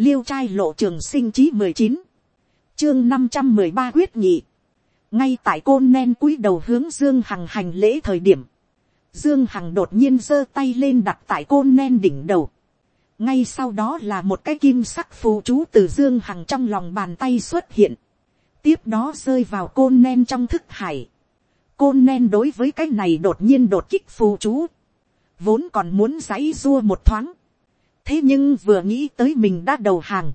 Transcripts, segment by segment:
liêu trai lộ trường sinh chí mười chín, chương năm trăm mười ba quyết nhị, ngay tại côn nen cúi đầu hướng dương hằng hành lễ thời điểm, dương hằng đột nhiên giơ tay lên đặt tại côn nen đỉnh đầu, ngay sau đó là một cái kim sắc phù chú từ dương hằng trong lòng bàn tay xuất hiện, tiếp đó rơi vào côn nen trong thức hải, côn nen đối với cái này đột nhiên đột kích phù chú, vốn còn muốn giãy dua một thoáng, thế nhưng vừa nghĩ tới mình đã đầu hàng,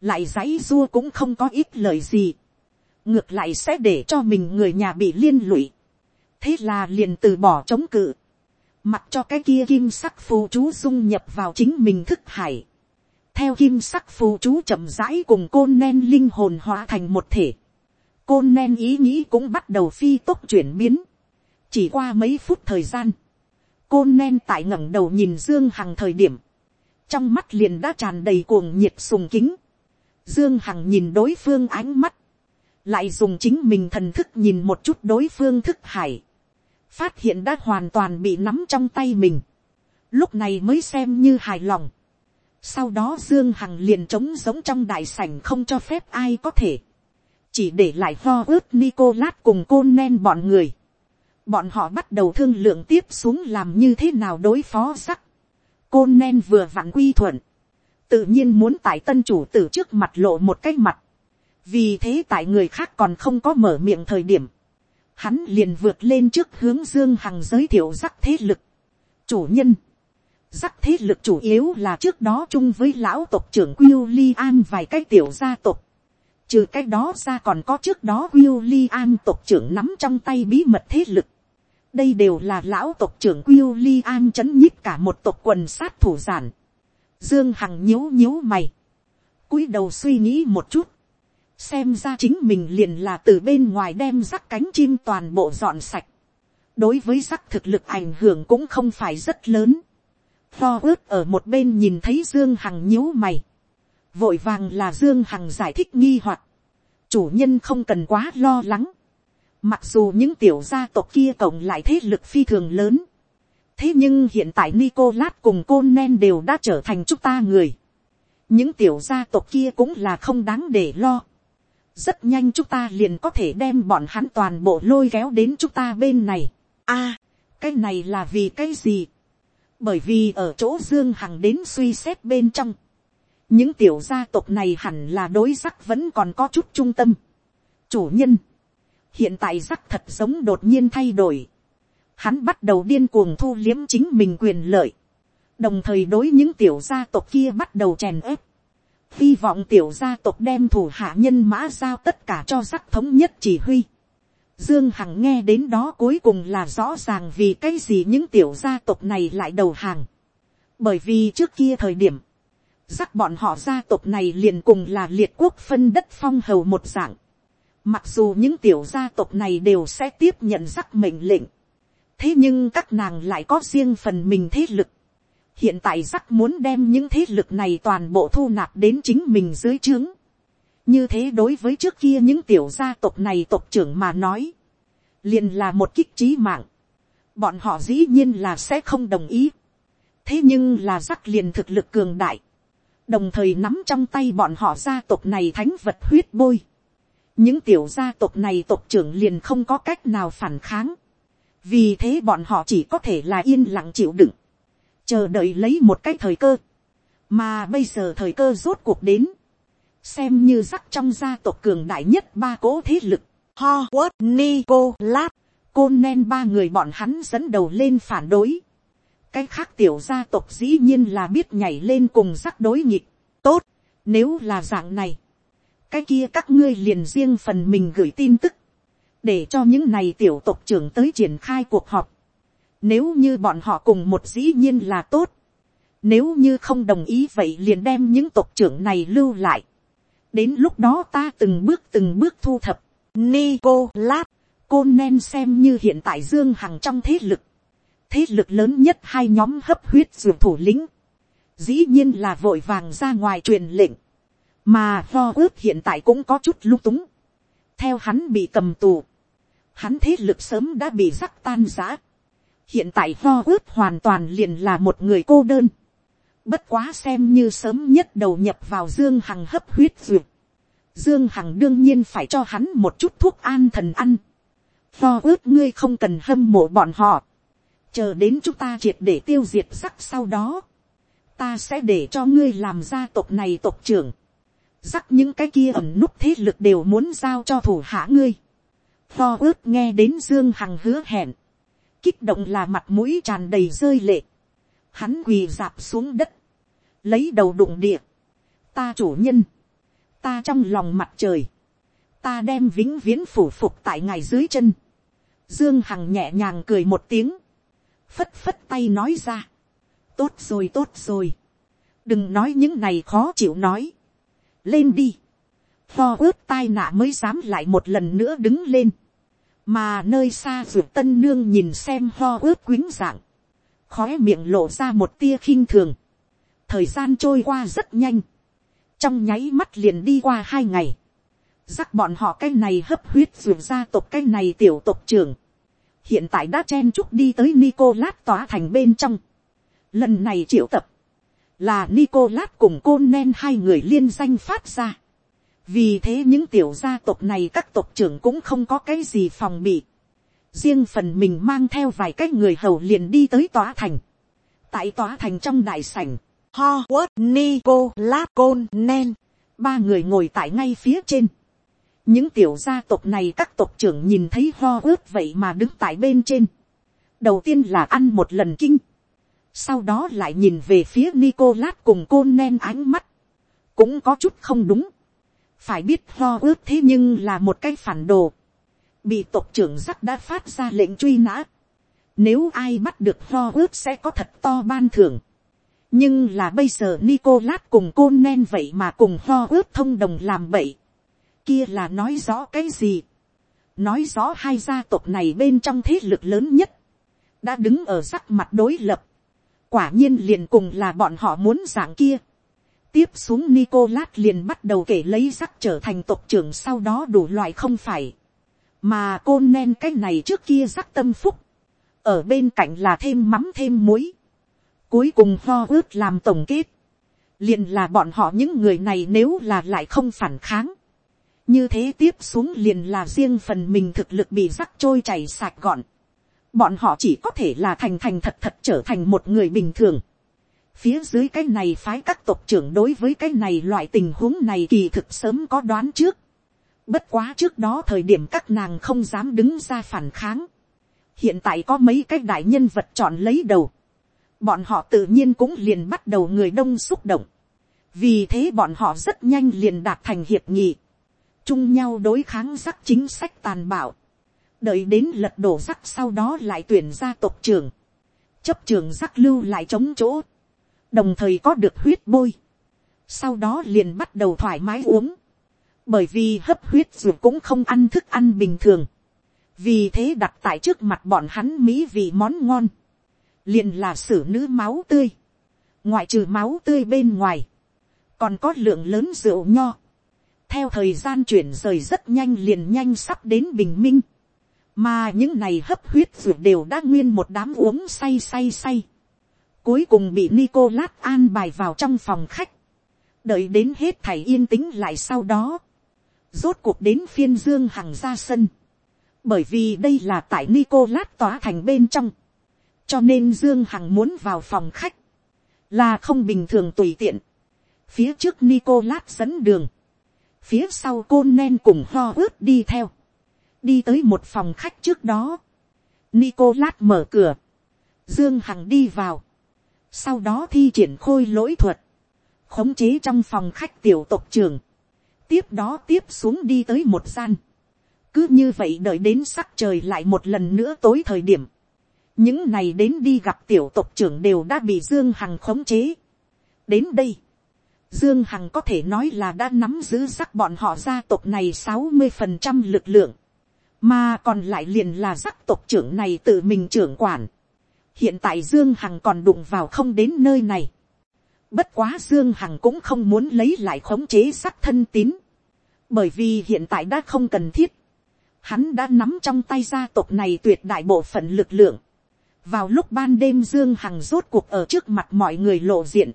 lại dãy dua cũng không có ít lời gì, ngược lại sẽ để cho mình người nhà bị liên lụy, thế là liền từ bỏ chống cự, mặc cho cái kia kim sắc phù chú dung nhập vào chính mình thức hải, theo kim sắc phù chú chậm rãi cùng côn nen linh hồn hóa thành một thể, côn nen ý nghĩ cũng bắt đầu phi tốc chuyển biến, chỉ qua mấy phút thời gian, côn nen tại ngẩng đầu nhìn dương hằng thời điểm, trong mắt liền đã tràn đầy cuồng nhiệt sùng kính, dương hằng nhìn đối phương ánh mắt, lại dùng chính mình thần thức nhìn một chút đối phương thức hải, phát hiện đã hoàn toàn bị nắm trong tay mình, lúc này mới xem như hài lòng. Sau đó Dương Hằng liền trống giống trong đại sảnh không cho phép ai có thể. Chỉ để lại ho ướt Nicolas cùng côn nen bọn người. Bọn họ bắt đầu thương lượng tiếp xuống làm như thế nào đối phó sắc. Côn nen vừa vặn quy thuận. Tự nhiên muốn tại tân chủ tử trước mặt lộ một cái mặt. Vì thế tại người khác còn không có mở miệng thời điểm hắn liền vượt lên trước hướng dương hằng giới thiệu rắc thế lực. chủ nhân, rắc thế lực chủ yếu là trước đó chung với lão tộc trưởng William vài cái tiểu gia tộc. Trừ cái đó ra còn có trước đó William tộc trưởng nắm trong tay bí mật thế lực. Đây đều là lão tộc trưởng William chấn nhích cả một tộc quần sát thủ giản. Dương Hằng nhíu nhíu mày. cúi đầu suy nghĩ một chút xem ra chính mình liền là từ bên ngoài đem rắc cánh chim toàn bộ dọn sạch. đối với rắc thực lực ảnh hưởng cũng không phải rất lớn. Tho ướt ở một bên nhìn thấy Dương Hằng nhíu mày. Vội vàng là Dương Hằng giải thích nghi hoặc. Chủ nhân không cần quá lo lắng. Mặc dù những tiểu gia tộc kia cộng lại thế lực phi thường lớn. Thế nhưng hiện tại Nicolas cùng Côn Nen đều đã trở thành chúng ta người. Những tiểu gia tộc kia cũng là không đáng để lo rất nhanh chúng ta liền có thể đem bọn hắn toàn bộ lôi kéo đến chúng ta bên này. a, cái này là vì cái gì. bởi vì ở chỗ dương hằng đến suy xét bên trong. những tiểu gia tộc này hẳn là đối sắc vẫn còn có chút trung tâm. chủ nhân, hiện tại sắc thật giống đột nhiên thay đổi. hắn bắt đầu điên cuồng thu liếm chính mình quyền lợi. đồng thời đối những tiểu gia tộc kia bắt đầu chèn ép hy vọng tiểu gia tộc đem thủ hạ nhân mã giao tất cả cho sắc thống nhất chỉ huy. Dương Hằng nghe đến đó cuối cùng là rõ ràng vì cái gì những tiểu gia tộc này lại đầu hàng. Bởi vì trước kia thời điểm, sắc bọn họ gia tộc này liền cùng là liệt quốc phân đất phong hầu một dạng. Mặc dù những tiểu gia tộc này đều sẽ tiếp nhận sắc mệnh lệnh. Thế nhưng các nàng lại có riêng phần mình thế lực hiện tại rắc muốn đem những thế lực này toàn bộ thu nạp đến chính mình dưới trướng. như thế đối với trước kia những tiểu gia tộc này tộc trưởng mà nói, liền là một kích trí mạng. bọn họ dĩ nhiên là sẽ không đồng ý. thế nhưng là rắc liền thực lực cường đại, đồng thời nắm trong tay bọn họ gia tộc này thánh vật huyết bôi những tiểu gia tộc này tộc trưởng liền không có cách nào phản kháng. vì thế bọn họ chỉ có thể là yên lặng chịu đựng. Chờ đợi lấy một cái thời cơ, mà bây giờ thời cơ rốt cuộc đến, xem như rắc trong gia tộc cường đại nhất ba cố thế lực, ho quất ni cô lát, côn nen ba người bọn hắn dẫn đầu lên phản đối, cái khác tiểu gia tộc dĩ nhiên là biết nhảy lên cùng rắc đối nghịch, tốt, nếu là dạng này, cái kia các ngươi liền riêng phần mình gửi tin tức, để cho những này tiểu tộc trưởng tới triển khai cuộc họp, nếu như bọn họ cùng một dĩ nhiên là tốt. Nếu như không đồng ý vậy liền đem những tộc trưởng này lưu lại. Đến lúc đó ta từng bước từng bước thu thập. Nico Lát, Côn Nen xem như hiện tại Dương Hằng trong thế lực. Thế lực lớn nhất hai nhóm hấp huyết dường thủ lĩnh. Dĩ nhiên là vội vàng ra ngoài truyền lệnh. Mà lo ước hiện tại cũng có chút lung túng. Theo hắn bị cầm tù. Hắn thế lực sớm đã bị rắc tan giã hiện tại lo ước hoàn toàn liền là một người cô đơn. Bất quá xem như sớm nhất đầu nhập vào Dương Hằng hấp huyết duyệt. Dương Hằng đương nhiên phải cho hắn một chút thuốc an thần ăn. Lo ước ngươi không cần hâm mộ bọn họ. Chờ đến chúng ta triệt để tiêu diệt sắc sau đó. Ta sẽ để cho ngươi làm gia tộc này tộc trưởng. Rắc những cái kia ẩn núp thế lực đều muốn giao cho thủ hạ ngươi. Tho ước nghe đến Dương Hằng hứa hẹn. Kích động là mặt mũi tràn đầy rơi lệ. Hắn quỳ dạp xuống đất. Lấy đầu đụng địa. Ta chủ nhân. Ta trong lòng mặt trời. Ta đem vĩnh viễn phủ phục tại ngài dưới chân. Dương Hằng nhẹ nhàng cười một tiếng. Phất phất tay nói ra. Tốt rồi tốt rồi. Đừng nói những này khó chịu nói. Lên đi. Tho ướt tai nạ mới dám lại một lần nữa đứng lên. Mà nơi xa ruột tân nương nhìn xem ho ướt quính dạng. Khóe miệng lộ ra một tia khinh thường. Thời gian trôi qua rất nhanh. Trong nháy mắt liền đi qua hai ngày. Rắc bọn họ cái này hấp huyết ruột ra tộc cái này tiểu tộc trưởng. Hiện tại đã chen chúc đi tới Nicolas tỏa thành bên trong. Lần này triệu tập. Là Nicolas cùng côn nen hai người liên danh phát ra vì thế những tiểu gia tộc này các tộc trưởng cũng không có cái gì phòng bị. riêng phần mình mang theo vài cái người hầu liền đi tới tòa thành. tại tòa thành trong đại sảnh, Howard Nico Lacon Nen, ba người ngồi tại ngay phía trên. những tiểu gia tộc này các tộc trưởng nhìn thấy ho ướt vậy mà đứng tại bên trên. đầu tiên là ăn một lần kinh sau đó lại nhìn về phía Nicolas cùng côn nen ánh mắt. cũng có chút không đúng. Phải biết lo ước thế nhưng là một cái phản đồ, bị tộc trưởng giác đã phát ra lệnh truy nã, nếu ai bắt được lo ước sẽ có thật to ban thưởng, nhưng là bây giờ Nicolas cùng côn nen vậy mà cùng lo ước thông đồng làm bậy, kia là nói rõ cái gì, nói rõ hai gia tộc này bên trong thế lực lớn nhất, đã đứng ở sắc mặt đối lập, quả nhiên liền cùng là bọn họ muốn dạng kia, tiếp xuống Nicolas liền bắt đầu kể lấy rắc trở thành tộc trưởng sau đó đủ loại không phải. Mà côn nen cái này trước kia rắc tâm phúc. Ở bên cạnh là thêm mắm thêm muối. Cuối cùng ho ước làm tổng kết. Liền là bọn họ những người này nếu là lại không phản kháng. Như thế tiếp xuống liền là riêng phần mình thực lực bị rắc trôi chảy sạch gọn. Bọn họ chỉ có thể là thành thành thật thật trở thành một người bình thường phía dưới cái này phái các tộc trưởng đối với cái này loại tình huống này kỳ thực sớm có đoán trước. Bất quá trước đó thời điểm các nàng không dám đứng ra phản kháng. Hiện tại có mấy cái đại nhân vật chọn lấy đầu. Bọn họ tự nhiên cũng liền bắt đầu người đông xúc động. Vì thế bọn họ rất nhanh liền đạt thành hiệp nghị. Chung nhau đối kháng sắc chính sách tàn bạo. Đợi đến lật đổ rắc sau đó lại tuyển ra tộc trưởng. Chấp trường rắc lưu lại chống chỗ. Đồng thời có được huyết bôi, sau đó liền bắt đầu thoải mái uống, bởi vì hấp huyết ruột cũng không ăn thức ăn bình thường, vì thế đặt tại trước mặt bọn hắn mỹ vì món ngon, liền là xử nữ máu tươi, ngoại trừ máu tươi bên ngoài, còn có lượng lớn rượu nho, theo thời gian chuyển rời rất nhanh liền nhanh sắp đến bình minh, mà những này hấp huyết ruột đều đã nguyên một đám uống say say say, Cuối cùng bị Nicolas an bài vào trong phòng khách. Đợi đến hết thảy yên tĩnh lại sau đó. Rốt cuộc đến phiên Dương Hằng ra sân. Bởi vì đây là tại Nicolas tỏa thành bên trong. Cho nên Dương Hằng muốn vào phòng khách. Là không bình thường tùy tiện. Phía trước Nicolas dẫn đường. Phía sau côn nen cùng ho ướt đi theo. Đi tới một phòng khách trước đó. Nicolas mở cửa. Dương Hằng đi vào. Sau đó thi triển khôi lỗi thuật, khống chế trong phòng khách tiểu tộc trường, tiếp đó tiếp xuống đi tới một gian, cứ như vậy đợi đến sắc trời lại một lần nữa tối thời điểm, những này đến đi gặp tiểu tộc trưởng đều đã bị dương hằng khống chế. đến đây, dương hằng có thể nói là đã nắm giữ sắc bọn họ gia tộc này sáu mươi phần trăm lực lượng, mà còn lại liền là sắc tộc trưởng này tự mình trưởng quản hiện tại dương hằng còn đụng vào không đến nơi này. bất quá dương hằng cũng không muốn lấy lại khống chế sắc thân tín. bởi vì hiện tại đã không cần thiết. hắn đã nắm trong tay gia tộc này tuyệt đại bộ phận lực lượng. vào lúc ban đêm dương hằng rốt cuộc ở trước mặt mọi người lộ diện.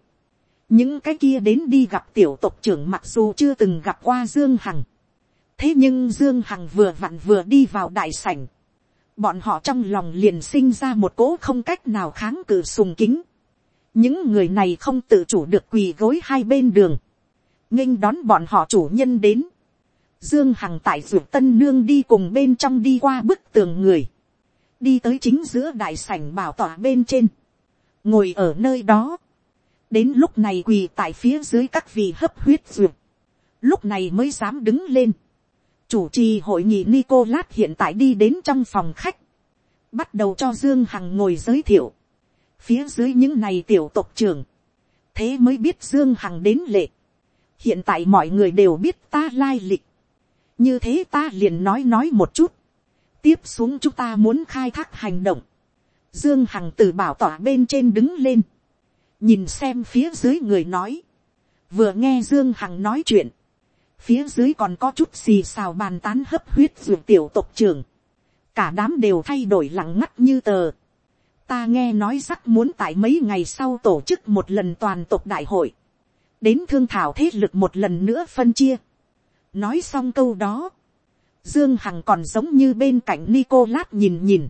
những cái kia đến đi gặp tiểu tộc trưởng mặc dù chưa từng gặp qua dương hằng, thế nhưng dương hằng vừa vặn vừa đi vào đại sảnh, bọn họ trong lòng liền sinh ra một cỗ không cách nào kháng cự sùng kính, những người này không tự chủ được quỳ gối hai bên đường, nghênh đón bọn họ chủ nhân đến, dương hằng tại ruột tân nương đi cùng bên trong đi qua bức tường người, đi tới chính giữa đại sảnh bảo tỏa bên trên, ngồi ở nơi đó, đến lúc này quỳ tại phía dưới các vị hấp huyết ruột, lúc này mới dám đứng lên, chủ trì hội nghị Nicolas hiện tại đi đến trong phòng khách, bắt đầu cho Dương Hằng ngồi giới thiệu, phía dưới những này tiểu tộc trưởng, thế mới biết Dương Hằng đến lệ, hiện tại mọi người đều biết ta lai lịch, như thế ta liền nói nói một chút, tiếp xuống chúng ta muốn khai thác hành động, dương hằng từ bảo tỏa bên trên đứng lên, nhìn xem phía dưới người nói, vừa nghe dương hằng nói chuyện, phía dưới còn có chút xì xào bàn tán hấp huyết ruột tiểu tộc trưởng, cả đám đều thay đổi lặng ngắt như tờ, ta nghe nói sắc muốn tại mấy ngày sau tổ chức một lần toàn tộc đại hội, đến thương thảo thế lực một lần nữa phân chia, nói xong câu đó, dương hằng còn giống như bên cạnh nicolas nhìn nhìn,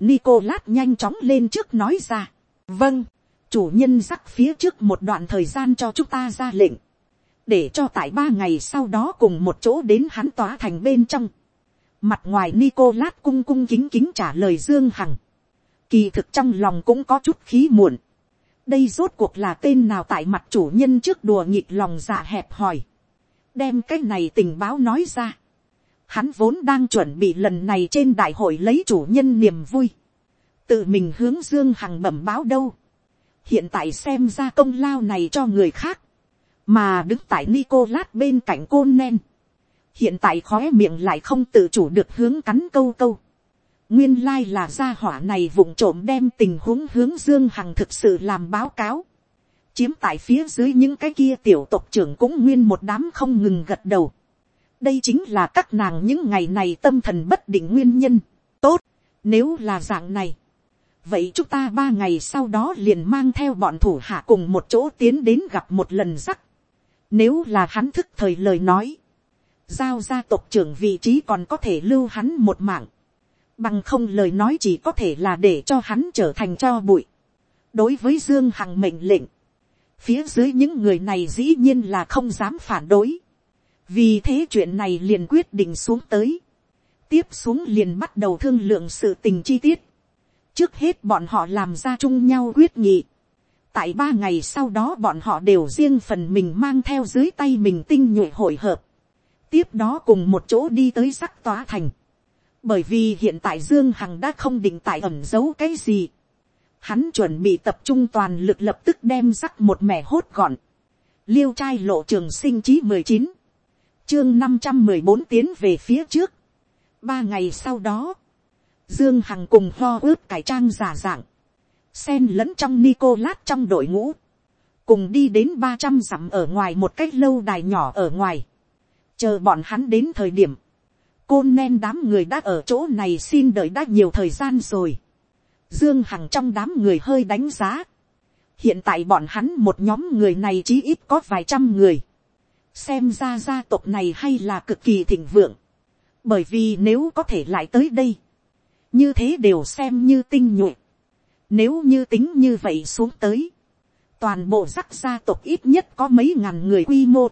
nicolas nhanh chóng lên trước nói ra, vâng, chủ nhân rắc phía trước một đoạn thời gian cho chúng ta ra lệnh, để cho tại ba ngày sau đó cùng một chỗ đến hắn tỏa thành bên trong, mặt ngoài nicolas cung cung kính kính trả lời dương hằng, kỳ thực trong lòng cũng có chút khí muộn, đây rốt cuộc là tên nào tại mặt chủ nhân trước đùa nghịch lòng dạ hẹp hòi đem cái này tình báo nói ra. Hắn vốn đang chuẩn bị lần này trên đại hội lấy chủ nhân niềm vui. Tự mình hướng Dương Hằng bẩm báo đâu. Hiện tại xem ra công lao này cho người khác. Mà đứng tại Nicolas bên cạnh côn nen. Hiện tại khóe miệng lại không tự chủ được hướng cắn câu câu. Nguyên lai là gia hỏa này vụng trộm đem tình huống hướng Dương Hằng thực sự làm báo cáo chiếm tại phía dưới những cái kia tiểu tộc trưởng cũng nguyên một đám không ngừng gật đầu. đây chính là các nàng những ngày này tâm thần bất định nguyên nhân. tốt, nếu là dạng này. vậy chúng ta ba ngày sau đó liền mang theo bọn thủ hạ cùng một chỗ tiến đến gặp một lần rắc nếu là hắn thức thời lời nói, giao gia tộc trưởng vị trí còn có thể lưu hắn một mạng. bằng không lời nói chỉ có thể là để cho hắn trở thành cho bụi. đối với dương hằng mệnh lệnh, phía dưới những người này dĩ nhiên là không dám phản đối. vì thế chuyện này liền quyết định xuống tới. tiếp xuống liền bắt đầu thương lượng sự tình chi tiết. trước hết bọn họ làm ra chung nhau quyết nghị tại ba ngày sau đó bọn họ đều riêng phần mình mang theo dưới tay mình tinh nhuệ hội hợp. tiếp đó cùng một chỗ đi tới sắc tòa thành. bởi vì hiện tại dương hằng đã không định tại ẩn giấu cái gì hắn chuẩn bị tập trung toàn lực lập tức đem sắc một mẻ hốt gọn. liêu trai lộ trường sinh chí mười chín, chương năm trăm mười bốn tiến về phía trước. ba ngày sau đó, dương hằng cùng ho ướp cải trang giả dạng, sen lẫn trong nicolas trong đội ngũ, cùng đi đến ba trăm dặm ở ngoài một cách lâu đài nhỏ ở ngoài, chờ bọn hắn đến thời điểm, côn nen đám người đã ở chỗ này xin đợi đã nhiều thời gian rồi Dương Hằng trong đám người hơi đánh giá. Hiện tại bọn hắn một nhóm người này chí ít có vài trăm người. Xem ra gia tộc này hay là cực kỳ thịnh vượng. Bởi vì nếu có thể lại tới đây. Như thế đều xem như tinh nhuệ. Nếu như tính như vậy xuống tới. Toàn bộ rắc gia tộc ít nhất có mấy ngàn người quy mô.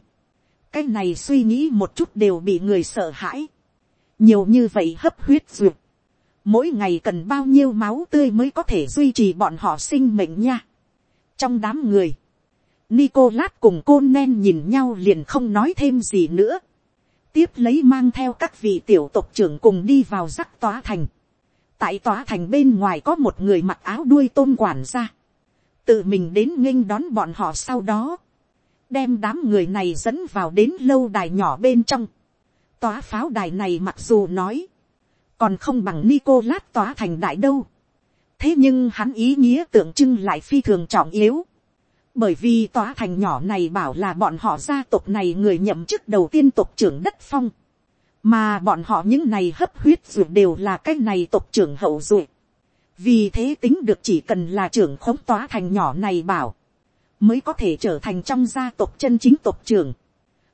Cái này suy nghĩ một chút đều bị người sợ hãi. Nhiều như vậy hấp huyết duyệt mỗi ngày cần bao nhiêu máu tươi mới có thể duy trì bọn họ sinh mệnh nha. trong đám người, Nicolas cùng cô nen nhìn nhau liền không nói thêm gì nữa. tiếp lấy mang theo các vị tiểu tộc trưởng cùng đi vào rắc tóa thành tại tòa thành bên ngoài có một người mặc áo đuôi tôm quản ra. tự mình đến nghênh đón bọn họ sau đó. đem đám người này dẫn vào đến lâu đài nhỏ bên trong. tòa pháo đài này mặc dù nói, còn không bằng Nicolas Tòa thành đại đâu. thế nhưng hắn ý nghĩa tượng trưng lại phi thường trọng yếu. bởi vì tòa thành nhỏ này bảo là bọn họ gia tộc này người nhậm chức đầu tiên tộc trưởng đất phong mà bọn họ những này hấp huyết ruột đều là cái này tộc trưởng hậu ruột. vì thế tính được chỉ cần là trưởng khống tỏa thành nhỏ này bảo. mới có thể trở thành trong gia tộc chân chính tộc trưởng,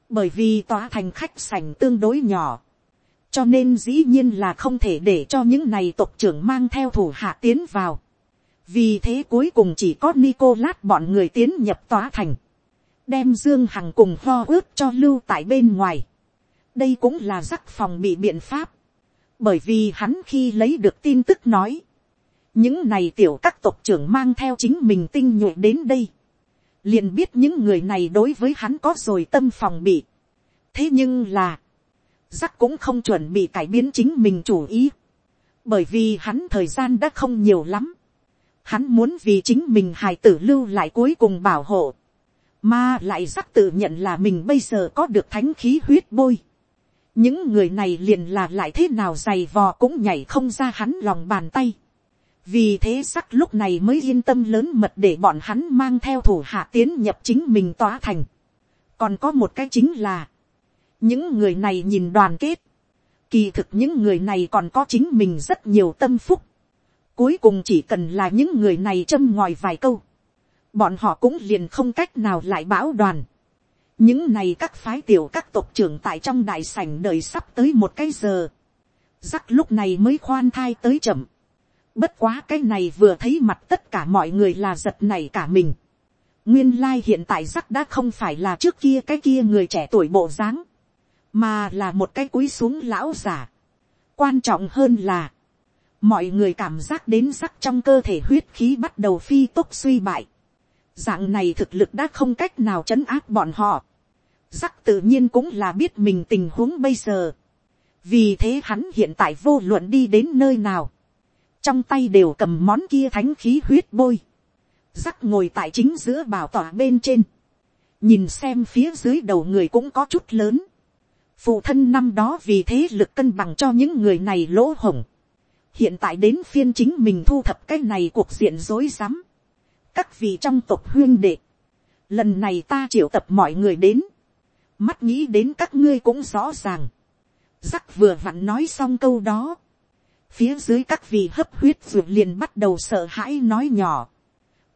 bởi vì tóa thành khách sành tương đối nhỏ, cho nên dĩ nhiên là không thể để cho những này tộc trưởng mang theo thủ hạ tiến vào. vì thế cuối cùng chỉ có Nicolas bọn người tiến nhập tóa thành, đem dương hằng cùng ho ướt cho lưu tại bên ngoài đây cũng là rắc phòng bị biện pháp, bởi vì hắn khi lấy được tin tức nói, những này tiểu các tộc trưởng mang theo chính mình tinh nhuệ đến đây, liền biết những người này đối với hắn có rồi tâm phòng bị. thế nhưng là, rắc cũng không chuẩn bị cải biến chính mình chủ ý, bởi vì hắn thời gian đã không nhiều lắm. Hắn muốn vì chính mình hài tử lưu lại cuối cùng bảo hộ, mà lại rắc tự nhận là mình bây giờ có được thánh khí huyết bôi những người này liền là lại thế nào dày vò cũng nhảy không ra hắn lòng bàn tay. vì thế sắc lúc này mới yên tâm lớn mật để bọn hắn mang theo thủ hạ tiến nhập chính mình tỏa thành. còn có một cái chính là, những người này nhìn đoàn kết, kỳ thực những người này còn có chính mình rất nhiều tâm phúc, cuối cùng chỉ cần là những người này châm ngòi vài câu, bọn họ cũng liền không cách nào lại bão đoàn những này các phái tiểu các tộc trưởng tại trong đại sảnh đời sắp tới một cái giờ, rắc lúc này mới khoan thai tới chậm. bất quá cái này vừa thấy mặt tất cả mọi người là giật này cả mình. nguyên lai hiện tại rắc đã không phải là trước kia cái kia người trẻ tuổi bộ dáng mà là một cái cúi xuống lão giả. quan trọng hơn là, mọi người cảm giác đến sắc trong cơ thể huyết khí bắt đầu phi tốc suy bại. dạng này thực lực đã không cách nào chấn áp bọn họ. Rắc tự nhiên cũng là biết mình tình huống bây giờ. vì thế hắn hiện tại vô luận đi đến nơi nào. trong tay đều cầm món kia thánh khí huyết bôi. Rắc ngồi tại chính giữa bảo tỏa bên trên. nhìn xem phía dưới đầu người cũng có chút lớn phụ thân năm đó vì thế lực cân bằng cho những người này lỗ hổng. hiện tại đến phiên chính mình thu thập cái này cuộc diện rối rắm. các vị trong tộc huyên đệ, lần này ta triệu tập mọi người đến, mắt nghĩ đến các ngươi cũng rõ ràng. Rắc vừa vặn nói xong câu đó. Phía dưới các vị hấp huyết ruột liền bắt đầu sợ hãi nói nhỏ.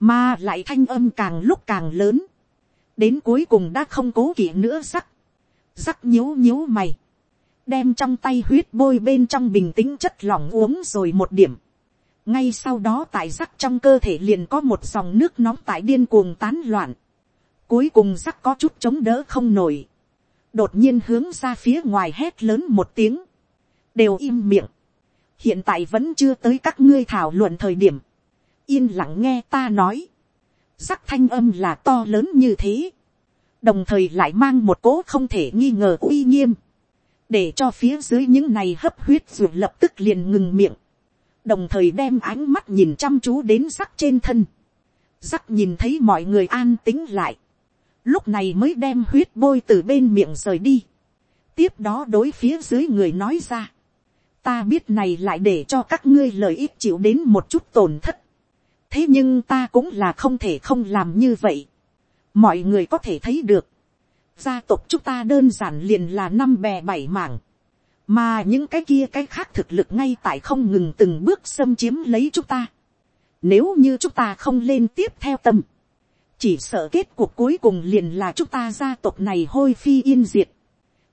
Mà lại thanh âm càng lúc càng lớn. Đến cuối cùng đã không cố kỵ nữa rắc rắc nhíu nhíu mày, đem trong tay huyết bôi bên trong bình tĩnh chất lỏng uống rồi một điểm. ngay sau đó tại rắc trong cơ thể liền có một dòng nước nóng tại điên cuồng tán loạn. cuối cùng rắc có chút chống đỡ không nổi đột nhiên hướng ra phía ngoài hét lớn một tiếng. đều im miệng. hiện tại vẫn chưa tới các ngươi thảo luận thời điểm. yên lặng nghe ta nói. rắc thanh âm là to lớn như thế đồng thời lại mang một cố không thể nghi ngờ uy nghiêm, để cho phía dưới những này hấp huyết ruột lập tức liền ngừng miệng, đồng thời đem ánh mắt nhìn chăm chú đến sắc trên thân, sắc nhìn thấy mọi người an tính lại, lúc này mới đem huyết bôi từ bên miệng rời đi, tiếp đó đối phía dưới người nói ra, ta biết này lại để cho các ngươi lợi ích chịu đến một chút tổn thất, thế nhưng ta cũng là không thể không làm như vậy, mọi người có thể thấy được, gia tộc chúng ta đơn giản liền là năm bè bảy mảng, mà những cái kia cái khác thực lực ngay tại không ngừng từng bước xâm chiếm lấy chúng ta. Nếu như chúng ta không lên tiếp theo tâm, chỉ sợ kết cuộc cuối cùng liền là chúng ta gia tộc này hôi phi yên diệt.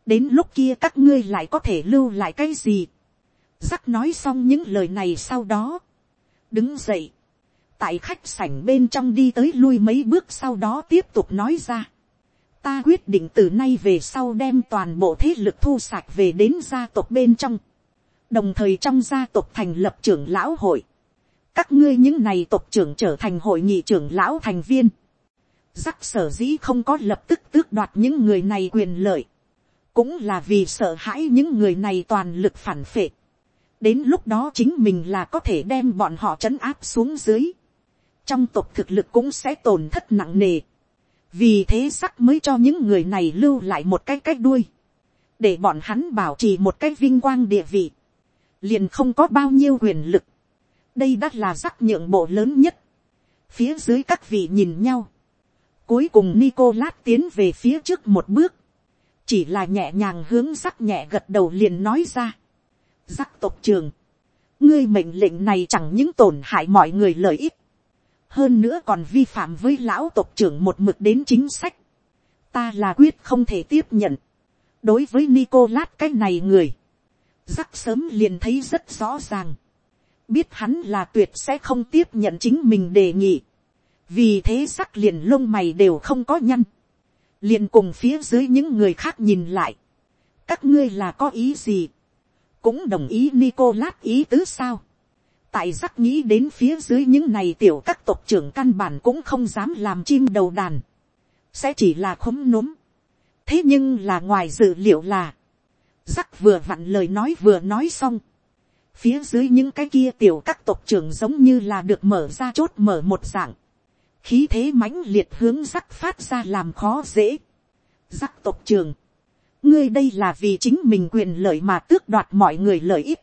đến lúc kia các ngươi lại có thể lưu lại cái gì. Giác nói xong những lời này sau đó, đứng dậy, tại khách sảnh bên trong đi tới lui mấy bước sau đó tiếp tục nói ra. Ta quyết định từ nay về sau đem toàn bộ thế lực thu sạch về đến gia tộc bên trong. Đồng thời trong gia tộc thành lập trưởng lão hội. Các ngươi những này tộc trưởng trở thành hội nghị trưởng lão thành viên. Rắc sở dĩ không có lập tức tước đoạt những người này quyền lợi. Cũng là vì sợ hãi những người này toàn lực phản phệ. Đến lúc đó chính mình là có thể đem bọn họ trấn áp xuống dưới trong tộc thực lực cũng sẽ tổn thất nặng nề. vì thế sắc mới cho những người này lưu lại một cái cách đuôi, để bọn hắn bảo trì một cái vinh quang địa vị, liền không có bao nhiêu quyền lực. đây đã là sắc nhượng bộ lớn nhất. phía dưới các vị nhìn nhau cuối cùng Nicolas tiến về phía trước một bước, chỉ là nhẹ nhàng hướng sắc nhẹ gật đầu liền nói ra. Rắc tộc trường, ngươi mệnh lệnh này chẳng những tổn hại mọi người lợi ích, hơn nữa còn vi phạm với lão tộc trưởng một mực đến chính sách, ta là quyết không thể tiếp nhận. đối với Nicolas cái này người, rắc sớm liền thấy rất rõ ràng, biết hắn là tuyệt sẽ không tiếp nhận chính mình đề nghị, vì thế sắc liền lông mày đều không có nhăn, liền cùng phía dưới những người khác nhìn lại, các ngươi là có ý gì, cũng đồng ý Nicolas ý tứ sao, tại giác nghĩ đến phía dưới những này tiểu các tộc trưởng căn bản cũng không dám làm chim đầu đàn, sẽ chỉ là khống núm. thế nhưng là ngoài dự liệu là, giác vừa vặn lời nói vừa nói xong, phía dưới những cái kia tiểu các tộc trưởng giống như là được mở ra chốt mở một dạng, khí thế mãnh liệt hướng rắc phát ra làm khó dễ. rắc tộc trưởng, ngươi đây là vì chính mình quyền lợi mà tước đoạt mọi người lợi ích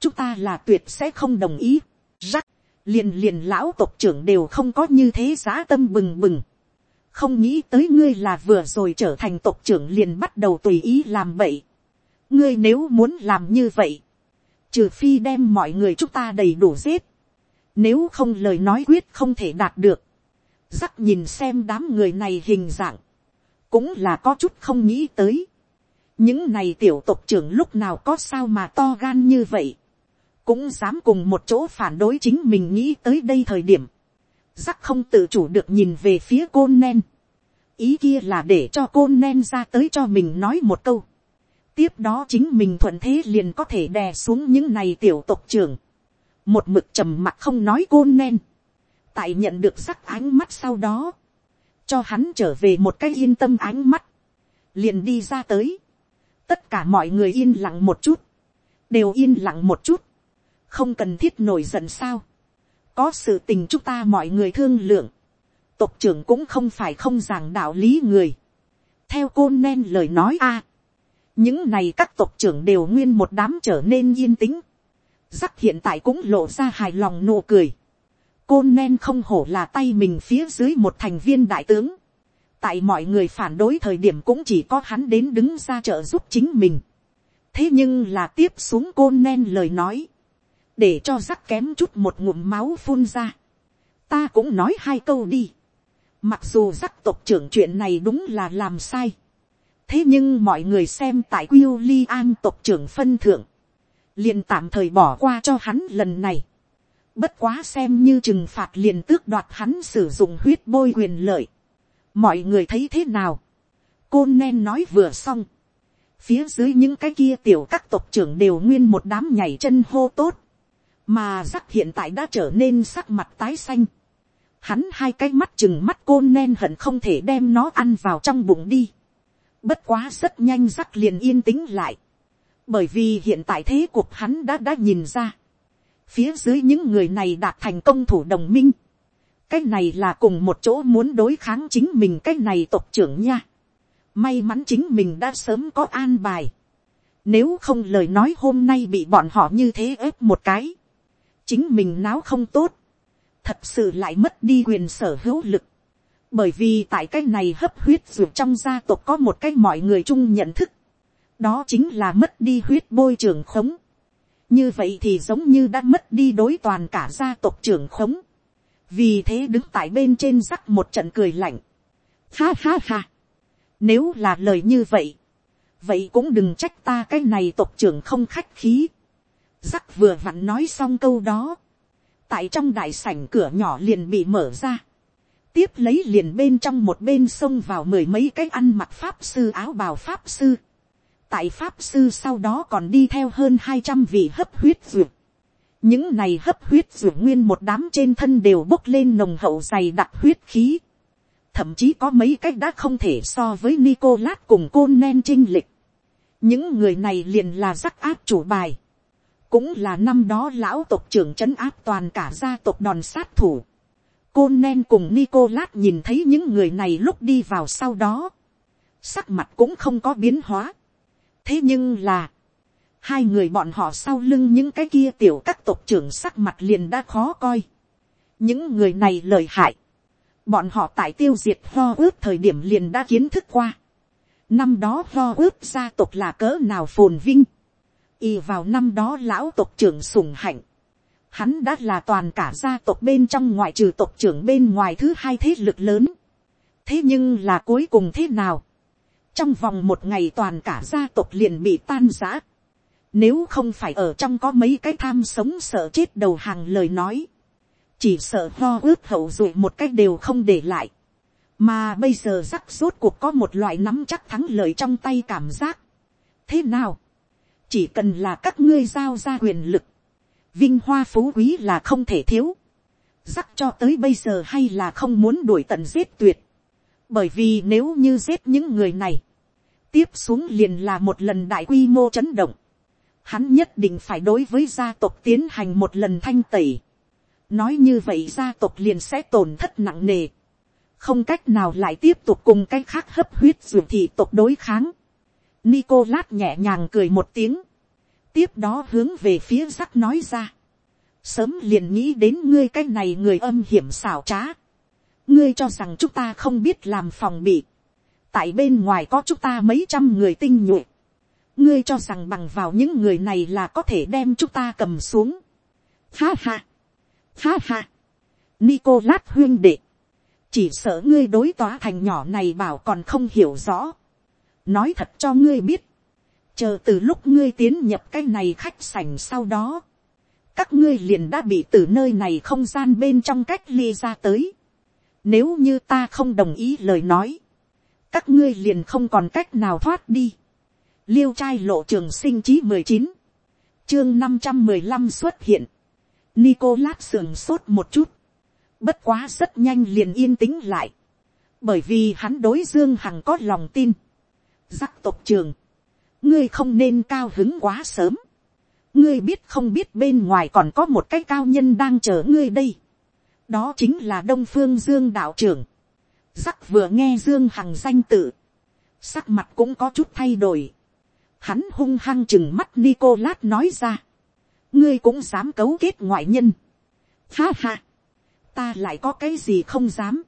chúng ta là tuyệt sẽ không đồng ý. Rắc, liền liền lão tộc trưởng đều không có như thế giá tâm bừng bừng. Không nghĩ tới ngươi là vừa rồi trở thành tộc trưởng liền bắt đầu tùy ý làm vậy. Ngươi nếu muốn làm như vậy, trừ phi đem mọi người chúng ta đầy đủ giết. Nếu không lời nói quyết không thể đạt được. Rắc nhìn xem đám người này hình dạng. Cũng là có chút không nghĩ tới. Những này tiểu tộc trưởng lúc nào có sao mà to gan như vậy. Cũng dám cùng một chỗ phản đối chính mình nghĩ tới đây thời điểm, Rắc không tự chủ được nhìn về phía côn nen, ý kia là để cho côn nen ra tới cho mình nói một câu, tiếp đó chính mình thuận thế liền có thể đè xuống những này tiểu tộc trưởng, một mực trầm mặc không nói côn nen, tại nhận được sắc ánh mắt sau đó, cho hắn trở về một cái yên tâm ánh mắt, liền đi ra tới, tất cả mọi người yên lặng một chút, đều yên lặng một chút, không cần thiết nổi giận sao, có sự tình chúng ta mọi người thương lượng, tộc trưởng cũng không phải không giảng đạo lý người, theo côn nen lời nói a, những này các tộc trưởng đều nguyên một đám trở nên yên tĩnh, rắc hiện tại cũng lộ ra hài lòng nụ cười, côn nen không hổ là tay mình phía dưới một thành viên đại tướng, tại mọi người phản đối thời điểm cũng chỉ có hắn đến đứng ra trợ giúp chính mình, thế nhưng là tiếp xuống côn nen lời nói, để cho rắc kém chút một ngụm máu phun ra. ta cũng nói hai câu đi. mặc dù rắc tộc trưởng chuyện này đúng là làm sai. thế nhưng mọi người xem tại quyêu li an tộc trưởng phân thượng, liền tạm thời bỏ qua cho hắn lần này bất quá xem như trừng phạt liền tước đoạt hắn sử dụng huyết bôi quyền lợi. mọi người thấy thế nào. côn nen nói vừa xong. phía dưới những cái kia tiểu các tộc trưởng đều nguyên một đám nhảy chân hô tốt mà rắc hiện tại đã trở nên sắc mặt tái xanh. Hắn hai cái mắt chừng mắt côn nen hận không thể đem nó ăn vào trong bụng đi. Bất quá rất nhanh rắc liền yên tĩnh lại. Bởi vì hiện tại thế cuộc hắn đã đã nhìn ra. Phía dưới những người này đạt thành công thủ đồng minh. Cái này là cùng một chỗ muốn đối kháng chính mình cái này tộc trưởng nha. May mắn chính mình đã sớm có an bài. Nếu không lời nói hôm nay bị bọn họ như thế ép một cái chính mình náo không tốt, thật sự lại mất đi quyền sở hữu lực. bởi vì tại cái này hấp huyết ruột trong gia tộc có một cái mọi người chung nhận thức, đó chính là mất đi huyết bôi trường khống như vậy thì giống như đã mất đi đối toàn cả gia tộc trưởng khống. vì thế đứng tại bên trên rắc một trận cười lạnh. ha ha ha. nếu là lời như vậy, vậy cũng đừng trách ta cái này tộc trưởng không khách khí Rắc vừa vặn nói xong câu đó. Tại trong đại sảnh cửa nhỏ liền bị mở ra. Tiếp lấy liền bên trong một bên xông vào mười mấy cái ăn mặc pháp sư áo bào pháp sư. Tại pháp sư sau đó còn đi theo hơn hai trăm vị hấp huyết ruột. Những này hấp huyết ruột nguyên một đám trên thân đều bốc lên nồng hậu dày đặc huyết khí. Thậm chí có mấy cách đã không thể so với Nicolas cùng côn nen trinh lịch. Những người này liền là rắc áp chủ bài cũng là năm đó lão tộc trưởng trấn áp toàn cả gia tộc đòn sát thủ. Côn Nen cùng Nicolas nhìn thấy những người này lúc đi vào sau đó. Sắc mặt cũng không có biến hóa. Thế nhưng là. Hai người bọn họ sau lưng những cái kia tiểu các tộc trưởng sắc mặt liền đã khó coi. Những người này lời hại. Bọn họ tại tiêu diệt ho ướp thời điểm liền đã kiến thức qua. Năm đó ho ướp gia tộc là cỡ nào phồn vinh ì vào năm đó lão tộc trưởng sùng hạnh, Hắn đã là toàn cả gia tộc bên trong ngoại trừ tộc trưởng bên ngoài thứ hai thế lực lớn. Thế nhưng là cuối cùng thế nào? Trong vòng một ngày toàn cả gia tộc liền bị tan rã. Nếu không phải ở trong có mấy cái tham sống sợ chết đầu hàng lời nói. Chỉ sợ lo ướt hậu dụ một cách đều không để lại. Mà bây giờ rắc rốt cuộc có một loại nắm chắc thắng lợi trong tay cảm giác. Thế nào? Chỉ cần là các ngươi giao ra quyền lực vinh hoa phú quý là không thể thiếu, rắc cho tới bây giờ hay là không muốn đuổi tận giết tuyệt, bởi vì nếu như giết những người này, tiếp xuống liền là một lần đại quy mô chấn động, hắn nhất định phải đối với gia tộc tiến hành một lần thanh tẩy, nói như vậy gia tộc liền sẽ tổn thất nặng nề, không cách nào lại tiếp tục cùng cái khác hấp huyết ruột thị tộc đối kháng. Nicolas nhẹ nhàng cười một tiếng, tiếp đó hướng về phía rắc nói ra. sớm liền nghĩ đến ngươi cái này người âm hiểm xảo trá ngươi cho rằng chúng ta không biết làm phòng bị. tại bên ngoài có chúng ta mấy trăm người tinh nhuệ. ngươi cho rằng bằng vào những người này là có thể đem chúng ta cầm xuống. ha ha. ha ha. Nicolas huyên đệ. chỉ sợ ngươi đối tòa thành nhỏ này bảo còn không hiểu rõ. nói thật cho ngươi biết chờ từ lúc ngươi tiến nhập cái này khách sảnh sau đó, các ngươi liền đã bị từ nơi này không gian bên trong cách ly ra tới. Nếu như ta không đồng ý lời nói, các ngươi liền không còn cách nào thoát đi. Liêu trai lộ trường sinh chí mười chín, chương năm trăm mười lăm xuất hiện. Nicolas sườn sốt một chút, bất quá rất nhanh liền yên tĩnh lại, bởi vì hắn đối dương hằng có lòng tin. Giác tộc trường, ngươi không nên cao hứng quá sớm. ngươi biết không biết bên ngoài còn có một cái cao nhân đang chờ ngươi đây đó chính là đông phương dương đạo trưởng. sắc vừa nghe dương hằng danh tự. sắc mặt cũng có chút thay đổi. hắn hung hăng chừng mắt nicolas nói ra. ngươi cũng dám cấu kết ngoại nhân. ha ha. ta lại có cái gì không dám.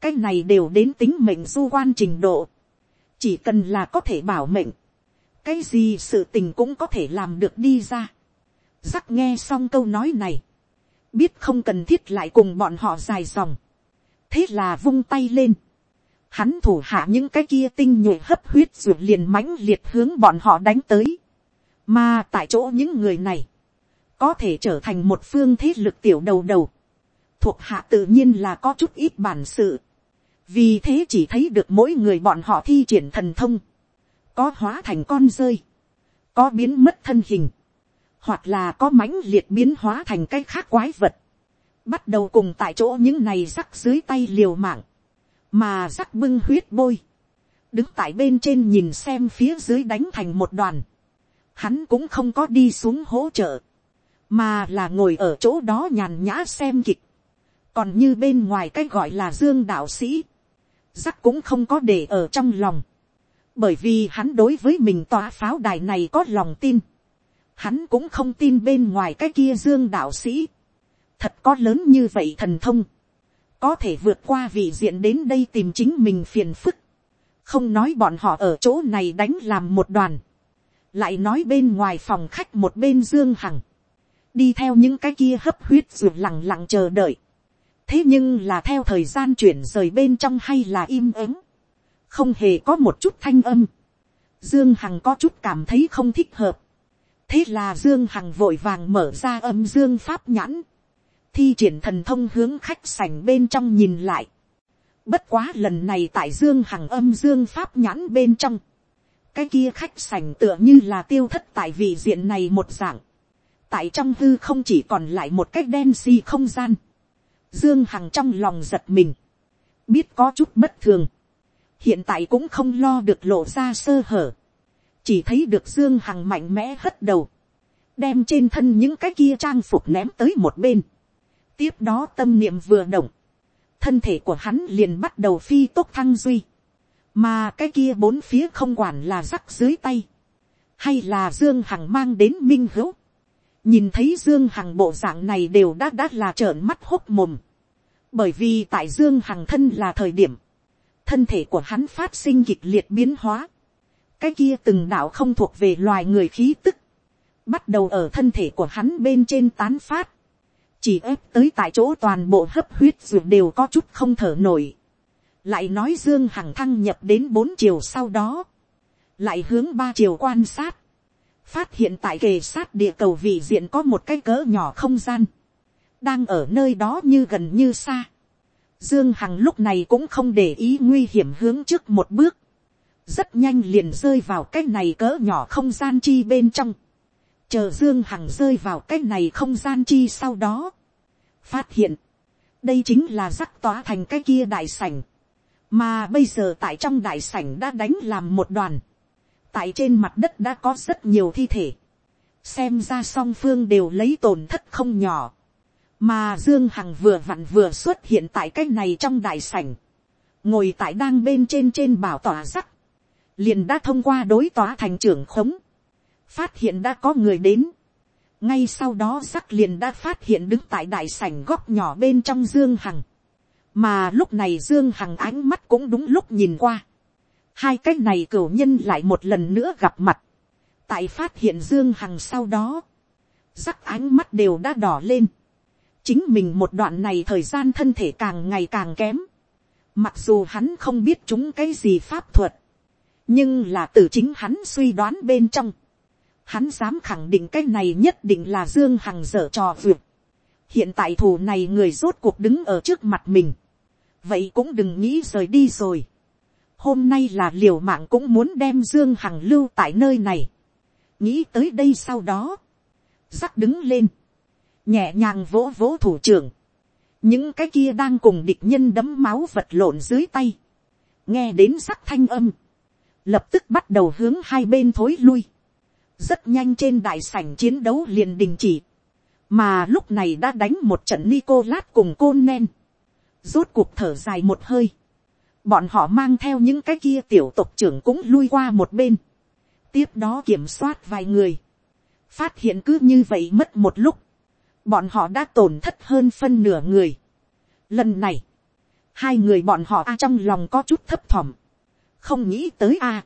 cái này đều đến tính mệnh du quan trình độ. chỉ cần là có thể bảo mệnh cái gì sự tình cũng có thể làm được đi ra. Giác nghe xong câu nói này, biết không cần thiết lại cùng bọn họ dài dòng. thế là vung tay lên. hắn thủ hạ những cái kia tinh nhuệ hấp huyết ruột liền mãnh liệt hướng bọn họ đánh tới. mà tại chỗ những người này, có thể trở thành một phương thế lực tiểu đầu đầu. thuộc hạ tự nhiên là có chút ít bản sự. vì thế chỉ thấy được mỗi người bọn họ thi triển thần thông có hóa thành con rơi, có biến mất thân hình, hoặc là có mãnh liệt biến hóa thành cái khác quái vật, bắt đầu cùng tại chỗ những này rắc dưới tay liều mạng, mà rắc bưng huyết bôi, đứng tại bên trên nhìn xem phía dưới đánh thành một đoàn, hắn cũng không có đi xuống hỗ trợ, mà là ngồi ở chỗ đó nhàn nhã xem kịch, còn như bên ngoài cái gọi là dương đạo sĩ, rắc cũng không có để ở trong lòng, bởi vì hắn đối với mình tòa pháo đài này có lòng tin, hắn cũng không tin bên ngoài cái kia dương đạo sĩ, thật có lớn như vậy thần thông, có thể vượt qua vị diện đến đây tìm chính mình phiền phức, không nói bọn họ ở chỗ này đánh làm một đoàn, lại nói bên ngoài phòng khách một bên dương hằng, đi theo những cái kia hấp huyết ruột lẳng lặng chờ đợi, thế nhưng là theo thời gian chuyển rời bên trong hay là im ắng, không hề có một chút thanh âm. Dương Hằng có chút cảm thấy không thích hợp. Thế là Dương Hằng vội vàng mở ra âm Dương Pháp nhãn. Thi triển thần thông hướng khách sảnh bên trong nhìn lại. Bất quá lần này tại Dương Hằng âm Dương Pháp nhãn bên trong. Cái kia khách sảnh tựa như là tiêu thất tại vị diện này một dạng. Tại trong hư không chỉ còn lại một cách đen xì không gian. Dương Hằng trong lòng giật mình. Biết có chút bất thường hiện tại cũng không lo được lộ ra sơ hở, chỉ thấy được dương hằng mạnh mẽ hất đầu, đem trên thân những cái kia trang phục ném tới một bên, tiếp đó tâm niệm vừa động, thân thể của hắn liền bắt đầu phi tốc thăng duy, mà cái kia bốn phía không quản là rắc dưới tay, hay là dương hằng mang đến minh hữu, nhìn thấy dương hằng bộ dạng này đều đã đã là trợn mắt hốc mồm, bởi vì tại dương hằng thân là thời điểm, thân thể của hắn phát sinh kịch liệt biến hóa, cái kia từng đạo không thuộc về loài người khí tức, bắt đầu ở thân thể của hắn bên trên tán phát, chỉ ép tới tại chỗ toàn bộ hấp huyết ruột đều có chút không thở nổi. lại nói dương hằng thăng nhập đến bốn chiều sau đó, lại hướng ba chiều quan sát, phát hiện tại kề sát địa cầu vị diện có một cái cỡ nhỏ không gian, đang ở nơi đó như gần như xa. Dương Hằng lúc này cũng không để ý nguy hiểm hướng trước một bước, rất nhanh liền rơi vào cái này cỡ nhỏ không gian chi bên trong. Chờ dương hằng rơi vào cái này không gian chi sau đó, phát hiện, đây chính là rắc tỏa thành cái kia đại sảnh, mà bây giờ tại trong đại sảnh đã đánh làm một đoàn, tại trên mặt đất đã có rất nhiều thi thể, xem ra song phương đều lấy tổn thất không nhỏ, mà dương hằng vừa vặn vừa xuất hiện tại cái này trong đại sảnh, ngồi tại đang bên trên trên bảo tỏa rắc, liền đã thông qua đối tỏa thành trưởng khống, phát hiện đã có người đến. ngay sau đó sắc liền đã phát hiện đứng tại đại sảnh góc nhỏ bên trong dương hằng. mà lúc này dương hằng ánh mắt cũng đúng lúc nhìn qua. hai cái này cửu nhân lại một lần nữa gặp mặt. tại phát hiện dương hằng sau đó, sắc ánh mắt đều đã đỏ lên. chính mình một đoạn này thời gian thân thể càng ngày càng kém. mặc dù hắn không biết chúng cái gì pháp thuật, nhưng là từ chính hắn suy đoán bên trong hắn dám khẳng định cái này nhất định là dương hằng dở trò vượt. hiện tại thù này người rốt cuộc đứng ở trước mặt mình. vậy cũng đừng nghĩ rời đi rồi. hôm nay là liều mạng cũng muốn đem dương hằng lưu tại nơi này. nghĩ tới đây sau đó. rắc đứng lên. nhẹ nhàng vỗ vỗ thủ trưởng. những cái kia đang cùng địch nhân đấm máu vật lộn dưới tay. nghe đến sắc thanh âm lập tức bắt đầu hướng hai bên thối lui. Rất nhanh trên đại sảnh chiến đấu liền đình chỉ, mà lúc này đã đánh một trận Nicolas cùng côn nen, rốt cuộc thở dài một hơi, bọn họ mang theo những cái kia tiểu tộc trưởng cũng lui qua một bên, tiếp đó kiểm soát vài người, phát hiện cứ như vậy mất một lúc, bọn họ đã tổn thất hơn phân nửa người. Lần này, hai người bọn họ a trong lòng có chút thấp thỏm, không nghĩ tới a, à,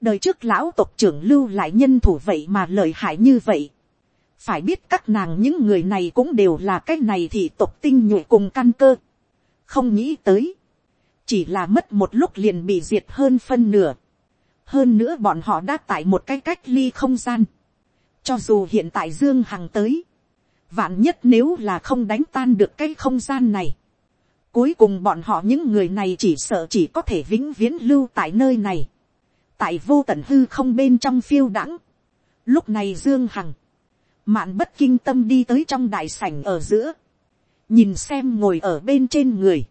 đời trước lão tộc trưởng lưu lại nhân thủ vậy mà lợi hại như vậy. phải biết các nàng những người này cũng đều là cái này thì tộc tinh nhuệ cùng căn cơ. không nghĩ tới. chỉ là mất một lúc liền bị diệt hơn phân nửa. hơn nữa bọn họ đã tại một cái cách ly không gian. cho dù hiện tại dương hằng tới. vạn nhất nếu là không đánh tan được cái không gian này cuối cùng bọn họ những người này chỉ sợ chỉ có thể vĩnh viễn lưu tại nơi này tại vô tận hư không bên trong phiêu đãng. Lúc này Dương Hằng, mạn bất kinh tâm đi tới trong đại sảnh ở giữa, nhìn xem ngồi ở bên trên người.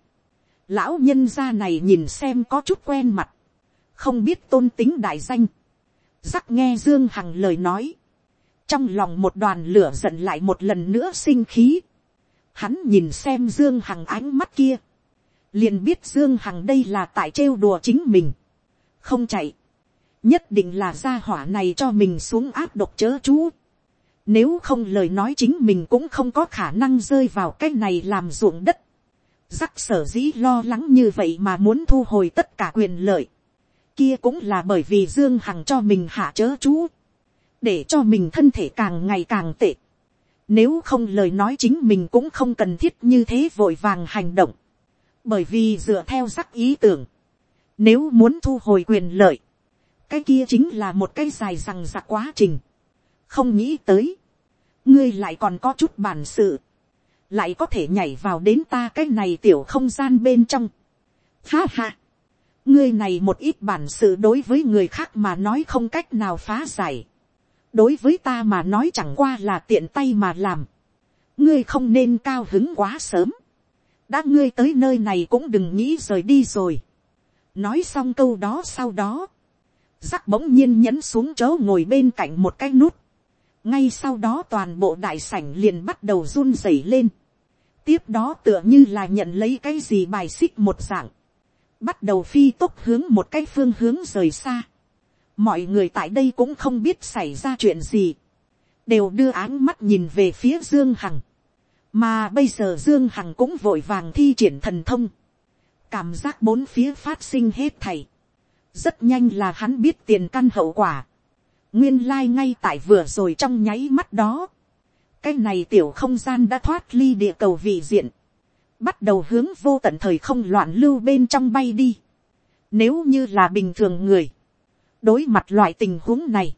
Lão nhân gia này nhìn xem có chút quen mặt, không biết tôn tính đại danh. Rắc nghe Dương Hằng lời nói, trong lòng một đoàn lửa giận lại một lần nữa sinh khí. Hắn nhìn xem Dương Hằng ánh mắt kia, liền biết Dương Hằng đây là tại trêu đùa chính mình. Không chạy, nhất định là gia hỏa này cho mình xuống áp độc chớ chú. Nếu không lời nói chính mình cũng không có khả năng rơi vào cái này làm ruộng đất. Rắc sở dĩ lo lắng như vậy mà muốn thu hồi tất cả quyền lợi. Kia cũng là bởi vì Dương Hằng cho mình hạ chớ chú. Để cho mình thân thể càng ngày càng tệ. Nếu không lời nói chính mình cũng không cần thiết như thế vội vàng hành động. Bởi vì dựa theo rắc ý tưởng. Nếu muốn thu hồi quyền lợi cái kia chính là một cái dài rằng giặc quá trình, không nghĩ tới, ngươi lại còn có chút bản sự, lại có thể nhảy vào đến ta cái này tiểu không gian bên trong. Ha ha, ngươi này một ít bản sự đối với người khác mà nói không cách nào phá giải, đối với ta mà nói chẳng qua là tiện tay mà làm, ngươi không nên cao hứng quá sớm, đã ngươi tới nơi này cũng đừng nghĩ rời đi rồi. nói xong câu đó sau đó, rắc bỗng nhiên nhấn xuống chỗ ngồi bên cạnh một cái nút. ngay sau đó toàn bộ đại sảnh liền bắt đầu run rẩy lên. tiếp đó tựa như là nhận lấy cái gì bài xích một dạng. bắt đầu phi tốc hướng một cái phương hướng rời xa mọi người tại đây cũng không biết xảy ra chuyện gì. đều đưa áng mắt nhìn về phía dương hằng. mà bây giờ dương hằng cũng vội vàng thi triển thần thông. cảm giác bốn phía phát sinh hết thầy rất nhanh là hắn biết tiền căn hậu quả. nguyên lai ngay tại vừa rồi trong nháy mắt đó, cái này tiểu không gian đã thoát ly địa cầu vị diện, bắt đầu hướng vô tận thời không loạn lưu bên trong bay đi. Nếu như là bình thường người, đối mặt loại tình huống này,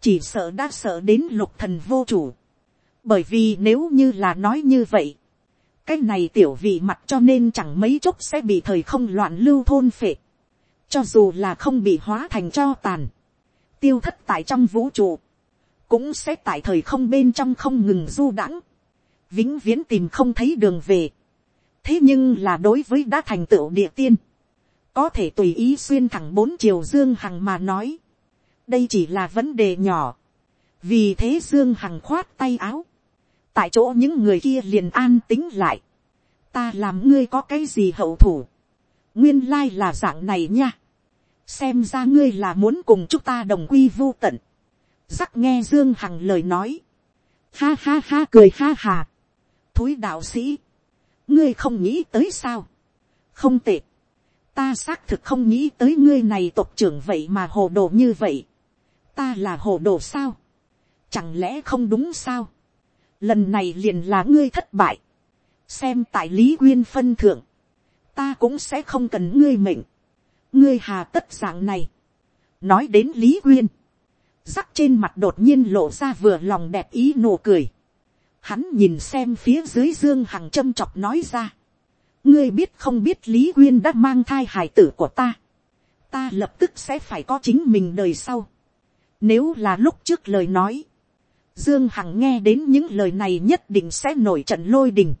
chỉ sợ đã sợ đến lục thần vô chủ. Bởi vì nếu như là nói như vậy, cái này tiểu vị mặt cho nên chẳng mấy chốc sẽ bị thời không loạn lưu thôn phệ. Cho dù là không bị hóa thành cho tàn, tiêu thất tại trong vũ trụ, cũng sẽ tại thời không bên trong không ngừng du đãng, vĩnh viễn tìm không thấy đường về. thế nhưng là đối với đã thành tựu địa tiên, có thể tùy ý xuyên thẳng bốn chiều dương hằng mà nói, đây chỉ là vấn đề nhỏ, vì thế dương hằng khoát tay áo, tại chỗ những người kia liền an tính lại, ta làm ngươi có cái gì hậu thủ, nguyên lai là dạng này nha, xem ra ngươi là muốn cùng chúng ta đồng quy vô tận, Rắc nghe Dương Hằng lời nói. Ha ha ha cười ha hà. Thúi đạo sĩ. Ngươi không nghĩ tới sao. Không tệ. Ta xác thực không nghĩ tới ngươi này tộc trưởng vậy mà hồ đồ như vậy. Ta là hồ đồ sao. Chẳng lẽ không đúng sao. Lần này liền là ngươi thất bại. Xem tại Lý Quyên phân thượng. Ta cũng sẽ không cần ngươi mệnh. Ngươi hà tất dạng này. Nói đến Lý Quyên rắc trên mặt đột nhiên lộ ra vừa lòng đẹp ý nụ cười. Hắn nhìn xem phía dưới dương hằng châm chọc nói ra ngươi biết không biết lý quyên đã mang thai hải tử của ta. ta lập tức sẽ phải có chính mình đời sau. nếu là lúc trước lời nói. dương hằng nghe đến những lời này nhất định sẽ nổi trận lôi đình.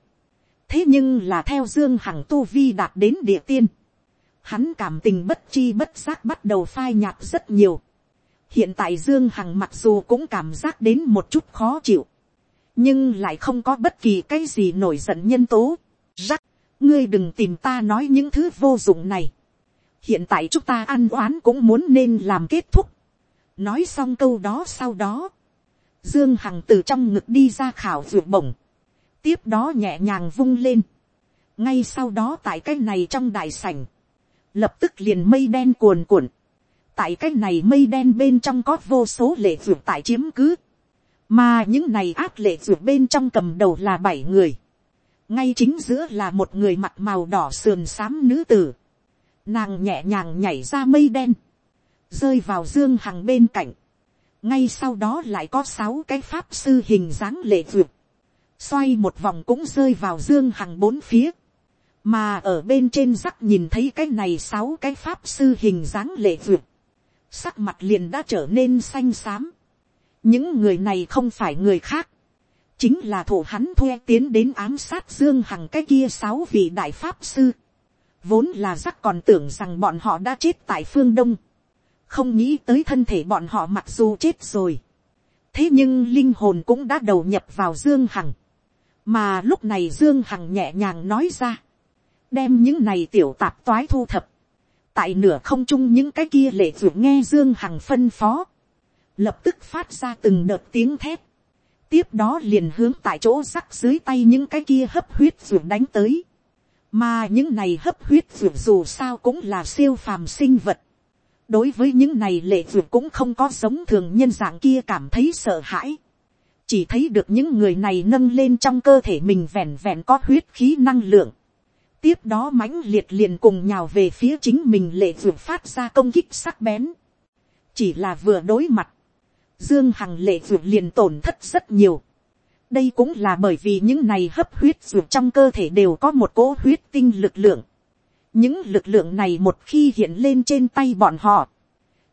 thế nhưng là theo dương hằng tu vi đạt đến địa tiên. hắn cảm tình bất chi bất giác bắt đầu phai nhạt rất nhiều hiện tại dương hằng mặc dù cũng cảm giác đến một chút khó chịu, nhưng lại không có bất kỳ cái gì nổi giận nhân tố. Rắc, ngươi đừng tìm ta nói những thứ vô dụng này. hiện tại chúng ta ăn oán cũng muốn nên làm kết thúc. nói xong câu đó sau đó, dương hằng từ trong ngực đi ra khảo ruột bổng, tiếp đó nhẹ nhàng vung lên. ngay sau đó tại cái này trong đại sảnh, lập tức liền mây đen cuồn cuộn tại cái này mây đen bên trong có vô số lệ ruột tại chiếm cứ, mà những này ác lệ ruột bên trong cầm đầu là bảy người, ngay chính giữa là một người mặt màu đỏ sườn xám nữ tử, nàng nhẹ nhàng nhảy ra mây đen, rơi vào dương hằng bên cạnh, ngay sau đó lại có sáu cái pháp sư hình dáng lệ vượt, xoay một vòng cũng rơi vào dương hằng bốn phía, mà ở bên trên rắc nhìn thấy cái này sáu cái pháp sư hình dáng lệ vượt, sắc mặt liền đã trở nên xanh xám. những người này không phải người khác, chính là thủ hắn thuê tiến đến ám sát dương hằng cái kia sáu vị đại pháp sư. vốn là rắc còn tưởng rằng bọn họ đã chết tại phương đông, không nghĩ tới thân thể bọn họ mặc dù chết rồi. thế nhưng linh hồn cũng đã đầu nhập vào dương hằng. mà lúc này dương hằng nhẹ nhàng nói ra, đem những này tiểu tạp toái thu thập, tại nửa không trung những cái kia lệ ruột nghe dương hằng phân phó, lập tức phát ra từng đợt tiếng thép, tiếp đó liền hướng tại chỗ rắc dưới tay những cái kia hấp huyết ruột đánh tới, mà những này hấp huyết ruột dù sao cũng là siêu phàm sinh vật, đối với những này lệ ruột cũng không có sống thường nhân dạng kia cảm thấy sợ hãi, chỉ thấy được những người này nâng lên trong cơ thể mình vẹn vẹn có huyết khí năng lượng, tiếp đó mãnh liệt liền cùng nhào về phía chính mình lệ ruột phát ra công kích sắc bén. chỉ là vừa đối mặt, dương hằng lệ ruột liền tổn thất rất nhiều. đây cũng là bởi vì những này hấp huyết ruột trong cơ thể đều có một cỗ huyết tinh lực lượng. những lực lượng này một khi hiện lên trên tay bọn họ,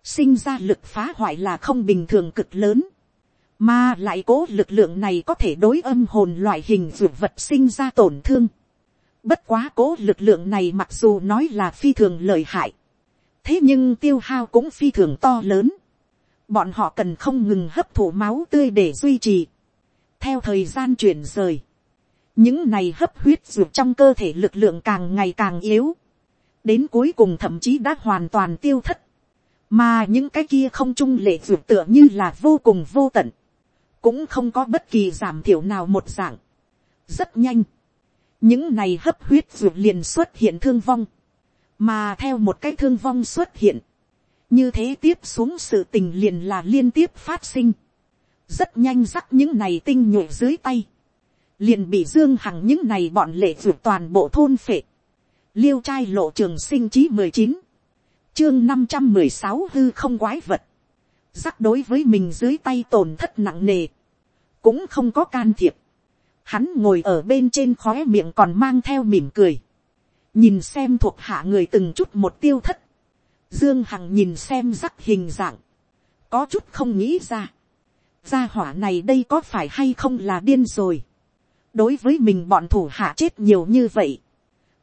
sinh ra lực phá hoại là không bình thường cực lớn. mà lại cố lực lượng này có thể đối âm hồn loại hình ruột vật sinh ra tổn thương Bất quá cố lực lượng này mặc dù nói là phi thường lợi hại. Thế nhưng tiêu hao cũng phi thường to lớn. Bọn họ cần không ngừng hấp thụ máu tươi để duy trì. Theo thời gian chuyển rời. Những này hấp huyết ruột trong cơ thể lực lượng càng ngày càng yếu. Đến cuối cùng thậm chí đã hoàn toàn tiêu thất. Mà những cái kia không trung lệ ruột tựa như là vô cùng vô tận. Cũng không có bất kỳ giảm thiểu nào một dạng. Rất nhanh những này hấp huyết ruột liền xuất hiện thương vong, mà theo một cái thương vong xuất hiện, như thế tiếp xuống sự tình liền là liên tiếp phát sinh, rất nhanh rắc những này tinh nhuệ dưới tay, liền bị dương hằng những này bọn lệ vượt toàn bộ thôn phệ, liêu trai lộ trường sinh chí mười chín, chương năm trăm mười sáu hư không quái vật, rắc đối với mình dưới tay tổn thất nặng nề, cũng không có can thiệp, hắn ngồi ở bên trên khóe miệng còn mang theo mỉm cười, nhìn xem thuộc hạ người từng chút một tiêu thất, dương hằng nhìn xem rắc hình dạng, có chút không nghĩ ra, gia hỏa này đây có phải hay không là điên rồi, đối với mình bọn thủ hạ chết nhiều như vậy,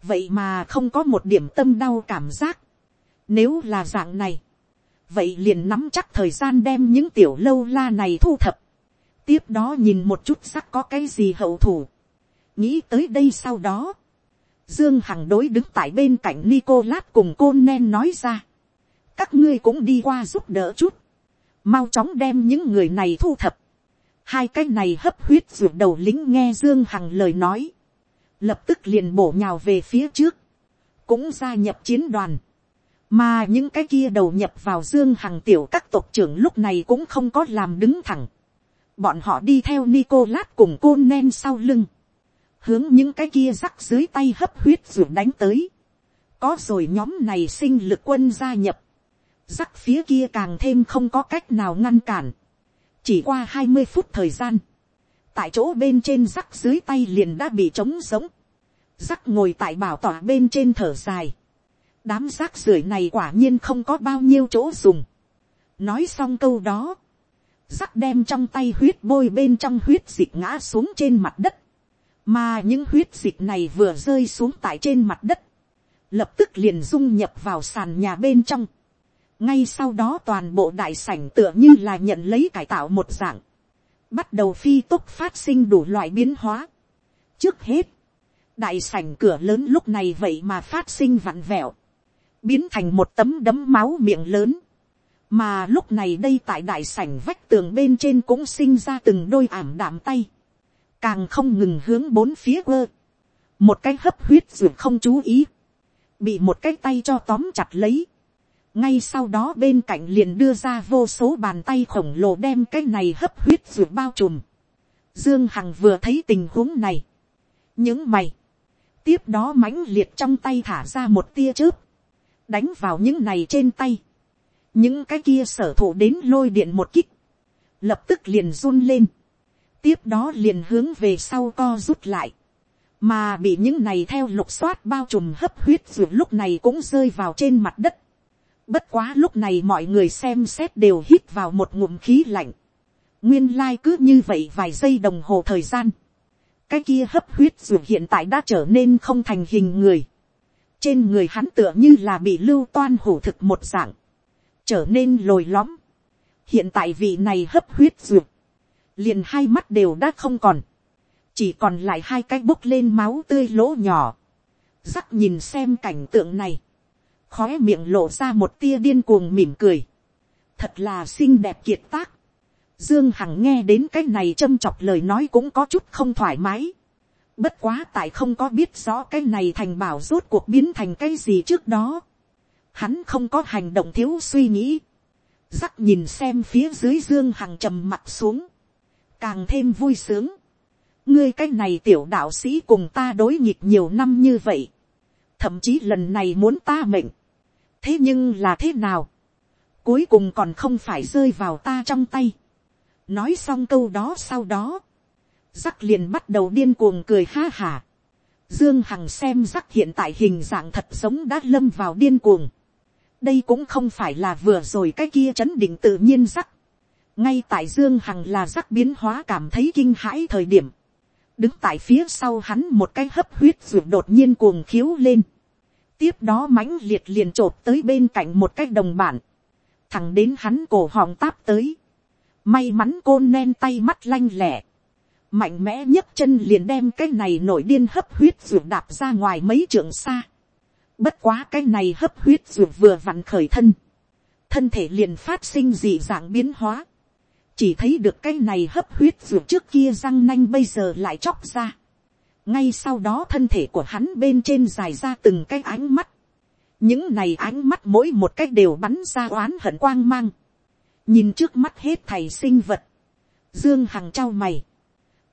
vậy mà không có một điểm tâm đau cảm giác, nếu là dạng này, vậy liền nắm chắc thời gian đem những tiểu lâu la này thu thập, tiếp đó nhìn một chút sắc có cái gì hậu thủ, nghĩ tới đây sau đó, dương hằng đối đứng tại bên cạnh nicolas cùng côn nen nói ra, các ngươi cũng đi qua giúp đỡ chút, mau chóng đem những người này thu thập, hai cái này hấp huyết ruột đầu lính nghe dương hằng lời nói, lập tức liền bổ nhào về phía trước, cũng gia nhập chiến đoàn, mà những cái kia đầu nhập vào dương hằng tiểu các tộc trưởng lúc này cũng không có làm đứng thẳng, bọn họ đi theo Nicolas cùng côn nen sau lưng, hướng những cái kia rắc dưới tay hấp huyết ruột đánh tới, có rồi nhóm này sinh lực quân gia nhập, rắc phía kia càng thêm không có cách nào ngăn cản, chỉ qua hai mươi phút thời gian, tại chỗ bên trên rắc dưới tay liền đã bị trống sống, rắc ngồi tại bảo tỏa bên trên thở dài, đám rác rưởi này quả nhiên không có bao nhiêu chỗ dùng. nói xong câu đó, rắc đem trong tay huyết bôi bên trong huyết dịch ngã xuống trên mặt đất, mà những huyết dịch này vừa rơi xuống tại trên mặt đất, lập tức liền dung nhập vào sàn nhà bên trong ngay sau đó toàn bộ đại sảnh tựa như là nhận lấy cải tạo một dạng, bắt đầu phi tốc phát sinh đủ loại biến hóa. trước hết, đại sảnh cửa lớn lúc này vậy mà phát sinh vặn vẹo, biến thành một tấm đấm máu miệng lớn, mà lúc này đây tại đại sảnh vách tường bên trên cũng sinh ra từng đôi ảm đạm tay, càng không ngừng hướng bốn phía ơ, một cái hấp huyết ruột không chú ý, bị một cái tay cho tóm chặt lấy, ngay sau đó bên cạnh liền đưa ra vô số bàn tay khổng lồ đem cái này hấp huyết ruột bao trùm. Dương Hằng vừa thấy tình huống này. Những mày. Tiếp đó mãnh liệt trong tay thả ra một tia chớp. Đánh vào những này trên tay. Những cái kia sở thủ đến lôi điện một kích. Lập tức liền run lên. Tiếp đó liền hướng về sau co rút lại. Mà bị những này theo lục xoát bao trùm hấp huyết ruột lúc này cũng rơi vào trên mặt đất Bất quá lúc này mọi người xem xét đều hít vào một ngụm khí lạnh. Nguyên lai cứ như vậy vài giây đồng hồ thời gian. Cái kia hấp huyết dù hiện tại đã trở nên không thành hình người. Trên người hắn tựa như là bị lưu toan hủ thực một dạng. Trở nên lồi lõm. Hiện tại vị này hấp huyết dù. Liền hai mắt đều đã không còn. Chỉ còn lại hai cái bốc lên máu tươi lỗ nhỏ. Rắc nhìn xem cảnh tượng này khói miệng lộ ra một tia điên cuồng mỉm cười. thật là xinh đẹp kiệt tác. dương hằng nghe đến cái này châm chọc lời nói cũng có chút không thoải mái. bất quá tại không có biết rõ cái này thành bảo rốt cuộc biến thành cái gì trước đó. hắn không có hành động thiếu suy nghĩ. rắc nhìn xem phía dưới dương hằng trầm mặt xuống. càng thêm vui sướng. ngươi cái này tiểu đạo sĩ cùng ta đối nghịch nhiều năm như vậy thậm chí lần này muốn ta mệnh, thế nhưng là thế nào, cuối cùng còn không phải rơi vào ta trong tay. nói xong câu đó sau đó, rắc liền bắt đầu điên cuồng cười ha hà. dương hằng xem rắc hiện tại hình dạng thật sống đã lâm vào điên cuồng. đây cũng không phải là vừa rồi cái kia chấn định tự nhiên rắc. ngay tại dương hằng là rắc biến hóa cảm thấy kinh hãi thời điểm đứng tại phía sau hắn một cái hấp huyết ruột đột nhiên cuồng khiếu lên. Tiếp đó mãnh liệt liền t r ộ tới bên cạnh một cái đồng bản, thẳng đến hắn cổ họng táp tới, may mắn côn nen tay mắt lanh lẻ, mạnh mẽ nhấc chân liền đem cái này nổi điên hấp huyết ruột đạp ra ngoài mấy trường xa, bất quá cái này hấp huyết ruột vừa vặn khởi thân, thân thể liền phát sinh dị dạng biến hóa, chỉ thấy được cái này hấp huyết ruột trước kia răng nanh bây giờ lại chóc ra, ngay sau đó thân thể của hắn bên trên dài ra từng cái ánh mắt, những này ánh mắt mỗi một cách đều bắn ra oán hận quang mang, nhìn trước mắt hết thầy sinh vật, Dương Hằng trao mày.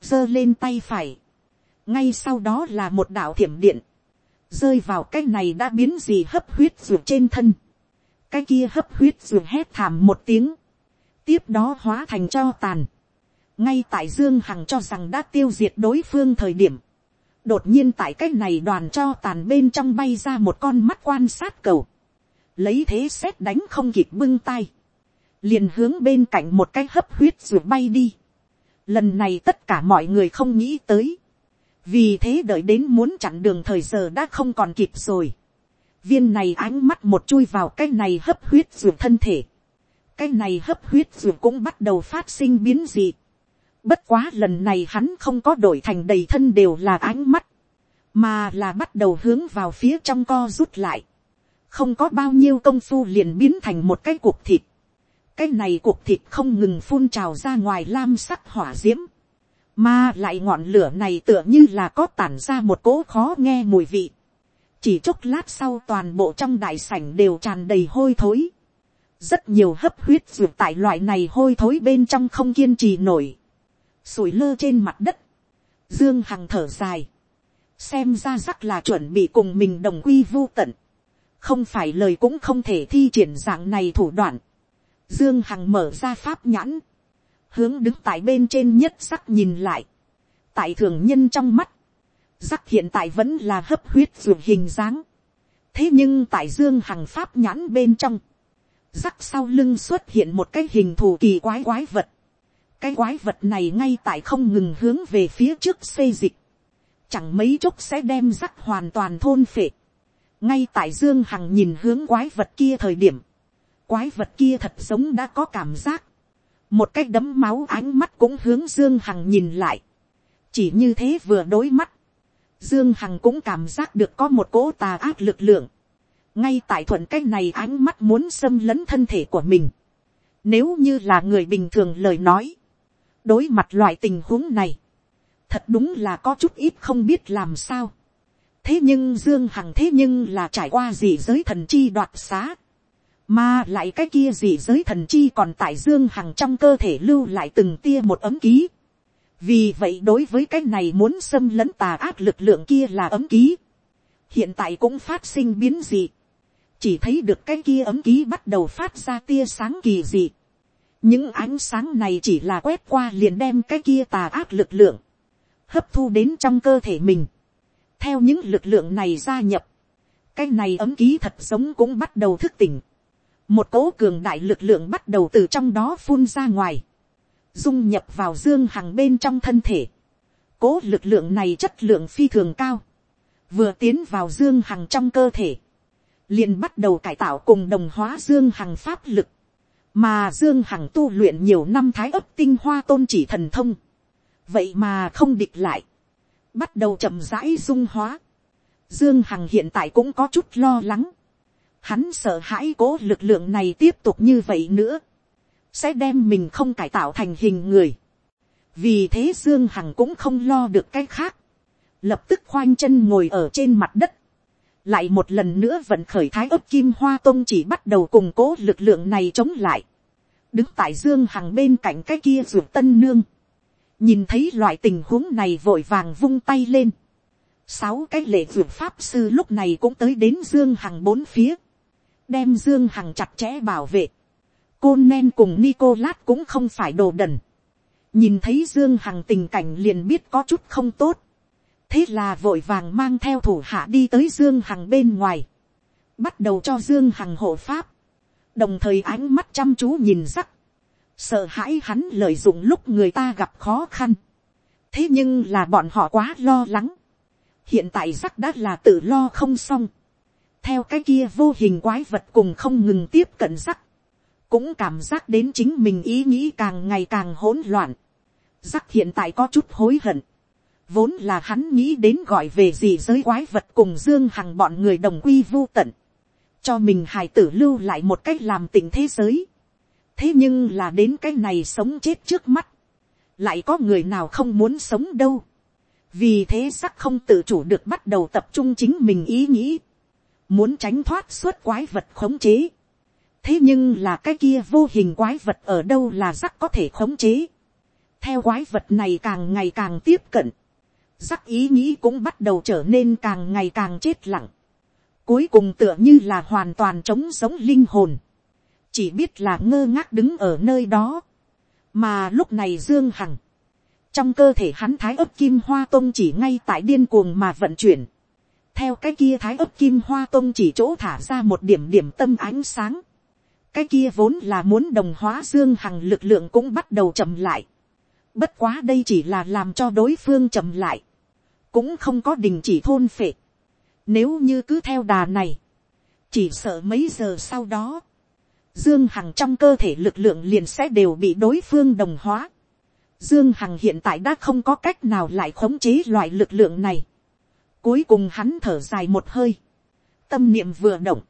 giơ lên tay phải. Ngay sau đó là một đạo thiểm điện. Rơi vào cái này đã biến gì hấp huyết ruột trên thân. Cái kia hấp huyết ruột hét thảm một tiếng. Tiếp đó hóa thành cho tàn. Ngay tại Dương Hằng cho rằng đã tiêu diệt đối phương thời điểm. Đột nhiên tại cái này đoàn cho tàn bên trong bay ra một con mắt quan sát cầu. Lấy thế xét đánh không kịp bưng tay liền hướng bên cạnh một cái hấp huyết rồi bay đi. Lần này tất cả mọi người không nghĩ tới. Vì thế đợi đến muốn chặn đường thời giờ đã không còn kịp rồi. Viên này ánh mắt một chui vào cái này hấp huyết ruột thân thể. Cái này hấp huyết ruột cũng bắt đầu phát sinh biến dị. Bất quá lần này hắn không có đổi thành đầy thân đều là ánh mắt. Mà là bắt đầu hướng vào phía trong co rút lại. Không có bao nhiêu công phu liền biến thành một cái cục thịt cái này cuộc thịt không ngừng phun trào ra ngoài lam sắc hỏa diễm, mà lại ngọn lửa này tựa như là có tản ra một cỗ khó nghe mùi vị. chỉ chốc lát sau toàn bộ trong đại sảnh đều tràn đầy hôi thối rất nhiều hấp huyết ruột tại loại này hôi thối bên trong không kiên trì nổi. sủi lơ trên mặt đất. dương hằng thở dài. xem ra rắc là chuẩn bị cùng mình đồng quy vô tận. không phải lời cũng không thể thi triển dạng này thủ đoạn Dương Hằng mở ra pháp nhãn. Hướng đứng tại bên trên nhất sắc nhìn lại. Tại thường nhân trong mắt. Sắc hiện tại vẫn là hấp huyết ruột hình dáng. Thế nhưng tại Dương Hằng pháp nhãn bên trong rắc sau lưng xuất hiện một cái hình thù kỳ quái quái vật. Cái quái vật này ngay tại không ngừng hướng về phía trước xây dịch. Chẳng mấy chốc sẽ đem rắc hoàn toàn thôn phệ. Ngay tại Dương Hằng nhìn hướng quái vật kia thời điểm quái vật kia thật giống đã có cảm giác. Một cái đấm máu ánh mắt cũng hướng Dương Hằng nhìn lại. Chỉ như thế vừa đối mắt. Dương Hằng cũng cảm giác được có một cỗ tà ác lực lượng. Ngay tại thuận cái này ánh mắt muốn xâm lấn thân thể của mình. Nếu như là người bình thường lời nói. Đối mặt loại tình huống này. Thật đúng là có chút ít không biết làm sao. Thế nhưng Dương Hằng thế nhưng là trải qua gì giới thần chi đoạt xá mà lại cái kia gì giới thần chi còn tại dương hằng trong cơ thể lưu lại từng tia một ấm ký. vì vậy đối với cái này muốn xâm lấn tà ác lực lượng kia là ấm ký. hiện tại cũng phát sinh biến dị chỉ thấy được cái kia ấm ký bắt đầu phát ra tia sáng kỳ dị. những ánh sáng này chỉ là quét qua liền đem cái kia tà ác lực lượng hấp thu đến trong cơ thể mình. theo những lực lượng này gia nhập, cái này ấm ký thật giống cũng bắt đầu thức tỉnh một cỗ cường đại lực lượng bắt đầu từ trong đó phun ra ngoài, dung nhập vào dương hằng bên trong thân thể. Cố lực lượng này chất lượng phi thường cao, vừa tiến vào dương hằng trong cơ thể, liền bắt đầu cải tạo cùng đồng hóa dương hằng pháp lực, mà dương hằng tu luyện nhiều năm thái ấp tinh hoa tôn chỉ thần thông, vậy mà không địch lại, bắt đầu chậm rãi dung hóa. Dương Hằng hiện tại cũng có chút lo lắng. Hắn sợ hãi cố lực lượng này tiếp tục như vậy nữa. Sẽ đem mình không cải tạo thành hình người. Vì thế Dương Hằng cũng không lo được cái khác. Lập tức khoanh chân ngồi ở trên mặt đất. Lại một lần nữa vận khởi thái ấp kim hoa tông chỉ bắt đầu củng cố lực lượng này chống lại. Đứng tại Dương Hằng bên cạnh cái kia ruột tân nương. Nhìn thấy loại tình huống này vội vàng vung tay lên sáu cái lệ ruột pháp sư lúc này cũng tới đến dương hằng bốn phía đem dương hằng chặt chẽ bảo vệ. côn nen cùng nicolas cũng không phải đồ đần. nhìn thấy dương hằng tình cảnh liền biết có chút không tốt thế là vội vàng mang theo thủ hạ đi tới dương hằng bên ngoài. bắt đầu cho dương hằng hộ pháp. đồng thời ánh mắt chăm chú nhìn rắc. sợ hãi hắn lợi dụng lúc người ta gặp khó khăn. thế nhưng là bọn họ quá lo lắng. hiện tại rắc đã là tự lo không xong theo cái kia vô hình quái vật cùng không ngừng tiếp cận rắc, cũng cảm giác đến chính mình ý nghĩ càng ngày càng hỗn loạn. Rắc hiện tại có chút hối hận, vốn là hắn nghĩ đến gọi về gì giới quái vật cùng dương hằng bọn người đồng quy vô tận, cho mình hài tử lưu lại một cách làm tình thế giới. thế nhưng là đến cái này sống chết trước mắt, lại có người nào không muốn sống đâu. vì thế sắc không tự chủ được bắt đầu tập trung chính mình ý nghĩ muốn tránh thoát suốt quái vật khống chế. thế nhưng là cái kia vô hình quái vật ở đâu là rắc có thể khống chế. theo quái vật này càng ngày càng tiếp cận, sắc ý nghĩ cũng bắt đầu trở nên càng ngày càng chết lặng, cuối cùng tựa như là hoàn toàn trống sống linh hồn, chỉ biết là ngơ ngác đứng ở nơi đó, mà lúc này dương hằng, trong cơ thể hắn thái ấp kim hoa tông chỉ ngay tại điên cuồng mà vận chuyển, theo cái kia thái ấp kim hoa tông chỉ chỗ thả ra một điểm điểm tâm ánh sáng, cái kia vốn là muốn đồng hóa dương hằng lực lượng cũng bắt đầu chậm lại, bất quá đây chỉ là làm cho đối phương chậm lại, cũng không có đình chỉ thôn phệ, nếu như cứ theo đà này, chỉ sợ mấy giờ sau đó, Dương Hằng trong cơ thể lực lượng liền sẽ đều bị đối phương đồng hóa. Dương Hằng hiện tại đã không có cách nào lại khống chế loại lực lượng này. Cuối cùng hắn thở dài một hơi. Tâm niệm vừa động.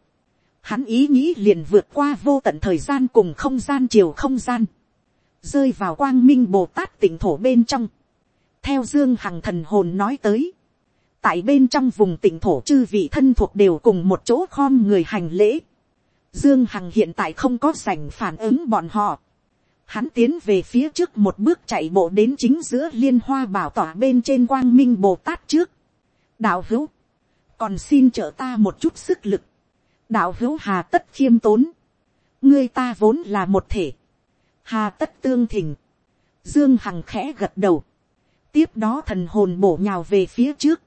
Hắn ý nghĩ liền vượt qua vô tận thời gian cùng không gian chiều không gian. Rơi vào quang minh Bồ Tát tỉnh thổ bên trong. Theo Dương Hằng thần hồn nói tới. Tại bên trong vùng tỉnh thổ chư vị thân thuộc đều cùng một chỗ khom người hành lễ Dương Hằng hiện tại không có sảnh phản ứng bọn họ. Hắn tiến về phía trước một bước chạy bộ đến chính giữa liên hoa bảo tỏa bên trên quang minh Bồ Tát trước. Đạo hữu. Còn xin trợ ta một chút sức lực. Đạo hữu hà tất khiêm tốn. Ngươi ta vốn là một thể. Hà tất tương thình, Dương Hằng khẽ gật đầu. Tiếp đó thần hồn bổ nhào về phía trước.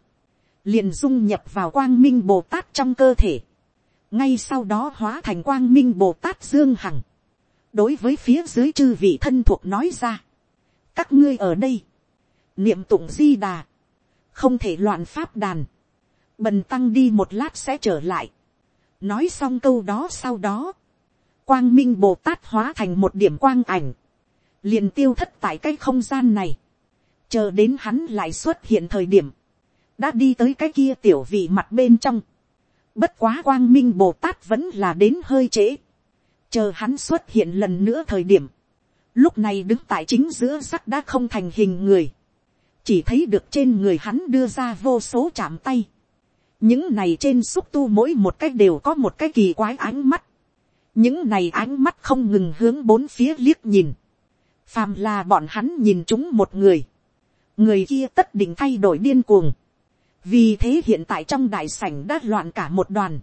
Liền dung nhập vào quang minh Bồ Tát trong cơ thể. Ngay sau đó hóa thành quang minh bồ tát dương hằng, đối với phía dưới chư vị thân thuộc nói ra, các ngươi ở đây, niệm tụng di đà, không thể loạn pháp đàn, bần tăng đi một lát sẽ trở lại, nói xong câu đó sau đó, quang minh bồ tát hóa thành một điểm quang ảnh, liền tiêu thất tại cái không gian này, chờ đến hắn lại xuất hiện thời điểm, đã đi tới cái kia tiểu vị mặt bên trong, Bất quá quang minh Bồ Tát vẫn là đến hơi trễ. Chờ hắn xuất hiện lần nữa thời điểm. Lúc này đứng tại chính giữa sắc đã không thành hình người. Chỉ thấy được trên người hắn đưa ra vô số chạm tay. Những này trên xúc tu mỗi một cái đều có một cái kỳ quái ánh mắt. Những này ánh mắt không ngừng hướng bốn phía liếc nhìn. Phàm là bọn hắn nhìn chúng một người. Người kia tất định thay đổi điên cuồng vì thế hiện tại trong đại sảnh đã loạn cả một đoàn.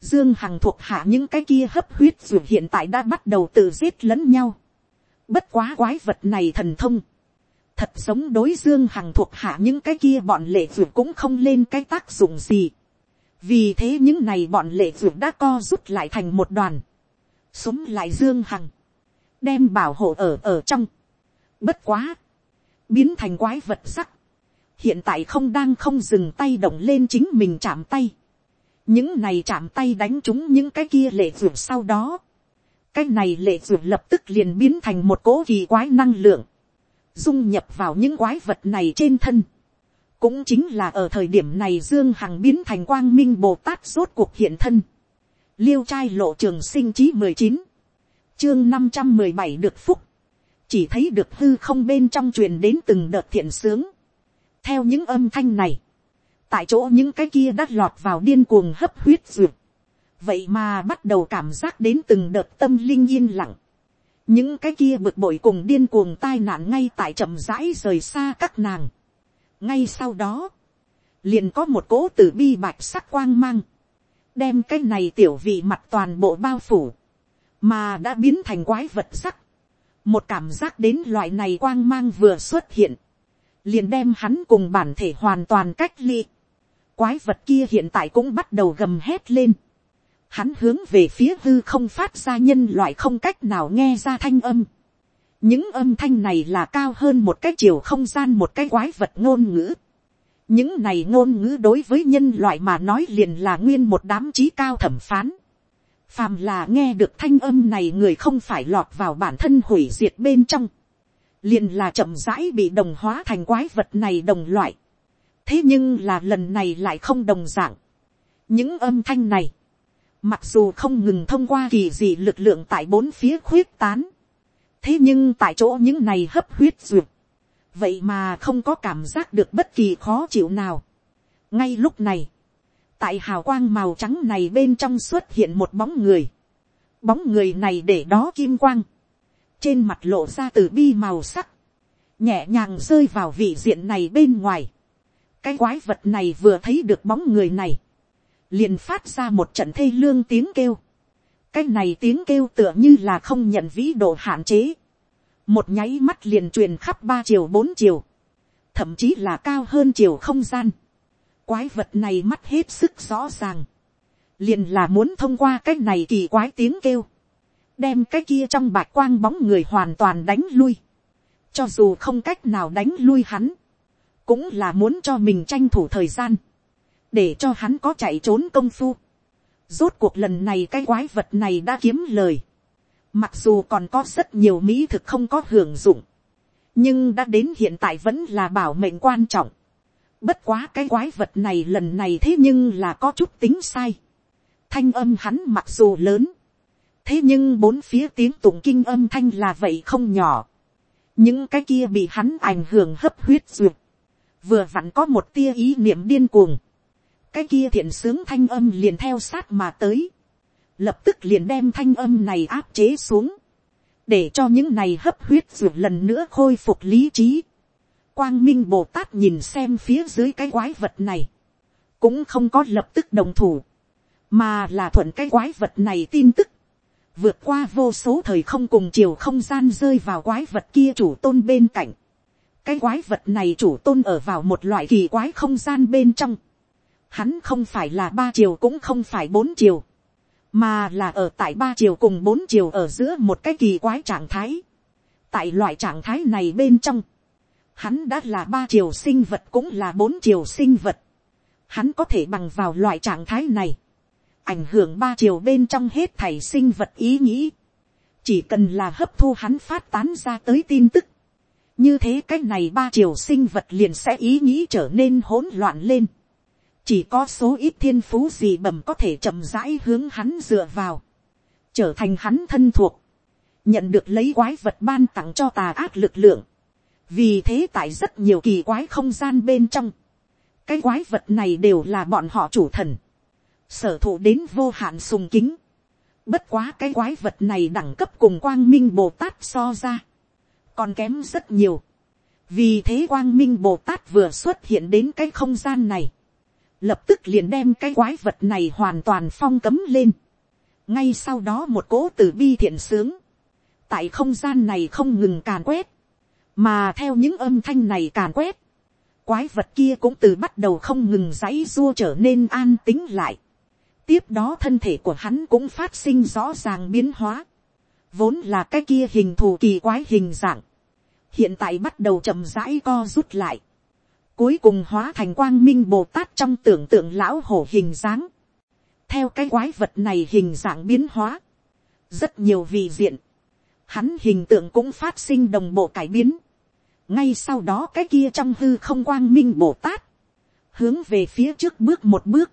Dương Hằng thuộc hạ những cái kia hấp huyết dù hiện tại đã bắt đầu tự giết lẫn nhau. Bất quá quái vật này thần thông. Thật giống đối Dương Hằng thuộc hạ những cái kia bọn lệ dù cũng không lên cái tác dụng gì. Vì thế những này bọn lệ dù đã co rút lại thành một đoàn. Súng lại Dương Hằng. Đem bảo hộ ở ở trong. Bất quá. Biến thành quái vật sắc hiện tại không đang không dừng tay động lên chính mình chạm tay. những này chạm tay đánh trúng những cái kia lệ ruột sau đó. cái này lệ ruột lập tức liền biến thành một cố kỳ quái năng lượng, dung nhập vào những quái vật này trên thân. cũng chính là ở thời điểm này dương hằng biến thành quang minh bồ tát rốt cuộc hiện thân. liêu trai lộ trường sinh chí mười chín, chương năm trăm mười bảy được phúc, chỉ thấy được hư không bên trong truyền đến từng đợt thiện sướng. Theo những âm thanh này, tại chỗ những cái kia đắt lọt vào điên cuồng hấp huyết duyệt, vậy mà bắt đầu cảm giác đến từng đợt tâm linh yên lặng, những cái kia bực bội cùng điên cuồng tai nạn ngay tại chậm rãi rời xa các nàng. ngay sau đó, liền có một cỗ tử bi bạch sắc quang mang, đem cái này tiểu vị mặt toàn bộ bao phủ, mà đã biến thành quái vật sắc một cảm giác đến loại này quang mang vừa xuất hiện, liền đem hắn cùng bản thể hoàn toàn cách ly. Quái vật kia hiện tại cũng bắt đầu gầm hét lên. Hắn hướng về phía hư không phát ra nhân loại không cách nào nghe ra thanh âm. Những âm thanh này là cao hơn một cái chiều không gian một cái quái vật ngôn ngữ. Những này ngôn ngữ đối với nhân loại mà nói liền là nguyên một đám trí cao thẩm phán. Phàm là nghe được thanh âm này người không phải lọt vào bản thân hủy diệt bên trong liền là chậm rãi bị đồng hóa thành quái vật này đồng loại. thế nhưng là lần này lại không đồng dạng. những âm thanh này, mặc dù không ngừng thông qua kỳ dị lực lượng tại bốn phía khuyết tán, thế nhưng tại chỗ những này hấp huyết duyệt, vậy mà không có cảm giác được bất kỳ khó chịu nào. ngay lúc này, tại hào quang màu trắng này bên trong xuất hiện một bóng người, bóng người này để đó kim quang, trên mặt lộ ra từ bi màu sắc, nhẹ nhàng rơi vào vị diện này bên ngoài. cái quái vật này vừa thấy được bóng người này, liền phát ra một trận thê lương tiếng kêu. cái này tiếng kêu tựa như là không nhận vĩ độ hạn chế. một nháy mắt liền truyền khắp ba chiều bốn chiều, thậm chí là cao hơn chiều không gian quái vật này mắt hết sức rõ ràng, liền là muốn thông qua cái này kỳ quái tiếng kêu, đem cái kia trong bạc quang bóng người hoàn toàn đánh lui. Cho dù không cách nào đánh lui hắn, cũng là muốn cho mình tranh thủ thời gian, để cho hắn có chạy trốn công phu. Rốt cuộc lần này cái quái vật này đã kiếm lời, mặc dù còn có rất nhiều mỹ thực không có hưởng dụng, nhưng đã đến hiện tại vẫn là bảo mệnh quan trọng. Bất quá cái quái vật này lần này thế nhưng là có chút tính sai. Thanh âm hắn mặc dù lớn, thế nhưng bốn phía tiếng tụng kinh âm thanh là vậy không nhỏ. Những cái kia bị hắn ảnh hưởng hấp huyết duyệt, vừa vặn có một tia ý niệm điên cuồng, cái kia thiện sướng thanh âm liền theo sát mà tới, lập tức liền đem thanh âm này áp chế xuống, để cho những này hấp huyết duyệt lần nữa khôi phục lý trí. Quang minh bồ tát nhìn xem phía dưới cái quái vật này, cũng không có lập tức đồng thủ, mà là thuận cái quái vật này tin tức, vượt qua vô số thời không cùng chiều không gian rơi vào quái vật kia chủ tôn bên cạnh. cái quái vật này chủ tôn ở vào một loại kỳ quái không gian bên trong. hắn không phải là ba chiều cũng không phải bốn chiều, mà là ở tại ba chiều cùng bốn chiều ở giữa một cái kỳ quái trạng thái. tại loại trạng thái này bên trong, hắn đã là ba chiều sinh vật cũng là bốn chiều sinh vật. hắn có thể bằng vào loại trạng thái này. Ảnh hưởng ba chiều bên trong hết thảy sinh vật ý nghĩ, chỉ cần là hấp thu hắn phát tán ra tới tin tức, như thế cái này ba chiều sinh vật liền sẽ ý nghĩ trở nên hỗn loạn lên, chỉ có số ít thiên phú gì bẩm có thể chậm rãi hướng hắn dựa vào, trở thành hắn thân thuộc, nhận được lấy quái vật ban tặng cho tà ác lực lượng, vì thế tại rất nhiều kỳ quái không gian bên trong, cái quái vật này đều là bọn họ chủ thần, sở thụ đến vô hạn sùng kính. Bất quá cái quái vật này đẳng cấp cùng quang minh Bồ Tát so ra. Còn kém rất nhiều. Vì thế quang minh Bồ Tát vừa xuất hiện đến cái không gian này. Lập tức liền đem cái quái vật này hoàn toàn phong cấm lên. Ngay sau đó một cỗ tử bi thiện sướng. Tại không gian này không ngừng càn quét. Mà theo những âm thanh này càn quét. Quái vật kia cũng từ bắt đầu không ngừng dãy dua trở nên an tính lại. Tiếp đó thân thể của hắn cũng phát sinh rõ ràng biến hóa, vốn là cái kia hình thù kỳ quái hình dạng, hiện tại bắt đầu chậm rãi co rút lại, cuối cùng hóa thành quang minh bồ tát trong tưởng tượng lão hổ hình dáng, theo cái quái vật này hình dạng biến hóa, rất nhiều vị diện, hắn hình tượng cũng phát sinh đồng bộ cải biến, ngay sau đó cái kia trong hư không quang minh bồ tát, hướng về phía trước bước một bước,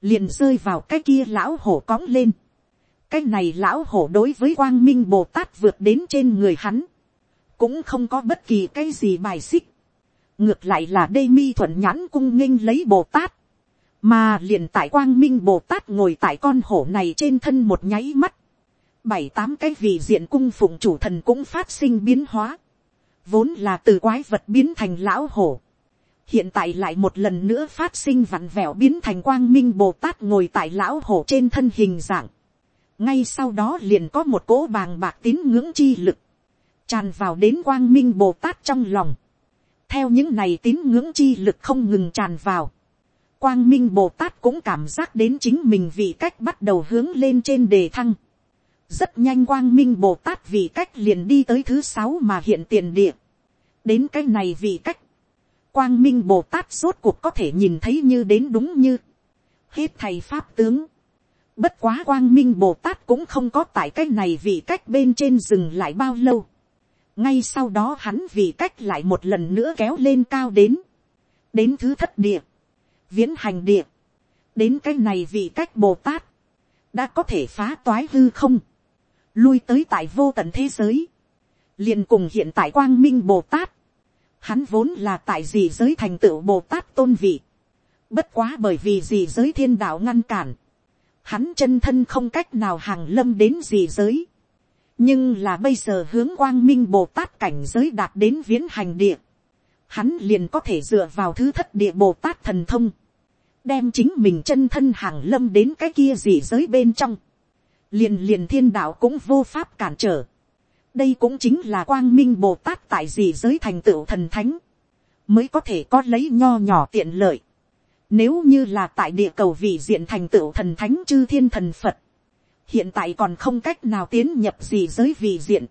liền rơi vào cái kia lão hổ cõng lên. cái này lão hổ đối với quang minh bồ tát vượt đến trên người hắn, cũng không có bất kỳ cái gì bài xích. ngược lại là đê mi thuận nhãn cung nghênh lấy bồ tát, mà liền tại quang minh bồ tát ngồi tại con hổ này trên thân một nháy mắt, bảy tám cái vị diện cung phụng chủ thần cũng phát sinh biến hóa, vốn là từ quái vật biến thành lão hổ, hiện tại lại một lần nữa phát sinh vặn vẹo biến thành quang minh bồ tát ngồi tại lão hổ trên thân hình dạng. ngay sau đó liền có một cỗ bàng bạc tín ngưỡng chi lực, tràn vào đến quang minh bồ tát trong lòng. theo những này tín ngưỡng chi lực không ngừng tràn vào. quang minh bồ tát cũng cảm giác đến chính mình vì cách bắt đầu hướng lên trên đề thăng rất nhanh quang minh bồ tát vì cách liền đi tới thứ sáu mà hiện tiền địa. đến cái này vì cách quang minh bồ tát rốt cuộc có thể nhìn thấy như đến đúng như hết thầy pháp tướng. Bất quá quang minh bồ tát cũng không có tại cái này vì cách bên trên dừng lại bao lâu. ngay sau đó hắn vì cách lại một lần nữa kéo lên cao đến. đến thứ thất địa, viễn hành địa, đến cái này vì cách bồ tát, đã có thể phá toái hư không, lui tới tại vô tận thế giới, liền cùng hiện tại quang minh bồ tát, Hắn vốn là tại gì giới thành tựu Bồ Tát tôn vị. Bất quá bởi vì gì giới thiên đạo ngăn cản. Hắn chân thân không cách nào hàng lâm đến gì giới. nhưng là bây giờ hướng quang minh bồ tát cảnh giới đạt đến viễn hành địa, hắn liền có thể dựa vào thứ thất địa bồ tát thần thông, đem chính mình chân thân hàng lâm đến cái kia gì giới bên trong, liền liền thiên đạo cũng vô pháp cản trở. đây cũng chính là quang minh bồ tát tại gì giới thành tựu thần thánh, mới có thể có lấy nho nhỏ tiện lợi. Nếu như là tại địa cầu vị diện thành tựu thần thánh chư thiên thần Phật, hiện tại còn không cách nào tiến nhập gì giới vị diện,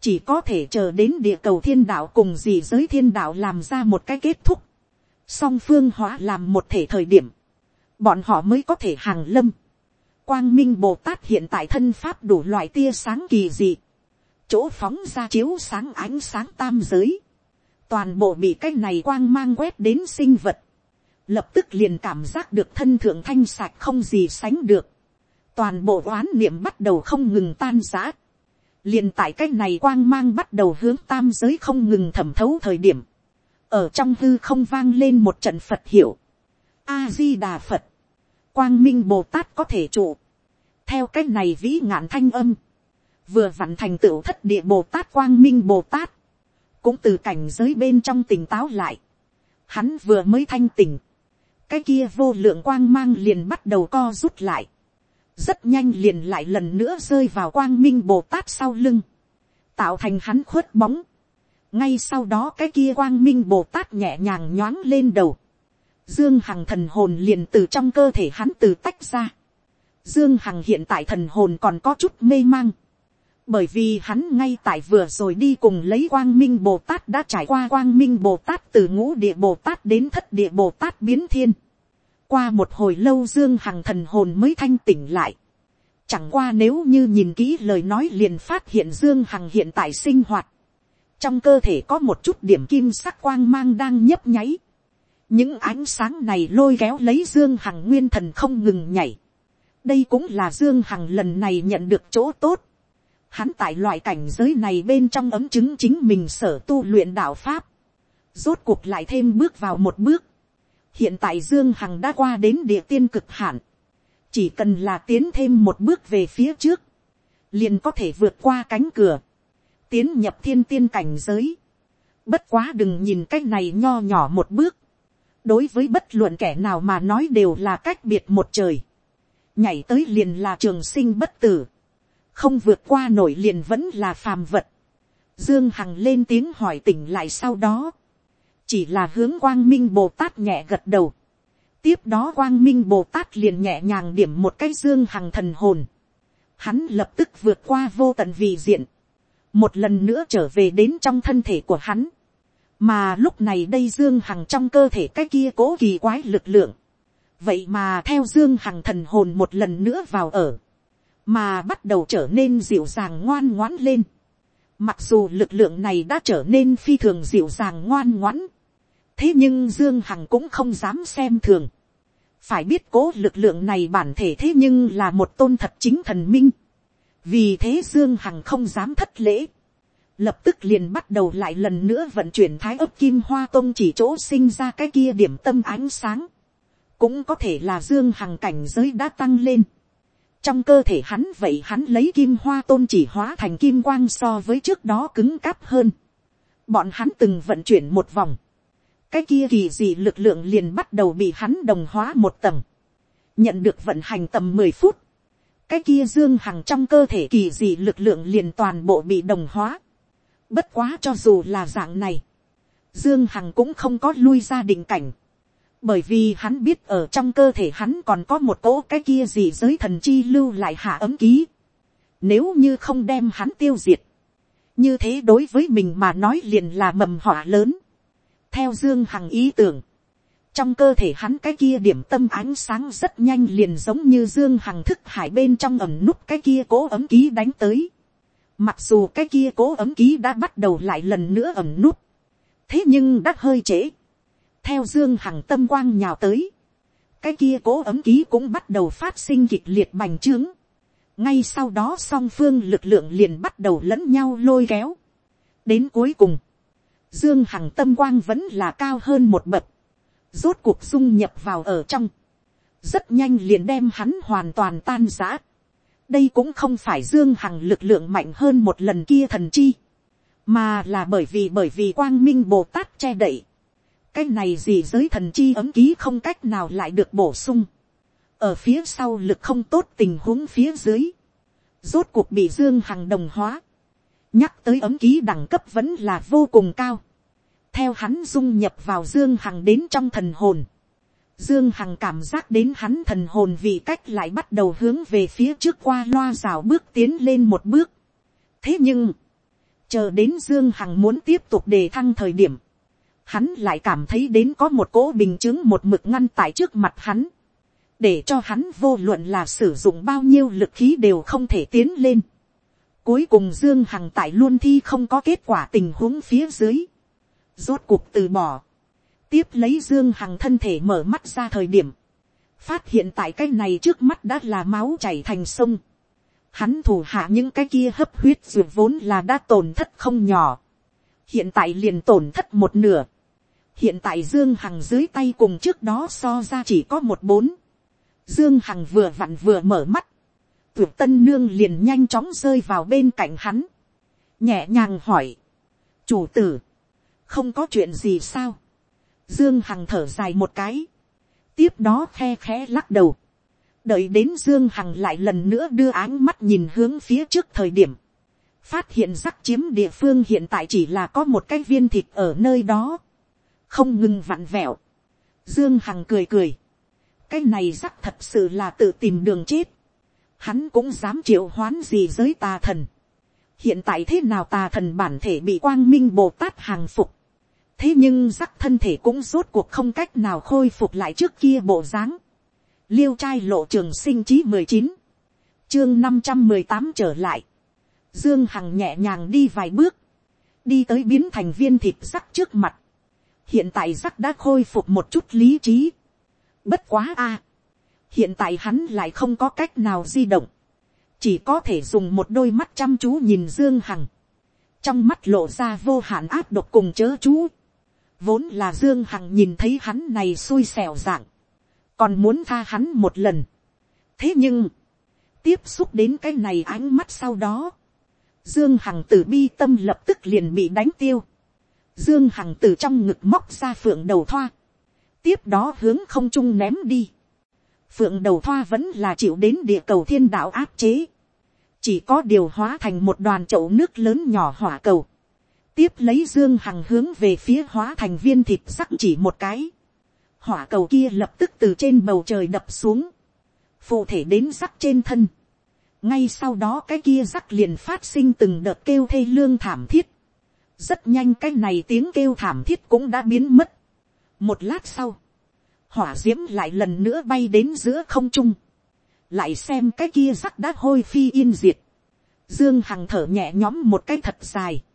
chỉ có thể chờ đến địa cầu thiên đạo cùng gì giới thiên đạo làm ra một cái kết thúc, song phương hóa làm một thể thời điểm, bọn họ mới có thể hàng lâm. Quang minh bồ tát hiện tại thân pháp đủ loại tia sáng kỳ dị, chỗ phóng ra chiếu sáng ánh sáng tam giới, toàn bộ bị cái này quang mang quét đến sinh vật, lập tức liền cảm giác được thân thượng thanh sạch không gì sánh được, toàn bộ oán niệm bắt đầu không ngừng tan giã, liền tại cái này quang mang bắt đầu hướng tam giới không ngừng thẩm thấu thời điểm, ở trong hư không vang lên một trận phật hiểu. a di đà phật, quang minh bồ tát có thể trụ, theo cái này vĩ ngạn thanh âm, vừa vặn thành tựu thất địa bồ tát quang minh bồ tát, cũng từ cảnh giới bên trong tỉnh táo lại, hắn vừa mới thanh tỉnh, cái kia vô lượng quang mang liền bắt đầu co rút lại, rất nhanh liền lại lần nữa rơi vào quang minh bồ tát sau lưng, tạo thành hắn khuất bóng, ngay sau đó cái kia quang minh bồ tát nhẹ nhàng nhoáng lên đầu, dương hằng thần hồn liền từ trong cơ thể hắn từ tách ra, dương hằng hiện tại thần hồn còn có chút mê mang, bởi vì hắn ngay tại vừa rồi đi cùng lấy quang minh bồ tát đã trải qua quang minh bồ tát từ ngũ địa bồ tát đến thất địa bồ tát biến thiên. qua một hồi lâu dương hằng thần hồn mới thanh tỉnh lại. chẳng qua nếu như nhìn kỹ lời nói liền phát hiện dương hằng hiện tại sinh hoạt. trong cơ thể có một chút điểm kim sắc quang mang đang nhấp nháy những ánh sáng này lôi kéo lấy dương hằng nguyên thần không ngừng nhảy. đây cũng là dương hằng lần này nhận được chỗ tốt Hắn tại loại cảnh giới này bên trong ấm chứng chính mình sở tu luyện đạo Pháp. Rốt cuộc lại thêm bước vào một bước. Hiện tại Dương Hằng đã qua đến địa tiên cực hạn. Chỉ cần là tiến thêm một bước về phía trước. Liền có thể vượt qua cánh cửa. Tiến nhập thiên tiên cảnh giới. Bất quá đừng nhìn cách này nho nhỏ một bước. Đối với bất luận kẻ nào mà nói đều là cách biệt một trời. Nhảy tới liền là trường sinh bất tử không vượt qua nổi liền vẫn là phàm vật. Dương Hằng lên tiếng hỏi tỉnh lại sau đó. Chỉ là hướng quang minh Bồ Tát nhẹ gật đầu. Tiếp đó quang minh Bồ Tát liền nhẹ nhàng điểm một cái Dương Hằng thần hồn. Hắn lập tức vượt qua vô tận vị diện. Một lần nữa trở về đến trong thân thể của hắn. Mà lúc này đây Dương Hằng trong cơ thể cái kia cố kỳ quái lực lượng. Vậy mà theo Dương Hằng thần hồn một lần nữa vào ở mà bắt đầu trở nên dịu dàng ngoan ngoãn lên. Mặc dù lực lượng này đã trở nên phi thường dịu dàng ngoan ngoãn, thế nhưng Dương Hằng cũng không dám xem thường. Phải biết cố lực lượng này bản thể thế nhưng là một tôn thật chính thần minh. Vì thế Dương Hằng không dám thất lễ. Lập tức liền bắt đầu lại lần nữa vận chuyển thái ấp kim hoa tông chỉ chỗ sinh ra cái kia điểm tâm ánh sáng. Cũng có thể là Dương Hằng cảnh giới đã tăng lên trong cơ thể hắn vậy hắn lấy kim hoa tôn chỉ hóa thành kim quang so với trước đó cứng cáp hơn. bọn hắn từng vận chuyển một vòng. cái kia kỳ dị lực lượng liền bắt đầu bị hắn đồng hóa một tầng. nhận được vận hành tầm mười phút. cái kia dương hằng trong cơ thể kỳ dị lực lượng liền toàn bộ bị đồng hóa bất quá cho dù là dạng này. dương hằng cũng không có lui ra định cảnh bởi vì hắn biết ở trong cơ thể hắn còn có một cỗ cái kia gì giới thần chi lưu lại hạ ấm ký. Nếu như không đem hắn tiêu diệt, như thế đối với mình mà nói liền là mầm họa lớn. theo dương hằng ý tưởng, trong cơ thể hắn cái kia điểm tâm ánh sáng rất nhanh liền giống như dương hằng thức hải bên trong ẩm nút cái kia cố ấm ký đánh tới. Mặc dù cái kia cố ấm ký đã bắt đầu lại lần nữa ẩm nút, thế nhưng đã hơi trễ theo dương hằng tâm quang nhào tới, cái kia cố ấm ký cũng bắt đầu phát sinh kịch liệt bành trướng. ngay sau đó song phương lực lượng liền bắt đầu lẫn nhau lôi kéo. đến cuối cùng, dương hằng tâm quang vẫn là cao hơn một bậc, rốt cuộc dung nhập vào ở trong, rất nhanh liền đem hắn hoàn toàn tan giã đây cũng không phải dương hằng lực lượng mạnh hơn một lần kia thần chi, mà là bởi vì bởi vì quang minh bồ tát che đậy, cái này gì giới thần chi ấm ký không cách nào lại được bổ sung, ở phía sau lực không tốt tình huống phía dưới, rốt cuộc bị dương hằng đồng hóa, nhắc tới ấm ký đẳng cấp vẫn là vô cùng cao, theo hắn dung nhập vào dương hằng đến trong thần hồn, Dương Hằng cảm giác đến hắn thần hồn vì cách lại bắt đầu hướng về phía trước qua loa rào bước tiến lên một bước. Thế nhưng, chờ đến Dương Hằng muốn tiếp tục đề thăng thời điểm, hắn lại cảm thấy đến có một cỗ bình chứng một mực ngăn tại trước mặt hắn, để cho hắn vô luận là sử dụng bao nhiêu lực khí đều không thể tiến lên. Cuối cùng Dương Hằng tại luôn thi không có kết quả tình huống phía dưới. Rốt cuộc từ bỏ tiếp lấy dương hằng thân thể mở mắt ra thời điểm, phát hiện tại cái này trước mắt đã là máu chảy thành sông. Hắn thủ hạ những cái kia hấp huyết ruột vốn là đã tổn thất không nhỏ. hiện tại liền tổn thất một nửa. hiện tại dương hằng dưới tay cùng trước đó so ra chỉ có một bốn. dương hằng vừa vặn vừa mở mắt. tuyệt tân nương liền nhanh chóng rơi vào bên cạnh hắn. nhẹ nhàng hỏi. chủ tử, không có chuyện gì sao Dương Hằng thở dài một cái. Tiếp đó khe khẽ lắc đầu. Đợi đến Dương Hằng lại lần nữa đưa áng mắt nhìn hướng phía trước thời điểm. Phát hiện rắc chiếm địa phương hiện tại chỉ là có một cái viên thịt ở nơi đó. Không ngừng vặn vẹo. Dương Hằng cười cười. Cái này rắc thật sự là tự tìm đường chết. Hắn cũng dám triệu hoán gì giới tà thần. Hiện tại thế nào tà thần bản thể bị quang minh Bồ Tát hàng phục thế nhưng rắc thân thể cũng rốt cuộc không cách nào khôi phục lại trước kia bộ dáng. liêu trai lộ trường sinh chí mười chín, chương năm trăm mười tám trở lại. dương hằng nhẹ nhàng đi vài bước, đi tới biến thành viên thịt rắc trước mặt. hiện tại rắc đã khôi phục một chút lý trí. bất quá a. À, hiện tại hắn lại không có cách nào di động. chỉ có thể dùng một đôi mắt chăm chú nhìn dương hằng trong mắt lộ ra vô hạn áp độc cùng chớ chú. Vốn là Dương Hằng nhìn thấy hắn này xui xẻo dạng. Còn muốn tha hắn một lần. Thế nhưng. Tiếp xúc đến cái này ánh mắt sau đó. Dương Hằng tử bi tâm lập tức liền bị đánh tiêu. Dương Hằng từ trong ngực móc ra phượng đầu thoa. Tiếp đó hướng không trung ném đi. Phượng đầu thoa vẫn là chịu đến địa cầu thiên đạo áp chế. Chỉ có điều hóa thành một đoàn chậu nước lớn nhỏ hỏa cầu tiếp lấy dương hằng hướng về phía hóa thành viên thịt sắc chỉ một cái. hỏa cầu kia lập tức từ trên bầu trời đập xuống. phụ thể đến sắc trên thân. ngay sau đó cái kia sắc liền phát sinh từng đợt kêu thê lương thảm thiết. rất nhanh cái này tiếng kêu thảm thiết cũng đã biến mất. một lát sau, hỏa d i ễ m lại lần nữa bay đến giữa không trung. lại xem cái kia sắc đã hôi phi yên diệt. dương hằng thở nhẹ nhõm một cái thật dài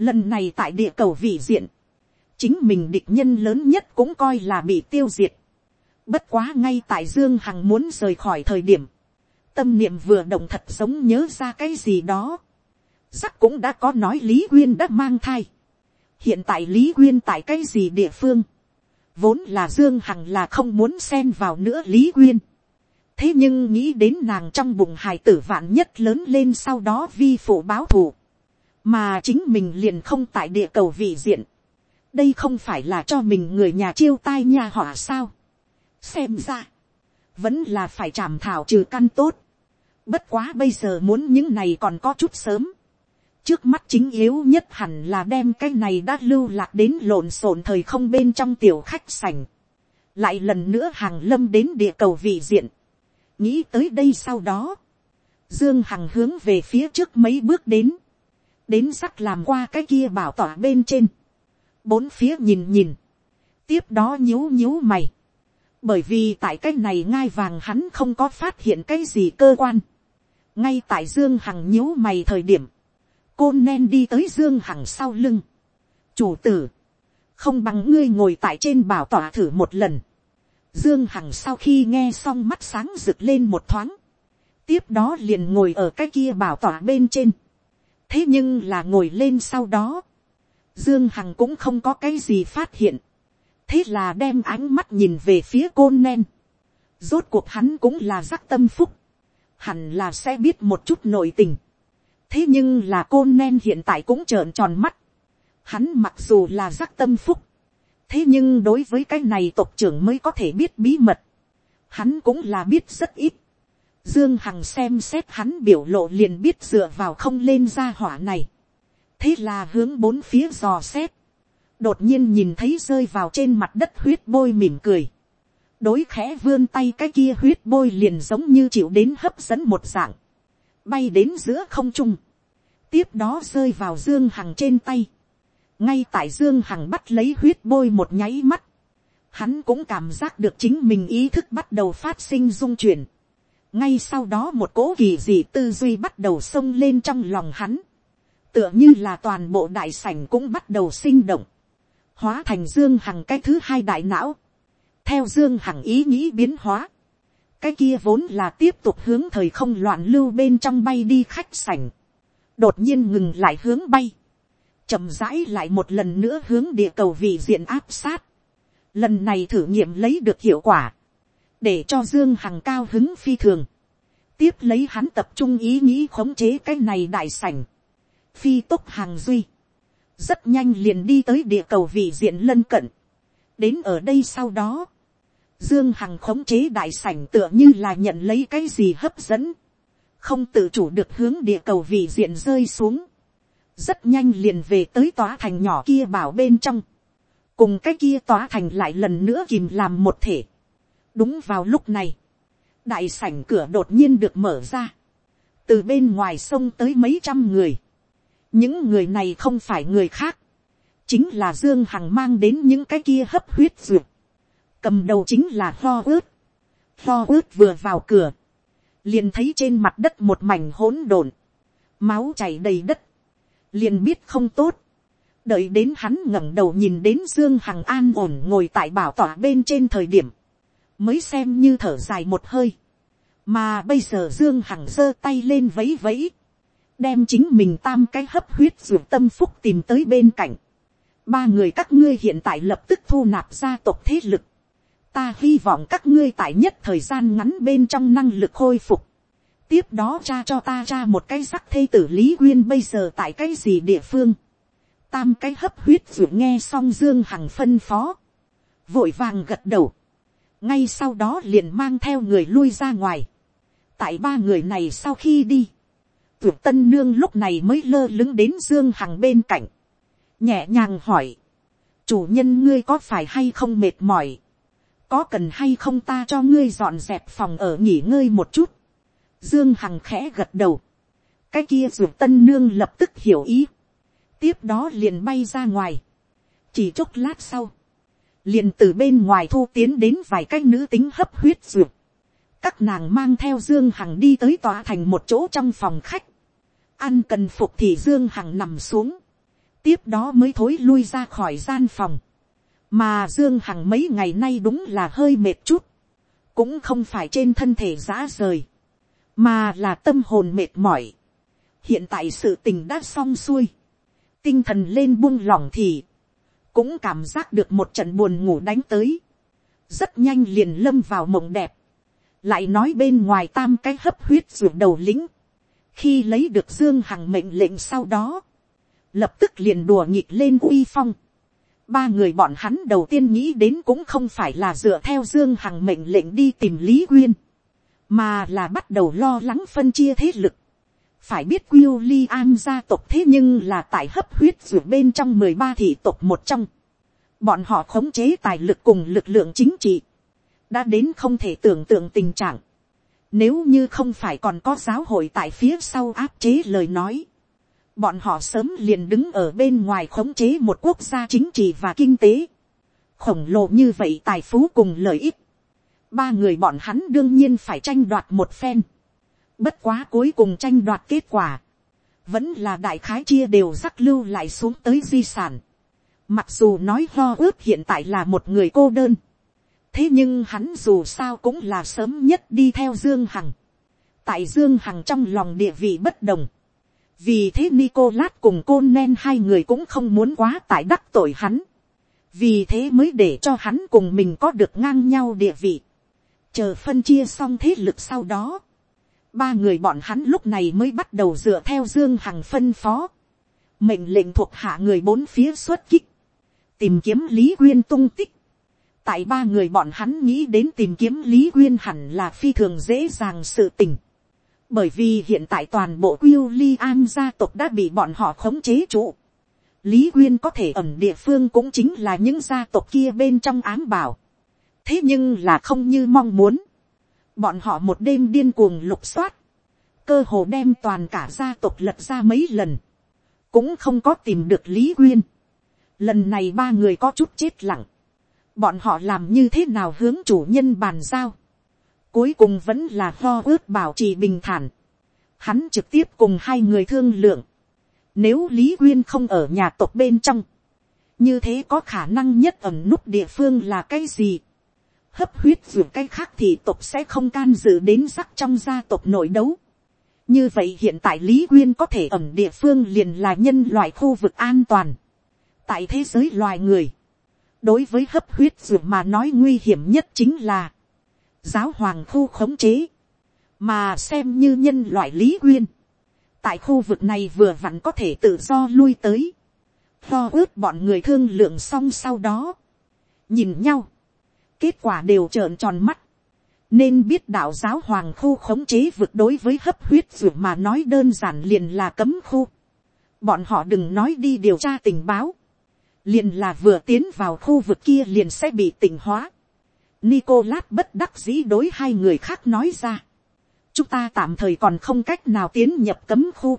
Lần này tại địa cầu vị diện. Chính mình địch nhân lớn nhất cũng coi là bị tiêu diệt. Bất quá ngay tại Dương Hằng muốn rời khỏi thời điểm. Tâm niệm vừa động thật sống nhớ ra cái gì đó. Sắc cũng đã có nói Lý Quyên đã mang thai. Hiện tại Lý Quyên tại cái gì địa phương. Vốn là Dương Hằng là không muốn xen vào nữa Lý Quyên. Thế nhưng nghĩ đến nàng trong bụng hài tử vạn nhất lớn lên sau đó vi phụ báo thù mà chính mình liền không tại địa cầu vị diện, đây không phải là cho mình người nhà chiêu tai nha họa sao. xem ra, vẫn là phải chảm thảo trừ căn tốt. bất quá bây giờ muốn những này còn có chút sớm. trước mắt chính yếu nhất hẳn là đem cái này đã lưu lạc đến lộn xộn thời không bên trong tiểu khách sành. lại lần nữa hàng lâm đến địa cầu vị diện. nghĩ tới đây sau đó, dương hằng hướng về phía trước mấy bước đến đến sắc làm qua cái kia bảo tỏa bên trên, bốn phía nhìn nhìn, tiếp đó nhíu nhíu mày, bởi vì tại cái này ngai vàng hắn không có phát hiện cái gì cơ quan, ngay tại dương hằng nhíu mày thời điểm, côn nen đi tới dương hằng sau lưng, chủ tử, không bằng ngươi ngồi tại trên bảo tỏa thử một lần, dương hằng sau khi nghe xong mắt sáng rực lên một thoáng, tiếp đó liền ngồi ở cái kia bảo tỏa bên trên, thế nhưng là ngồi lên sau đó, dương hằng cũng không có cái gì phát hiện, thế là đem ánh mắt nhìn về phía côn nen, rốt cuộc hắn cũng là giác tâm phúc, hẳn là sẽ biết một chút nội tình. thế nhưng là côn nen hiện tại cũng trợn tròn mắt. hắn mặc dù là giác tâm phúc, thế nhưng đối với cái này tộc trưởng mới có thể biết bí mật, hắn cũng là biết rất ít. Dương Hằng xem xét hắn biểu lộ liền biết dựa vào không lên ra hỏa này. Thế là hướng bốn phía dò xét. Đột nhiên nhìn thấy rơi vào trên mặt đất huyết bôi mỉm cười. Đối khẽ vươn tay cái kia huyết bôi liền giống như chịu đến hấp dẫn một dạng. Bay đến giữa không trung. Tiếp đó rơi vào Dương Hằng trên tay. Ngay tại Dương Hằng bắt lấy huyết bôi một nháy mắt. Hắn cũng cảm giác được chính mình ý thức bắt đầu phát sinh dung chuyển ngay sau đó một cố kỳ dị tư duy bắt đầu xông lên trong lòng hắn, tựa như là toàn bộ đại sảnh cũng bắt đầu sinh động, hóa thành dương hằng cái thứ hai đại não, theo dương hằng ý nghĩ biến hóa, cái kia vốn là tiếp tục hướng thời không loạn lưu bên trong bay đi khách sảnh, đột nhiên ngừng lại hướng bay, chậm rãi lại một lần nữa hướng địa cầu vị diện áp sát, lần này thử nghiệm lấy được hiệu quả, để cho dương hằng cao hứng phi thường, tiếp lấy hắn tập trung ý nghĩ khống chế cái này đại sảnh, phi tốc hàng duy, rất nhanh liền đi tới địa cầu vị diện lân cận, đến ở đây sau đó, dương hằng khống chế đại sảnh tựa như là nhận lấy cái gì hấp dẫn, không tự chủ được hướng địa cầu vị diện rơi xuống, rất nhanh liền về tới tòa thành nhỏ kia bảo bên trong, cùng cái kia tòa thành lại lần nữa kìm làm một thể, đúng vào lúc này, đại sảnh cửa đột nhiên được mở ra, từ bên ngoài sông tới mấy trăm người, những người này không phải người khác, chính là dương hằng mang đến những cái kia hấp huyết ruột cầm đầu chính là lo ướt, lo ướt vừa vào cửa, liền thấy trên mặt đất một mảnh hỗn độn, máu chảy đầy đất, liền biết không tốt, đợi đến hắn ngẩng đầu nhìn đến dương hằng an ổn ngồi tại bảo tỏa bên trên thời điểm, mới xem như thở dài một hơi. mà bây giờ dương hằng giơ tay lên vấy vấy, đem chính mình tam cái hấp huyết ruột tâm phúc tìm tới bên cạnh. ba người các ngươi hiện tại lập tức thu nạp gia tộc thế lực. ta hy vọng các ngươi tại nhất thời gian ngắn bên trong năng lực khôi phục. tiếp đó cha cho ta cha một cái sắc thê tử lý quyên bây giờ tại cái gì địa phương. tam cái hấp huyết ruột nghe xong dương hằng phân phó. vội vàng gật đầu ngay sau đó liền mang theo người lui ra ngoài. tại ba người này sau khi đi, tuyệt tân nương lúc này mới lơ lứng đến dương hằng bên cạnh, nhẹ nhàng hỏi, chủ nhân ngươi có phải hay không mệt mỏi, có cần hay không ta cho ngươi dọn dẹp phòng ở nghỉ ngơi một chút, dương hằng khẽ gật đầu, cái kia ruột tân nương lập tức hiểu ý, tiếp đó liền bay ra ngoài, chỉ chốc lát sau, liền từ bên ngoài thu tiến đến vài cái nữ tính hấp huyết duyệt. các nàng mang theo dương hằng đi tới tòa thành một chỗ trong phòng khách. ăn cần phục thì dương hằng nằm xuống. tiếp đó mới thối lui ra khỏi gian phòng. mà dương hằng mấy ngày nay đúng là hơi mệt chút. cũng không phải trên thân thể giã rời. mà là tâm hồn mệt mỏi. hiện tại sự tình đã xong xuôi. tinh thần lên buông lỏng thì cũng cảm giác được một trận buồn ngủ đánh tới, rất nhanh liền lâm vào mộng đẹp, lại nói bên ngoài tam cái hấp huyết ruột đầu lính, khi lấy được dương hằng mệnh lệnh sau đó, lập tức liền đùa nhịp lên uy phong, ba người bọn hắn đầu tiên nghĩ đến cũng không phải là dựa theo dương hằng mệnh lệnh đi tìm lý quyên, mà là bắt đầu lo lắng phân chia thế lực, phải biết William gia tộc thế nhưng là tại hấp huyết ruột bên trong mười ba thị tộc một trong. Bọn họ khống chế tài lực cùng lực lượng chính trị. Đã đến không thể tưởng tượng tình trạng. Nếu như không phải còn có giáo hội tại phía sau áp chế lời nói. Bọn họ sớm liền đứng ở bên ngoài khống chế một quốc gia chính trị và kinh tế. Khổng lồ như vậy tài phú cùng lợi ích. Ba người bọn hắn đương nhiên phải tranh đoạt một phen Bất quá cuối cùng tranh đoạt kết quả. Vẫn là đại khái chia đều rắc lưu lại xuống tới di sản. Mặc dù nói ho ướp hiện tại là một người cô đơn. Thế nhưng hắn dù sao cũng là sớm nhất đi theo Dương Hằng. Tại Dương Hằng trong lòng địa vị bất đồng. Vì thế Nicolas cùng cô nen hai người cũng không muốn quá tại đắc tội hắn. Vì thế mới để cho hắn cùng mình có được ngang nhau địa vị. Chờ phân chia xong thế lực sau đó ba người bọn hắn lúc này mới bắt đầu dựa theo dương hằng phân phó, mệnh lệnh thuộc hạ người bốn phía xuất kích, tìm kiếm lý quyên tung tích, tại ba người bọn hắn nghĩ đến tìm kiếm lý quyên hẳn là phi thường dễ dàng sự tình, bởi vì hiện tại toàn bộ quyêu li an gia tộc đã bị bọn họ khống chế trụ, lý quyên có thể ẩn địa phương cũng chính là những gia tộc kia bên trong ám bảo, thế nhưng là không như mong muốn, bọn họ một đêm điên cuồng lục soát, cơ hồ đem toàn cả gia tộc lật ra mấy lần, cũng không có tìm được lý quyên. lần này ba người có chút chết lặng, bọn họ làm như thế nào hướng chủ nhân bàn giao, cuối cùng vẫn là ho ướt bảo trì bình thản, hắn trực tiếp cùng hai người thương lượng, nếu lý quyên không ở nhà tộc bên trong, như thế có khả năng nhất ẩm nút địa phương là cái gì, hấp huyết dù cái khác thì tộc sẽ không can dự đến sắc trong gia tộc nội đấu. như vậy hiện tại lý quyên có thể ẩm địa phương liền là nhân loại khu vực an toàn. tại thế giới loài người, đối với hấp huyết dù mà nói nguy hiểm nhất chính là giáo hoàng khu khống chế, mà xem như nhân loại lý quyên. tại khu vực này vừa vặn có thể tự do lui tới. lo ướt bọn người thương lượng xong sau đó, nhìn nhau, kết quả đều trợn tròn mắt, nên biết đạo giáo hoàng khu khống chế vực đối với hấp huyết ruột mà nói đơn giản liền là cấm khu. bọn họ đừng nói đi điều tra tình báo, liền là vừa tiến vào khu vực kia liền sẽ bị tỉnh hóa. Nicolas bất đắc dĩ đối hai người khác nói ra. chúng ta tạm thời còn không cách nào tiến nhập cấm khu.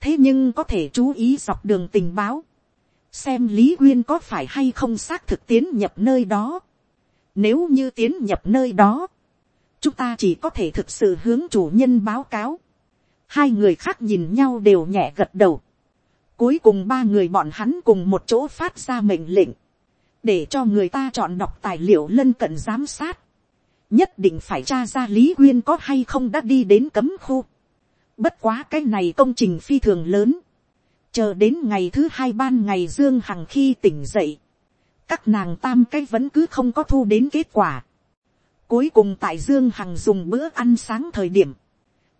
thế nhưng có thể chú ý dọc đường tình báo. xem lý quyên có phải hay không xác thực tiến nhập nơi đó nếu như tiến nhập nơi đó, chúng ta chỉ có thể thực sự hướng chủ nhân báo cáo. Hai người khác nhìn nhau đều nhẹ gật đầu. Cuối cùng ba người bọn hắn cùng một chỗ phát ra mệnh lệnh. Để cho người ta chọn đọc tài liệu lân cận giám sát. Nhất định phải tra ra Lý Quyên có hay không đã đi đến cấm khu. Bất quá cái này công trình phi thường lớn. Chờ đến ngày thứ hai ban ngày Dương Hằng khi tỉnh dậy các nàng tam cái vẫn cứ không có thu đến kết quả. Cuối cùng tại Dương Hằng dùng bữa ăn sáng thời điểm,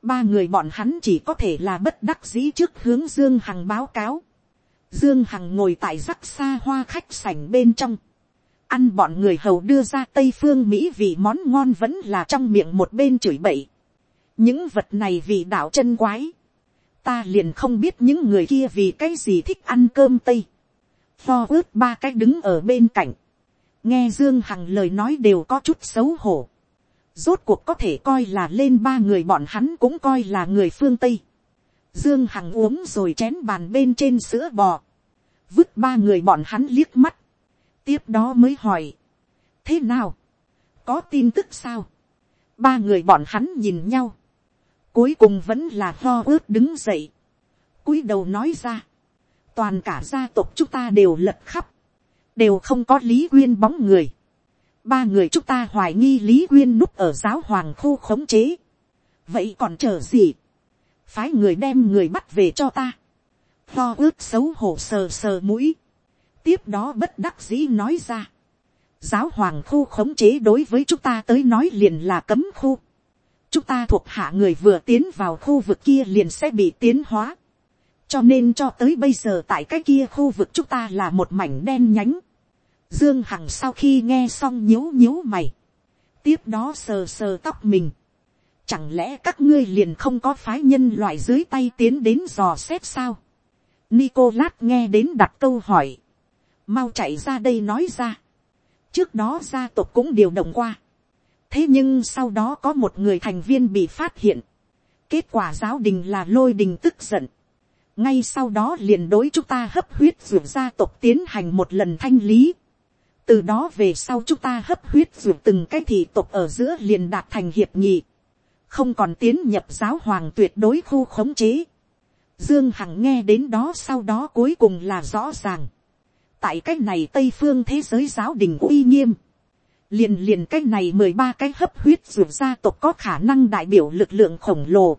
ba người bọn hắn chỉ có thể là bất đắc dĩ trước hướng Dương Hằng báo cáo. Dương Hằng ngồi tại rắc xa hoa khách sảnh bên trong. Ăn bọn người hầu đưa ra Tây Phương Mỹ vì món ngon vẫn là trong miệng một bên chửi bậy. Những vật này vì đạo chân quái. Ta liền không biết những người kia vì cái gì thích ăn cơm Tây pho ướt ba cái đứng ở bên cạnh, nghe dương hằng lời nói đều có chút xấu hổ, rốt cuộc có thể coi là lên ba người bọn hắn cũng coi là người phương tây, dương hằng uống rồi chén bàn bên trên sữa bò, vứt ba người bọn hắn liếc mắt, tiếp đó mới hỏi, thế nào, có tin tức sao, ba người bọn hắn nhìn nhau, cuối cùng vẫn là lo ướt đứng dậy, cúi đầu nói ra, toàn cả gia tộc chúng ta đều lật khắp, đều không có lý quyên bóng người. ba người chúng ta hoài nghi lý quyên núp ở giáo hoàng khu khống chế. vậy còn chờ gì, phái người đem người bắt về cho ta. lo ước xấu hổ sờ sờ mũi. tiếp đó bất đắc dĩ nói ra. giáo hoàng khu khống chế đối với chúng ta tới nói liền là cấm khu. chúng ta thuộc hạ người vừa tiến vào khu vực kia liền sẽ bị tiến hóa cho nên cho tới bây giờ tại cái kia khu vực chúng ta là một mảnh đen nhánh. Dương Hằng sau khi nghe xong nhíu nhíu mày. Tiếp đó sờ sờ tóc mình. Chẳng lẽ các ngươi liền không có phái nhân loại dưới tay tiến đến dò xét sao? Nicolas nghe đến đặt câu hỏi. Mau chạy ra đây nói ra. Trước đó gia tộc cũng điều động qua. Thế nhưng sau đó có một người thành viên bị phát hiện. Kết quả giáo đình là lôi đình tức giận ngay sau đó liền đối chúng ta hấp huyết ruột gia tộc tiến hành một lần thanh lý. từ đó về sau chúng ta hấp huyết ruột từng cái thị tộc ở giữa liền đạt thành hiệp nghị, không còn tiến nhập giáo hoàng tuyệt đối khu khống chế. dương hằng nghe đến đó sau đó cuối cùng là rõ ràng. tại cái này tây phương thế giới giáo đình uy nghiêm, liền liền cái này mười ba cái hấp huyết ruột gia tộc có khả năng đại biểu lực lượng khổng lồ,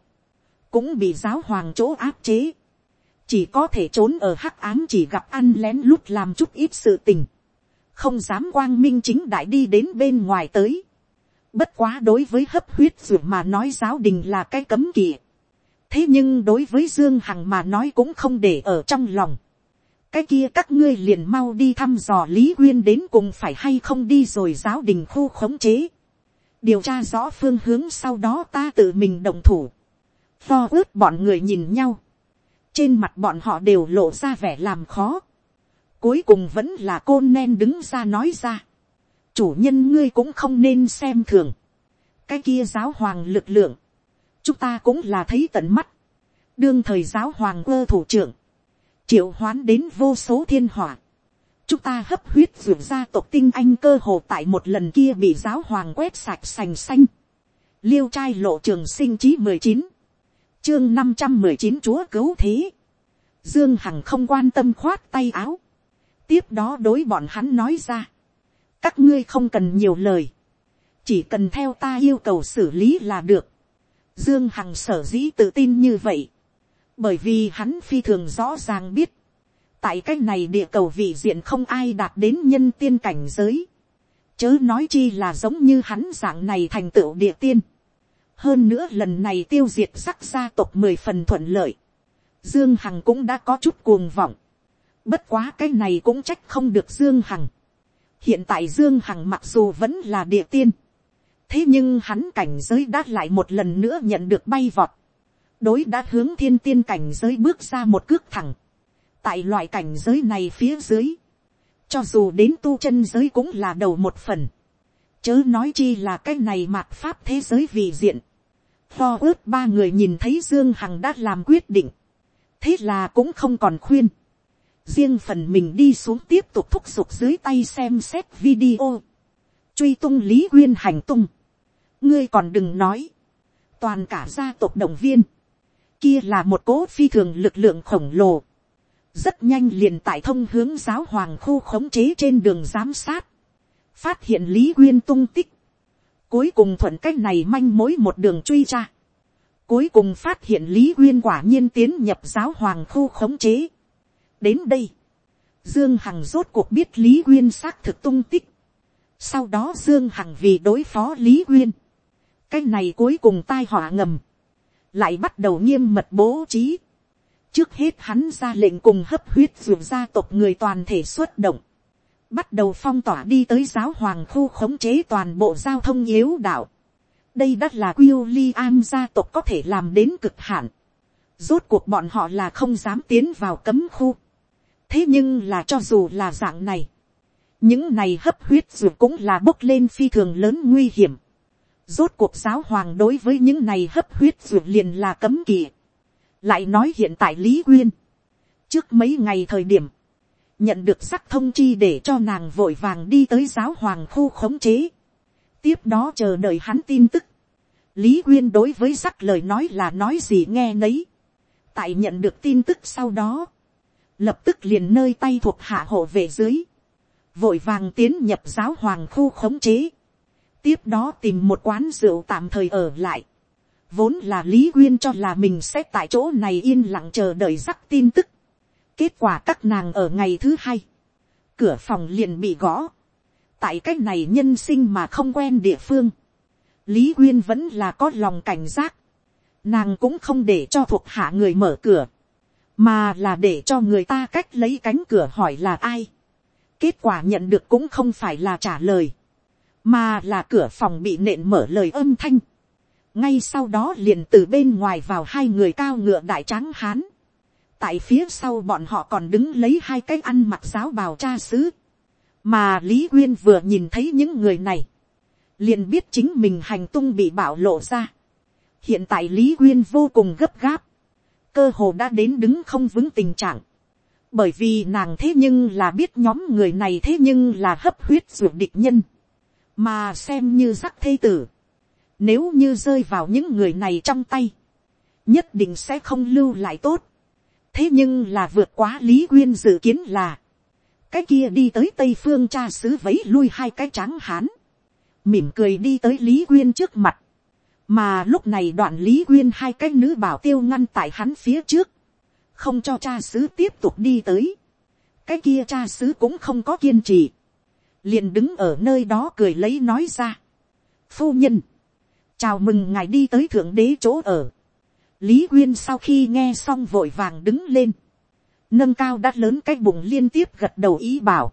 cũng bị giáo hoàng chỗ áp chế chỉ có thể trốn ở hắc ám chỉ gặp ăn lén lút làm chút ít sự tình, không dám quang minh chính đại đi đến bên ngoài tới, Bất quá đối với hấp huyết ruột mà nói giáo đình là cái cấm kỵ. Thế nhưng đối với Dương Hằng mà nói cũng không để ở trong lòng. Cái kia các ngươi liền mau đi thăm dò Lý Quyên đến cùng phải hay không đi rồi giáo đình khu khống chế. Điều tra rõ phương hướng sau đó ta tự mình động thủ. Tho ướt bọn người nhìn nhau. Trên mặt bọn họ đều lộ ra vẻ làm khó. Cuối cùng vẫn là côn nen đứng ra nói ra chủ nhân ngươi cũng không nên xem thường. cái kia giáo hoàng lực lượng, chúng ta cũng là thấy tận mắt. đương thời giáo hoàng cơ thủ trưởng, triệu hoán đến vô số thiên hỏa. chúng ta hấp huyết ruột gia tộc tinh anh cơ hồ tại một lần kia bị giáo hoàng quét sạch sành xanh. liêu trai lộ trường sinh chí mười chín, chương năm trăm mười chín chúa cứu thế. dương hằng không quan tâm khoát tay áo. tiếp đó đối bọn hắn nói ra các ngươi không cần nhiều lời, chỉ cần theo ta yêu cầu xử lý là được. Dương Hằng sở dĩ tự tin như vậy, bởi vì hắn phi thường rõ ràng biết, tại cái này địa cầu vị diện không ai đạt đến nhân tiên cảnh giới, chớ nói chi là giống như hắn dạng này thành tựu địa tiên hơn nữa lần này tiêu diệt sắc gia tộc mười phần thuận lợi, dương hằng cũng đã có chút cuồng vọng, bất quá cái này cũng trách không được dương hằng, hiện tại dương hằng mặc dù vẫn là địa tiên, thế nhưng hắn cảnh giới đã lại một lần nữa nhận được bay vọt, đối đã hướng thiên tiên cảnh giới bước ra một cước thẳng, tại loại cảnh giới này phía dưới, cho dù đến tu chân giới cũng là đầu một phần, chớ nói chi là cái này mạt pháp thế giới vì diện, pho ướt ba người nhìn thấy dương hằng đã làm quyết định, thế là cũng không còn khuyên, riêng phần mình đi xuống tiếp tục thúc giục dưới tay xem xét video, truy tung lý quyên hành tung, ngươi còn đừng nói, toàn cả gia tộc động viên, kia là một cố phi thường lực lượng khổng lồ, rất nhanh liền tại thông hướng giáo hoàng khu khống chế trên đường giám sát, phát hiện lý quyên tung tích, cuối cùng thuận cách này manh mối một đường truy tra cuối cùng phát hiện lý nguyên quả nhiên tiến nhập giáo hoàng khu khống chế, đến đây, dương hằng rốt cuộc biết lý nguyên xác thực tung tích. sau đó dương hằng vì đối phó lý nguyên cái này cuối cùng tai họa ngầm, lại bắt đầu nghiêm mật bố trí. trước hết hắn ra lệnh cùng hấp huyết ruột gia tộc người toàn thể xuất động, bắt đầu phong tỏa đi tới giáo hoàng khu khống chế toàn bộ giao thông yếu đạo. đây đã là William gia tộc có thể làm đến cực hạn. Rốt cuộc bọn họ là không dám tiến vào cấm khu thế nhưng là cho dù là dạng này, những này hấp huyết dù cũng là bốc lên phi thường lớn nguy hiểm. Rốt cuộc giáo hoàng đối với những này hấp huyết dù liền là cấm kỵ. Lại nói hiện tại Lý Quyên. Trước mấy ngày thời điểm. Nhận được sắc thông chi để cho nàng vội vàng đi tới giáo hoàng khu khống chế. Tiếp đó chờ đợi hắn tin tức. Lý Quyên đối với sắc lời nói là nói gì nghe nấy. Tại nhận được tin tức sau đó lập tức liền nơi tay thuộc hạ hộ về dưới, vội vàng tiến nhập giáo hoàng khu khống chế, tiếp đó tìm một quán rượu tạm thời ở lại, vốn là lý quyên cho là mình sẽ tại chỗ này yên lặng chờ đợi sắc tin tức, kết quả các nàng ở ngày thứ hai, cửa phòng liền bị gõ, tại cách này nhân sinh mà không quen địa phương, lý quyên vẫn là có lòng cảnh giác, nàng cũng không để cho thuộc hạ người mở cửa, mà là để cho người ta cách lấy cánh cửa hỏi là ai. kết quả nhận được cũng không phải là trả lời, mà là cửa phòng bị nện mở lời âm thanh. ngay sau đó liền từ bên ngoài vào hai người cao ngựa đại tráng hán tại phía sau bọn họ còn đứng lấy hai cái ăn mặc giáo bào cha xứ. mà lý quyên vừa nhìn thấy những người này, liền biết chính mình hành tung bị bạo lộ ra. hiện tại lý quyên vô cùng gấp gáp cơ hồ đã đến đứng không vững tình trạng. Bởi vì nàng thế nhưng là biết nhóm người này thế nhưng là hấp huyết ruột địch nhân. Mà xem như rắc thê tử. Nếu như rơi vào những người này trong tay. Nhất định sẽ không lưu lại tốt. Thế nhưng là vượt quá Lý Quyên dự kiến là. Cái kia đi tới Tây Phương cha xứ vấy lui hai cái tráng hán. Mỉm cười đi tới Lý Quyên trước mặt mà lúc này đoạn lý quyên hai cái nữ bảo tiêu ngăn tại hắn phía trước, không cho cha xứ tiếp tục đi tới, cái kia cha xứ cũng không có kiên trì, liền đứng ở nơi đó cười lấy nói ra, phu nhân, chào mừng ngài đi tới thượng đế chỗ ở lý quyên sau khi nghe xong vội vàng đứng lên, nâng cao đắt lớn cái bụng liên tiếp gật đầu ý bảo,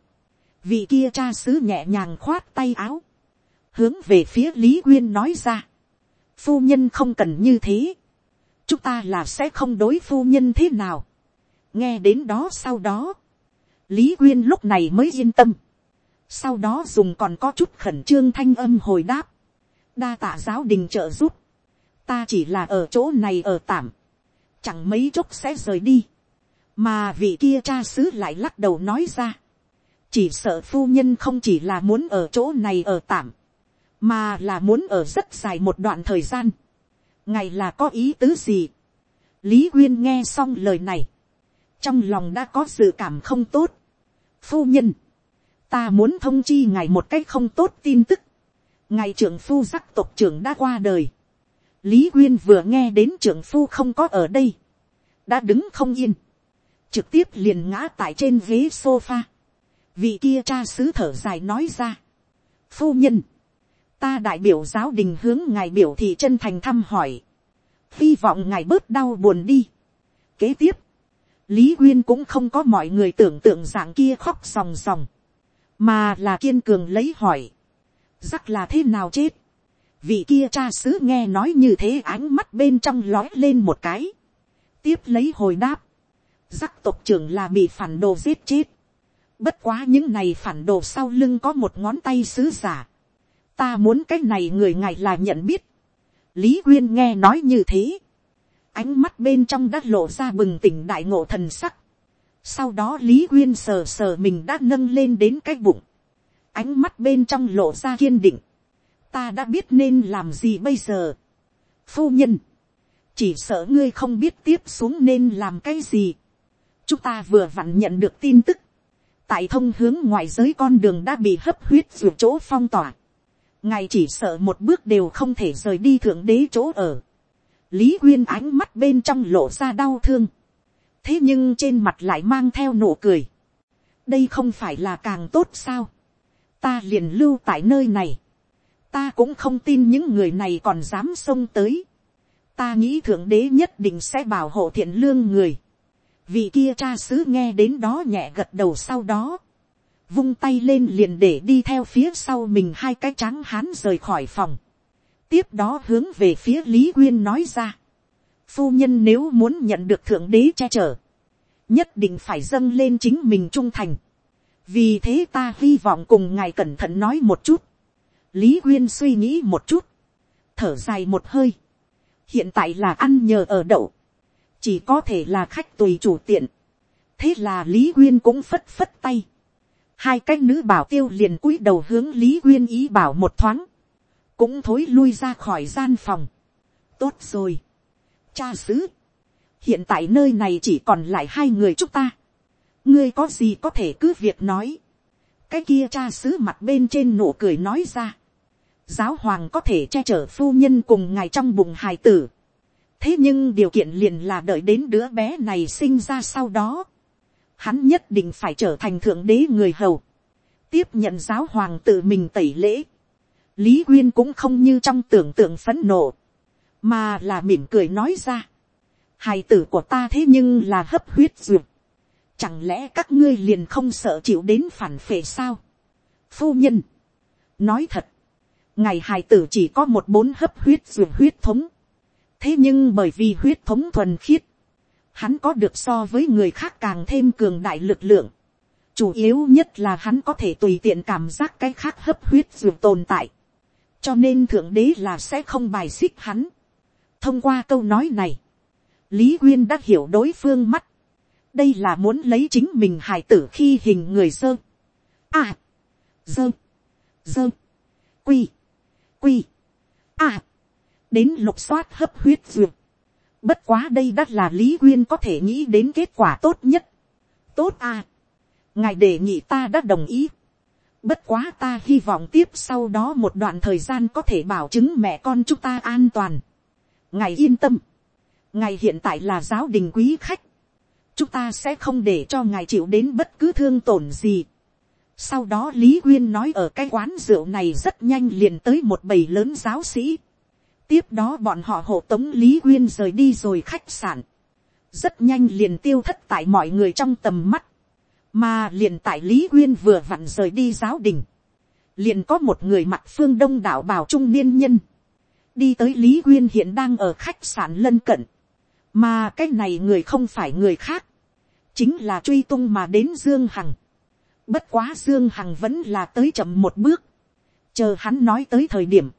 vị kia cha xứ nhẹ nhàng khoát tay áo, hướng về phía lý quyên nói ra, phu nhân không cần như thế, chúng ta là sẽ không đối phu nhân thế nào. nghe đến đó sau đó, lý quyên lúc này mới yên tâm, sau đó dùng còn có chút khẩn trương thanh âm hồi đáp, đa tạ giáo đình trợ giúp, ta chỉ là ở chỗ này ở tạm, chẳng mấy chốc sẽ rời đi, mà vị kia cha xứ lại lắc đầu nói ra, chỉ sợ phu nhân không chỉ là muốn ở chỗ này ở tạm, mà là muốn ở rất dài một đoạn thời gian, ngày là có ý tứ gì. lý quyên nghe xong lời này, trong lòng đã có dự cảm không tốt. phu nhân, ta muốn thông chi ngài một cách không tốt tin tức. ngài trưởng phu giác tộc trưởng đã qua đời lý Nguyên vừa nghe đến trưởng phu không có ở đây, đã đứng không yên, trực tiếp liền ngã tại trên ghế sofa. vị kia cha sứ thở dài nói ra. phu nhân, ta đại biểu giáo đình hướng ngài biểu thị chân thành thăm hỏi, hy vọng ngài bớt đau buồn đi. kế tiếp, lý Nguyên cũng không có mọi người tưởng tượng dạng kia khóc ròng ròng, mà là kiên cường lấy hỏi, rắc là thế nào chết, vị kia cha xứ nghe nói như thế ánh mắt bên trong lói lên một cái, tiếp lấy hồi đáp, giắc tộc trưởng là bị phản đồ giết chết, bất quá những này phản đồ sau lưng có một ngón tay sứ giả, ta muốn cái này người ngài là nhận biết. lý quyên nghe nói như thế. ánh mắt bên trong đã lộ ra bừng tỉnh đại ngộ thần sắc. sau đó lý quyên sờ sờ mình đã nâng lên đến cái bụng. ánh mắt bên trong lộ ra kiên định ta đã biết nên làm gì bây giờ. phu nhân, chỉ sợ ngươi không biết tiếp xuống nên làm cái gì. chúng ta vừa vặn nhận được tin tức. tại thông hướng ngoài giới con đường đã bị hấp huyết ruột chỗ phong tỏa ngài chỉ sợ một bước đều không thể rời đi thượng đế chỗ ở. lý quyên ánh mắt bên trong lộ ra đau thương. thế nhưng trên mặt lại mang theo nụ cười. đây không phải là càng tốt sao. ta liền lưu tại nơi này ta cũng không tin những người này còn dám xông tới. ta nghĩ thượng đế nhất định sẽ bảo hộ thiện lương người. vị kia cha xứ nghe đến đó nhẹ gật đầu sau đó vung tay lên liền để đi theo phía sau mình hai cái trắng hán rời khỏi phòng. tiếp đó hướng về phía lý nguyên nói ra. phu nhân nếu muốn nhận được thượng đế che chở, nhất định phải dâng lên chính mình trung thành. vì thế ta hy vọng cùng ngài cẩn thận nói một chút lý Huyên suy nghĩ một chút, thở dài một hơi. hiện tại là ăn nhờ ở đậu, chỉ có thể là khách tùy chủ tiện. thế là lý Huyên cũng phất phất tay hai cái nữ bảo tiêu liền cúi đầu hướng lý Huyên ý bảo một thoáng, cũng thối lui ra khỏi gian phòng. tốt rồi, cha xứ, hiện tại nơi này chỉ còn lại hai người chúng ta, ngươi có gì có thể cứ việc nói, cái kia cha xứ mặt bên trên nụ cười nói ra, giáo hoàng có thể che chở phu nhân cùng ngài trong bụng hài tử, thế nhưng điều kiện liền là đợi đến đứa bé này sinh ra sau đó, hắn nhất định phải trở thành thượng đế người hầu, tiếp nhận giáo hoàng tự mình tẩy lễ. lý quyên cũng không như trong tưởng tượng phấn nộ, mà là mỉm cười nói ra. hài tử của ta thế nhưng là hấp huyết duyệt. chẳng lẽ các ngươi liền không sợ chịu đến phản phệ sao. phu nhân, nói thật, ngày hài tử chỉ có một bốn hấp huyết duyệt huyết thống. thế nhưng bởi vì huyết thống thuần khiết, hắn có được so với người khác càng thêm cường đại lực lượng. chủ yếu nhất là hắn có thể tùy tiện cảm giác cái khác hấp huyết ruột tồn tại. cho nên thượng đế là sẽ không bài xích hắn. thông qua câu nói này, lý quyên đã hiểu đối phương mắt. đây là muốn lấy chính mình hài tử khi hình người dơ. à, dơ, dơ, quy, quy, à, đến lục soát hấp huyết duyệt Bất quá đây đã là Lý Quyên có thể nghĩ đến kết quả tốt nhất. Tốt à. Ngài đề nghị ta đã đồng ý. Bất quá ta hy vọng tiếp sau đó một đoạn thời gian có thể bảo chứng mẹ con chúng ta an toàn. Ngài yên tâm. Ngài hiện tại là giáo đình quý khách. Chúng ta sẽ không để cho ngài chịu đến bất cứ thương tổn gì. Sau đó Lý Quyên nói ở cái quán rượu này rất nhanh liền tới một bầy lớn giáo sĩ. Tiếp đó bọn họ hộ tống Lý Quyên rời đi rồi khách sạn. Rất nhanh liền tiêu thất tại mọi người trong tầm mắt. Mà liền tại Lý Quyên vừa vặn rời đi giáo đình. Liền có một người mặt phương đông đảo bào trung niên nhân. Đi tới Lý Quyên hiện đang ở khách sạn lân cận. Mà cái này người không phải người khác. Chính là truy tung mà đến Dương Hằng Bất quá Dương Hằng vẫn là tới chậm một bước. Chờ hắn nói tới thời điểm.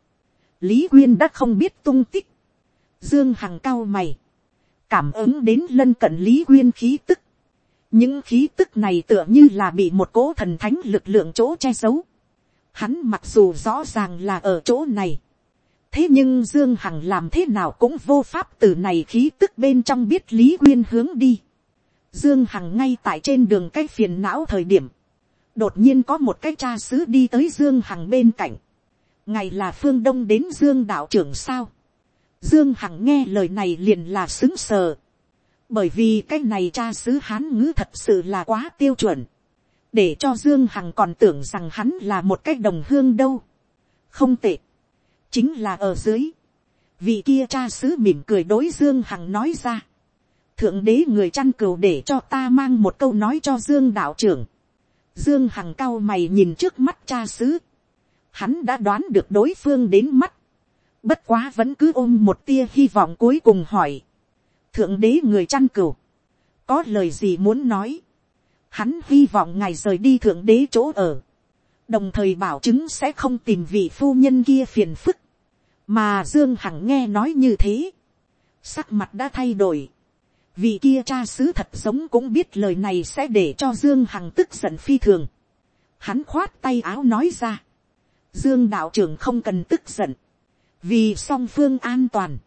Lý Quyên đã không biết tung tích. Dương Hằng cao mày. Cảm ứng đến lân cận Lý Quyên khí tức. Những khí tức này tựa như là bị một cỗ thần thánh lực lượng chỗ che giấu. Hắn mặc dù rõ ràng là ở chỗ này. Thế nhưng Dương Hằng làm thế nào cũng vô pháp từ này khí tức bên trong biết Lý Quyên hướng đi. Dương Hằng ngay tại trên đường cái phiền não thời điểm đột nhiên có một cái cha sứ đi tới dương hằng bên cạnh, ngày là phương đông đến dương đạo trưởng sao, dương hằng nghe lời này liền là xứng sờ, bởi vì cái này cha sứ hán ngữ thật sự là quá tiêu chuẩn, để cho dương hằng còn tưởng rằng hắn là một cái đồng hương đâu, không tệ, chính là ở dưới, vị kia cha sứ mỉm cười đối dương hằng nói ra, thượng đế người chăn cừu để cho ta mang một câu nói cho dương đạo trưởng, Dương Hằng cao mày nhìn trước mắt cha xứ. Hắn đã đoán được đối phương đến mắt. Bất quá vẫn cứ ôm một tia hy vọng cuối cùng hỏi. Thượng đế người chăn cừu. Có lời gì muốn nói. Hắn hy vọng ngài rời đi thượng đế chỗ ở. Đồng thời bảo chứng sẽ không tìm vị phu nhân kia phiền phức. Mà Dương Hằng nghe nói như thế. Sắc mặt đã thay đổi vị kia cha xứ thật giống cũng biết lời này sẽ để cho dương hằng tức giận phi thường. hắn khoát tay áo nói ra. dương đạo trưởng không cần tức giận. vì song phương an toàn.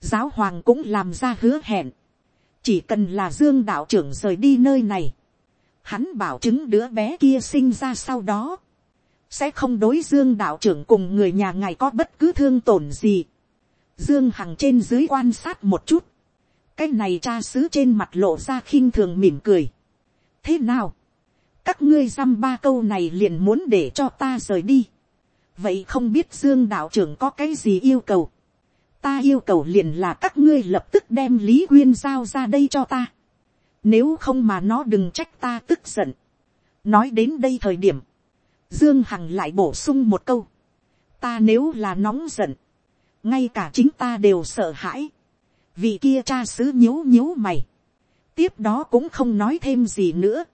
giáo hoàng cũng làm ra hứa hẹn. chỉ cần là dương đạo trưởng rời đi nơi này. hắn bảo chứng đứa bé kia sinh ra sau đó. sẽ không đối dương đạo trưởng cùng người nhà ngài có bất cứ thương tổn gì. dương hằng trên dưới quan sát một chút cái này cha xứ trên mặt lộ ra khinh thường mỉm cười. thế nào, các ngươi dăm ba câu này liền muốn để cho ta rời đi. vậy không biết dương đạo trưởng có cái gì yêu cầu. ta yêu cầu liền là các ngươi lập tức đem lý quyên giao ra đây cho ta. nếu không mà nó đừng trách ta tức giận. nói đến đây thời điểm, dương hằng lại bổ sung một câu. ta nếu là nóng giận, ngay cả chính ta đều sợ hãi vị kia cha xứ nhíu nhíu mày, tiếp đó cũng không nói thêm gì nữa,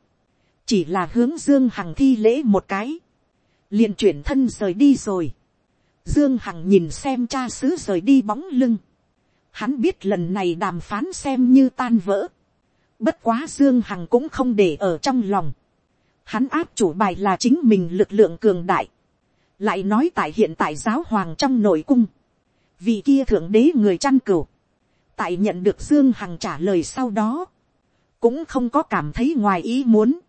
chỉ là hướng dương hằng thi lễ một cái, liền chuyển thân rời đi rồi. Dương Hằng nhìn xem cha xứ rời đi bóng lưng. Hắn biết lần này đàm phán xem như tan vỡ. Bất quá Dương Hằng cũng không để ở trong lòng. Hắn áp chủ bài là chính mình lực lượng cường đại. Lại nói tại hiện tại giáo hoàng trong nội cung. Vì kia thượng đế người chăn cừu tại nhận được dương hằng trả lời sau đó, cũng không có cảm thấy ngoài ý muốn.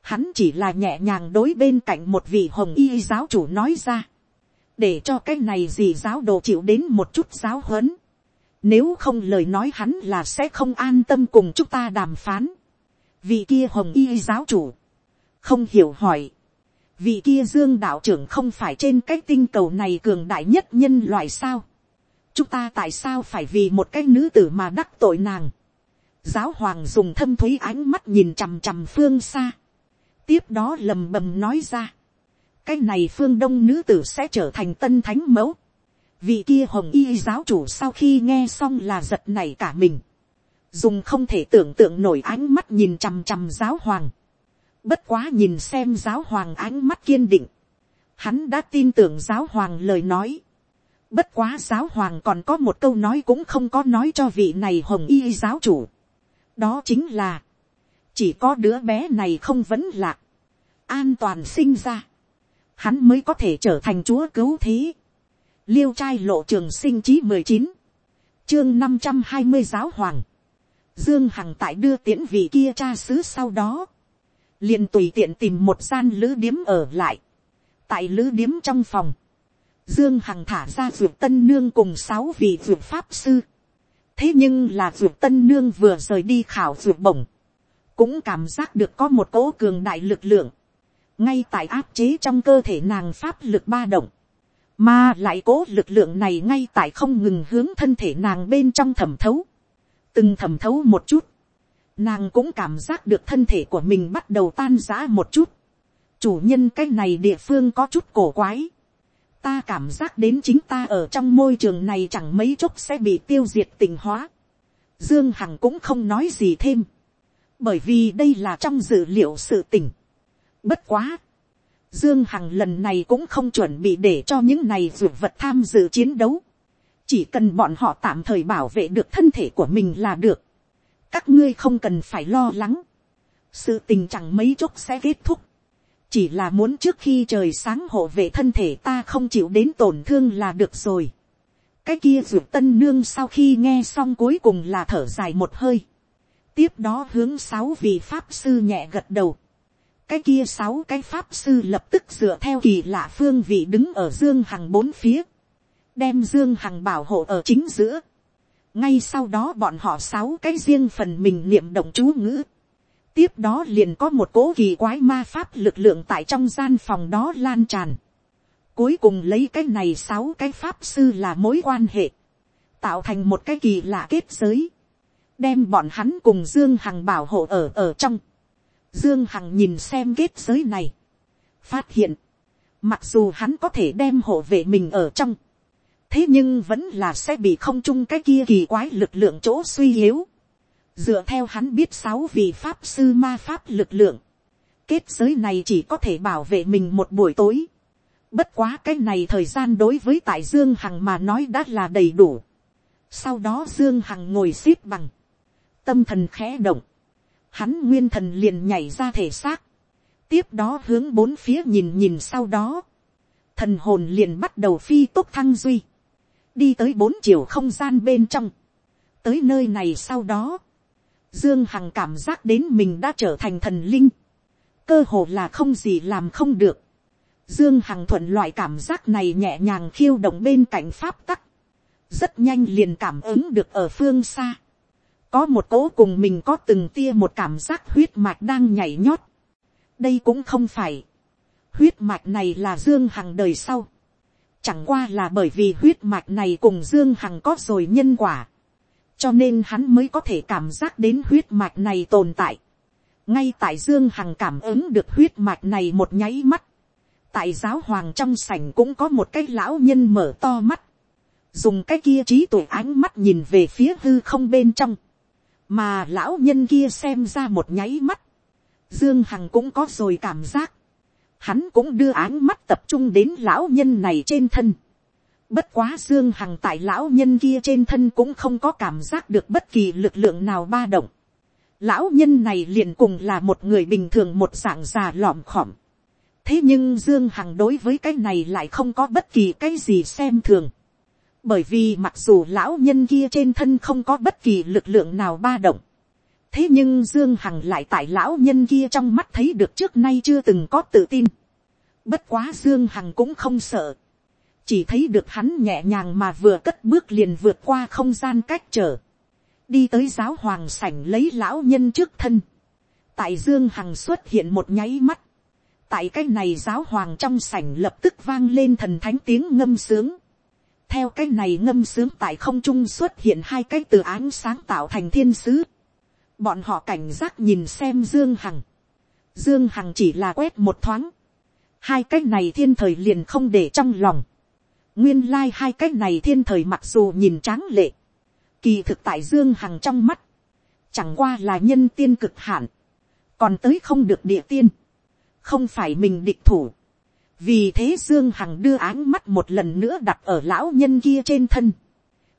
Hắn chỉ là nhẹ nhàng đối bên cạnh một vị hồng y giáo chủ nói ra, để cho cái này gì giáo đồ chịu đến một chút giáo huấn. Nếu không lời nói hắn là sẽ không an tâm cùng chúng ta đàm phán. Vị kia hồng y giáo chủ, không hiểu hỏi. Vị kia dương đạo trưởng không phải trên cái tinh cầu này cường đại nhất nhân loại sao chúng ta tại sao phải vì một cái nữ tử mà đắc tội nàng. giáo hoàng dùng thâm thúy ánh mắt nhìn chằm chằm phương xa. tiếp đó lầm bầm nói ra. cái này phương đông nữ tử sẽ trở thành tân thánh mẫu. vị kia hồng y giáo chủ sau khi nghe xong là giật này cả mình. dùng không thể tưởng tượng nổi ánh mắt nhìn chằm chằm giáo hoàng. bất quá nhìn xem giáo hoàng ánh mắt kiên định. hắn đã tin tưởng giáo hoàng lời nói Bất quá giáo hoàng còn có một câu nói cũng không có nói cho vị này hồng y giáo chủ. Đó chính là. Chỉ có đứa bé này không vẫn lạc. An toàn sinh ra. Hắn mới có thể trở thành chúa cứu thế. Liêu trai lộ trường sinh chí mười chín, Chương năm trăm hai mươi giáo hoàng. Dương Hằng tại đưa tiễn vị kia cha xứ sau đó. liền tùy tiện tìm một gian lữ điếm ở lại. Tại lữ điếm trong phòng Dương Hằng thả ra vượt tân nương cùng sáu vị vượt pháp sư. Thế nhưng là vượt tân nương vừa rời đi khảo vượt bổng. Cũng cảm giác được có một cỗ cường đại lực lượng. ngay tại áp chế trong cơ thể nàng pháp lực ba động, mà lại cố lực lượng này ngay tại không ngừng hướng thân thể nàng bên trong thẩm thấu, từng thẩm thấu một chút, nàng cũng cảm giác được thân thể của mình bắt đầu tan rã một chút, chủ nhân cái này địa phương có chút cổ quái, ta cảm giác đến chính ta ở trong môi trường này chẳng mấy chốc sẽ bị tiêu diệt tình hóa. Dương Hằng cũng không nói gì thêm, bởi vì đây là trong dự liệu sự tình. Bất quá, Dương Hằng lần này cũng không chuẩn bị để cho những này dược vật tham dự chiến đấu. Chỉ cần bọn họ tạm thời bảo vệ được thân thể của mình là được. Các ngươi không cần phải lo lắng. Sự tình chẳng mấy chốc sẽ kết thúc chỉ là muốn trước khi trời sáng hộ vệ thân thể ta không chịu đến tổn thương là được rồi. cái kia ruột tân nương sau khi nghe xong cuối cùng là thở dài một hơi. tiếp đó hướng sáu vị pháp sư nhẹ gật đầu. cái kia sáu cái pháp sư lập tức dựa theo kỳ lạ phương vị đứng ở dương hằng bốn phía. đem dương hằng bảo hộ ở chính giữa. ngay sau đó bọn họ sáu cái riêng phần mình niệm động chú ngữ tiếp đó liền có một cố kỳ quái ma pháp lực lượng tại trong gian phòng đó lan tràn. Cuối cùng lấy cái này sáu cái pháp sư là mối quan hệ. Tạo thành một cái kỳ lạ kết giới. Đem bọn hắn cùng Dương Hằng bảo hộ ở ở trong. Dương Hằng nhìn xem kết giới này. Phát hiện. Mặc dù hắn có thể đem hộ vệ mình ở trong. Thế nhưng vẫn là sẽ bị không chung cái kia kỳ quái lực lượng chỗ suy yếu dựa theo hắn biết sáu vị pháp sư ma pháp lực lượng, kết giới này chỉ có thể bảo vệ mình một buổi tối. Bất quá cái này thời gian đối với tại Dương Hằng mà nói đã là đầy đủ. Sau đó Dương Hằng ngồi xếp bằng. Tâm thần khẽ động. Hắn nguyên thần liền nhảy ra thể xác. Tiếp đó hướng bốn phía nhìn nhìn sau đó. Thần hồn liền bắt đầu phi tốc thăng duy. Đi tới bốn chiều không gian bên trong. Tới nơi này sau đó Dương Hằng cảm giác đến mình đã trở thành thần linh. Cơ hồ là không gì làm không được. Dương Hằng thuận loại cảm giác này nhẹ nhàng khiêu động bên cạnh pháp tắc. Rất nhanh liền cảm ứng được ở phương xa. Có một cố cùng mình có từng tia một cảm giác huyết mạch đang nhảy nhót. Đây cũng không phải. Huyết mạch này là Dương Hằng đời sau. Chẳng qua là bởi vì huyết mạch này cùng Dương Hằng có rồi nhân quả cho nên hắn mới có thể cảm giác đến huyết mạch này tồn tại. ngay tại dương hằng cảm ứng được huyết mạch này một nháy mắt. tại giáo hoàng trong sảnh cũng có một cái lão nhân mở to mắt. dùng cái kia trí tuổi ánh mắt nhìn về phía hư không bên trong. mà lão nhân kia xem ra một nháy mắt. dương hằng cũng có rồi cảm giác. hắn cũng đưa ánh mắt tập trung đến lão nhân này trên thân Bất quá Dương Hằng tại lão nhân kia trên thân cũng không có cảm giác được bất kỳ lực lượng nào ba động. Lão nhân này liền cùng là một người bình thường một dạng già lỏm khỏm. Thế nhưng Dương Hằng đối với cái này lại không có bất kỳ cái gì xem thường. Bởi vì mặc dù lão nhân kia trên thân không có bất kỳ lực lượng nào ba động. Thế nhưng Dương Hằng lại tại lão nhân kia trong mắt thấy được trước nay chưa từng có tự tin. Bất quá Dương Hằng cũng không sợ chỉ thấy được hắn nhẹ nhàng mà vừa cất bước liền vượt qua không gian cách trở, đi tới giáo hoàng sảnh lấy lão nhân trước thân, tại dương hằng xuất hiện một nháy mắt, tại cái này giáo hoàng trong sảnh lập tức vang lên thần thánh tiếng ngâm sướng, theo cái này ngâm sướng tại không trung xuất hiện hai cái từ ánh sáng tạo thành thiên sứ, bọn họ cảnh giác nhìn xem dương hằng, dương hằng chỉ là quét một thoáng, hai cái này thiên thời liền không để trong lòng, Nguyên lai hai cái này thiên thời mặc dù nhìn tráng lệ. Kỳ thực tại Dương Hằng trong mắt. Chẳng qua là nhân tiên cực hạn. Còn tới không được địa tiên. Không phải mình địch thủ. Vì thế Dương Hằng đưa áng mắt một lần nữa đặt ở lão nhân kia trên thân.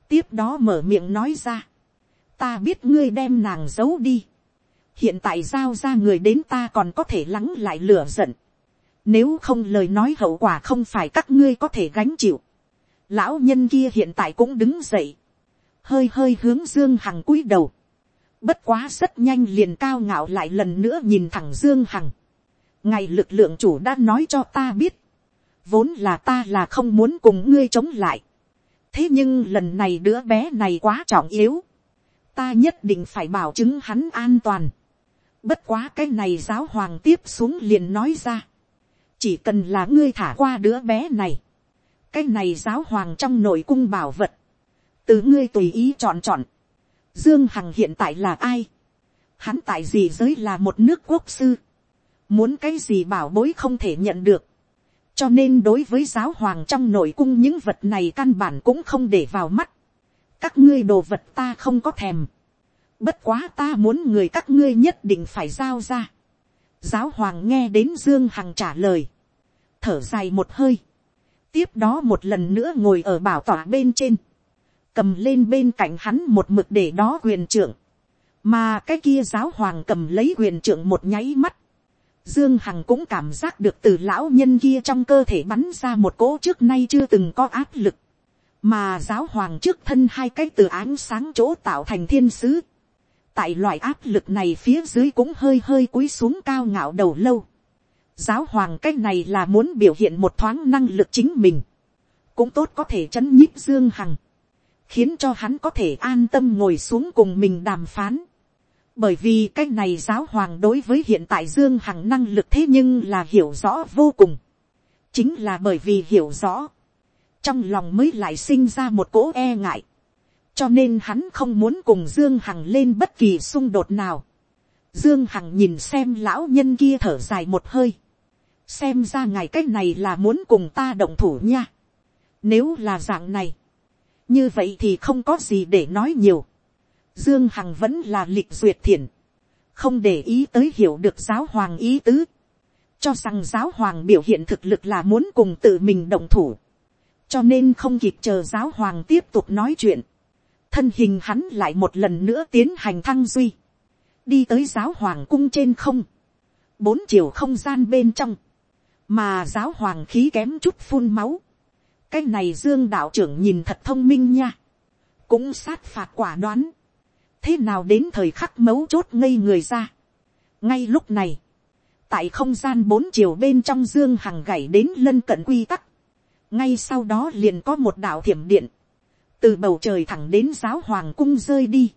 Tiếp đó mở miệng nói ra. Ta biết ngươi đem nàng giấu đi. Hiện tại giao ra người đến ta còn có thể lắng lại lửa giận nếu không lời nói hậu quả không phải các ngươi có thể gánh chịu. Lão nhân kia hiện tại cũng đứng dậy. Hơi hơi hướng Dương Hằng cúi đầu. Bất quá rất nhanh liền cao ngạo lại lần nữa nhìn thẳng Dương Hằng. Ngày lực lượng chủ đã nói cho ta biết. Vốn là ta là không muốn cùng ngươi chống lại. Thế nhưng lần này đứa bé này quá trọng yếu. Ta nhất định phải bảo chứng hắn an toàn. Bất quá cái này giáo hoàng tiếp xuống liền nói ra chỉ cần là ngươi thả qua đứa bé này, cái này giáo hoàng trong nội cung bảo vật, từ ngươi tùy ý chọn chọn, dương hằng hiện tại là ai, hắn tại gì giới là một nước quốc sư, muốn cái gì bảo bối không thể nhận được, cho nên đối với giáo hoàng trong nội cung những vật này căn bản cũng không để vào mắt, các ngươi đồ vật ta không có thèm, bất quá ta muốn người các ngươi nhất định phải giao ra, giáo hoàng nghe đến dương hằng trả lời, thở dài một hơi, tiếp đó một lần nữa ngồi ở bảo tỏa bên trên, cầm lên bên cạnh hắn một mực để đó quyền trưởng, mà cái kia giáo hoàng cầm lấy quyền trưởng một nháy mắt, dương hằng cũng cảm giác được từ lão nhân kia trong cơ thể bắn ra một cỗ trước nay chưa từng có áp lực, mà giáo hoàng trước thân hai cái từ ánh sáng chỗ tạo thành thiên sứ, tại loại áp lực này phía dưới cũng hơi hơi cúi xuống cao ngạo đầu lâu giáo hoàng cái này là muốn biểu hiện một thoáng năng lực chính mình, cũng tốt có thể chấn nhíp dương hằng, khiến cho hắn có thể an tâm ngồi xuống cùng mình đàm phán. bởi vì cái này giáo hoàng đối với hiện tại dương hằng năng lực thế nhưng là hiểu rõ vô cùng. chính là bởi vì hiểu rõ, trong lòng mới lại sinh ra một cỗ e ngại cho nên hắn không muốn cùng dương hằng lên bất kỳ xung đột nào. dương hằng nhìn xem lão nhân kia thở dài một hơi xem ra ngài cách này là muốn cùng ta động thủ nha. nếu là dạng này, như vậy thì không có gì để nói nhiều. dương hằng vẫn là lịch duyệt thiện, không để ý tới hiểu được giáo hoàng ý tứ, cho rằng giáo hoàng biểu hiện thực lực là muốn cùng tự mình động thủ, cho nên không kịp chờ giáo hoàng tiếp tục nói chuyện. Thân hình hắn lại một lần nữa tiến hành thăng duy, đi tới giáo hoàng cung trên không, bốn chiều không gian bên trong, mà giáo hoàng khí kém chút phun máu, cái này dương đạo trưởng nhìn thật thông minh nha, cũng sát phạt quả đoán, thế nào đến thời khắc mấu chốt ngây người ra. ngay lúc này, tại không gian bốn chiều bên trong dương hằng gảy đến lân cận quy tắc, ngay sau đó liền có một đạo thiểm điện, từ bầu trời thẳng đến giáo hoàng cung rơi đi.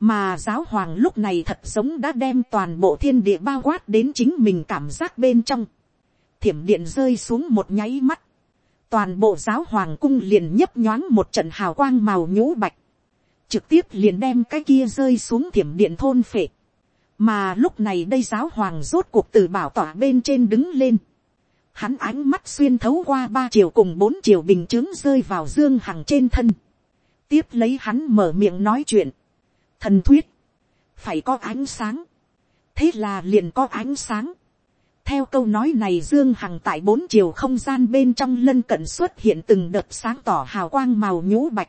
mà giáo hoàng lúc này thật giống đã đem toàn bộ thiên địa bao quát đến chính mình cảm giác bên trong thiểm điện rơi xuống một nháy mắt. toàn bộ giáo hoàng cung liền nhấp nhoáng một trận hào quang màu nhũ bạch. trực tiếp liền đem cái kia rơi xuống thiểm điện thôn phệ. mà lúc này đây giáo hoàng rốt cuộc từ bảo tỏa bên trên đứng lên hắn ánh mắt xuyên thấu qua ba chiều cùng bốn chiều bình chứng rơi vào dương hằng trên thân tiếp lấy hắn mở miệng nói chuyện. Thần thuyết. Phải có ánh sáng. Thế là liền có ánh sáng. Theo câu nói này Dương Hằng tại bốn chiều không gian bên trong lân cận xuất hiện từng đợt sáng tỏ hào quang màu nhũ bạch.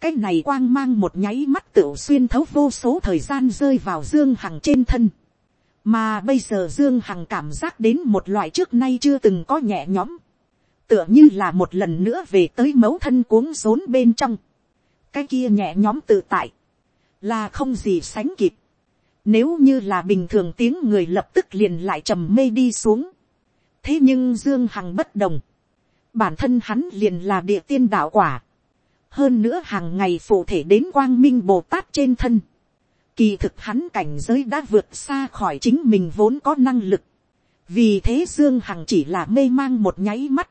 Cái này quang mang một nháy mắt tựu xuyên thấu vô số thời gian rơi vào Dương Hằng trên thân. Mà bây giờ Dương Hằng cảm giác đến một loại trước nay chưa từng có nhẹ nhõm. Tựa như là một lần nữa về tới mấu thân cuống rốn bên trong cái kia nhẹ nhóm tự tại, là không gì sánh kịp. Nếu như là bình thường tiếng người lập tức liền lại trầm mê đi xuống. thế nhưng dương hằng bất đồng, bản thân hắn liền là địa tiên đạo quả. hơn nữa hàng ngày phụ thể đến quang minh bồ tát trên thân. kỳ thực hắn cảnh giới đã vượt xa khỏi chính mình vốn có năng lực. vì thế dương hằng chỉ là mê mang một nháy mắt.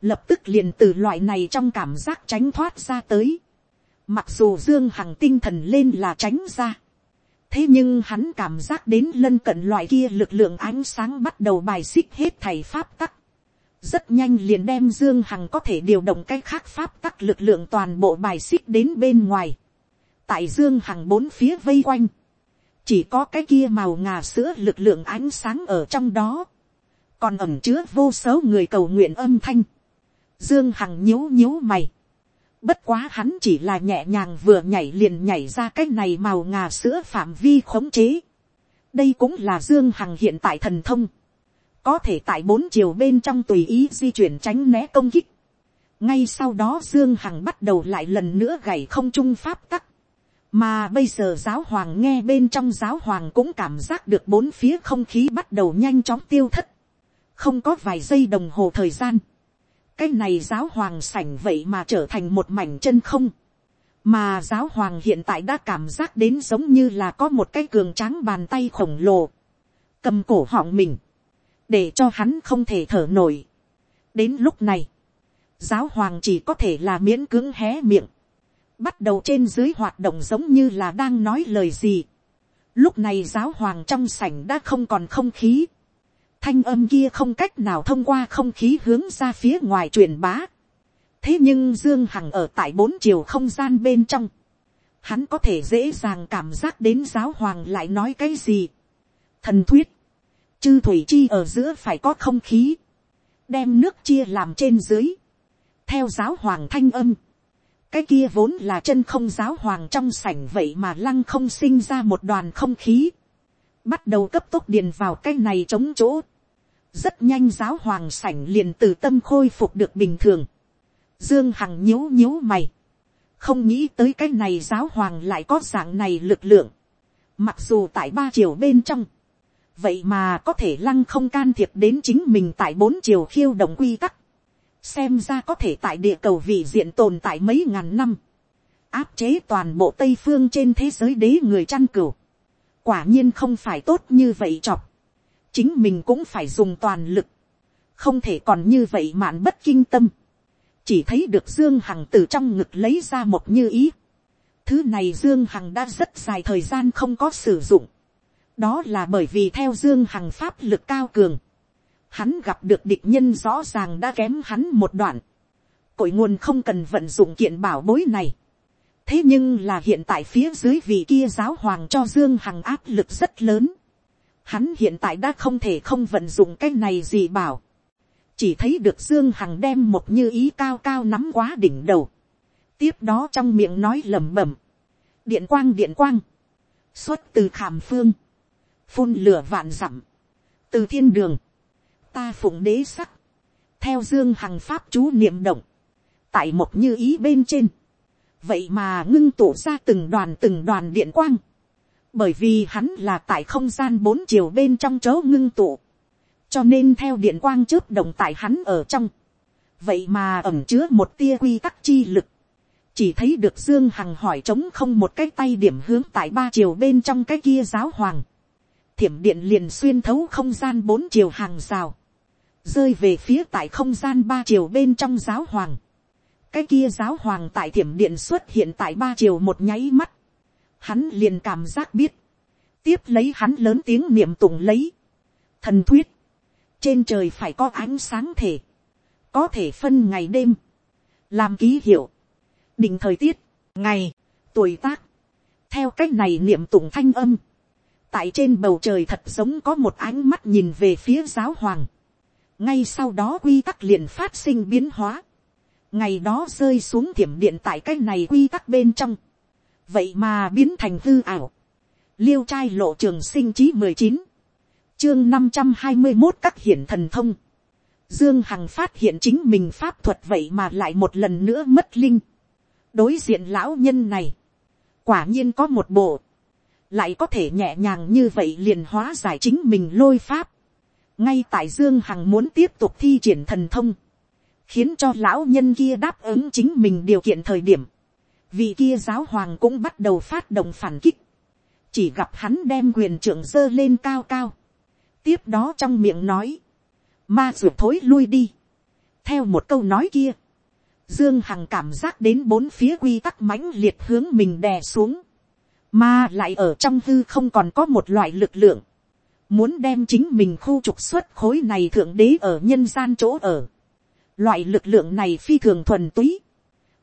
lập tức liền từ loại này trong cảm giác tránh thoát ra tới Mặc dù Dương Hằng tinh thần lên là tránh ra. Thế nhưng hắn cảm giác đến lân cận loại kia lực lượng ánh sáng bắt đầu bài xích hết thầy pháp tắc. Rất nhanh liền đem Dương Hằng có thể điều động cái khác pháp tắc lực lượng toàn bộ bài xích đến bên ngoài. Tại Dương Hằng bốn phía vây quanh. Chỉ có cái kia màu ngà sữa lực lượng ánh sáng ở trong đó. Còn ẩm chứa vô số người cầu nguyện âm thanh. Dương Hằng nhíu nhíu mày Bất quá hắn chỉ là nhẹ nhàng vừa nhảy liền nhảy ra cái này màu ngà sữa phạm vi khống chế. Đây cũng là Dương Hằng hiện tại thần thông. Có thể tại bốn chiều bên trong tùy ý di chuyển tránh né công kích. Ngay sau đó Dương Hằng bắt đầu lại lần nữa gảy không trung pháp tắc. Mà bây giờ giáo hoàng nghe bên trong giáo hoàng cũng cảm giác được bốn phía không khí bắt đầu nhanh chóng tiêu thất. Không có vài giây đồng hồ thời gian cái này giáo hoàng sảnh vậy mà trở thành một mảnh chân không. mà giáo hoàng hiện tại đã cảm giác đến giống như là có một cái cường tráng bàn tay khổng lồ, cầm cổ họng mình, để cho hắn không thể thở nổi. đến lúc này, giáo hoàng chỉ có thể là miễn cưỡng hé miệng, bắt đầu trên dưới hoạt động giống như là đang nói lời gì. lúc này giáo hoàng trong sảnh đã không còn không khí, thanh âm kia không cách nào thông qua không khí hướng ra phía ngoài truyền bá. thế nhưng dương hằng ở tại bốn chiều không gian bên trong, hắn có thể dễ dàng cảm giác đến giáo hoàng lại nói cái gì. thần thuyết, chư thủy chi ở giữa phải có không khí, đem nước chia làm trên dưới, theo giáo hoàng thanh âm, cái kia vốn là chân không giáo hoàng trong sảnh vậy mà lăng không sinh ra một đoàn không khí, bắt đầu cấp tốc điền vào cái này chống chỗ, rất nhanh giáo hoàng sảnh liền từ tâm khôi phục được bình thường, dương hằng nhíu nhíu mày, không nghĩ tới cái này giáo hoàng lại có dạng này lực lượng, mặc dù tại ba chiều bên trong, vậy mà có thể lăng không can thiệp đến chính mình tại bốn chiều khiêu động quy tắc, xem ra có thể tại địa cầu vị diện tồn tại mấy ngàn năm, áp chế toàn bộ tây phương trên thế giới đế người chăn cừu, quả nhiên không phải tốt như vậy chọc, chính mình cũng phải dùng toàn lực, không thể còn như vậy mạn bất kinh tâm, chỉ thấy được dương hằng từ trong ngực lấy ra một như ý, thứ này dương hằng đã rất dài thời gian không có sử dụng, đó là bởi vì theo dương hằng pháp lực cao cường, hắn gặp được địch nhân rõ ràng đã kém hắn một đoạn, cội nguồn không cần vận dụng kiện bảo bối này. thế nhưng là hiện tại phía dưới vị kia giáo hoàng cho dương hằng áp lực rất lớn hắn hiện tại đã không thể không vận dụng cái này gì bảo. chỉ thấy được dương hằng đem một như ý cao cao nắm quá đỉnh đầu. tiếp đó trong miệng nói lẩm bẩm. điện quang điện quang. xuất từ khảm phương. phun lửa vạn dặm. từ thiên đường ta phụng đế sắc, theo dương hằng pháp chú niệm động, tại một như ý bên trên, vậy mà ngưng tụ ra từng đoàn từng đoàn điện quang, bởi vì hắn là tại không gian bốn chiều bên trong chỗ ngưng tụ, cho nên theo điện quang chớp động tại hắn ở trong, vậy mà ẩm chứa một tia quy tắc chi lực, chỉ thấy được dương hằng hỏi trống không một cái tay điểm hướng tại ba chiều bên trong cái kia giáo hoàng, thiểm điện liền xuyên thấu không gian bốn chiều hàng rào, rơi về phía tại không gian ba chiều bên trong giáo hoàng. cái kia giáo hoàng tại thiểm điện xuất hiện tại ba chiều một nháy mắt hắn liền cảm giác biết. tiếp lấy hắn lớn tiếng niệm tụng lấy. thần thuyết. trên trời phải có ánh sáng thể. có thể phân ngày đêm. làm ký hiệu. định thời tiết. ngày. tuổi tác. theo c á c h này niệm tụng thanh âm. tại trên bầu trời thật giống có một ánh mắt nhìn về phía giáo hoàng ngay sau đó quy tắc liền phát sinh biến hóa, ngày đó rơi xuống thiểm điện tại cái này quy tắc bên trong, vậy mà biến thành hư ảo, liêu trai lộ trường sinh chí mười chín, chương năm trăm hai mươi một các hiển thần thông, dương hằng phát hiện chính mình pháp thuật vậy mà lại một lần nữa mất linh, đối diện lão nhân này, quả nhiên có một bộ, lại có thể nhẹ nhàng như vậy liền hóa giải chính mình lôi pháp, ngay tại dương hằng muốn tiếp tục thi triển thần thông, khiến cho lão nhân kia đáp ứng chính mình điều kiện thời điểm, vị kia giáo hoàng cũng bắt đầu phát động phản kích, chỉ gặp hắn đem quyền trưởng dơ lên cao cao, tiếp đó trong miệng nói, ma ruột thối lui đi, theo một câu nói kia, dương hằng cảm giác đến bốn phía quy tắc mãnh liệt hướng mình đè xuống, mà lại ở trong hư không còn có một loại lực lượng, muốn đem chính mình khu trục xuất khối này thượng đế ở nhân gian chỗ ở. Loại lực lượng này phi thường thuần túy.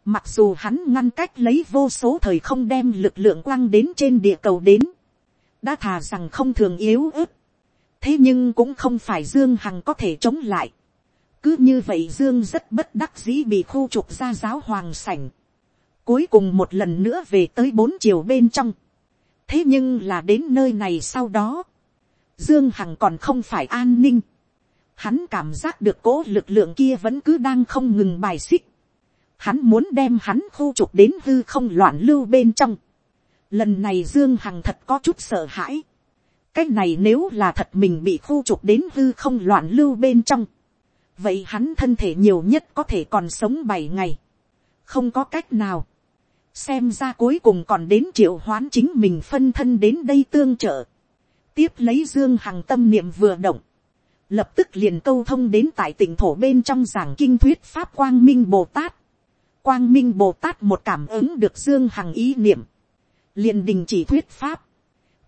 Mặc dù hắn ngăn cách lấy vô số thời không đem lực lượng quăng đến trên địa cầu đến. Đã thà rằng không thường yếu ớt. Thế nhưng cũng không phải Dương Hằng có thể chống lại. Cứ như vậy Dương rất bất đắc dĩ bị khu trục ra giáo hoàng sảnh. Cuối cùng một lần nữa về tới bốn chiều bên trong. Thế nhưng là đến nơi này sau đó Dương Hằng còn không phải an ninh. Hắn cảm giác được cố lực lượng kia vẫn cứ đang không ngừng bài xích. Hắn muốn đem hắn khu trục đến hư không loạn lưu bên trong. Lần này Dương Hằng thật có chút sợ hãi. Cái này nếu là thật mình bị khu trục đến hư không loạn lưu bên trong. Vậy hắn thân thể nhiều nhất có thể còn sống bảy ngày. Không có cách nào. Xem ra cuối cùng còn đến triệu hoán chính mình phân thân đến đây tương trợ tiếp lấy dương hằng tâm niệm vừa động, lập tức liền câu thông đến tại tỉnh thổ bên trong giảng kinh thuyết pháp quang minh bồ tát quang minh bồ tát một cảm ứng được dương hằng ý niệm, liền đình chỉ thuyết pháp,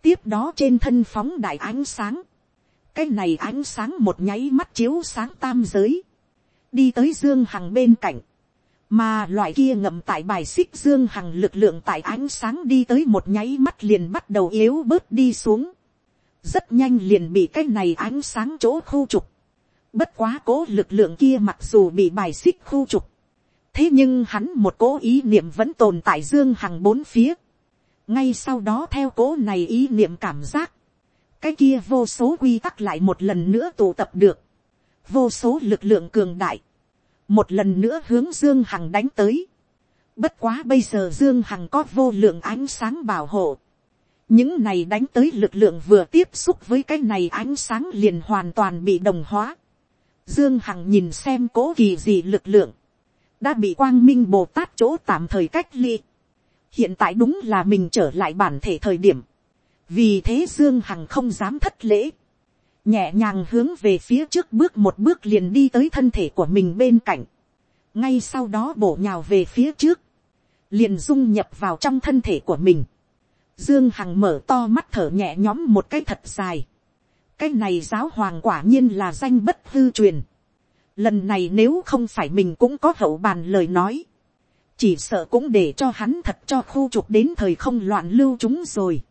tiếp đó trên thân phóng đại ánh sáng, cái này ánh sáng một nháy mắt chiếu sáng tam giới, đi tới dương hằng bên cạnh, mà loại kia ngậm tại bài xích dương hằng lực lượng tại ánh sáng đi tới một nháy mắt liền bắt đầu yếu bớt đi xuống, rất nhanh liền bị cái này ánh sáng chỗ khu trục, bất quá cố lực lượng kia mặc dù bị bài xích khu trục, thế nhưng hắn một cố ý niệm vẫn tồn tại dương hằng bốn phía, ngay sau đó theo cố này ý niệm cảm giác, cái kia vô số quy tắc lại một lần nữa tụ tập được, vô số lực lượng cường đại, một lần nữa hướng dương hằng đánh tới. bất quá bây giờ dương hằng có vô lượng ánh sáng bảo hộ. những này đánh tới lực lượng vừa tiếp xúc với cái này ánh sáng liền hoàn toàn bị đồng hóa. dương hằng nhìn xem cố kỳ gì lực lượng, đã bị quang minh bồ tát chỗ tạm thời cách ly. hiện tại đúng là mình trở lại bản thể thời điểm. vì thế dương hằng không dám thất lễ. Nhẹ nhàng hướng về phía trước bước một bước liền đi tới thân thể của mình bên cạnh, ngay sau đó bổ nhào về phía trước, liền dung nhập vào trong thân thể của mình, dương hằng mở to mắt thở nhẹ nhõm một cái thật dài, cái này giáo hoàng quả nhiên là danh bất hư truyền, lần này nếu không phải mình cũng có hậu bàn lời nói, chỉ sợ cũng để cho hắn thật cho khu trục đến thời không loạn lưu chúng rồi.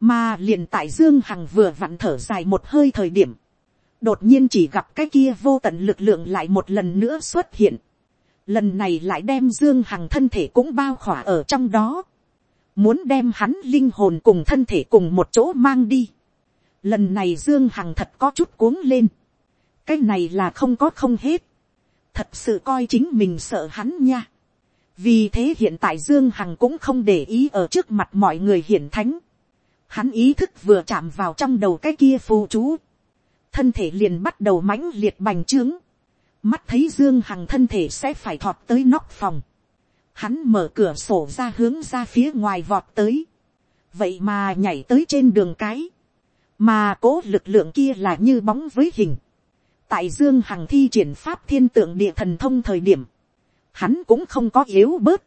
Mà liền tại dương hằng vừa vặn thở dài một hơi thời điểm, đột nhiên chỉ gặp cái kia vô tận lực lượng lại một lần nữa xuất hiện, lần này lại đem dương hằng thân thể cũng bao khỏa ở trong đó, muốn đem hắn linh hồn cùng thân thể cùng một chỗ mang đi. lần này dương hằng thật có chút cuống lên, cái này là không có không hết, thật sự coi chính mình sợ hắn nha. vì thế hiện tại dương hằng cũng không để ý ở trước mặt mọi người hiển thánh, hắn ý thức vừa chạm vào trong đầu cái kia phù chú, thân thể liền bắt đầu mãnh liệt bành trướng, mắt thấy dương hằng thân thể sẽ phải thọt tới nóc phòng, hắn mở cửa sổ ra hướng ra phía ngoài vọt tới, vậy mà nhảy tới trên đường cái, mà cố lực lượng kia là như bóng với hình, tại dương hằng thi triển pháp thiên tượng địa thần thông thời điểm, hắn cũng không có yếu bớt,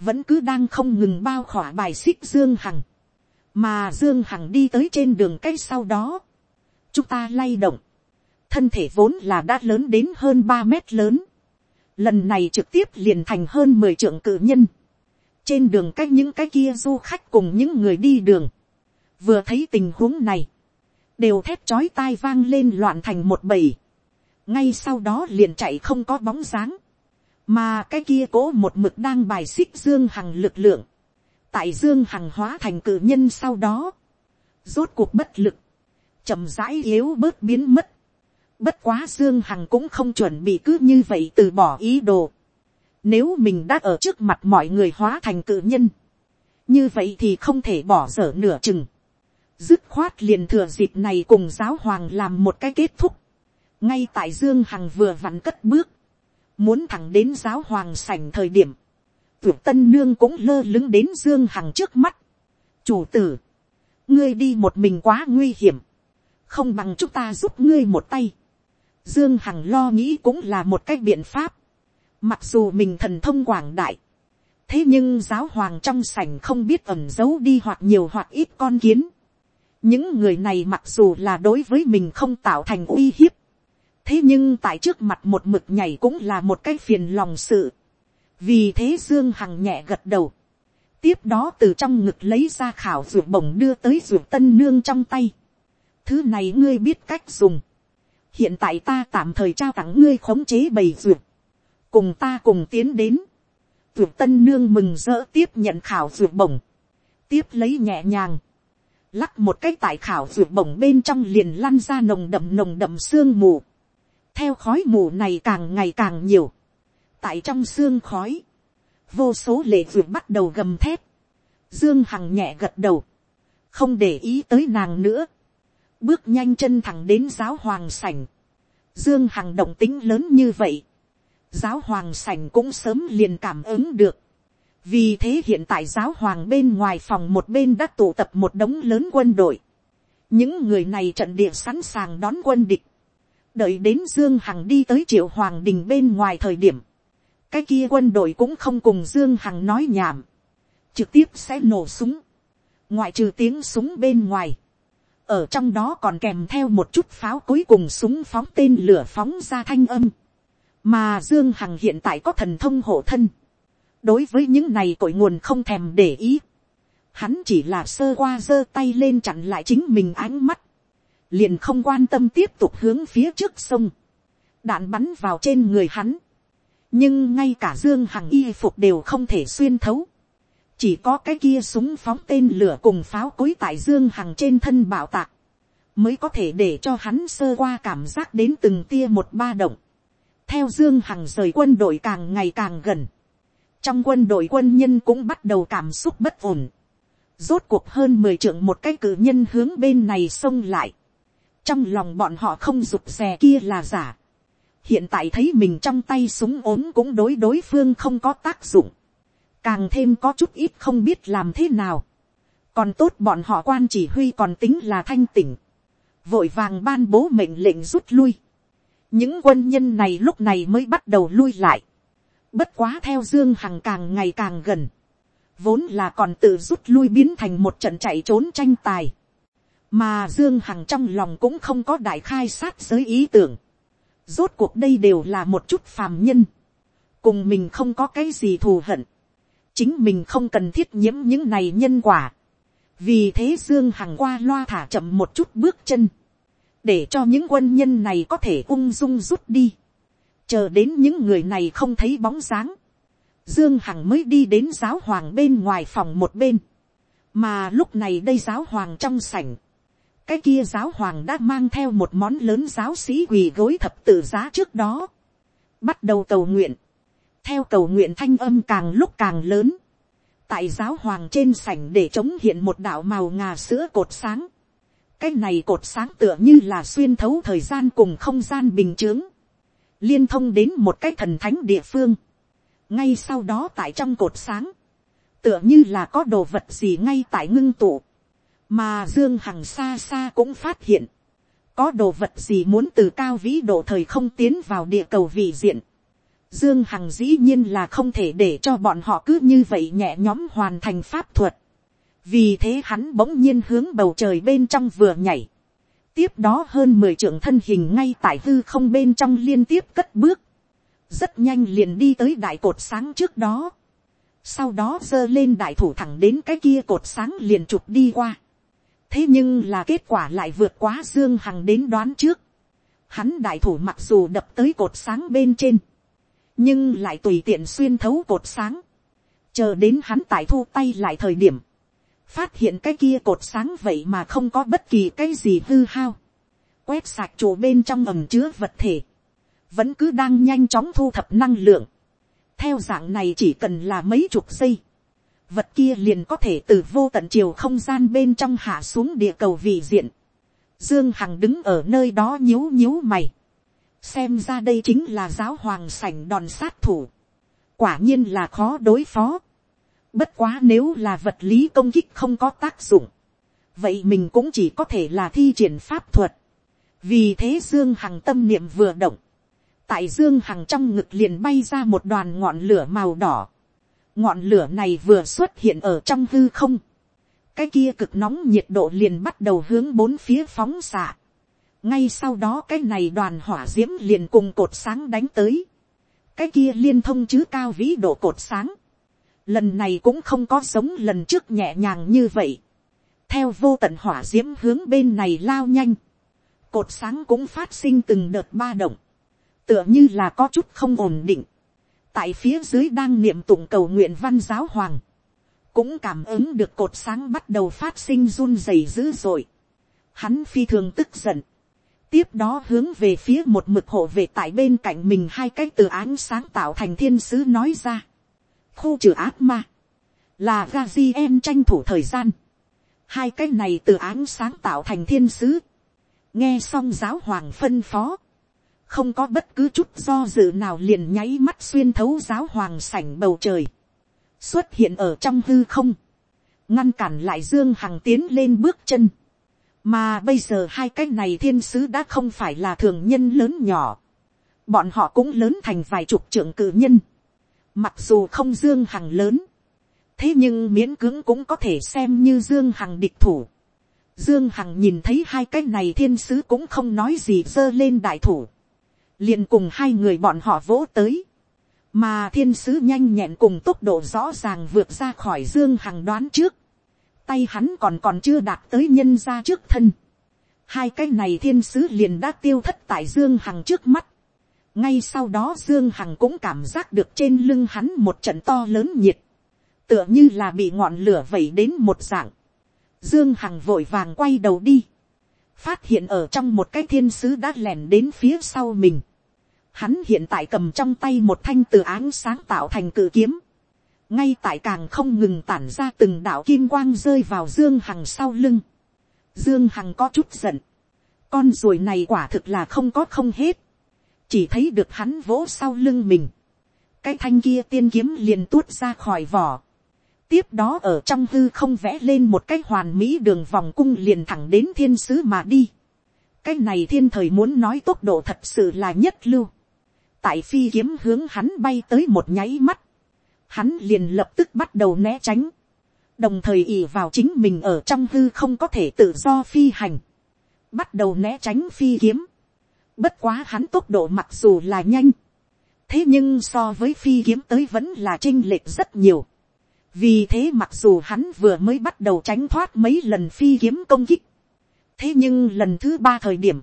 vẫn cứ đang không ngừng bao khỏa bài xích dương hằng, mà dương hằng đi tới trên đường cây sau đó, chúng ta lay động, thân thể vốn là đã lớn đến hơn ba mét lớn, lần này trực tiếp liền thành hơn mười trưởng cự nhân, trên đường cách những cái kia du khách cùng những người đi đường, vừa thấy tình huống này, đều thét chói tai vang lên loạn thành một bầy, ngay sau đó liền chạy không có bóng dáng, mà cái kia cố một mực đang bài xích dương hằng lực lượng, tại dương hằng hóa thành cử nhân sau đó, rốt cuộc bất lực, chậm rãi yếu bớt biến mất. Bất quá dương hằng cũng không chuẩn bị cứ như vậy từ bỏ ý đồ. Nếu mình đã ở trước mặt mọi người hóa thành cử nhân, như vậy thì không thể bỏ dở nửa chừng. Dứt khoát liền thừa dịp này cùng giáo hoàng làm một cái kết thúc. Ngay tại Dương Hằng vừa vặn cất bước. Muốn thẳng đến giáo hoàng sảnh thời điểm Tuyệt tân nương cũng lơ lứng đến Dương Hằng trước mắt. Chủ tử. Ngươi đi một mình quá nguy hiểm. Không bằng chúng ta giúp ngươi một tay. Dương Hằng lo nghĩ cũng là một cách biện pháp. Mặc dù mình thần thông quảng đại. Thế nhưng giáo hoàng trong sảnh không biết ẩn giấu đi hoặc nhiều hoặc ít con kiến. Những người này mặc dù là đối với mình không tạo thành uy hiếp. Thế nhưng tại trước mặt một mực nhảy cũng là một cái phiền lòng sự vì thế dương hằng nhẹ gật đầu, tiếp đó từ trong ngực lấy ra khảo ruột bổng đưa tới ruột tân nương trong tay. thứ này ngươi biết cách dùng. hiện tại ta tạm thời trao tặng ngươi khống chế bầy ruột, cùng ta cùng tiến đến. ruột tân nương mừng rỡ tiếp nhận khảo ruột bổng, tiếp lấy nhẹ nhàng, lắc một cái tại khảo ruột bổng bên trong liền lăn ra nồng đậm nồng đậm sương mù theo khói mù này càng ngày càng nhiều, tại trong xương khói, vô số lệ vượt bắt đầu gầm thép, dương hằng nhẹ gật đầu, không để ý tới nàng nữa, bước nhanh chân thẳng đến giáo hoàng sảnh, dương hằng động tính lớn như vậy, giáo hoàng sảnh cũng sớm liền cảm ứng được, vì thế hiện tại giáo hoàng bên ngoài phòng một bên đã tụ tập một đống lớn quân đội, những người này trận địa sẵn sàng đón quân địch, đợi đến dương hằng đi tới triệu hoàng đình bên ngoài thời điểm, cái kia quân đội cũng không cùng dương hằng nói nhảm, trực tiếp sẽ nổ súng, ngoại trừ tiếng súng bên ngoài, ở trong đó còn kèm theo một chút pháo cuối cùng súng phóng tên lửa phóng ra thanh âm, mà dương hằng hiện tại có thần thông hộ thân, đối với những này cội nguồn không thèm để ý, hắn chỉ là sơ qua giơ tay lên chặn lại chính mình ánh mắt, liền không quan tâm tiếp tục hướng phía trước sông, đạn bắn vào trên người hắn, nhưng ngay cả dương hằng y phục đều không thể xuyên thấu, chỉ có cái kia súng phóng tên lửa cùng pháo cối tại dương hằng trên thân bảo tạc, mới có thể để cho hắn sơ qua cảm giác đến từng tia một ba động. theo dương hằng rời quân đội càng ngày càng gần, trong quân đội quân nhân cũng bắt đầu cảm xúc bất ổn. rốt cuộc hơn mười trưởng một cái cử nhân hướng bên này xông lại trong lòng bọn họ không rụt rè kia là giả. hiện tại thấy mình trong tay súng ốm cũng đối đối phương không có tác dụng càng thêm có chút ít không biết làm thế nào. còn tốt bọn họ quan chỉ huy còn tính là thanh tỉnh, vội vàng ban bố mệnh lệnh rút lui. những quân nhân này lúc này mới bắt đầu lui lại. bất quá theo dương hằng càng ngày càng gần, vốn là còn tự rút lui biến thành một trận chạy trốn tranh tài mà dương hằng trong lòng cũng không có đại khai sát giới ý tưởng. rốt cuộc đây đều là một chút phàm nhân. cùng mình không có cái gì thù hận chính mình không cần thiết nhiễm những này nhân quả. vì thế dương hằng qua loa thả chậm một chút bước chân, để cho những quân nhân này có thể ung dung rút đi, chờ đến những người này không thấy bóng dáng, dương hằng mới đi đến giáo hoàng bên ngoài phòng một bên, mà lúc này đây giáo hoàng trong sảnh, cái kia giáo hoàng đã mang theo một món lớn giáo sĩ quỳ gối thập tự giá trước đó, bắt đầu cầu nguyện, theo cầu nguyện thanh âm càng lúc càng lớn, tại giáo hoàng trên sảnh để chống hiện một đạo màu ngà sữa cột sáng, cái này cột sáng tựa như là xuyên thấu thời gian cùng không gian bình t h ư ớ n g liên thông đến một cái thần thánh địa phương, ngay sau đó tại trong cột sáng, tựa như là có đồ vật gì ngay tại ngưng tụ, mà dương hằng xa xa cũng phát hiện, có đồ vật gì muốn từ cao vĩ độ thời không tiến vào địa cầu vị diện, Dương Hằng dĩ nhiên là không thể để cho bọn họ cứ như vậy nhẹ nhóm hoàn thành pháp thuật. Vì thế hắn bỗng nhiên hướng bầu trời bên trong vừa nhảy. Tiếp đó hơn 10 trưởng thân hình ngay tại hư không bên trong liên tiếp cất bước. Rất nhanh liền đi tới đại cột sáng trước đó. Sau đó giơ lên đại thủ thẳng đến cái kia cột sáng liền chụp đi qua. Thế nhưng là kết quả lại vượt quá Dương Hằng đến đoán trước. Hắn đại thủ mặc dù đập tới cột sáng bên trên nhưng lại tùy tiện xuyên thấu cột sáng, chờ đến hắn tại thu tay lại thời điểm, phát hiện cái kia cột sáng vậy mà không có bất kỳ cái gì hư hao, quét sạc chỗ bên trong ẩm chứa vật thể, vẫn cứ đang nhanh chóng thu thập năng lượng, theo dạng này chỉ cần là mấy chục giây, vật kia liền có thể từ vô tận chiều không gian bên trong hạ xuống địa cầu vị diện. Dương Hằng đứng ở nơi đó nhíu nhíu mày xem ra đây chính là giáo hoàng sảnh đòn sát thủ, quả nhiên là khó đối phó. Bất quá nếu là vật lý công kích không có tác dụng, vậy mình cũng chỉ có thể là thi triển pháp thuật. vì thế dương hằng tâm niệm vừa động, tại dương hằng trong ngực liền bay ra một đoàn ngọn lửa màu đỏ ngọn lửa này vừa xuất hiện ở trong hư không. cái kia cực nóng nhiệt độ liền bắt đầu hướng bốn phía phóng xạ. Ngay sau đó cái này đoàn hỏa d i ễ m liền cùng cột sáng đánh tới, cái kia liên thông chứ cao vĩ độ cột sáng, lần này cũng không có giống lần trước nhẹ nhàng như vậy, theo vô tận hỏa d i ễ m hướng bên này lao nhanh, cột sáng cũng phát sinh từng đợt ba động, tựa như là có chút không ổn định, tại phía dưới đang niệm tụng cầu nguyện văn giáo hoàng, cũng cảm ứng được cột sáng bắt đầu phát sinh run rẩy dữ dội, hắn phi thường tức giận, tiếp đó hướng về phía một mực hộ về tại bên cạnh mình hai cái từ ánh sáng tạo thành thiên sứ nói ra. khu trừ ác ma, là ga em tranh thủ thời gian. hai cái này từ ánh sáng tạo thành thiên sứ. nghe xong giáo hoàng phân phó không có bất cứ chút do dự nào liền nháy mắt xuyên thấu giáo hoàng sảnh bầu trời. xuất hiện ở trong hư không. ngăn cản lại dương hằng tiến lên bước chân mà bây giờ hai cái này thiên sứ đã không phải là thường nhân lớn nhỏ, bọn họ cũng lớn thành vài chục trưởng cử nhân, mặc dù không dương hằng lớn, thế nhưng miễn cưỡng cũng có thể xem như dương hằng địch thủ. dương hằng nhìn thấy hai cái này thiên sứ cũng không nói gì dơ lên đại thủ, liền cùng hai người bọn họ vỗ tới, mà thiên sứ nhanh nhẹn cùng tốc độ rõ ràng vượt ra khỏi dương hằng đoán trước, tay hắn còn còn chưa đạt tới nhân ra trước thân, hai cái này thiên sứ liền đã tiêu thất tại dương hằng trước mắt, ngay sau đó dương hằng cũng cảm giác được trên lưng hắn một trận to lớn nhiệt, tựa như là bị ngọn lửa vẩy đến một dạng, dương hằng vội vàng quay đầu đi, phát hiện ở trong một cái thiên sứ đã lẻn đến phía sau mình, Hắn hiện tại cầm trong tay một thanh từ áng sáng tạo thành cự kiếm. Ngay tại càng không ngừng tản ra từng đạo kim quang rơi vào Dương Hằng sau lưng. Dương Hằng có chút giận. Con ruồi này quả thực là không có không hết. Chỉ thấy được hắn vỗ sau lưng mình. Cái thanh kia tiên kiếm liền tuốt ra khỏi vỏ. Tiếp đó ở trong hư không vẽ lên một cái hoàn mỹ đường vòng cung liền thẳng đến thiên sứ mà đi. Cái này thiên thời muốn nói tốc độ thật sự là nhất lưu tại phi kiếm hướng hắn bay tới một nháy mắt, hắn liền lập tức bắt đầu né tránh, đồng thời ì vào chính mình ở trong hư không có thể tự do phi hành, bắt đầu né tránh phi kiếm, bất quá hắn tốc độ mặc dù là nhanh, thế nhưng so với phi kiếm tới vẫn là chinh lệch rất nhiều, vì thế mặc dù hắn vừa mới bắt đầu tránh thoát mấy lần phi kiếm công kích, thế nhưng lần thứ ba thời điểm,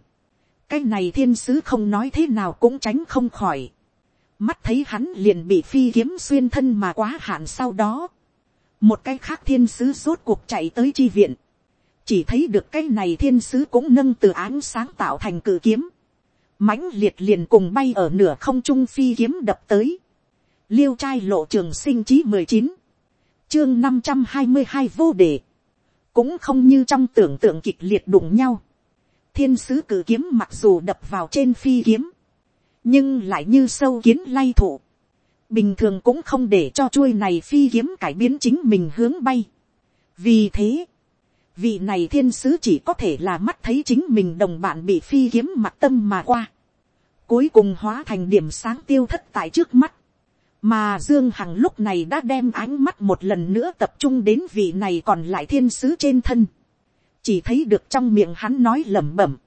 cái này thiên sứ không nói thế nào cũng tránh không khỏi. mắt thấy hắn liền bị phi kiếm xuyên thân mà quá hạn sau đó. một cái khác thiên sứ rốt cuộc chạy tới chi viện. chỉ thấy được cái này thiên sứ cũng nâng từ án sáng tạo thành cự kiếm. mãnh liệt liền cùng bay ở nửa không trung phi kiếm đập tới. liêu trai lộ trường sinh chí mười chín chương năm trăm hai mươi hai vô đề. cũng không như trong tưởng tượng kịch liệt đụng nhau thiên sứ cử kiếm mặc dù đập vào trên phi kiếm, nhưng lại như sâu kiến lay thụ, bình thường cũng không để cho chuôi này phi kiếm cải biến chính mình hướng bay. vì thế, vị này thiên sứ chỉ có thể là mắt thấy chính mình đồng bạn bị phi kiếm mặt tâm mà qua, cuối cùng hóa thành điểm sáng tiêu thất tại trước mắt, mà dương hằng lúc này đã đem ánh mắt một lần nữa tập trung đến vị này còn lại thiên sứ trên thân chỉ thấy được trong miệng hắn nói lẩm bẩm,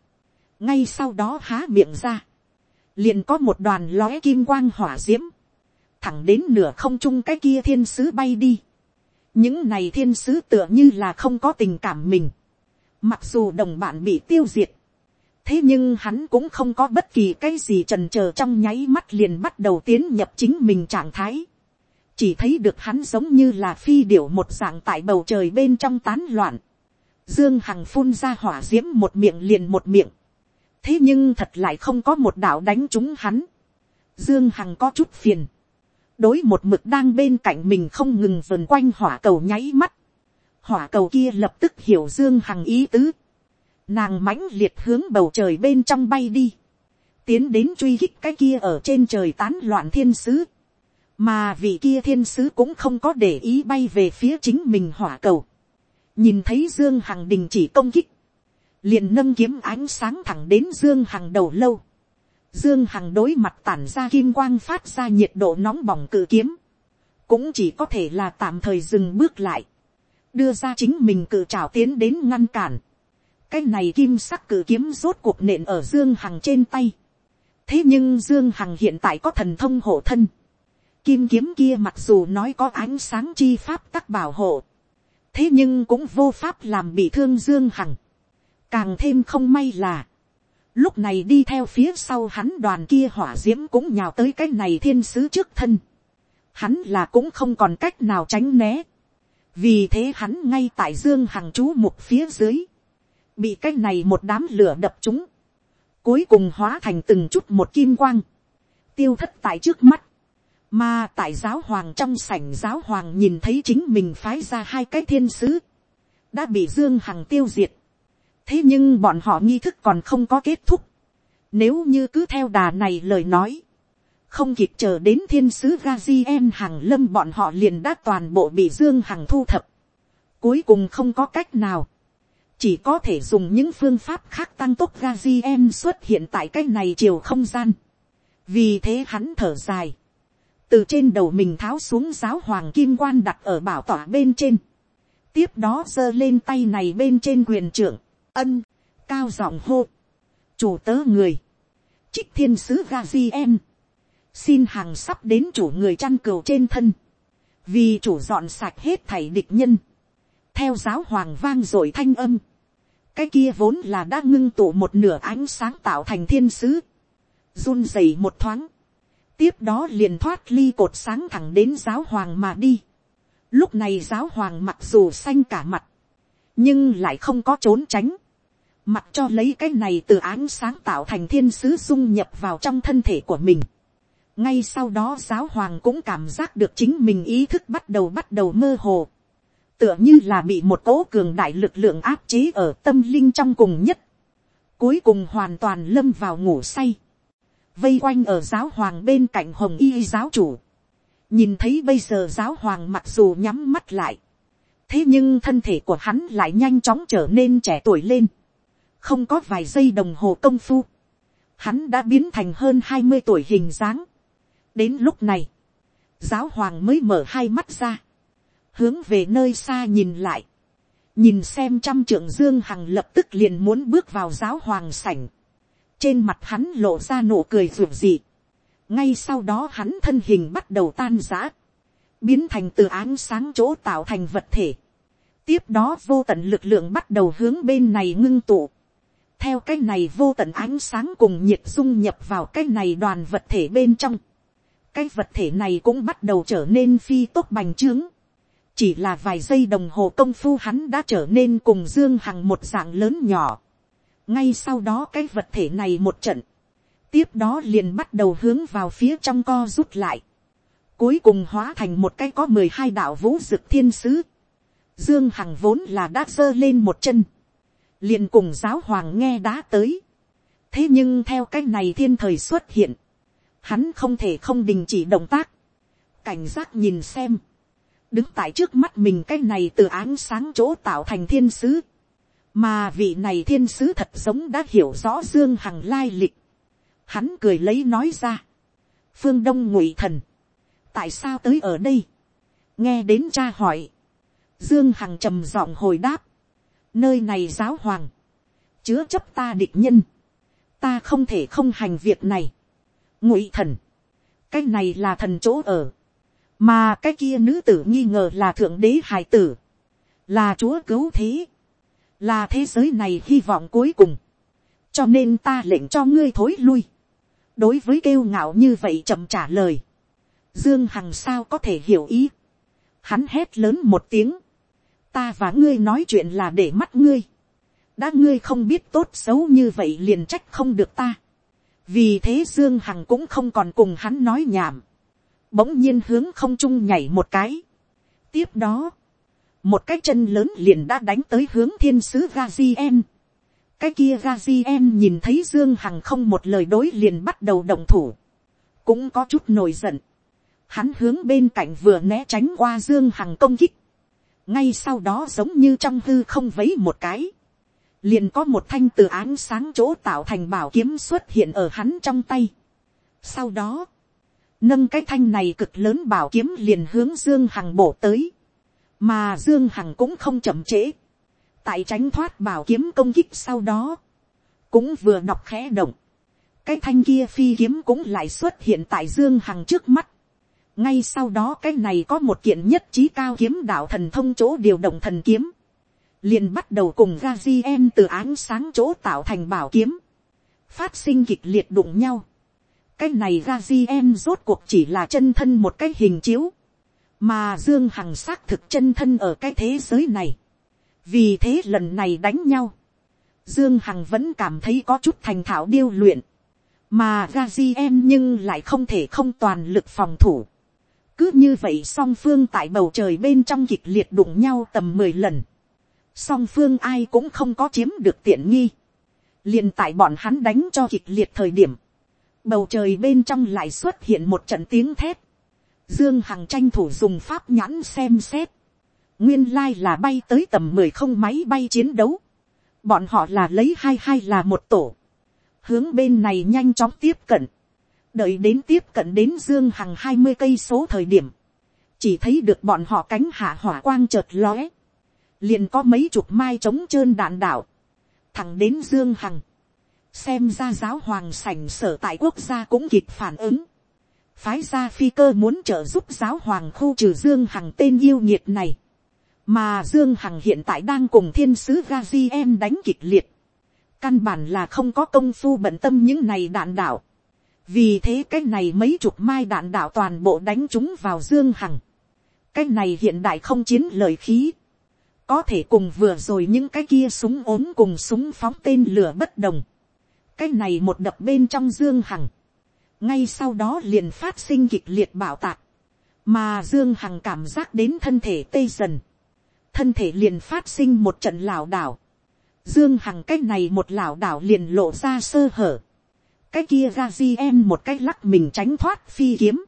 ngay sau đó há miệng ra, liền có một đoàn lóe kim quang hỏa d i ễ m thẳng đến nửa không trung cái kia thiên sứ bay đi. những này thiên sứ tựa như là không có tình cảm mình, mặc dù đồng bạn bị tiêu diệt, thế nhưng hắn cũng không có bất kỳ cái gì trần trờ trong nháy mắt liền bắt đầu tiến nhập chính mình trạng thái. chỉ thấy được hắn giống như là phi điểu một dạng tại bầu trời bên trong tán loạn. Dương Hằng phun ra hỏa diễm một miệng liền một miệng. Thế nhưng thật lại không có một đạo đánh trúng hắn. Dương Hằng có chút phiền. Đối một mực đang bên cạnh mình không ngừng vần quanh hỏa cầu nháy mắt. Hỏa cầu kia lập tức hiểu Dương Hằng ý tứ. Nàng mãnh liệt hướng bầu trời bên trong bay đi. Tiến đến truy hích cái kia ở trên trời tán loạn thiên sứ. Mà vị kia thiên sứ cũng không có để ý bay về phía chính mình hỏa cầu nhìn thấy dương hằng đình chỉ công kích, liền nâng kiếm ánh sáng thẳng đến dương hằng đầu lâu. dương hằng đối mặt tản ra kim quang phát ra nhiệt độ nóng bỏng cự kiếm, cũng chỉ có thể là tạm thời dừng bước lại, đưa ra chính mình cự trào tiến đến ngăn cản. cái này kim sắc cự kiếm rốt cuộc nện ở dương hằng trên tay. thế nhưng dương hằng hiện tại có thần thông hộ thân. kim kiếm kia mặc dù nói có ánh sáng chi pháp tắc bảo hộ, thế nhưng cũng vô pháp làm bị thương dương hằng. càng thêm không may là, lúc này đi theo phía sau hắn đoàn kia hỏa d i ễ m cũng nhào tới cái này thiên sứ trước thân. hắn là cũng không còn cách nào tránh né. vì thế hắn ngay tại dương hằng chú mục phía dưới, bị cái này một đám lửa đập chúng, cuối cùng hóa thành từng chút một kim quang, tiêu thất tại trước mắt, mà tại giáo hoàng trong sảnh giáo hoàng nhìn thấy chính mình phái ra hai cái thiên sứ. Đã bị Dương Hằng tiêu diệt. Thế nhưng bọn họ nghi thức còn không có kết thúc. Nếu như cứ theo đà này lời nói. Không kịp chờ đến thiên sứ Gazien Hằng lâm bọn họ liền đã toàn bộ bị Dương Hằng thu thập. Cuối cùng không có cách nào. chỉ có thể dùng những phương pháp khác tăng tốc Gaziem xuất hiện tại cái này chiều không gian. vì thế hắn thở dài, từ trên đầu mình tháo xuống giáo hoàng kim quan đặt ở bảo tỏa bên trên, tiếp đó giơ lên tay này bên trên quyền trưởng, ân, cao giọng hô, chủ tớ người, trích thiên sứ Gaziem, xin hàng sắp đến chủ người chăn cừu trên thân, vì chủ dọn sạch hết thảy địch nhân, theo giáo hoàng vang dội thanh âm, cái kia vốn là đã ngưng tụ một nửa ánh sáng tạo thành thiên sứ, run rẩy một thoáng, tiếp đó liền thoát ly cột sáng thẳng đến giáo hoàng mà đi. Lúc này giáo hoàng mặc dù xanh cả mặt, nhưng lại không có trốn tránh, mặc cho lấy cái này từ ánh sáng tạo thành thiên sứ dung nhập vào trong thân thể của mình. ngay sau đó giáo hoàng cũng cảm giác được chính mình ý thức bắt đầu bắt đầu mơ hồ tựa như là bị một cỗ cường đại lực lượng áp chế ở tâm linh trong cùng nhất, cuối cùng hoàn toàn lâm vào ngủ say, vây quanh ở giáo hoàng bên cạnh hồng y giáo chủ, nhìn thấy bây giờ giáo hoàng mặc dù nhắm mắt lại, thế nhưng thân thể của hắn lại nhanh chóng trở nên trẻ tuổi lên, không có vài giây đồng hồ công phu, hắn đã biến thành hơn hai mươi tuổi hình dáng. đến lúc này, giáo hoàng mới mở hai mắt ra, hướng về nơi xa nhìn lại, nhìn xem trăm trưởng dương hằng lập tức liền muốn bước vào giáo hoàng sảnh, trên mặt hắn lộ ra nụ cười ruột dị, ngay sau đó hắn thân hình bắt đầu tan rã, biến thành từ ánh sáng chỗ tạo thành vật thể, tiếp đó vô tận lực lượng bắt đầu hướng bên này ngưng tụ, theo cái này vô tận ánh sáng cùng nhiệt dung nhập vào cái này đoàn vật thể bên trong, cái vật thể này cũng bắt đầu trở nên phi tốt bành trướng, chỉ là vài giây đồng hồ công phu hắn đã trở nên cùng dương hằng một dạng lớn nhỏ ngay sau đó cái vật thể này một trận, tiếp đó liền bắt đầu hướng vào phía trong co rút lại, cuối cùng hóa thành một cái có mười hai đạo vũ dực thiên sứ. dương hằng vốn là đã giơ lên một chân, liền cùng giáo hoàng nghe đá tới. thế nhưng theo cái này thiên thời xuất hiện, hắn không thể không đình chỉ động tác, cảnh giác nhìn xem, đứng tại trước mắt mình cái này từ ánh sáng chỗ tạo thành thiên sứ, mà vị này thiên sứ thật giống đã hiểu rõ dương hằng lai lịch, hắn cười lấy nói ra, phương đông ngụy thần, tại sao tới ở đây, nghe đến cha hỏi, dương hằng trầm giọng hồi đáp, nơi này giáo hoàng, chứa chấp ta địch nhân, ta không thể không hành việc này, ngụy thần, cái này là thần chỗ ở, mà cái kia nữ tử nghi ngờ là thượng đế hải tử, là chúa cứu thế, là thế giới này hy vọng cuối cùng, cho nên ta lệnh cho ngươi thối lui, đối với kêu ngạo như vậy chậm trả lời, dương hằng sao có thể hiểu ý, hắn hét lớn một tiếng, ta và ngươi nói chuyện là để mắt ngươi, đã ngươi không biết tốt xấu như vậy liền trách không được ta, vì thế dương hằng cũng không còn cùng hắn nói nhảm, bỗng nhiên hướng không trung nhảy một cái. tiếp đó, một cái chân lớn liền đã đánh tới hướng thiên sứ Gazien. cái kia Gazien nhìn thấy dương hằng không một lời đối liền bắt đầu động thủ, cũng có chút nổi giận. hắn hướng bên cạnh vừa né tránh qua dương hằng công kích. ngay sau đó giống như trong hư không vấy một cái, liền có một thanh từ ánh sáng chỗ tạo thành bảo kiếm xuất hiện ở hắn trong tay. sau đó, nâng cái thanh này cực lớn bảo kiếm liền hướng dương hằng bổ tới, mà dương hằng cũng không chậm trễ, tại tránh thoát bảo kiếm công kích sau đó, cũng vừa nọc khẽ động, cái thanh kia phi kiếm cũng lại xuất hiện tại dương hằng trước mắt, ngay sau đó cái này có một kiện nhất trí cao kiếm đạo thần thông chỗ điều động thần kiếm, liền bắt đầu cùng Gazi em từ ánh sáng chỗ tạo thành bảo kiếm, phát sinh kịch liệt đụng nhau, cái này ra Gazien rốt cuộc chỉ là chân thân một cái hình chiếu, mà Dương Hằng xác thực chân thân ở cái thế giới này. Vì thế lần này đánh nhau, Dương Hằng vẫn cảm thấy có chút thành thạo điêu luyện, mà Gazien nhưng lại không thể không toàn lực phòng thủ. Cứ như vậy song phương tại bầu trời bên trong kịch liệt đụng nhau tầm mười lần. Song phương ai cũng không có chiếm được tiện nghi. liền tại bọn hắn đánh cho kịch liệt thời điểm bầu trời bên trong lại xuất hiện một trận tiếng thét. Dương Hằng tranh thủ dùng pháp nhãn xem xét. Nguyên lai là bay tới tầm mười không máy bay chiến đấu. bọn họ là lấy hai hai là một tổ, hướng bên này nhanh chóng tiếp cận, đợi đến tiếp cận đến dương hằng hai mươi cây số thời điểm, chỉ thấy được bọn họ cánh hạ hỏa quang chợt lóe, liền có mấy chục mai trống trơn đạn đạo, thẳng đến dương hằng, xem ra giáo hoàng sảnh sở tại quốc gia cũng kịp phản ứng, phái ra phi cơ muốn trợ giúp giáo hoàng khu trừ dương hằng tên yêu nhiệt này, mà dương hằng hiện tại đang cùng thiên sứ Gazien đánh kịch liệt, căn bản là không có công phu bận tâm những này đạn đạo, vì thế cái này mấy chục mai đạn đạo toàn bộ đánh chúng vào dương hằng, cái này hiện đại không chiến lời khí, có thể cùng vừa rồi những cái kia súng ốm cùng súng phóng tên lửa bất đồng, cái này một đập bên trong dương hằng, ngay sau đó liền phát sinh kịch liệt bảo tạc, mà dương hằng cảm giác đến thân thể tê dần, thân thể liền phát sinh một trận lảo đảo, dương hằng cái này một lảo đảo liền lộ ra sơ hở, cái kia ra gien một cái lắc mình tránh thoát phi kiếm,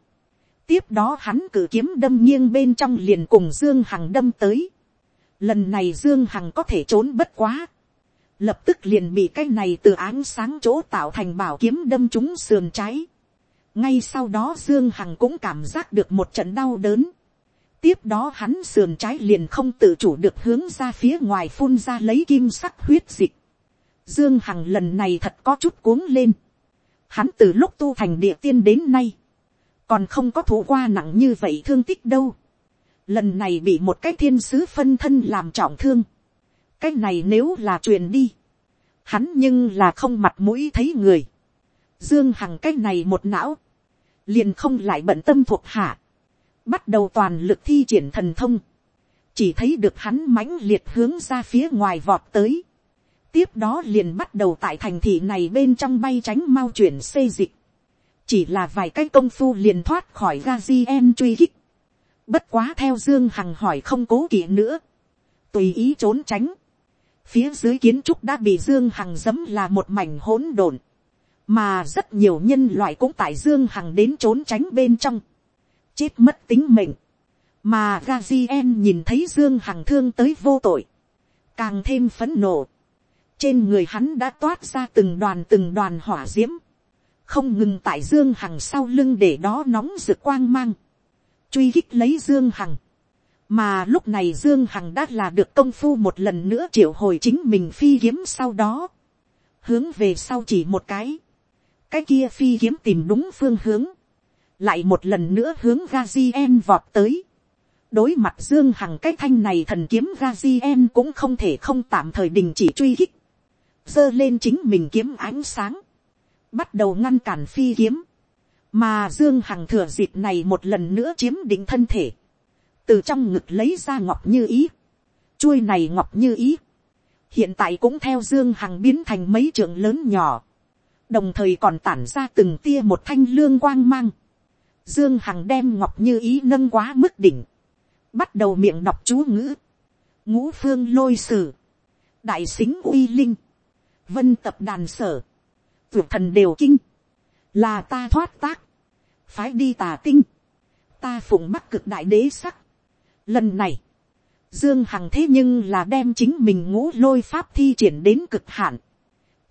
tiếp đó hắn cử kiếm đâm nghiêng bên trong liền cùng dương hằng đâm tới, lần này dương hằng có thể trốn bất quá, lập tức liền bị cái này từ ánh sáng chỗ tạo thành bảo kiếm đâm trúng sườn trái ngay sau đó dương hằng cũng cảm giác được một trận đau đớn. tiếp đó hắn sườn trái liền không tự chủ được hướng ra phía ngoài phun ra lấy kim sắc huyết dịch. dương hằng lần này thật có chút cuống lên. hắn từ lúc tu thành địa tiên đến nay, còn không có thủ qua nặng như vậy thương tích đâu. lần này bị một cái thiên sứ phân thân làm trọng thương cái này nếu là truyền đi, hắn nhưng là không mặt mũi thấy người, dương hằng cách này một não, liền không lại bận tâm thuộc hạ, bắt đầu toàn lực thi triển thần thông, chỉ thấy được hắn mãnh liệt hướng ra phía ngoài vọt tới, tiếp đó liền bắt đầu tại thành thị này bên trong bay tránh mau chuyển xây dịch, chỉ là vài cái công phu liền thoát khỏi gazi em truy hích, bất quá theo dương hằng hỏi không cố kỵ nữa, tùy ý trốn tránh, phía dưới kiến trúc đã bị dương hằng dấm là một mảnh hỗn độn, mà rất nhiều nhân loại cũng tại dương hằng đến trốn tránh bên trong, chết mất tính mệnh, mà Gazien nhìn thấy dương hằng thương tới vô tội, càng thêm phấn nộ, trên người hắn đã toát ra từng đoàn từng đoàn hỏa d i ễ m không ngừng tại dương hằng sau lưng để đó nóng rực quang mang, truy khích lấy dương hằng, mà lúc này dương hằng đã là được công phu một lần nữa triệu hồi chính mình phi kiếm sau đó, hướng về sau chỉ một cái, cái kia phi kiếm tìm đúng phương hướng, lại một lần nữa hướng Gazien vọt tới. đối mặt dương hằng cái thanh này thần kiếm Gazien cũng không thể không tạm thời đình chỉ truy kích, giơ lên chính mình kiếm ánh sáng, bắt đầu ngăn cản phi kiếm, mà dương hằng thừa dịp này một lần nữa chiếm định thân thể, từ trong ngực lấy ra ngọc như ý, chuôi này ngọc như ý, hiện tại cũng theo dương hằng biến thành mấy trường lớn nhỏ, đồng thời còn tản ra từng tia một thanh lương quang mang, dương hằng đem ngọc như ý nâng quá mức đỉnh, bắt đầu miệng đọc chú ngữ, ngũ phương lôi sử, đại xính uy linh, vân tập đàn sở, tuyệt thần đều kinh, là ta thoát tác, phái đi tà tinh, ta phụng mắc cực đại đế sắc, Lần này, Dương Hằng thế nhưng là đem chính mình ngũ lôi pháp thi triển đến cực hạn.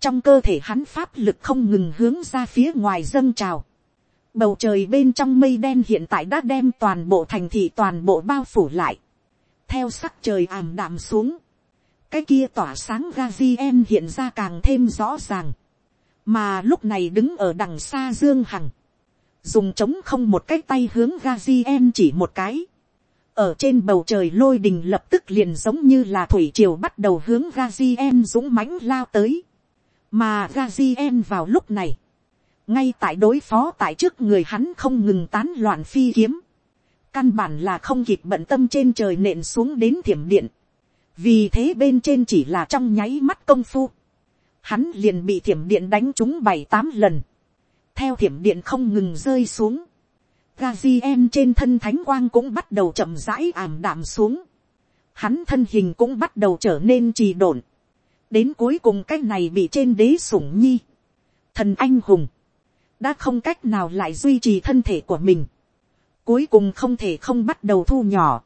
Trong cơ thể hắn pháp lực không ngừng hướng ra phía ngoài dâng trào. Bầu trời bên trong mây đen hiện tại đã đem toàn bộ thành thị, toàn bộ bao phủ lại. Theo sắc trời ảm đạm xuống. Cái kia tỏa sáng Gazien hiện ra càng thêm rõ ràng. Mà lúc này đứng ở đằng xa Dương Hằng. Dùng trống không một cái tay hướng Gazien chỉ một cái ở trên bầu trời lôi đình lập tức liền giống như là thủy triều bắt đầu hướng Gazien dũng mãnh lao tới. Mà Gazien vào lúc này, ngay tại đối phó tại trước người hắn không ngừng tán loạn phi kiếm. Căn bản là không kịp bận tâm trên trời nện xuống đến thiểm điện. Vì thế bên trên chỉ là trong nháy mắt công phu. Hắn liền bị thiểm điện đánh trúng bảy tám lần. Theo thiểm điện không ngừng rơi xuống Gazien trên thân thánh quang cũng bắt đầu chậm rãi ảm đạm xuống. Hắn thân hình cũng bắt đầu trở nên trì độn. Đến cuối cùng cái này bị trên đế sủng nhi. Thần anh hùng. Đã không cách nào lại duy trì thân thể của mình. Cuối cùng không thể không bắt đầu thu nhỏ.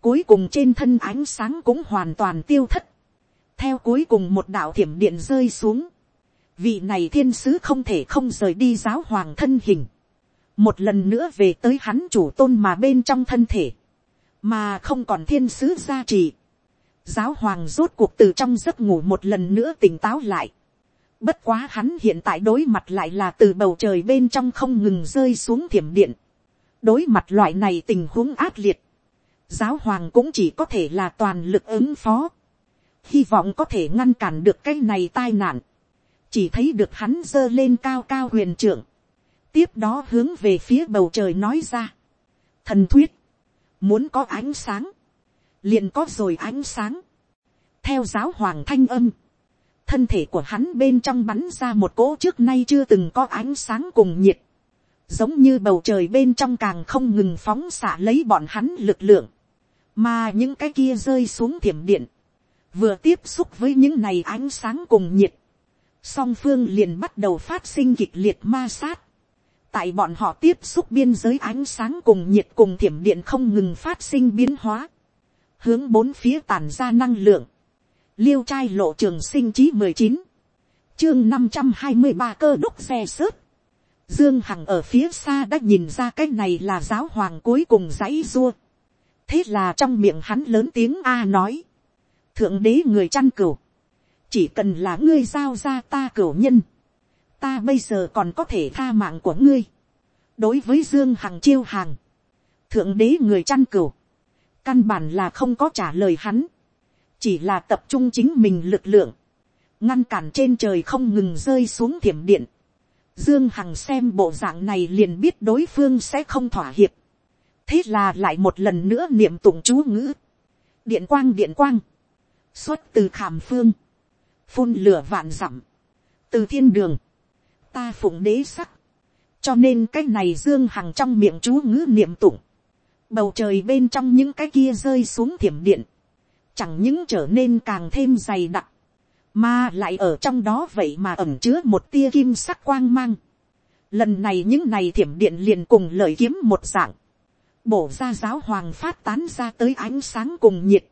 Cuối cùng trên thân ánh sáng cũng hoàn toàn tiêu thất. theo cuối cùng một đạo thiểm điện rơi xuống, vị này thiên sứ không thể không rời đi giáo hoàng thân hình, một lần nữa về tới hắn chủ tôn mà bên trong thân thể, mà không còn thiên sứ gia trì giáo hoàng rốt cuộc từ trong giấc ngủ một lần nữa tỉnh táo lại. bất quá hắn hiện tại đối mặt lại là từ bầu trời bên trong không ngừng rơi xuống thiểm điện. đối mặt loại này tình huống ác liệt, giáo hoàng cũng chỉ có thể là toàn lực ứng phó. hy vọng có thể ngăn cản được cái này tai nạn. chỉ thấy được hắn dơ lên cao cao huyền trưởng tiếp đó hướng về phía bầu trời nói ra. thần thuyết, muốn có ánh sáng, liền có rồi ánh sáng. theo giáo hoàng thanh âm, thân thể của hắn bên trong bắn ra một cỗ trước nay chưa từng có ánh sáng cùng nhiệt, giống như bầu trời bên trong càng không ngừng phóng xạ lấy bọn hắn lực lượng, mà những cái kia rơi xuống thiểm điện, vừa tiếp xúc với những này ánh sáng cùng nhiệt, song phương liền bắt đầu phát sinh kịch liệt ma sát, tại bọn họ tiếp xúc biên giới ánh sáng cùng nhiệt cùng thiểm điện không ngừng phát sinh biến hóa, hướng bốn phía tàn ra năng lượng, liêu trai lộ trường sinh chí mười chín, chương năm trăm hai mươi ba cơ đúc xe sớt, dương hằng ở phía xa đã nhìn ra cái này là giáo hoàng cuối cùng dãy dua, thế là trong miệng hắn lớn tiếng a nói, thượng đế người chăn cửu, chỉ cần là ngươi giao ra ta cửu nhân, ta bây giờ còn có thể tha mạng của ngươi. đối với dương hằng chiêu hàng, thượng đế người chăn cừu, căn bản là không có trả lời hắn, chỉ là tập trung chính mình lực lượng, ngăn cản trên trời không ngừng rơi xuống thiểm điện. Dương Hằng xem bộ dạng này liền biết đối phương sẽ không thỏa hiệp. Thế là lại một lần nữa niệm tụng chú ngữ. Điện quang điện quang. Xuất từ khảm phương. Phun lửa vạn dặm. Từ thiên đường ta phụng đế sắc. cho nên cái này dương hằng trong miệng chú ngữ niệm tụng bầu trời bên trong những cái kia rơi xuống thiểm điện. chẳng những trở nên càng thêm dày đặc. mà lại ở trong đó vậy mà ẩm chứa một tia kim sắc quang mang. lần này những này thiểm điện liền cùng lời kiếm một dạng. bổ ra giáo hoàng phát tán ra tới ánh sáng cùng nhiệt.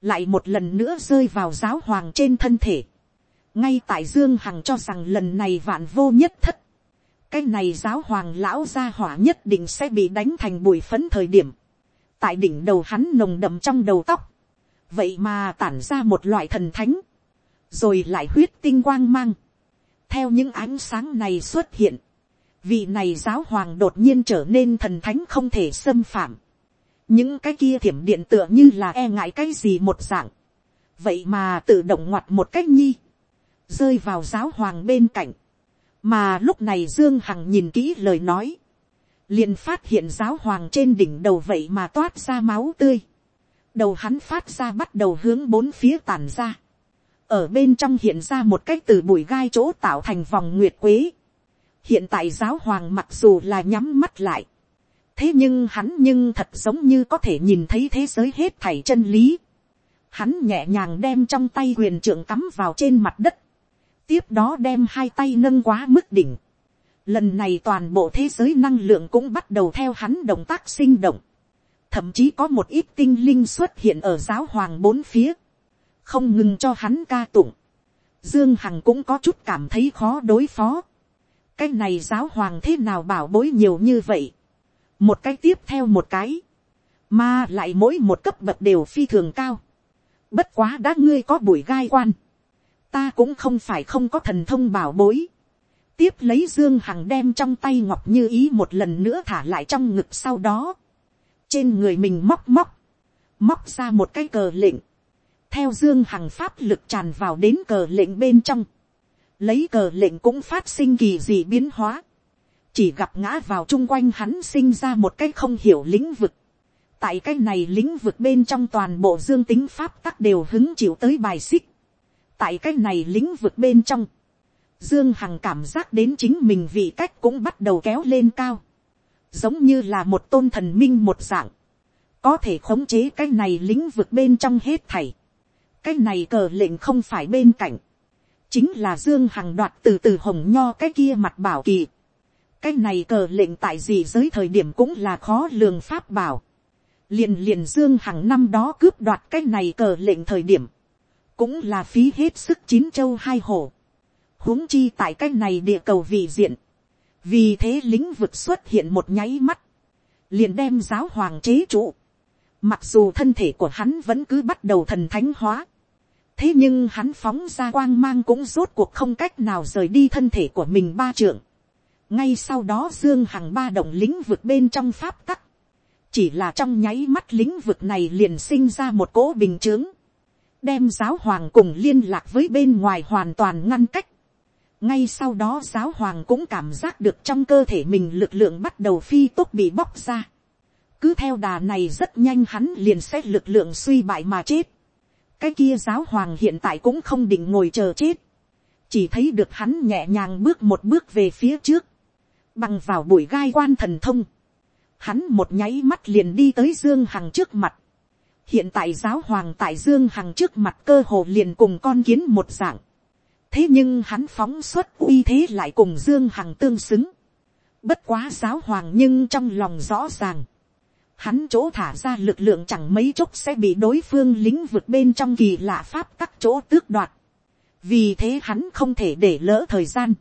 lại một lần nữa rơi vào giáo hoàng trên thân thể ngay tại dương hằng cho rằng lần này vạn vô nhất thất, cái này giáo hoàng lão gia hỏa nhất định sẽ bị đánh thành bụi phấn thời điểm, tại đỉnh đầu hắn nồng đậm trong đầu tóc, vậy mà tản ra một loại thần thánh, rồi lại huyết tinh quang mang, theo những ánh sáng này xuất hiện, vị này giáo hoàng đột nhiên trở nên thần thánh không thể xâm phạm, những cái kia thiểm điện tựa như là e ngại cái gì một dạng, vậy mà tự động ngoặt một cách nhi, rơi vào giáo hoàng bên cạnh, mà lúc này dương hằng nhìn kỹ lời nói, liền phát hiện giáo hoàng trên đỉnh đầu vậy mà toát ra máu tươi, đầu hắn phát ra bắt đầu hướng bốn phía tàn ra, ở bên trong hiện ra một cái từ bụi gai chỗ tạo thành vòng nguyệt quế, hiện tại giáo hoàng mặc dù là nhắm mắt lại, thế nhưng hắn nhưng thật giống như có thể nhìn thấy thế giới hết thảy chân lý. Hắn nhẹ nhàng đem trong tay huyền trưởng cắm vào trên mặt đất tiếp đó đem hai tay nâng quá mức đỉnh. Lần này toàn bộ thế giới năng lượng cũng bắt đầu theo hắn động tác sinh động. Thậm chí có một ít tinh linh xuất hiện ở giáo hoàng bốn phía. Không ngừng cho hắn ca tụng. Dương Hằng cũng có chút cảm thấy khó đối phó. Cái này giáo hoàng thế nào bảo bối nhiều như vậy. Một cái tiếp theo một cái. Mà lại mỗi một cấp bậc đều phi thường cao. Bất quá đã ngươi có bụi gai quan ta cũng không phải không có thần thông bảo bối. tiếp lấy dương hằng đem trong tay ngọc như ý một lần nữa thả lại trong ngực sau đó. trên người mình móc móc, móc ra một cái cờ lệnh. theo dương hằng pháp lực tràn vào đến cờ lệnh bên trong. lấy cờ lệnh cũng phát sinh kỳ dị biến hóa. chỉ gặp ngã vào chung quanh hắn sinh ra một cái không hiểu lĩnh vực. tại cái này lĩnh vực bên trong toàn bộ dương tính pháp tắc đều hứng chịu tới bài xích tại cái này lĩnh vực bên trong, dương hằng cảm giác đến chính mình vị cách cũng bắt đầu kéo lên cao, giống như là một tôn thần minh một dạng, có thể khống chế cái này lĩnh vực bên trong hết thảy, cái này cờ lệnh không phải bên cạnh, chính là dương hằng đoạt từ từ hồng nho cái kia mặt bảo kỳ, cái này cờ lệnh tại gì giới thời điểm cũng là khó lường pháp bảo, liền liền dương hằng năm đó cướp đoạt cái này cờ lệnh thời điểm, cũng là phí hết sức chín châu hai hổ, huống chi tại cái này địa cầu vị diện, vì thế lĩnh vực xuất hiện một nháy mắt, liền đem giáo hoàng chế trụ, mặc dù thân thể của hắn vẫn cứ bắt đầu thần thánh hóa, thế nhưng hắn phóng ra quang mang cũng rốt cuộc không cách nào rời đi thân thể của mình ba trưởng. ngay sau đó dương hằng ba động lĩnh vực bên trong pháp tắc, chỉ là trong nháy mắt lĩnh vực này liền sinh ra một cỗ bình chướng, đem giáo hoàng cùng liên lạc với bên ngoài hoàn toàn ngăn cách. ngay sau đó giáo hoàng cũng cảm giác được trong cơ thể mình lực lượng bắt đầu phi tốc bị bóc ra. cứ theo đà này rất nhanh hắn liền xét lực lượng suy bại mà chết. cái kia giáo hoàng hiện tại cũng không định ngồi chờ chết. chỉ thấy được hắn nhẹ nhàng bước một bước về phía trước, bằng vào bụi gai quan thần thông hắn một nháy mắt liền đi tới dương hằng trước mặt hiện tại giáo hoàng tại dương hằng trước mặt cơ hồ liền cùng con kiến một dạng. thế nhưng hắn phóng xuất uy thế lại cùng dương hằng tương xứng. bất quá giáo hoàng nhưng trong lòng rõ ràng. hắn chỗ thả ra lực lượng chẳng mấy chốc sẽ bị đối phương lính vượt bên trong kỳ lạ pháp các chỗ tước đoạt. vì thế hắn không thể để lỡ thời gian.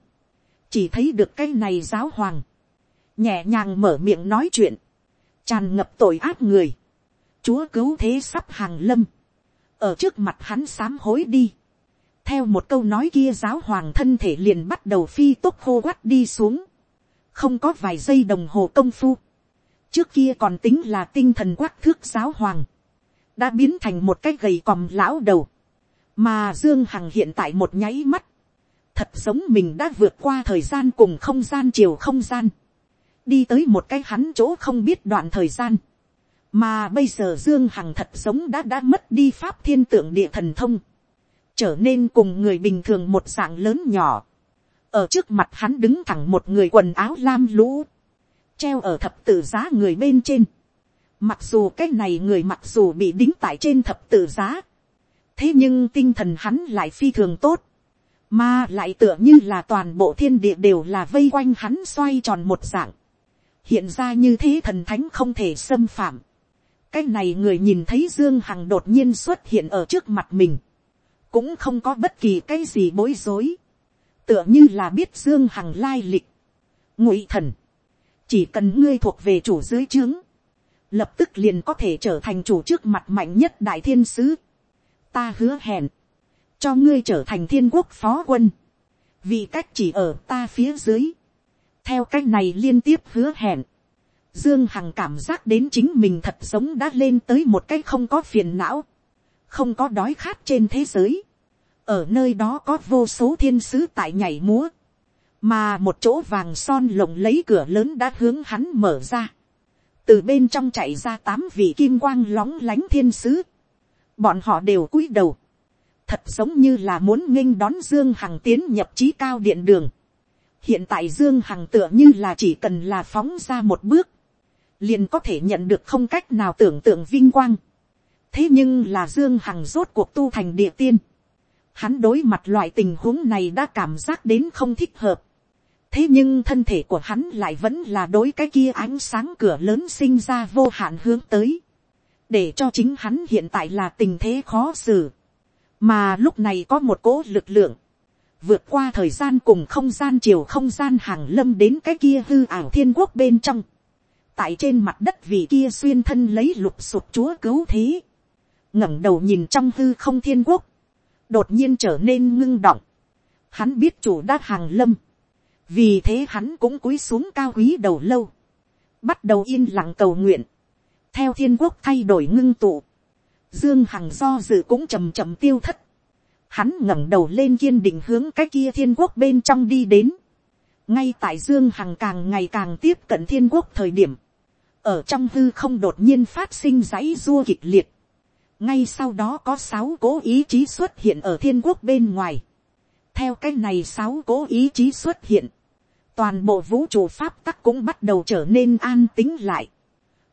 chỉ thấy được cái này giáo hoàng nhẹ nhàng mở miệng nói chuyện, tràn ngập tội ác người, chúa cứu thế sắp hàng lâm, ở trước mặt hắn sám hối đi, theo một câu nói kia giáo hoàng thân thể liền bắt đầu phi tốc khô quắt đi xuống, không có vài giây đồng hồ công phu, trước kia còn tính là tinh thần quắc thước giáo hoàng, đã biến thành một cái gầy còm lão đầu, mà dương hằng hiện tại một nháy mắt, thật giống mình đã vượt qua thời gian cùng không gian chiều không gian, đi tới một cái hắn chỗ không biết đoạn thời gian. Mà bây giờ Dương Hằng thật giống đã đã mất đi pháp thiên tượng địa thần thông. Trở nên cùng người bình thường một dạng lớn nhỏ. Ở trước mặt hắn đứng thẳng một người quần áo lam lũ. Treo ở thập tự giá người bên trên. Mặc dù cái này người mặc dù bị đính tại trên thập tự giá. Thế nhưng tinh thần hắn lại phi thường tốt. Mà lại tựa như là toàn bộ thiên địa đều là vây quanh hắn xoay tròn một dạng hiện ra như thế thần thánh không thể xâm phạm cái này người nhìn thấy dương hằng đột nhiên xuất hiện ở trước mặt mình, cũng không có bất kỳ cái gì bối rối, tựa như là biết dương hằng lai lịch, ngụy thần, chỉ cần ngươi thuộc về chủ dưới trướng, lập tức liền có thể trở thành chủ trước mặt mạnh nhất đại thiên sứ. ta hứa hẹn, cho ngươi trở thành thiên quốc phó quân, vì cách chỉ ở ta phía dưới, theo cách này liên tiếp hứa hẹn, dương hằng cảm giác đến chính mình thật giống đã lên tới một cái không có phiền não, không có đói khát trên thế giới, ở nơi đó có vô số thiên sứ tại nhảy múa, mà một chỗ vàng son lồng lấy cửa lớn đã hướng hắn mở ra, từ bên trong chạy ra tám vị kim quang lóng lánh thiên sứ, bọn họ đều cúi đầu, thật giống như là muốn nghênh đón dương hằng tiến nhập trí cao điện đường, hiện tại dương hằng tựa như là chỉ cần là phóng ra một bước, liền có thể nhận được không cách nào tưởng tượng vinh quang. thế nhưng là dương hằng rốt cuộc tu thành địa tiên. hắn đối mặt loại tình huống này đã cảm giác đến không thích hợp. thế nhưng thân thể của hắn lại vẫn là đối cái kia ánh sáng cửa lớn sinh ra vô hạn hướng tới. để cho chính hắn hiện tại là tình thế khó xử. mà lúc này có một cỗ lực lượng vượt qua thời gian cùng không gian chiều không gian hàng lâm đến cái kia hư ảo thiên quốc bên trong tại trên mặt đất vì kia xuyên thân lấy lục sụp chúa cứu thế. ngẩng đầu nhìn trong hư không thiên quốc. đột nhiên trở nên ngưng động. hắn biết chủ đã hàng lâm. vì thế hắn cũng cúi xuống cao quý đầu lâu. bắt đầu yên lặng cầu nguyện. theo thiên quốc thay đổi ngưng tụ. dương hằng do dự cũng chầm chậm tiêu thất hắn ngẩng đầu lên kiên định hướng cái kia thiên quốc bên trong đi đến. ngay tại dương hằng càng ngày càng tiếp cận thiên quốc thời điểm, ở trong hư không đột nhiên phát sinh dãy dua kịch liệt. ngay sau đó có sáu cố ý chí xuất hiện ở thiên quốc bên ngoài. theo cái này sáu cố ý chí xuất hiện, toàn bộ vũ trụ pháp tắc cũng bắt đầu trở nên an tính lại.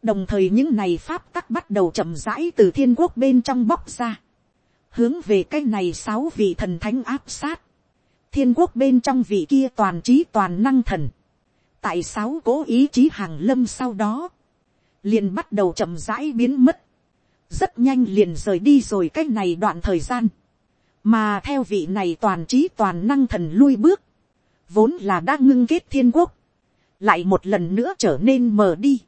đồng thời những này pháp tắc bắt đầu chậm rãi từ thiên quốc bên trong bóc ra hướng về cái này sáu vị thần thánh áp sát, thiên quốc bên trong vị kia toàn trí toàn năng thần, tại sáu cố ý chí hàng lâm sau đó, liền bắt đầu chậm rãi biến mất, rất nhanh liền rời đi rồi cái này đoạn thời gian, mà theo vị này toàn trí toàn năng thần lui bước, vốn là đã ngưng kết thiên quốc, lại một lần nữa trở nên mờ đi,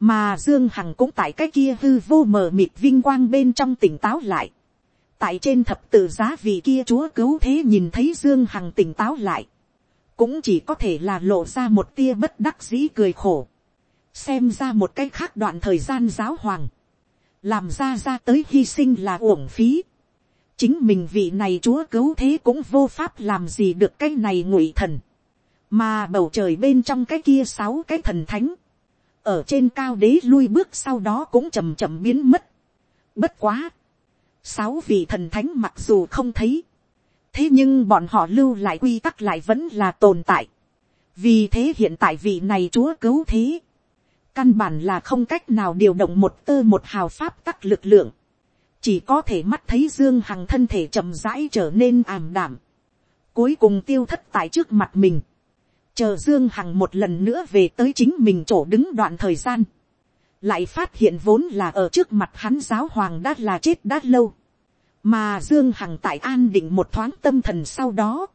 mà dương hằng cũng tại cái kia hư vô mờ mịt vinh quang bên trong tỉnh táo lại, tại trên thập tự giá vị kia chúa cứu thế nhìn thấy dương hằng tỉnh táo lại, cũng chỉ có thể là lộ ra một tia bất đắc dĩ cười khổ, xem ra một cái khác đoạn thời gian giáo hoàng, làm ra ra tới hy sinh là uổng phí, chính mình vị này chúa cứu thế cũng vô pháp làm gì được cái này ngụy thần, mà bầu trời bên trong cái kia sáu cái thần thánh, ở trên cao đế lui bước sau đó cũng chầm chậm biến mất. Bất quá, sáu vị thần thánh mặc dù không thấy, thế nhưng bọn họ lưu lại quy tắc lại vẫn là tồn tại. vì thế hiện tại vị này chúa cứu thế, căn bản là không cách nào điều động một tơ một hào pháp tắc lực lượng, chỉ có thể mắt thấy dương hằng thân thể chậm rãi trở nên ảm đảm, cuối cùng tiêu thất tại trước mặt mình, chờ dương hằng một lần nữa về tới chính mình chỗ đứng đoạn thời gian, lại phát hiện vốn là ở trước mặt hắn giáo hoàng đã là chết đã lâu, mà dương hằng tại an định một thoáng tâm thần sau đó,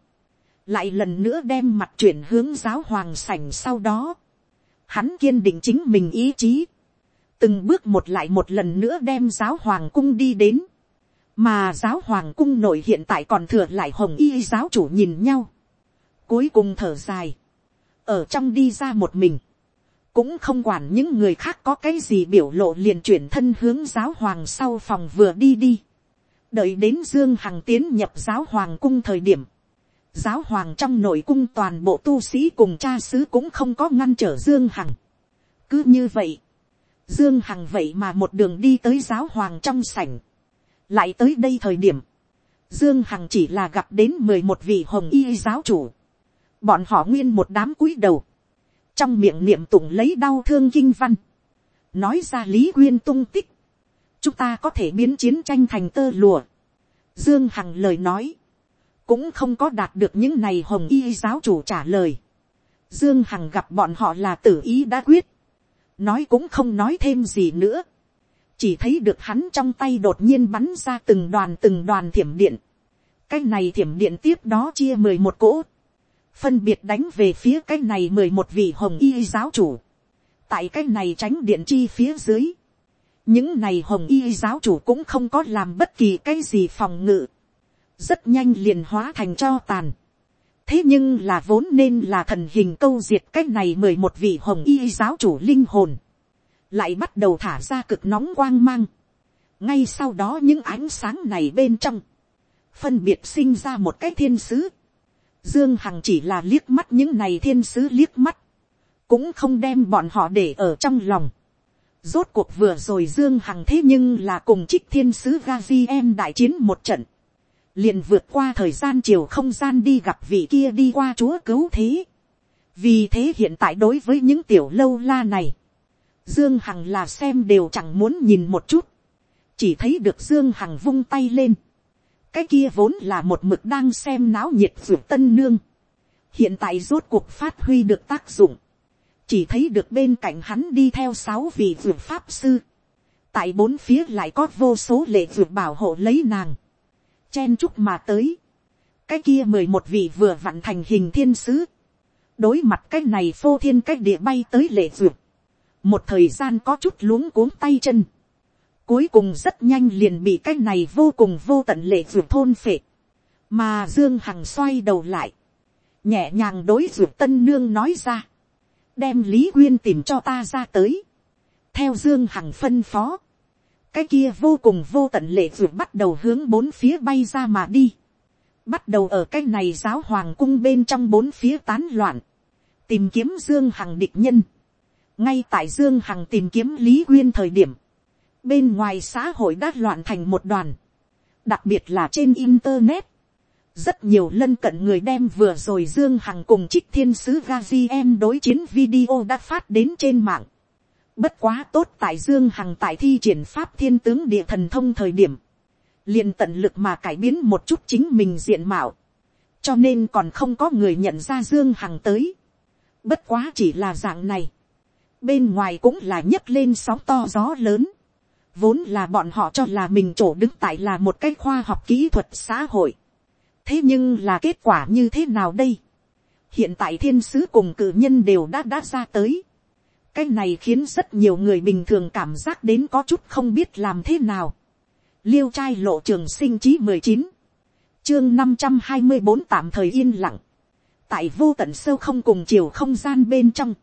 lại lần nữa đem mặt chuyển hướng giáo hoàng sảnh sau đó, hắn kiên định chính mình ý chí, từng bước một lại một lần nữa đem giáo hoàng cung đi đến, mà giáo hoàng cung nội hiện tại còn thừa lại hồng y giáo chủ nhìn nhau, cuối cùng thở dài, ở trong đi ra một mình, cũng không quản những người khác có cái gì biểu lộ liền chuyển thân hướng giáo hoàng sau phòng vừa đi đi, đợi đến dương hằng tiến nhập giáo hoàng cung thời điểm, giáo hoàng trong nội cung toàn bộ tu sĩ cùng cha xứ cũng không có ngăn trở dương hằng. cứ như vậy, dương hằng vậy mà một đường đi tới giáo hoàng trong sảnh, lại tới đây thời điểm, dương hằng chỉ là gặp đến mười một vị hồng y giáo chủ, bọn họ nguyên một đám cúi đầu, trong miệng niệm tụng lấy đau thương kinh văn, nói ra lý quyên tung tích, chúng ta có thể biến chiến tranh thành tơ lùa. Dương Hằng lời nói, cũng không có đạt được những này hồng y giáo chủ trả lời. Dương Hằng gặp bọn họ là tử ý đã quyết, nói cũng không nói thêm gì nữa. Chỉ thấy được hắn trong tay đột nhiên bắn ra từng đoàn từng đoàn thiểm điện. Cái này thiểm điện tiếp đó chia mười một cỗ. Phân biệt đánh về phía cái này mười một vị hồng y giáo chủ. Tại cái này tránh điện chi phía dưới những này hồng y giáo chủ cũng không có làm bất kỳ cái gì phòng ngự, rất nhanh liền hóa thành cho tàn. thế nhưng là vốn nên là thần hình câu diệt cái này mười một vị hồng y giáo chủ linh hồn, lại bắt đầu thả ra cực nóng quang mang. ngay sau đó những ánh sáng này bên trong, phân biệt sinh ra một cái thiên sứ. dương hằng chỉ là liếc mắt những này thiên sứ liếc mắt, cũng không đem bọn họ để ở trong lòng Rốt cuộc vừa rồi Dương Hằng thế nhưng là cùng trích thiên sứ Gazien đại chiến một trận. Liền vượt qua thời gian chiều không gian đi gặp vị kia đi qua chúa cứu thế. Vì thế hiện tại đối với những tiểu lâu la này. Dương Hằng là xem đều chẳng muốn nhìn một chút. Chỉ thấy được Dương Hằng vung tay lên. Cái kia vốn là một mực đang xem náo nhiệt ruột tân nương. Hiện tại rốt cuộc phát huy được tác dụng chỉ thấy được bên cạnh hắn đi theo sáu vị ruột pháp sư, tại bốn phía lại có vô số lệ ruột bảo hộ lấy nàng, chen chúc mà tới, cái kia mười một vị vừa vặn thành hình thiên sứ, đối mặt cái này phô thiên cái địa bay tới lệ duyệt. một thời gian có chút luống cuống tay chân, cuối cùng rất nhanh liền bị cái này vô cùng vô tận lệ duyệt thôn phệ, mà dương hằng xoay đầu lại, nhẹ nhàng đối duyệt tân nương nói ra, đem lý quyên tìm cho ta ra tới. theo dương hằng phân phó, cái kia vô cùng vô tận lệ ruột bắt đầu hướng bốn phía bay ra mà đi. bắt đầu ở cái này giáo hoàng cung bên trong bốn phía tán loạn, tìm kiếm dương hằng địch nhân. ngay tại dương hằng tìm kiếm lý nguyên thời điểm, bên ngoài xã hội đã loạn thành một đoàn, đặc biệt là trên internet, rất nhiều lân cận người đem vừa rồi dương hằng cùng trích thiên sứ gaziem đối chiến video đã phát đến trên mạng bất quá tốt tại dương hằng tại thi triển pháp thiên tướng địa thần thông thời điểm, liền tận lực mà cải biến một chút chính mình diện mạo, cho nên còn không có người nhận ra dương hằng tới. bất quá chỉ là dạng này, bên ngoài cũng là nhấc lên sóng to gió lớn, vốn là bọn họ cho là mình chỗ đứng tại là một cái khoa học kỹ thuật xã hội. thế nhưng là kết quả như thế nào đây. hiện tại thiên sứ cùng cử nhân đều đã đã ra tới cái này khiến rất nhiều người bình thường cảm giác đến có chút không biết làm thế nào. liêu trai lộ trường sinh chí mười chín, chương năm trăm hai mươi bốn tạm thời yên lặng. tại vô tận sâu không cùng chiều không gian bên trong,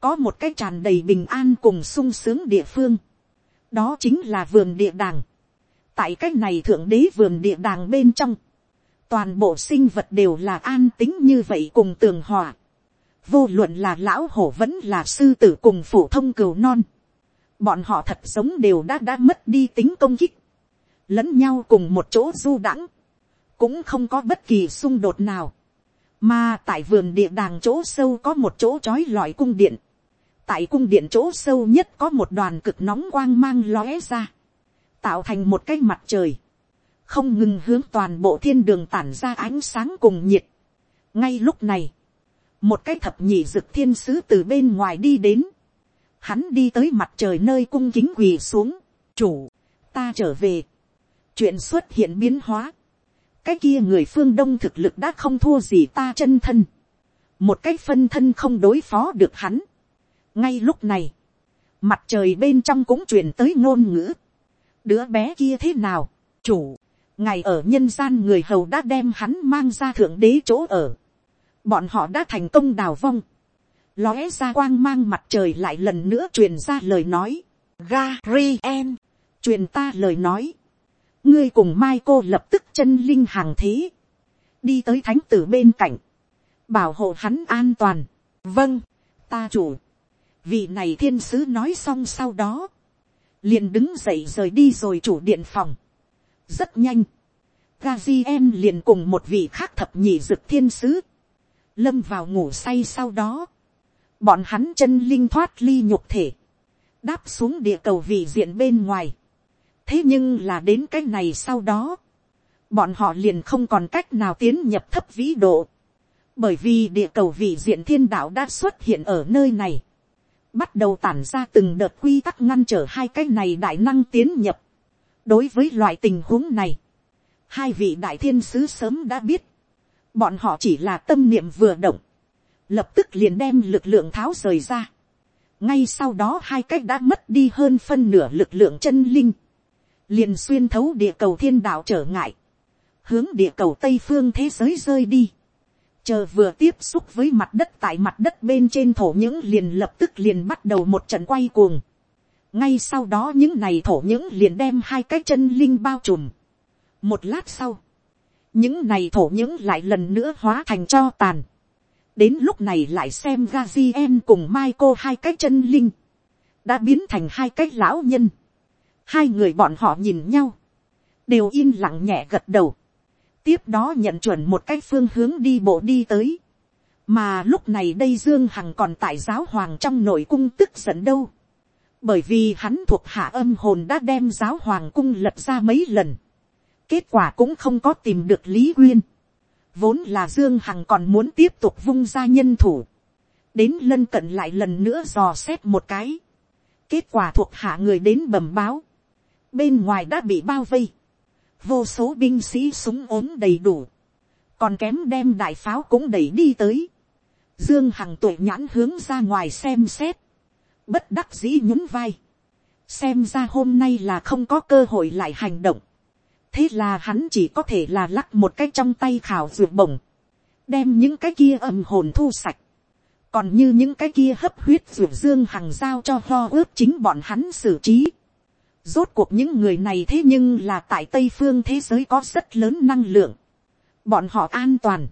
có một cái tràn đầy bình an cùng sung sướng địa phương đó chính là vườn địa đàng. tại cái này thượng đế vườn địa đàng bên trong, toàn bộ sinh vật đều là an tính như vậy cùng tường hòa vô luận là lão hổ vẫn là sư tử cùng phổ thông cừu non. bọn họ thật giống đều đã đã mất đi tính công kích, lẫn nhau cùng một chỗ du đãng, cũng không có bất kỳ xung đột nào. mà tại vườn địa đàng chỗ sâu có một chỗ trói lọi cung điện, tại cung điện chỗ sâu nhất có một đoàn cực nóng quang mang lóe ra, tạo thành một cái mặt trời, không ngừng hướng toàn bộ thiên đường tản ra ánh sáng cùng nhiệt. ngay lúc này, một cái thập nhị dực thiên sứ từ bên ngoài đi đến, hắn đi tới mặt trời nơi cung kính quỳ xuống, chủ, ta trở về, chuyện xuất hiện biến hóa, cái kia người phương đông thực lực đã không thua gì ta chân thân, một cái phân thân không đối phó được hắn, ngay lúc này, mặt trời bên trong cũng truyền tới ngôn ngữ. đứa bé kia thế nào, chủ, ngày ở nhân gian người hầu đã đem hắn mang ra thượng đế chỗ ở bọn họ đã thành công đào vong. lóe ra quang mang mặt trời lại lần nữa truyền ra lời nói. garien truyền ta lời nói. ngươi cùng mai cô lập tức chân linh hàng thế. đi tới thánh tử bên cạnh. bảo hộ hắn an toàn. vâng, ta chủ vị này thiên sứ nói xong sau đó, liền đứng dậy rời đi rồi chủ điện phòng. rất nhanh, Gazien liền cùng một vị khác thập nhị dực thiên sứ, lâm vào ngủ say sau đó, bọn hắn chân linh thoát ly nhục thể, đáp xuống địa cầu vị diện bên ngoài. thế nhưng là đến cái này sau đó, bọn họ liền không còn cách nào tiến nhập thấp vĩ độ, bởi vì địa cầu vị diện thiên đạo đã xuất hiện ở nơi này. Bắt đầu tản ra từng đợt quy tắc ngăn trở hai cái này đại năng tiến nhập. đối với loại tình huống này, hai vị đại thiên sứ sớm đã biết, bọn họ chỉ là tâm niệm vừa động, lập tức liền đem lực lượng tháo rời ra. ngay sau đó hai cách đã mất đi hơn phân nửa lực lượng chân linh, liền xuyên thấu địa cầu thiên đạo trở ngại, hướng địa cầu tây phương thế giới rơi đi chờ vừa tiếp xúc với mặt đất tại mặt đất bên trên thổ những liền lập tức liền bắt đầu một trận quay cuồng. ngay sau đó những này thổ những liền đem hai cái chân linh bao trùm. một lát sau, những này thổ những lại lần nữa hóa thành cho tàn. đến lúc này lại xem Gazien cùng Michael hai cái chân linh, đã biến thành hai cái lão nhân. hai người bọn họ nhìn nhau, đều yên lặng nhẹ gật đầu tiếp đó nhận chuẩn một cái phương hướng đi bộ đi tới. mà lúc này đây dương hằng còn tại giáo hoàng trong nội cung tức giận đâu. bởi vì hắn thuộc hạ âm hồn đã đem giáo hoàng cung lật ra mấy lần kết quả cũng không có tìm được lý nguyên vốn là dương hằng còn muốn tiếp tục vung ra nhân thủ. đến lân cận lại lần nữa dò xét một cái. kết quả thuộc hạ người đến bẩm báo. bên ngoài đã bị bao vây. Vô số binh sĩ súng ốm đầy đủ, còn kém đem đại pháo cũng đẩy đi tới, dương hằng tuổi nhãn hướng ra ngoài xem xét, bất đắc dĩ nhún vai, xem ra hôm nay là không có cơ hội lại hành động, thế là hắn chỉ có thể là lắc một cái trong tay khảo ruột bổng, đem những cái kia âm hồn thu sạch, còn như những cái kia hấp huyết ruột dương hằng giao cho lo ướp chính bọn hắn xử trí, Rốt cuộc những người này thế nhưng là tại Tây phương thế giới có rất lớn năng lượng. Bọn họ an toàn.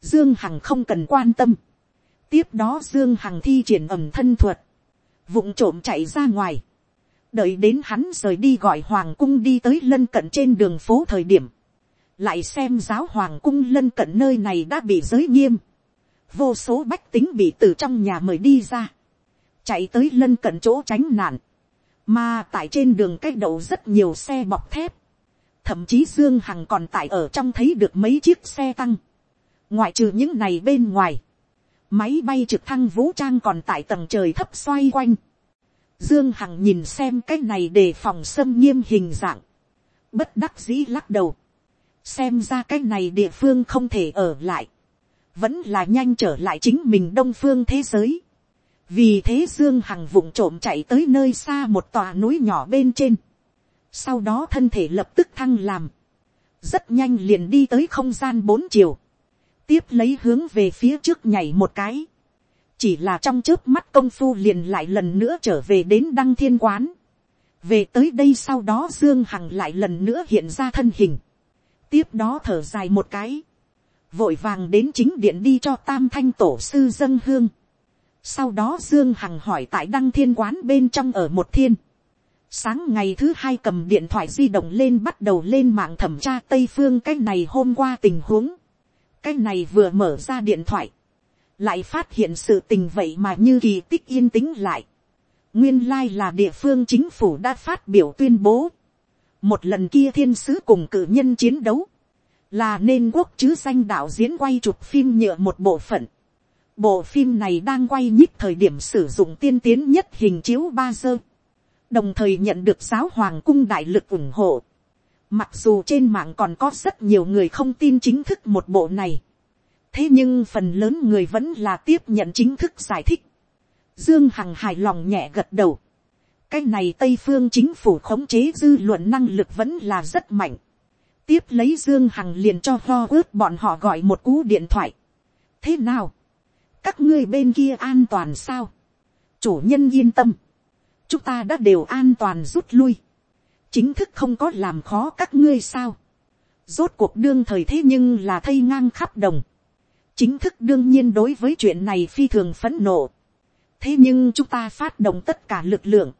Dương Hằng không cần quan tâm. Tiếp đó Dương Hằng thi triển ẩm thân thuật. vụng trộm chạy ra ngoài. Đợi đến hắn rời đi gọi Hoàng cung đi tới lân cận trên đường phố thời điểm. Lại xem giáo Hoàng cung lân cận nơi này đã bị giới nghiêm. Vô số bách tính bị từ trong nhà mời đi ra. Chạy tới lân cận chỗ tránh nạn mà tại trên đường cách đậu rất nhiều xe bọc thép. Thậm chí Dương Hằng còn tại ở trong thấy được mấy chiếc xe tăng. Ngoại trừ những này bên ngoài. Máy bay trực thăng vũ trang còn tại tầng trời thấp xoay quanh. Dương Hằng nhìn xem cái này để phòng xâm nghiêm hình dạng. Bất đắc dĩ lắc đầu. Xem ra cái này địa phương không thể ở lại. Vẫn là nhanh trở lại chính mình đông phương thế giới. Vì thế Dương Hằng vụng trộm chạy tới nơi xa một tòa núi nhỏ bên trên. Sau đó thân thể lập tức thăng làm. Rất nhanh liền đi tới không gian bốn chiều. Tiếp lấy hướng về phía trước nhảy một cái chỉ là trong trước mắt công phu liền lại lần nữa trở về đến đăng thiên quán. về tới đây sau đó dương hằng lại lần nữa hiện ra thân hình. tiếp đó thở dài một cái. vội vàng đến chính điện đi cho tam thanh tổ sư dân hương. sau đó dương hằng hỏi tại đăng thiên quán bên trong ở một thiên. sáng ngày thứ hai cầm điện thoại di động lên bắt đầu lên mạng thẩm tra tây phương cái này hôm qua tình huống. cái này vừa mở ra điện thoại lại phát hiện sự tình vậy mà như kỳ tích yên tĩnh lại. nguyên lai là địa phương chính phủ đã phát biểu tuyên bố. một lần kia thiên sứ cùng cử nhân chiến đấu, là nên quốc chứ danh đạo diễn quay chụp phim nhựa một bộ phận. bộ phim này đang quay nhích thời điểm sử dụng tiên tiến nhất hình chiếu ba dơ. đồng thời nhận được giáo hoàng cung đại lực ủng hộ. mặc dù trên mạng còn có rất nhiều người không tin chính thức một bộ này thế nhưng phần lớn người vẫn là tiếp nhận chính thức giải thích. dương hằng hài lòng nhẹ gật đầu. cái này tây phương chính phủ khống chế dư luận năng lực vẫn là rất mạnh. tiếp lấy dương hằng liền cho lo ướt bọn họ gọi một cú điện thoại. thế nào, các ngươi bên kia an toàn sao, chủ nhân yên tâm, chúng ta đã đều an toàn rút lui, chính thức không có làm khó các ngươi sao, rốt cuộc đương thời thế nhưng là thây ngang khắp đồng, chính thức đương nhiên đối với chuyện này phi thường phấn nộ. thế nhưng chúng ta phát động tất cả lực lượng.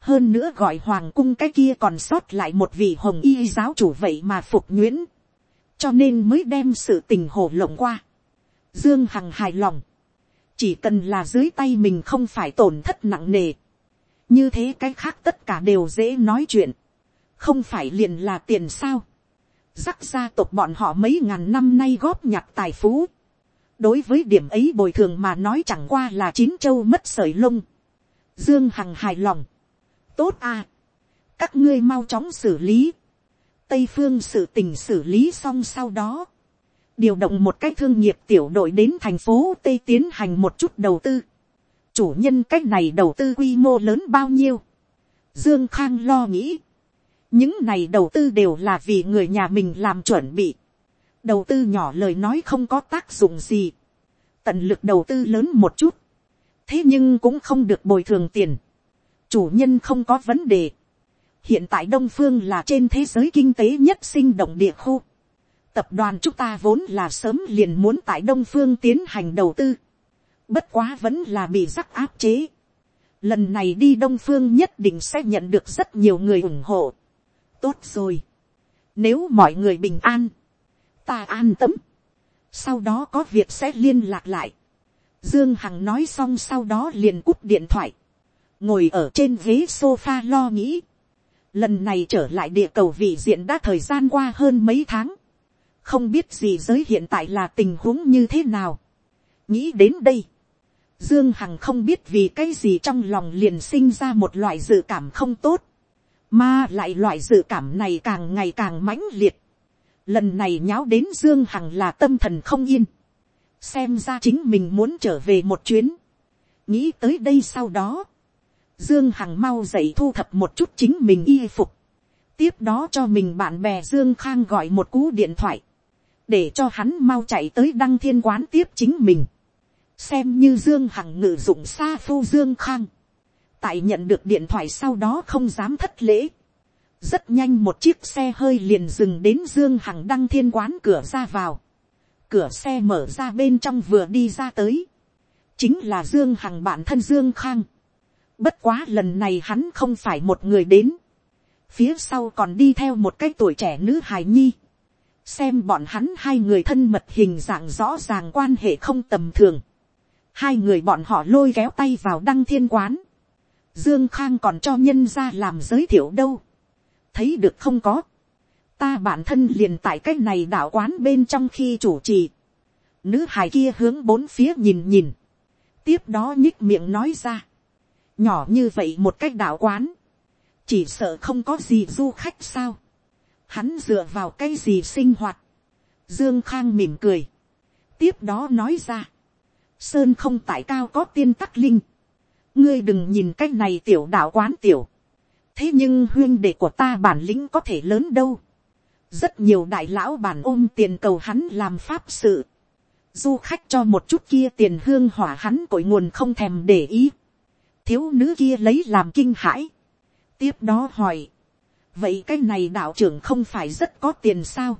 hơn nữa gọi hoàng cung cái kia còn sót lại một vị hồng y giáo chủ vậy mà phục nhuyễn. cho nên mới đem sự tình hồ lộng qua. dương hằng hài lòng. chỉ cần là dưới tay mình không phải tổn thất nặng nề. như thế cái khác tất cả đều dễ nói chuyện. không phải liền là tiền sao. rắc gia tộc bọn họ mấy ngàn năm nay góp nhặt tài phú đối với điểm ấy bồi thường mà nói chẳng qua là chín châu mất sởi lông. Dương Hằng hài lòng. Tốt à. Các ngươi mau chóng xử lý. Tây phương sự tình xử lý xong sau đó. Điều động một cách thương nghiệp tiểu đội đến thành phố Tây tiến hành một chút đầu tư. Chủ nhân cách này đầu tư quy mô lớn bao nhiêu. Dương Khang lo nghĩ. Những này đầu tư đều là vì người nhà mình làm chuẩn bị đầu tư nhỏ lời nói không có tác dụng gì, tận lực đầu tư lớn một chút, thế nhưng cũng không được bồi thường tiền, chủ nhân không có vấn đề, hiện tại đông phương là trên thế giới kinh tế nhất sinh động địa khu, tập đoàn chúng ta vốn là sớm liền muốn tại đông phương tiến hành đầu tư, bất quá vẫn là bị rắc áp chế, lần này đi đông phương nhất định sẽ nhận được rất nhiều người ủng hộ, tốt rồi, nếu mọi người bình an, ta an tâm. Sau đó có việc sẽ liên lạc lại. Dương Hằng nói xong sau đó liền cúp điện thoại. Ngồi ở trên ghế sofa lo nghĩ. Lần này trở lại địa cầu vị diện đã thời gian qua hơn mấy tháng. Không biết gì giới hiện tại là tình huống như thế nào. Nghĩ đến đây. Dương Hằng không biết vì cái gì trong lòng liền sinh ra một loại dự cảm không tốt. Mà lại loại dự cảm này càng ngày càng mãnh liệt lần này nháo đến dương hằng là tâm thần không yên, xem ra chính mình muốn trở về một chuyến, nghĩ tới đây sau đó, dương hằng mau dậy thu thập một chút chính mình y phục, tiếp đó cho mình bạn bè dương khang gọi một cú điện thoại, để cho hắn mau chạy tới đăng thiên quán tiếp chính mình, xem như dương hằng ngự dụng xa phu dương khang, tại nhận được điện thoại sau đó không dám thất lễ, rất nhanh một chiếc xe hơi liền dừng đến dương hằng đăng thiên quán cửa ra vào. cửa xe mở ra bên trong vừa đi ra tới. chính là dương hằng bản thân dương khang. bất quá lần này hắn không phải một người đến. phía sau còn đi theo một cái tuổi trẻ nữ hài nhi. xem bọn hắn hai người thân mật hình dạng rõ ràng quan hệ không tầm thường. hai người bọn họ lôi kéo tay vào đăng thiên quán. Dương Khang còn cho nhân ra làm giới thiệu đâu thấy được không có, ta bản thân liền tại cái này đạo quán bên trong khi chủ trì, nữ hài kia hướng bốn phía nhìn nhìn, tiếp đó nhích miệng nói ra, nhỏ như vậy một cách đạo quán, chỉ sợ không có gì du khách sao, hắn dựa vào cái gì sinh hoạt, dương khang mỉm cười, tiếp đó nói ra, sơn không tại cao có tiên tắc linh, ngươi đừng nhìn cái này tiểu đạo quán tiểu, thế nhưng huyên đệ của ta bản lĩnh có thể lớn đâu, rất nhiều đại lão bản ôm tiền cầu hắn làm pháp sự, du khách cho một chút kia tiền hương hỏa hắn cội nguồn không thèm để ý, thiếu nữ kia lấy làm kinh hãi, tiếp đó hỏi, vậy cái này đạo trưởng không phải rất có tiền sao,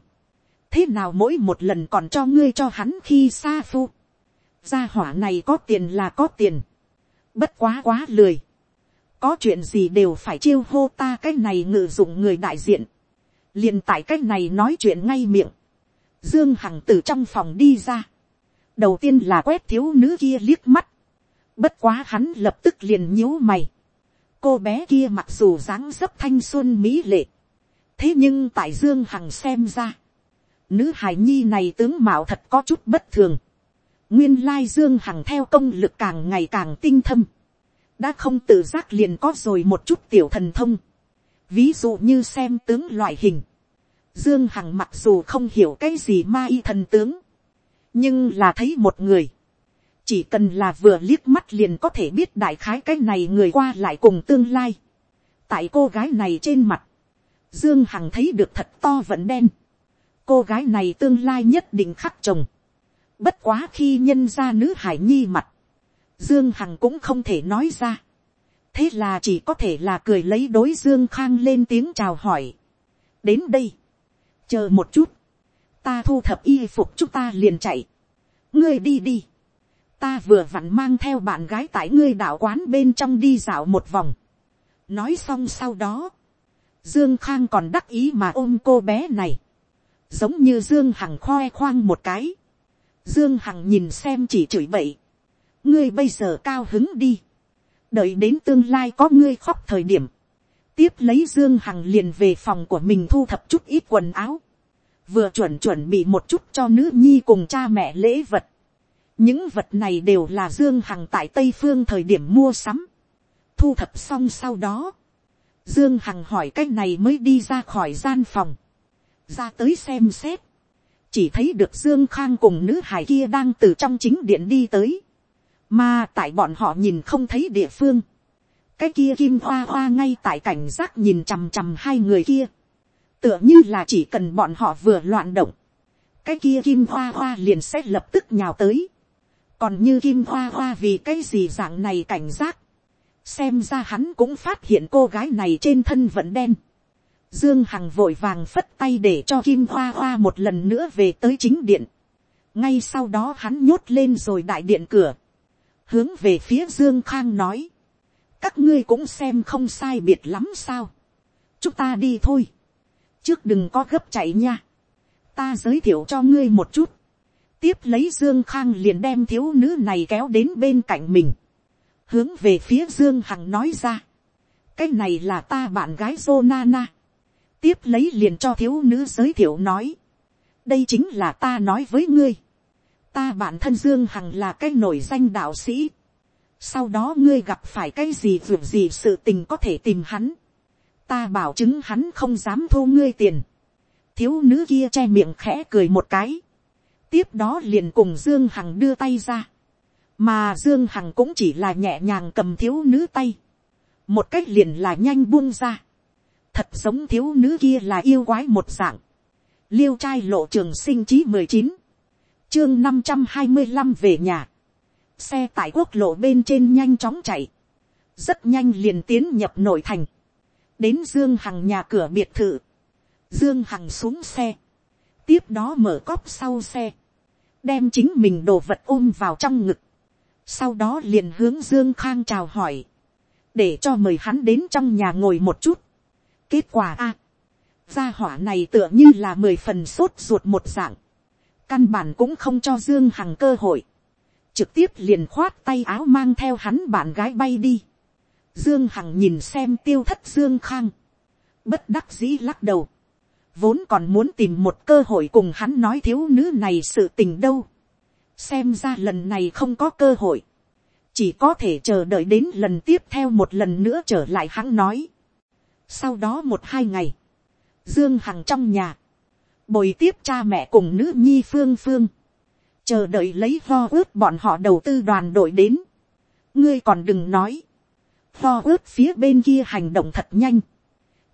thế nào mỗi một lần còn cho ngươi cho hắn khi xa phu, gia hỏa này có tiền là có tiền, bất quá quá lười, có chuyện gì đều phải chiêu hô ta cái này ngự dụng người đại diện, liền tại cái này nói chuyện ngay miệng, dương hằng từ trong phòng đi ra, đầu tiên là quét thiếu nữ kia liếc mắt, bất quá hắn lập tức liền nhíu mày, cô bé kia mặc dù dáng dấp thanh xuân mỹ lệ, thế nhưng tại dương hằng xem ra, nữ hài nhi này tướng mạo thật có chút bất thường, nguyên lai dương hằng theo công lực càng ngày càng tinh thâm, đã không tự giác liền có rồi một chút tiểu thần thông, ví dụ như xem tướng loại hình, dương hằng mặc dù không hiểu cái gì ma y thần tướng, nhưng là thấy một người, chỉ cần là vừa liếc mắt liền có thể biết đại khái cái này người qua lại cùng tương lai. tại cô gái này trên mặt, dương hằng thấy được thật to vẫn đen. cô gái này tương lai nhất định khắc chồng. bất quá khi nhân ra nữ hải nhi mặt, dương hằng cũng không thể nói ra. thế là chỉ có thể là cười lấy đối dương khang lên tiếng chào hỏi. đến đây, chờ một chút, ta thu thập y phục chúng ta liền chạy. ngươi đi đi ta vừa vặn mang theo bạn gái tại ngươi đạo quán bên trong đi dạo một vòng. nói xong sau đó, dương khang còn đắc ý mà ôm cô bé này, giống như dương hằng khoe khoang một cái. dương hằng nhìn xem chỉ chửi bậy, ngươi bây giờ cao hứng đi, đợi đến tương lai có ngươi khóc thời điểm, tiếp lấy dương hằng liền về phòng của mình thu thập chút ít quần áo, vừa chuẩn chuẩn bị một chút cho nữ nhi cùng cha mẹ lễ vật, những vật này đều là dương hằng tại tây phương thời điểm mua sắm, thu thập xong sau đó, dương hằng hỏi cái này mới đi ra khỏi gian phòng, ra tới xem xét, chỉ thấy được dương khang cùng nữ hải kia đang từ trong chính điện đi tới, mà tại bọn họ nhìn không thấy địa phương, cái kia kim hoa hoa ngay tại cảnh giác nhìn chằm chằm hai người kia, tựa như là chỉ cần bọn họ vừa loạn động, cái kia kim hoa hoa liền sẽ lập tức nhào tới, còn như kim hoa hoa vì cái gì dạng này cảnh giác, xem ra hắn cũng phát hiện cô gái này trên thân vẫn đen. Dương Hằng vội vàng phất tay để cho Kim Hoa Hoa một lần nữa về tới chính điện. Ngay sau đó hắn nhốt lên rồi đại điện cửa. Hướng về phía Dương Khang nói. Các ngươi cũng xem không sai biệt lắm sao. Chúng ta đi thôi. Trước đừng có gấp chạy nha. Ta giới thiệu cho ngươi một chút tiếp lấy dương khang liền đem thiếu nữ này kéo đến bên cạnh mình, hướng về phía dương hằng nói ra, cái này là ta bạn gái Zonana. tiếp lấy liền cho thiếu nữ giới thiệu nói, đây chính là ta nói với ngươi, ta bản thân dương hằng là cái nổi danh đạo sĩ, sau đó ngươi gặp phải cái gì vượt gì sự tình có thể tìm hắn, ta bảo chứng hắn không dám thu ngươi tiền, thiếu nữ kia che miệng khẽ cười một cái, tiếp đó liền cùng dương hằng đưa tay ra, mà dương hằng cũng chỉ là nhẹ nhàng cầm thiếu nữ tay, một cách liền là nhanh buông ra, thật giống thiếu nữ kia là yêu quái một dạng, liêu trai lộ trường sinh chí mười chín, chương năm trăm hai mươi năm về nhà, xe tại quốc lộ bên trên nhanh chóng chạy, rất nhanh liền tiến nhập nội thành, đến dương hằng nhà cửa biệt thự, dương hằng xuống xe, tiếp đó mở cóp sau xe, đem chính mình đồ vật ôm vào trong ngực, sau đó liền hướng dương khang chào hỏi, để cho mời hắn đến trong nhà ngồi một chút. kết quả a, gia hỏa này tựa như là mười phần sốt ruột một dạng, căn bản cũng không cho dương hằng cơ hội, trực tiếp liền khoát tay áo mang theo hắn bạn gái bay đi. Dương Hằng nhìn xem tiêu thất Dương Khang. Bất đắc dĩ lắc đầu vốn còn muốn tìm một cơ hội cùng hắn nói thiếu nữ này sự tình đâu. xem ra lần này không có cơ hội. chỉ có thể chờ đợi đến lần tiếp theo một lần nữa trở lại hắn nói. sau đó một hai ngày, dương hằng trong nhà, bồi tiếp cha mẹ cùng nữ nhi phương phương, chờ đợi lấy lo ướt bọn họ đầu tư đoàn đội đến. ngươi còn đừng nói, lo ướt phía bên kia hành động thật nhanh,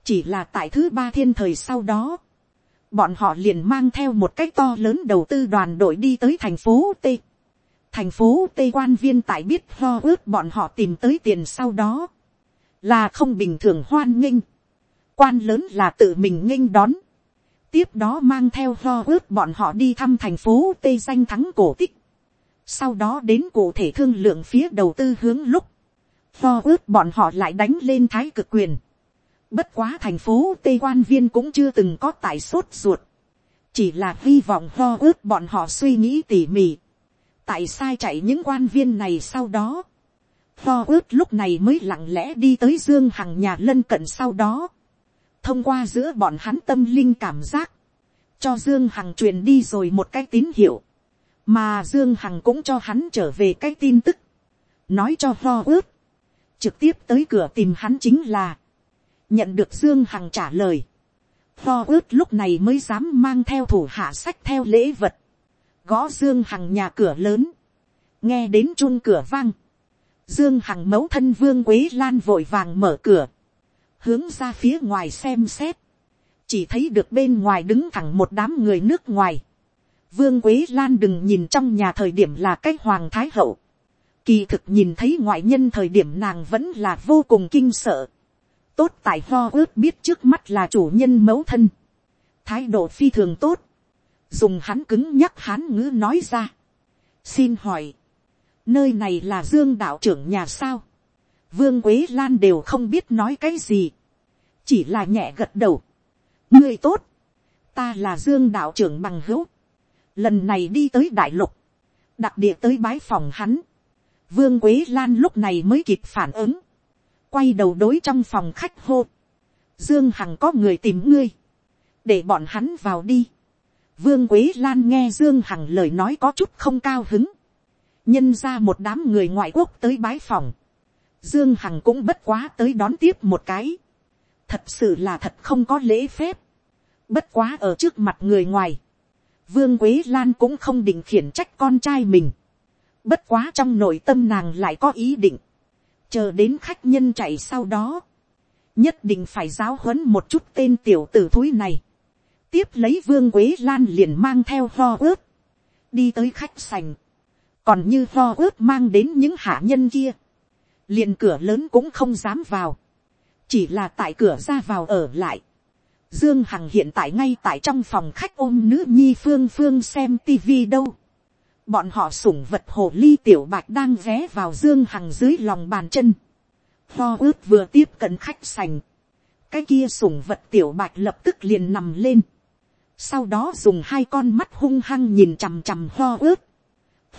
chỉ là tại thứ ba thiên thời sau đó, bọn họ liền mang theo một cách to lớn đầu tư đoàn đội đi tới thành phố T. Thành phố T quan viên tại biết lo ước bọn họ tìm tới tiền sau đó, là không bình thường hoan nghênh. Quan lớn là tự mình nghênh đón. Tiếp đó mang theo lo ướt bọn họ đi thăm thành phố tây danh thắng cổ tích. Sau đó đến cụ thể thương lượng phía đầu tư hướng lúc. lo ướt bọn họ lại đánh lên thái cực quyền Bất quá thành phố Tây quan viên cũng chưa từng có tài sốt ruột. Chỉ là hy vọng lo ước bọn họ suy nghĩ tỉ mỉ. Tại sai chạy những quan viên này sau đó. lo ước lúc này mới lặng lẽ đi tới Dương Hằng nhà lân cận sau đó. Thông qua giữa bọn hắn tâm linh cảm giác. Cho Dương Hằng truyền đi rồi một cái tín hiệu. Mà Dương Hằng cũng cho hắn trở về cái tin tức. Nói cho Lo ước. Trực tiếp tới cửa tìm hắn chính là nhận được dương hằng trả lời, Lo ướt lúc này mới dám mang theo thủ hạ sách theo lễ vật, gõ dương hằng nhà cửa lớn, nghe đến chun cửa vang, dương hằng mẫu thân vương quế lan vội vàng mở cửa, hướng ra phía ngoài xem xét, chỉ thấy được bên ngoài đứng thẳng một đám người nước ngoài, vương quế lan đừng nhìn trong nhà thời điểm là cái hoàng thái hậu, kỳ thực nhìn thấy ngoại nhân thời điểm nàng vẫn là vô cùng kinh sợ, tốt tại ho ước biết trước mắt là chủ nhân mẫu thân, thái độ phi thường tốt, dùng hắn cứng nhắc hắn ngữ nói ra. xin hỏi, nơi này là dương đạo trưởng nhà sao, vương quế lan đều không biết nói cái gì, chỉ là nhẹ gật đầu. ngươi tốt, ta là dương đạo trưởng bằng hữu, lần này đi tới đại lục, đặc địa tới bái phòng hắn, vương quế lan lúc này mới kịp phản ứng, quay đầu đối trong phòng khách hô. Dương Hằng có người tìm ngươi. Để bọn hắn vào đi. Vương Quế Lan nghe Dương Hằng lời nói có chút không cao hứng. Nhân ra một đám người ngoại quốc tới bái phòng. Dương Hằng cũng bất quá tới đón tiếp một cái. Thật sự là thật không có lễ phép. Bất quá ở trước mặt người ngoài. Vương Quế Lan cũng không định khiển trách con trai mình. Bất quá trong nội tâm nàng lại có ý định chờ đến khách nhân chạy sau đó, nhất định phải giáo huấn một chút tên tiểu tử thúi này. tiếp lấy vương quế lan liền mang theo ho ướt, đi tới khách sành, còn như ho ướt mang đến những hạ nhân kia, liền cửa lớn cũng không dám vào, chỉ là tại cửa ra vào ở lại. Dương Hằng hiện tại ngay tại trong phòng khách ôm nữ nhi phương phương xem tivi đâu bọn họ sủng vật hồ ly tiểu bạch đang ghé vào dương hằng dưới lòng bàn chân. kho ướt vừa tiếp cận khách sành. cái kia sủng vật tiểu bạch lập tức liền nằm lên. sau đó dùng hai con mắt hung hăng nhìn chằm chằm kho ướt.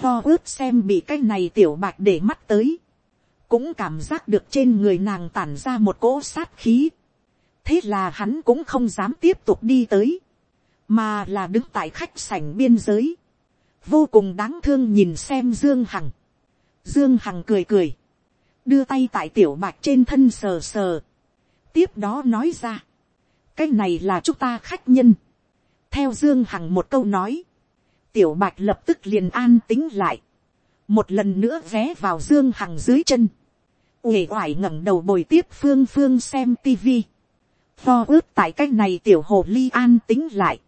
kho ướt xem bị cái này tiểu bạch để mắt tới cũng cảm giác được trên người nàng tản ra một cỗ sát khí. thế là hắn cũng không dám tiếp tục đi tới. mà là đứng tại khách sảnh biên giới vô cùng đáng thương nhìn xem dương hằng. dương hằng cười cười, đưa tay tại tiểu bạch trên thân sờ sờ, tiếp đó nói ra, cái này là chúng ta khách nhân, theo dương hằng một câu nói, tiểu bạch lập tức liền an tính lại, một lần nữa vé vào dương hằng dưới chân, uể oải ngẩng đầu bồi tiếp phương phương xem tivi, pho ướt tại cái này tiểu hồ ly an tính lại,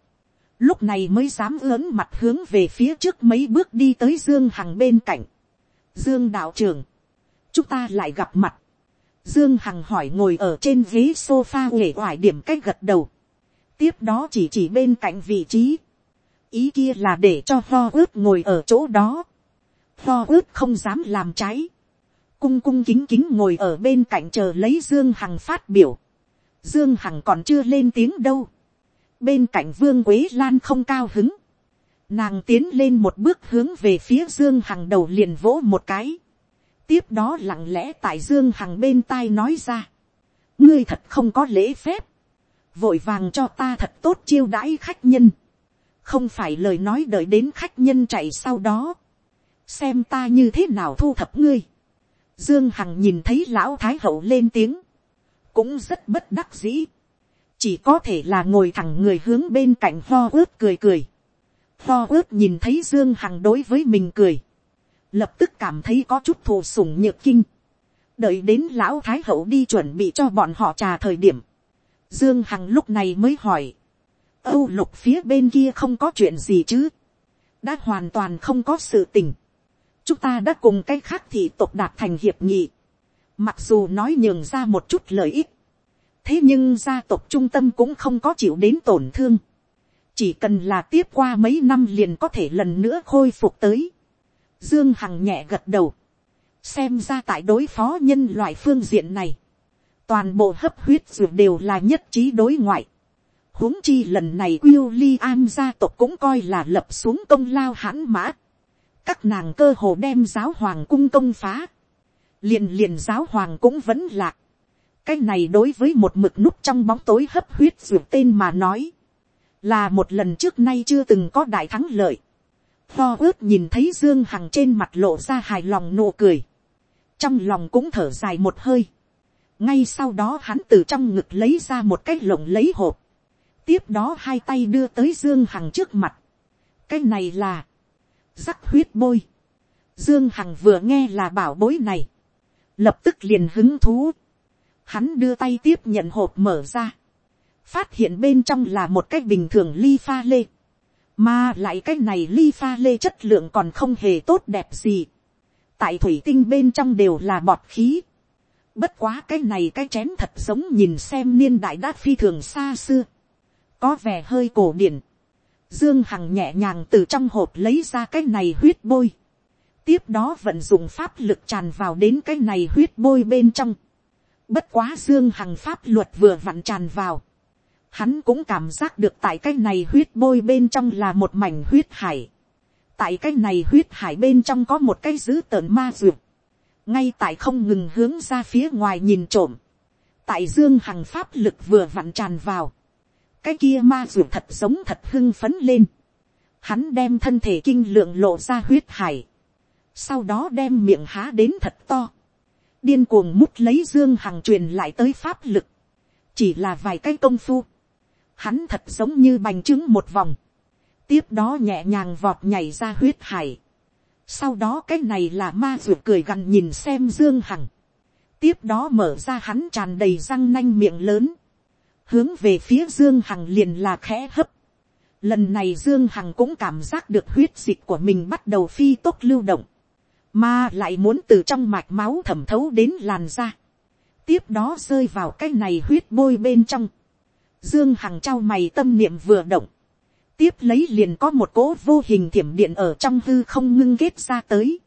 lúc này mới dám lớn mặt hướng về phía trước mấy bước đi tới dương hằng bên cạnh. dương đạo trưởng, chúng ta lại gặp mặt. dương hằng hỏi ngồi ở trên ghế sofa uể oải điểm cách gật đầu. tiếp đó chỉ chỉ bên cạnh vị trí. ý kia là để cho lo ướt ngồi ở chỗ đó lo ướt không dám làm trái. cung cung kính kính ngồi ở bên cạnh chờ lấy dương hằng phát biểu. dương hằng còn chưa lên tiếng đâu. Bên cạnh vương quế lan không cao hứng, nàng tiến lên một bước hướng về phía dương hằng đầu liền vỗ một cái, tiếp đó lặng lẽ tại dương hằng bên tai nói ra, ngươi thật không có lễ phép, vội vàng cho ta thật tốt chiêu đãi khách nhân, không phải lời nói đợi đến khách nhân chạy sau đó, xem ta như thế nào thu thập ngươi, Dương Hằng nhìn thấy lão thái hậu lên tiếng. Cũng rất bất đắc dĩ. Chỉ có thể là ngồi thẳng người hướng bên cạnh ho ướt cười cười. Ho ướt nhìn thấy Dương Hằng đối với mình cười. Lập tức cảm thấy có chút thù sủng nhược kinh. Đợi đến lão thái hậu đi chuẩn bị cho bọn họ trà thời điểm. Dương Hằng lúc này mới hỏi. Âu lục phía bên kia không có chuyện gì chứ. Đã hoàn toàn không có sự tình chúng ta đã cùng cái khác thì tộc đạt thành hiệp nghị. Mặc dù nói nhường ra một chút lợi ích. Thế nhưng gia tộc trung tâm cũng không có chịu đến tổn thương. Chỉ cần là tiếp qua mấy năm liền có thể lần nữa khôi phục tới. Dương Hằng nhẹ gật đầu. Xem ra tại đối phó nhân loại phương diện này. Toàn bộ hấp huyết dược đều là nhất trí đối ngoại. huống chi lần này William gia tộc cũng coi là lập xuống công lao hãn mã các nàng cơ hồ đem giáo hoàng cung công phá, liền liền giáo hoàng cũng vẫn lạc. cái này đối với một mực núp trong bóng tối hấp huyết ruột tên mà nói, là một lần trước nay chưa từng có đại thắng lợi. Tho ướt nhìn thấy dương hằng trên mặt lộ ra hài lòng nụ cười, trong lòng cũng thở dài một hơi. ngay sau đó hắn từ trong ngực lấy ra một cái lồng lấy hộp, tiếp đó hai tay đưa tới dương hằng trước mặt. cái này là, rắc huyết bôi. Dương Hằng vừa nghe là bảo bối này. Lập tức liền hứng thú. Hắn đưa tay tiếp nhận hộp mở ra. Phát hiện bên trong là một cái bình thường ly pha lê. Mà lại cái này ly pha lê chất lượng còn không hề tốt đẹp gì. Tại thủy tinh bên trong đều là bọt khí. Bất quá cái này cái chén thật giống nhìn xem niên đại đã phi thường xa xưa. Có vẻ hơi cổ điển Dương Hằng nhẹ nhàng từ trong hộp lấy ra cái này huyết bôi. Tiếp đó vận dụng pháp lực tràn vào đến cái này huyết bôi bên trong. Bất quá Dương Hằng pháp luật vừa vặn tràn vào. Hắn cũng cảm giác được tại cái này huyết bôi bên trong là một mảnh huyết hải. Tại cái này huyết hải bên trong có một cái dữ tợn ma dược. Ngay tại không ngừng hướng ra phía ngoài nhìn trộm. Tại Dương Hằng pháp lực vừa vặn tràn vào cái kia ma dù thật giống thật hưng phấn lên. Hắn đem thân thể kinh lượng lộ ra huyết hải. Sau đó đem miệng há đến thật to. Điên cuồng mút lấy dương hằng truyền lại tới pháp lực. Chỉ là vài cái công phu. Hắn thật giống như bành trứng một vòng. Tiếp đó nhẹ nhàng vọt nhảy ra huyết hải. Sau đó cái này là ma dù cười gằn nhìn xem dương hằng. Tiếp đó mở ra hắn tràn đầy răng nanh miệng lớn hướng về phía dương hằng liền là khẽ hấp. lần này dương hằng cũng cảm giác được huyết dịch của mình bắt đầu phi tốc lưu động, mà lại muốn từ trong mạch máu thẩm thấu đến làn da, tiếp đó rơi vào cái này huyết bôi bên trong, dương hằng trao mày tâm niệm vừa động, tiếp lấy liền có một cỗ vô hình thiểm điện ở trong hư không ngưng ghét ra tới,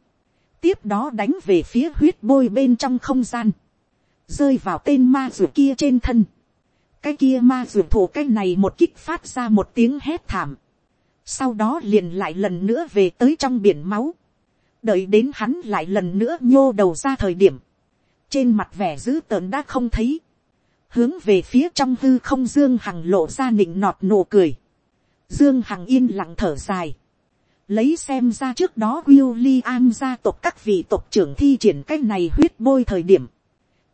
tiếp đó đánh về phía huyết bôi bên trong không gian, rơi vào tên ma ruột kia trên thân, cái kia ma ruột thủ cái này một kích phát ra một tiếng hét thảm. Sau đó liền lại lần nữa về tới trong biển máu. Đợi đến hắn lại lần nữa nhô đầu ra thời điểm. Trên mặt vẻ dữ tợn đã không thấy. Hướng về phía trong hư không Dương Hằng lộ ra nịnh nọt nụ cười. Dương Hằng yên lặng thở dài. Lấy xem ra trước đó William gia tộc các vị tộc trưởng thi triển cái này huyết bôi thời điểm.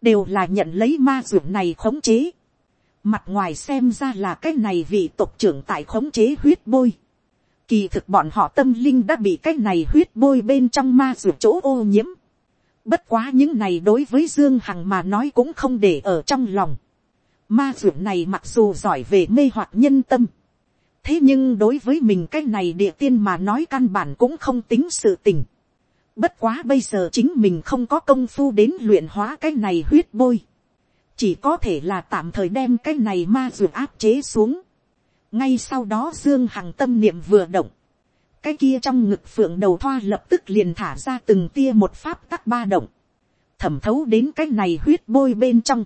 Đều là nhận lấy ma ruột này khống chế Mặt ngoài xem ra là cái này vị tộc trưởng tại khống chế huyết bôi. Kỳ thực bọn họ tâm linh đã bị cái này huyết bôi bên trong ma rượu chỗ ô nhiễm. Bất quá những này đối với Dương Hằng mà nói cũng không để ở trong lòng. Ma rượu này mặc dù giỏi về mê hoặc nhân tâm. Thế nhưng đối với mình cái này địa tiên mà nói căn bản cũng không tính sự tình. Bất quá bây giờ chính mình không có công phu đến luyện hóa cái này huyết bôi chỉ có thể là tạm thời đem cái này ma ruột áp chế xuống. ngay sau đó dương hằng tâm niệm vừa động, cái kia trong ngực phượng đầu thoa lập tức liền thả ra từng tia một pháp tắc ba động, thẩm thấu đến cái này huyết bôi bên trong,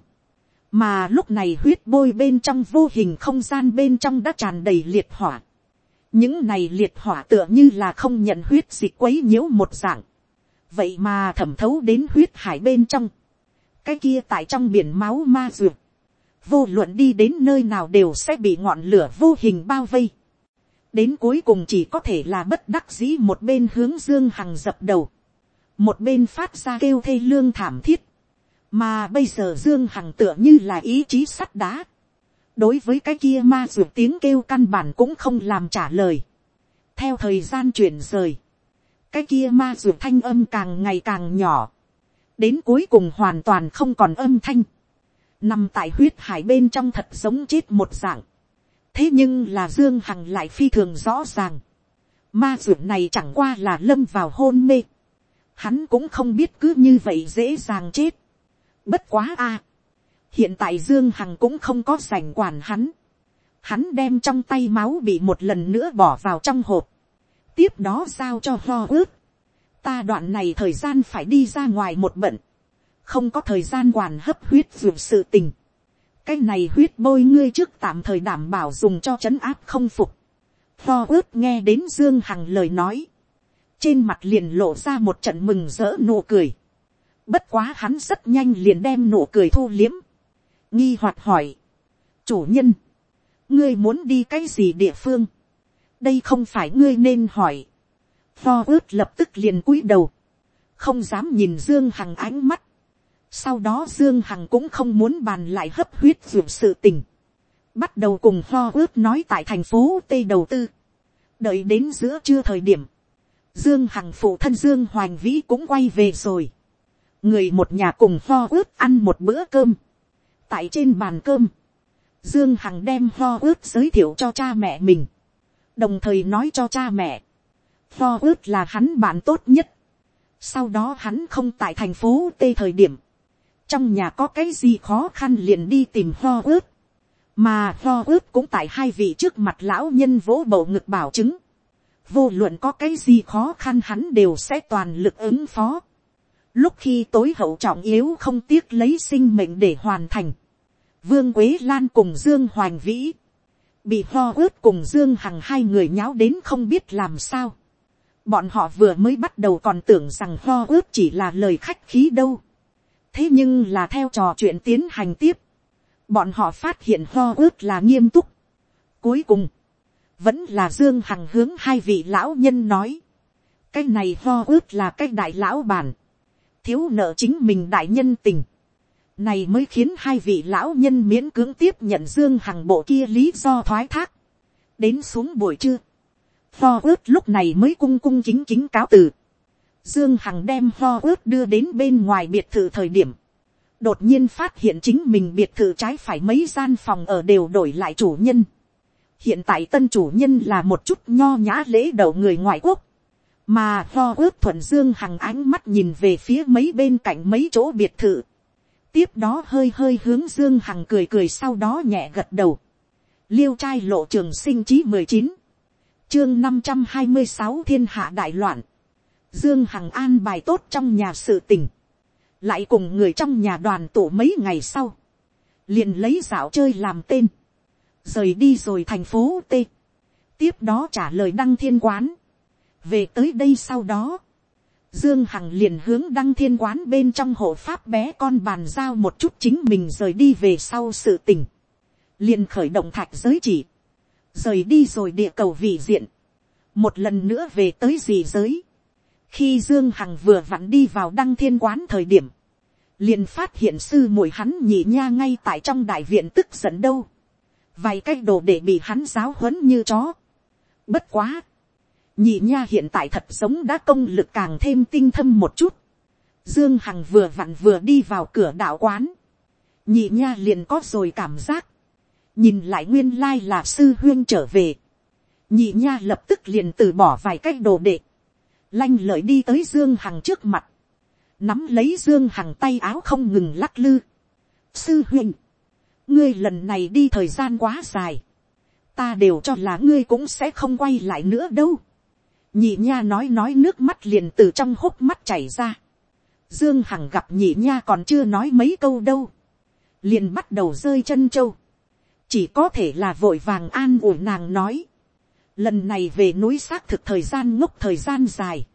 mà lúc này huyết bôi bên trong vô hình không gian bên trong đã tràn đầy liệt hỏa. những này liệt hỏa tựa như là không nhận huyết dịch quấy nhiễu một dạng, vậy mà thẩm thấu đến huyết hải bên trong, cái kia tại trong biển máu ma dược, vô luận đi đến nơi nào đều sẽ bị ngọn lửa vô hình bao vây. đến cuối cùng chỉ có thể là bất đắc dĩ một bên hướng dương hằng dập đầu, một bên phát ra kêu thê lương thảm thiết, mà bây giờ dương hằng tựa như là ý chí sắt đá, đối với cái kia ma dược tiếng kêu căn bản cũng không làm trả lời, theo thời gian chuyển rời, cái kia ma dược thanh âm càng ngày càng nhỏ, đến cuối cùng hoàn toàn không còn âm thanh, nằm tại huyết hải bên trong thật giống chết một dạng, thế nhưng là dương hằng lại phi thường rõ ràng, ma ruột này chẳng qua là lâm vào hôn mê, hắn cũng không biết cứ như vậy dễ dàng chết, bất quá a, hiện tại dương hằng cũng không có sành quản hắn, hắn đem trong tay máu bị một lần nữa bỏ vào trong hộp, tiếp đó giao cho ho ướt, ta đoạn này thời gian phải đi ra ngoài một bận, không có thời gian quản hấp huyết ruột sự tình, cái này huyết bôi ngươi trước tạm thời đảm bảo dùng cho c h ấ n áp không phục, Tho ướt nghe đến dương hằng lời nói, trên mặt liền lộ ra một trận mừng rỡ nụ cười, bất quá hắn rất nhanh liền đem nụ cười thu liếm, nghi hoạt hỏi, chủ nhân, ngươi muốn đi cái gì địa phương, đây không phải ngươi nên hỏi, Pho ướt lập tức liền cúi đầu. Không dám nhìn Dương Hằng ánh mắt. Sau đó Dương Hằng cũng không muốn bàn lại hấp huyết dụng sự tình. Bắt đầu cùng Pho ướt nói tại thành phố Tây đầu tư. Đợi đến giữa trưa thời điểm. Dương Hằng phụ thân Dương Hoành Vĩ cũng quay về rồi. Người một nhà cùng Pho ướt ăn một bữa cơm. Tại trên bàn cơm. Dương Hằng đem Pho ướt giới thiệu cho cha mẹ mình. Đồng thời nói cho cha mẹ Pho ướt là hắn bạn tốt nhất. Sau đó hắn không tại thành phố Tê thời điểm. Trong nhà có cái gì khó khăn liền đi tìm Pho ướt. Mà Pho ướt cũng tại hai vị trước mặt lão nhân vỗ bầu ngực bảo chứng. Vô luận có cái gì khó khăn hắn đều sẽ toàn lực ứng phó. Lúc khi tối hậu trọng yếu không tiếc lấy sinh mệnh để hoàn thành. Vương Quế Lan cùng Dương Hoành Vĩ. Bị ho ướt cùng Dương Hằng hai người nháo đến không biết làm sao. Bọn họ vừa mới bắt đầu còn tưởng rằng ho ướp chỉ là lời khách khí đâu. Thế nhưng là theo trò chuyện tiến hành tiếp. Bọn họ phát hiện ho ướp là nghiêm túc. Cuối cùng, vẫn là Dương Hằng hướng hai vị lão nhân nói. Cái này ho ướp là cái đại lão bản. Thiếu nợ chính mình đại nhân tình. Này mới khiến hai vị lão nhân miễn cưỡng tiếp nhận Dương Hằng bộ kia lý do thoái thác. Đến xuống buổi trưa Pho ướt lúc này mới cung cung chính chính cáo từ. Dương Hằng đem pho ướt đưa đến bên ngoài biệt thự thời điểm. Đột nhiên phát hiện chính mình biệt thự trái phải mấy gian phòng ở đều đổi lại chủ nhân. Hiện tại tân chủ nhân là một chút nho nhã lễ đầu người ngoại quốc. Mà pho ướt thuận Dương Hằng ánh mắt nhìn về phía mấy bên cạnh mấy chỗ biệt thự. Tiếp đó hơi hơi hướng Dương Hằng cười cười sau đó nhẹ gật đầu. Liêu trai lộ trường sinh chí mười chín chương năm trăm hai mươi sáu thiên hạ đại loạn, dương hằng an bài tốt trong nhà sự tình, lại cùng người trong nhà đoàn tụ mấy ngày sau, liền lấy dạo chơi làm tên, rời đi rồi thành phố t, tiếp đó trả lời đăng thiên quán, về tới đây sau đó, Dương Hằng liền hướng đăng thiên quán bên trong hộ pháp bé con bàn giao một chút chính mình rời đi về sau sự tình. Liền khởi động thạch giới chỉ rời đi rồi địa cầu vị diện, một lần nữa về tới gì giới. khi dương hằng vừa vặn đi vào đăng thiên quán thời điểm, liền phát hiện sư muội hắn nhị nha ngay tại trong đại viện tức giận đâu, vài cái đồ để bị hắn giáo huấn như chó. bất quá, nhị nha hiện tại thật sống đã công lực càng thêm tinh thâm một chút. Dương Hằng vừa vặn vừa đi vào cửa đạo quán. Nhị nha liền có rồi cảm giác nhìn lại nguyên lai là sư huyên trở về, nhị nha lập tức liền từ bỏ vài cái đồ đệ, lanh lợi đi tới dương hằng trước mặt, nắm lấy dương hằng tay áo không ngừng lắc lư. sư huyên, ngươi lần này đi thời gian quá dài, ta đều cho là ngươi cũng sẽ không quay lại nữa đâu. nhị nha nói nói nước mắt liền từ trong hốc mắt chảy ra. dương hằng gặp nhị nha còn chưa nói mấy câu đâu, liền bắt đầu rơi chân trâu chỉ có thể là vội vàng an ủi nàng nói. lần này về núi xác thực thời gian ngốc thời gian dài.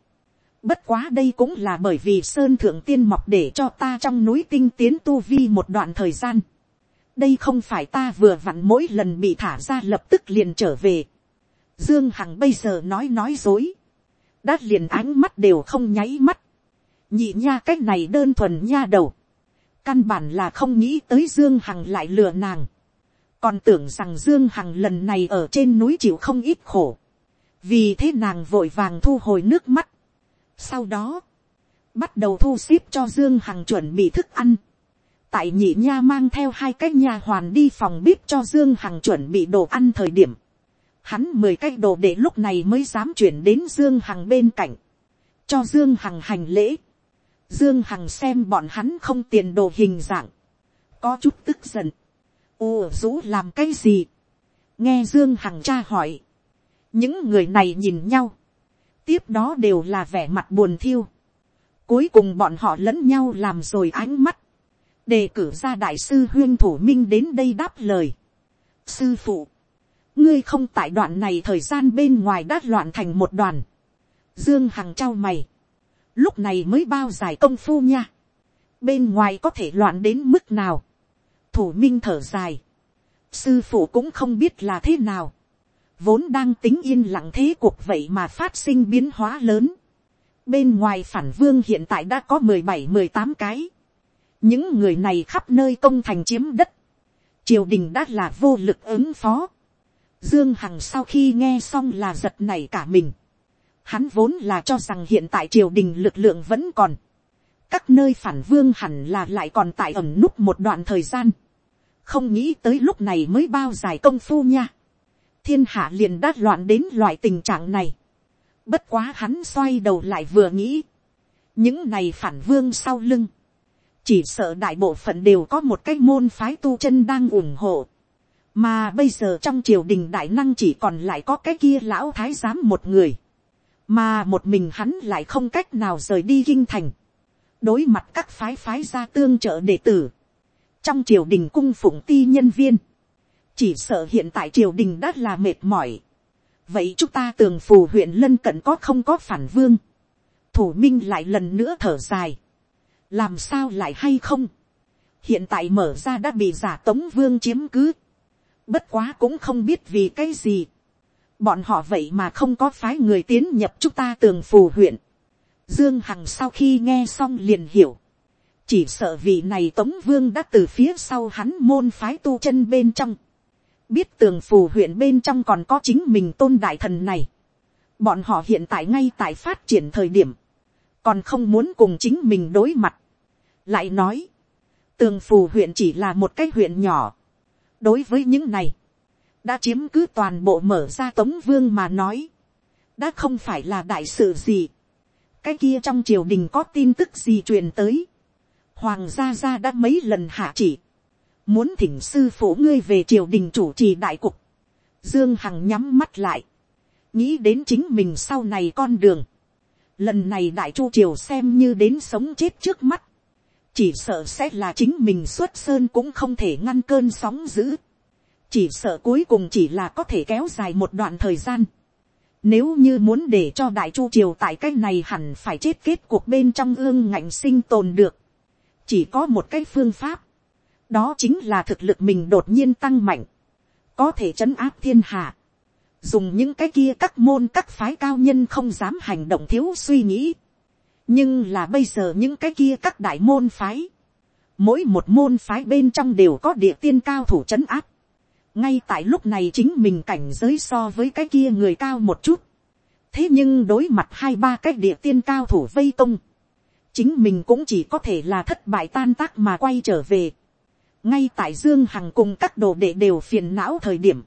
bất quá đây cũng là bởi vì sơn thượng tiên mọc để cho ta trong núi tinh tiến tu vi một đoạn thời gian. đây không phải ta vừa vặn mỗi lần bị thả ra lập tức liền trở về. dương hằng bây giờ nói nói dối. đã liền ánh mắt đều không nháy mắt. nhị nha cách này đơn thuần nha đầu, căn bản là không nghĩ tới dương hằng lại lừa nàng, còn tưởng rằng dương hằng lần này ở trên núi chịu không ít khổ, vì thế nàng vội vàng thu hồi nước mắt, sau đó, bắt đầu thu xếp cho dương hằng chuẩn bị thức ăn, tại nhị nha mang theo hai cái nha hoàn đi phòng bếp cho dương hằng chuẩn bị đồ ăn thời điểm, hắn mười cái đồ để lúc này mới dám chuyển đến dương hằng bên cạnh, cho dương hằng hành lễ, dương hằng xem bọn hắn không tiền đồ hình dạng, có chút tức giận, ồ rũ làm cái gì, nghe dương hằng cha hỏi, những người này nhìn nhau, tiếp đó đều là vẻ mặt buồn thiêu, cuối cùng bọn họ lẫn nhau làm rồi ánh mắt, đề cử ra đại sư huyên thủ minh đến đây đáp lời. sư phụ, ngươi không tại đoạn này thời gian bên ngoài đã loạn thành một đoàn. dương hằng trao mày, lúc này mới bao dài công phu nha. bên ngoài có thể loạn đến mức nào thủ minh thở dài. sư phụ cũng không biết là thế nào. vốn đang tính yên lặng thế cuộc vậy mà phát sinh biến hóa lớn. bên ngoài phản vương hiện tại đã có mười bảy mười tám cái những người này khắp nơi công thành chiếm đất, triều đình đã là vô lực ứng phó. Dương Hằng sau khi nghe xong là giật nảy cả mình. Hắn vốn là cho rằng hiện tại triều đình lực lượng vẫn còn. Các nơi phản vương hẳn là lại còn tại ẩn núp một đoạn thời gian. Không nghĩ tới lúc này mới bao dài công phu nha. Thiên hạ liền đã loạn đến loại tình trạng này. Bất quá hắn xoay đầu lại vừa nghĩ. Những này phản vương sau lưng chỉ sợ đại bộ phận đều có một cái môn phái tu chân đang ủng hộ. mà bây giờ trong triều đình đại năng chỉ còn lại có cái kia lão thái giám một người. mà một mình hắn lại không cách nào rời đi kinh thành. đối mặt các phái phái gia tương trợ đệ tử trong triều đình cung phụng ti nhân viên. chỉ sợ hiện tại triều đình đã là mệt mỏi. vậy chúng ta tường phù huyện lân cận có không có phản vương. thủ minh lại lần nữa thở dài làm sao lại hay không, hiện tại mở ra đã bị giả tống vương chiếm cứ, bất quá cũng không biết vì cái gì, bọn họ vậy mà không có phái người tiến nhập chúng ta tường phù huyện, dương hằng sau khi nghe xong liền hiểu, chỉ sợ vị này tống vương đã từ phía sau hắn môn phái tu chân bên trong, biết tường phù huyện bên trong còn có chính mình tôn đại thần này, bọn họ hiện tại ngay tại phát triển thời điểm, còn không muốn cùng chính mình đối mặt. lại nói, tường phù huyện chỉ là một cái huyện nhỏ. đối với những này, đã chiếm cứ toàn bộ mở ra tống vương mà nói, đã không phải là đại sự gì. cái kia trong triều đình có tin tức gì truyền tới hoàng gia gia đã mấy lần hạ chỉ, muốn thỉnh sư phụ ngươi về triều đình chủ trì đại cục. dương hằng nhắm mắt lại, nghĩ đến chính mình sau này con đường lần này đại chu triều xem như đến sống chết trước mắt, chỉ sợ sẽ là chính mình xuất sơn cũng không thể ngăn cơn sóng dữ, chỉ sợ cuối cùng chỉ là có thể kéo dài một đoạn thời gian. Nếu như muốn để cho đại chu triều tại cái này hẳn phải chết kết cuộc bên trong ương ngạnh sinh tồn được. Chỉ có một cái phương pháp. Đó chính là thực lực mình đột nhiên tăng mạnh. Có thể chấn áp thiên hạ dùng những cái kia các môn các phái cao nhân không dám hành động thiếu suy nghĩ. nhưng là bây giờ những cái kia các đại môn phái, mỗi một môn phái bên trong đều có địa tiên cao thủ c h ấ n áp. ngay tại lúc này chính mình cảnh giới so với cái kia người cao một chút. thế nhưng đối mặt hai ba cái địa tiên cao thủ vây công, chính mình cũng chỉ có thể là thất bại tan tác mà quay trở về. ngay tại dương hằng cùng các đồ đệ đều phiền não thời điểm,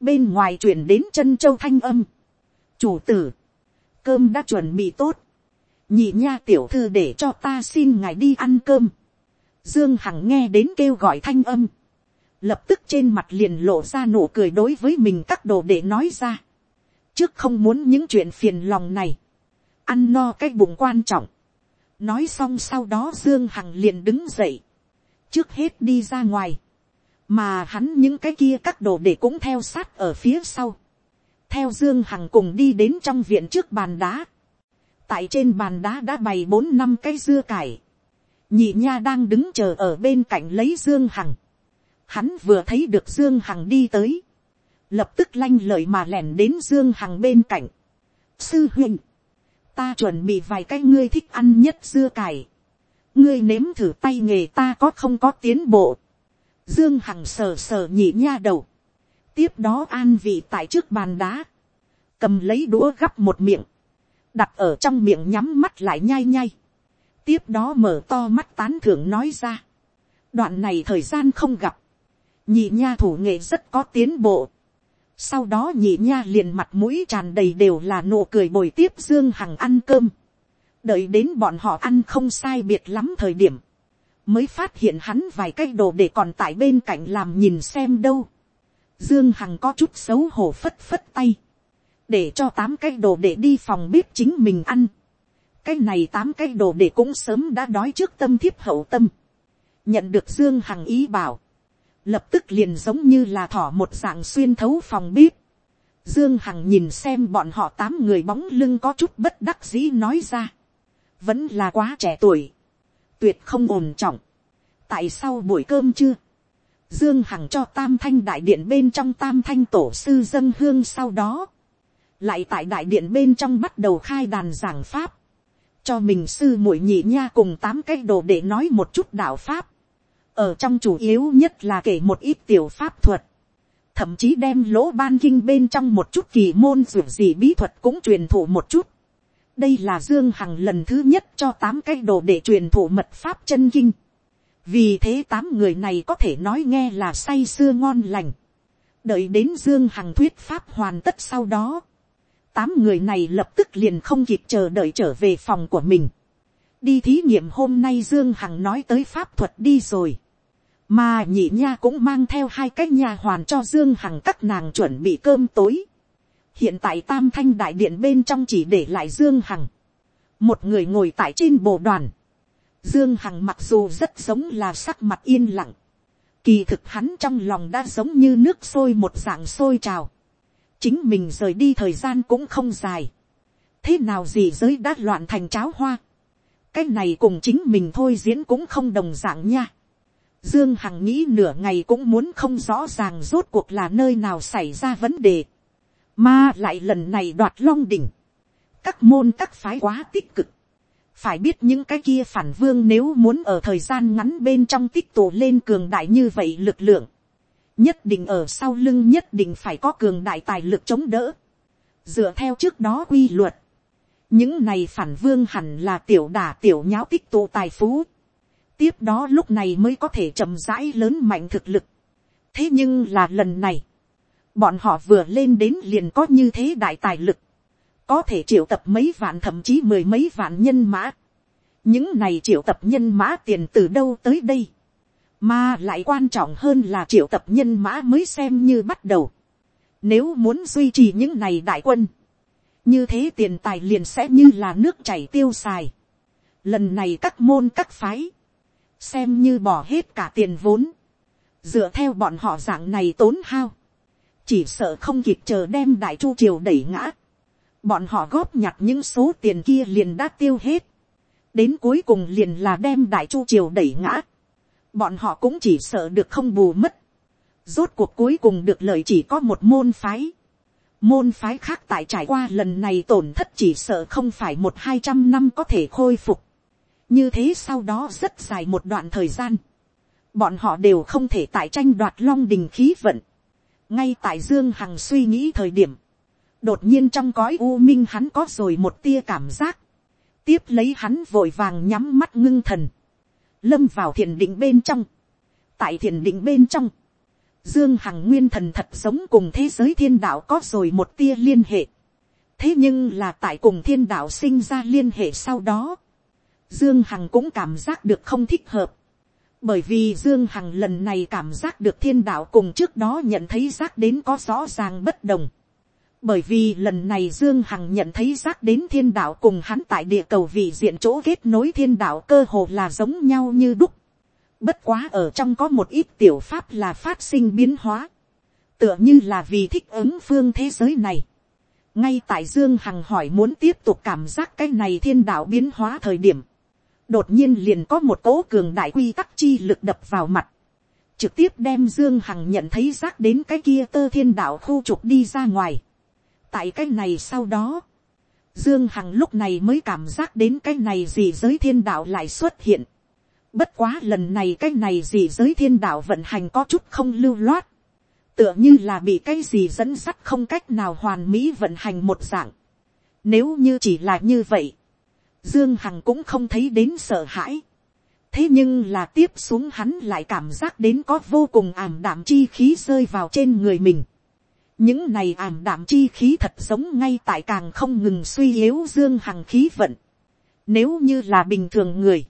bên ngoài chuyển đến chân châu thanh âm. chủ tử, cơm đã chuẩn bị tốt, nhị nha tiểu thư để cho ta xin ngài đi ăn cơm. dương hằng nghe đến kêu gọi thanh âm, lập tức trên mặt liền lộ ra nụ cười đối với mình các đồ để nói ra. trước không muốn những chuyện phiền lòng này, ăn no cái bụng quan trọng nói xong sau đó dương hằng liền đứng dậy, trước hết đi ra ngoài, mà hắn những cái kia các đồ để cũng theo sát ở phía sau, theo dương hằng cùng đi đến trong viện trước bàn đá, tại trên bàn đá đã bày bốn năm cái dưa cải, nhị nha đang đứng chờ ở bên cạnh lấy dương hằng, hắn vừa thấy được dương hằng đi tới, lập tức lanh lợi mà lẻn đến dương hằng bên cạnh, sư huynh, ta chuẩn bị vài cái ngươi thích ăn nhất dưa cải, ngươi nếm thử tay nghề ta có không có tiến bộ, dương hằng sờ sờ nhị nha đầu, tiếp đó an vị tại trước bàn đá, cầm lấy đũa gắp một miệng, đặt ở trong miệng nhắm mắt lại nhai nhai, tiếp đó mở to mắt tán thưởng nói ra, đoạn này thời gian không gặp, nhị nha thủ nghệ rất có tiến bộ, sau đó nhị nha liền mặt mũi tràn đầy đều là nụ cười bồi tiếp dương hằng ăn cơm, đợi đến bọn họ ăn không sai biệt lắm thời điểm, mới phát hiện hắn vài cái đồ để còn tại bên cạnh làm nhìn xem đâu. Dương Hằng có chút xấu hổ phất phất tay. Để cho tám cái đồ để đi phòng bếp chính mình ăn. Cái này tám cái đồ để cũng sớm đã đói trước tâm thiếp hậu tâm. Nhận được Dương Hằng ý bảo. Lập tức liền giống như là thỏ một dạng xuyên thấu phòng bếp. Dương Hằng nhìn xem bọn họ tám người bóng lưng có chút bất đắc dĩ nói ra. Vẫn là quá trẻ tuổi. Tuyệt không ổn trọng. Tại sao buổi cơm chưa? Dương Hằng cho tam thanh đại điện bên trong tam thanh tổ sư dân hương sau đó. Lại tại đại điện bên trong bắt đầu khai đàn giảng pháp. Cho mình sư muội nhị nha cùng tám cái đồ để nói một chút đạo pháp. Ở trong chủ yếu nhất là kể một ít tiểu pháp thuật. Thậm chí đem lỗ ban kinh bên trong một chút kỳ môn dù gì bí thuật cũng truyền thụ một chút. Đây là Dương Hằng lần thứ nhất cho tám cái đồ để truyền thụ mật pháp chân kinh vì thế tám người này có thể nói nghe là say sưa ngon lành. đợi đến dương hằng thuyết pháp hoàn tất sau đó. tám người này lập tức liền không kịp chờ đợi trở về phòng của mình. đi thí nghiệm hôm nay dương hằng nói tới pháp thuật đi rồi mà nhị nha cũng mang theo hai cái nha hoàn cho dương hằng các nàng chuẩn bị cơm tối. hiện tại tam thanh đại điện bên trong chỉ để lại dương hằng. một người ngồi tại trên bộ đoàn Dương Hằng mặc dù rất giống là sắc mặt yên lặng. Kỳ thực hắn trong lòng đã giống như nước sôi một dạng sôi trào. Chính mình rời đi thời gian cũng không dài. Thế nào gì giới đã loạn thành cháo hoa. Cái này cùng chính mình thôi diễn cũng không đồng dạng nha. Dương Hằng nghĩ nửa ngày cũng muốn không rõ ràng rốt cuộc là nơi nào xảy ra vấn đề. Mà lại lần này đoạt long đỉnh. Các môn các phái quá tích cực phải biết những cái kia phản vương nếu muốn ở thời gian ngắn bên trong tích tụ lên cường đại như vậy lực lượng, nhất định ở sau lưng nhất định phải có cường đại tài lực chống đỡ. dựa theo trước đó quy luật, những này phản vương hẳn là tiểu đả tiểu nháo tích tụ tài phú tiếp đó lúc này mới có thể chậm rãi lớn mạnh thực lực. thế nhưng là lần này, bọn họ vừa lên đến liền có như thế đại tài lực có thể triệu tập mấy vạn thậm chí mười mấy vạn nhân mã. những này triệu tập nhân mã tiền từ đâu tới đây. mà lại quan trọng hơn là triệu tập nhân mã mới xem như bắt đầu. nếu muốn duy trì những này đại quân, như thế tiền tài liền sẽ như là nước chảy tiêu xài. lần này các môn các phái, xem như bỏ hết cả tiền vốn, dựa theo bọn họ dạng này tốn hao, chỉ sợ không kịp chờ đem đại chu triều đẩy ngã. Bọn họ góp nhặt những số tiền kia liền đã tiêu hết, đến cuối cùng liền là đem đại chu triều đẩy ngã, bọn họ cũng chỉ sợ được không bù mất, rốt cuộc cuối cùng được lợi chỉ có một môn phái, môn phái khác tại trải qua lần này tổn thất chỉ sợ không phải một hai trăm năm có thể khôi phục, như thế sau đó rất dài một đoạn thời gian, bọn họ đều không thể tại tranh đoạt long đình khí vận, ngay tại dương hằng suy nghĩ thời điểm, đột nhiên trong cõi u minh hắn có rồi một tia cảm giác, tiếp lấy hắn vội vàng nhắm mắt ngưng thần, lâm vào thiền định bên trong, tại thiền định bên trong, dương hằng nguyên thần thật sống cùng thế giới thiên đạo có rồi một tia liên hệ, thế nhưng là tại cùng thiên đạo sinh ra liên hệ sau đó, dương hằng cũng cảm giác được không thích hợp, bởi vì dương hằng lần này cảm giác được thiên đạo cùng trước đó nhận thấy giác đến có rõ ràng bất đồng bởi vì lần này dương hằng nhận thấy giác đến thiên đạo cùng hắn tại địa cầu vị diện chỗ kết nối thiên đạo cơ hồ là giống nhau như đúc. bất quá ở trong có một ít tiểu pháp là phát sinh biến hóa, tựa như là vì thích ứng phương thế giới này. ngay tại dương hằng hỏi muốn tiếp tục cảm giác cái này thiên đạo biến hóa thời điểm, đột nhiên liền có một cố cường đại quy tắc chi lực đập vào mặt, trực tiếp đem dương hằng nhận thấy giác đến cái kia tơ thiên đạo khu trục đi ra ngoài tại cái này sau đó, Dương Hằng lúc này mới cảm giác đến cái này gì giới thiên đạo lại xuất hiện. Bất quá lần này cái này gì giới thiên đạo vận hành có chút không lưu loát. Tựa như là bị cái gì dẫn sắt không cách nào hoàn mỹ vận hành một dạng. Nếu như chỉ là như vậy. Dương Hằng cũng không thấy đến sợ hãi. Thế nhưng là tiếp xuống hắn lại cảm giác đến có vô cùng ảm đạm chi khí rơi vào trên người mình những này ảm đạm chi khí thật giống ngay tại càng không ngừng suy yếu dương hằng khí vận. Nếu như là bình thường người,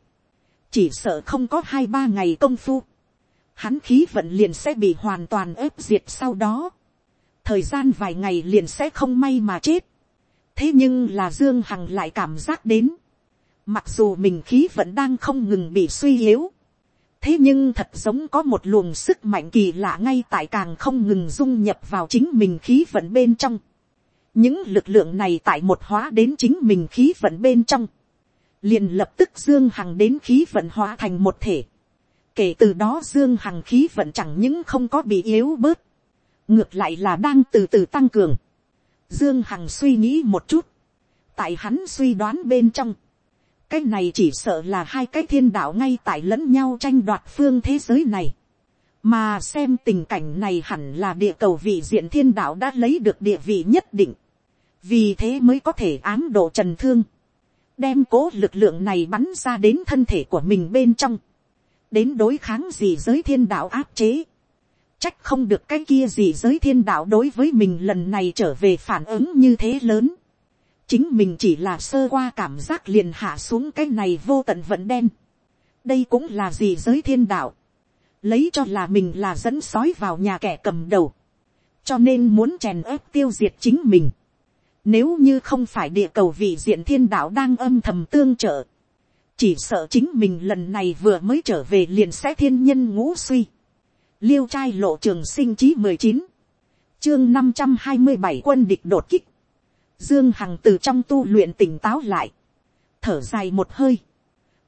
chỉ sợ không có hai ba ngày công phu, hắn khí vận liền sẽ bị hoàn toàn ép diệt sau đó. thời gian vài ngày liền sẽ không may mà chết. thế nhưng là dương hằng lại cảm giác đến, mặc dù mình khí vẫn đang không ngừng bị suy yếu, thế nhưng thật giống có một luồng sức mạnh kỳ lạ ngay tại càng không ngừng dung nhập vào chính mình khí vận bên trong. những lực lượng này tại một hóa đến chính mình khí vận bên trong. liền lập tức dương hằng đến khí vận hóa thành một thể. kể từ đó dương hằng khí vận chẳng những không có bị yếu bớt. ngược lại là đang từ từ tăng cường. dương hằng suy nghĩ một chút. tại hắn suy đoán bên trong cái này chỉ sợ là hai cái thiên đạo ngay tại lẫn nhau tranh đoạt phương thế giới này. mà xem tình cảnh này hẳn là địa cầu vị diện thiên đạo đã lấy được địa vị nhất định. vì thế mới có thể ám độ trần thương. đem cố lực lượng này bắn ra đến thân thể của mình bên trong. đến đối kháng gì giới thiên đạo áp chế. trách không được cái kia gì giới thiên đạo đối với mình lần này trở về phản ứng như thế lớn chính mình chỉ là sơ qua cảm giác liền hạ xuống cái này vô tận vận đen. đây cũng là gì giới thiên đạo. lấy cho là mình là dẫn sói vào nhà kẻ cầm đầu. cho nên muốn chèn ớp tiêu diệt chính mình. nếu như không phải địa cầu vị diện thiên đạo đang âm thầm tương trợ. chỉ sợ chính mình lần này vừa mới trở về liền sẽ thiên nhân ngũ suy. liêu trai lộ trường sinh chí mười chín, chương năm trăm hai mươi bảy quân địch đột kích Dương Hằng từ trong tu luyện tỉnh táo lại. Thở dài một hơi.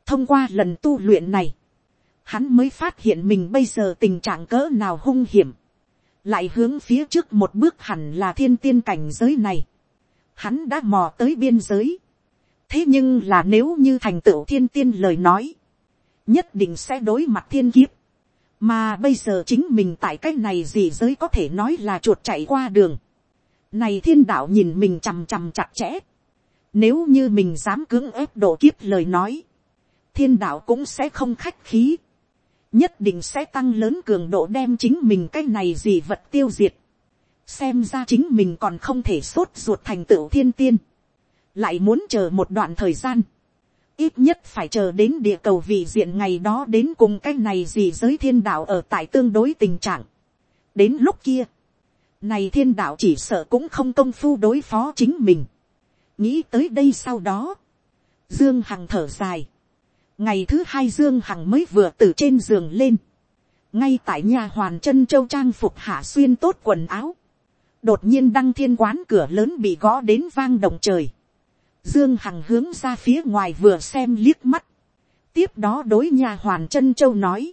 Thông qua lần tu luyện này. Hắn mới phát hiện mình bây giờ tình trạng cỡ nào hung hiểm. Lại hướng phía trước một bước hẳn là thiên tiên cảnh giới này. Hắn đã mò tới biên giới. Thế nhưng là nếu như thành tựu thiên tiên lời nói. Nhất định sẽ đối mặt thiên kiếp. Mà bây giờ chính mình tại cái này gì giới có thể nói là chuột chạy qua đường này thiên đạo nhìn mình chằm chằm chặt chẽ. Nếu như mình dám cưỡng ép độ kiếp lời nói. Thiên đạo cũng sẽ không khách khí. Nhất định sẽ tăng lớn cường độ đem chính mình cái này gì vật tiêu diệt. Xem ra chính mình còn không thể sốt ruột thành tựu thiên tiên. Lại muốn chờ một đoạn thời gian. Ít nhất phải chờ đến địa cầu vị diện ngày đó đến cùng cái này gì giới thiên đạo ở tại tương đối tình trạng. Đến lúc kia này thiên đạo chỉ sợ cũng không công phu đối phó chính mình. Nghĩ tới đây sau đó. Dương Hằng thở dài. Ngày thứ hai Dương Hằng mới vừa từ trên giường lên. Ngay tại nhà hoàn chân châu trang phục hạ xuyên tốt quần áo. Đột nhiên đăng thiên quán cửa lớn bị gõ đến vang động trời. Dương Hằng hướng ra phía ngoài vừa xem liếc mắt. Tiếp đó đối nhà hoàn chân châu nói.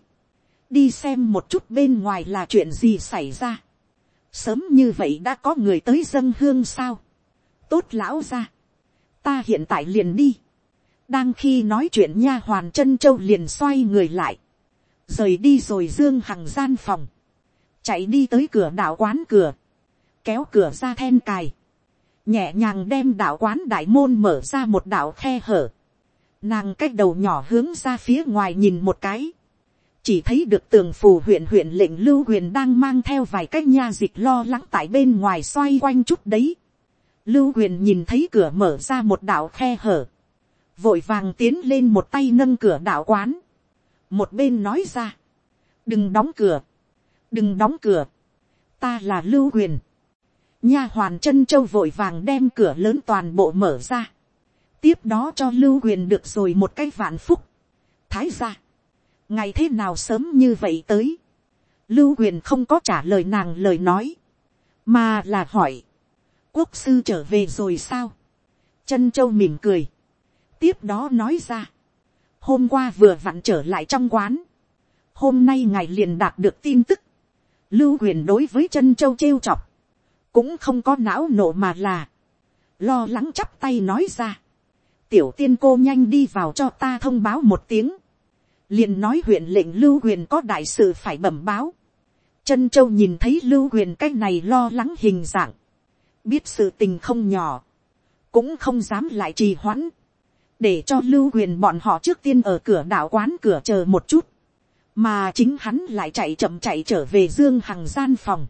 Đi xem một chút bên ngoài là chuyện gì xảy ra sớm như vậy đã có người tới dân hương sao. tốt lão ra. ta hiện tại liền đi. đang khi nói chuyện nha hoàn chân châu liền xoay người lại. rời đi rồi dương hằng gian phòng. chạy đi tới cửa đạo quán cửa. kéo cửa ra then cài. nhẹ nhàng đem đạo quán đại môn mở ra một đạo khe hở. nàng cách đầu nhỏ hướng ra phía ngoài nhìn một cái chỉ thấy được tường phù huyện huyện lệnh lưu huyền đang mang theo vài cái nha dịch lo lắng tại bên ngoài xoay quanh chút đấy. lưu huyền nhìn thấy cửa mở ra một đạo khe hở, vội vàng tiến lên một tay nâng cửa đạo quán, một bên nói ra, đừng đóng cửa, đừng đóng cửa, ta là lưu huyền, nha hoàn chân châu vội vàng đem cửa lớn toàn bộ mở ra, tiếp đó cho lưu huyền được rồi một cái vạn phúc, thái ra, ngày thế nào sớm như vậy tới, lưu huyền không có trả lời nàng lời nói, mà là hỏi, quốc sư trở về rồi sao, chân châu mỉm cười, tiếp đó nói ra, hôm qua vừa vặn trở lại trong quán, hôm nay ngài liền đạt được tin tức, lưu huyền đối với chân châu trêu chọc, cũng không có não nổ mà là, lo lắng chắp tay nói ra, tiểu tiên cô nhanh đi vào cho ta thông báo một tiếng, liền nói huyện lệnh lưu huyền có đại sự phải bẩm báo, chân châu nhìn thấy lưu huyền cái này lo lắng hình dạng, biết sự tình không nhỏ, cũng không dám lại trì hoãn, để cho lưu huyền bọn họ trước tiên ở cửa đạo quán cửa chờ một chút, mà chính hắn lại chạy chậm chạy trở về dương hằng gian phòng.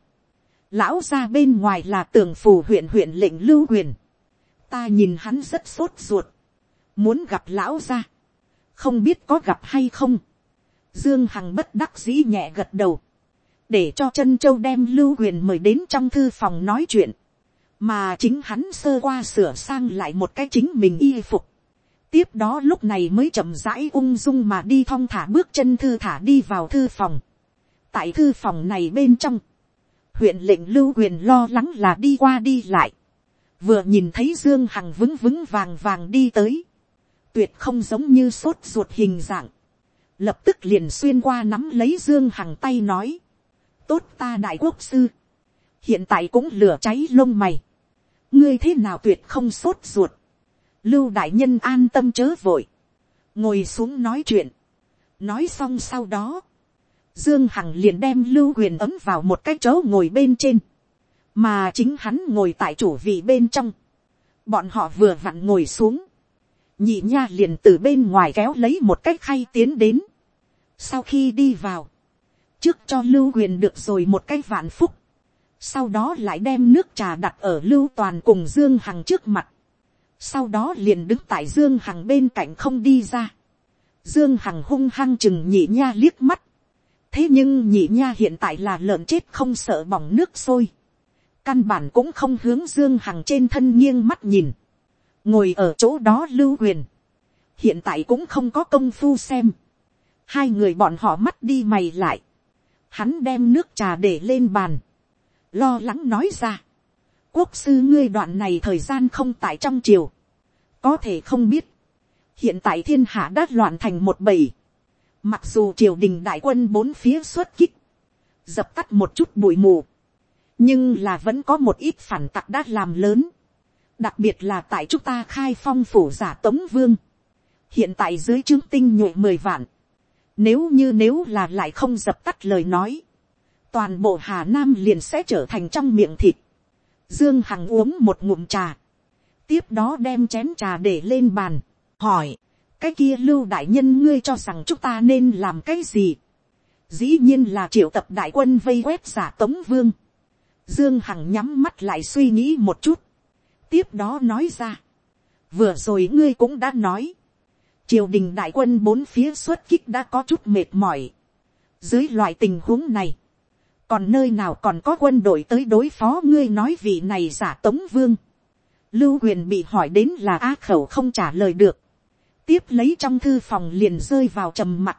lão ra bên ngoài là tường phủ huyện huyện lệnh lưu huyền, ta nhìn hắn rất sốt ruột, muốn gặp lão ra, không biết có gặp hay không. Dương Hằng bất đắc dĩ nhẹ gật đầu, để cho chân châu đem lưu huyền mời đến trong thư phòng nói chuyện, mà chính hắn sơ qua sửa sang lại một cái chính mình y phục. tiếp đó lúc này mới chậm rãi ung dung mà đi thong thả bước chân thư thả đi vào thư phòng. tại thư phòng này bên trong, huyện lệnh lưu huyền lo lắng là đi qua đi lại, vừa nhìn thấy dương hằng vững vững vàng vàng đi tới, tuyệt không giống như sốt ruột hình dạng, lập tức liền xuyên qua nắm lấy dương hằng tay nói, tốt ta đại quốc sư, hiện tại cũng lửa cháy lông mày, ngươi thế nào tuyệt không sốt ruột, lưu đại nhân an tâm chớ vội, ngồi xuống nói chuyện, nói xong sau đó, dương hằng liền đem lưu huyền ấm vào một cái chỗ ngồi bên trên, mà chính hắn ngồi tại chủ vị bên trong, bọn họ vừa vặn ngồi xuống, nhị nha liền từ bên ngoài kéo lấy một cái khay tiến đến, sau khi đi vào, trước cho lưu huyền được rồi một cái vạn phúc, sau đó lại đem nước trà đặt ở lưu toàn cùng dương hằng trước mặt, sau đó liền đứng tại dương hằng bên cạnh không đi ra, dương hằng hung hăng chừng nhị nha liếc mắt, thế nhưng nhị nha hiện tại là lợn chết không sợ bỏng nước sôi, căn bản cũng không hướng dương hằng trên thân nghiêng mắt nhìn, ngồi ở chỗ đó lưu huyền, hiện tại cũng không có công phu xem, hai người bọn họ mắt đi mày lại, hắn đem nước trà để lên bàn, lo lắng nói ra, quốc sư ngươi đoạn này thời gian không tại trong triều, có thể không biết, hiện tại thiên hạ đã loạn thành một bầy, mặc dù triều đình đại quân bốn phía xuất kích, dập tắt một chút bụi mù, nhưng là vẫn có một ít phản tặc đã làm lớn, đặc biệt là tại chúng ta khai phong phủ giả tống vương, hiện tại dưới chương tinh nhuệ mười vạn, nếu như nếu là lại không dập tắt lời nói, toàn bộ hà nam liền sẽ trở thành trong miệng thịt. Dương Hằng uống một ngụm trà, tiếp đó đem chén trà để lên bàn, hỏi, cái kia lưu đại nhân ngươi cho rằng chúng ta nên làm cái gì. dĩ nhiên là triệu tập đại quân vây quét giả tống vương. Dương Hằng nhắm mắt lại suy nghĩ một chút, tiếp đó nói ra, vừa rồi ngươi cũng đã nói, triều đình đại quân bốn phía xuất kích đã có chút mệt mỏi. dưới loại tình huống này, còn nơi nào còn có quân đội tới đối phó ngươi nói vị này giả tống vương. lưu huyền bị hỏi đến là á khẩu không trả lời được. tiếp lấy trong thư phòng liền rơi vào trầm mặt.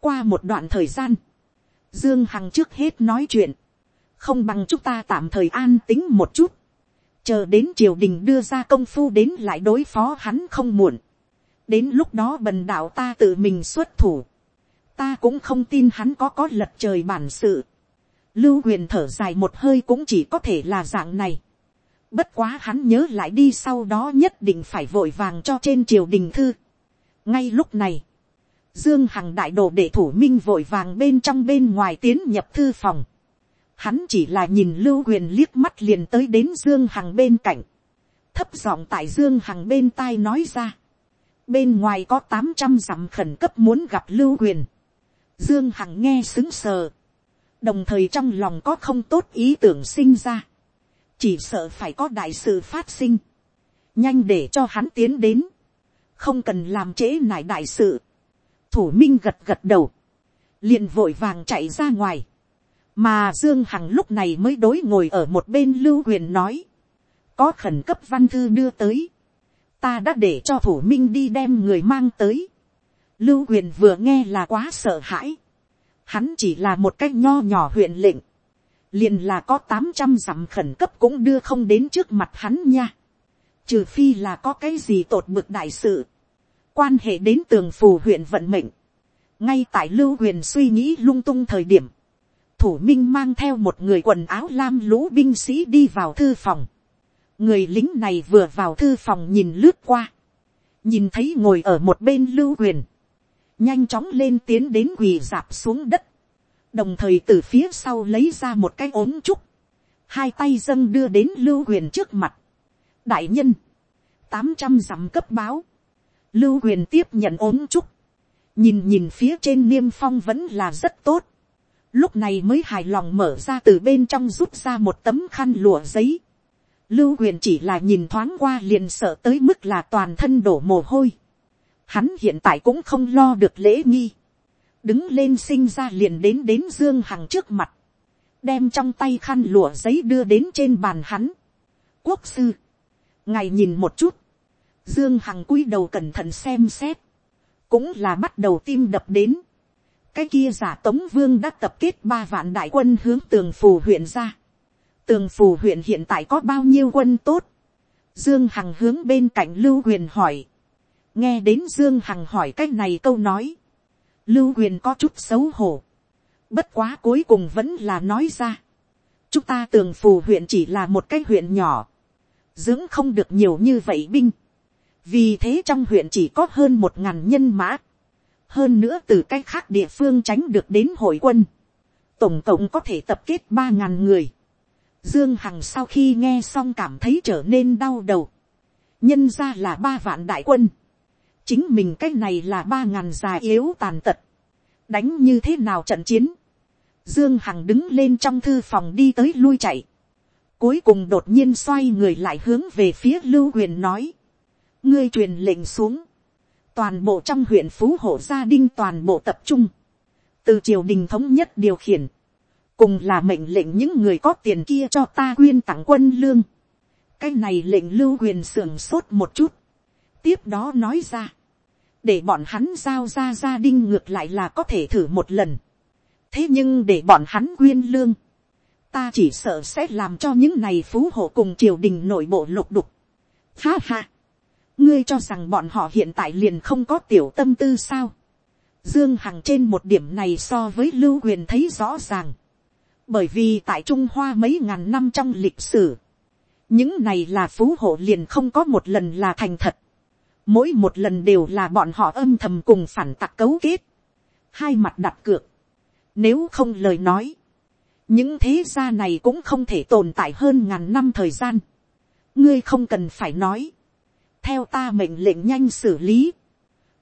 qua một đoạn thời gian, dương hằng trước hết nói chuyện, không bằng chúng ta tạm thời an tính một chút chờ đến triều đình đưa ra công phu đến lại đối phó hắn không muộn. đến lúc đó bần đạo ta tự mình xuất thủ. ta cũng không tin hắn có có lật trời bản sự. lưu huyền thở dài một hơi cũng chỉ có thể là dạng này. bất quá hắn nhớ lại đi sau đó nhất định phải vội vàng cho trên triều đình thư. ngay lúc này, dương hằng đại đồ để thủ minh vội vàng bên trong bên ngoài tiến nhập thư phòng Hắn chỉ là nhìn Lưu Huyền liếc mắt liền tới đến Dương Hằng bên cạnh. Thấp giọng tại Dương Hằng bên tai nói ra. Bên ngoài có tám trăm dặm khẩn cấp muốn gặp Lưu Huyền. Dương Hằng nghe xứng sờ. Đồng thời trong lòng có không tốt ý tưởng sinh ra. Chỉ sợ phải có đại sự phát sinh. Nhanh để cho hắn tiến đến. Không cần làm trễ nải đại sự. Thủ Minh gật gật đầu. liền vội vàng chạy ra ngoài mà dương hằng lúc này mới đối ngồi ở một bên lưu huyền nói, có khẩn cấp văn thư đưa tới, ta đã để cho thủ minh đi đem người mang tới. lưu huyền vừa nghe là quá sợ hãi, hắn chỉ là một cái nho nhỏ huyện lệnh, liền là có tám trăm dặm khẩn cấp cũng đưa không đến trước mặt hắn nha, trừ phi là có cái gì tột bực đại sự, quan hệ đến tường phù huyện vận mệnh, ngay tại lưu huyền suy nghĩ lung tung thời điểm, thủ minh mang theo một người quần áo lam lũ binh sĩ đi vào thư phòng. người lính này vừa vào thư phòng nhìn lướt qua, nhìn thấy ngồi ở một bên lưu quyền, nhanh chóng lên tiến đến quỳ dạp xuống đất, đồng thời từ phía sau lấy ra một cái ốm trúc, hai tay dâng đưa đến lưu quyền trước mặt. đại nhân, tám trăm dặm cấp báo, lưu quyền tiếp nhận ốm trúc, nhìn nhìn phía trên niêm phong vẫn là rất tốt, lúc này mới hài lòng mở ra từ bên trong rút ra một tấm khăn lụa giấy, lưu huyền chỉ là nhìn thoáng qua liền sợ tới mức là toàn thân đổ mồ hôi, hắn hiện tại cũng không lo được lễ nghi, đứng lên sinh ra liền đến đến dương hằng trước mặt, đem trong tay khăn lụa giấy đưa đến trên bàn hắn. quốc sư, ngài nhìn một chút, dương hằng cúi đầu cẩn thận xem xét, cũng là bắt đầu tim đập đến cái kia giả tống vương đã tập kết ba vạn đại quân hướng tường phù huyện ra. tường phù huyện hiện tại có bao nhiêu quân tốt. dương hằng hướng bên cạnh lưu huyền hỏi. nghe đến dương hằng hỏi cái này câu nói. lưu huyền có chút xấu hổ Bất quá cuối cùng vẫn là nói ra. Chúng ta tường phù huyện chỉ là một cái huyện nhỏ. Dưỡng không được nhiều như vậy binh. Vì thế trong huyện chỉ có hơn một ngàn nhân mã. Hơn nữa từ cách khác địa phương tránh được đến hội quân. Tổng cộng có thể tập kết ba ngàn người. Dương Hằng sau khi nghe xong cảm thấy trở nên đau đầu. Nhân ra là ba vạn đại quân. Chính mình cái này là ba ngàn già yếu tàn tật. Đánh như thế nào trận chiến. Dương Hằng đứng lên trong thư phòng đi tới lui chạy. Cuối cùng đột nhiên xoay người lại hướng về phía Lưu Huyền nói. Ngươi truyền lệnh xuống. Toàn bộ trong huyện Phú Hộ gia đình toàn bộ tập trung. Từ triều đình thống nhất điều khiển. Cùng là mệnh lệnh những người có tiền kia cho ta quyên tặng quân lương. Cái này lệnh Lưu quyền sưởng sốt một chút. Tiếp đó nói ra. Để bọn hắn giao ra gia đình ngược lại là có thể thử một lần thế nhưng để bọn hắn quyên lương, ta chỉ sợ sẽ làm cho những này phú hộ cùng triều đình nội bộ lục đục. Ha ha, ngươi cho rằng bọn họ hiện tại liền không có tiểu tâm tư sao. Dương Hằng trên một điểm này so với Lưu Huyền thấy rõ ràng. Bởi vì tại Trung Hoa mấy ngàn năm trong lịch sử, những này là phú hộ liền không có một lần là thành thật. Mỗi một lần đều là bọn họ âm thầm cùng phản tặc cấu kết. Hai mặt đặt cược. Nếu không lời nói, những thế gia này cũng không thể tồn tại hơn ngàn năm thời gian. Ngươi không cần phải nói. Theo ta mệnh lệnh nhanh xử lý.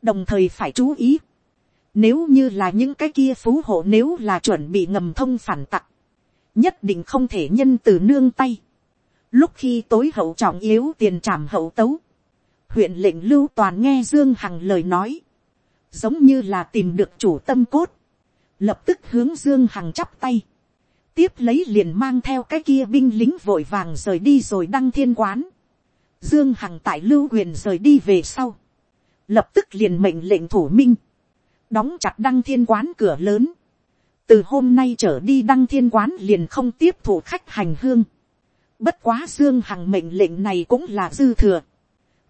Đồng thời phải chú ý. Nếu như là những cái kia phú hộ nếu là chuẩn bị ngầm thông phản tặc. Nhất định không thể nhân từ nương tay. Lúc khi tối hậu trọng yếu tiền trảm hậu tấu. Huyện lệnh lưu toàn nghe Dương Hằng lời nói. Giống như là tìm được chủ tâm cốt lập tức hướng dương hằng chắp tay, tiếp lấy liền mang theo cái kia binh lính vội vàng rời đi rồi đăng thiên quán, dương hằng tại lưu quyền rời đi về sau, lập tức liền mệnh lệnh thủ minh, đóng chặt đăng thiên quán cửa lớn, từ hôm nay trở đi đăng thiên quán liền không tiếp thủ khách hành hương, bất quá dương hằng mệnh lệnh này cũng là dư thừa,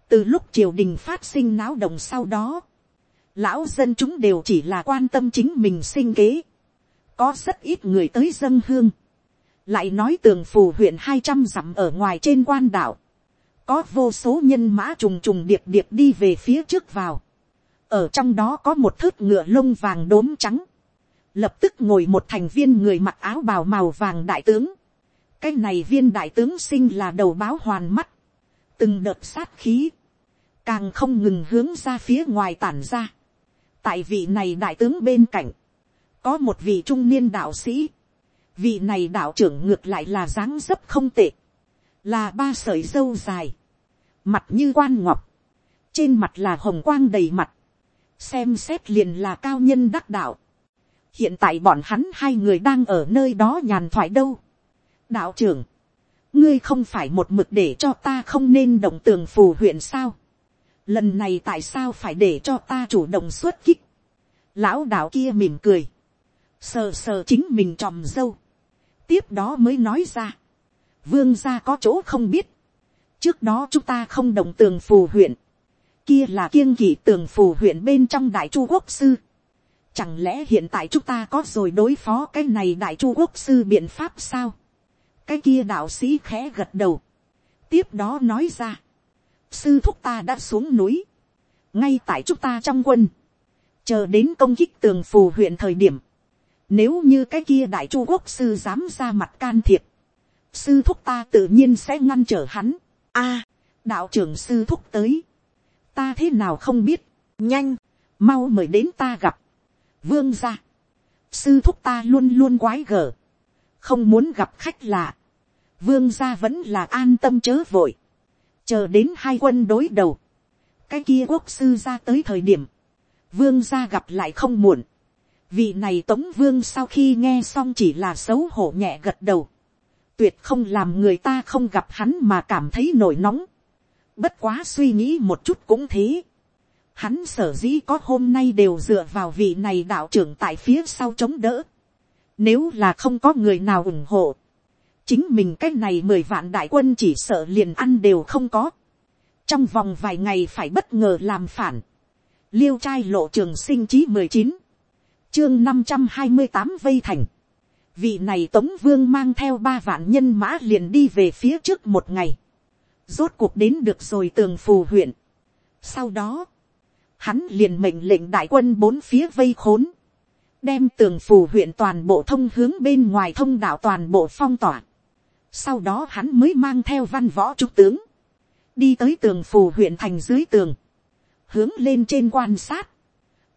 từ lúc triều đình phát sinh náo động sau đó, lão dân chúng đều chỉ là quan tâm chính mình sinh kế, có rất ít người tới dân hương, lại nói tường phù huyện hai trăm dặm ở ngoài trên quan đảo, có vô số nhân mã trùng trùng điệp điệp đi về phía trước vào, ở trong đó có một thớt ngựa lông vàng đốm trắng, lập tức ngồi một thành viên người mặc áo bào màu vàng đại tướng, cái này viên đại tướng sinh là đầu báo hoàn mắt, từng đợt sát khí, càng không ngừng hướng ra phía ngoài tản ra. Tại vị này đại tướng bên cạnh, có một vị trung niên đạo sĩ, vị này đạo trưởng ngược lại là dáng dấp không tệ, là ba sợi dâu dài, mặt như quan ngọc, trên mặt là hồng quang đầy mặt, xem xét liền là cao nhân đắc đạo. hiện tại bọn hắn hai người đang ở nơi đó nhàn thoại đâu. đạo trưởng, ngươi không phải một mực để cho ta không nên động tường phù huyện sao? Lần này tại sao phải để cho ta chủ động xuất kích. lão đạo kia mỉm cười, sờ sờ chính mình tròm dâu, tiếp đó mới nói ra, vương gia có chỗ không biết, trước đó chúng ta không đồng tường phù huyện, kia là kiêng kỵ tường phù huyện bên trong đại chu quốc sư, chẳng lẽ hiện tại chúng ta có rồi đối phó cái này đại chu quốc sư biện pháp sao, cái kia đạo sĩ khẽ gật đầu, tiếp đó nói ra, sư thúc ta đã xuống núi, ngay tại chúng ta trong quân, chờ đến công kích tường phù huyện thời điểm, nếu như cái kia đại chu quốc sư dám ra mặt can thiệp, sư thúc ta tự nhiên sẽ ngăn trở hắn a, đạo trưởng sư thúc tới, ta thế nào không biết, nhanh, mau mời đến ta gặp, vương ra, sư thúc ta luôn luôn quái gở, không muốn gặp khách lạ, vương gia vẫn là an tâm chớ vội, chờ đến hai quân đối đầu, cái kia quốc sư ra tới thời điểm, vương gia gặp lại không muộn, vị này tống vương sau khi nghe xong chỉ là xấu hổ nhẹ gật đầu, tuyệt không làm người ta không gặp hắn mà cảm thấy nổi nóng, bất quá suy nghĩ một chút cũng thế, hắn sở dĩ có hôm nay đều dựa vào vị này đạo trưởng tại phía sau chống đỡ, nếu là không có người nào ủng hộ, chính mình cái này mười vạn đại quân chỉ sợ liền ăn đều không có. trong vòng vài ngày phải bất ngờ làm phản. liêu trai lộ trường sinh chí mười chín, chương năm trăm hai mươi tám vây thành vị này tống vương mang theo ba vạn nhân mã liền đi về phía trước một ngày. rốt cuộc đến được rồi tường phù huyện. sau đó, hắn liền mệnh lệnh đại quân bốn phía vây khốn đem tường phù huyện toàn bộ thông hướng bên ngoài thông đạo toàn bộ phong tỏa. Sau đó hắn mới mang theo văn võ trung tướng, đi tới tường phù huyện thành dưới tường, hướng lên trên quan sát.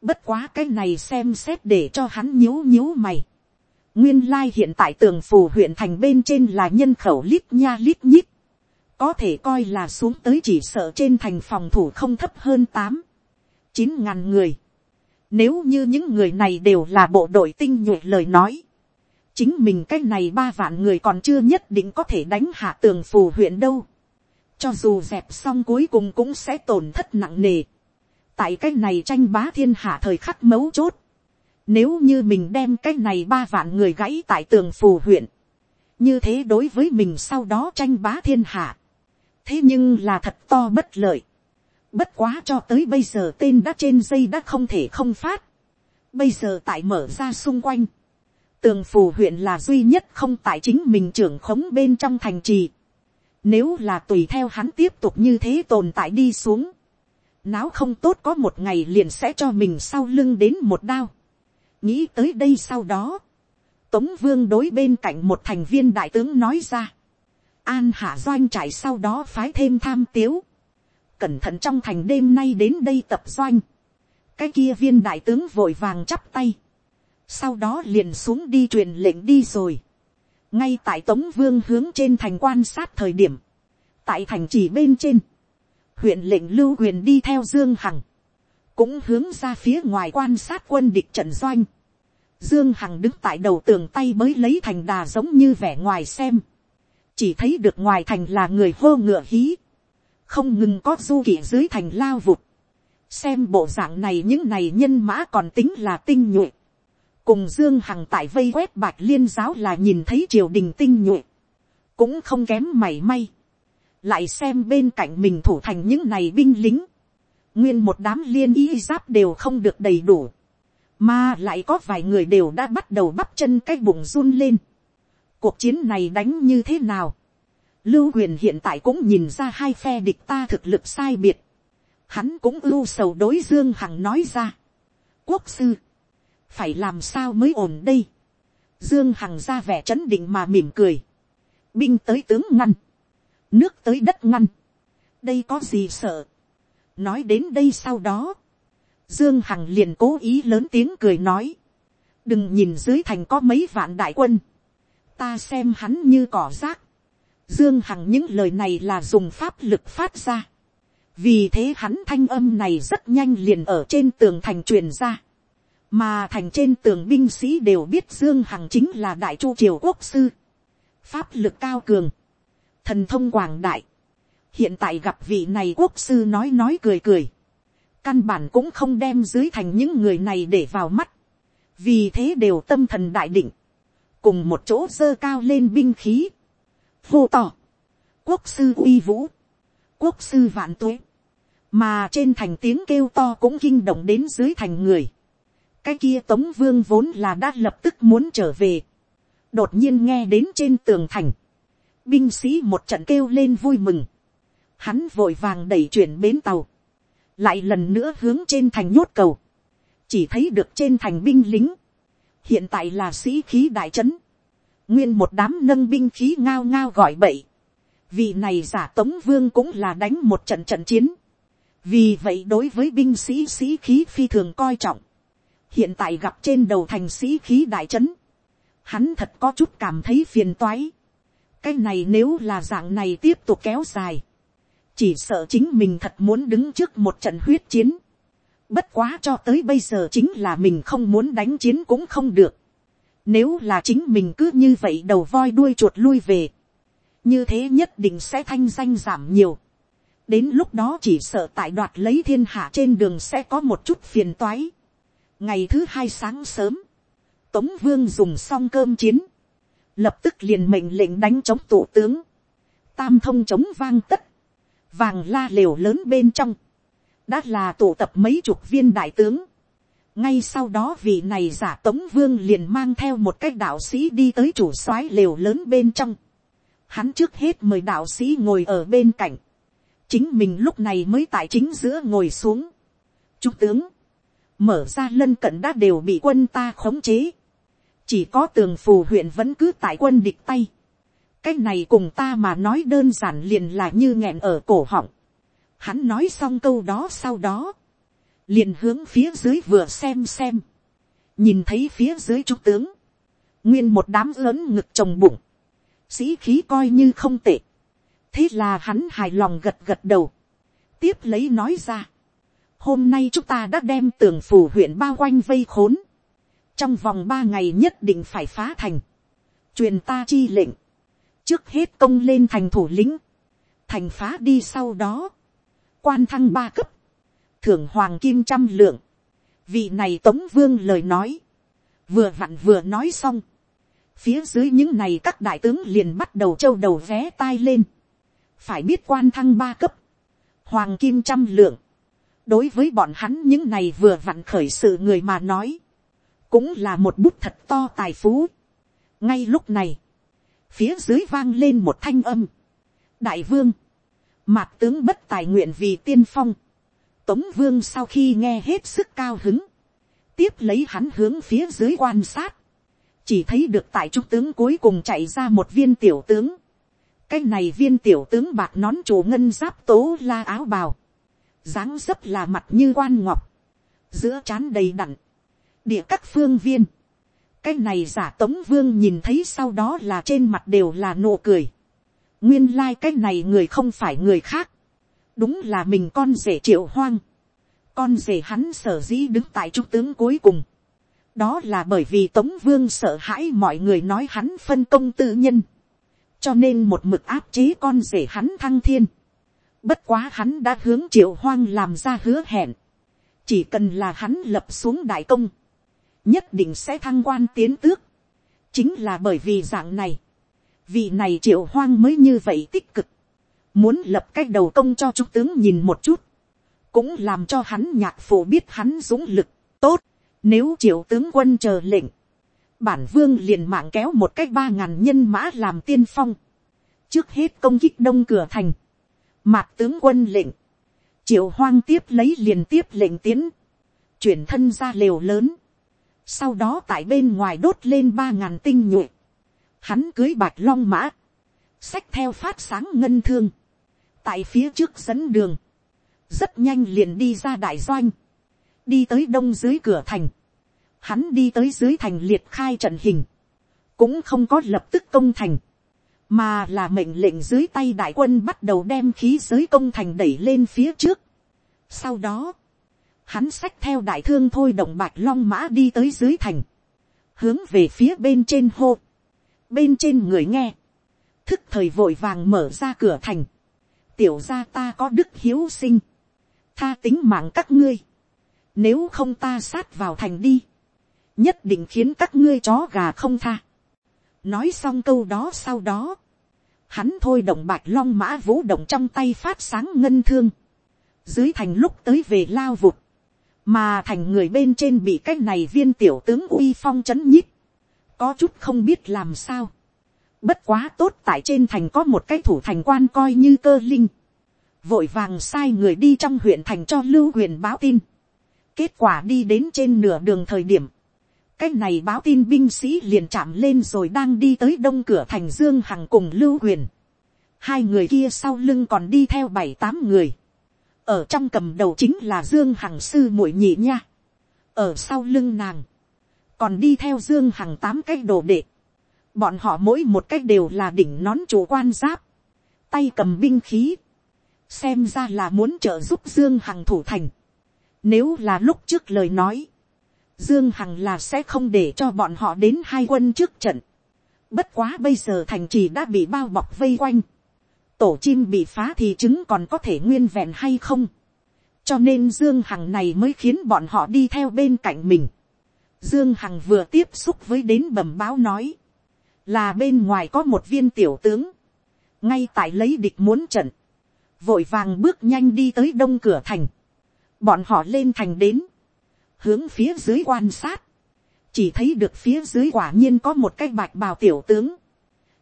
Bất quá cái này xem xét để cho hắn nhíu nhíu mày. Nguyên lai hiện tại tường phù huyện thành bên trên là nhân khẩu lít nha lít nhít. Có thể coi là xuống tới chỉ sợ trên thành phòng thủ không thấp hơn tám, chín ngàn người nếu như những người này đều là bộ đội tinh nhuệ lời nói. Chính mình cái này ba vạn người còn chưa nhất định có thể đánh hạ tường phù huyện đâu. Cho dù dẹp xong cuối cùng cũng sẽ tổn thất nặng nề. Tại cái này tranh bá thiên hạ thời khắc mấu chốt. Nếu như mình đem cái này ba vạn người gãy tại tường phù huyện. Như thế đối với mình sau đó tranh bá thiên hạ. Thế nhưng là thật to bất lợi Bất quá cho tới bây giờ tên đã trên dây đã không thể không phát. Bây giờ tại mở ra xung quanh. Tường phù huyện là duy nhất không tại chính mình trưởng khống bên trong thành trì. Nếu là tùy theo hắn tiếp tục như thế tồn tại đi xuống. Náo không tốt có một ngày liền sẽ cho mình sau lưng đến một đao. Nghĩ tới đây sau đó. Tống vương đối bên cạnh một thành viên đại tướng nói ra. An hạ doanh trải sau đó phái thêm tham tiếu cẩn thận trong thành đêm nay đến đây tập doanh. cái kia viên đại tướng vội vàng chắp tay. sau đó liền xuống đi truyền lệnh đi rồi. ngay tại tống vương hướng trên thành quan sát thời điểm. tại thành chỉ bên trên. huyện lệnh lưu quyền đi theo dương hằng cũng hướng ra phía ngoài quan sát quân địch trận doanh. Dương Hằng đứng tại đầu tường tay mới lấy thành đà giống như vẻ ngoài xem. Chỉ thấy được ngoài thành là người hô ngựa hí không ngừng có du kỵ dưới thành lao vụt. xem bộ dạng này những này nhân mã còn tính là tinh nhuệ. cùng dương hằng tại vây quét bạch liên giáo là nhìn thấy triều đình tinh nhuệ. cũng không kém mảy may. lại xem bên cạnh mình thủ thành những này binh lính nguyên một đám liên y giáp đều không được đầy đủ. mà lại có vài người đều đã bắt đầu bắp chân cái bụng run lên. cuộc chiến này đánh như thế nào Lưu Huyền hiện tại cũng nhìn ra hai phe địch ta thực lực sai biệt. Hắn cũng ưu sầu đối Dương Hằng nói ra. Quốc sư. Phải làm sao mới ổn đây. Dương Hằng ra vẻ chấn định mà mỉm cười. Binh tới tướng ngăn. Nước tới đất ngăn. Đây có gì sợ. Nói đến đây sau đó. Dương Hằng liền cố ý lớn tiếng cười nói. Đừng nhìn dưới thành có mấy vạn đại quân. Ta xem hắn như cỏ rác Dương Hằng những lời này là dùng pháp lực phát ra. Vì thế hắn thanh âm này rất nhanh liền ở trên tường thành truyền ra. Mà thành trên tường binh sĩ đều biết Dương Hằng chính là đại chu triều quốc sư. Pháp lực cao cường. Thần thông quảng đại. Hiện tại gặp vị này quốc sư nói nói cười cười. Căn bản cũng không đem dưới thành những người này để vào mắt. Vì thế đều tâm thần đại định. Cùng một chỗ dơ cao lên binh khí hô tỏ, quốc sư uy vũ, quốc sư vạn tuế, mà trên thành tiếng kêu to cũng kinh động đến dưới thành người. cái kia tống vương vốn là đã lập tức muốn trở về, đột nhiên nghe đến trên tường thành, binh sĩ một trận kêu lên vui mừng, hắn vội vàng đẩy chuyển bến tàu, lại lần nữa hướng trên thành nhốt cầu, chỉ thấy được trên thành binh lính, hiện tại là sĩ khí đại trấn, nguyên một đám nâng binh khí ngao ngao gọi bậy, vì này giả tống vương cũng là đánh một trận trận chiến, vì vậy đối với binh sĩ sĩ khí phi thường coi trọng, hiện tại gặp trên đầu thành sĩ khí đại trấn, hắn thật có chút cảm thấy phiền toái, cái này nếu là dạng này tiếp tục kéo dài, chỉ sợ chính mình thật muốn đứng trước một trận huyết chiến. Bất quá cho tới bây giờ chính là mình không muốn đánh chiến cũng không được. Nếu là chính mình cứ như vậy đầu voi đuôi chuột lui về. Như thế nhất định sẽ thanh danh giảm nhiều. Đến lúc đó chỉ sợ tại đoạt lấy thiên hạ trên đường sẽ có một chút phiền toái. Ngày thứ hai sáng sớm. Tống Vương dùng xong cơm chiến. Lập tức liền mệnh lệnh đánh chống tổ tướng. Tam thông chống vang tất vàng la liều lớn bên trong, đã là tụ tập mấy chục viên đại tướng. ngay sau đó vị này giả tống vương liền mang theo một cái đạo sĩ đi tới chủ soái liều lớn bên trong. hắn trước hết mời đạo sĩ ngồi ở bên cạnh. chính mình lúc này mới tại chính giữa ngồi xuống. trung tướng, mở ra lân cận đã đều bị quân ta khống chế. chỉ có tường phù huyện vẫn cứ tại quân địch tay cái này cùng ta mà nói đơn giản liền là như nghẹn ở cổ họng. Hắn nói xong câu đó sau đó, liền hướng phía dưới vừa xem xem, nhìn thấy phía dưới trung tướng, nguyên một đám lớn ngực trồng bụng, sĩ khí coi như không tệ, thế là hắn hài lòng gật gật đầu, tiếp lấy nói ra, hôm nay chúng ta đã đem tường phủ huyện bao quanh vây khốn, trong vòng ba ngày nhất định phải phá thành, truyền ta chi lệnh, trước hết công lên thành thủ lĩnh, thành phá đi sau đó, quan thăng ba cấp, thưởng hoàng kim trăm lượng, vị này tống vương lời nói, vừa vặn vừa nói xong, phía dưới những này các đại tướng liền bắt đầu trâu đầu vé tai lên, phải biết quan thăng ba cấp, hoàng kim trăm lượng, đối với bọn hắn những này vừa vặn khởi sự người mà nói, cũng là một bút thật to tài phú. ngay lúc này, phía dưới vang lên một thanh âm. đại vương, mạc tướng bất tài nguyện vì tiên phong. tống vương sau khi nghe hết sức cao hứng, tiếp lấy hắn hướng phía dưới quan sát, chỉ thấy được tại trung tướng cuối cùng chạy ra một viên tiểu tướng. cái này viên tiểu tướng bạc nón chủ ngân giáp tố la áo bào, dáng dấp là mặt như quan ngọc, giữa trán đầy đặn, địa các phương viên, cái này giả tống vương nhìn thấy sau đó là trên mặt đều là nụ cười. nguyên lai、like、cái này người không phải người khác. đúng là mình con rể triệu hoang. con rể hắn sở dĩ đứng tại trung tướng cuối cùng. đó là bởi vì tống vương sợ hãi mọi người nói hắn phân công tự nhân. cho nên một mực áp chế con rể hắn thăng thiên. bất quá hắn đã hướng triệu hoang làm ra hứa hẹn. chỉ cần là hắn lập xuống đại công nhất định sẽ thăng quan tiến tước. chính là bởi vì dạng này, vì này triệu hoang mới như vậy tích cực, muốn lập cách đầu công cho trung tướng nhìn một chút, cũng làm cho hắn nhạc phụ biết hắn dũng lực, tốt, nếu triệu tướng quân chờ lệnh, bản vương liền mạng kéo một cách ba ngàn nhân mã làm tiên phong, trước hết công kích đông cửa thành, mạc tướng quân lệnh, triệu hoang tiếp lấy liền tiếp lệnh tiến, chuyển thân ra lều lớn, sau đó tại bên ngoài đốt lên ba ngàn tinh nhuệ, hắn cưới bạch long mã, xách theo phát sáng ngân thương, tại phía trước dẫn đường, rất nhanh liền đi ra đại doanh, đi tới đông dưới cửa thành, hắn đi tới dưới thành liệt khai trận hình, cũng không có lập tức công thành, mà là mệnh lệnh dưới tay đại quân bắt đầu đem khí giới công thành đẩy lên phía trước. Sau đó, hắn xách theo đại thương thôi động bạch long mã đi tới dưới thành, hướng về phía bên trên hô, bên trên người nghe, thức thời vội vàng mở ra cửa thành, tiểu ra ta có đức hiếu sinh, tha tính mạng các ngươi, nếu không ta sát vào thành đi, nhất định khiến các ngươi chó gà không tha. nói xong câu đó sau đó, hắn thôi động bạch long mã vũ động trong tay phát sáng ngân thương, dưới thành lúc tới về lao vụt, mà thành người bên trên bị cái này viên tiểu tướng uy phong c h ấ n nhít, có chút không biết làm sao, Bất quá tốt tại trên thành có một cái thủ thành quan coi như cơ linh. Vội vàng sai người đi trong huyện thành cho lưu huyền báo tin. Kết quả đi đến trên nửa đường thời điểm. Cái này báo tin binh sĩ liền chạm lên rồi đang đi tới đông cửa thành Dương Hằng cùng lưu huyền. Hai người kia sau lưng còn đi theo bảy tám người. Ở trong cầm đầu chính là Dương Hằng sư muội nhị nha. Ở sau lưng nàng. Còn đi theo Dương Hằng tám cái đồ đệ Bọn họ mỗi một cái đều là đỉnh nón chủ quan giáp. Tay cầm binh khí. Xem ra là muốn trợ giúp Dương Hằng thủ thành. Nếu là lúc trước lời nói. Dương Hằng là sẽ không để cho bọn họ đến hai quân trước trận. Bất quá bây giờ thành trì đã bị bao bọc vây quanh. Tổ chim bị phá thì trứng còn có thể nguyên vẹn hay không. Cho nên Dương Hằng này mới khiến bọn họ đi theo bên cạnh mình. Dương Hằng vừa tiếp xúc với đến bẩm báo nói là bên ngoài có một viên tiểu tướng, ngay tại lấy địch muốn trận, vội vàng bước nhanh đi tới đông cửa thành, bọn họ lên thành đến, hướng phía dưới quan sát, chỉ thấy được phía dưới quả nhiên có một cái bạch bào tiểu tướng,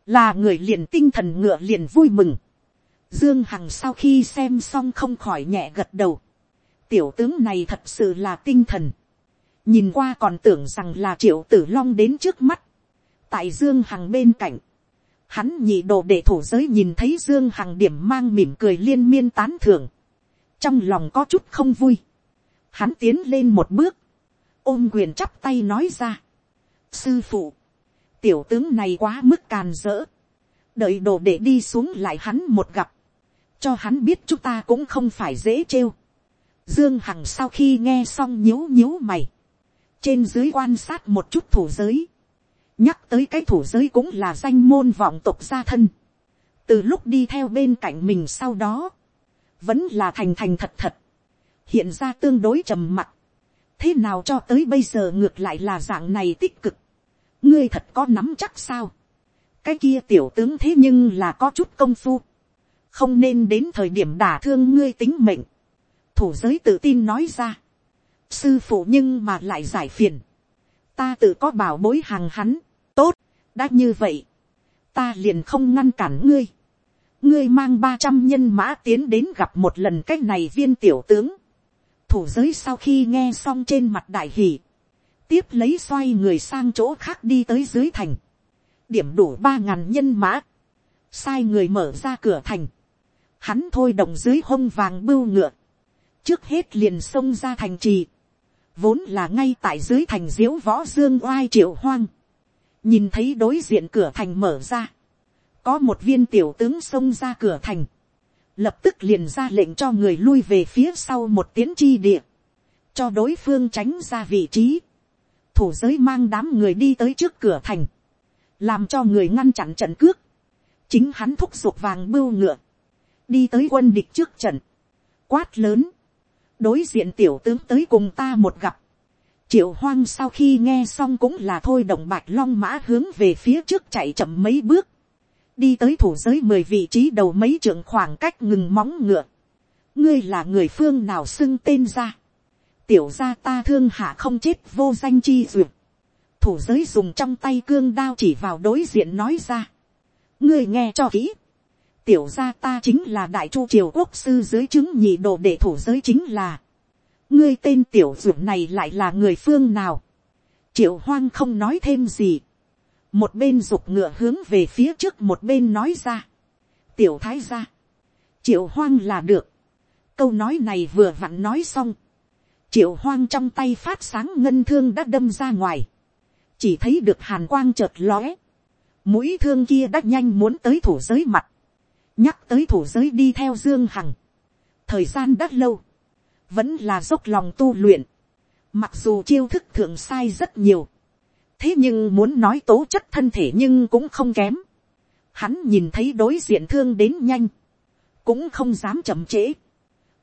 là người liền tinh thần ngựa liền vui mừng, dương hằng sau khi xem xong không khỏi nhẹ gật đầu, tiểu tướng này thật sự là tinh thần, nhìn qua còn tưởng rằng là triệu tử long đến trước mắt, tại dương hằng bên cạnh, hắn nhị đồ để thủ giới nhìn thấy dương hằng điểm mang mỉm cười liên miên tán thưởng, trong lòng có chút không vui, hắn tiến lên một bước, ôm quyền chắp tay nói ra, sư phụ, tiểu tướng này quá mức càn rỡ, đợi đồ để đi xuống lại hắn một gặp, cho hắn biết chúng ta cũng không phải dễ trêu. Dương Hằng sau khi nghe xong nhíu nhíu mày, trên dưới quan sát một chút thủ giới, nhắc tới cái thủ giới cũng là danh môn vọng tộc gia thân. từ lúc đi theo bên cạnh mình sau đó, vẫn là thành thành thật thật, hiện ra tương đối trầm mặc. thế nào cho tới bây giờ ngược lại là dạng này tích cực. ngươi thật có nắm chắc sao. cái kia tiểu tướng thế nhưng là có chút công phu không nên đến thời điểm đả thương ngươi tính mệnh. thủ giới tự tin nói ra. sư phụ nhưng mà lại giải phiền. ta tự có bảo bối hàng hắn tốt, đã như vậy, ta liền không ngăn cản ngươi. ngươi mang ba trăm nhân mã tiến đến gặp một lần cái này viên tiểu tướng. thủ giới sau khi nghe xong trên mặt đại hỷ, tiếp lấy xoay người sang chỗ khác đi tới dưới thành, điểm đủ ba ngàn nhân mã, sai người mở ra cửa thành, hắn thôi động dưới hông vàng bưu ngựa, trước hết liền xông ra thành trì, vốn là ngay tại dưới thành diếu võ dương oai triệu hoang, nhìn thấy đối diện cửa thành mở ra, có một viên tiểu tướng xông ra cửa thành, lập tức liền ra lệnh cho người lui về phía sau một tiến chi địa, cho đối phương tránh ra vị trí, thủ giới mang đám người đi tới trước cửa thành, làm cho người ngăn chặn trận cước, chính hắn thúc giục vàng bưu ngựa, đi tới quân địch trước trận, quát lớn, đối diện tiểu tướng tới cùng ta một gặp, triệu hoang sau khi nghe xong cũng là thôi động bạch long mã hướng về phía trước chạy chậm mấy bước, đi tới thủ giới mười vị trí đầu mấy trượng khoảng cách ngừng móng ngựa, ngươi là người phương nào xưng tên ra, tiểu gia ta thương hạ không chết vô danh chi duyệt, thủ giới dùng trong tay cương đao chỉ vào đối diện nói ra, ngươi nghe cho kỹ, tiểu gia ta chính là đại chu triều quốc sư dưới chứng nhị đồ để thủ giới chính là, ngươi tên tiểu dược này lại là người phương nào. triệu hoang không nói thêm gì. một bên giục ngựa hướng về phía trước một bên nói ra. tiểu thái ra. triệu hoang là được. câu nói này vừa vặn nói xong. triệu hoang trong tay phát sáng ngân thương đã đâm ra ngoài. chỉ thấy được hàn quang chợt lóe. mũi thương kia đã nhanh muốn tới thủ giới mặt nhắc tới thủ giới đi theo dương hằng. thời gian đã lâu. Vẫn là dốc lòng tu luyện, mặc dù chiêu thức thượng sai rất nhiều, thế nhưng muốn nói tố chất thân thể nhưng cũng không kém, hắn nhìn thấy đối diện thương đến nhanh, cũng không dám chậm trễ,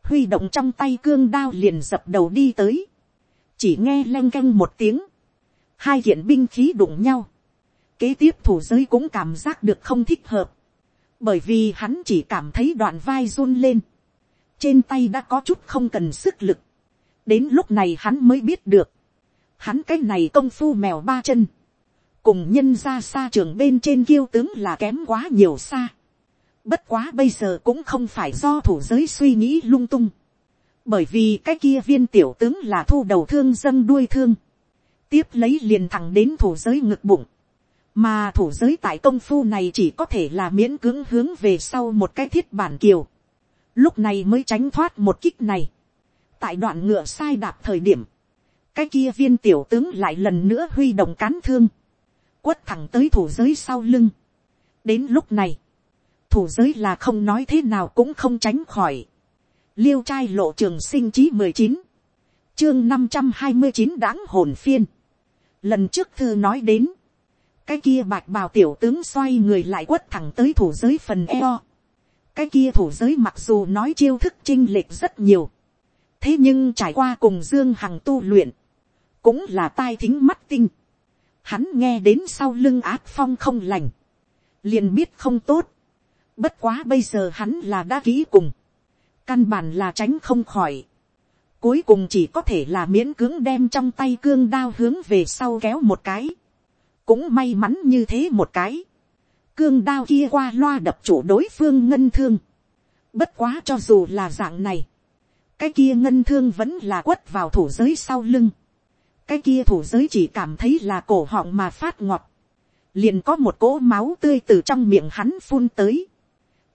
huy động trong tay cương đao liền dập đầu đi tới, chỉ nghe leng canh một tiếng, hai kiện binh khí đụng nhau, kế tiếp thủ giới cũng cảm giác được không thích hợp, bởi vì hắn chỉ cảm thấy đoạn vai run lên, trên tay đã có chút không cần sức lực, đến lúc này hắn mới biết được, hắn cái này công phu mèo ba chân, cùng nhân ra xa trường bên trên kiêu tướng là kém quá nhiều xa. Bất quá bây giờ cũng không phải do thủ giới suy nghĩ lung tung. Bởi vì cái kia viên tiểu tướng là thu đầu thương dâng đuôi thương. Tiếp lấy liền thẳng đến thủ giới ngực bụng. Mà thủ giới tại công phu này chỉ có thể là miễn cưỡng hướng về sau một cái thiết bản kiều. Lúc này mới tránh thoát một kích này. Tại đoạn ngựa sai đạp thời điểm. Cái kia viên tiểu tướng lại lần nữa huy động cán thương. Quất thẳng tới thủ giới sau lưng. Đến lúc này thủ giới là không nói thế nào cũng không tránh khỏi. liêu trai lộ trường sinh chí mười chín, chương năm trăm hai mươi chín đáng hồn phiên. lần trước thư nói đến, cái kia bạch bào tiểu tướng xoay người lại quất thẳng tới thủ giới phần eo. cái kia thủ giới mặc dù nói chiêu thức chinh lệch rất nhiều, thế nhưng trải qua cùng dương hằng tu luyện, cũng là tai thính mắt tinh. Hắn nghe đến sau lưng ác phong không lành, liền biết không tốt, Bất quá bây giờ hắn là đã kỹ cùng. Căn bản là tránh không khỏi. Cuối cùng chỉ có thể là miễn cưỡng đem trong tay cương đao hướng về sau kéo một cái. Cũng may mắn như thế một cái. Cương đao kia qua loa đập chủ đối phương ngân thương. Bất quá cho dù là dạng này. Cái kia ngân thương vẫn là quất vào thủ giới sau lưng. Cái kia thủ giới chỉ cảm thấy là cổ họng mà phát ngọt. Liền có một cỗ máu tươi từ trong miệng hắn phun tới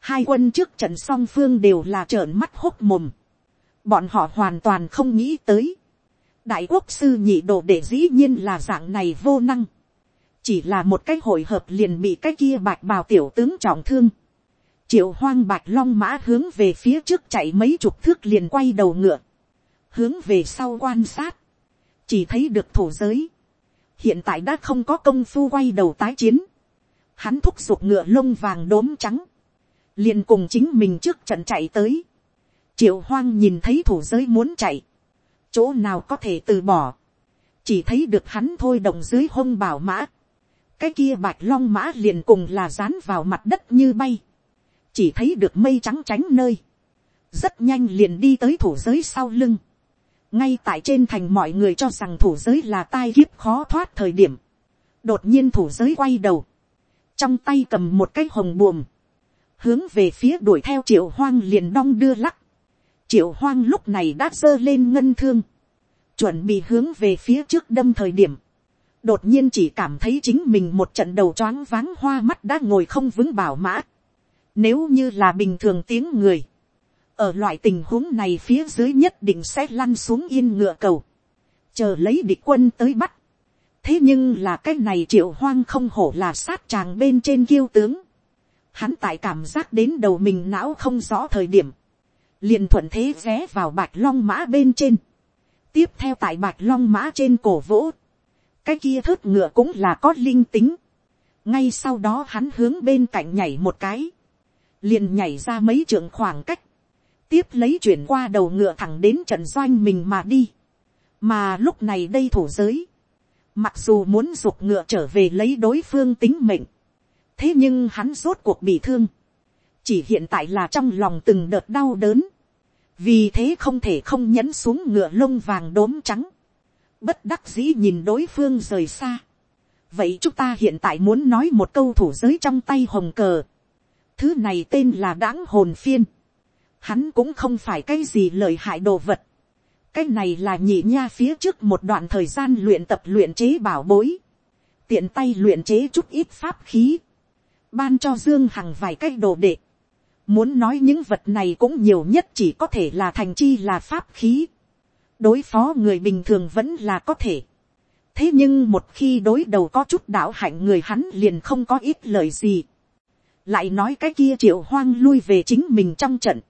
Hai quân trước trận song phương đều là trợn mắt hốc mồm. Bọn họ hoàn toàn không nghĩ tới. Đại quốc sư nhị đồ để dĩ nhiên là dạng này vô năng. Chỉ là một cái hội hợp liền bị cái kia bạch bào tiểu tướng trọng thương. Triệu hoang bạch long mã hướng về phía trước chạy mấy chục thước liền quay đầu ngựa. Hướng về sau quan sát. Chỉ thấy được thổ giới. Hiện tại đã không có công phu quay đầu tái chiến. Hắn thúc giục ngựa lông vàng đốm trắng liền cùng chính mình trước trận chạy tới. triệu hoang nhìn thấy thủ giới muốn chạy, chỗ nào có thể từ bỏ, chỉ thấy được hắn thôi động dưới hông bảo mã, cái kia bạch long mã liền cùng là dán vào mặt đất như bay, chỉ thấy được mây trắng tránh nơi, rất nhanh liền đi tới thủ giới sau lưng, ngay tại trên thành mọi người cho rằng thủ giới là tai kiếp khó thoát thời điểm, đột nhiên thủ giới quay đầu, trong tay cầm một cái hồng buồm, hướng về phía đuổi theo triệu hoang liền đong đưa lắc. triệu hoang lúc này đã giơ lên ngân thương, chuẩn bị hướng về phía trước đâm thời điểm đột nhiên chỉ cảm thấy chính mình một trận đầu choáng váng hoa mắt đã ngồi không vững bảo mã. nếu như là bình thường tiếng người, ở loại tình huống này phía dưới nhất định sẽ lăn xuống yên ngựa cầu, chờ lấy địch quân tới bắt. thế nhưng là cái này triệu hoang không hổ là sát tràng bên trên kiêu tướng. Hắn tại cảm giác đến đầu mình não không rõ thời điểm, liền thuận thế ré vào bạch long mã bên trên, tiếp theo tại bạch long mã trên cổ vỗ, cái kia thớt ngựa cũng là có linh tính, ngay sau đó hắn hướng bên cạnh nhảy một cái, liền nhảy ra mấy trường khoảng cách, tiếp lấy chuyển qua đầu ngựa thẳng đến trận doanh mình mà đi, mà lúc này đây thủ giới, mặc dù muốn giục ngựa trở về lấy đối phương tính mệnh, thế nhưng hắn rốt cuộc bị thương, chỉ hiện tại là trong lòng từng đợt đau đớn, vì thế không thể không nhẫn xuống ngựa lông vàng đốm trắng, bất đắc dĩ nhìn đối phương rời xa. vậy chúng ta hiện tại muốn nói một câu thủ giới trong tay hồng cờ, thứ này tên là đáng hồn phiên, hắn cũng không phải cái gì lời hại đồ vật, cái này là nhị nha phía trước một đoạn thời gian luyện tập luyện chế bảo bối, tiện tay luyện chế chút ít pháp khí, ban cho dương hằng vài cái đồ đệ. muốn nói những vật này cũng nhiều nhất chỉ có thể là thành chi là pháp khí đối phó người bình thường vẫn là có thể. thế nhưng một khi đối đầu có chút đạo hạnh người hắn liền không có ít lời gì. lại nói cái kia triệu hoang lui về chính mình trong trận.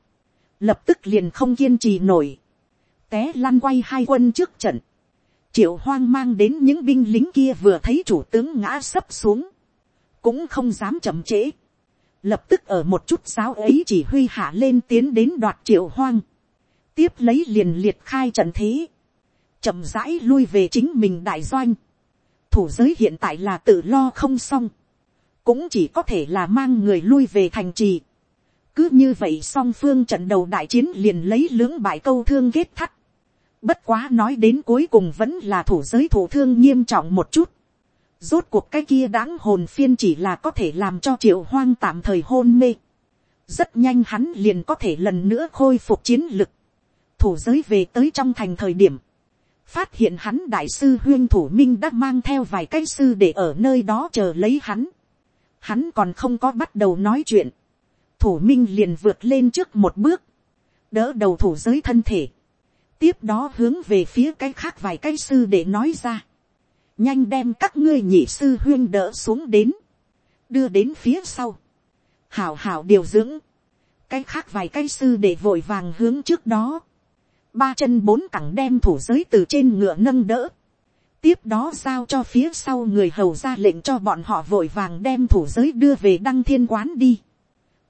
lập tức liền không kiên trì nổi. té lăn quay hai quân trước trận. triệu hoang mang đến những binh lính kia vừa thấy chủ tướng ngã sấp xuống cũng không dám chậm trễ, lập tức ở một chút giáo ấy chỉ huy hạ lên tiến đến đoạt triệu hoang, tiếp lấy liền liệt khai trận thế, chậm rãi lui về chính mình đại doanh, thủ giới hiện tại là tự lo không xong, cũng chỉ có thể là mang người lui về thành trì, cứ như vậy song phương trận đầu đại chiến liền lấy lưỡng bại câu thương kết thắt, bất quá nói đến cuối cùng vẫn là thủ giới thủ thương nghiêm trọng một chút, Rốt cuộc cái kia đáng hồn phiên chỉ là có thể làm cho triệu hoang tạm thời hôn mê. Rất nhanh hắn liền có thể lần nữa khôi phục chiến lực. Thủ giới về tới trong thành thời điểm. Phát hiện hắn đại sư huyên thủ minh đã mang theo vài cái sư để ở nơi đó chờ lấy hắn. Hắn còn không có bắt đầu nói chuyện. Thủ minh liền vượt lên trước một bước. Đỡ đầu thủ giới thân thể. Tiếp đó hướng về phía cái khác vài cái sư để nói ra nhanh đem các ngươi nhị sư huyên đỡ xuống đến, đưa đến phía sau, hảo hảo điều dưỡng, cái khác vài cái sư để vội vàng hướng trước đó, ba chân bốn cẳng đem thủ giới từ trên ngựa nâng đỡ, tiếp đó giao cho phía sau người hầu ra lệnh cho bọn họ vội vàng đem thủ giới đưa về đăng thiên quán đi.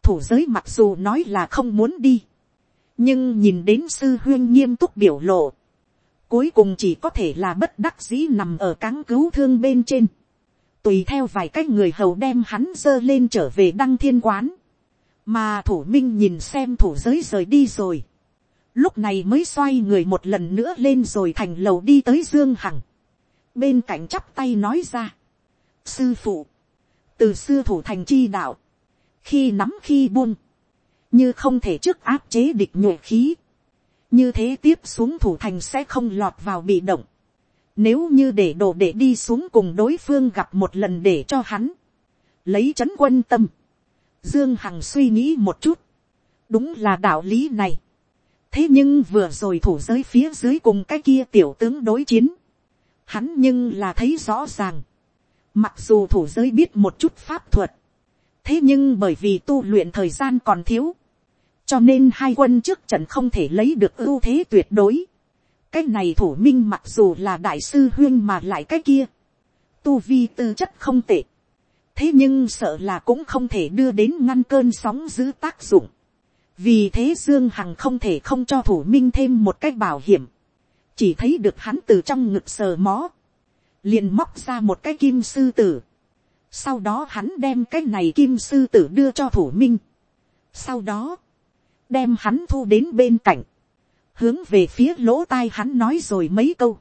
thủ giới mặc dù nói là không muốn đi, nhưng nhìn đến sư huyên nghiêm túc biểu lộ, cuối cùng chỉ có thể là bất đắc dĩ nằm ở cáng cứu thương bên trên, tùy theo vài cách người hầu đem hắn dơ lên trở về đăng thiên quán, mà thủ minh nhìn xem thủ giới rời đi rồi, lúc này mới xoay người một lần nữa lên rồi thành lầu đi tới dương hằng, bên cạnh chắp tay nói ra, sư phụ, từ xưa thủ thành chi đạo, khi nắm khi buông, như không thể trước áp chế địch nhuệ khí, như thế tiếp xuống thủ thành sẽ không lọt vào bị động. Nếu như để đồ để đi xuống cùng đối phương gặp một lần để cho hắn. Lấy chấn quân tâm. Dương Hằng suy nghĩ một chút. Đúng là đạo lý này. Thế nhưng vừa rồi thủ giới phía dưới cùng cái kia tiểu tướng đối chiến. Hắn nhưng là thấy rõ ràng. Mặc dù thủ giới biết một chút pháp thuật. Thế nhưng bởi vì tu luyện thời gian còn thiếu cho nên hai quân trước trận không thể lấy được ưu thế tuyệt đối. cái này thủ minh mặc dù là đại sư huyên mà lại cái kia, tu vi tư chất không tệ. thế nhưng sợ là cũng không thể đưa đến ngăn cơn sóng giữ tác dụng vì thế dương hằng không thể không cho thủ minh thêm một cái bảo hiểm. chỉ thấy được hắn từ trong ngực sờ mó, liền móc ra một cái kim sư tử. sau đó hắn đem cái này kim sư tử đưa cho thủ minh. sau đó, đem hắn thu đến bên cạnh, hướng về phía lỗ tai hắn nói rồi mấy câu.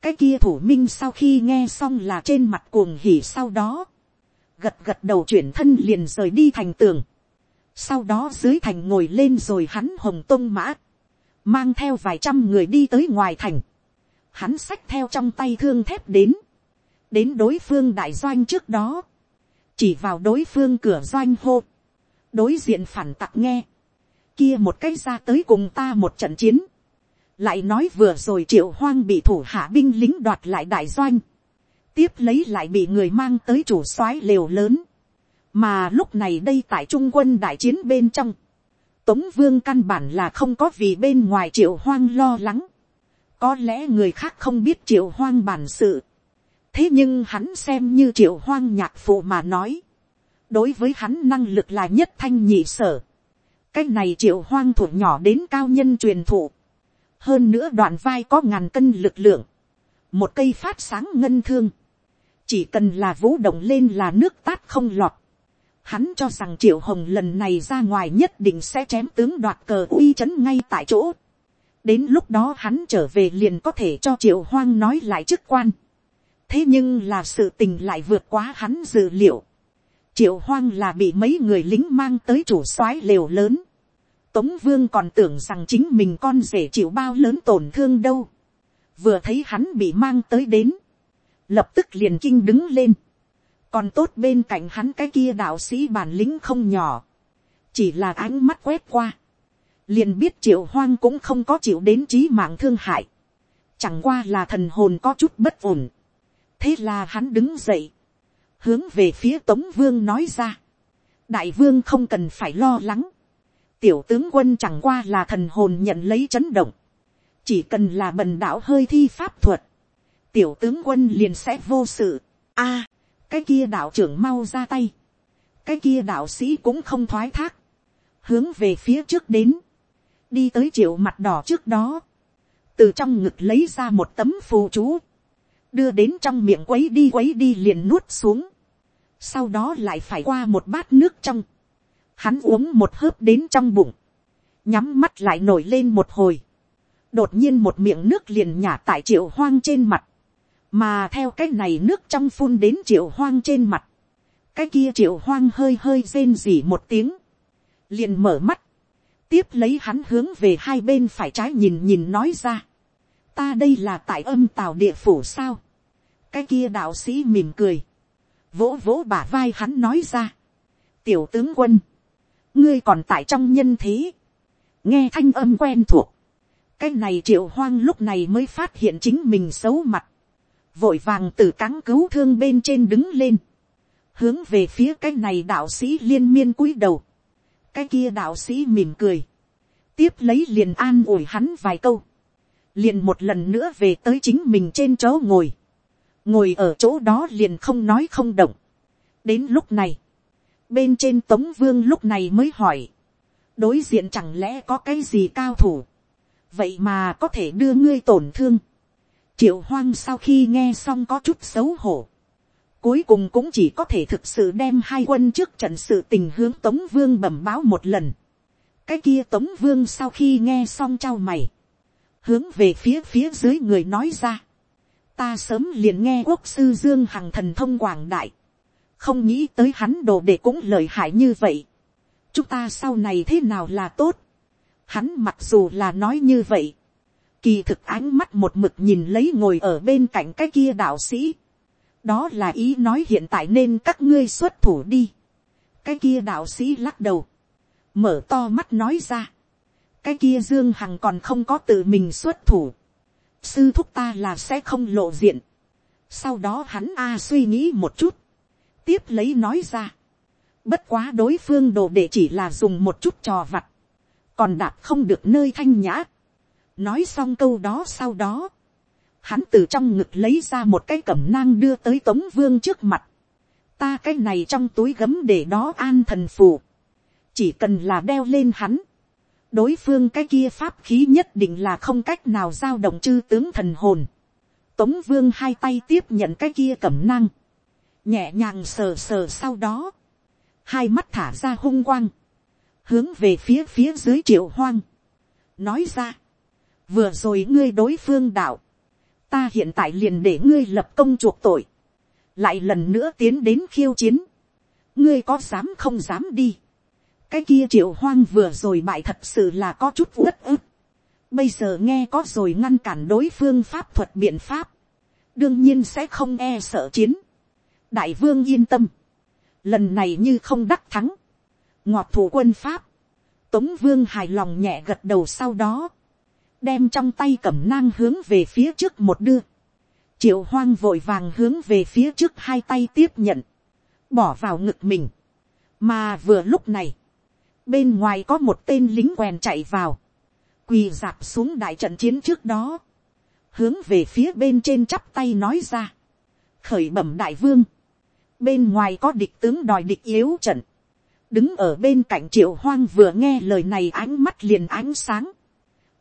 cái kia thủ minh sau khi nghe xong là trên mặt cuồng hỉ sau đó, gật gật đầu chuyển thân liền rời đi thành tường sau đó dưới thành ngồi lên rồi hắn hồng tông mã, mang theo vài trăm người đi tới ngoài thành. hắn xách theo trong tay thương thép đến, đến đối phương đại doanh trước đó, chỉ vào đối phương cửa doanh hô, đối diện phản tặc nghe, kia một cái ra tới cùng ta một trận chiến, lại nói vừa rồi triệu hoang bị thủ hạ binh lính đoạt lại đại doanh, tiếp lấy lại bị người mang tới chủ soái lều lớn, mà lúc này đây tại trung quân đại chiến bên trong, tống vương căn bản là không có vì bên ngoài triệu hoang lo lắng, có lẽ người khác không biết triệu hoang bản sự, thế nhưng hắn xem như triệu hoang nhạc phụ mà nói, đối với hắn năng lực là nhất thanh nhị sở, cái này triệu hoang thủ nhỏ đến cao nhân truyền thụ. hơn nữa đoạn vai có ngàn cân lực lượng. một cây phát sáng ngân thương. chỉ cần là vũ động lên là nước tát không lọt hắn cho rằng triệu hồng lần này ra ngoài nhất định sẽ chém tướng đoạt cờ uy chấn ngay tại chỗ. đến lúc đó hắn trở về liền có thể cho triệu hoang nói lại chức quan. thế nhưng là sự tình lại vượt quá hắn dự liệu triệu hoang là bị mấy người lính mang tới chủ soái lều lớn. tống vương còn tưởng rằng chính mình con rể chịu bao lớn tổn thương đâu. vừa thấy hắn bị mang tới đến. lập tức liền kinh đứng lên còn tốt bên cạnh hắn cái kia đạo sĩ bản lĩnh không nhỏ. chỉ là ánh mắt quét qua. liền biết triệu hoang cũng không có chịu đến trí mạng thương hại. chẳng qua là thần hồn có chút bất ổn. thế là hắn đứng dậy hướng về phía tống vương nói ra. đại vương không cần phải lo lắng. tiểu tướng quân chẳng qua là thần hồn nhận lấy chấn động. chỉ cần là bần đạo hơi thi pháp thuật. tiểu tướng quân liền sẽ vô sự. a, cái kia đạo trưởng mau ra tay. cái kia đạo sĩ cũng không thoái thác. hướng về phía trước đến. đi tới triệu mặt đỏ trước đó. từ trong ngực lấy ra một tấm phù chú đưa đến trong miệng quấy đi quấy đi liền nuốt xuống sau đó lại phải qua một bát nước trong, hắn uống một hớp đến trong bụng, nhắm mắt lại nổi lên một hồi, đột nhiên một miệng nước liền nhả tại triệu hoang trên mặt, mà theo cái này nước trong phun đến triệu hoang trên mặt, cái kia triệu hoang hơi hơi rên rỉ một tiếng, liền mở mắt, tiếp lấy hắn hướng về hai bên phải trái nhìn nhìn nói ra, ta đây là tại âm tàu địa phủ sao, cái kia đạo sĩ mỉm cười, vỗ vỗ bả vai hắn nói ra, tiểu tướng quân, ngươi còn tại trong nhân thế, nghe thanh âm quen thuộc, cái này triệu hoang lúc này mới phát hiện chính mình xấu mặt, vội vàng từ cáng cứu thương bên trên đứng lên, hướng về phía cái này đạo sĩ liên miên cúi đầu, cái kia đạo sĩ mỉm cười, tiếp lấy liền an ủi hắn vài câu, liền một lần nữa về tới chính mình trên chỗ ngồi, ngồi ở chỗ đó liền không nói không động. đến lúc này, bên trên tống vương lúc này mới hỏi, đối diện chẳng lẽ có cái gì cao thủ, vậy mà có thể đưa ngươi tổn thương triệu hoang sau khi nghe xong có chút xấu hổ, cuối cùng cũng chỉ có thể thực sự đem hai quân trước trận sự tình hướng tống vương bẩm báo một lần. cái kia tống vương sau khi nghe xong trao mày, hướng về phía phía dưới người nói ra, ta sớm liền nghe quốc sư dương hằng thần thông quảng đại, không nghĩ tới hắn đồ để cũng lợi hại như vậy. chúng ta sau này thế nào là tốt. hắn mặc dù là nói như vậy, kỳ thực ánh mắt một mực nhìn lấy ngồi ở bên cạnh cái kia đạo sĩ. đó là ý nói hiện tại nên các ngươi xuất thủ đi. cái kia đạo sĩ lắc đầu, mở to mắt nói ra. cái kia dương hằng còn không có tự mình xuất thủ sư thúc ta là sẽ không lộ diện. sau đó hắn a suy nghĩ một chút, tiếp lấy nói ra. bất quá đối phương đồ để chỉ là dùng một chút trò vặt, còn đạp không được nơi thanh nhã nói xong câu đó sau đó, hắn từ trong ngực lấy ra một cái cẩm nang đưa tới tống vương trước mặt. ta cái này trong túi gấm để đó an thần phù. chỉ cần là đeo lên hắn đối phương cái kia pháp khí nhất định là không cách nào giao động chư tướng thần hồn. Tống vương hai tay tiếp nhận cái kia cẩm nang Nhẹ nhàng sờ sờ sau đó. Hai mắt thả ra hung quang. Hướng về phía phía dưới triệu hoang. Nói ra. Vừa rồi ngươi đối phương đạo. Ta hiện tại liền để ngươi lập công chuộc tội. Lại lần nữa tiến đến khiêu chiến. Ngươi có dám không dám đi cái kia triệu hoang vừa rồi bại thật sự là có chút uất ức. Bây giờ nghe có rồi ngăn cản đối phương pháp thuật biện pháp. Đương nhiên sẽ không e sợ chiến. Đại vương yên tâm. Lần này như không đắc thắng. Ngọt thủ quân pháp. Tống vương hài lòng nhẹ gật đầu sau đó. Đem trong tay cẩm nang hướng về phía trước một đưa. Triệu hoang vội vàng hướng về phía trước hai tay tiếp nhận. Bỏ vào ngực mình. Mà vừa lúc này bên ngoài có một tên lính quèn chạy vào, quỳ dạp xuống đại trận chiến trước đó, hướng về phía bên trên chắp tay nói ra, khởi bẩm đại vương, bên ngoài có địch tướng đòi địch yếu trận, đứng ở bên cạnh triệu hoang vừa nghe lời này ánh mắt liền ánh sáng,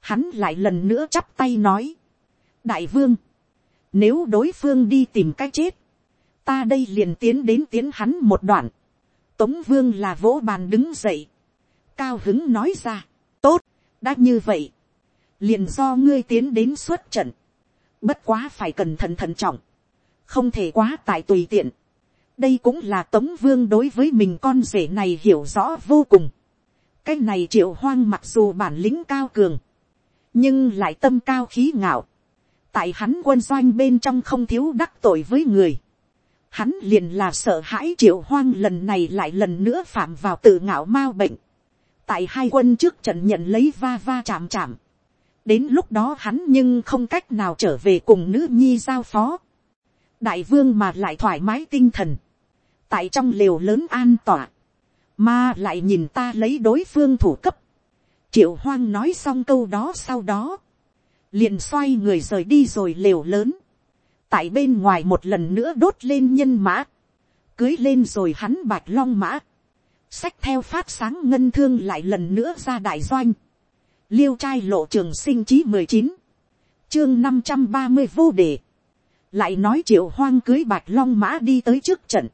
hắn lại lần nữa chắp tay nói, đại vương, nếu đối phương đi tìm cái chết, ta đây liền tiến đến tiến hắn một đoạn, tống vương là vỗ bàn đứng dậy, cao hứng nói ra, tốt, đã như vậy, liền do ngươi tiến đến xuất trận, bất quá phải cẩn thận thận trọng, không thể quá tại tùy tiện, đây cũng là tống vương đối với mình con rể này hiểu rõ vô cùng, cái này triệu hoang mặc dù bản lĩnh cao cường, nhưng lại tâm cao khí ngạo, tại hắn quân doanh bên trong không thiếu đắc tội với người, hắn liền là sợ hãi triệu hoang lần này lại lần nữa phạm vào tự ngạo mao bệnh, tại hai quân trước trận nhận lấy va va chạm chạm. đến lúc đó hắn nhưng không cách nào trở về cùng nữ nhi giao phó. đại vương mà lại thoải mái tinh thần. tại trong lều lớn an tỏa. mà lại nhìn ta lấy đối phương thủ cấp triệu hoang nói xong câu đó sau đó. liền xoay người rời đi rồi lều lớn. tại bên ngoài một lần nữa đốt lên nhân mã. cưới lên rồi hắn bạch long mã sách theo phát sáng ngân thương lại lần nữa ra đại doanh, liêu trai lộ trường sinh chí mười chín, chương năm trăm ba mươi vô đề, lại nói triệu hoang cưới bạch long mã đi tới trước trận,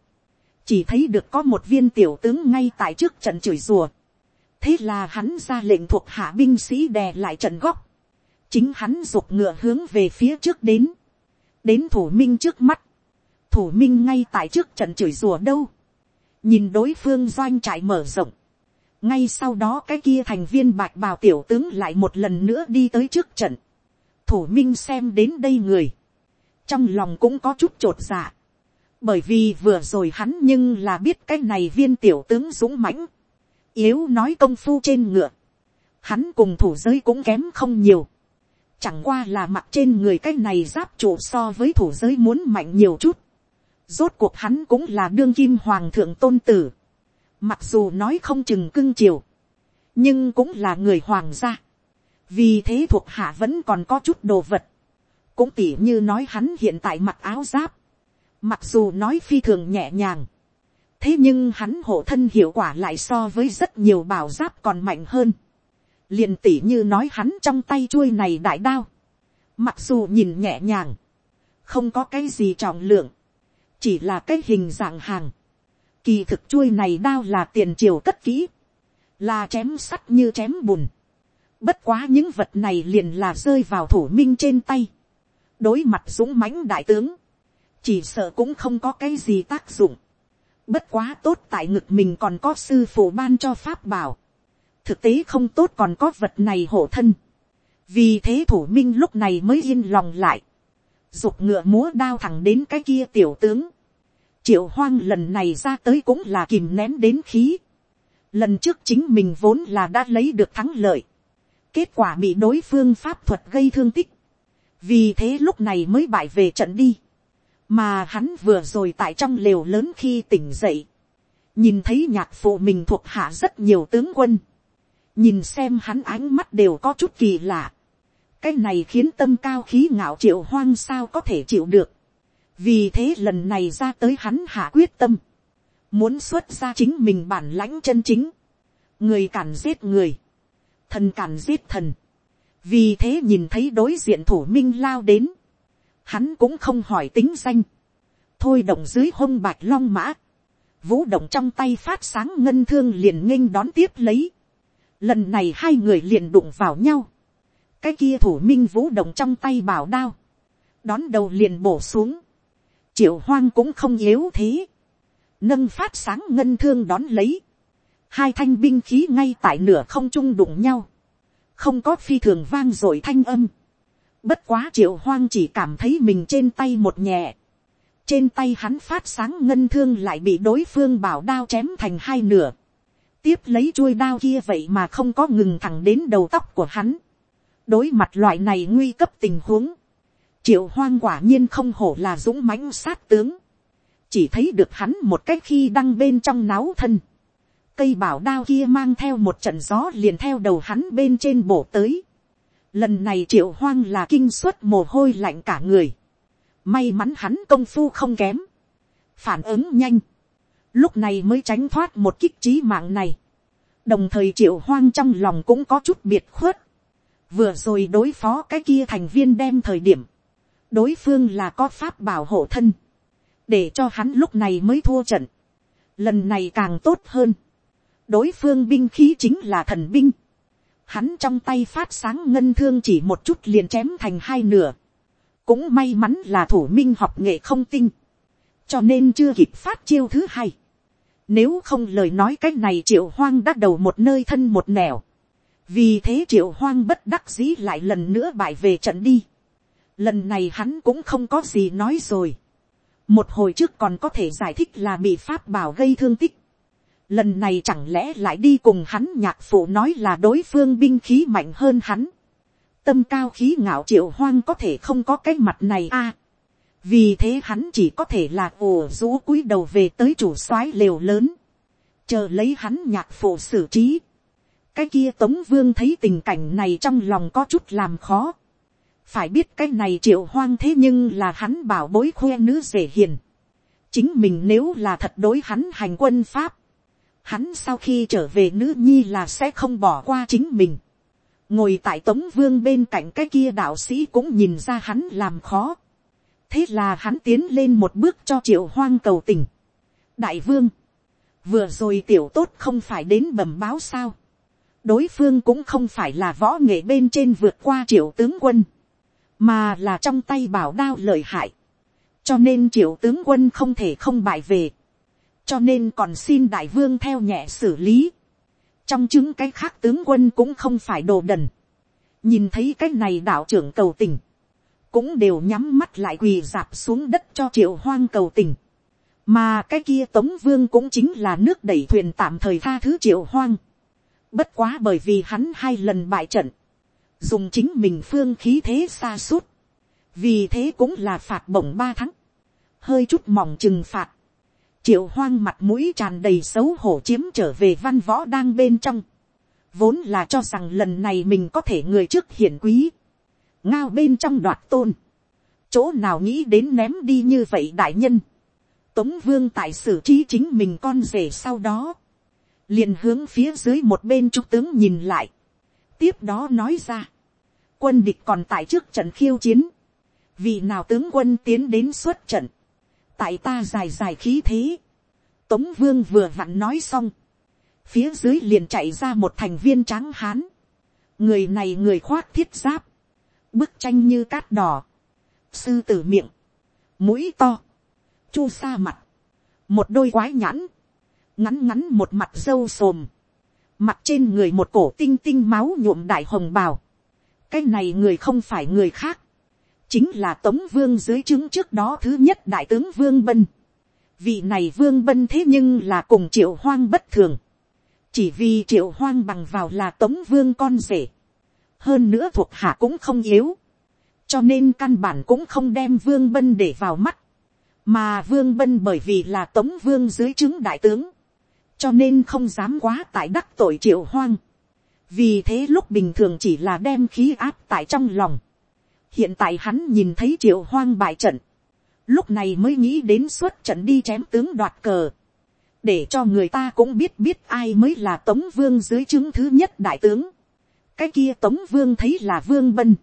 chỉ thấy được có một viên tiểu tướng ngay tại trước trận chửi rùa, thế là hắn ra lệnh thuộc hạ binh sĩ đè lại trận góc, chính hắn giục ngựa hướng về phía trước đến, đến thủ minh trước mắt, thủ minh ngay tại trước trận chửi rùa đâu, nhìn đối phương doanh trại mở rộng, ngay sau đó cái kia thành viên bạch bào tiểu tướng lại một lần nữa đi tới trước trận, thủ minh xem đến đây người, trong lòng cũng có chút t r ộ t dạ, bởi vì vừa rồi hắn nhưng là biết cái này viên tiểu tướng dũng mãnh, yếu nói công phu trên ngựa, hắn cùng thủ giới cũng kém không nhiều, chẳng qua là mặc trên người cái này giáp trụ so với thủ giới muốn mạnh nhiều chút, rốt cuộc hắn cũng là đương kim hoàng thượng tôn tử, mặc dù nói không chừng cưng chiều, nhưng cũng là người hoàng gia, vì thế thuộc hạ vẫn còn có chút đồ vật, cũng tỉ như nói hắn hiện tại mặc áo giáp, mặc dù nói phi thường nhẹ nhàng, thế nhưng hắn hộ thân hiệu quả lại so với rất nhiều bảo giáp còn mạnh hơn, liền tỉ như nói hắn trong tay chuôi này đại đao, mặc dù nhìn nhẹ nhàng, không có cái gì trọng lượng, chỉ là cái hình dạng hàng, kỳ thực chuôi này đao là tiền triều cất kỹ, là chém sắt như chém bùn, bất quá những vật này liền là rơi vào thủ minh trên tay, đối mặt dũng mãnh đại tướng, chỉ sợ cũng không có cái gì tác dụng. Bất quá tốt tại ngực mình còn có sư phụ ban cho pháp bảo. Thực tế không tốt còn có vật này hộ thân. Vì thế thủ minh lúc này mới yên lòng lại. Dục ngựa múa đao thẳng đến cái kia tiểu tướng. Triệu hoang lần này ra tới cũng là kìm nén đến khí. Lần trước chính mình vốn là đã lấy được thắng lợi. Kết quả bị đối phương pháp thuật gây thương tích vì thế lúc này mới bại về trận đi, mà hắn vừa rồi tại trong lều lớn khi tỉnh dậy, nhìn thấy nhạc phụ mình thuộc hạ rất nhiều tướng quân, nhìn xem hắn ánh mắt đều có chút kỳ lạ, cái này khiến tâm cao khí ngạo triệu hoang sao có thể chịu được, vì thế lần này ra tới hắn hạ quyết tâm, muốn xuất ra chính mình bản lãnh chân chính, người cản giết người, thần cản giết thần, vì thế nhìn thấy đối diện thủ minh lao đến, hắn cũng không hỏi tính danh, thôi động dưới hông bạch long mã, vũ động trong tay phát sáng ngân thương liền nghênh đón tiếp lấy, lần này hai người liền đụng vào nhau, cái kia thủ minh vũ động trong tay bảo đao, đón đầu liền bổ xuống, triệu hoang cũng không yếu thế, nâng phát sáng ngân thương đón lấy, hai thanh binh khí ngay tại nửa không trung đụng nhau, không có phi thường vang rồi thanh âm. Bất quá triệu hoang chỉ cảm thấy mình trên tay một nhẹ. Trên tay hắn phát sáng ngân thương lại bị đối phương bảo đao chém thành hai nửa. Tiếp lấy chuôi đao kia vậy mà không có ngừng thẳng đến đầu tóc của hắn. Đối mặt loại này nguy cấp tình huống. Triệu hoang quả nhiên không hổ là dũng mãnh sát tướng. Chỉ thấy được hắn một cách khi đăng bên trong náo thân cây bảo đao kia mang theo một trận gió liền theo đầu hắn bên trên bổ tới. Lần này triệu hoang là kinh suất mồ hôi lạnh cả người. May mắn hắn công phu không kém. Phản ứng nhanh. Lúc này mới tránh thoát một kích trí mạng này. Đồng thời triệu hoang trong lòng cũng có chút biệt khuất. Vừa rồi đối phó cái kia thành viên đem thời điểm. Đối phương là có pháp bảo hộ thân. Để cho hắn lúc này mới thua trận. Lần này càng tốt hơn đối phương binh khí chính là thần binh. Hắn trong tay phát sáng ngân thương chỉ một chút liền chém thành hai nửa. Cũng may mắn là thủ minh học nghệ không tinh. Cho nên chưa kịp phát chiêu thứ hai. Nếu không lời nói cách này triệu hoang đã đầu một nơi thân một nẻo. Vì thế triệu hoang bất đắc dĩ lại lần nữa bại về trận đi. Lần này hắn cũng không có gì nói rồi. Một hồi trước còn có thể giải thích là bị pháp bảo gây thương tích lần này chẳng lẽ lại đi cùng hắn nhạc phụ nói là đối phương binh khí mạnh hơn hắn. tâm cao khí ngạo triệu hoang có thể không có cái mặt này a. vì thế hắn chỉ có thể là ồ rũ cúi đầu về tới chủ soái lều lớn. chờ lấy hắn nhạc phụ xử trí. cái kia tống vương thấy tình cảnh này trong lòng có chút làm khó. phải biết cái này triệu hoang thế nhưng là hắn bảo bối khoe nữ rể hiền. chính mình nếu là thật đối hắn hành quân pháp hắn sau khi trở về nữ nhi là sẽ không bỏ qua chính mình. ngồi tại tống vương bên cạnh cái kia đạo sĩ cũng nhìn ra hắn làm khó. thế là hắn tiến lên một bước cho triệu hoang cầu tình. đại vương, vừa rồi tiểu tốt không phải đến bẩm báo sao. đối phương cũng không phải là võ nghệ bên trên vượt qua triệu tướng quân, mà là trong tay bảo đao lợi hại. cho nên triệu tướng quân không thể không bại về, cho nên còn xin đại vương theo nhẹ xử lý, trong chứng cái khác tướng quân cũng không phải đồ đần, nhìn thấy cái này đạo trưởng cầu tình, cũng đều nhắm mắt lại quỳ dạp xuống đất cho triệu hoang cầu tình, mà cái kia tống vương cũng chính là nước đẩy thuyền tạm thời tha thứ triệu hoang, bất quá bởi vì hắn hai lần bại trận, dùng chính mình phương khí thế xa suốt, vì thế cũng là phạt bổng ba tháng, hơi chút mỏng trừng phạt, triệu hoang mặt mũi tràn đầy xấu hổ chiếm trở về văn võ đang bên trong, vốn là cho rằng lần này mình có thể người trước hiển quý, ngao bên trong đoạt tôn, chỗ nào nghĩ đến ném đi như vậy đại nhân, tống vương tại xử trí chính mình con rể sau đó, liền hướng phía dưới một bên trung tướng nhìn lại, tiếp đó nói ra, quân địch còn tại trước trận khiêu chiến, vì nào tướng quân tiến đến xuất trận, tại ta dài dài khí thế, tống vương vừa vặn nói xong, phía dưới liền chạy ra một thành viên trắng hán, người này người khoác thiết giáp, bức tranh như cát đỏ, sư tử miệng, mũi to, chu sa mặt, một đôi quái nhãn, ngắn ngắn một mặt dâu sồm, mặt trên người một cổ tinh tinh máu nhuộm đại hồng bào, cái này người không phải người khác, chính là tống vương dưới chứng trước đó thứ nhất đại tướng vương bân. vị này vương bân thế nhưng là cùng triệu hoang bất thường, chỉ vì triệu hoang bằng vào là tống vương con rể, hơn nữa thuộc hạ cũng không yếu, cho nên căn bản cũng không đem vương bân để vào mắt, mà vương bân bởi vì là tống vương dưới chứng đại tướng, cho nên không dám quá tại đắc tội triệu hoang, vì thế lúc bình thường chỉ là đem khí áp tại trong lòng, hiện tại hắn nhìn thấy triệu hoang bại trận, lúc này mới nghĩ đến suốt trận đi chém tướng đoạt cờ, để cho người ta cũng biết biết ai mới là tống vương dưới chứng thứ nhất đại tướng. cái kia tống vương thấy là vương bân,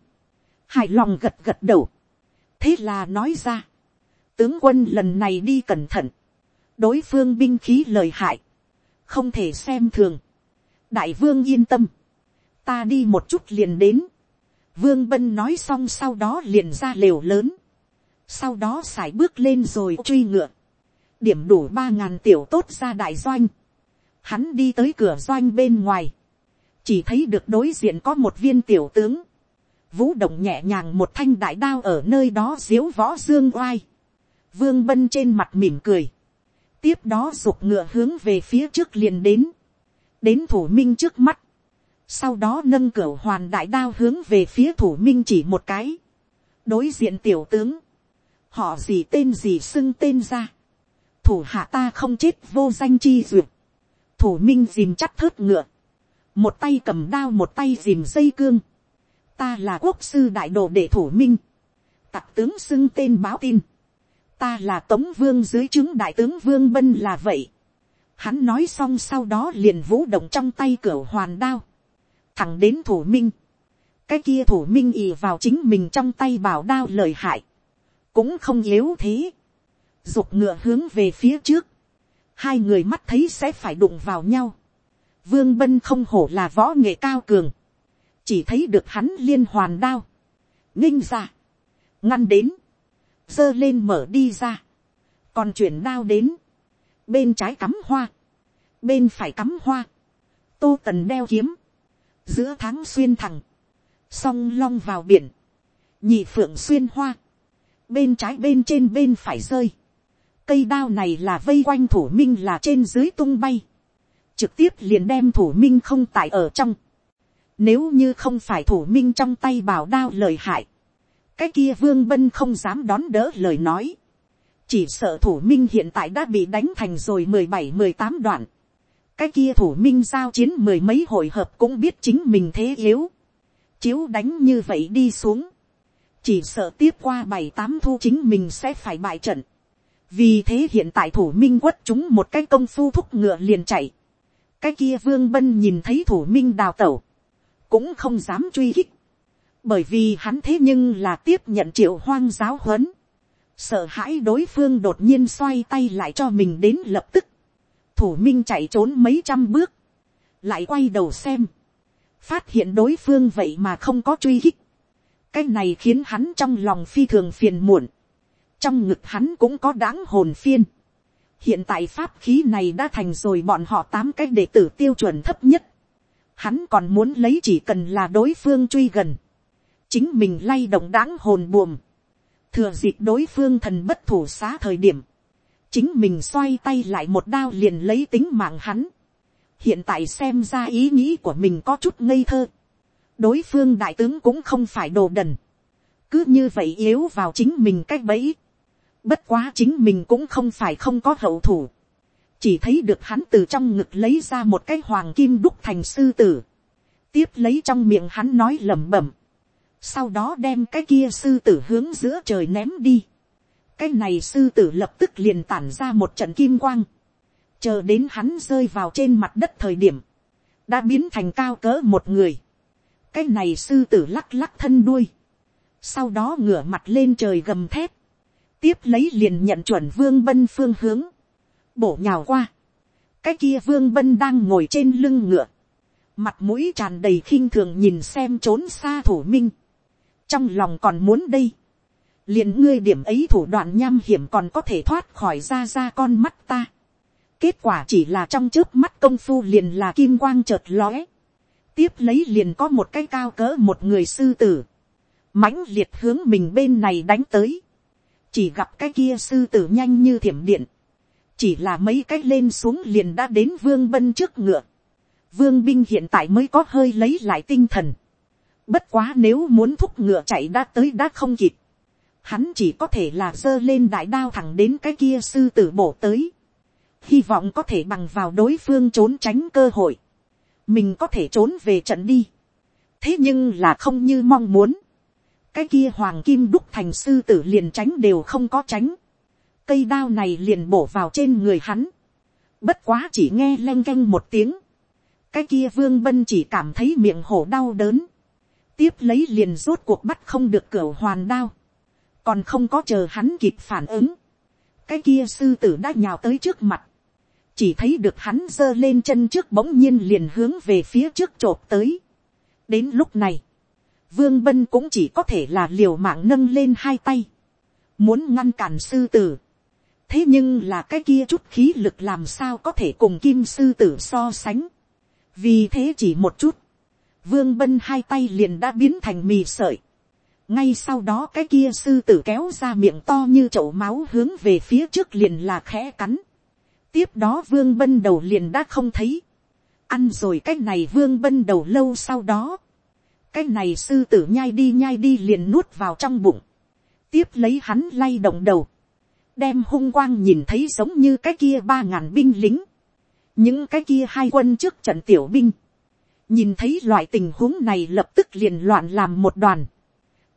hài lòng gật gật đầu, thế là nói ra, tướng quân lần này đi cẩn thận, đối phương binh khí lời hại, không thể xem thường, đại vương yên tâm, ta đi một chút liền đến, vương bân nói xong sau đó liền ra lều lớn, sau đó xài bước lên rồi truy ngựa, điểm đủ ba ngàn tiểu tốt ra đại doanh, hắn đi tới cửa doanh bên ngoài, chỉ thấy được đối diện có một viên tiểu tướng, vũ động nhẹ nhàng một thanh đại đao ở nơi đó diếu võ dương oai, vương bân trên mặt mỉm cười, tiếp đó rục ngựa hướng về phía trước liền đến, đến thủ minh trước mắt, sau đó nâng cửa hoàn đại đao hướng về phía thủ minh chỉ một cái, đối diện tiểu tướng, họ gì tên gì xưng tên ra, thủ hạ ta không chết vô danh chi duyệt, thủ minh dìm chắt thớt ngựa, một tay cầm đao một tay dìm dây cương, ta là quốc sư đại đồ để thủ minh, tặc tướng xưng tên báo tin, ta là tống vương dưới chứng đại tướng vương bân là vậy, hắn nói xong sau đó liền vũ động trong tay cửa hoàn đao, thẳng đến thủ minh, cái kia thủ minh ì vào chính mình trong tay bảo đao lời hại, cũng không yếu thế, dục ngựa hướng về phía trước, hai người mắt thấy sẽ phải đụng vào nhau, vương bân không hổ là võ nghệ cao cường, chỉ thấy được hắn liên hoàn đao, nghinh ra, ngăn đến, giơ lên mở đi ra, còn chuyển đao đến, bên trái cắm hoa, bên phải cắm hoa, tô tần đeo kiếm, giữa tháng xuyên thẳng, song long vào biển, nhị phượng xuyên hoa, bên trái bên trên bên phải rơi, cây đao này là vây quanh thủ minh là trên dưới tung bay, trực tiếp liền đem thủ minh không tại ở trong, nếu như không phải thủ minh trong tay bảo đao lời hại, cái kia vương bân không dám đón đỡ lời nói, chỉ sợ thủ minh hiện tại đã bị đánh thành rồi mười bảy mười tám đoạn, cái kia thủ minh giao chiến mười mấy hội hợp cũng biết chính mình thế yếu, chiếu đánh như vậy đi xuống, chỉ sợ tiếp qua bảy tám thu chính mình sẽ phải bại trận, vì thế hiện tại thủ minh quất chúng một cái công phu thúc ngựa liền chạy, cái kia vương bân nhìn thấy thủ minh đào tẩu, cũng không dám truy hích, bởi vì hắn thế nhưng là tiếp nhận triệu hoang giáo huấn, sợ hãi đối phương đột nhiên xoay tay lại cho mình đến lập tức, thủ minh chạy trốn mấy trăm bước, lại quay đầu xem, phát hiện đối phương vậy mà không có truy hích, cái này khiến hắn trong lòng phi thường phiền muộn, trong ngực hắn cũng có đáng hồn phiên. hiện tại pháp khí này đã thành rồi bọn họ tám cái đệ tử tiêu chuẩn thấp nhất. hắn còn muốn lấy chỉ cần là đối phương truy gần. chính mình lay động đáng hồn buồm. thừa dịp đối phương thần bất thủ xá thời điểm chính mình xoay tay lại một đao liền lấy tính mạng hắn. hiện tại xem ra ý nghĩ của mình có chút ngây thơ. đối phương đại tướng cũng không phải đồ đần cứ như vậy yếu vào chính mình cách bẫy. Bất quá chính mình cũng không phải không có hậu thủ. Chỉ thấy được hắn từ trong ngực lấy ra một cái hoàng kim đúc thành sư tử. Tiếp lấy trong miệng hắn nói lẩm bẩm. Sau đó đem cái kia sư tử hướng giữa trời ném đi. Cái này sư tử lập tức liền tản ra một trận kim quang. Chờ đến hắn rơi vào trên mặt đất thời điểm. Đã biến thành cao cỡ một người. Cái này sư tử lắc lắc thân đuôi sau đó ngửa mặt lên trời gầm thép, tiếp lấy liền nhận chuẩn vương bân phương hướng, bổ nhào qua, cái kia vương bân đang ngồi trên lưng ngựa, mặt mũi tràn đầy khinh thường nhìn xem trốn xa thủ minh, trong lòng còn muốn đây, liền ngươi điểm ấy thủ đoạn nham hiểm còn có thể thoát khỏi ra ra con mắt ta, kết quả chỉ là trong trước mắt công phu liền là kim quang chợt lóe, tiếp lấy liền có một cái cao cỡ một người sư tử, mãnh liệt hướng mình bên này đánh tới, chỉ gặp cái kia sư tử nhanh như thiểm điện, chỉ là mấy cái lên xuống liền đã đến vương bân trước ngựa, vương binh hiện tại mới có hơi lấy lại tinh thần, bất quá nếu muốn thúc ngựa chạy đã tới đã không kịp, hắn chỉ có thể là giơ lên đại đao thẳng đến cái kia sư tử bổ tới, hy vọng có thể bằng vào đối phương trốn tránh cơ hội, mình có thể trốn về trận đi, thế nhưng là không như mong muốn, cái kia hoàng kim đúc thành sư tử liền tránh đều không có tránh, cây đao này liền bổ vào trên người hắn, bất quá chỉ nghe leng canh một tiếng, cái kia vương bân chỉ cảm thấy miệng hổ đau đớn, tiếp lấy liền rốt cuộc bắt không được cửa hoàn đao, còn không có chờ hắn kịp phản ứng, cái kia sư tử đã nhào tới trước mặt, chỉ thấy được hắn giơ lên chân trước bỗng nhiên liền hướng về phía trước t r ộ p tới. đến lúc này, vương bân cũng chỉ có thể là liều mạng nâng lên hai tay, muốn ngăn cản sư tử. thế nhưng là cái kia chút khí lực làm sao có thể cùng kim sư tử so sánh. vì thế chỉ một chút, vương bân hai tay liền đã biến thành mì sợi ngay sau đó cái kia sư tử kéo ra miệng to như chậu máu hướng về phía trước liền là khẽ cắn. tiếp đó vương bân đầu liền đã không thấy. ăn rồi cái này vương bân đầu lâu sau đó cái này sư tử nhai đi nhai đi liền nuốt vào trong bụng, tiếp lấy hắn lay động đầu, đem hung quang nhìn thấy giống như cái kia ba ngàn binh lính, những cái kia hai quân trước trận tiểu binh, nhìn thấy loại tình huống này lập tức liền loạn làm một đoàn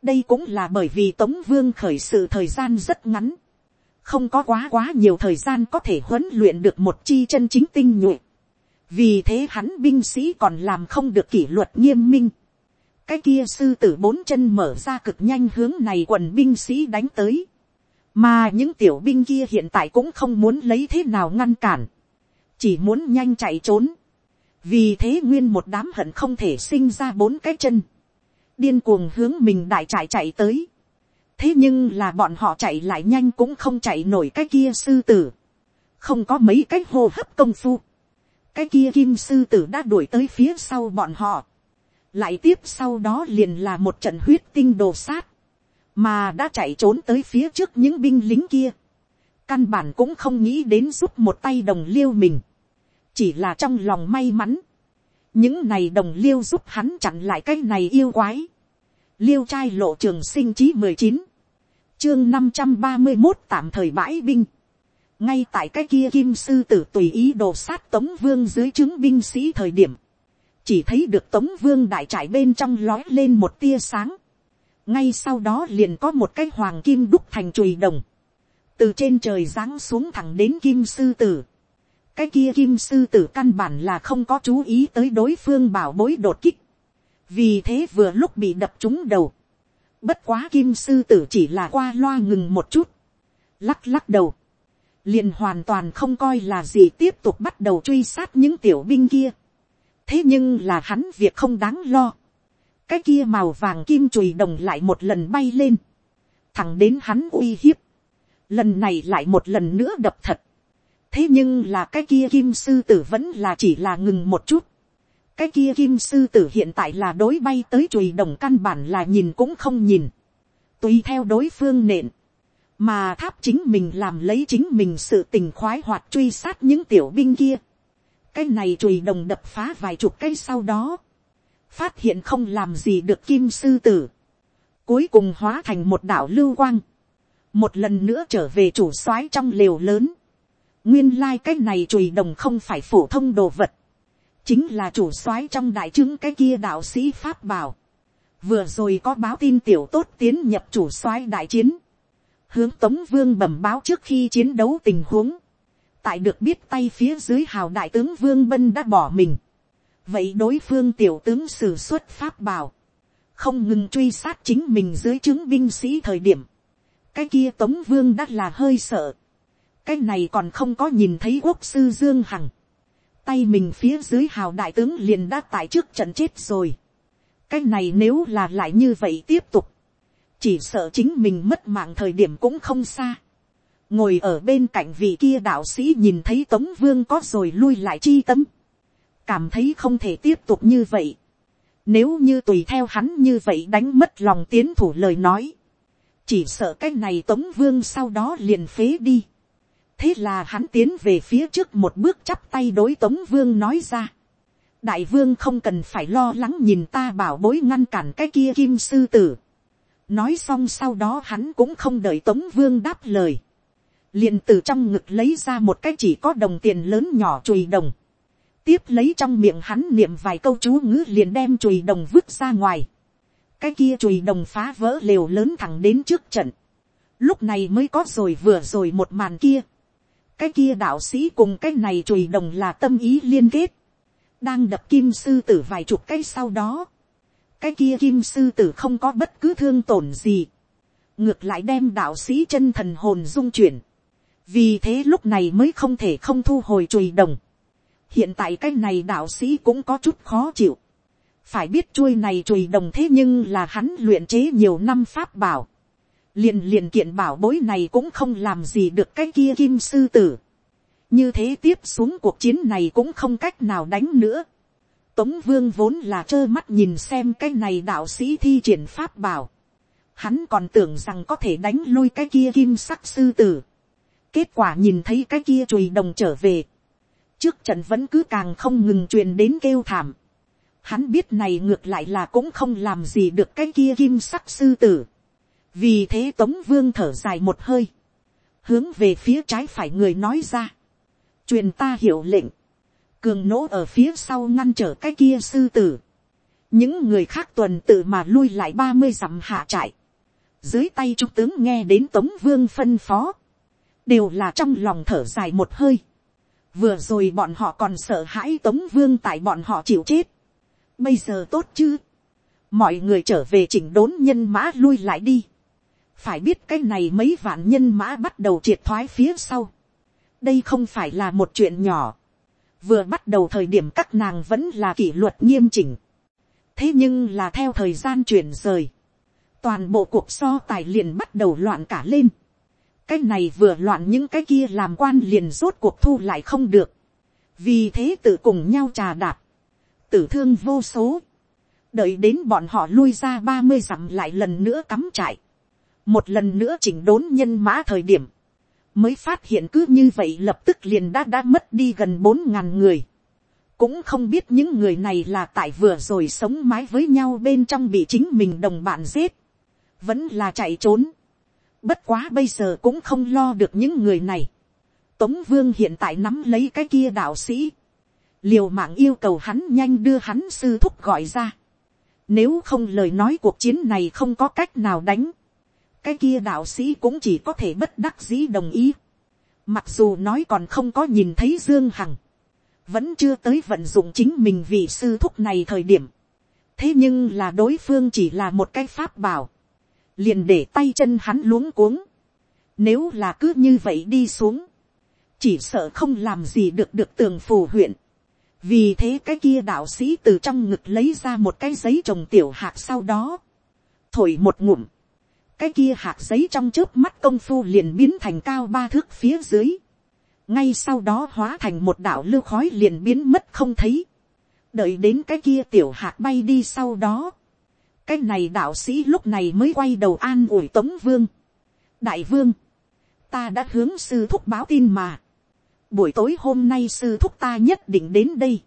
đây cũng là bởi vì tống vương khởi sự thời gian rất ngắn, không có quá quá nhiều thời gian có thể huấn luyện được một chi chân chính tinh nhuệ. vì thế hắn binh sĩ còn làm không được kỷ luật nghiêm minh cái kia sư tử bốn chân mở ra cực nhanh hướng này quần binh sĩ đánh tới. mà những tiểu binh kia hiện tại cũng không muốn lấy thế nào ngăn cản. chỉ muốn nhanh chạy trốn. vì thế nguyên một đám hận không thể sinh ra bốn cái chân điên cuồng hướng mình đại trại chạy tới. thế nhưng là bọn họ chạy lại nhanh cũng không chạy nổi cái kia sư tử. không có mấy cái hô hấp công phu. cái kia kim sư tử đã đuổi tới phía sau bọn họ lại tiếp sau đó liền là một trận huyết tinh đồ sát, mà đã chạy trốn tới phía trước những binh lính kia, căn bản cũng không nghĩ đến giúp một tay đồng liêu mình, chỉ là trong lòng may mắn, những này đồng liêu giúp hắn chặn lại cái này yêu quái, liêu trai lộ trường sinh chí mười chín, chương năm trăm ba mươi một tạm thời bãi binh, ngay tại cái kia kim sư tử tùy ý đồ sát tống vương dưới chứng binh sĩ thời điểm, chỉ thấy được tống vương đại trải bên trong lói lên một tia sáng. ngay sau đó liền có một cái hoàng kim đúc thành chùi đồng, từ trên trời giáng xuống thẳng đến kim sư tử cái kia kim sư tử căn bản là không có chú ý tới đối phương bảo bối đột kích, vì thế vừa lúc bị đập trúng đầu. bất quá kim sư tử chỉ là qua loa ngừng một chút, lắc lắc đầu, liền hoàn toàn không coi là gì tiếp tục bắt đầu truy sát những tiểu binh kia. Thế nhưng là hắn việc không đáng lo. cái kia màu vàng kim chùi đồng lại một lần bay lên, thẳng đến hắn uy hiếp, lần này lại một lần nữa đập thật, thế nhưng là cái kia kim sư tử vẫn là chỉ là ngừng một chút, cái kia kim sư tử hiện tại là đối bay tới chùi đồng căn bản là nhìn cũng không nhìn, tùy theo đối phương nện, mà tháp chính mình làm lấy chính mình sự tình khoái hoạt truy sát những tiểu binh kia, cái này chùi đồng đập phá vài chục cây sau đó, phát hiện không làm gì được kim sư tử, cuối cùng hóa thành một đảo lưu quang, một lần nữa trở về chủ soái trong lều lớn, nguyên lai、like、cái này chùi đồng không phải phổ thông đồ vật, chính là chủ soái trong đại chứng cái kia đạo sĩ pháp bảo, vừa rồi có báo tin tiểu tốt tiến nhập chủ soái đại chiến, hướng tống vương bẩm báo trước khi chiến đấu tình huống, tại được biết tay phía dưới hào đại tướng vương bân đã bỏ mình, vậy đối phương tiểu tướng sử xuất pháp bảo, không ngừng truy sát chính mình dưới chứng binh sĩ thời điểm, cái kia tống vương đã là hơi sợ, cái này còn không có nhìn thấy quốc sư dương hằng, tay mình phía dưới hào đại tướng liền đã tại trước trận chết rồi, cái này nếu là lại như vậy tiếp tục, chỉ sợ chính mình mất mạng thời điểm cũng không xa, ngồi ở bên cạnh vị kia đạo sĩ nhìn thấy tống vương có rồi lui lại chi tâm, cảm thấy không thể tiếp tục như vậy. Nếu như tùy theo hắn như vậy đánh mất lòng tiến thủ lời nói, chỉ sợ cái này tống vương sau đó liền phế đi thế là hắn tiến về phía trước một bước chắp tay đối tống vương nói ra. đại vương không cần phải lo lắng nhìn ta bảo bối ngăn cản cái kia kim sư tử. nói xong sau đó hắn cũng không đợi tống vương đáp lời liền từ trong ngực lấy ra một cái chỉ có đồng tiền lớn nhỏ chùi đồng. tiếp lấy trong miệng hắn niệm vài câu chú ngữ liền đem chùi đồng vứt ra ngoài. cái kia chùi đồng phá vỡ lều lớn thẳng đến trước trận. lúc này mới có rồi vừa rồi một màn kia cái kia đạo sĩ cùng cái này chùi đồng là tâm ý liên kết. đang đập kim sư tử vài chục cái sau đó. cái kia kim sư tử không có bất cứ thương tổn gì ngược lại đem đạo sĩ chân thần hồn dung chuyển, vì thế lúc này mới không thể không thu hồi chùi đồng. hiện tại cái này đạo sĩ cũng có chút khó chịu. phải biết chuôi này chùi đồng thế nhưng là hắn luyện chế nhiều năm pháp bảo liền liền kiện bảo bối này cũng không làm gì được cái kia kim sư tử. như thế tiếp xuống cuộc chiến này cũng không cách nào đánh nữa. Tống vương vốn là trơ mắt nhìn xem cái này đạo sĩ thi triển pháp bảo. Hắn còn tưởng rằng có thể đánh lui cái kia kim sắc sư tử Kết quả nhìn thấy cái kia chùi đồng trở về. Trước trận vẫn cứ càng không ngừng truyền đến kêu thảm. Hắn biết này ngược lại là cũng không làm gì được cái kia kim sắc sư tử. Vì thế Tống Vương thở dài một hơi. Hướng về phía trái phải người nói ra. Truyền ta hiểu lệnh. Cường nỗ ở phía sau ngăn trở cái kia sư tử. Những người khác tuần tự mà lui lại ba mươi dặm hạ trại. Dưới tay trung tướng nghe đến Tống Vương phân phó đều là trong lòng thở dài một hơi. vừa rồi bọn họ còn sợ hãi tống vương tại bọn họ chịu chết. bây giờ tốt chứ. mọi người trở về chỉnh đốn nhân mã lui lại đi phải biết cái này mấy vạn nhân mã bắt đầu triệt thoái phía sau. đây không phải là một chuyện nhỏ. vừa bắt đầu thời điểm các nàng vẫn là kỷ luật nghiêm chỉnh. thế nhưng là theo thời gian chuyển rời. toàn bộ cuộc so tài liền bắt đầu loạn cả lên cái này vừa loạn những cái kia làm quan liền rốt cuộc thu lại không được, vì thế tự cùng nhau trà đạp, tử thương vô số, đợi đến bọn họ lui ra ba mươi dặm lại lần nữa cắm trại, một lần nữa chỉnh đốn nhân mã thời điểm, mới phát hiện cứ như vậy lập tức liền đã đã mất đi gần bốn ngàn người, cũng không biết những người này là tại vừa rồi sống mái với nhau bên trong bị chính mình đồng bạn giết, vẫn là chạy trốn, Bất quá bây giờ cũng không lo được những người này. Tống vương hiện tại nắm lấy cái kia đạo sĩ. Liều mạng yêu cầu hắn nhanh đưa hắn sư thúc gọi ra. Nếu không lời nói cuộc chiến này không có cách nào đánh. Cái kia đạo sĩ cũng chỉ có thể bất đắc dĩ đồng ý. Mặc dù nói còn không có nhìn thấy Dương Hằng. Vẫn chưa tới vận dụng chính mình vì sư thúc này thời điểm. Thế nhưng là đối phương chỉ là một cái pháp bảo liền để tay chân hắn luống cuống. Nếu là cứ như vậy đi xuống, chỉ sợ không làm gì được được tường phù huyện. vì thế cái kia đạo sĩ từ trong ngực lấy ra một cái giấy trồng tiểu hạt sau đó, thổi một ngụm, cái kia hạt giấy trong trước mắt công phu liền biến thành cao ba thước phía dưới, ngay sau đó hóa thành một đạo lưu khói liền biến mất không thấy, đợi đến cái kia tiểu hạt bay đi sau đó, cái này đạo sĩ lúc này mới quay đầu an ủi tống vương, đại vương, ta đã hướng sư thúc báo tin mà, buổi tối hôm nay sư thúc ta nhất định đến đây,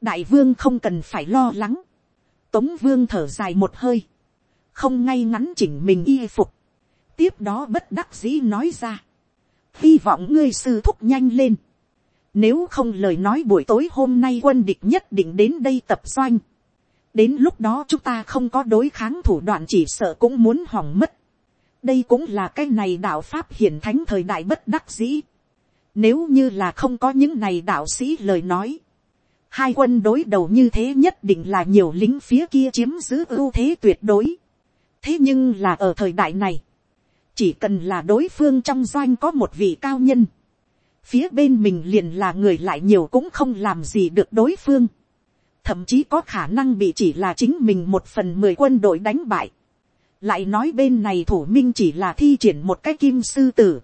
đại vương không cần phải lo lắng, tống vương thở dài một hơi, không ngay ngắn chỉnh mình y phục, tiếp đó bất đắc dĩ nói ra, hy vọng ngươi sư thúc nhanh lên, nếu không lời nói buổi tối hôm nay quân địch nhất định đến đây tập doanh, đến lúc đó chúng ta không có đối kháng thủ đoạn chỉ sợ cũng muốn hỏng mất, đây cũng là cái này đạo pháp hiển thánh thời đại bất đắc dĩ, nếu như là không có những này đạo sĩ lời nói, hai quân đối đầu như thế nhất định là nhiều lính phía kia chiếm giữ ưu thế tuyệt đối thế nhưng là ở thời đại này, chỉ cần là đối phương trong doanh có một vị cao nhân, phía bên mình liền là người lại nhiều cũng không làm gì được đối phương, thậm chí có khả năng bị chỉ là chính mình một phần mười quân đội đánh bại, lại nói bên này thủ minh chỉ là thi triển một cái kim sư tử,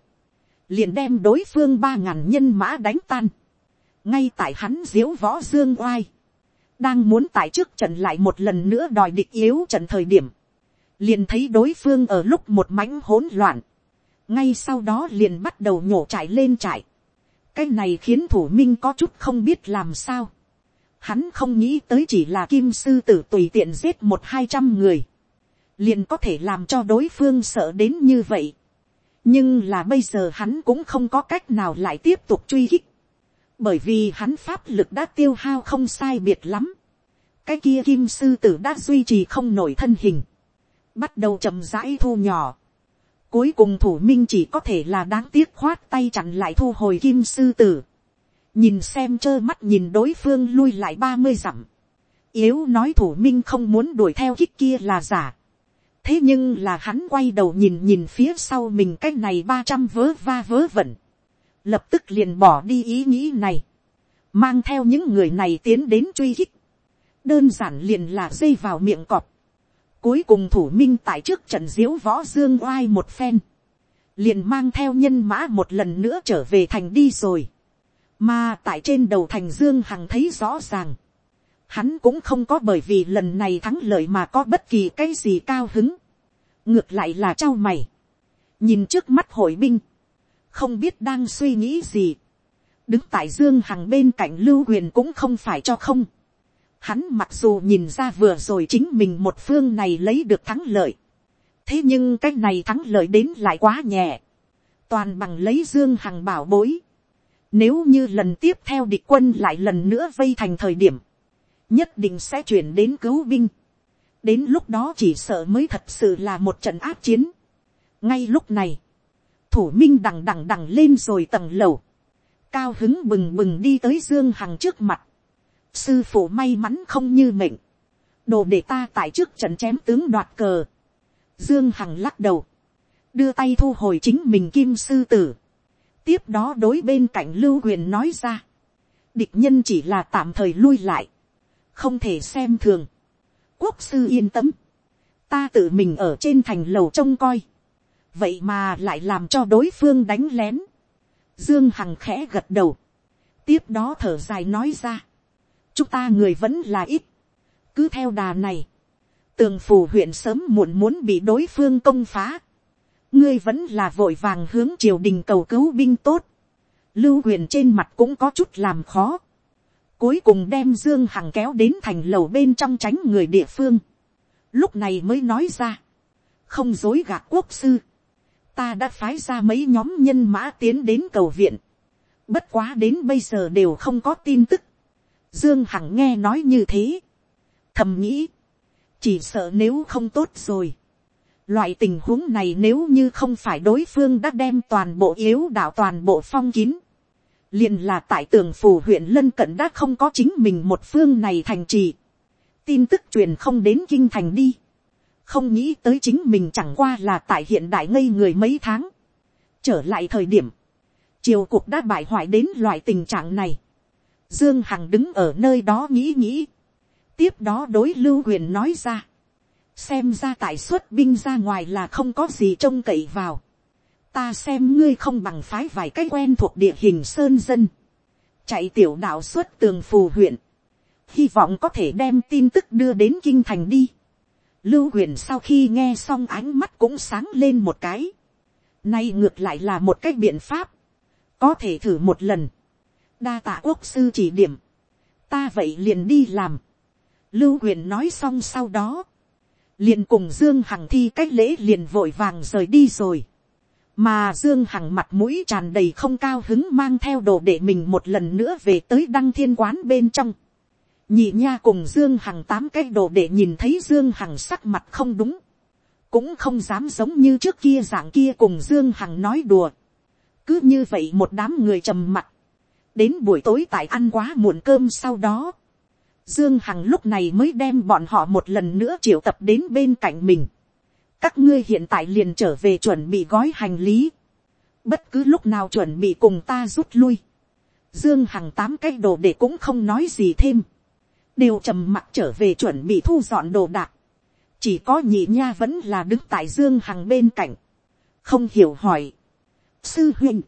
liền đem đối phương ba ngàn nhân mã đánh tan, ngay tại hắn diếu võ dương oai, đang muốn tại trước trận lại một lần nữa đòi địch yếu trận thời điểm, liền thấy đối phương ở lúc một mảnh hỗn loạn, ngay sau đó liền bắt đầu nhổ trải lên trải. cái này khiến thủ minh có chút không biết làm sao. hắn không nghĩ tới chỉ là kim sư tử tùy tiện giết một hai trăm người, liền có thể làm cho đối phương sợ đến như vậy. nhưng là bây giờ hắn cũng không có cách nào lại tiếp tục truy hích, bởi vì hắn pháp lực đã tiêu hao không sai biệt lắm. cái kia kim sư tử đã duy trì không nổi thân hình bắt đầu chậm rãi thu nhỏ. Cuối cùng thủ minh chỉ có thể là đáng tiếc khoát tay chặn lại thu hồi kim sư tử. Nhìn xem trơ mắt nhìn đối phương lui lại ba mươi dặm. Yếu nói thủ minh không muốn đuổi theo kích kia là giả. Thế nhưng là hắn quay đầu nhìn nhìn phía sau mình cái này ba trăm vớ va vớ vẩn. Lập tức liền bỏ đi ý nghĩ này. Mang theo những người này tiến đến truy kích. Đơn giản liền là dây vào miệng cọp Cuối cùng thủ minh tại trước trận diếu võ dương oai một phen. Liền mang theo nhân mã một lần nữa trở về thành đi rồi. Mà tại trên đầu thành Dương Hằng thấy rõ ràng. Hắn cũng không có bởi vì lần này thắng lợi mà có bất kỳ cái gì cao hứng. Ngược lại là trao mày. Nhìn trước mắt hội binh. Không biết đang suy nghĩ gì. Đứng tại Dương Hằng bên cạnh Lưu Huyền cũng không phải cho không Hắn mặc dù nhìn ra vừa rồi chính mình một phương này lấy được thắng lợi. Thế nhưng cái này thắng lợi đến lại quá nhẹ. Toàn bằng lấy Dương Hằng bảo bối. Nếu như lần tiếp theo địch quân lại lần nữa vây thành thời điểm. Nhất định sẽ chuyển đến cứu binh. Đến lúc đó chỉ sợ mới thật sự là một trận áp chiến. Ngay lúc này. Thủ minh đằng đằng đằng lên rồi tầng lầu. Cao hứng bừng bừng đi tới Dương Hằng trước mặt sư phụ may mắn không như mệnh, đồ để ta tại trước trận chém tướng đoạt cờ, dương hằng lắc đầu, đưa tay thu hồi chính mình kim sư tử, tiếp đó đối bên cạnh lưu huyền nói ra, địch nhân chỉ là tạm thời lui lại, không thể xem thường, quốc sư yên tâm, ta tự mình ở trên thành lầu trông coi, vậy mà lại làm cho đối phương đánh lén, dương hằng khẽ gật đầu, tiếp đó thở dài nói ra, chúng ta người vẫn là ít, cứ theo đà này, tường phủ huyện sớm muộn muốn bị đối phương công phá, ngươi vẫn là vội vàng hướng triều đình cầu cứu binh tốt, lưu huyền trên mặt cũng có chút làm khó, cuối cùng đem dương hằng kéo đến thành lầu bên trong tránh người địa phương, lúc này mới nói ra, không dối gạt quốc sư, ta đã phái ra mấy nhóm nhân mã tiến đến cầu viện, bất quá đến bây giờ đều không có tin tức, Dương Hằng nghe nói như thế. Thầm nghĩ. Chỉ sợ nếu không tốt rồi. Loại tình huống này nếu như không phải đối phương đã đem toàn bộ yếu đạo toàn bộ phong kín. liền là tại tường phủ huyện lân cận đã không có chính mình một phương này thành trì. Tin tức truyền không đến kinh thành đi. Không nghĩ tới chính mình chẳng qua là tại hiện đại ngây người mấy tháng. Trở lại thời điểm. Triều cục đã bại hoại đến loại tình trạng này Dương Hằng đứng ở nơi đó nghĩ nghĩ. Tiếp đó đối Lưu Huyền nói ra. xem ra tại xuất binh ra ngoài là không có gì trông cậy vào. ta xem ngươi không bằng phái vài cái quen thuộc địa hình sơn dân. chạy tiểu đạo xuất tường phù huyện. hy vọng có thể đem tin tức đưa đến kinh thành đi. lưu huyền sau khi nghe xong ánh mắt cũng sáng lên một cái. nay ngược lại là một cái biện pháp. có thể thử một lần đa tạ quốc sư chỉ điểm. ta vậy liền đi làm. lưu huyền nói xong sau đó liền cùng dương hằng thi cách lễ liền vội vàng rời đi rồi. mà dương hằng mặt mũi tràn đầy không cao hứng mang theo đồ để mình một lần nữa về tới đăng thiên quán bên trong. nhị nha cùng dương hằng tám cái đồ để nhìn thấy dương hằng sắc mặt không đúng. cũng không dám giống như trước kia dạng kia cùng dương hằng nói đùa. cứ như vậy một đám người trầm mặt đến buổi tối tại ăn quá muộn cơm sau đó Dương Hằng lúc này mới đem bọn họ một lần nữa triệu tập đến bên cạnh mình. Các ngươi hiện tại liền trở về chuẩn bị gói hành lý. Bất cứ lúc nào chuẩn bị cùng ta rút lui. Dương Hằng tám cái đồ để cũng không nói gì thêm. Đều trầm mặc trở về chuẩn bị thu dọn đồ đạc. Chỉ có nhị nha vẫn là đứng tại Dương Hằng bên cạnh. Không hiểu hỏi. Sư huynh.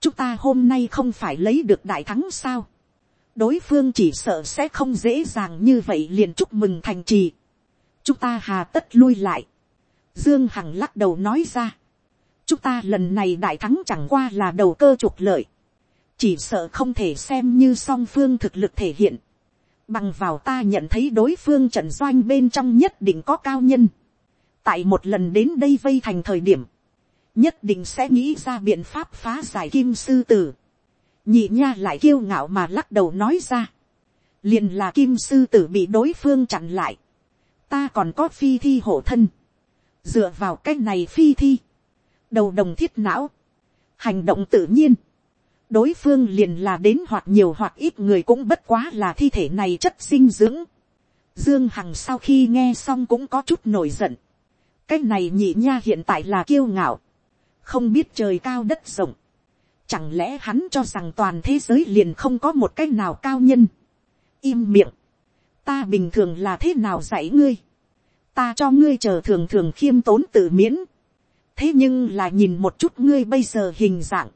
Chúng ta hôm nay không phải lấy được đại thắng sao? đối phương chỉ sợ sẽ không dễ dàng như vậy liền chúc mừng thành trì. chúng ta hà tất lui lại. dương hằng lắc đầu nói ra. chúng ta lần này đại thắng chẳng qua là đầu cơ trục lợi. chỉ sợ không thể xem như song phương thực lực thể hiện. bằng vào ta nhận thấy đối phương trận doanh bên trong nhất định có cao nhân. tại một lần đến đây vây thành thời điểm, nhất định sẽ nghĩ ra biện pháp phá giải kim sư tử. Nhị nha lại kiêu ngạo mà lắc đầu nói ra, liền là kim sư tử bị đối phương chặn lại, ta còn có phi thi hộ thân, dựa vào cái này phi thi, đầu đồng thiết não, hành động tự nhiên, đối phương liền là đến hoặc nhiều hoặc ít người cũng bất quá là thi thể này chất dinh dưỡng. Dương Hằng sau khi nghe xong cũng có chút nổi giận. Cái này nhị nha hiện tại là kiêu ngạo. Không biết trời cao đất rộng. Chẳng lẽ hắn cho rằng toàn thế giới liền không có một cách nào cao nhân. Im miệng. Ta bình thường là thế nào dạy ngươi. Ta cho ngươi chờ thường thường khiêm tốn tự miễn. Thế nhưng là nhìn một chút ngươi bây giờ hình dạng.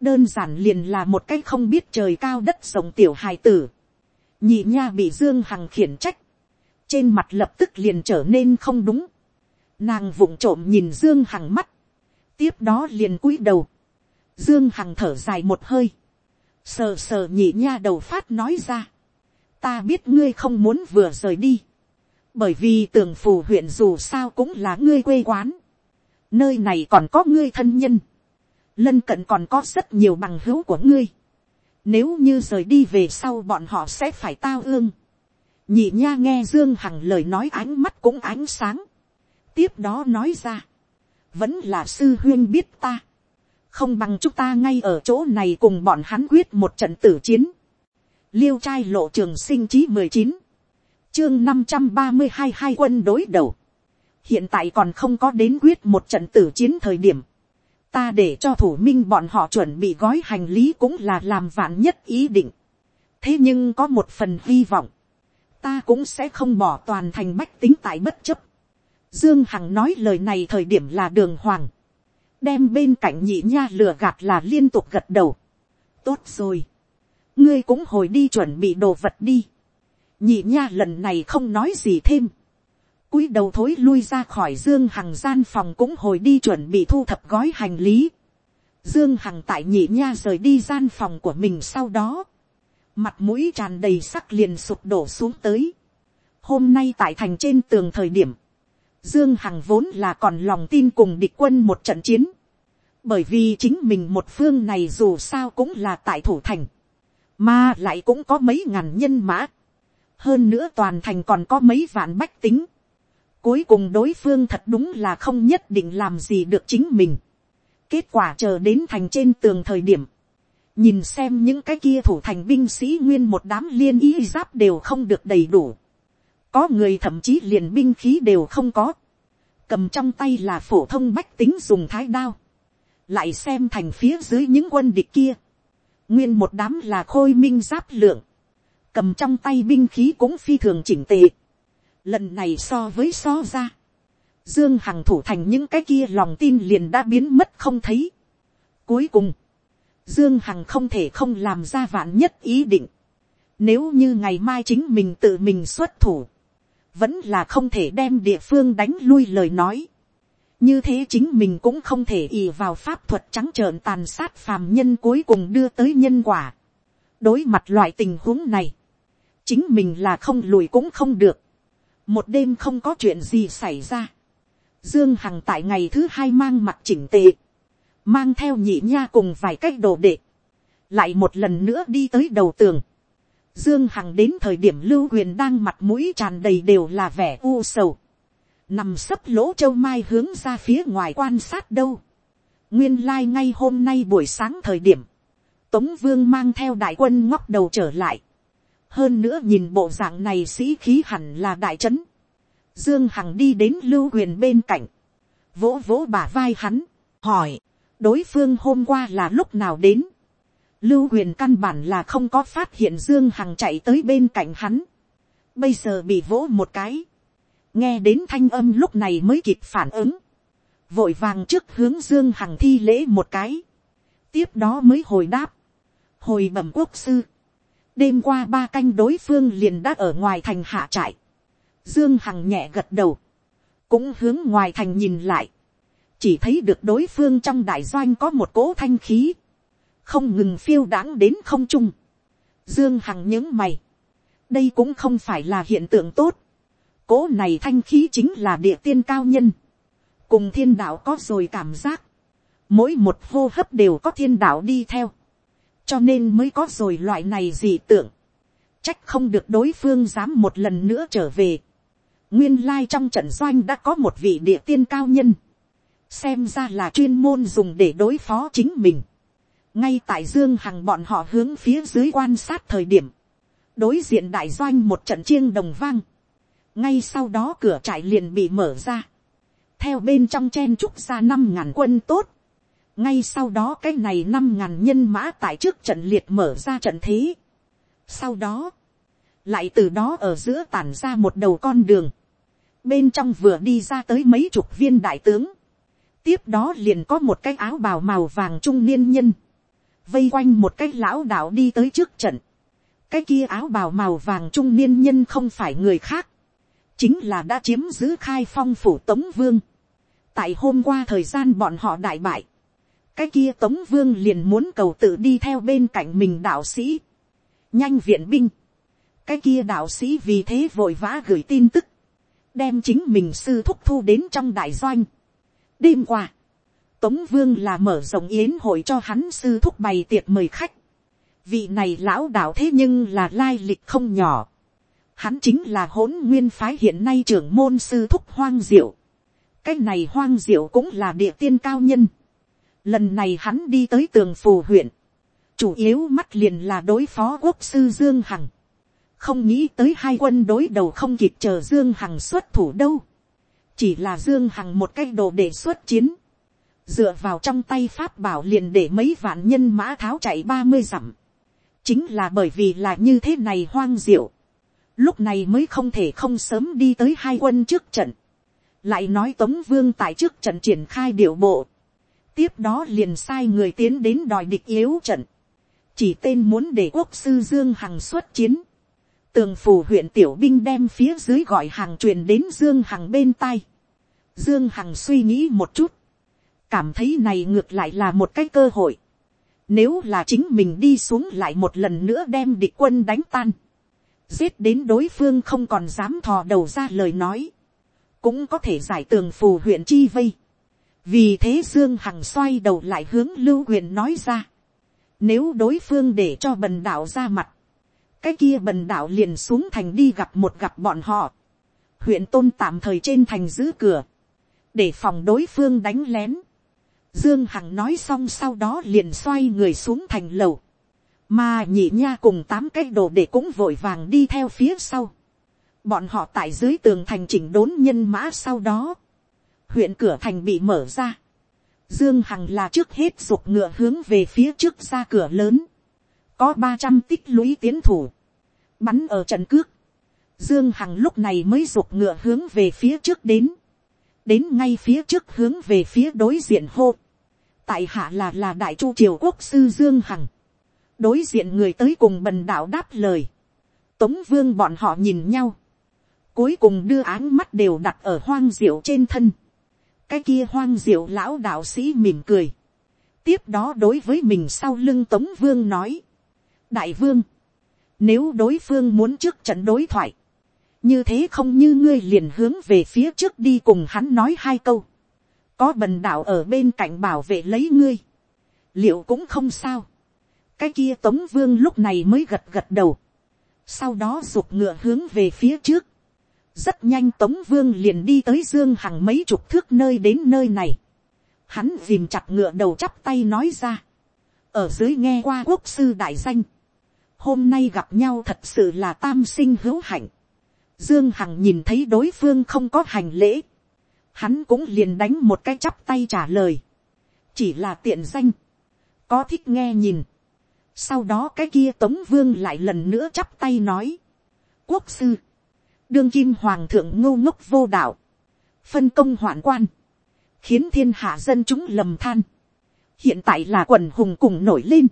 Đơn giản liền là một cách không biết trời cao đất rộng tiểu hài tử. Nhị nha bị Dương Hằng khiển trách. Trên mặt lập tức liền trở nên không đúng. Nàng vụng trộm nhìn Dương Hằng mắt. Tiếp đó liền cúi đầu Dương Hằng thở dài một hơi. Sờ sờ nhị nha đầu phát nói ra. Ta biết ngươi không muốn vừa rời đi. Bởi vì tường phủ huyện dù sao cũng là ngươi quê quán. Nơi này còn có ngươi thân nhân. Lân cận còn có rất nhiều bằng hữu của ngươi. Nếu như rời đi về sau bọn họ sẽ phải tao ương. Nhị nha nghe Dương Hằng lời nói ánh mắt cũng ánh sáng. Tiếp đó nói ra. Vẫn là sư huyên biết ta không bằng chúng ta ngay ở chỗ này cùng bọn hắn quyết một trận tử chiến. liêu trai lộ trường sinh chí mười chín, chương năm trăm ba mươi hai hai quân đối đầu. hiện tại còn không có đến quyết một trận tử chiến thời điểm. ta để cho thủ minh bọn họ chuẩn bị gói hành lý cũng là làm vạn nhất ý định. thế nhưng có một phần hy vọng. ta cũng sẽ không bỏ toàn thành bách tính tại bất chấp. Dương Hằng nói lời này thời điểm là đường hoàng đem bên cạnh nhị nha lừa gạt là liên tục gật đầu. tốt rồi. ngươi cũng hồi đi chuẩn bị đồ vật đi. nhị nha lần này không nói gì thêm. cúi đầu thối lui ra khỏi dương hằng gian phòng cũng hồi đi chuẩn bị thu thập gói hành lý. dương hằng tại nhị nha rời đi gian phòng của mình sau đó. mặt mũi tràn đầy sắc liền sụp đổ xuống tới. hôm nay tại thành trên tường thời điểm, Dương Hằng vốn là còn lòng tin cùng địch quân một trận chiến. Bởi vì chính mình một phương này dù sao cũng là tại thủ thành, mà lại cũng có mấy ngàn nhân mã, hơn nữa toàn thành còn có mấy vạn bách tính, cuối cùng đối phương thật đúng là không nhất định làm gì được chính mình, kết quả chờ đến thành trên tường thời điểm, nhìn xem những cái kia thủ thành binh sĩ nguyên một đám liên y giáp đều không được đầy đủ, có người thậm chí liền binh khí đều không có, cầm trong tay là phổ thông bách tính dùng thái đao, lại xem thành phía dưới những quân địch kia, nguyên một đám là khôi minh giáp lượng, cầm trong tay binh khí cũng phi thường chỉnh tề. Lần này so với so ra. Dương Hằng thủ thành những cái kia lòng tin liền đã biến mất không thấy. Cuối cùng. Dương Hằng không thể không làm ra vạn nhất ý định. Nếu như ngày mai chính mình tự mình xuất thủ. Vẫn là không thể đem địa phương đánh lui lời nói. Như thế chính mình cũng không thể ì vào pháp thuật trắng trợn tàn sát phàm nhân cuối cùng đưa tới nhân quả. Đối mặt loại tình huống này. Chính mình là không lùi cũng không được. Một đêm không có chuyện gì xảy ra. Dương Hằng tại ngày thứ hai mang mặt chỉnh tệ mang theo nhị nha cùng vài cách đồ đệ, lại một lần nữa đi tới đầu tường. Dương Hằng đến thời điểm lưu Huyền đang mặt mũi tràn đầy đều là vẻ u sầu. Nằm sấp lỗ châu mai hướng ra phía ngoài quan sát đâu. Nguyên lai like ngay hôm nay buổi sáng thời điểm. Tống Vương mang theo đại quân ngóc đầu trở lại. Hơn nữa nhìn bộ dạng này sĩ khí hẳn là đại trấn. Dương Hằng đi đến lưu Huyền bên cạnh. Vỗ vỗ bả vai hắn. Hỏi đối phương hôm qua là lúc nào đến, lưu huyền căn bản là không có phát hiện dương hằng chạy tới bên cạnh hắn, bây giờ bị vỗ một cái, nghe đến thanh âm lúc này mới kịp phản ứng, vội vàng trước hướng dương hằng thi lễ một cái, tiếp đó mới hồi đáp, hồi bẩm quốc sư, đêm qua ba canh đối phương liền đã ở ngoài thành hạ trại, dương hằng nhẹ gật đầu, cũng hướng ngoài thành nhìn lại, chỉ thấy được đối phương trong đại doanh có một cỗ thanh khí, không ngừng phiêu đãng đến không trung. Dương Hằng những mày, đây cũng không phải là hiện tượng tốt. cố này thanh khí chính là địa tiên cao nhân, cùng thiên đạo có rồi cảm giác, mỗi một hô hấp đều có thiên đạo đi theo, cho nên mới có rồi loại này dị tượng. Trách không được đối phương dám một lần nữa trở về. Nguyên lai trong trận doanh đã có một vị địa tiên cao nhân xem ra là chuyên môn dùng để đối phó chính mình ngay tại dương hằng bọn họ hướng phía dưới quan sát thời điểm, đối diện đại doanh một trận chiêng đồng vang, ngay sau đó cửa trại liền bị mở ra, theo bên trong chen trúc ra năm ngàn quân tốt, ngay sau đó cái này năm ngàn nhân mã tại trước trận liệt mở ra trận thế. sau đó, lại từ đó ở giữa tản ra một đầu con đường, bên trong vừa đi ra tới mấy chục viên đại tướng, tiếp đó liền có một cái áo bào màu vàng trung niên nhân, vây quanh một cái lão đạo đi tới trước trận. cái kia áo bào màu vàng trung niên nhân không phải người khác, chính là đã chiếm giữ khai phong phủ tống vương. tại hôm qua thời gian bọn họ đại bại, cái kia tống vương liền muốn cầu tự đi theo bên cạnh mình đạo sĩ, nhanh viện binh, cái kia đạo sĩ vì thế vội vã gửi tin tức, đem chính mình sư thúc thu đến trong đại doanh, đêm qua, tống vương là mở rộng yến hội cho hắn sư thúc bày tiệc mời khách. vị này lão đạo thế nhưng là lai lịch không nhỏ. hắn chính là hỗn nguyên phái hiện nay trưởng môn sư thúc hoang diệu. cái này hoang diệu cũng là địa tiên cao nhân. lần này hắn đi tới tường phù huyện. chủ yếu mắt liền là đối phó quốc sư dương hằng. không nghĩ tới hai quân đối đầu không kịp chờ dương hằng xuất thủ đâu chỉ là dương hằng một cái đồ để xuất chiến, dựa vào trong tay pháp bảo liền để mấy vạn nhân mã tháo chạy ba mươi dặm, chính là bởi vì là như thế này hoang diệu, lúc này mới không thể không sớm đi tới hai quân trước trận, lại nói tống vương tại trước trận triển khai điệu bộ, tiếp đó liền sai người tiến đến đòi địch yếu trận, chỉ tên muốn để quốc sư dương hằng xuất chiến, tường phủ huyện tiểu binh đem phía dưới gọi hàng truyền đến dương hằng bên tai. dương hằng suy nghĩ một chút, cảm thấy này ngược lại là một cái cơ hội. nếu là chính mình đi xuống lại một lần nữa đem địch quân đánh tan, giết đến đối phương không còn dám thò đầu ra lời nói, cũng có thể giải tường phù huyện chi vây. vì thế dương hằng xoay đầu lại hướng lưu huyện nói ra. nếu đối phương để cho bần đạo ra mặt, cái kia bần đạo liền xuống thành đi gặp một gặp bọn họ. huyện tôn tạm thời trên thành giữ cửa, để phòng đối phương đánh lén dương hằng nói xong sau đó liền xoay người xuống thành lầu, mà nhị nha cùng tám cái đồ để cũng vội vàng đi theo phía sau. bọn họ tại dưới tường thành chỉnh đốn nhân mã sau đó, huyện cửa thành bị mở ra. Dương Hằng là trước hết dục ngựa hướng về phía trước ra cửa lớn. Có ba trăm tích lũy tiến thủ bắn ở trận cước, Dương Hằng lúc này mới ruột ngựa hướng về phía trước đến. Đến ngay phía trước hướng về phía đối diện hô. Tại hạ là là đại chu triều quốc sư Dương Hằng. Đối diện người tới cùng bần đạo đáp lời. Tống vương bọn họ nhìn nhau. Cuối cùng đưa áng mắt đều đặt ở hoang diệu trên thân. Cái kia hoang diệu lão đạo sĩ mỉm cười. Tiếp đó đối với mình sau lưng tống vương nói. Đại vương. Nếu đối phương muốn trước trận đối thoại như thế không như ngươi liền hướng về phía trước đi cùng hắn nói hai câu, có bần đạo ở bên cạnh bảo vệ lấy ngươi, liệu cũng không sao, cái kia tống vương lúc này mới gật gật đầu, sau đó giục ngựa hướng về phía trước, rất nhanh tống vương liền đi tới dương hằng mấy chục thước nơi đến nơi này, hắn dìm chặt ngựa đầu chắp tay nói ra, ở dưới nghe qua quốc sư đại danh, hôm nay gặp nhau thật sự là tam sinh hữu hạnh, Dương Hằng nhìn thấy đối phương không có hành lễ. Hắn cũng liền đánh một cái chắp tay trả lời. Chỉ là tiện danh. Có thích nghe nhìn. Sau đó cái kia Tống Vương lại lần nữa chắp tay nói. Quốc sư. Đương kim hoàng thượng ngô ngốc vô đạo. Phân công hoạn quan. Khiến thiên hạ dân chúng lầm than. Hiện tại là quần hùng cùng nổi lên.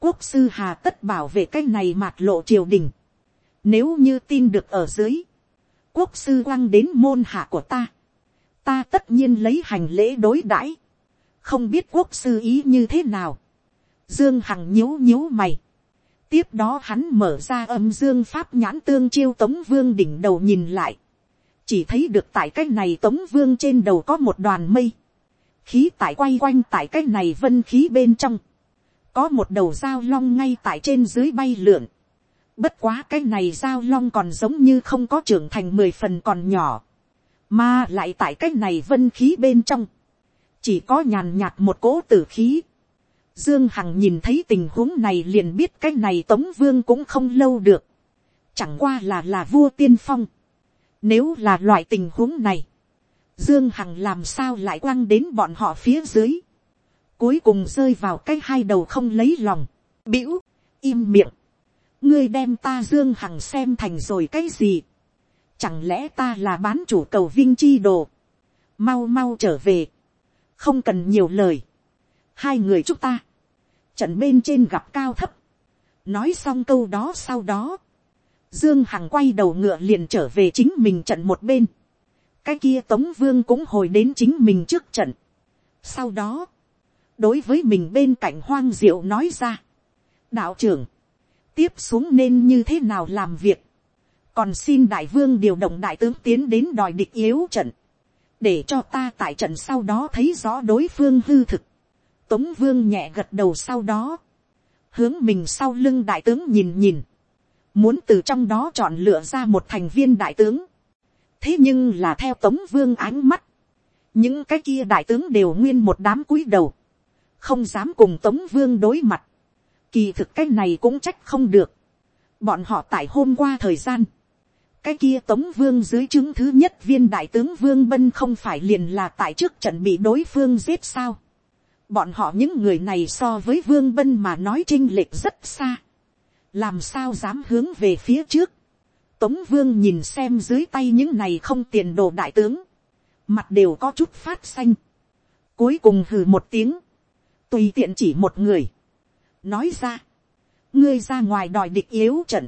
Quốc sư hà tất bảo vệ cái này mạt lộ triều đình nếu như tin được ở dưới. Quốc sư quăng đến môn hạ của ta. Ta tất nhiên lấy hành lễ đối đãi. Không biết quốc sư ý như thế nào. Dương Hằng nhíu nhíu mày. Tiếp đó hắn mở ra âm dương pháp nhãn tương chiêu tống vương đỉnh đầu nhìn lại. Chỉ thấy được tại cái này tống vương trên đầu có một đoàn mây. Khí tại quay quanh tại cái này vân khí bên trong. Có một đầu dao long ngay tại trên dưới bay lượn Bất quá cái này dao long còn giống như không có trưởng thành mười phần còn nhỏ. Mà lại tại cái này vân khí bên trong. Chỉ có nhàn nhạt một cỗ tử khí. Dương Hằng nhìn thấy tình huống này liền biết cái này Tống Vương cũng không lâu được. Chẳng qua là là vua tiên phong. Nếu là loại tình huống này. Dương Hằng làm sao lại quăng đến bọn họ phía dưới. Cuối cùng rơi vào cái hai đầu không lấy lòng. Biểu, im miệng ngươi đem ta dương hằng xem thành rồi cái gì chẳng lẽ ta là bán chủ cầu vinh chi đồ. mau mau trở về. không cần nhiều lời. hai người chúc ta. trận bên trên gặp cao thấp. nói xong câu đó sau đó. dương hằng quay đầu ngựa liền trở về chính mình trận một bên. cái kia tống vương cũng hồi đến chính mình trước trận. sau đó, đối với mình bên cạnh hoang diệu nói ra. đạo trưởng, tiếp xuống nên như thế nào làm việc, còn xin đại vương điều động đại tướng tiến đến đòi địch yếu trận, để cho ta tại trận sau đó thấy rõ đối phương hư thực. Tống vương nhẹ gật đầu sau đó, hướng mình sau lưng đại tướng nhìn nhìn, muốn từ trong đó chọn lựa ra một thành viên đại tướng. thế nhưng là theo tống vương ánh mắt, những cái kia đại tướng đều nguyên một đám cúi đầu, không dám cùng tống vương đối mặt. Kỳ thực cái này cũng trách không được. Bọn họ tại hôm qua thời gian. Cái kia tống vương dưới chứng thứ nhất viên đại tướng vương bân không phải liền là tại trước trận bị đối phương giết sao. Bọn họ những người này so với vương bân mà nói trinh lệch rất xa. Làm sao dám hướng về phía trước. Tống vương nhìn xem dưới tay những này không tiền đồ đại tướng. Mặt đều có chút phát xanh. Cuối cùng hừ một tiếng. Tùy tiện chỉ một người nói ra, ngươi ra ngoài đòi địch yếu trận,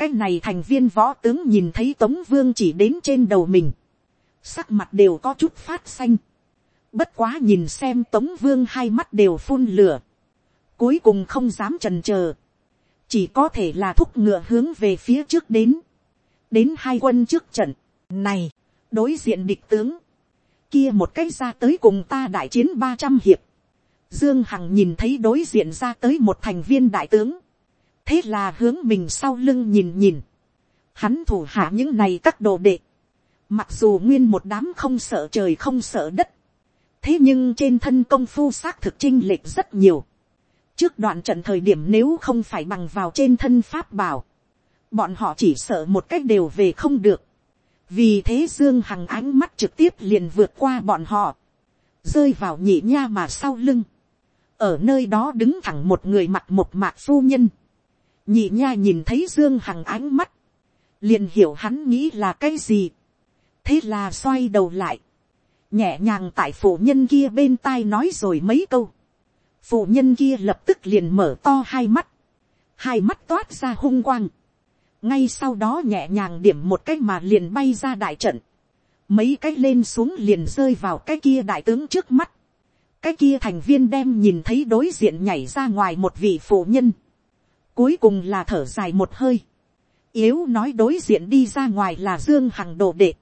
cái này thành viên võ tướng nhìn thấy tống vương chỉ đến trên đầu mình, sắc mặt đều có chút phát xanh, bất quá nhìn xem tống vương hai mắt đều phun lửa, cuối cùng không dám trần c chỉ có thể là thúc ngựa hướng về phía trước đến, đến hai quân trước trận, này, đối diện địch tướng, kia một cái ra tới cùng ta đại chiến ba trăm hiệp, Dương Hằng nhìn thấy đối diện ra tới một thành viên đại tướng. Thế là hướng mình sau lưng nhìn nhìn. Hắn thủ hạ những này các đồ đệ. Mặc dù nguyên một đám không sợ trời không sợ đất. Thế nhưng trên thân công phu xác thực trinh lệch rất nhiều. Trước đoạn trận thời điểm nếu không phải bằng vào trên thân pháp bảo. Bọn họ chỉ sợ một cách đều về không được. Vì thế Dương Hằng ánh mắt trực tiếp liền vượt qua bọn họ. Rơi vào nhị nha mà sau lưng ở nơi đó đứng thẳng một người mặt một mạc phu nhân, nhị nha nhìn thấy dương hằng ánh mắt, liền hiểu hắn nghĩ là cái gì, thế là xoay đầu lại, nhẹ nhàng tại phụ nhân kia bên tai nói rồi mấy câu, phụ nhân kia lập tức liền mở to hai mắt, hai mắt toát ra hung quang, ngay sau đó nhẹ nhàng điểm một cái mà liền bay ra đại trận, mấy cái lên xuống liền rơi vào cái kia đại tướng trước mắt, cái kia thành viên đem nhìn thấy đối diện nhảy ra ngoài một vị phụ nhân, cuối cùng là thở dài một hơi, yếu nói đối diện đi ra ngoài là dương hằng đồ đệ,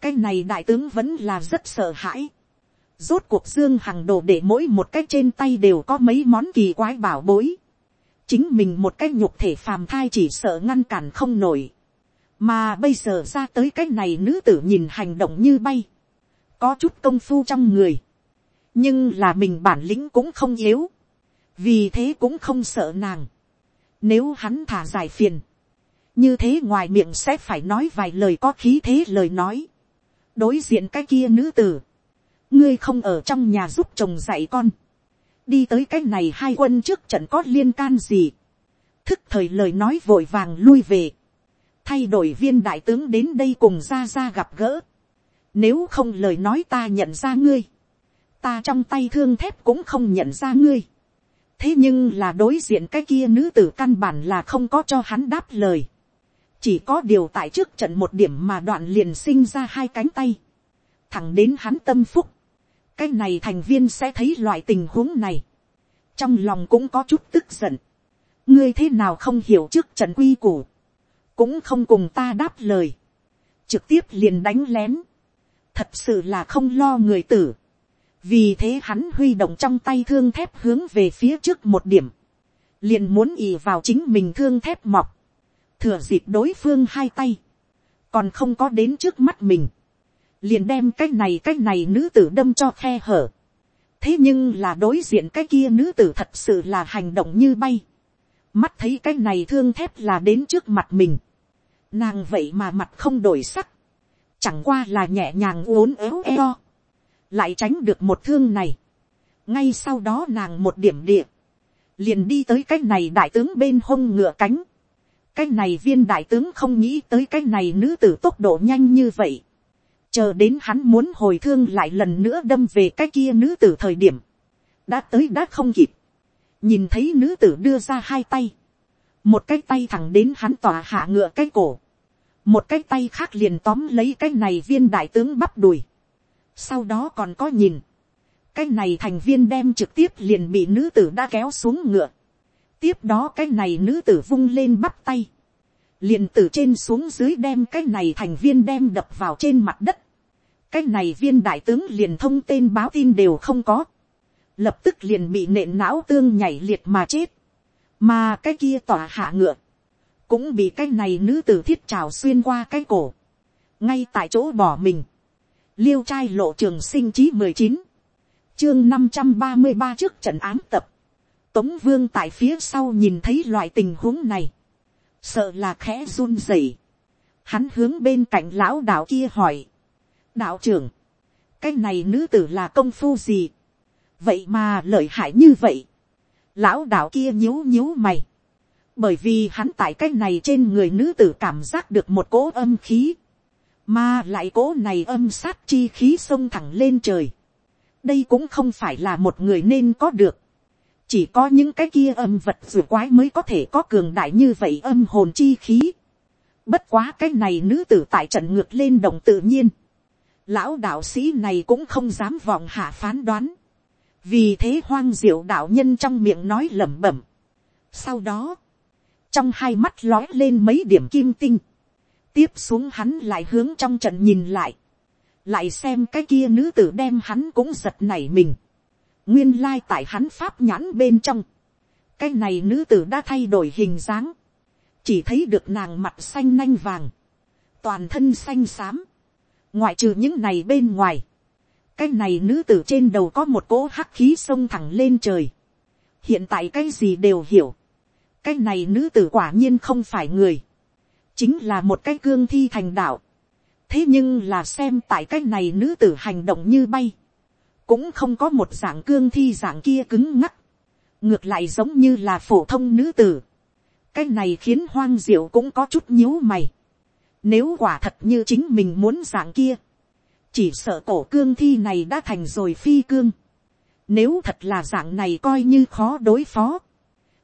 cái này đại tướng vẫn là rất sợ hãi, rốt cuộc dương hằng đồ đệ mỗi một cái trên tay đều có mấy món kỳ quái bảo bối, chính mình một cái nhục thể phàm thai chỉ sợ ngăn cản không nổi, mà bây giờ ra tới cái này nữ tử nhìn hành động như bay, có chút công phu trong người, nhưng là mình bản lĩnh cũng không yếu, vì thế cũng không sợ nàng. Nếu hắn thả giải phiền, như thế ngoài miệng sẽ phải nói vài lời có khí thế lời nói. đối diện cái kia nữ tử, ngươi không ở trong nhà giúp chồng dạy con, đi tới cái này hai quân trước trận có liên can gì, thức thời lời nói vội vàng lui về, thay đổi viên đại tướng đến đây cùng ra ra gặp gỡ, nếu không lời nói ta nhận ra ngươi, ta trong tay thương thép cũng không nhận ra ngươi thế nhưng là đối diện cái kia nữ tử căn bản là không có cho hắn đáp lời. chỉ có điều tại trước trận một điểm mà đoạn liền sinh ra hai cánh tay. thẳng đến hắn tâm phúc. cái này thành viên sẽ thấy loại tình huống này. trong lòng cũng có chút tức giận. ngươi thế nào không hiểu trước trận quy củ. cũng không cùng ta đáp lời. trực tiếp liền đánh lén. thật sự là không lo người tử vì thế hắn huy động trong tay thương thép hướng về phía trước một điểm, liền muốn ì vào chính mình thương thép mọc, thừa dịp đối phương hai tay, còn không có đến trước mắt mình, liền đem cái này cái này nữ tử đâm cho khe hở. thế nhưng là đối diện cái kia nữ tử thật sự là hành động như bay, mắt thấy cái này thương thép là đến trước mặt mình, nàng vậy mà mặt không đổi sắc, chẳng qua là nhẹ nhàng uốn éo eo, lại tránh được một thương này. ngay sau đó nàng một điểm địa, liền đi tới cái này đại tướng bên hông ngựa cánh. cái này viên đại tướng không nghĩ tới cái này nữ tử tốc độ nhanh như vậy. chờ đến hắn muốn hồi thương lại lần nữa đâm về cái kia nữ tử thời điểm. đã tới đã không kịp. nhìn thấy nữ tử đưa ra hai tay. một cái tay thẳng đến hắn tỏa hạ ngựa cái cổ. một cái tay khác liền tóm lấy cái này viên đại tướng bắp đùi sau đó còn có nhìn. Cái này thành viên đem trực tiếp liền bị nữ tử đã kéo xuống ngựa. Tiếp đó cái này nữ tử vung lên bắt tay. Liền từ trên xuống dưới đem cái này thành viên đem đập vào trên mặt đất. Cái này viên đại tướng liền thông tên báo tin đều không có. Lập tức liền bị nện não tương nhảy liệt mà chết. Mà cái kia tỏa hạ ngựa. Cũng bị cái này nữ tử thiết trào xuyên qua cái cổ. Ngay tại chỗ bỏ mình liêu trai lộ trường sinh chí mười chín, chương năm trăm ba mươi ba trước trận án tập, tống vương tại phía sau nhìn thấy loại tình huống này, sợ là khẽ run rẩy, hắn hướng bên cạnh lão đạo kia hỏi, đạo trưởng, cái này nữ tử là công phu gì, vậy mà lợi hại như vậy, lão đạo kia nhíu nhíu mày, bởi vì hắn tại cái này trên người nữ tử cảm giác được một cỗ âm khí, mà lại cố này âm sát chi khí sông thẳng lên trời. đây cũng không phải là một người nên có được. chỉ có những cái kia âm vật dù quái mới có thể có cường đại như vậy âm hồn chi khí. bất quá cái này nữ tử tại trận ngược lên đồng tự nhiên. lão đạo sĩ này cũng không dám vọng hạ phán đoán. vì thế hoang diệu đạo nhân trong miệng nói lẩm bẩm. sau đó, trong hai mắt lói lên mấy điểm kim tinh tiếp xuống hắn lại hướng trong trận nhìn lại, lại xem cái kia nữ tử đem hắn cũng giật nảy mình, nguyên lai tại hắn pháp nhãn bên trong, cái này nữ tử đã thay đổi hình dáng, chỉ thấy được nàng mặt xanh nanh vàng, toàn thân xanh xám, ngoại trừ những này bên ngoài, cái này nữ tử trên đầu có một cỗ hắc khí sông thẳng lên trời, hiện tại cái gì đều hiểu, cái này nữ tử quả nhiên không phải người, chính là một cái cương thi thành đạo. thế nhưng là xem tại cái này nữ tử hành động như bay, cũng không có một dạng cương thi dạng kia cứng ngắc, ngược lại giống như là phổ thông nữ tử. cái này khiến hoang diệu cũng có chút nhíu mày. Nếu quả thật như chính mình muốn dạng kia. Chỉ sợ cổ cương thi này đã thành rồi phi cương. Nếu thật là dạng này coi như khó đối phó.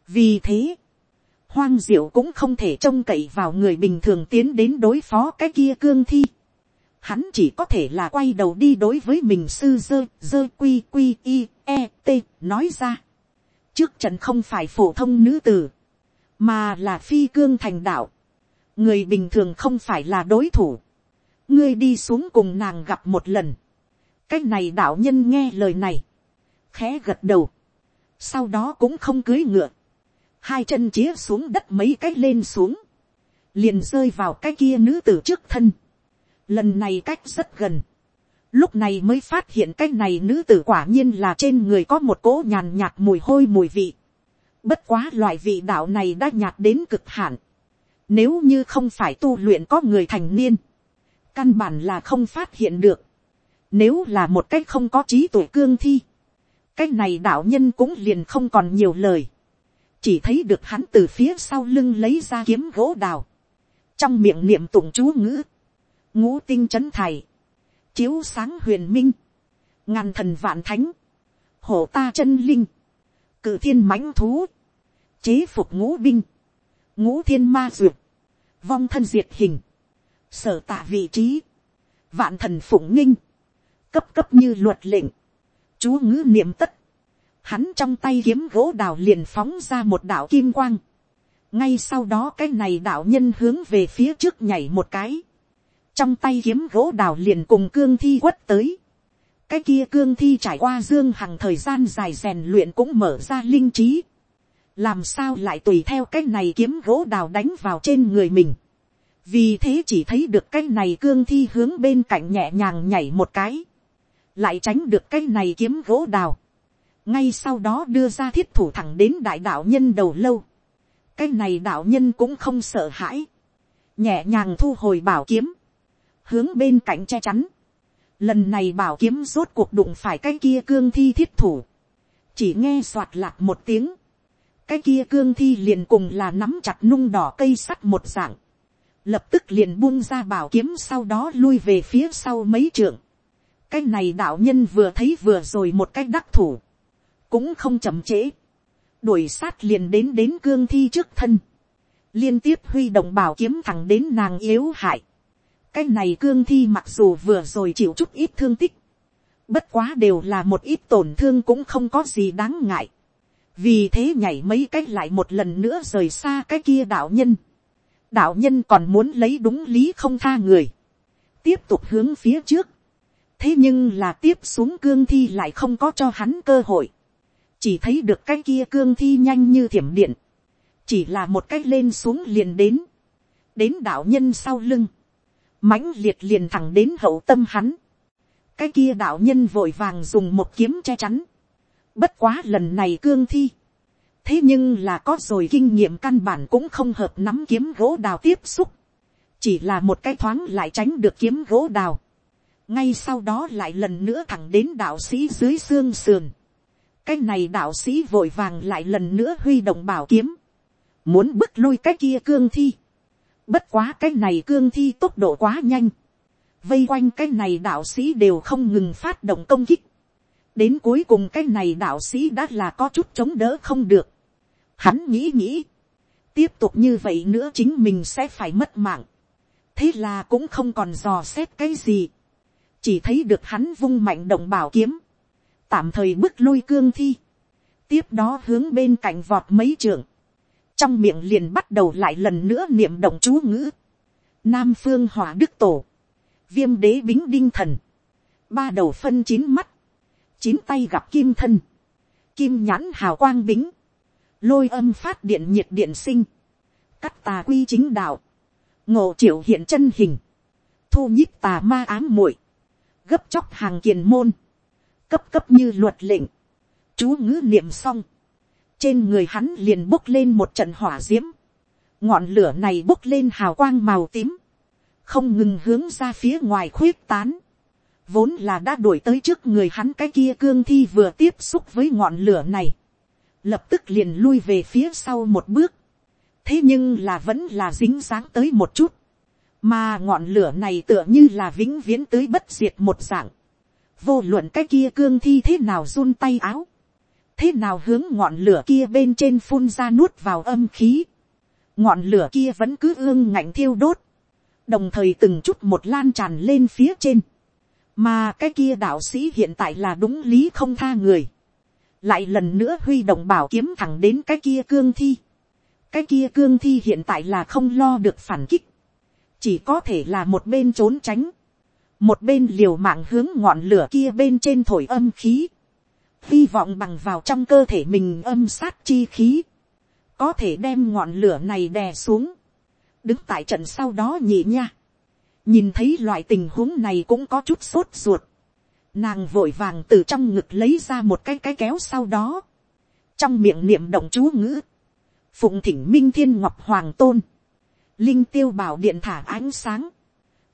Vì thế. Hoang diệu cũng không thể trông cậy vào người bình thường tiến đến đối phó cái kia cương thi. Hắn chỉ có thể là quay đầu đi đối với mình sư dơ, dơ quy quy i, e, t, nói ra. Trước trận không phải phổ thông nữ tử, mà là phi cương thành đạo. Người bình thường không phải là đối thủ, ngươi đi xuống cùng nàng gặp một lần, cái này đạo nhân nghe lời này, khẽ gật đầu, sau đó cũng không cưới ngựa, hai chân chía xuống đất mấy cái lên xuống, liền rơi vào cái kia nữ tử trước thân, lần này cách rất gần, lúc này mới phát hiện cái này nữ tử quả nhiên là trên người có một cỗ nhàn nhạt mùi hôi mùi vị, bất quá loại vị đạo này đã nhạt đến cực hạn, nếu như không phải tu luyện có người thành niên. Căn bản là không phát hiện được. Nếu là một cách không có trí tuổi cương thi. Cách này đạo nhân cũng liền không còn nhiều lời. Chỉ thấy được hắn từ phía sau lưng lấy ra kiếm gỗ đào. Trong miệng niệm tụng chú ngữ. Ngũ tinh chấn thầy. Chiếu sáng huyền minh. Ngàn thần vạn thánh. Hổ ta chân linh. Cử thiên mãnh thú. Chế phục ngũ binh ngũ thiên ma duyệt, vong thân diệt hình, sở tạ vị trí, vạn thần phụng nghinh, cấp cấp như luật lệnh, chú ngữ niệm tất, hắn trong tay kiếm gỗ đào liền phóng ra một đạo kim quang, ngay sau đó cái này đạo nhân hướng về phía trước nhảy một cái, trong tay kiếm gỗ đào liền cùng cương thi quất tới, cái kia cương thi trải qua dương hằng thời gian dài rèn luyện cũng mở ra linh trí, làm sao lại tùy theo cái này kiếm gỗ đào đánh vào trên người mình. vì thế chỉ thấy được cái này cương thi hướng bên cạnh nhẹ nhàng nhảy một cái, lại tránh được cái này kiếm gỗ đào ngay sau đó đưa ra thiết thủ thẳng đến đại đạo nhân đầu lâu. cái này đạo nhân cũng không sợ hãi, nhẹ nhàng thu hồi bảo kiếm, hướng bên cạnh che chắn. lần này bảo kiếm rốt cuộc đụng phải cái kia cương thi thiết thủ, chỉ nghe soạt lạc một tiếng, cái kia cương thi liền cùng là nắm chặt nung đỏ cây sắt một dạng, lập tức liền buông ra bảo kiếm sau đó lui về phía sau mấy trượng. cái này đạo nhân vừa thấy vừa rồi một cái đắc thủ, cũng không chậm trễ, đuổi sát liền đến đến cương thi trước thân, liên tiếp huy động bảo kiếm thẳng đến nàng yếu hại. cái này cương thi mặc dù vừa rồi chịu chút ít thương tích, bất quá đều là một ít tổn thương cũng không có gì đáng ngại vì thế nhảy mấy cách lại một lần nữa rời xa cái kia đạo nhân. đạo nhân còn muốn lấy đúng lý không tha người, tiếp tục hướng phía trước. thế nhưng là tiếp xuống cương thi lại không có cho hắn cơ hội, chỉ thấy được cái kia cương thi nhanh như thiểm điện, chỉ là một cách lên xuống liền đến, đến đạo nhân sau lưng, mãnh liệt liền thẳng đến hậu tâm hắn, cái kia đạo nhân vội vàng dùng một kiếm che chắn, Bất quá lần này cương thi. Thế nhưng là có rồi kinh nghiệm căn bản cũng không hợp nắm kiếm gỗ đào tiếp xúc. Chỉ là một cái thoáng lại tránh được kiếm gỗ đào. Ngay sau đó lại lần nữa thẳng đến đạo sĩ dưới xương sườn. Cái này đạo sĩ vội vàng lại lần nữa huy động bảo kiếm. Muốn bứt lui cái kia cương thi. Bất quá cái này cương thi tốc độ quá nhanh. Vây quanh cái này đạo sĩ đều không ngừng phát động công kích đến cuối cùng cái này đạo sĩ đã là có chút chống đỡ không được. Hắn nghĩ nghĩ, tiếp tục như vậy nữa chính mình sẽ phải mất mạng. thế là cũng không còn dò xét cái gì. chỉ thấy được hắn vung mạnh động bảo kiếm, tạm thời bước lui cương thi. tiếp đó hướng bên cạnh vọt mấy trường. trong miệng liền bắt đầu lại lần nữa niệm động chú ngữ. nam phương hỏa đức tổ, viêm đế bính đinh thần, ba đầu phân chín mắt, chín tay gặp kim thân, kim nhãn hào quang bính, lôi âm phát điện nhiệt điện sinh, cắt tà quy chính đạo, ngộ triệu hiện chân hình, thu nhích tà ma ám muội, gấp chóc hàng kiền môn, cấp cấp như luật lệnh, chú ngữ niệm xong, trên người hắn liền bốc lên một trận hỏa diễm. ngọn lửa này bốc lên hào quang màu tím, không ngừng hướng ra phía ngoài khuyết tán, vốn là đã đuổi tới trước người hắn cái kia cương thi vừa tiếp xúc với ngọn lửa này, lập tức liền lui về phía sau một bước, thế nhưng là vẫn là dính dáng tới một chút, mà ngọn lửa này tựa như là vĩnh viễn tới bất diệt một dạng, vô luận cái kia cương thi thế nào run tay áo, thế nào hướng ngọn lửa kia bên trên phun ra nuốt vào âm khí, ngọn lửa kia vẫn cứ ương ngạnh thiêu đốt, đồng thời từng chút một lan tràn lên phía trên, mà cái kia đạo sĩ hiện tại là đúng lý không tha người, lại lần nữa huy động bảo kiếm thẳng đến cái kia cương thi, cái kia cương thi hiện tại là không lo được phản kích, chỉ có thể là một bên trốn tránh, một bên liều mạng hướng ngọn lửa kia bên trên thổi âm khí, hy vọng bằng vào trong cơ thể mình âm sát chi khí, có thể đem ngọn lửa này đè xuống, đứng tại trận sau đó nhị nha, nhìn thấy loại tình huống này cũng có chút sốt ruột, nàng vội vàng từ trong ngực lấy ra một cái cái kéo sau đó, trong miệng niệm động chú ngữ, phụng thỉnh minh thiên ngọc hoàng tôn, linh tiêu bảo điện thả ánh sáng,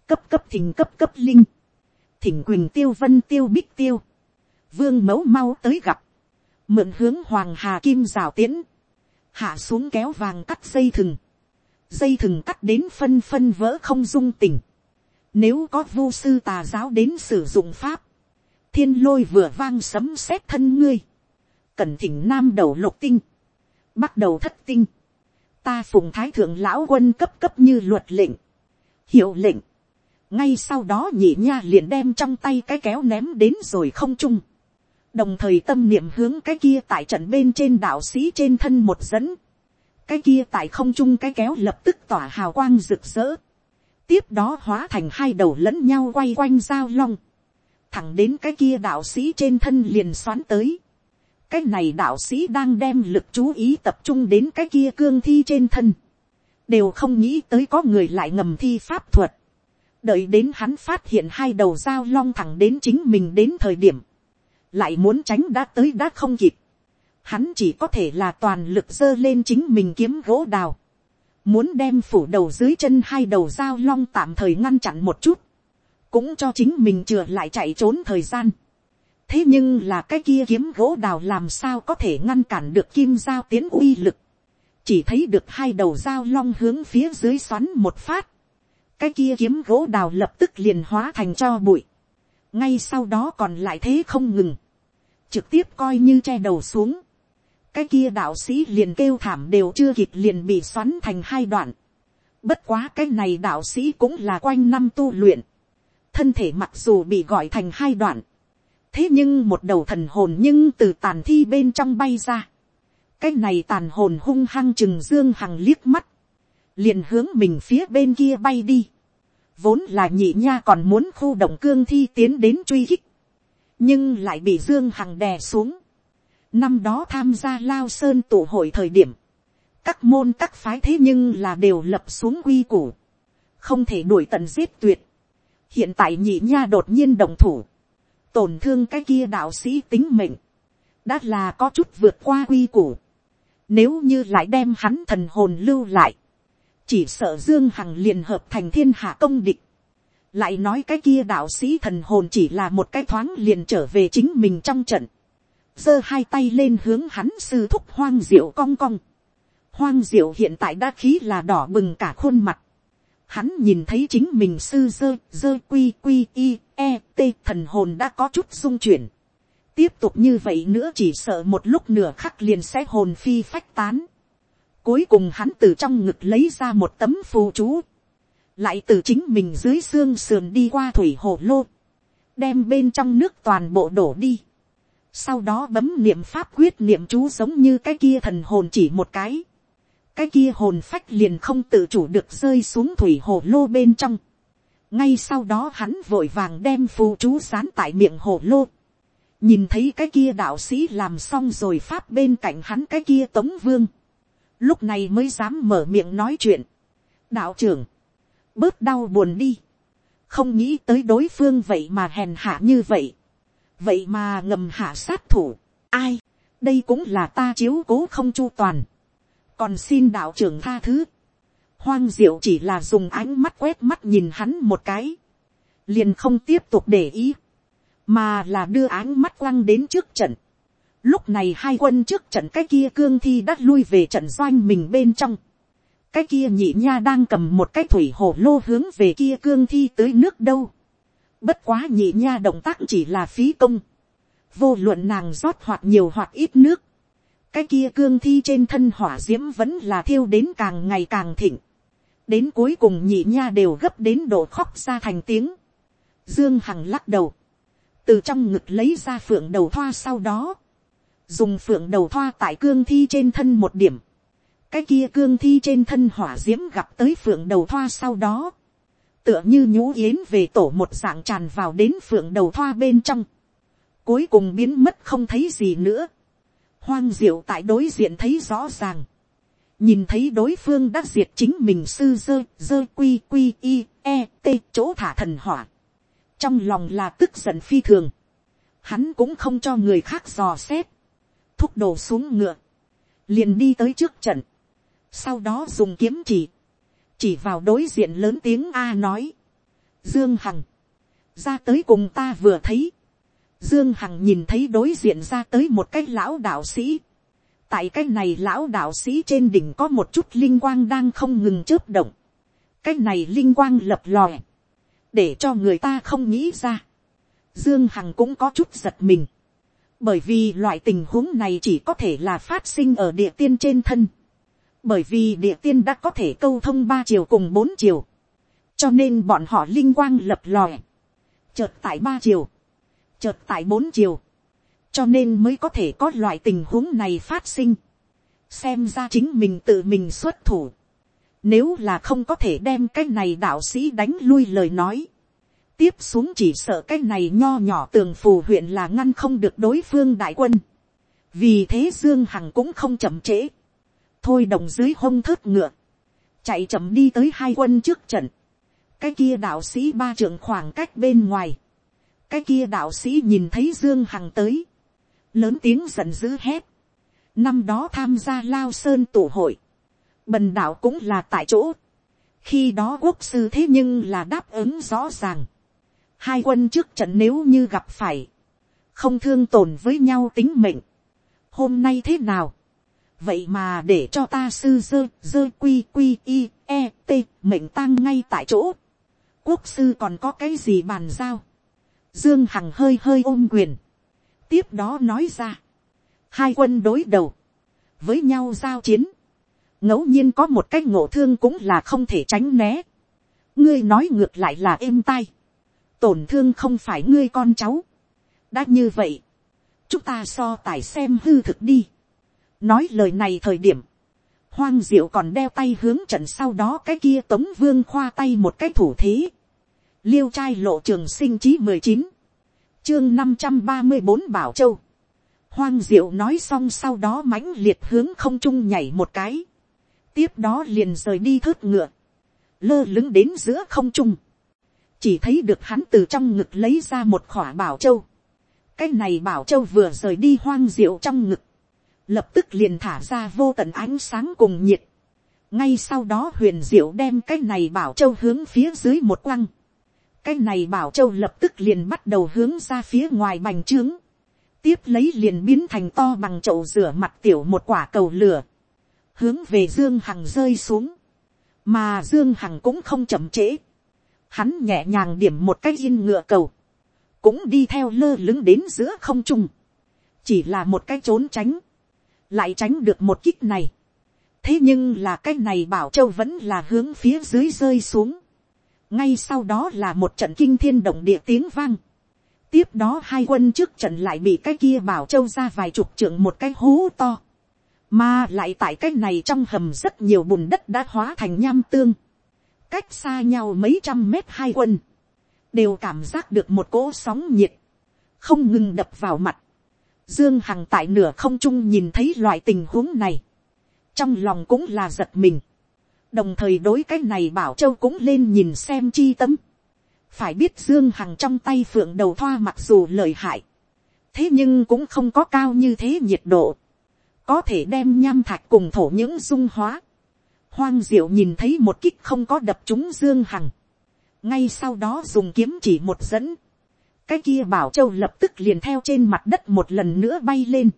cấp cấp thỉnh cấp cấp linh, thỉnh quỳnh tiêu vân tiêu bích tiêu, vương mẫu mau tới gặp, mượn hướng hoàng hà kim rào tiễn, hạ xuống kéo vàng cắt dây thừng, dây thừng cắt đến phân phân vỡ không dung tình, nếu có vô sư tà giáo đến sử dụng pháp, thiên lôi vừa vang sấm sét thân ngươi, cẩn thỉnh nam đầu lục tinh, bắt đầu thất tinh, ta phùng thái thượng lão quân cấp cấp như luật lệnh, hiệu lệnh, ngay sau đó nhị nha liền đem trong tay cái kéo ném đến rồi không trung, đồng thời tâm niệm hướng cái kia tại trận bên trên đạo sĩ trên thân một dẫn, cái kia tại không trung cái kéo lập tức tỏa hào quang rực rỡ, tiếp đó hóa thành hai đầu lẫn nhau quay quanh giao long, thẳng đến cái kia đạo sĩ trên thân liền xoắn tới, cái này đạo sĩ đang đem lực chú ý tập trung đến cái kia cương thi trên thân, đều không nghĩ tới có người lại ngầm thi pháp thuật, đợi đến hắn phát hiện hai đầu dao long thẳng đến chính mình đến thời điểm, lại muốn tránh đã tới đã không kịp, hắn chỉ có thể là toàn lực giơ lên chính mình kiếm gỗ đào, muốn đem phủ đầu dưới chân hai đầu dao long tạm thời ngăn chặn một chút, cũng cho chính mình chừa lại chạy trốn thời gian. thế nhưng là cái kia kiếm gỗ đào làm sao có thể ngăn cản được kim dao tiến uy lực, chỉ thấy được hai đầu dao long hướng phía dưới xoắn một phát, cái kia kiếm gỗ đào lập tức liền hóa thành cho bụi, ngay sau đó còn lại thế không ngừng, trực tiếp coi như che đầu xuống, cái kia đạo sĩ liền kêu thảm đều chưa kịp liền bị xoắn thành hai đoạn. Bất quá cái này đạo sĩ cũng là quanh năm tu luyện. Thân thể mặc dù bị gọi thành hai đoạn. Thế nhưng một đầu thần hồn nhưng từ tàn thi bên trong bay ra. Cái này tàn hồn hung hăng chừng dương hằng liếc mắt. Liền hướng mình phía bên kia bay đi. Vốn là nhị nha còn muốn khu động cương thi tiến đến truy hích. Nhưng lại bị dương hằng đè xuống Năm đó tham gia Lao Sơn tụ hội thời điểm. Các môn các phái thế nhưng là đều lập xuống quy củ. Không thể đuổi tận giết tuyệt. Hiện tại nhị nha đột nhiên đồng thủ. Tổn thương cái kia đạo sĩ tính mệnh. Đã là có chút vượt qua quy củ. Nếu như lại đem hắn thần hồn lưu lại. Chỉ sợ Dương Hằng liền hợp thành thiên hạ công địch lại nói cái kia đạo sĩ thần hồn chỉ là một cái thoáng liền trở về chính mình trong trận giơ hai tay lên hướng hắn sư thúc hoang diệu cong cong. Hoang diệu hiện tại đã khí là đỏ bừng cả khuôn mặt. Hắn nhìn thấy chính mình sư dơ, dơ quy quy i e, t thần hồn đã có chút dung chuyển. Tiếp tục như vậy nữa chỉ sợ một lúc nửa khắc liền sẽ hồn phi phách tán. Cuối cùng hắn từ trong ngực lấy ra một tấm phù chú. Lại từ chính mình dưới xương sườn đi qua thủy hồ lô. Đem bên trong nước toàn bộ đổ đi sau đó bấm niệm pháp quyết niệm chú giống như cái kia thần hồn chỉ một cái, cái kia hồn phách liền không tự chủ được rơi xuống thủy hồ lô bên trong. ngay sau đó hắn vội vàng đem phù chú sán tại miệng hồ lô. nhìn thấy cái kia đạo sĩ làm xong rồi pháp bên cạnh hắn cái kia tống vương lúc này mới dám mở miệng nói chuyện. đạo trưởng, bớt đau buồn đi. không nghĩ tới đối phương vậy mà hèn hạ như vậy. Vậy mà ngầm hạ sát thủ, ai, đây cũng là ta chiếu cố không chu toàn, còn xin đạo trưởng tha thứ, hoang diệu chỉ là dùng ánh mắt quét mắt nhìn hắn một cái, liền không tiếp tục để ý, mà là đưa ánh mắt quăng đến trước trận. Lúc này hai quân trước trận cái kia cương thi đã lui về trận doanh mình bên trong. cái kia nhị nha đang cầm một cái thủy hồ lô hướng về kia cương thi tới nước đâu. bất quá nhị nha động tác chỉ là phí công. vô luận nàng rót hoặc nhiều hoặc ít nước. cái kia cương thi trên thân hỏa diễm vẫn là thiêu đến càng ngày càng thịnh. đến cuối cùng nhị nha đều gấp đến độ khóc ra thành tiếng. dương hằng lắc đầu. từ trong ngực lấy ra phượng đầu thoa sau đó dùng phượng đầu thoa tại cương thi trên thân một điểm. Cái kia cương thi trên thân hỏa d i ễ m gặp tới phượng đầu thoa sau đó, tựa như nhũ yến về tổ một dạng tràn vào đến phượng đầu thoa bên trong, cuối cùng biến mất không thấy gì nữa, hoang diệu tại đối diện thấy rõ ràng, nhìn thấy đối phương đã diệt chính mình sư dơ dơ quy quy i e t chỗ thả thần hỏa, trong lòng là tức giận phi thường, hắn cũng không cho người khác dò xét, thúc đồ xuống ngựa, liền đi tới trước trận, sau đó dùng kiếm chỉ, chỉ vào đối diện lớn tiếng a nói, dương hằng, ra tới cùng ta vừa thấy, dương hằng nhìn thấy đối diện ra tới một cái lão đạo sĩ, tại cái này lão đạo sĩ trên đỉnh có một chút linh quang đang không ngừng chớp động, cái này linh quang lập lòe, để cho người ta không nghĩ ra, dương hằng cũng có chút giật mình, bởi vì loại tình huống này chỉ có thể là phát sinh ở địa tiên trên thân, bởi vì địa tiên đã có thể câu thông ba chiều cùng bốn chiều, cho nên bọn họ linh quang lập lòe, chợt tại ba chiều, chợt tại bốn chiều, cho nên mới có thể có loại tình huống này phát sinh, xem ra chính mình tự mình xuất thủ, nếu là không có thể đem cái này đạo sĩ đánh lui lời nói, tiếp xuống chỉ sợ cái này nho nhỏ tường phù huyện là ngăn không được đối phương đại quân, vì thế dương hằng cũng không chậm trễ, thôi đồng dưới hông thớt ngựa, chạy chậm đi tới hai quân trước trận, cái kia đạo sĩ ba trưởng khoảng cách bên ngoài, cái kia đạo sĩ nhìn thấy dương hằng tới, lớn tiếng giận dữ hét, năm đó tham gia lao sơn tổ hội, bần đạo cũng là tại chỗ, khi đó quốc sư thế nhưng là đáp ứng rõ ràng, hai quân trước trận nếu như gặp phải, không thương tổn với nhau tính mệnh, hôm nay thế nào, vậy mà để cho ta sư dơ dơ quy quy i e t mệnh tăng ngay tại chỗ. Quốc sư còn có cái gì bàn giao? Dương hằng hơi hơi ôm quyền. Tiếp đó nói ra. Hai quân đối đầu. Với nhau giao chiến. Ngẫu nhiên có một cái ngộ thương cũng là không thể tránh né. Ngươi nói ngược lại là êm tai tổn thương không phải ngươi con cháu. Đã như vậy chúng ta so tài xem hư thực đi. Nói lời này thời điểm, hoang diệu còn đeo tay hướng trận sau đó cái kia tống vương khoa tay một cái thủ thế, liêu trai lộ trường sinh chí mười chín, chương năm trăm ba mươi bốn bảo châu, hoang diệu nói xong sau đó mãnh liệt hướng không trung nhảy một cái, tiếp đó liền rời đi thớt ngựa, lơ lứng đến giữa không trung, chỉ thấy được hắn từ trong ngực lấy ra một khỏa bảo châu, cái này bảo châu vừa rời đi hoang diệu trong ngực, lập tức liền thả ra vô tận ánh sáng cùng nhiệt. ngay sau đó huyền diệu đem cái này bảo châu hướng phía dưới một quăng. cái này bảo châu lập tức liền bắt đầu hướng ra phía ngoài bành trướng. tiếp lấy liền biến thành to bằng chậu rửa mặt tiểu một quả cầu lửa. hướng về dương hằng rơi xuống. mà dương hằng cũng không chậm trễ hắn nhẹ nhàng điểm một cái yên ngựa cầu. cũng đi theo lơ lứng đến giữa không trung. chỉ là một cái trốn tránh lại tránh được một kích này. thế nhưng là cái này bảo châu vẫn là hướng phía dưới rơi xuống. ngay sau đó là một trận kinh thiên động địa tiếng vang. tiếp đó hai quân trước trận lại bị cái kia bảo châu ra vài chục trưởng một cái hố to. mà lại tại cái này trong hầm rất nhiều bùn đất đã hóa thành nham tương cách xa nhau mấy trăm mét hai quân. đều cảm giác được một cỗ sóng nhiệt. không ngừng đập vào mặt Dương Hằng tại nửa không trung nhìn thấy loại tình huống này. Trong lòng cũng là giật mình. Đồng thời đối cái này Bảo Châu cũng lên nhìn xem chi tâm. Phải biết Dương Hằng trong tay phượng đầu thoa mặc dù lợi hại. Thế nhưng cũng không có cao như thế nhiệt độ. Có thể đem nham thạch cùng thổ những dung hóa. Hoang diệu nhìn thấy một kích không có đập trúng Dương Hằng. Ngay sau đó dùng kiếm chỉ một dẫn cái kia bảo châu lập tức liền theo trên mặt đất một lần nữa bay lên,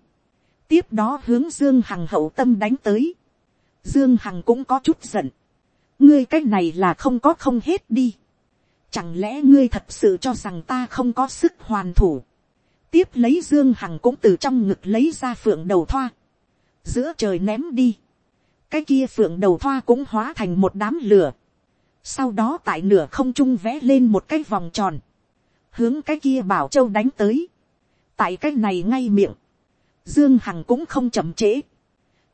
tiếp đó hướng dương hằng hậu tâm đánh tới, Dương Hằng cũng có chút giận. Ngươi cái này là không có không hết đi. Chẳng lẽ ngươi thật sự cho rằng ta không có sức hoàn thủ. Tiếp lấy Dương Hằng cũng từ trong ngực lấy ra phượng đầu thoa. Giữa trời ném đi. Cái kia phượng đầu thoa cũng hóa thành một đám lửa. Sau đó tại nửa không trung vẽ lên một cái vòng tròn. Hướng cái kia bảo châu đánh tới. Tại cái này ngay miệng. Dương Hằng cũng không chậm trễ.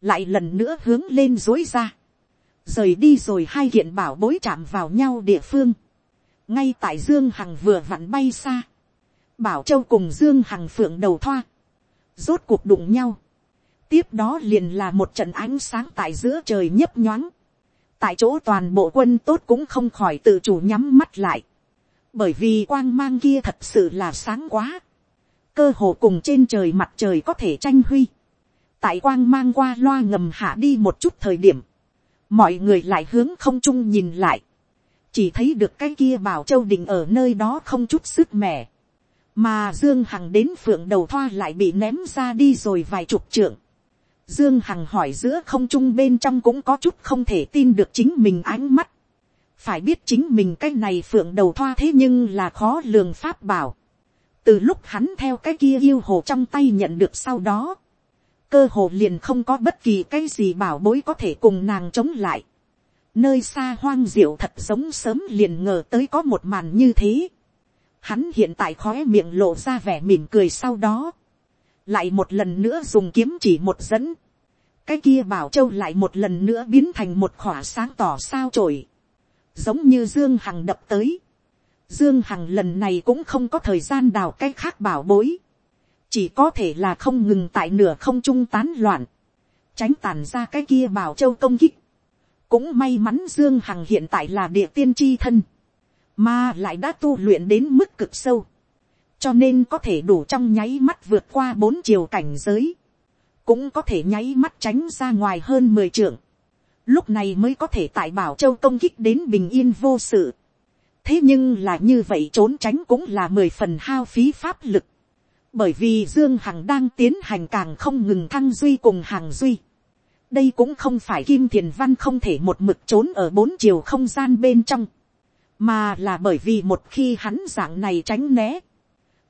Lại lần nữa hướng lên dối ra. Rời đi rồi hai kiện bảo bối chạm vào nhau địa phương. Ngay tại Dương Hằng vừa vặn bay xa. Bảo Châu cùng Dương Hằng phượng đầu thoa. Rốt cuộc đụng nhau. Tiếp đó liền là một trận ánh sáng tại giữa trời nhấp nhoáng. Tại chỗ toàn bộ quân tốt cũng không khỏi tự chủ nhắm mắt lại. Bởi vì quang mang kia thật sự là sáng quá cơ hồ cùng trên trời mặt trời có thể tranh huy. tại quang mang qua loa ngầm hạ đi một chút thời điểm, mọi người lại hướng không trung nhìn lại, chỉ thấy được cái kia bảo châu đình ở nơi đó không chút sức mẻ, mà dương hằng đến phượng đầu thoa lại bị ném ra đi rồi vài chục trượng. Dương Hằng hỏi giữa không trung bên trong cũng có chút không thể tin được chính mình ánh mắt. Phải biết chính mình cái này phượng đầu thoa thế nhưng là khó lường pháp bảo từ lúc hắn theo cái kia yêu hồ trong tay nhận được sau đó, cơ hồ liền không có bất kỳ cái gì bảo bối có thể cùng nàng chống lại. nơi xa hoang diệu thật giống sớm liền ngờ tới có một màn như thế. hắn hiện tại khóe miệng lộ ra vẻ mỉm cười sau đó, lại một lần nữa dùng kiếm chỉ một dẫn, cái kia bảo châu lại một lần nữa biến thành một khỏa sáng tỏ sao trổi, giống như dương hằng đập tới, Dương Hằng lần này cũng không có thời gian đào cái khác bảo bối. Chỉ có thể là không ngừng tại nửa không trung tán loạn. Tránh tàn ra cái kia bảo châu công kích. Cũng may mắn Dương Hằng hiện tại là địa tiên tri thân. Mà lại đã tu luyện đến mức cực sâu. Cho nên có thể đủ trong nháy mắt vượt qua bốn chiều cảnh giới. Cũng có thể nháy mắt tránh ra ngoài hơn mười trượng. Lúc này mới có thể tại bảo châu công kích đến bình yên vô sự thế nhưng là như vậy trốn tránh cũng là mười phần hao phí pháp lực. bởi vì dương hằng đang tiến hành càng không ngừng thăng duy cùng hàng duy. đây cũng không phải kim thiền văn không thể một mực trốn ở bốn chiều không gian bên trong. mà là bởi vì một khi hắn dạng này tránh né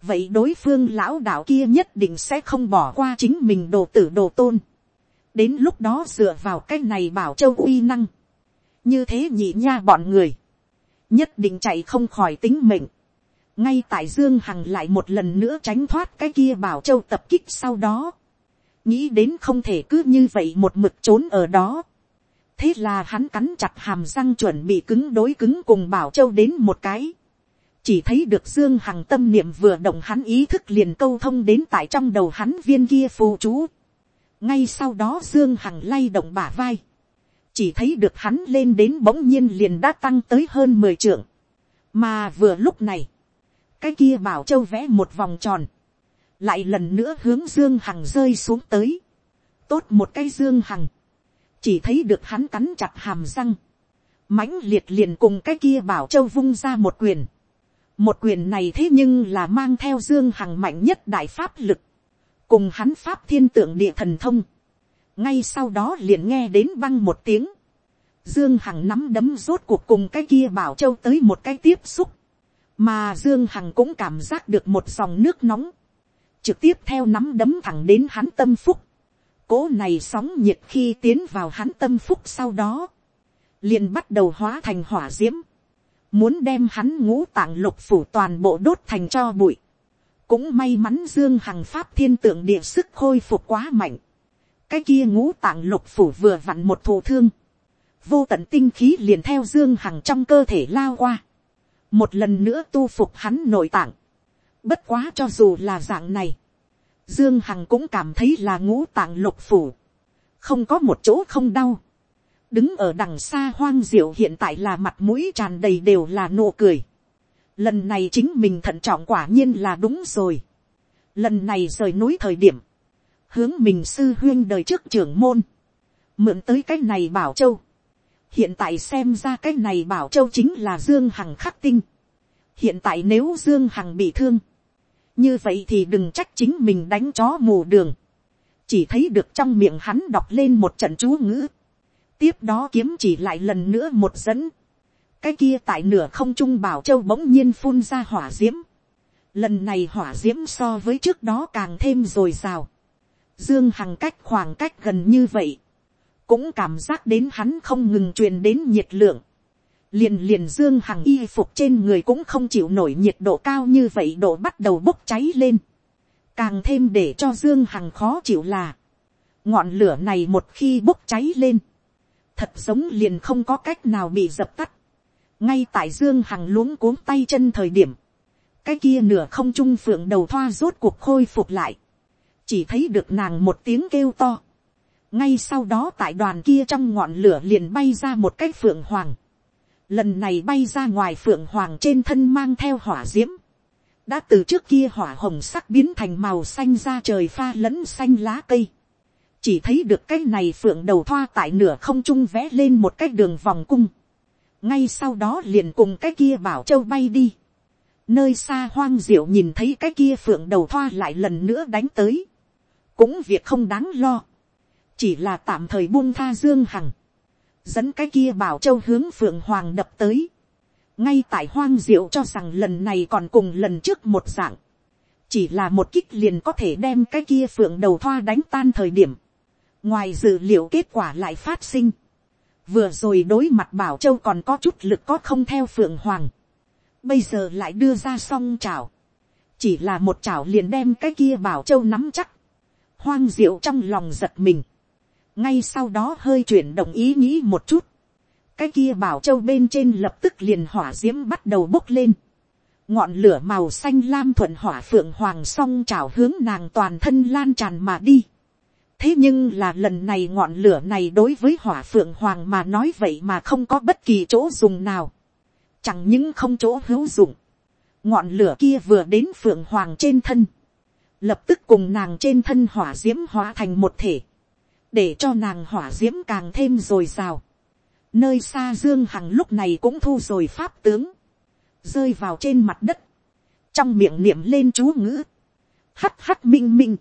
vậy đối phương lão đạo kia nhất định sẽ không bỏ qua chính mình đồ tử đồ tôn. đến lúc đó dựa vào cái này bảo châu uy năng. như thế nhị nha bọn người nhất định chạy không khỏi tính mệnh. ngay tại dương hằng lại một lần nữa tránh thoát cái kia bảo châu tập kích sau đó. nghĩ đến không thể cứ như vậy một mực trốn ở đó. thế là hắn cắn chặt hàm răng chuẩn bị cứng đối cứng cùng bảo châu đến một cái chỉ thấy được dương hằng tâm niệm vừa động hắn ý thức liền câu thông đến tại trong đầu hắn viên kia phù chú. ngay sau đó dương hằng lay động bả vai chỉ thấy được hắn lên đến bỗng nhiên liền đã tăng tới hơn mười trượng. mà vừa lúc này, cái kia bảo châu vẽ một vòng tròn, lại lần nữa hướng dương hằng rơi xuống tới. tốt một cái dương hằng, chỉ thấy được hắn cắn chặt hàm răng, mãnh liệt liền cùng cái kia bảo châu vung ra một quyền một quyền này thế nhưng là mang theo dương hằng mạnh nhất đại pháp lực, cùng hắn pháp thiên tượng địa thần thông. Ngay sau đó liền nghe đến băng một tiếng, dương hằng nắm đấm rốt cuộc cùng cái kia bảo châu tới một cái tiếp xúc, mà dương hằng cũng cảm giác được một dòng nước nóng, trực tiếp theo nắm đấm thẳng đến hắn tâm phúc, cố này sóng nhiệt khi tiến vào hắn tâm phúc sau đó, liền bắt đầu hóa thành hỏa d i ễ m muốn đem hắn ngũ tạng lục phủ toàn bộ đốt thành cho bụi, cũng may mắn dương hằng pháp thiên tượng địa sức khôi phục quá mạnh, cái kia ngũ tạng lục phủ vừa vặn một thù thương, vô tận tinh khí liền theo dương hằng trong cơ thể lao qua, một lần nữa tu phục hắn nội tạng, bất quá cho dù là dạng này, dương hằng cũng cảm thấy là ngũ tạng lục phủ, không có một chỗ không đau, đứng ở đằng xa hoang diệu hiện tại là mặt mũi tràn đầy đều là nụ cười, lần này chính mình thận trọng quả nhiên là đúng rồi, lần này rời núi thời điểm, hướng mình sư huyên đời trước trưởng môn, mượn tới cái này bảo châu, hiện tại xem ra cái này bảo châu chính là dương hằng khắc tinh, hiện tại nếu dương hằng bị thương, như vậy thì đừng trách chính mình đánh chó mù đường, chỉ thấy được trong miệng hắn đọc lên một trận chú ngữ, tiếp đó kiếm chỉ lại lần nữa một dẫn, cái kia tại nửa không trung bảo châu bỗng nhiên phun ra hỏa d i ễ m lần này hỏa d i ễ m so với trước đó càng thêm r ồ i r à o dương hằng cách khoảng cách gần như vậy, cũng cảm giác đến hắn không ngừng truyền đến nhiệt lượng, liền liền dương hằng y phục trên người cũng không chịu nổi nhiệt độ cao như vậy độ bắt đầu bốc cháy lên, càng thêm để cho dương hằng khó chịu là, ngọn lửa này một khi bốc cháy lên, thật giống liền không có cách nào bị dập tắt, ngay tại dương hằng luống cuống tay chân thời điểm, cái kia nửa không trung phượng đầu thoa rốt cuộc khôi phục lại, chỉ thấy được nàng một tiếng kêu to, ngay sau đó tại đoàn kia trong ngọn lửa liền bay ra một cái phượng hoàng, lần này bay ra ngoài phượng hoàng trên thân mang theo hỏa d i ễ m đã từ trước kia hỏa hồng sắc biến thành màu xanh ra trời pha lẫn xanh lá cây, chỉ thấy được cái này phượng đầu thoa tại nửa không trung vẽ lên một cái đường vòng cung, ngay sau đó liền cùng cái kia bảo châu bay đi. nơi xa hoang diệu nhìn thấy cái kia phượng đầu thoa lại lần nữa đánh tới. cũng việc không đáng lo. chỉ là tạm thời buông tha dương hằng. dẫn cái kia bảo châu hướng phượng hoàng đập tới. ngay tại hoang diệu cho rằng lần này còn cùng lần trước một dạng. chỉ là một kích liền có thể đem cái kia phượng đầu thoa đánh tan thời điểm ngoài dự liệu kết quả lại phát sinh. Vừa rồi đối mặt bảo châu còn có chút lực có không theo phượng hoàng, bây giờ lại đưa ra song chảo, chỉ là một chảo liền đem cái kia bảo châu nắm chắc, hoang diệu trong lòng giật mình, ngay sau đó hơi chuyển động ý nghĩ một chút, cái kia bảo châu bên trên lập tức liền hỏa d i ễ m bắt đầu bốc lên, ngọn lửa màu xanh lam thuận hỏa phượng hoàng song trào hướng nàng toàn thân lan tràn mà đi, thế nhưng là lần này ngọn lửa này đối với hỏa phượng hoàng mà nói vậy mà không có bất kỳ chỗ dùng nào, chẳng những không chỗ hữu dụng, ngọn lửa kia vừa đến phượng hoàng trên thân, lập tức cùng nàng trên thân hỏa d i ễ m hóa thành một thể, để cho nàng hỏa d i ễ m càng thêm r ồ i r à o nơi xa dương hằng lúc này cũng thu rồi pháp tướng, rơi vào trên mặt đất, trong miệng niệm lên chú ngữ, hắt hắt minh minh,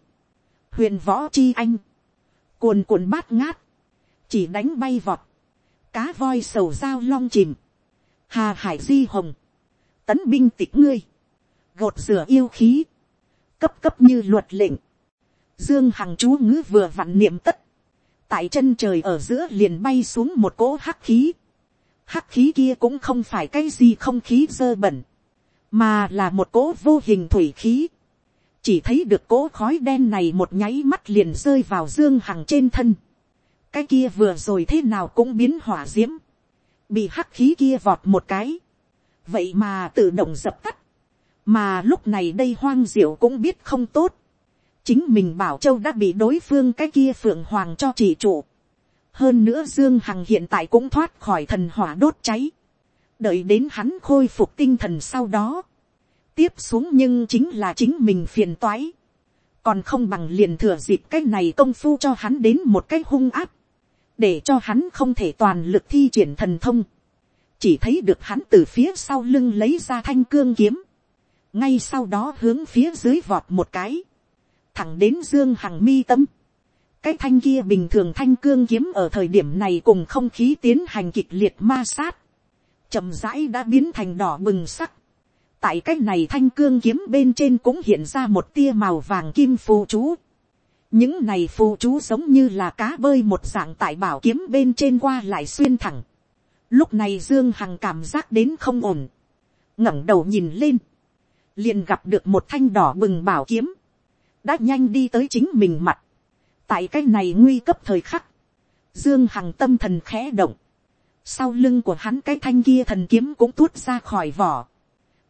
huyền võ chi anh, cuồn cuộn bát ngát, chỉ đánh bay vọt, cá voi sầu dao long chìm, hà hải di hồng, tấn binh tịch ngươi, gột rửa yêu khí, cấp cấp như luật lệnh, dương hằng chú ngữ vừa vặn niệm tất, tại chân trời ở giữa liền bay xuống một cỗ hắc khí, hắc khí kia cũng không phải cái gì không khí dơ bẩn, mà là một cỗ vô hình thủy khí, chỉ thấy được cỗ khói đen này một nháy mắt liền rơi vào dương hằng trên thân. cái kia vừa rồi thế nào cũng biến hỏa d i ễ m bị hắc khí kia vọt một cái, vậy mà tự động dập tắt, mà lúc này đây hoang diệu cũng biết không tốt, chính mình bảo châu đã bị đối phương cái kia phượng hoàng cho chỉ trụ, hơn nữa dương hằng hiện tại cũng thoát khỏi thần hỏa đốt cháy, đợi đến hắn khôi phục tinh thần sau đó, tiếp xuống nhưng chính là chính mình phiền toái. còn không bằng liền thừa dịp cái này công phu cho hắn đến một cái hung áp, để cho hắn không thể toàn lực thi triển thần thông. chỉ thấy được hắn từ phía sau lưng lấy ra thanh cương kiếm, ngay sau đó hướng phía dưới vọt một cái, thẳng đến dương hằng mi tâm. cái thanh kia bình thường thanh cương kiếm ở thời điểm này cùng không khí tiến hành kịch liệt ma sát, chậm rãi đã biến thành đỏ bừng sắc tại cái này thanh cương kiếm bên trên cũng hiện ra một tia màu vàng kim phù chú. những này phù chú giống như là cá bơi một dạng tại bảo kiếm bên trên qua lại xuyên thẳng. lúc này dương hằng cảm giác đến không ổn. ngẩng đầu nhìn lên. liền gặp được một thanh đỏ bừng bảo kiếm. đã nhanh đi tới chính mình mặt. tại cái này nguy cấp thời khắc. dương hằng tâm thần khẽ động. sau lưng của hắn cái thanh kia thần kiếm cũng tuốt ra khỏi vỏ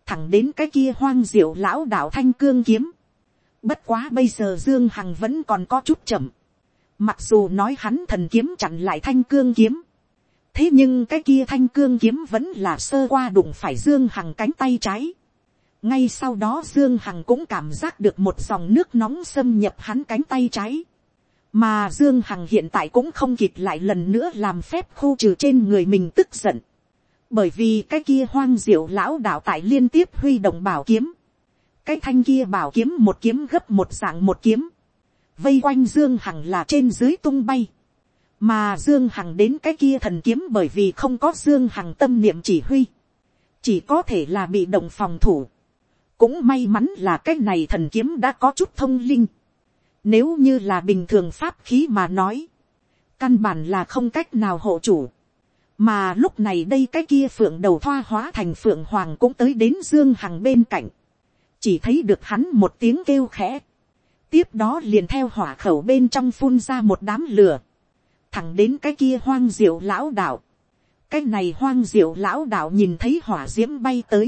thẳng đến cái kia hoang diệu lão đạo thanh cương kiếm. Bất quá bây giờ Dương Hằng vẫn còn có chút chậm. Mặc dù nói hắn thần kiếm chặn lại thanh cương kiếm. Thế nhưng cái kia thanh cương kiếm vẫn là sơ qua đụng phải Dương Hằng cánh tay trái. Ngay sau đó Dương Hằng cũng cảm giác được một dòng nước nóng xâm nhập hắn cánh tay trái. Mà Dương Hằng hiện tại cũng không kịp lại lần nữa làm phép khu trừ trên người mình tức giận bởi vì cái kia hoang diệu lão đạo tại liên tiếp huy động bảo kiếm, cái thanh kia bảo kiếm một kiếm gấp một dạng một kiếm, vây quanh dương hằng là trên dưới tung bay, mà dương hằng đến cái kia thần kiếm bởi vì không có dương hằng tâm niệm chỉ huy, chỉ có thể là bị động phòng thủ. cũng may mắn là cái này thần kiếm đã có chút thông linh. nếu như là bình thường pháp khí mà nói, căn bản là không cách nào hộ chủ mà lúc này đây cái kia phượng đầu thoa hóa thành phượng hoàng cũng tới đến dương hằng bên cạnh, chỉ thấy được hắn một tiếng kêu khẽ, tiếp đó liền theo hỏa khẩu bên trong phun ra một đám lửa, thẳng đến cái kia hoang diệu lão đạo. cái này hoang diệu lão đạo nhìn thấy hỏa d i ễ m bay tới,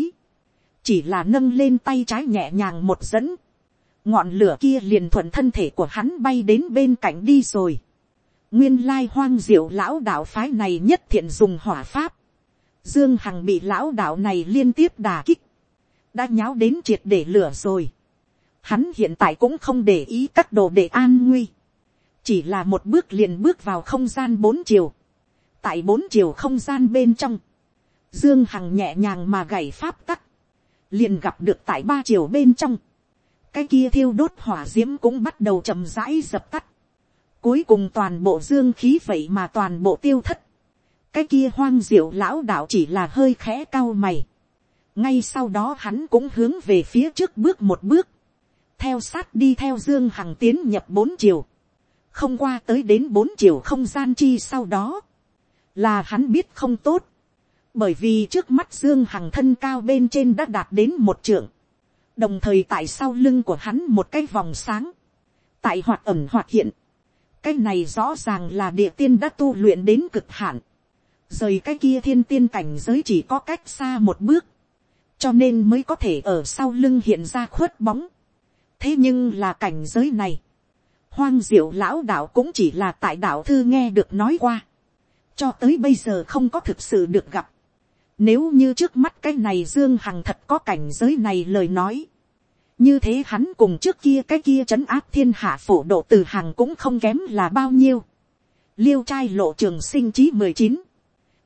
chỉ là nâng lên tay trái nhẹ nhàng một dẫn, ngọn lửa kia liền thuận thân thể của hắn bay đến bên cạnh đi rồi nguyên lai hoang diệu lão đạo phái này nhất thiện dùng hỏa pháp, dương hằng bị lão đạo này liên tiếp đà kích, đã nháo đến triệt để lửa rồi. Hắn hiện tại cũng không để ý các đồ để an nguy. Chỉ là một bước liền bước vào không gian bốn chiều, tại bốn chiều không gian bên trong, dương hằng nhẹ nhàng mà gảy pháp tắc, liền gặp được tại ba chiều bên trong, cái kia thiêu đốt hỏa diễm cũng bắt đầu chậm rãi dập tắt, cuối cùng toàn bộ dương khí vậy mà toàn bộ tiêu thất, cái kia hoang diệu lão đạo chỉ là hơi khẽ cao mày, ngay sau đó hắn cũng hướng về phía trước bước một bước, theo sát đi theo dương hằng tiến nhập bốn chiều, không qua tới đến bốn chiều không gian chi sau đó, là hắn biết không tốt, bởi vì trước mắt dương hằng thân cao bên trên đã đạt đến một trượng, đồng thời tại sau lưng của hắn một cái vòng sáng, tại hoạt ẩm hoạt hiện, cái này rõ ràng là địa tiên đã tu luyện đến cực hạn, rời cái kia thiên tiên cảnh giới chỉ có cách xa một bước, cho nên mới có thể ở sau lưng hiện ra khuất bóng. thế nhưng là cảnh giới này, hoang diệu lão đạo cũng chỉ là tại đạo thư nghe được nói qua, cho tới bây giờ không có thực sự được gặp. Nếu như trước mắt cái này Dương Hằng thật có cảnh giới này lời nói. Như thế hắn cùng trước kia cái kia trấn áp thiên hạ phổ độ từ hàng cũng không kém là bao nhiêu. Liêu trai lộ trường sinh chí mười chín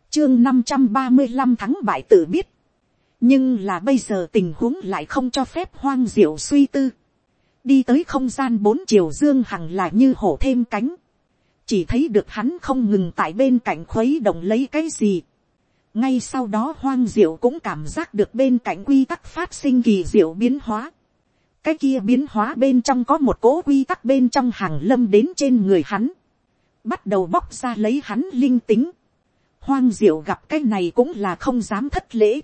Chương năm trăm ba mươi năm tháng bại tử biết. Nhưng là bây giờ tình huống lại không cho phép hoang diệu suy tư đi tới không gian bốn chiều dương hằng là như hổ thêm cánh, chỉ thấy được hắn không ngừng tại bên cạnh khuấy động lấy cái gì. ngay sau đó hoang diệu cũng cảm giác được bên cạnh quy tắc phát sinh kỳ diệu biến hóa cái kia biến hóa bên trong có một cố quy tắc bên trong hàng lâm đến trên người hắn, bắt đầu bóc ra lấy hắn linh tính. hoang diệu gặp cái này cũng là không dám thất lễ,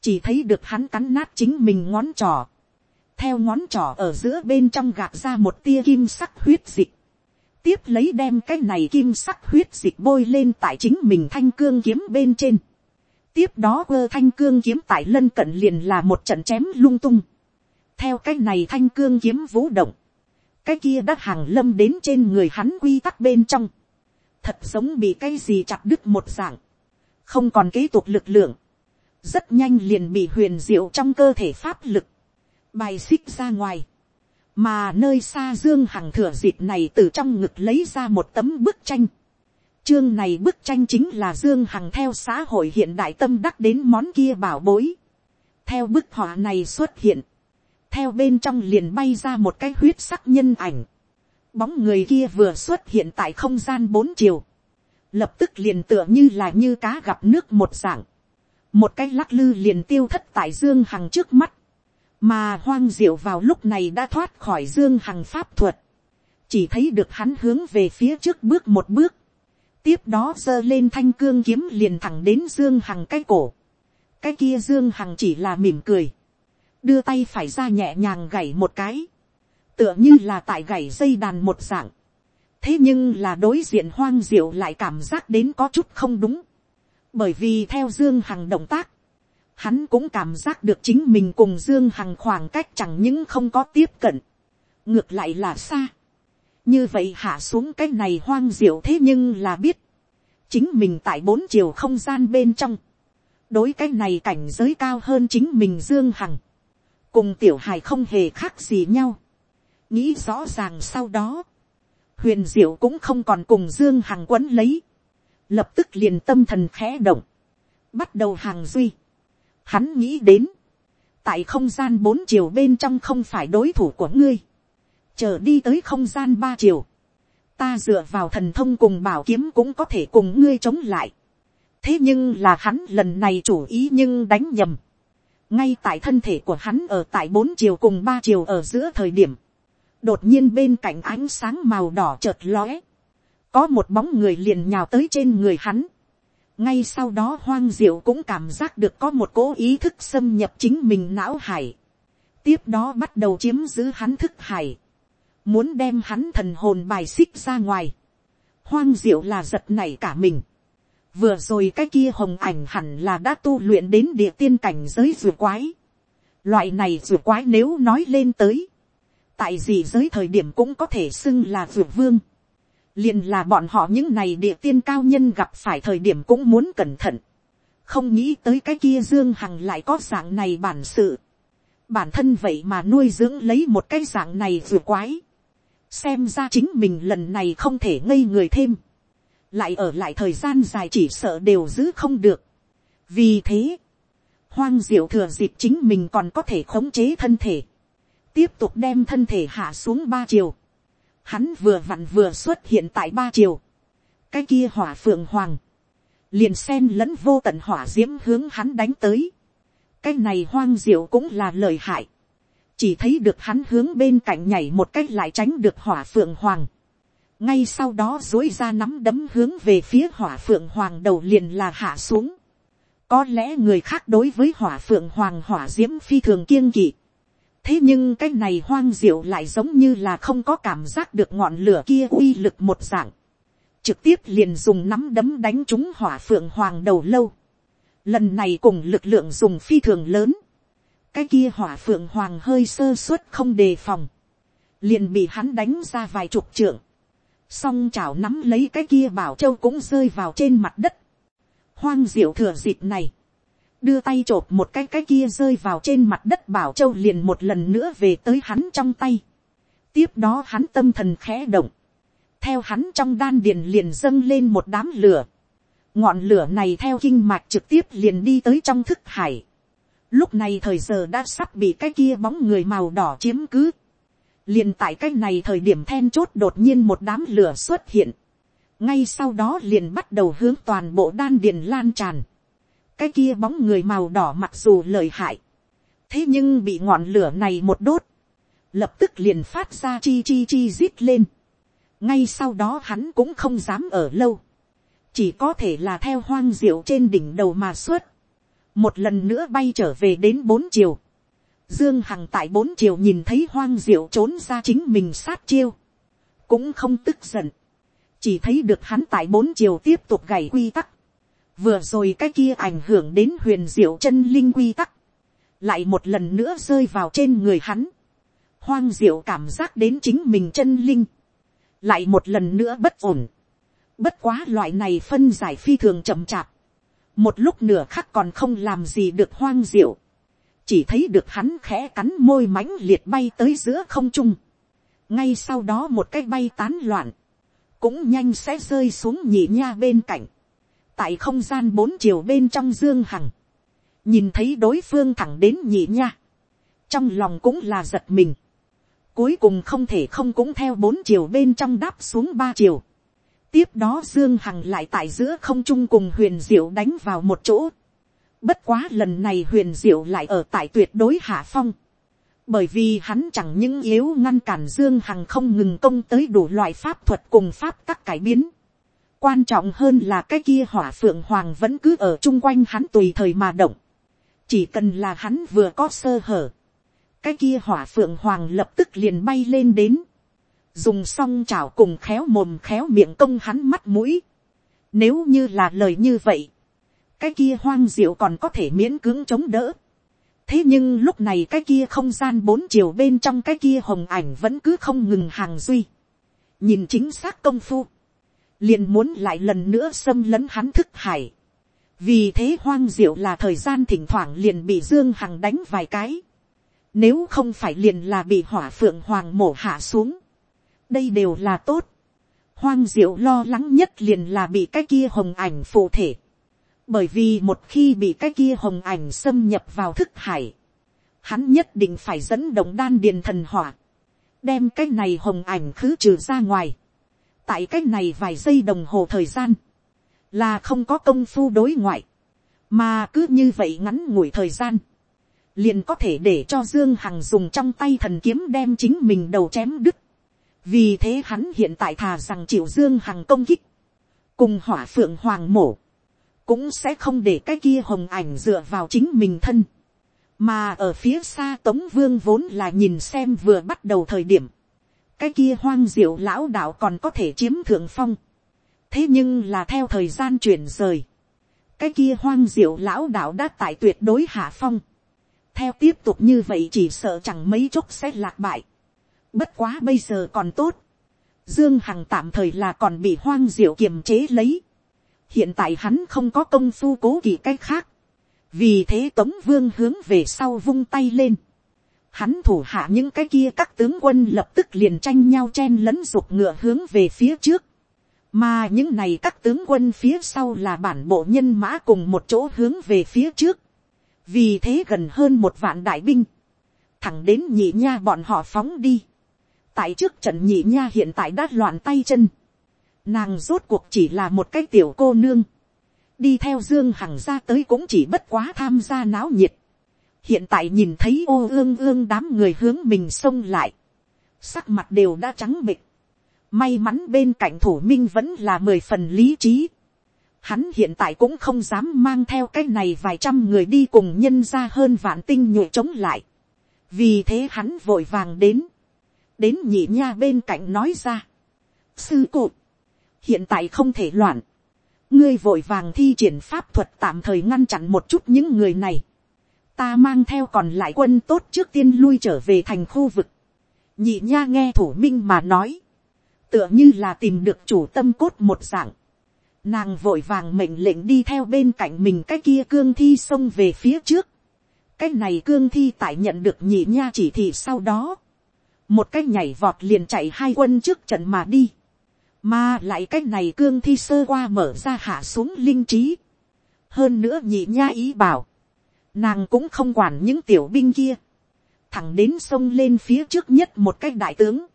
chỉ thấy được hắn cắn nát chính mình ngón trỏ. Theo ngón trỏ ở giữa bên trong gạt ra một tia kim sắc huyết dịch, tiếp lấy đem cái này kim sắc huyết dịch bôi lên tại chính mình thanh cương kiếm bên trên, tiếp đó quơ thanh cương kiếm tại lân cận liền là một trận chém lung tung, theo cái này thanh cương kiếm vũ động, cái kia đã hàng lâm đến trên người hắn quy tắc bên trong, thật giống bị cái gì chặt đứt một dạng, không còn kế tục lực lượng, rất nhanh liền bị huyền diệu trong cơ thể pháp lực, bài xích ra ngoài. Mà nơi xa Dương Hằng thừa dịp này từ trong ngực lấy ra một tấm bức tranh. Chương này bức tranh chính là Dương Hằng theo xã hội hiện đại tâm đắc đến món kia bảo bối. Theo bức họa này xuất hiện. Theo bên trong liền bay ra một cái huyết sắc nhân ảnh. Bóng người kia vừa xuất hiện tại không gian bốn chiều. Lập tức liền tựa như là như cá gặp nước một dạng. Một cái lắc lư liền tiêu thất tại Dương Hằng trước mắt mà hoang diệu vào lúc này đã thoát khỏi dương hằng pháp thuật, chỉ thấy được hắn hướng về phía trước bước một bước, tiếp đó giơ lên thanh cương kiếm liền thẳng đến dương hằng cái cổ, cái kia dương hằng chỉ là mỉm cười, đưa tay phải ra nhẹ nhàng gảy một cái, tựa như là tại gảy dây đàn một dạng, thế nhưng là đối diện hoang diệu lại cảm giác đến có chút không đúng, bởi vì theo dương hằng động tác, hắn cũng cảm giác được chính mình cùng dương hằng khoảng cách chẳng những không có tiếp cận, ngược lại là xa. như vậy hạ xuống cái này hoang diệu thế nhưng là biết, chính mình tại bốn chiều không gian bên trong, đối cái này cảnh giới cao hơn chính mình dương hằng, cùng tiểu hài không hề khác gì nhau, nghĩ rõ ràng sau đó, huyền diệu cũng không còn cùng dương hằng quấn lấy, lập tức liền tâm thần khẽ động, bắt đầu hàng duy, Hắn nghĩ đến. Tại không gian bốn chiều bên trong không phải đối thủ của ngươi. Chờ đi tới không gian ba chiều. ta dựa vào thần thông cùng bảo kiếm cũng có thể cùng ngươi chống lại. thế nhưng là hắn lần này chủ ý nhưng đánh nhầm ngay tại thân thể của hắn ở tại bốn chiều cùng ba chiều ở giữa thời điểm, đột nhiên bên cạnh ánh sáng màu đỏ chợt lóe, có một bóng người liền nhào tới trên người hắn. ngay sau đó hoang diệu cũng cảm giác được có một cố ý thức xâm nhập chính mình não hải. tiếp đó bắt đầu chiếm giữ hắn thức hải muốn đem hắn thần hồn bài xích ra ngoài. hoang diệu là giật nảy cả mình vừa rồi cái kia hồng ảnh hẳn là đã tu luyện đến địa tiên cảnh giới rùa quái. loại này rùa quái nếu nói lên tới. tại gì giới thời điểm cũng có thể xưng là rùa vương. liền là bọn họ những này địa tiên cao nhân gặp phải thời điểm cũng muốn cẩn thận. không nghĩ tới cái kia dương hằng lại có dạng này bản sự bản thân vậy mà nuôi dưỡng lấy một cái dạng này rùa quái xem ra chính mình lần này không thể ngây người thêm, lại ở lại thời gian dài chỉ sợ đều giữ không được. vì thế, hoang diệu thừa dịp chính mình còn có thể khống chế thân thể, tiếp tục đem thân thể hạ xuống ba chiều, hắn vừa vặn vừa xuất hiện tại ba chiều, cái kia hỏa phượng hoàng, liền sen lẫn vô tận hỏa d i ễ m hướng hắn đánh tới, cái này hoang diệu cũng là lời hại, chỉ thấy được hắn hướng bên cạnh nhảy một cách lại tránh được hỏa phượng hoàng ngay sau đó dối ra nắm đấm hướng về phía hỏa phượng hoàng đầu liền là hạ xuống. có lẽ người khác đối với hỏa phượng hoàng hỏa d i ễ m phi thường kiêng kỵ. thế nhưng cái này hoang diệu lại giống như là không có cảm giác được ngọn lửa kia uy lực một dạng. trực tiếp liền dùng nắm đấm đánh trúng hỏa phượng hoàng đầu lâu. lần này cùng lực lượng dùng phi thường lớn cái kia hỏa phượng hoàng hơi sơ suất không đề phòng, liền bị hắn đánh ra vài chục trượng, song chảo nắm lấy cái kia bảo châu cũng rơi vào trên mặt đất, hoang diệu thừa dịp này, đưa tay t r ộ p một cái cái kia rơi vào trên mặt đất bảo châu liền một lần nữa về tới hắn trong tay, tiếp đó hắn tâm thần khẽ động, theo hắn trong đan điền liền dâng lên một đám lửa, ngọn lửa này theo kinh mạch trực tiếp liền đi tới trong thức hải, Lúc này thời giờ đã sắp bị cái kia bóng người màu đỏ chiếm cứ liền tại cái này thời điểm then chốt đột nhiên một đám lửa xuất hiện. Ngay sau đó liền bắt đầu hướng toàn bộ đan điền lan tràn. Cái kia bóng người màu đỏ mặc dù lời hại. Thế nhưng bị ngọn lửa này một đốt. Lập tức liền phát ra chi chi chi rít lên. Ngay sau đó hắn cũng không dám ở lâu. Chỉ có thể là theo hoang diệu trên đỉnh đầu mà xuất một lần nữa bay trở về đến bốn chiều. Dương Hằng tại bốn chiều nhìn thấy hoang diệu trốn ra chính mình sát chiêu. Cũng không tức giận. Chỉ thấy được hắn tại bốn chiều tiếp tục gảy quy tắc. Vừa rồi cái kia ảnh hưởng đến huyền diệu chân linh quy tắc. Lại một lần nữa rơi vào trên người hắn. Hoang diệu cảm giác đến chính mình chân linh. Lại một lần nữa bất ổn. Bất quá loại này phân giải phi thường chậm chạp một lúc nửa khắc còn không làm gì được hoang diệu, chỉ thấy được hắn khẽ cắn môi mãnh liệt bay tới giữa không trung, ngay sau đó một cái bay tán loạn, cũng nhanh sẽ rơi xuống nhị nha bên cạnh, tại không gian bốn chiều bên trong dương hằng, nhìn thấy đối phương thẳng đến nhị nha, trong lòng cũng là giật mình, cuối cùng không thể không cũng theo bốn chiều bên trong đáp xuống ba chiều, tiếp đó dương hằng lại tại giữa không trung cùng huyền diệu đánh vào một chỗ bất quá lần này huyền diệu lại ở tại tuyệt đối hạ phong. bởi vì hắn chẳng những yếu ngăn cản dương hằng không ngừng công tới đủ loại pháp thuật cùng pháp các cải biến. quan trọng hơn là cái kia hỏa phượng hoàng vẫn cứ ở chung quanh hắn tùy thời mà động. chỉ cần là hắn vừa có sơ hở. cái kia hỏa phượng hoàng lập tức liền bay lên đến dùng song chảo cùng khéo mồm khéo miệng công hắn mắt mũi. Nếu như là lời như vậy, cái kia hoang diệu còn có thể miễn cưỡng chống đỡ. thế nhưng lúc này cái kia không gian bốn chiều bên trong cái kia hồng ảnh vẫn cứ không ngừng hàng duy. nhìn chính xác công phu, liền muốn lại lần nữa xâm lấn hắn thức hải. vì thế hoang diệu là thời gian thỉnh thoảng liền bị dương hằng đánh vài cái. nếu không phải liền là bị hỏa phượng hoàng mổ hạ xuống đây đều là tốt. hoang diệu lo lắng nhất liền là bị cái kia hồng ảnh phụ thể bởi vì một khi bị cái kia hồng ảnh xâm nhập vào thức hải, hắn nhất định phải dẫn động đan điền thần hỏa, đem cái này hồng ảnh khứ trừ ra ngoài. tại cái này vài giây đồng hồ thời gian, là không có công phu đối ngoại, mà cứ như vậy ngắn ngủi thời gian, liền có thể để cho dương hằng dùng trong tay thần kiếm đem chính mình đầu chém đứt. vì thế hắn hiện tại thà rằng chịu dương hằng công kích, cùng hỏa phượng hoàng mổ, cũng sẽ không để cái kia hồng ảnh dựa vào chính mình thân, mà ở phía xa tống vương vốn là nhìn xem vừa bắt đầu thời điểm, cái kia hoang diệu lão đạo còn có thể chiếm thượng phong, thế nhưng là theo thời gian chuyển rời, cái kia hoang diệu lão đạo đã tại tuyệt đối hạ phong, theo tiếp tục như vậy chỉ sợ chẳng mấy chốc sẽ lạc bại, bất quá bây giờ còn tốt, dương hằng tạm thời là còn bị hoang diệu kiềm chế lấy, hiện tại hắn không có công phu cố kỵ cái khác, vì thế tống vương hướng về sau vung tay lên, hắn thủ hạ những cái kia các tướng quân lập tức liền tranh nhau chen lấn dục ngựa hướng về phía trước, mà những này các tướng quân phía sau là bản bộ nhân mã cùng một chỗ hướng về phía trước, vì thế gần hơn một vạn đại binh, thẳng đến nhị nha bọn họ phóng đi, tại trước trận nhị nha hiện tại đã loạn tay chân, nàng rốt cuộc chỉ là một cái tiểu cô nương, đi theo dương hằng ra tới cũng chỉ bất quá tham gia náo nhiệt, hiện tại nhìn thấy ô ương ương đám người hướng mình xông lại, sắc mặt đều đã trắng bịch, may mắn bên cạnh thủ minh vẫn là mười phần lý trí, hắn hiện tại cũng không dám mang theo cái này vài trăm người đi cùng nhân ra hơn vạn tinh nhuệ chống lại, vì thế hắn vội vàng đến, đến nhị nha bên cạnh nói ra, sư cụ, hiện tại không thể loạn, ngươi vội vàng thi triển pháp thuật tạm thời ngăn chặn một chút những người này, ta mang theo còn lại quân tốt trước tiên lui trở về thành khu vực, nhị nha nghe thủ minh mà nói, tựa như là tìm được chủ tâm cốt một dạng, nàng vội vàng mệnh lệnh đi theo bên cạnh mình cái kia cương thi xông về phía trước, cái này cương thi tại nhận được nhị nha chỉ thị sau đó, một cái nhảy vọt liền chạy hai quân trước trận mà đi, mà lại cái này cương thi sơ qua mở ra hạ xuống linh trí, hơn nữa nhị nha ý bảo, nàng cũng không quản những tiểu binh kia, thẳng đến sông lên phía trước nhất một cái đại tướng,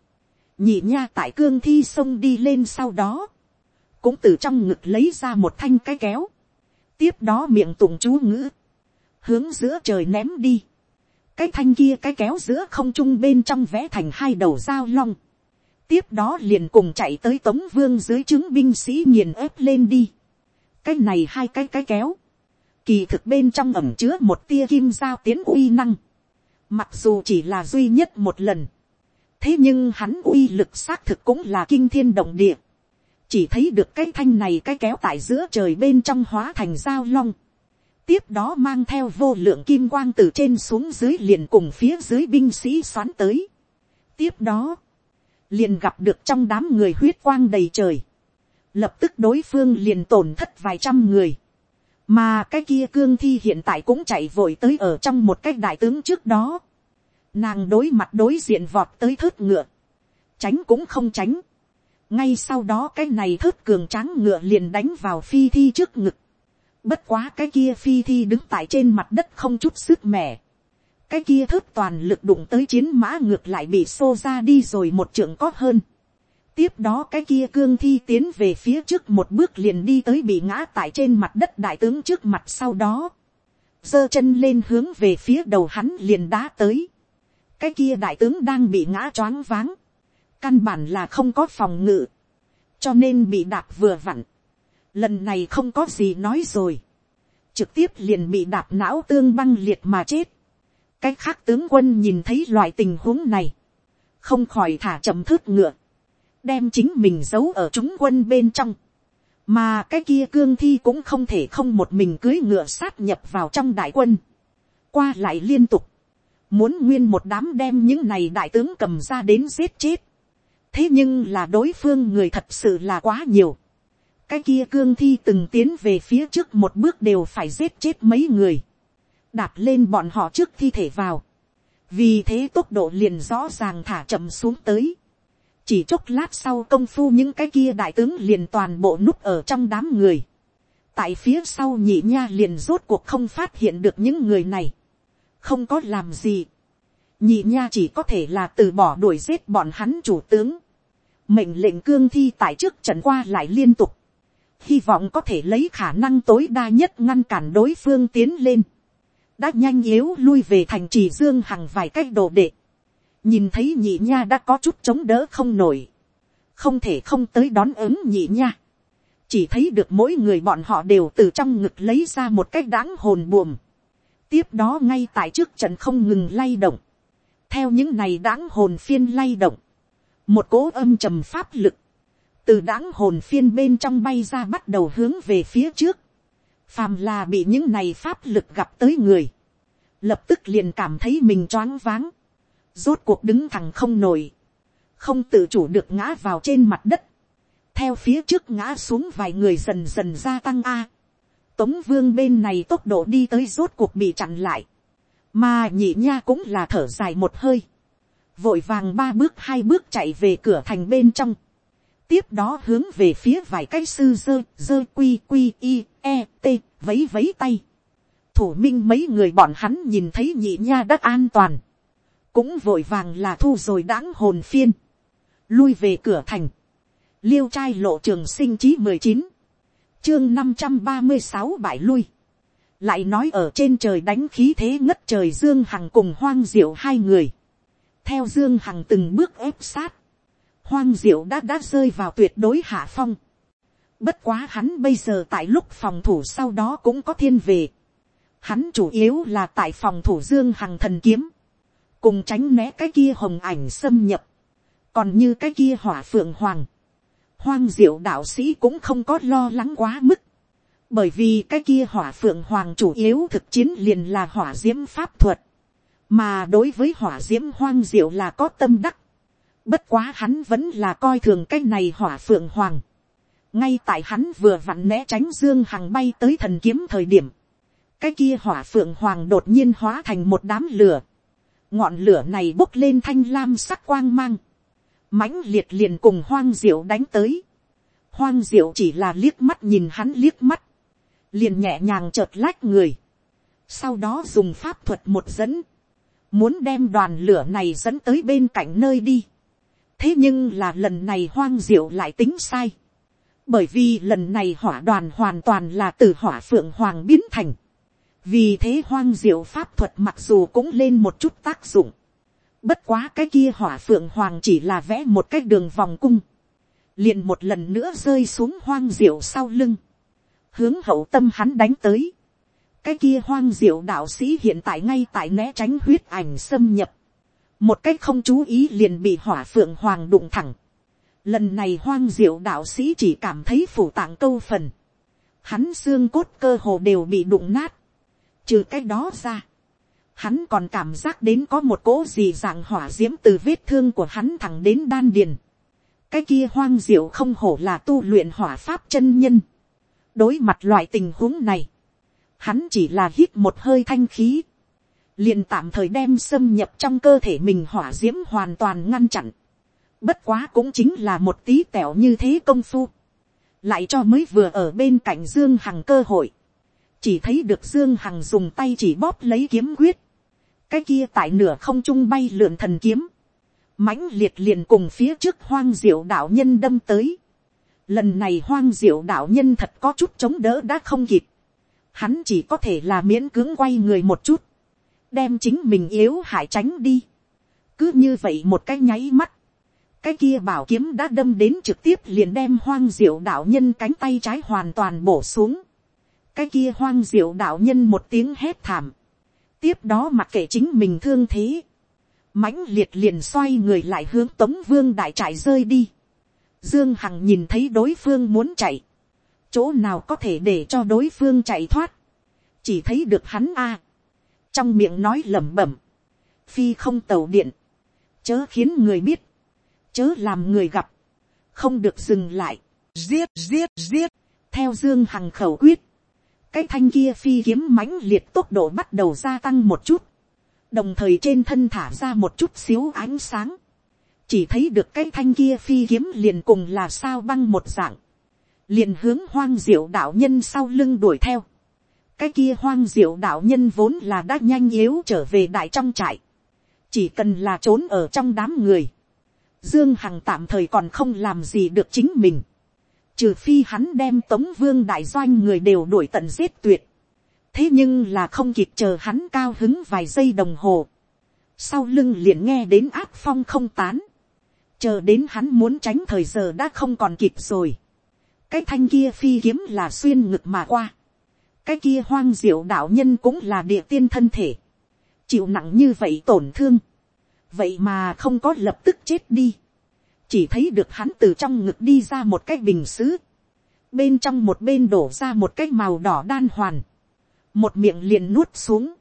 nhị nha tại cương thi sông đi lên sau đó, cũng từ trong ngực lấy ra một thanh cái kéo, tiếp đó miệng tùng chú ngữ, hướng giữa trời ném đi, cái thanh kia cái kéo giữa không trung bên trong vẽ thành hai đầu dao long, tiếp đó liền cùng chạy tới tống vương dưới chứng binh sĩ nghiền ép lên đi, cái này hai cái cái kéo, kỳ thực bên trong ẩm chứa một tia kim giao tiến uy năng, mặc dù chỉ là duy nhất một lần, thế nhưng hắn uy lực xác thực cũng là kinh thiên động địa, chỉ thấy được cái thanh này cái kéo tại giữa trời bên trong hóa thành dao long, tiếp đó mang theo vô lượng kim quang từ trên xuống dưới liền cùng phía dưới binh sĩ xoắn tới. tiếp đó, liền gặp được trong đám người huyết quang đầy trời, lập tức đối phương liền tổn thất vài trăm người, mà cái kia cương thi hiện tại cũng chạy vội tới ở trong một cái đại tướng trước đó, nàng đối mặt đối diện vọt tới thớt ngựa, tránh cũng không tránh, ngay sau đó cái này thớt cường tráng ngựa liền đánh vào phi thi trước ngực, Bất quá cái kia phi thi đứng tại trên mặt đất không chút sức mẻ. Cái kia thớt toàn lực đụng tới chiến mã ngược lại bị xô ra đi rồi một trưởng có hơn. Tiếp đó cái kia cương thi tiến về phía trước một bước liền đi tới bị ngã tại trên mặt đất đại tướng trước mặt sau đó. giơ chân lên hướng về phía đầu hắn liền đá tới. Cái kia đại tướng đang bị ngã choáng váng. Căn bản là không có phòng ngự. Cho nên bị đạp vừa vặn lần này không có gì nói rồi, trực tiếp liền bị đạp não tương băng liệt mà chết cái khác tướng quân nhìn thấy loại tình huống này, không khỏi thả chậm thước ngựa, đem chính mình giấu ở chúng quân bên trong, mà cái kia cương thi cũng không thể không một mình cưới ngựa sát nhập vào trong đại quân, qua lại liên tục, muốn nguyên một đám đem những này đại tướng cầm ra đến giết chết, thế nhưng là đối phương người thật sự là quá nhiều, cái kia cương thi từng tiến về phía trước một bước đều phải giết chết mấy người, đạp lên bọn họ trước thi thể vào, vì thế tốc độ liền rõ ràng thả chậm xuống tới, chỉ chốc lát sau công phu những cái kia đại tướng liền toàn bộ núp ở trong đám người, tại phía sau nhị nha liền rốt cuộc không phát hiện được những người này, không có làm gì, nhị nha chỉ có thể là từ bỏ đuổi giết bọn hắn chủ tướng, mệnh lệnh cương thi tại trước trận qua lại liên tục, hy vọng có thể lấy khả năng tối đa nhất ngăn cản đối phương tiến lên, đã nhanh yếu lui về thành trì dương hằng vài cách đồ đệ, nhìn thấy nhị nha đã có chút chống đỡ không nổi, không thể không tới đón ứng nhị nha, chỉ thấy được mỗi người bọn họ đều từ trong ngực lấy ra một cách đáng hồn buồm, tiếp đó ngay tại trước trận không ngừng lay động, theo những này đáng hồn phiên lay động, một cố âm trầm pháp lực, từ đáng hồn phiên bên trong bay ra bắt đầu hướng về phía trước, phàm là bị những này pháp lực gặp tới người, lập tức liền cảm thấy mình choáng váng, rốt cuộc đứng thẳng không nổi, không tự chủ được ngã vào trên mặt đất, theo phía trước ngã xuống vài người dần dần gia tăng a, tống vương bên này tốc độ đi tới rốt cuộc bị chặn lại, mà nhị nha cũng là thở dài một hơi, vội vàng ba bước hai bước chạy về cửa thành bên trong, tiếp đó hướng về phía vài cái sư dơ dơ quy quy y e t vấy vấy tay, thủ minh mấy người bọn hắn nhìn thấy nhị nha đất an toàn, cũng vội vàng là thu rồi đáng hồn phiên, lui về cửa thành, liêu trai lộ trường sinh chí mười chín, chương năm trăm ba mươi sáu bãi lui, lại nói ở trên trời đánh khí thế ngất trời dương hằng cùng hoang diệu hai người, theo dương hằng từng bước ép sát, hoang diệu đã đã rơi vào tuyệt đối hạ phong, bất quá hắn bây giờ tại lúc phòng thủ sau đó cũng có thiên về, hắn chủ yếu là tại phòng thủ dương hằng thần kiếm, cùng tránh né cái kia hồng ảnh xâm nhập, còn như cái kia hỏa phượng hoàng, hoang diệu đạo sĩ cũng không có lo lắng quá mức, bởi vì cái kia hỏa phượng hoàng chủ yếu thực chiến liền là hỏa diễm pháp thuật, mà đối với hỏa diễm hoang diệu là có tâm đắc, bất quá hắn vẫn là coi thường cái này hỏa phượng hoàng, ngay tại hắn vừa vặn né tránh dương hằng bay tới thần kiếm thời điểm, cái kia hỏa phượng hoàng đột nhiên hóa thành một đám lửa, ngọn lửa này bốc lên thanh lam sắc quang mang, mãnh liệt liền cùng hoang diệu đánh tới. hoang diệu chỉ là liếc mắt nhìn hắn liếc mắt, liền nhẹ nhàng chợt lách người, sau đó dùng pháp thuật một dẫn, muốn đem đoàn lửa này dẫn tới bên cạnh nơi đi. thế nhưng là lần này hoang diệu lại tính sai, bởi vì lần này hỏa đoàn hoàn toàn là từ hỏa phượng hoàng biến thành, vì thế hoang diệu pháp thuật mặc dù cũng lên một chút tác dụng, Bất quá cái kia hỏa phượng hoàng chỉ là vẽ một cái đường vòng cung. Liền một lần nữa rơi xuống hoang diệu sau lưng. Hướng hậu tâm hắn đánh tới. Cái kia hoang diệu đạo sĩ hiện tại ngay tại né tránh huyết ảnh xâm nhập. Một cách không chú ý liền bị hỏa phượng hoàng đụng thẳng. Lần này hoang diệu đạo sĩ chỉ cảm thấy phủ tạng câu phần. Hắn xương cốt cơ hồ đều bị đụng nát. Trừ cái đó ra hắn còn cảm giác đến có một cỗ gì dạng hỏa diễm từ vết thương của hắn thẳng đến đan điền. cái kia hoang diệu không hổ là tu luyện hỏa pháp chân nhân. đối mặt loại tình huống này, hắn chỉ là hít một hơi thanh khí, liền tạm thời đem xâm nhập trong cơ thể mình hỏa diễm hoàn toàn ngăn chặn bất quá cũng chính là một tí tẹo như thế công phu, lại cho mới vừa ở bên cạnh dương hằng cơ hội, chỉ thấy được dương hằng dùng tay chỉ bóp lấy kiếm quyết, cái kia tại nửa không trung bay lượn thần kiếm, mãnh liệt liền cùng phía trước hoang diệu đạo nhân đâm tới. Lần này hoang diệu đạo nhân thật có chút chống đỡ đã không kịp. Hắn chỉ có thể là miễn cưỡng quay người một chút. Đem chính mình yếu hại tránh đi. Cứ như vậy một cái nháy mắt. Cái kia bảo kiếm đã đâm đến trực tiếp liền đem hoang diệu đạo nhân cánh tay trái hoàn toàn bổ xuống. Cái kia hoang diệu đạo nhân một tiếng hét thảm. Tiếp đó mặc kệ chính mình thương thế, mãnh liệt liền xoay người lại hướng tống vương đại trại rơi đi. Dương Hằng nhìn thấy đối phương muốn chạy, chỗ nào có thể để cho đối phương chạy thoát, chỉ thấy được hắn a, trong miệng nói lẩm bẩm, phi không tàu điện, chớ khiến người biết, chớ làm người gặp, không được dừng lại, giết giết giết, theo Dương Hằng khẩu quyết, cái thanh kia phi kiếm mãnh liệt tốc độ bắt đầu gia tăng một chút, đồng thời trên thân thả ra một chút xíu ánh sáng, chỉ thấy được cái thanh kia phi kiếm liền cùng là sao băng một dạng, liền hướng hoang diệu đạo nhân sau lưng đuổi theo, cái kia hoang diệu đạo nhân vốn là đã nhanh yếu trở về đại trong trại, chỉ cần là trốn ở trong đám người, Dương Hằng tạm thời còn không làm gì được chính mình. Trừ phi hắn đem tống vương đại doanh người đều đuổi tận giết tuyệt. Thế nhưng là không kịp chờ hắn cao hứng vài giây đồng hồ. Sau lưng liền nghe đến áp phong không tán. Chờ đến hắn muốn tránh thời giờ đã không còn kịp rồi. Cái thanh kia phi kiếm là xuyên ngực mà qua. Cái kia hoang diệu đạo nhân cũng là địa tiên thân thể. Chịu nặng như vậy tổn thương vậy mà không có lập tức chết đi, chỉ thấy được hắn từ trong ngực đi ra một cái bình xứ, bên trong một bên đổ ra một cái màu đỏ đan hoàn, một miệng liền nuốt xuống,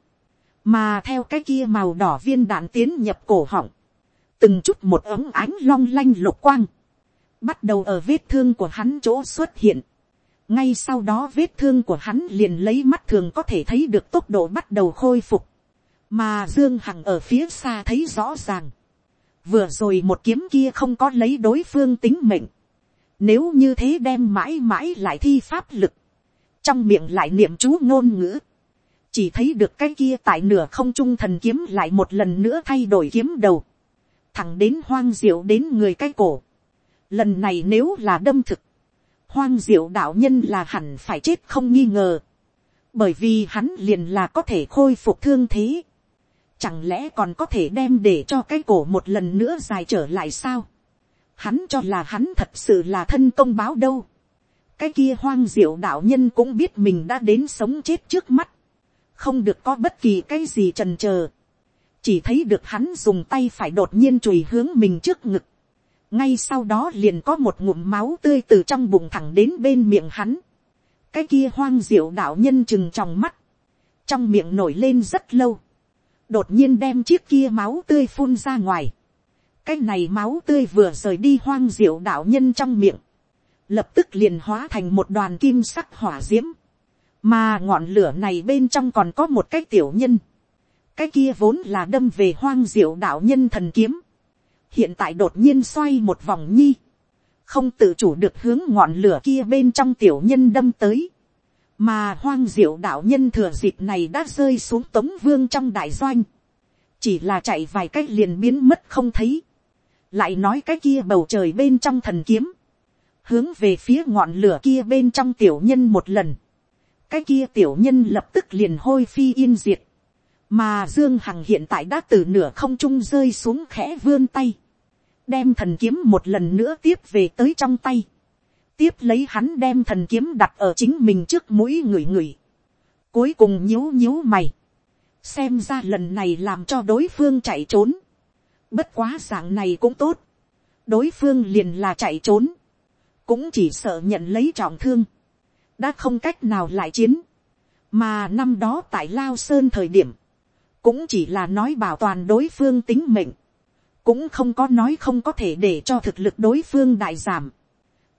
mà theo cái kia màu đỏ viên đạn tiến nhập cổ họng, từng chút một ống ánh long lanh lục quang, bắt đầu ở vết thương của hắn chỗ xuất hiện, ngay sau đó vết thương của hắn liền lấy mắt thường có thể thấy được tốc độ bắt đầu khôi phục, mà dương hằng ở phía xa thấy rõ ràng, vừa rồi một kiếm kia không có lấy đối phương tính mệnh, nếu như thế đem mãi mãi lại thi pháp lực, trong miệng lại niệm chú ngôn ngữ, chỉ thấy được cái kia tại nửa không trung thần kiếm lại một lần nữa thay đổi kiếm đầu, thẳng đến hoang diệu đến người cái cổ. Lần này nếu là đâm thực, hoang diệu đạo nhân là hẳn phải chết không nghi ngờ, bởi vì hắn liền là có thể khôi phục thương thế chẳng lẽ còn có thể đem để cho cái cổ một lần nữa dài trở lại sao. hắn cho là hắn thật sự là thân công báo đâu. cái kia hoang diệu đạo nhân cũng biết mình đã đến sống chết trước mắt. không được có bất kỳ cái gì trần trờ. chỉ thấy được hắn dùng tay phải đột nhiên chùi hướng mình trước ngực. ngay sau đó liền có một ngụm máu tươi từ trong bụng thẳng đến bên miệng hắn. cái kia hoang diệu đạo nhân chừng trong mắt. trong miệng nổi lên rất lâu đột nhiên đem chiếc kia máu tươi phun ra ngoài. cái này máu tươi vừa rời đi hoang diệu đạo nhân trong miệng, lập tức liền hóa thành một đoàn kim sắc hỏa d i ễ m mà ngọn lửa này bên trong còn có một cái tiểu nhân, cái kia vốn là đâm về hoang diệu đạo nhân thần kiếm, hiện tại đột nhiên xoay một vòng nhi, không tự chủ được hướng ngọn lửa kia bên trong tiểu nhân đâm tới, mà hoang diệu đạo nhân thừa dịp này đã rơi xuống tống vương trong đại doanh, chỉ là chạy vài cách liền biến mất không thấy, lại nói cái kia bầu trời bên trong thần kiếm, hướng về phía ngọn lửa kia bên trong tiểu nhân một lần, cái kia tiểu nhân lập tức liền hôi phi yên diệt, mà dương hằng hiện tại đã từ nửa không trung rơi xuống khẽ vươn tay, đem thần kiếm một lần nữa tiếp về tới trong tay, tiếp lấy hắn đem thần kiếm đặt ở chính mình trước mũi người người. Cuối cùng nhíu nhíu mày. Xem ra lần này làm cho đối phương chạy trốn. Bất quá dạng này cũng tốt. Đối phương liền là chạy trốn. Cũng chỉ sợ nhận lấy trọng thương. Đã không cách nào lại chiến. Mà năm đó tại Lao Sơn thời điểm. Cũng chỉ là nói bảo toàn đối phương tính mệnh. Cũng không có nói không có thể để cho thực lực đối phương đại giảm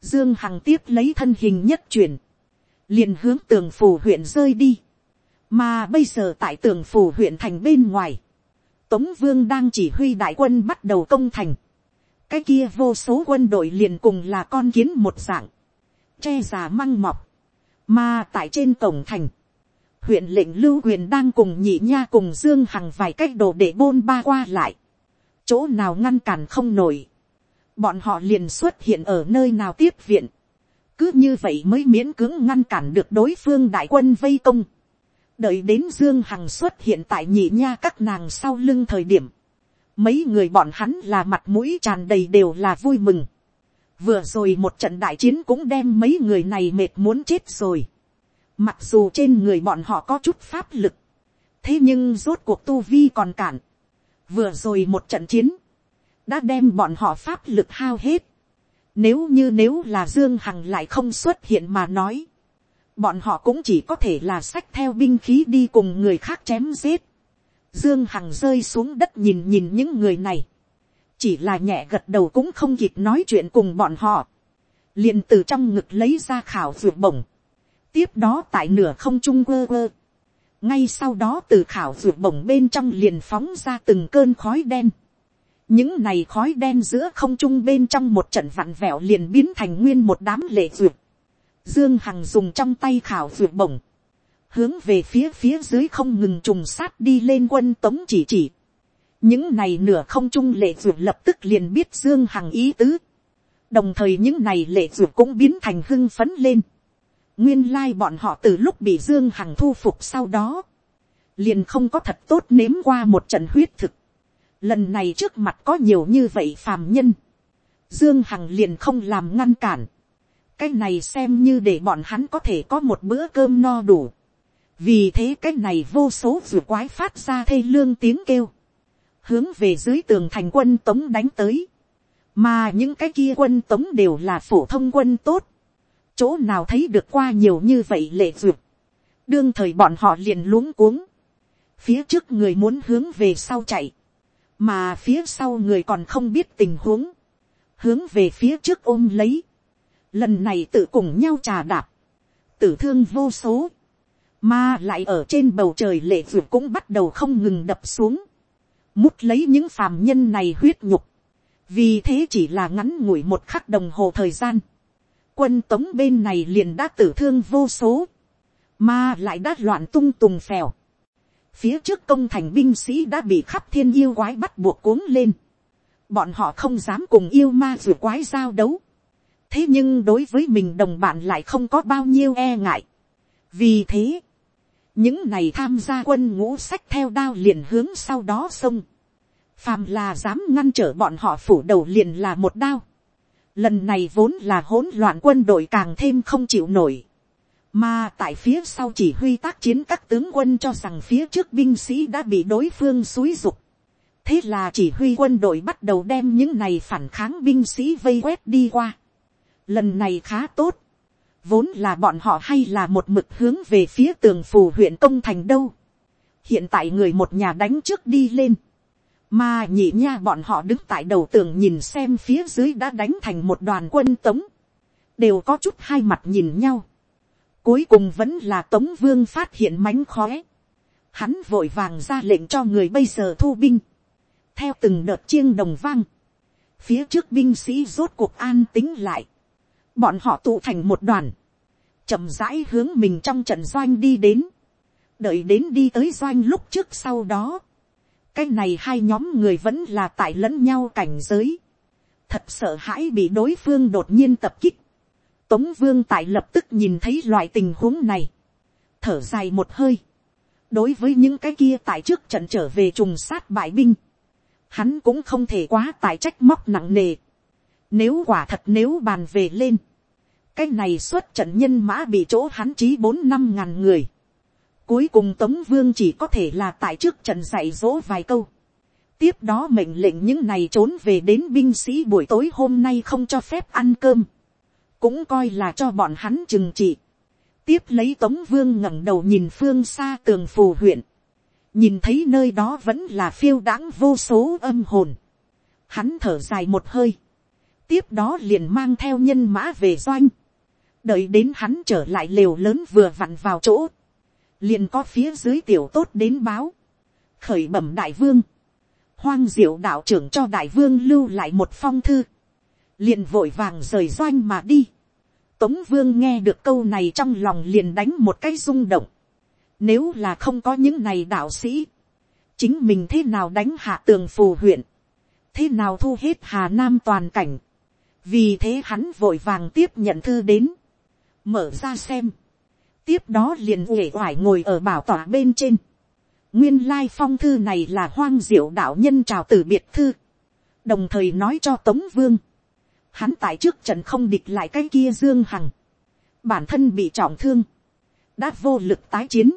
Dương Hằng tiếp lấy thân hình nhất chuyển. Liền hướng tường phủ huyện rơi đi. Mà bây giờ tại tường phủ huyện thành bên ngoài. Tống Vương đang chỉ huy đại quân bắt đầu công thành. Cái kia vô số quân đội liền cùng là con kiến một dạng. Che già măng mọc. Mà tại trên cổng thành. Huyện lệnh lưu quyền đang cùng nhị nha cùng Dương Hằng vài cách đồ để bôn ba qua lại. Chỗ nào ngăn cản không nổi bọn họ liền xuất hiện ở nơi nào tiếp viện, cứ như vậy mới miễn cưỡng ngăn cản được đối phương đại quân vây công, đợi đến dương hằng xuất hiện tại nhị nha các nàng sau lưng thời điểm, mấy người bọn hắn là mặt mũi tràn đầy đều là vui mừng, vừa rồi một trận đại chiến cũng đem mấy người này mệt muốn chết rồi, mặc dù trên người bọn họ có chút pháp lực, thế nhưng rốt cuộc tu vi còn cản, vừa rồi một trận chiến, đã đem bọn họ pháp lực hao hết. Nếu như nếu là Dương Hằng lại không xuất hiện mà nói, bọn họ cũng chỉ có thể là sách theo binh khí đi cùng người khác chém giết. Dương Hằng rơi xuống đất nhìn nhìn những người này. Chỉ là nhẹ gật đầu cũng không kịp nói chuyện cùng bọn họ. liền từ trong ngực lấy ra khảo ruột bổng. Tiếp đó tại nửa không trung quơ quơ. Ngay sau đó từ khảo ruột bổng bên trong liền phóng ra từng cơn khói đen những này khói đen giữa không trung bên trong một trận vặn vẹo liền biến thành nguyên một đám lệ duyệt. Dương Hằng dùng trong tay khảo duyệt bổng. Hướng về phía phía dưới không ngừng trùng sát đi lên quân tống chỉ chỉ. những này nửa không trung lệ ruột lập tức liền biết dương hằng ý tứ, đồng thời những này lệ ruột cũng biến thành hưng phấn lên, nguyên lai bọn họ từ lúc bị dương hằng thu phục sau đó, liền không có thật tốt nếm qua một trận huyết thực, lần này trước mặt có nhiều như vậy phàm nhân, dương hằng liền không làm ngăn cản, cái này xem như để bọn hắn có thể có một bữa cơm no đủ, vì thế cái này vô số vừa quái phát ra thê lương tiếng kêu, hướng về dưới tường thành quân tống đánh tới, mà những cái kia quân tống đều là phổ thông quân tốt, chỗ nào thấy được qua nhiều như vậy lệ duyệt, đương thời bọn họ liền luống cuống, phía trước người muốn hướng về sau chạy, mà phía sau người còn không biết tình huống, hướng về phía trước ôm lấy, lần này tự cùng nhau trà đạp, tử thương vô số, mà lại ở trên bầu trời lệ ruột cũng bắt đầu không ngừng đập xuống, mút lấy những phàm nhân này huyết nhục, vì thế chỉ là ngắn ngủi một khắc đồng hồ thời gian, quân tống bên này liền đã tử thương vô số, mà lại đã loạn tung tùng phèo, phía trước công thành binh sĩ đã bị khắp thiên yêu quái bắt buộc cuống lên, bọn họ không dám cùng yêu ma rùa quái giao đấu, thế nhưng đối với mình đồng bạn lại không có bao nhiêu e ngại, vì thế, những này tham gia quân ngũ sách theo đao liền hướng sau đó xông, phàm là dám ngăn trở bọn họ phủ đầu liền là một đao, lần này vốn là hỗn loạn quân đội càng thêm không chịu nổi, mà tại phía sau chỉ huy tác chiến các tướng quân cho rằng phía trước binh sĩ đã bị đối phương xúi dục, thế là chỉ huy quân đội bắt đầu đem những này phản kháng binh sĩ vây quét đi qua, lần này khá tốt, vốn là bọn họ hay là một mực hướng về phía tường phù huyện công thành đâu. hiện tại người một nhà đánh trước đi lên, mà nhị nha bọn họ đứng tại đầu tường nhìn xem phía dưới đã đánh thành một đoàn quân tống, đều có chút hai mặt nhìn nhau cuối cùng vẫn là tống vương phát hiện mánh khóe, hắn vội vàng ra lệnh cho người bây giờ thu binh, theo từng đợt chiêng đồng vang, phía trước binh sĩ rốt cuộc an tính lại, bọn họ tụ thành một đoàn, chậm rãi hướng mình trong trận doanh đi đến, đợi đến đi tới doanh lúc trước sau đó, cái này hai nhóm người vẫn là tại lẫn nhau cảnh giới, thật sợ hãi bị đối phương đột nhiên tập kích, tống vương tại lập tức nhìn thấy loại tình huống này, thở dài một hơi, đối với những cái kia tại trước trận trở về trùng sát bại binh, hắn cũng không thể quá tại trách móc nặng nề, nếu quả thật nếu bàn về lên, cái này xuất trận nhân mã bị chỗ hắn chí bốn năm ngàn người. Cuối cùng Tống Vương chỉ có thể là tại trước trận dạy dỗ vài câu. Tiếp đó mệnh lệnh những này trốn về đến binh sĩ buổi tối hôm nay không cho phép ăn cơm. Cũng coi là cho bọn hắn chừng trị. Tiếp lấy Tống Vương ngẩng đầu nhìn phương xa tường phù huyện. Nhìn thấy nơi đó vẫn là phiêu đãng vô số âm hồn. Hắn thở dài một hơi. Tiếp đó liền mang theo nhân mã về doanh đợi đến hắn trở lại lều lớn vừa vặn vào chỗ, liền có phía dưới tiểu tốt đến báo, khởi bẩm đại vương, hoang diệu đạo trưởng cho đại vương lưu lại một phong thư, liền vội vàng rời doanh mà đi. Tống vương nghe được câu này trong lòng liền đánh một cái rung động. Nếu là không có những này đạo sĩ, chính mình thế nào đánh hạ tường phù huyện, thế nào thu hết hà nam toàn cảnh. vì thế hắn vội vàng tiếp nhận thư đến, mở ra xem, tiếp đó liền uể oải ngồi ở bảo tỏa bên trên. nguyên lai phong thư này là hoang diệu đạo nhân trào từ biệt thư, đồng thời nói cho tống vương, hắn tại trước trận không địch lại cái kia dương hằng, bản thân bị trọng thương, đã vô lực tái chiến,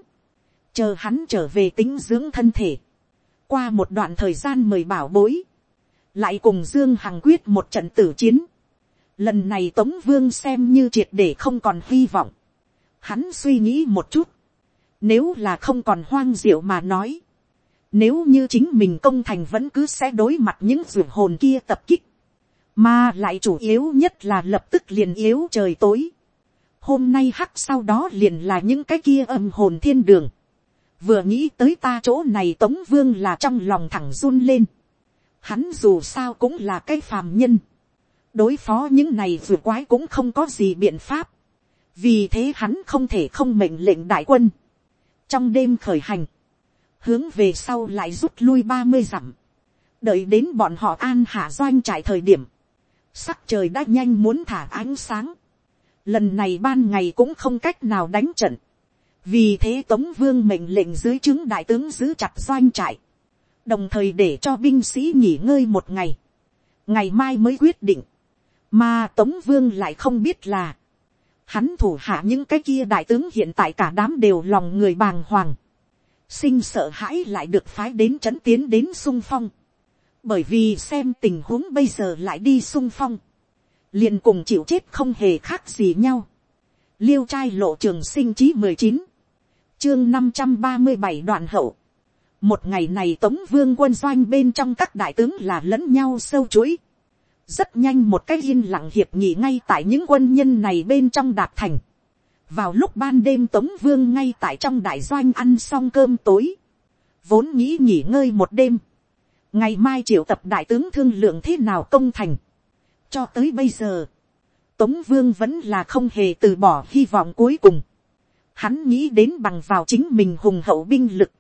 chờ hắn trở về tính dưỡng thân thể, qua một đoạn thời gian mời bảo bối, lại cùng dương hằng quyết một trận tử chiến, Lần này Tống Vương xem như triệt để không còn hy vọng. Hắn suy nghĩ một chút. Nếu là không còn hoang diệu mà nói. Nếu như chính mình công thành vẫn cứ sẽ đối mặt những ruột hồn kia tập kích. Mà lại chủ yếu nhất là lập tức liền yếu trời tối. Hôm nay hắc sau đó liền là những cái kia âm hồn thiên đường. Vừa nghĩ tới ta chỗ này Tống Vương là trong lòng thẳng run lên. Hắn dù sao cũng là cái phàm nhân đối phó những này vừa quái cũng không có gì biện pháp. vì thế hắn không thể không mệnh lệnh đại quân. trong đêm khởi hành, hướng về sau lại rút lui ba mươi dặm. đợi đến bọn họ an hạ doanh trải thời điểm, sắc trời đã nhanh muốn thả ánh sáng, lần này ban ngày cũng không cách nào đánh trận, vì thế tống vương mệnh lệnh dưới chứng đại tướng giữ chặt doanh trại, đồng thời để cho binh sĩ nghỉ ngơi một ngày, ngày mai mới quyết định, mà tống vương lại không biết là, hắn thủ hạ những cái kia đại tướng hiện tại cả đám đều lòng người bàng hoàng, sinh sợ hãi lại được phái đến trấn tiến đến sung phong, bởi vì xem tình huống bây giờ lại đi sung phong, liền cùng chịu chết không hề khác gì nhau. liêu trai lộ trường sinh chí mười chín, chương năm trăm ba mươi bảy đoạn hậu. một ngày này tống vương quân doanh bên trong các đại tướng là lẫn nhau sâu chuỗi. rất nhanh một cái yên lặng hiệp nghị ngay tại những quân nhân này bên trong đạp thành. vào lúc ban đêm tống vương ngay tại trong đại doanh ăn xong cơm tối. vốn nghĩ nghỉ ngơi một đêm ngày mai triệu tập đại tướng thương lượng thế nào công thành. cho tới bây giờ, tống vương vẫn là không hề từ bỏ hy vọng cuối cùng. Hắn nghĩ đến bằng vào chính mình hùng hậu binh lực,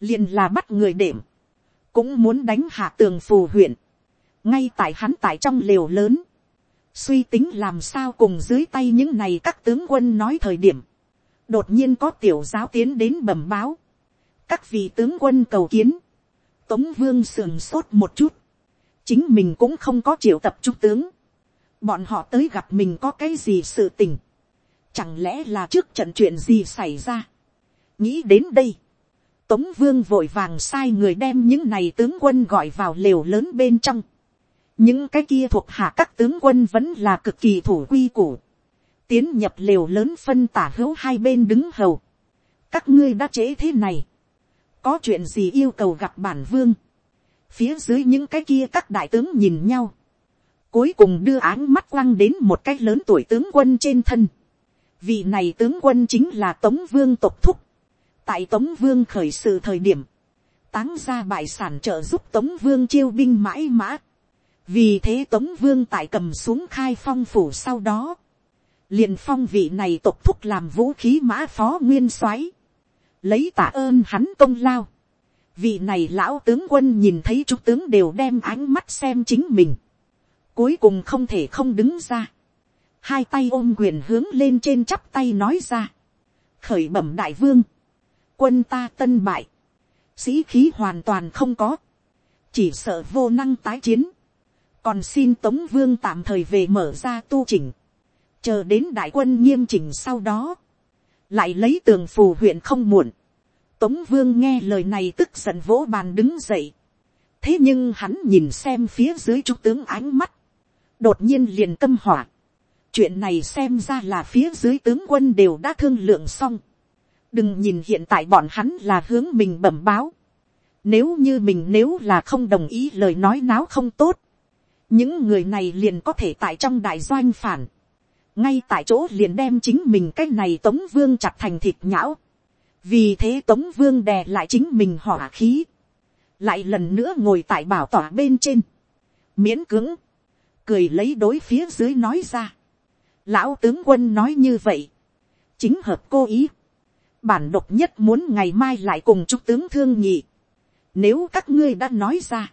liền là bắt người đệm, cũng muốn đánh hạ tường phù huyện, ngay tại hắn tại trong lều lớn, suy tính làm sao cùng dưới tay những này các tướng quân nói thời điểm, đột nhiên có tiểu giáo tiến đến bẩm báo, các vị tướng quân cầu kiến, tống vương sườn sốt một chút, chính mình cũng không có triệu tập trung tướng, bọn họ tới gặp mình có cái gì sự tình, Chẳng lẽ là trước trận chuyện gì xảy ra. Nghĩ đến đây. Tống vương vội vàng sai người đem những này tướng quân gọi vào lều lớn bên trong. Những cái kia thuộc hạ các tướng quân vẫn là cực kỳ thủ quy củ. Tiến nhập lều lớn phân tả hữu hai bên đứng hầu. Các ngươi đã chế thế này. Có chuyện gì yêu cầu gặp bản vương. Phía dưới những cái kia các đại tướng nhìn nhau. Cuối cùng đưa áng mắt quăng đến một cái lớn tuổi tướng quân trên thân Vị này tướng quân chính là Tống Vương tộc thúc. Tại Tống Vương khởi sự thời điểm. Táng ra bại sản trợ giúp Tống Vương chiêu binh mãi mã. Vì thế Tống Vương tại cầm xuống khai phong phủ sau đó. liền phong vị này tộc thúc làm vũ khí mã phó nguyên soái Lấy tạ ơn hắn công lao. Vị này lão tướng quân nhìn thấy chú tướng đều đem ánh mắt xem chính mình. Cuối cùng không thể không đứng ra. Hai tay ôm quyền hướng lên trên chắp tay nói ra, khởi bẩm đại vương, quân ta tân bại, sĩ khí hoàn toàn không có, chỉ sợ vô năng tái chiến, còn xin tống vương tạm thời về mở ra tu chỉnh, chờ đến đại quân nghiêm chỉnh sau đó, lại lấy tường phù huyện không muộn, tống vương nghe lời này tức giận vỗ bàn đứng dậy, thế nhưng hắn nhìn xem phía dưới trung tướng ánh mắt, đột nhiên liền tâm hỏa, chuyện này xem ra là phía dưới tướng quân đều đã thương lượng xong. đừng nhìn hiện tại bọn hắn là hướng mình bẩm báo. nếu như mình nếu là không đồng ý lời nói náo không tốt, những người này liền có thể tại trong đại doanh phản ngay tại chỗ liền đem chính mình cái này tống vương chặt thành thịt nhão. vì thế tống vương đè lại chính mình hỏa khí. lại lần nữa ngồi tại bảo tỏa bên trên. miễn cứng cười lấy đối phía dưới nói ra Lão tướng quân nói như vậy. Chính hợp cô ý. Bản độc nhất muốn ngày mai lại cùng chúc tướng thương nhị. Nếu các ngươi đã nói ra.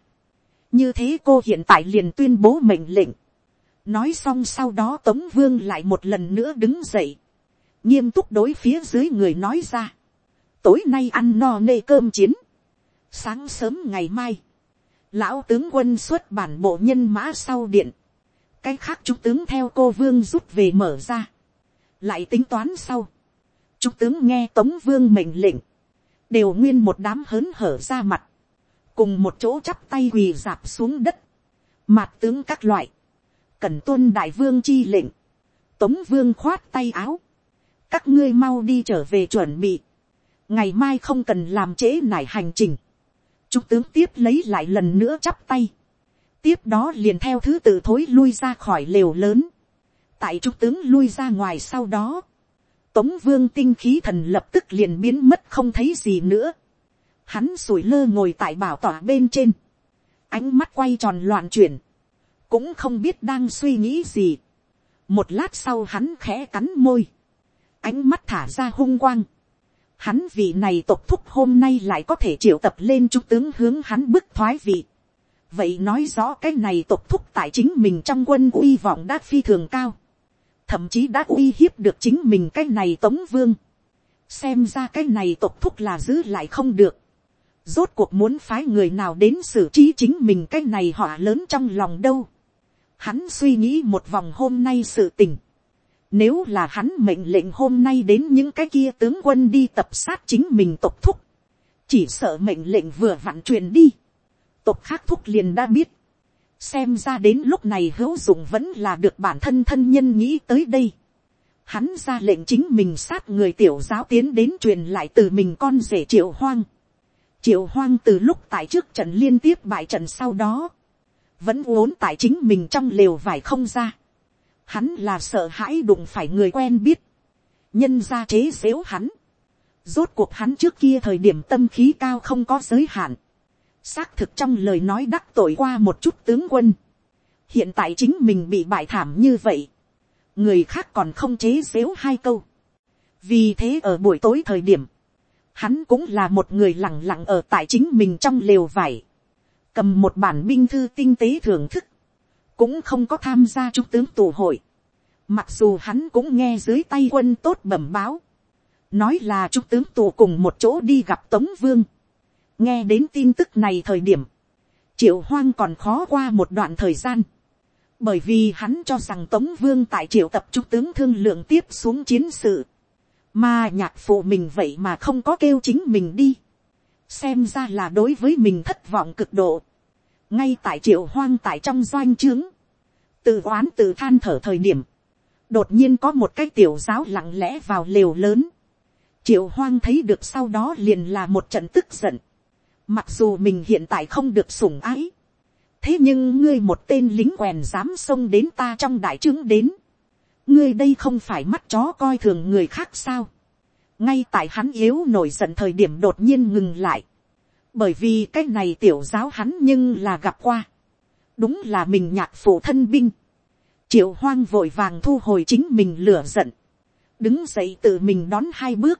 Như thế cô hiện tại liền tuyên bố mệnh lệnh. Nói xong sau đó Tống Vương lại một lần nữa đứng dậy. Nghiêm túc đối phía dưới người nói ra. Tối nay ăn no nê cơm chiến. Sáng sớm ngày mai. Lão tướng quân xuất bản bộ nhân mã sau điện cái khác trung tướng theo cô vương rút về mở ra, lại tính toán sau, trung tướng nghe tống vương mệnh lệnh, đều nguyên một đám hớn hở ra mặt, cùng một chỗ chắp tay quỳ dạp xuống đất, mặt tướng các loại, cần tuân đại vương chi lệnh, tống vương khoát tay áo, các ngươi mau đi trở về chuẩn bị, ngày mai không cần làm trễ nải hành trình, trung tướng tiếp lấy lại lần nữa chắp tay, tiếp đó liền theo thứ tự thối lui ra khỏi lều lớn, tại trung tướng lui ra ngoài sau đó, tống vương tinh khí thần lập tức liền biến mất không thấy gì nữa, hắn sủi lơ ngồi tại bảo tỏa bên trên, ánh mắt quay tròn loạn chuyển, cũng không biết đang suy nghĩ gì. một lát sau hắn khẽ cắn môi, ánh mắt thả ra hung quang, hắn vị này tộc thúc hôm nay lại có thể triệu tập lên trung tướng hướng hắn bức thoái vị, vậy nói rõ cái này tộc thúc tại chính mình trong quân uy vọng đã phi thường cao, thậm chí đã uy hiếp được chính mình cái này tống vương, xem ra cái này tộc thúc là giữ lại không được, rốt cuộc muốn phái người nào đến xử trí chính mình cái này họ lớn trong lòng đâu. Hắn suy nghĩ một vòng hôm nay sự tình. Nếu là hắn mệnh lệnh hôm nay đến những cái kia tướng quân đi tập sát chính mình tộc thúc. Chỉ sợ mệnh lệnh vừa vặn truyền đi. Tộc khác thúc liền đã biết. Xem ra đến lúc này hữu dụng vẫn là được bản thân thân nhân nghĩ tới đây. Hắn ra lệnh chính mình sát người tiểu giáo tiến đến truyền lại từ mình con rể triệu hoang triệu hoang từ lúc tại trước trận liên tiếp bại trận sau đó, vẫn uốn tại chính mình trong lều vải không ra. Hắn là sợ hãi đụng phải người quen biết, nhân ra chế xếu hắn. Rốt cuộc hắn trước kia thời điểm tâm khí cao không có giới hạn. Xác thực trong lời nói đắc tội qua một chút tướng quân. Hiện tại chính mình bị bại thảm như vậy. Người khác còn không chế xếu hai câu. Vì thế ở buổi tối thời điểm hắn cũng là một người lẳng lặng ở tại chính mình trong lều vải, cầm một bản binh thư tinh tế thưởng thức, cũng không có tham gia trung tướng tù hội, mặc dù hắn cũng nghe dưới tay quân tốt bẩm báo, nói là trung tướng tù cùng một chỗ đi gặp tống vương, nghe đến tin tức này thời điểm, triệu hoang còn khó qua một đoạn thời gian, bởi vì hắn cho rằng tống vương tại triệu tập trung tướng thương lượng tiếp xuống chiến sự, mà nhạc phụ mình vậy mà không có kêu chính mình đi. Xem ra là đối với mình thất vọng cực độ. Ngay tại triệu hoang tại trong doanh trướng. Tự oán tự than thở thời điểm. Đột nhiên có một cái tiểu giáo lặng lẽ vào lều lớn. Triệu hoang thấy được sau đó liền là một trận tức giận. Mặc dù mình hiện tại không được sủng ái. Thế nhưng ngươi một tên lính quèn dám xông đến ta trong đại trướng đến ngươi đây không phải mắt chó coi thường người khác sao ngay tại hắn yếu nổi giận thời điểm đột nhiên ngừng lại. bởi vì cái này tiểu giáo hắn nhưng là gặp qua. đúng là mình nhạc phụ thân binh. triệu hoang vội vàng thu hồi chính mình lửa giận. đứng dậy tự mình đón hai bước.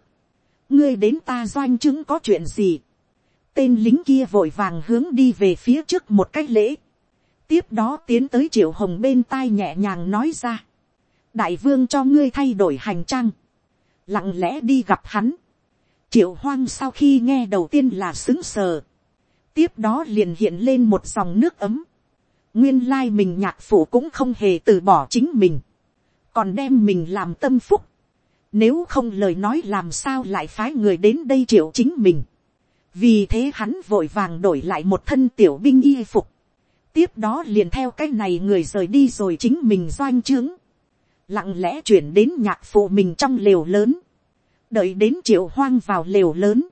ngươi đến ta doanh chứng có chuyện gì. tên lính kia vội vàng hướng đi về phía trước một cách lễ. tiếp đó tiến tới triệu hồng bên tai nhẹ nhàng nói ra đại vương cho ngươi thay đổi hành trang, lặng lẽ đi gặp hắn. triệu hoang sau khi nghe đầu tiên là xứng sờ, tiếp đó liền hiện lên một dòng nước ấm, nguyên lai mình nhạc phủ cũng không hề từ bỏ chính mình, còn đem mình làm tâm phúc, nếu không lời nói làm sao lại phái người đến đây triệu chính mình, vì thế hắn vội vàng đổi lại một thân tiểu binh y phục, tiếp đó liền theo cái này người rời đi rồi chính mình doanh trướng, lặng lẽ chuyển đến nhạc phụ mình trong lều lớn, đợi đến triệu hoang vào lều lớn,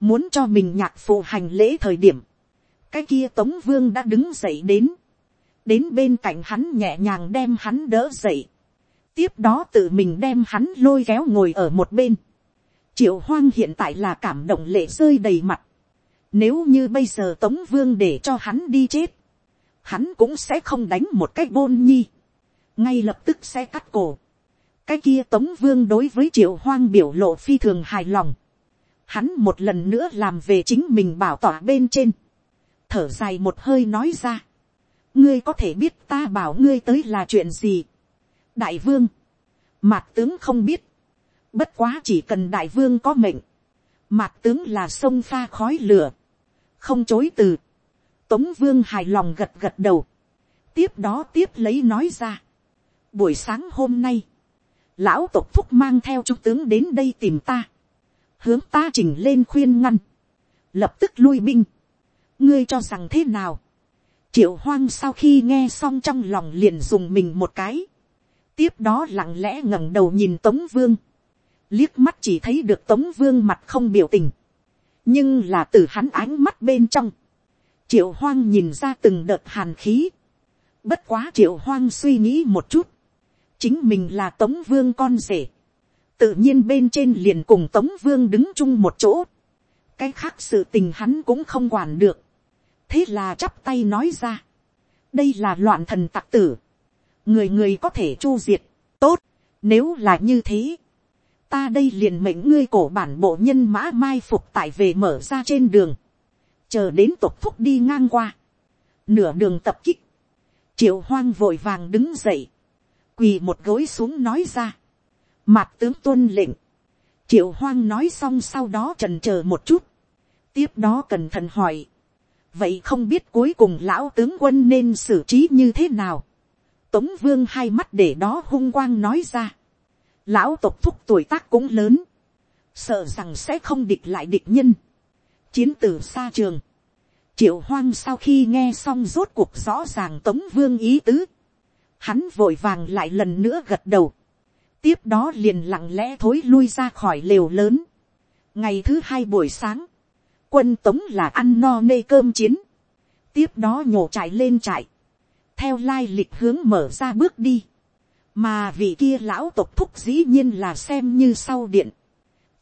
muốn cho mình nhạc phụ hành lễ thời điểm, cái kia tống vương đã đứng dậy đến, đến bên cạnh hắn nhẹ nhàng đem hắn đỡ dậy, tiếp đó tự mình đem hắn lôi kéo ngồi ở một bên, triệu hoang hiện tại là cảm động lệ rơi đầy mặt, nếu như bây giờ tống vương để cho hắn đi chết, hắn cũng sẽ không đánh một cách bôn nhi ngay lập tức sẽ cắt cổ. cái kia tống vương đối với triệu hoang biểu lộ phi thường hài lòng. hắn một lần nữa làm về chính mình bảo tỏa bên trên. thở dài một hơi nói ra. ngươi có thể biết ta bảo ngươi tới là chuyện gì. đại vương, mạc tướng không biết. bất quá chỉ cần đại vương có mệnh. mạc tướng là sông pha khói lửa. không chối từ. tống vương hài lòng gật gật đầu. tiếp đó tiếp lấy nói ra buổi sáng hôm nay, lão tộc thúc mang theo trung tướng đến đây tìm ta, hướng ta chỉnh lên khuyên ngăn, lập tức lui binh, ngươi cho rằng thế nào, triệu hoang sau khi nghe xong trong lòng liền dùng mình một cái, tiếp đó lặng lẽ ngẩng đầu nhìn tống vương, liếc mắt chỉ thấy được tống vương mặt không biểu tình, nhưng là từ hắn ánh mắt bên trong, triệu hoang nhìn ra từng đợt hàn khí, bất quá triệu hoang suy nghĩ một chút, chính mình là tống vương con rể, tự nhiên bên trên liền cùng tống vương đứng chung một chỗ, cái khác sự tình hắn cũng không quản được, thế là chắp tay nói ra, đây là loạn thần tặc tử, người người có thể chu diệt, tốt, nếu là như thế, ta đây liền mệnh ngươi cổ bản bộ nhân mã mai phục tại về mở ra trên đường, chờ đến tục thúc đi ngang qua, nửa đường tập kích, triệu hoang vội vàng đứng dậy, quỳ một gối xuống nói ra, mặt tướng tuân lệnh, triệu hoang nói xong sau đó trần c h ờ một chút, tiếp đó cẩn thận hỏi, vậy không biết cuối cùng lão tướng quân nên xử trí như thế nào, tống vương hai mắt để đó hung quang nói ra, lão tộc thúc tuổi tác cũng lớn, sợ rằng sẽ không địch lại địch nhân, chiến từ xa trường, triệu hoang sau khi nghe xong rốt cuộc rõ ràng tống vương ý tứ, hắn vội vàng lại lần nữa gật đầu, tiếp đó liền lặng lẽ thối lui ra khỏi lều lớn. ngày thứ hai buổi sáng, quân tống là ăn no nê cơm chiến, tiếp đó nhổ chạy lên chạy, theo lai lịch hướng mở ra bước đi, mà vị kia lão tộc thúc dĩ nhiên là xem như sau điện,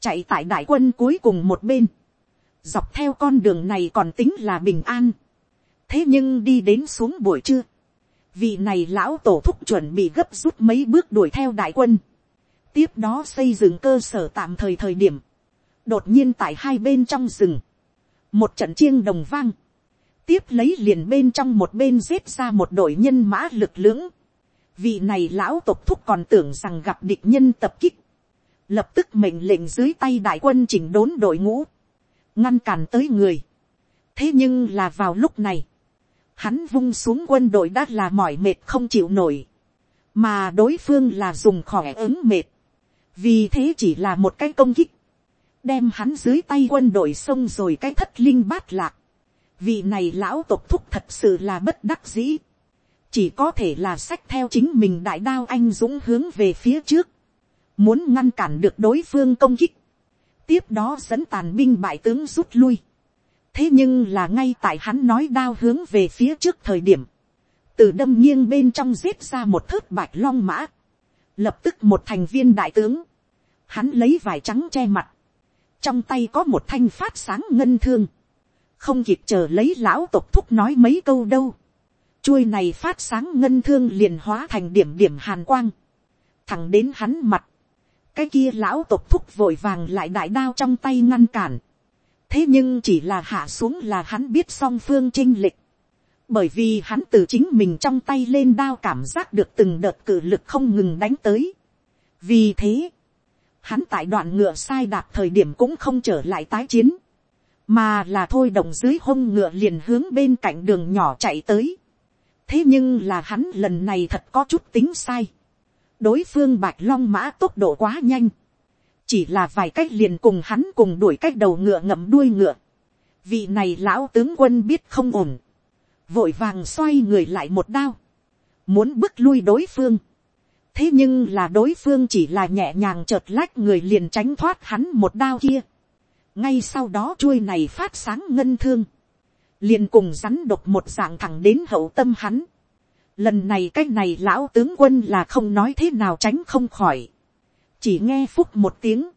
chạy tại đại quân cuối cùng một bên, dọc theo con đường này còn tính là bình an, thế nhưng đi đến xuống buổi trưa, vị này lão tổ thúc chuẩn bị gấp rút mấy bước đuổi theo đại quân, tiếp đó xây dựng cơ sở tạm thời thời điểm, đột nhiên tại hai bên trong rừng, một trận chiêng đồng vang, tiếp lấy liền bên trong một bên giết ra một đội nhân mã lực lưỡng, vị này lão tộc thúc còn tưởng rằng gặp địch nhân tập kích, lập tức mệnh lệnh dưới tay đại quân chỉnh đốn đội ngũ, ngăn cản tới người. thế nhưng là vào lúc này, hắn vung xuống quân đội đã là mỏi mệt không chịu nổi, mà đối phương là dùng khỏe ứng mệt, vì thế chỉ là một cái công kích, đem hắn dưới tay quân đội xông rồi cái thất linh bát lạc, vị này lão tộc thúc thật sự là bất đắc dĩ, chỉ có thể là sách theo chính mình đại đao anh dũng hướng về phía trước, muốn ngăn cản được đối phương công kích, tiếp đó dẫn tàn binh bại tướng rút lui, thế nhưng là ngay tại hắn nói đao hướng về phía trước thời điểm, từ đâm nghiêng bên trong giết ra một thớt bạch long mã, lập tức một thành viên đại tướng, hắn lấy vải trắng che mặt, trong tay có một thanh phát sáng ngân thương, không kịp chờ lấy lão tộc thúc nói mấy câu đâu, chuôi này phát sáng ngân thương liền hóa thành điểm điểm hàn quang, thẳng đến hắn mặt, cái kia lão tộc thúc vội vàng lại đại đao trong tay ngăn cản, thế nhưng chỉ là hạ xuống là hắn biết song phương chinh lịch, bởi vì hắn từ chính mình trong tay lên đao cảm giác được từng đợt cử lực không ngừng đánh tới. vì thế, hắn tại đoạn ngựa sai đạp thời điểm cũng không trở lại tái chiến, mà là thôi động dưới hông ngựa liền hướng bên cạnh đường nhỏ chạy tới. thế nhưng là hắn lần này thật có chút tính sai. đối phương bạch long mã tốc độ quá nhanh chỉ là vài cách liền cùng hắn cùng đuổi cách đầu ngựa ngậm đuôi ngựa. vị này lão tướng quân biết không ổn, vội vàng xoay người lại một đao, muốn bước lui đối phương. thế nhưng là đối phương chỉ là nhẹ nhàng chợt lách người liền tránh thoát hắn một đao kia. ngay sau đó chuôi này phát sáng ngân thương, liền cùng rắn độc một dạng thẳng đến hậu tâm hắn. lần này cái này lão tướng quân là không nói thế nào tránh không khỏi chỉ nghe phúc một tiếng,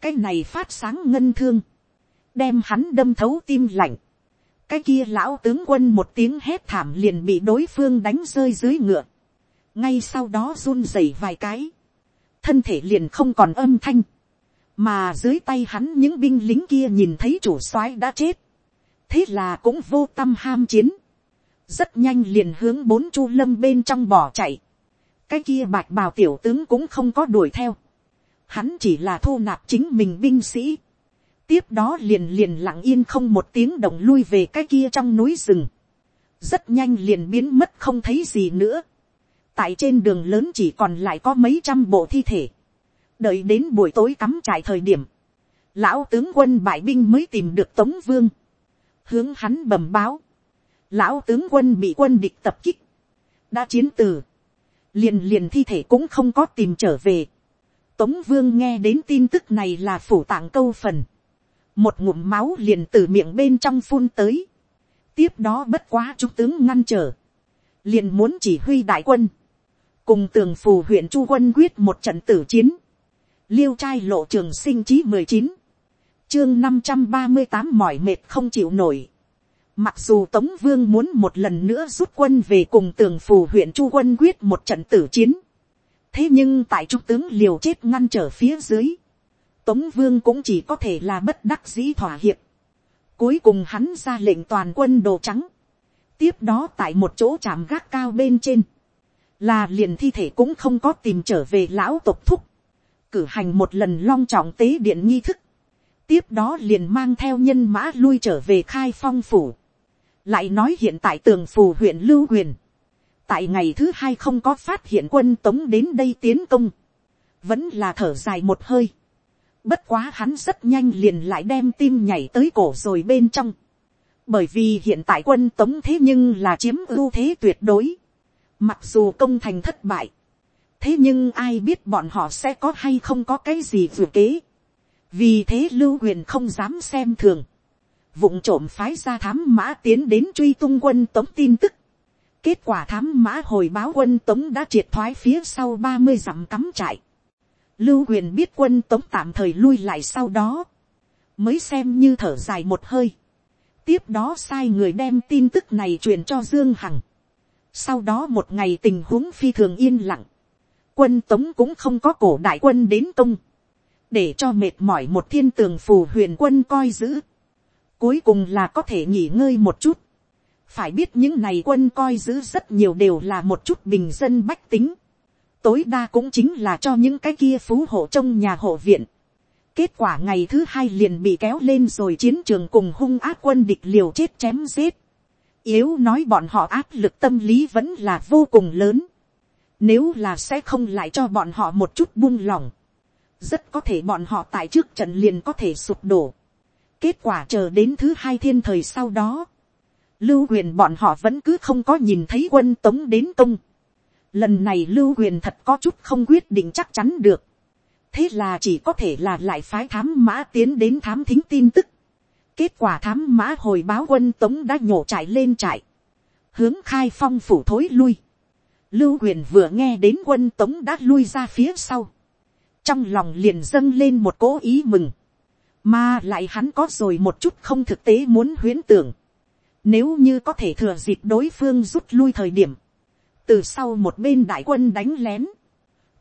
cái này phát sáng ngân thương, đem hắn đâm thấu tim lạnh, cái kia lão tướng quân một tiếng hét thảm liền bị đối phương đánh rơi dưới ngựa, ngay sau đó run rẩy vài cái, thân thể liền không còn âm thanh, mà dưới tay hắn những binh lính kia nhìn thấy chủ soái đã chết, thế là cũng vô tâm ham chiến, rất nhanh liền hướng bốn chu lâm bên trong bỏ chạy, cái kia bạch bào tiểu tướng cũng không có đuổi theo, hắn chỉ là thu nạp chính mình binh sĩ, tiếp đó liền liền lặng yên không một tiếng động lui về cái kia trong núi rừng, rất nhanh liền biến mất không thấy gì nữa, tại trên đường lớn chỉ còn lại có mấy trăm bộ thi thể, đợi đến buổi tối cắm trại thời điểm, lão tướng quân bại binh mới tìm được tống vương, hướng hắn bẩm báo, lão tướng quân bị quân địch tập kích, đã chiến từ, liền liền thi thể cũng không có tìm trở về, Tống vương nghe đến tin tức này là phủ tạng câu phần. Một ngụm máu liền từ miệng bên trong phun tới. Tiếp đó bất quá trung tướng ngăn trở. Liền muốn chỉ huy đại quân. Cùng tường phù huyện chu quân quyết một trận tử chiến. Liêu trai lộ trường sinh chí mười chín Chương năm trăm ba mươi tám mỏi mệt không chịu nổi. Mặc dù Tống Vương muốn một lần nữa rút quân về cùng tường phù huyện Chu quân quyết một trận tử chiến thế nhưng tại trung tướng liều chết ngăn trở phía dưới, tống vương cũng chỉ có thể là bất đắc dĩ thỏa hiệp. cuối cùng hắn ra lệnh toàn quân đồ trắng, tiếp đó tại một chỗ chạm gác cao bên trên, là liền thi thể cũng không có tìm trở về lão tộc thúc, cử hành một lần long trọng tế điện nghi thức, tiếp đó liền mang theo nhân mã lui trở về khai phong phủ, lại nói hiện tại tường phù huyện lưu huyền, tại ngày thứ hai không có phát hiện quân tống đến đây tiến công, vẫn là thở dài một hơi, bất quá hắn rất nhanh liền lại đem tim nhảy tới cổ rồi bên trong, bởi vì hiện tại quân tống thế nhưng là chiếm ưu thế tuyệt đối, mặc dù công thành thất bại, thế nhưng ai biết bọn họ sẽ có hay không có cái gì vừa kế, vì thế lưu huyền không dám xem thường, vụng trộm phái ra thám mã tiến đến truy tung quân tống tin tức, kết quả thám mã hồi báo quân tống đã triệt thoái phía sau ba mươi dặm cắm trại, lưu huyền biết quân tống tạm thời lui lại sau đó, mới xem như thở dài một hơi, tiếp đó sai người đem tin tức này truyền cho dương hằng. sau đó một ngày tình huống phi thường yên lặng, quân tống cũng không có cổ đại quân đến công, để cho mệt mỏi một thiên tường phù huyền quân coi giữ, cuối cùng là có thể nghỉ ngơi một chút, phải biết những này quân coi giữ rất nhiều đều là một chút bình dân bách tính, tối đa cũng chính là cho những cái kia phú hộ trong nhà hộ viện, Kết quả ngày thứ hai liền bị kéo lên rồi chiến trường cùng hung ác quân địch liều chết chém giết. Yếu nói bọn họ áp lực tâm lý vẫn là vô cùng lớn. Nếu là sẽ không lại cho bọn họ một chút buông lỏng. Rất có thể bọn họ tại trước trận liền có thể sụp đổ. Kết quả chờ đến thứ hai thiên thời sau đó. Lưu quyền bọn họ vẫn cứ không có nhìn thấy quân tống đến công. Lần này lưu quyền thật có chút không quyết định chắc chắn được thế là chỉ có thể là lại phái thám mã tiến đến thám thính tin tức. kết quả thám mã hồi báo quân tống đã nhổ trại lên trại, hướng khai phong phủ thối lui. lưu huyền vừa nghe đến quân tống đã lui ra phía sau, trong lòng liền dâng lên một cố ý mừng, mà lại hắn có rồi một chút không thực tế muốn huyễn tưởng. Nếu như có thể thừa dịp đối phương rút lui thời điểm, từ sau một bên đại quân đánh lén,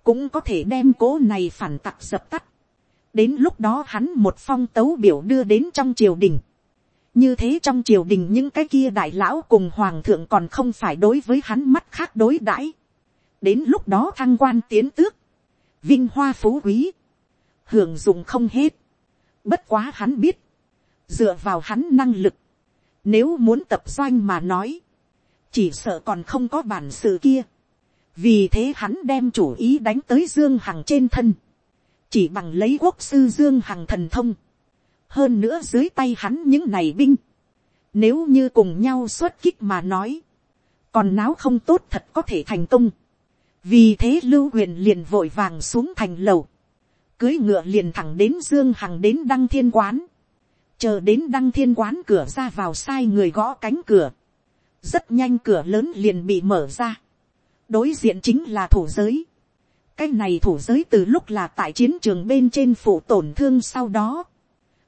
cũng có thể đem cố này phản tặc dập tắt. đến lúc đó hắn một phong tấu biểu đưa đến trong triều đình. như thế trong triều đình những cái kia đại lão cùng hoàng thượng còn không phải đối với hắn mắt khác đối đãi. đến lúc đó thăng quan tiến tước, vinh hoa phú quý, hưởng dụng không hết. bất quá hắn biết, dựa vào hắn năng lực, nếu muốn tập doanh mà nói, chỉ sợ còn không có bản sự kia. Vì thế hắn đem chủ ý đánh tới dương hằng trên thân, chỉ bằng lấy quốc sư dương hằng thần thông, hơn nữa dưới tay hắn những này binh, nếu như cùng nhau xuất kích mà nói, còn náo không tốt thật có thể thành công, vì thế lưu huyền liền vội vàng xuống thành lầu, cưới ngựa liền thẳng đến dương hằng đến đăng thiên quán, chờ đến đăng thiên quán cửa ra vào sai người gõ cánh cửa, rất nhanh cửa lớn liền bị mở ra, đối diện chính là thủ giới. cái này thủ giới từ lúc là tại chiến trường bên trên phủ tổn thương sau đó,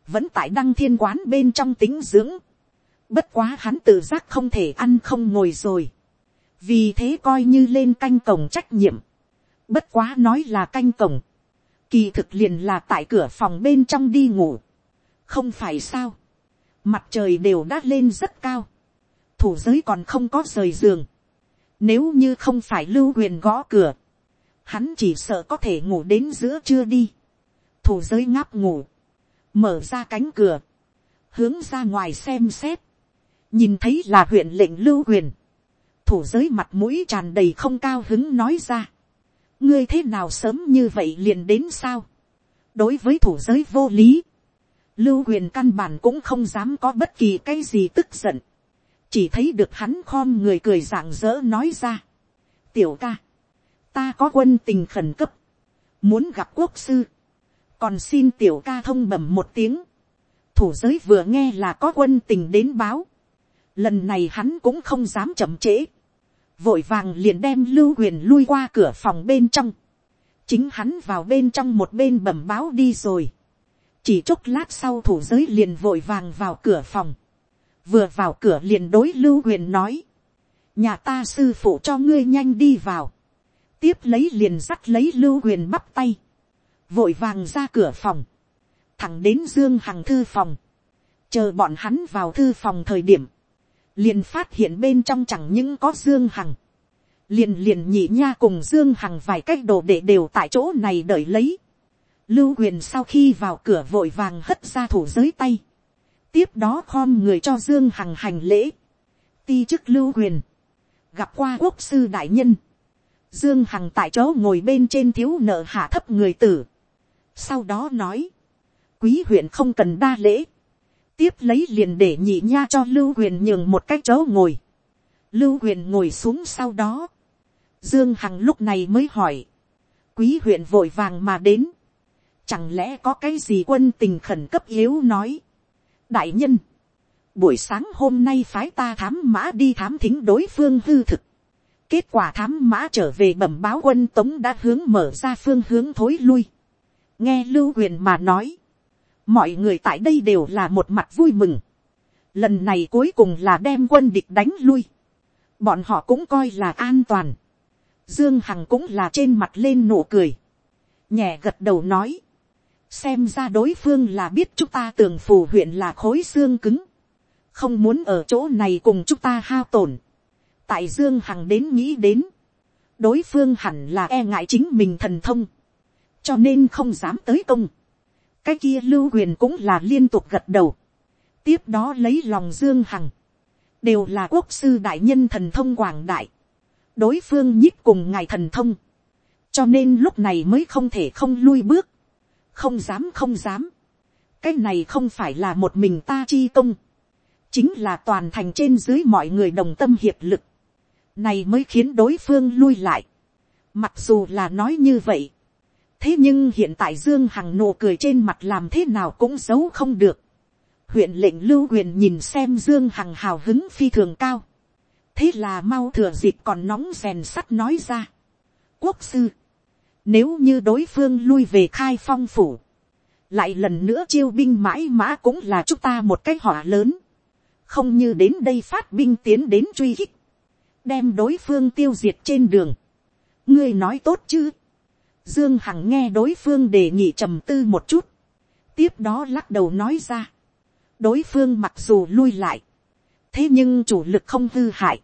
vẫn tại đăng thiên quán bên trong tính dưỡng. bất quá hắn tự giác không thể ăn không ngồi rồi. vì thế coi như lên canh cổng trách nhiệm. bất quá nói là canh cổng. kỳ thực liền là tại cửa phòng bên trong đi ngủ không phải sao. mặt trời đều đã lên rất cao. thủ giới còn không có rời giường nếu như không phải lưu huyền gõ cửa, hắn chỉ sợ có thể ngủ đến giữa trưa đi. Thủ giới ngáp ngủ, mở ra cánh cửa, hướng ra ngoài xem xét, nhìn thấy là huyện lệnh lưu huyền. Thủ giới mặt mũi tràn đầy không cao hứng nói ra. ngươi thế nào sớm như vậy liền đến sao. đối với thủ giới vô lý, lưu huyền căn bản cũng không dám có bất kỳ cái gì tức giận. Chỉ thấy được hắn khom người cười rạng rỡ nói ra. tiểu ca, ta có quân tình khẩn cấp, muốn gặp quốc sư, còn xin tiểu ca thông bẩm một tiếng. thủ giới vừa nghe là có quân tình đến báo, lần này hắn cũng không dám chậm trễ, vội vàng liền đem lưu huyền lui qua cửa phòng bên trong, chính hắn vào bên trong một bên bẩm báo đi rồi, chỉ chốc lát sau thủ giới liền vội vàng vào cửa phòng, vừa vào cửa liền đối lưu huyền nói, nhà ta sư phụ cho ngươi nhanh đi vào, tiếp lấy liền dắt lấy lưu huyền bắp tay, vội vàng ra cửa phòng, thẳng đến dương hằng thư phòng, chờ bọn hắn vào thư phòng thời điểm, liền phát hiện bên trong chẳng những có dương hằng, liền liền nhị nha cùng dương hằng vài cách đồ để đều tại chỗ này đợi lấy lưu huyền sau khi vào cửa vội vàng hất ra thủ giới tay, tiếp đó khom người cho dương hằng hành lễ, ti chức lưu huyền, gặp qua quốc sư đại nhân, dương hằng tại chỗ ngồi bên trên thiếu nợ hạ thấp người tử, sau đó nói, quý huyện không cần đa lễ, tiếp lấy liền để nhị nha cho lưu huyền nhường một cái chỗ ngồi, lưu huyền ngồi xuống sau đó, dương hằng lúc này mới hỏi, quý huyện vội vàng mà đến, chẳng lẽ có cái gì quân tình khẩn cấp yếu nói, đại nhân, buổi sáng hôm nay phái ta thám mã đi thám thính đối phương hư thực, kết quả thám mã trở về bẩm báo quân tống đã hướng mở ra phương hướng thối lui, nghe lưu huyền mà nói, mọi người tại đây đều là một mặt vui mừng. lần này cuối cùng là đem quân địch đánh lui. bọn họ cũng coi là an toàn. dương hằng cũng là trên mặt lên nụ cười. nhẹ gật đầu nói xem ra đối phương là biết chúng ta tường phủ huyện là khối xương cứng. không muốn ở chỗ này cùng chúng ta hao tổn. tại dương hằng đến nghĩ đến. đối phương hẳn là e ngại chính mình thần thông. cho nên không dám tới công cái kia lưu huyền cũng là liên tục gật đầu, tiếp đó lấy lòng dương hằng, đều là quốc sư đại nhân thần thông quảng đại, đối phương nhích cùng ngài thần thông, cho nên lúc này mới không thể không lui bước, không dám không dám, cái này không phải là một mình ta chi công, chính là toàn thành trên dưới mọi người đồng tâm hiệp lực, này mới khiến đối phương lui lại, mặc dù là nói như vậy, thế nhưng hiện tại dương hằng nụ cười trên mặt làm thế nào cũng giấu không được. huyện lệnh lưu huyền nhìn xem dương hằng hào hứng phi thường cao. thế là mau thừa dịp còn nóng rèn sắt nói ra. quốc sư, nếu như đối phương lui về khai phong phủ, lại lần nữa chiêu binh mãi mã cũng là chúng ta một cái họa lớn. không như đến đây phát binh tiến đến truy kích. đem đối phương tiêu diệt trên đường. ngươi nói tốt chứ Dương Hằng nghe đối phương đề nghị trầm tư một chút. Tiếp đó lắc đầu nói ra. Đối phương mặc dù lui lại. Thế nhưng chủ lực không hư hại.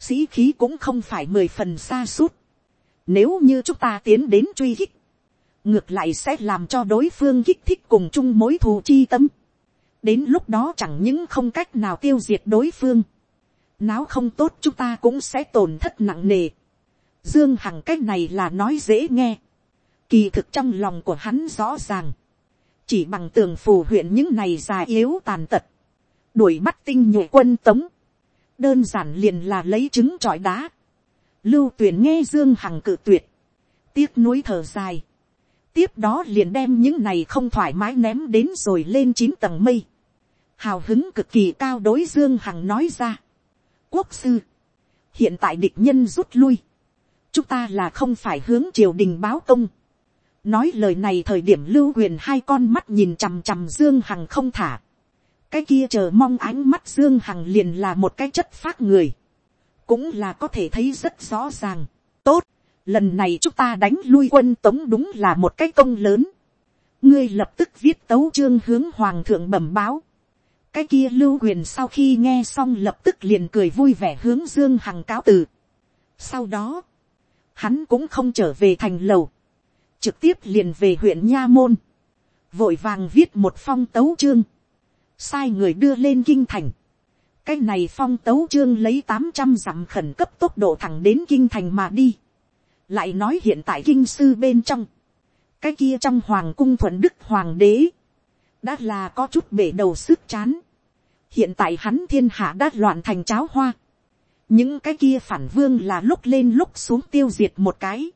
Sĩ khí cũng không phải mười phần xa suốt. Nếu như chúng ta tiến đến truy khích. Ngược lại sẽ làm cho đối phương kích thích cùng chung mối thù chi tâm. Đến lúc đó chẳng những không cách nào tiêu diệt đối phương. Náo không tốt chúng ta cũng sẽ tổn thất nặng nề Dương Hằng cái này là nói dễ nghe. Kỳ thực trong lòng của hắn rõ ràng. Chỉ bằng tường phù huyện những này già yếu tàn tật. Đuổi bắt tinh nhuệ quân tống. Đơn giản liền là lấy trứng trọi đá. Lưu tuyển nghe Dương Hằng cự tuyệt. Tiếc nuối thở dài. Tiếp đó liền đem những này không thoải mái ném đến rồi lên chín tầng mây. Hào hứng cực kỳ cao đối Dương Hằng nói ra. Quốc sư. Hiện tại địch nhân rút lui chúng ta là không phải hướng triều đình báo công. nói lời này thời điểm lưu huyền hai con mắt nhìn chằm chằm dương hằng không thả. cái kia chờ mong ánh mắt dương hằng liền là một cái chất phát người cũng là có thể thấy rất rõ ràng. tốt, lần này chúng ta đánh lui quân tống đúng là một cái công lớn. ngươi lập tức viết tấu chương hướng hoàng thượng bẩm báo. cái kia lưu huyền sau khi nghe xong lập tức liền cười vui vẻ hướng dương hằng cáo từ. sau đó, hắn cũng không trở về thành lầu, trực tiếp liền về huyện nha môn, vội vàng viết một phong tấu chương, sai người đưa lên kinh thành, cái này phong tấu chương lấy tám trăm dặm khẩn cấp tốc độ thẳng đến kinh thành mà đi, lại nói hiện tại kinh sư bên trong, cái kia trong hoàng cung thuận đức hoàng đế, đã là có chút bể đầu sức chán, hiện tại hắn thiên hạ đã loạn thành cháo hoa, những cái kia phản vương là lúc lên lúc xuống tiêu diệt một cái,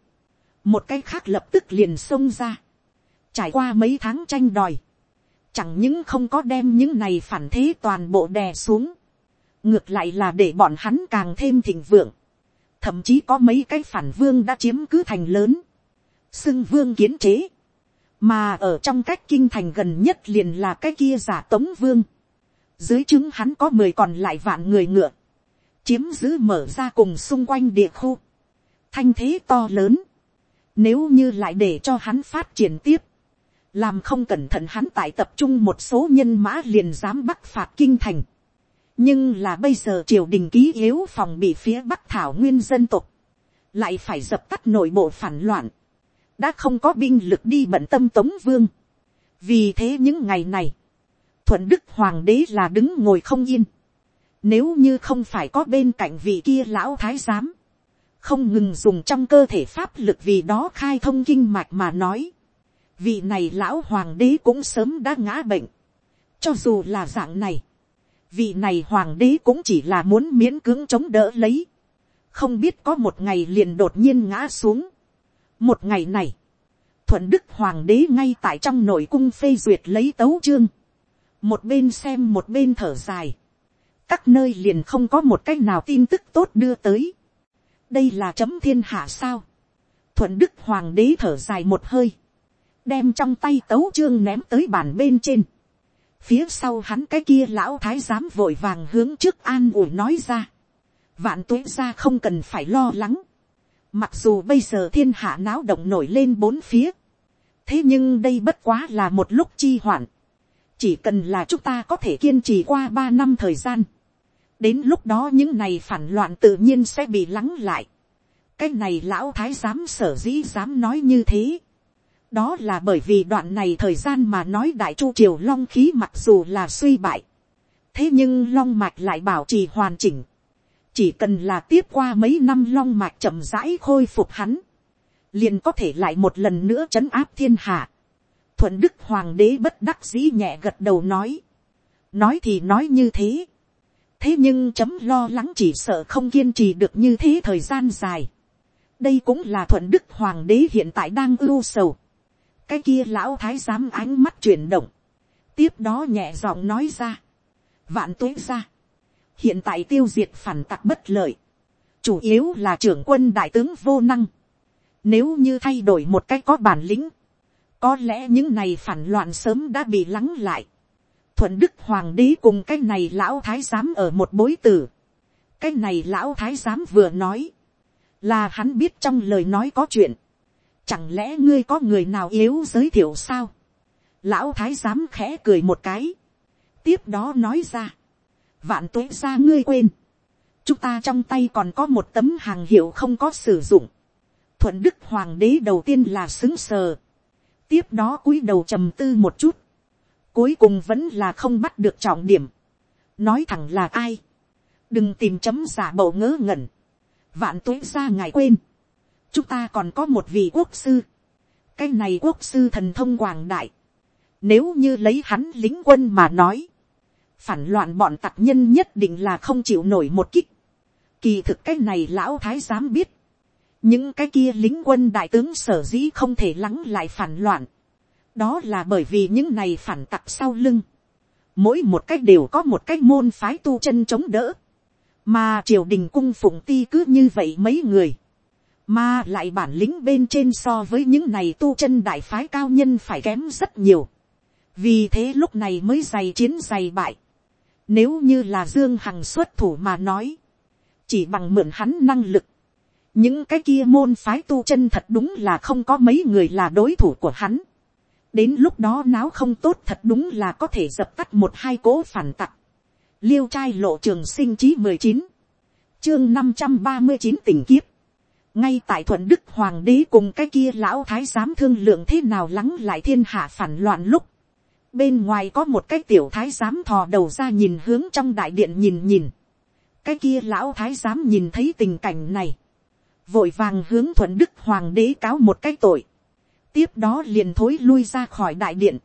một cái khác lập tức liền xông ra, trải qua mấy tháng tranh đòi, chẳng những không có đem những này phản thế toàn bộ đè xuống, ngược lại là để bọn hắn càng thêm thịnh vượng, thậm chí có mấy cái phản vương đã chiếm cứ thành lớn, xưng vương kiến chế, mà ở trong cách kinh thành gần nhất liền là cái kia giả tống vương, dưới chứng hắn có mười còn lại vạn người ngựa, chiếm giữ mở ra cùng xung quanh địa khu, thanh thế to lớn, nếu như lại để cho hắn phát triển tiếp, làm không cẩn thận hắn tại tập trung một số nhân mã liền dám bắc phạt kinh thành, nhưng là bây giờ triều đình ký yếu phòng bị phía bắc thảo nguyên dân tộc, lại phải dập tắt nội bộ phản loạn, đã không có binh lực đi bận tâm tống vương. vì thế những ngày này, thuận đức hoàng đế là đứng ngồi không yên. nếu như không phải có bên cạnh vị kia lão thái giám, không ngừng dùng trong cơ thể pháp lực vì đó khai thông kinh mạch mà nói. vị này lão hoàng đế cũng sớm đã ngã bệnh. cho dù là dạng này, vị này hoàng đế cũng chỉ là muốn miễn cưỡng chống đỡ lấy. không biết có một ngày liền đột nhiên ngã xuống. một ngày này, thuận đức hoàng đế ngay tại trong nội cung phê duyệt lấy tấu chương. một bên xem một bên thở dài. các nơi liền không có một cách nào tin tức tốt đưa tới. đây là chấm thiên hạ sao. thuận đức hoàng đế thở dài một hơi. đem trong tay tấu chương ném tới bàn bên trên phía sau hắn cái kia lão thái giám vội vàng hướng trước an ủi nói ra. vạn tuế ra không cần phải lo lắng. mặc dù bây giờ thiên hạ náo động nổi lên bốn phía. thế nhưng đây bất quá là một lúc chi hoạn. chỉ cần là chúng ta có thể kiên trì qua ba năm thời gian. đến lúc đó những này phản loạn tự nhiên sẽ bị lắng lại. cái này lão thái giám sở dĩ dám nói như thế đó là bởi vì đoạn này thời gian mà nói đại chu triều long khí mặc dù là suy bại, thế nhưng long mạch lại bảo trì hoàn chỉnh, chỉ cần là tiếp qua mấy năm long mạch chậm rãi khôi phục hắn, liền có thể lại một lần nữa trấn áp thiên hạ. thuận đức hoàng đế bất đắc dĩ nhẹ gật đầu nói, nói thì nói như thế, thế nhưng chấm lo lắng chỉ sợ không kiên trì được như thế thời gian dài. đây cũng là thuận đức hoàng đế hiện tại đang ưu sầu cái kia lão thái giám ánh mắt chuyển động, tiếp đó nhẹ giọng nói ra, vạn tuế ra, hiện tại tiêu diệt phản tặc bất lợi, chủ yếu là trưởng quân đại tướng vô năng, nếu như thay đổi một cách có bản lĩnh, có lẽ những này phản loạn sớm đã bị lắng lại, thuận đức hoàng đế cùng cái này lão thái giám ở một bối tử, cái này lão thái giám vừa nói, là hắn biết trong lời nói có chuyện, chẳng lẽ ngươi có người nào yếu giới thiệu sao, lão thái giám khẽ cười một cái, tiếp đó nói ra, vạn tuế ra ngươi quên, chúng ta trong tay còn có một tấm hàng hiệu không có sử dụng, thuận đức hoàng đế đầu tiên là xứng sờ, tiếp đó cúi đầu trầm tư một chút, cuối cùng vẫn là không bắt được trọng điểm, nói thẳng là ai, đừng tìm chấm giả bầu ngớ ngẩn, vạn tuế ra ngài quên, chúng ta còn có một vị quốc sư, cái này quốc sư thần thông quảng đại, nếu như lấy hắn lính quân mà nói, phản loạn bọn tặc nhân nhất định là không chịu nổi một kích, kỳ thực cái này lão thái giám biết, những cái kia lính quân đại tướng sở dĩ không thể lắng lại phản loạn, đó là bởi vì những này phản tặc sau lưng, mỗi một cách đều có một cách môn phái tu chân chống đỡ, mà triều đình cung phụng ti cứ như vậy mấy người, mà lại bản lĩnh bên trên so với những này tu chân đại phái cao nhân phải kém rất nhiều. Vì thế lúc này mới giày chiến giày bại. Nếu như là Dương Hằng xuất thủ mà nói. Chỉ bằng mượn hắn năng lực. Những cái kia môn phái tu chân thật đúng là không có mấy người là đối thủ của hắn. Đến lúc đó náo không tốt thật đúng là có thể dập tắt một hai cố phản tặc. Liêu trai lộ trường sinh chí mười chín, Chương năm trăm ba mươi chín tình kiếp ngay tại thuận đức hoàng đế cùng cái kia lão thái giám thương lượng thế nào lắng lại thiên hạ phản loạn lúc, bên ngoài có một cái tiểu thái giám thò đầu ra nhìn hướng trong đại điện nhìn nhìn, cái kia lão thái giám nhìn thấy tình cảnh này, vội vàng hướng thuận đức hoàng đế cáo một cái tội, tiếp đó liền thối lui ra khỏi đại điện,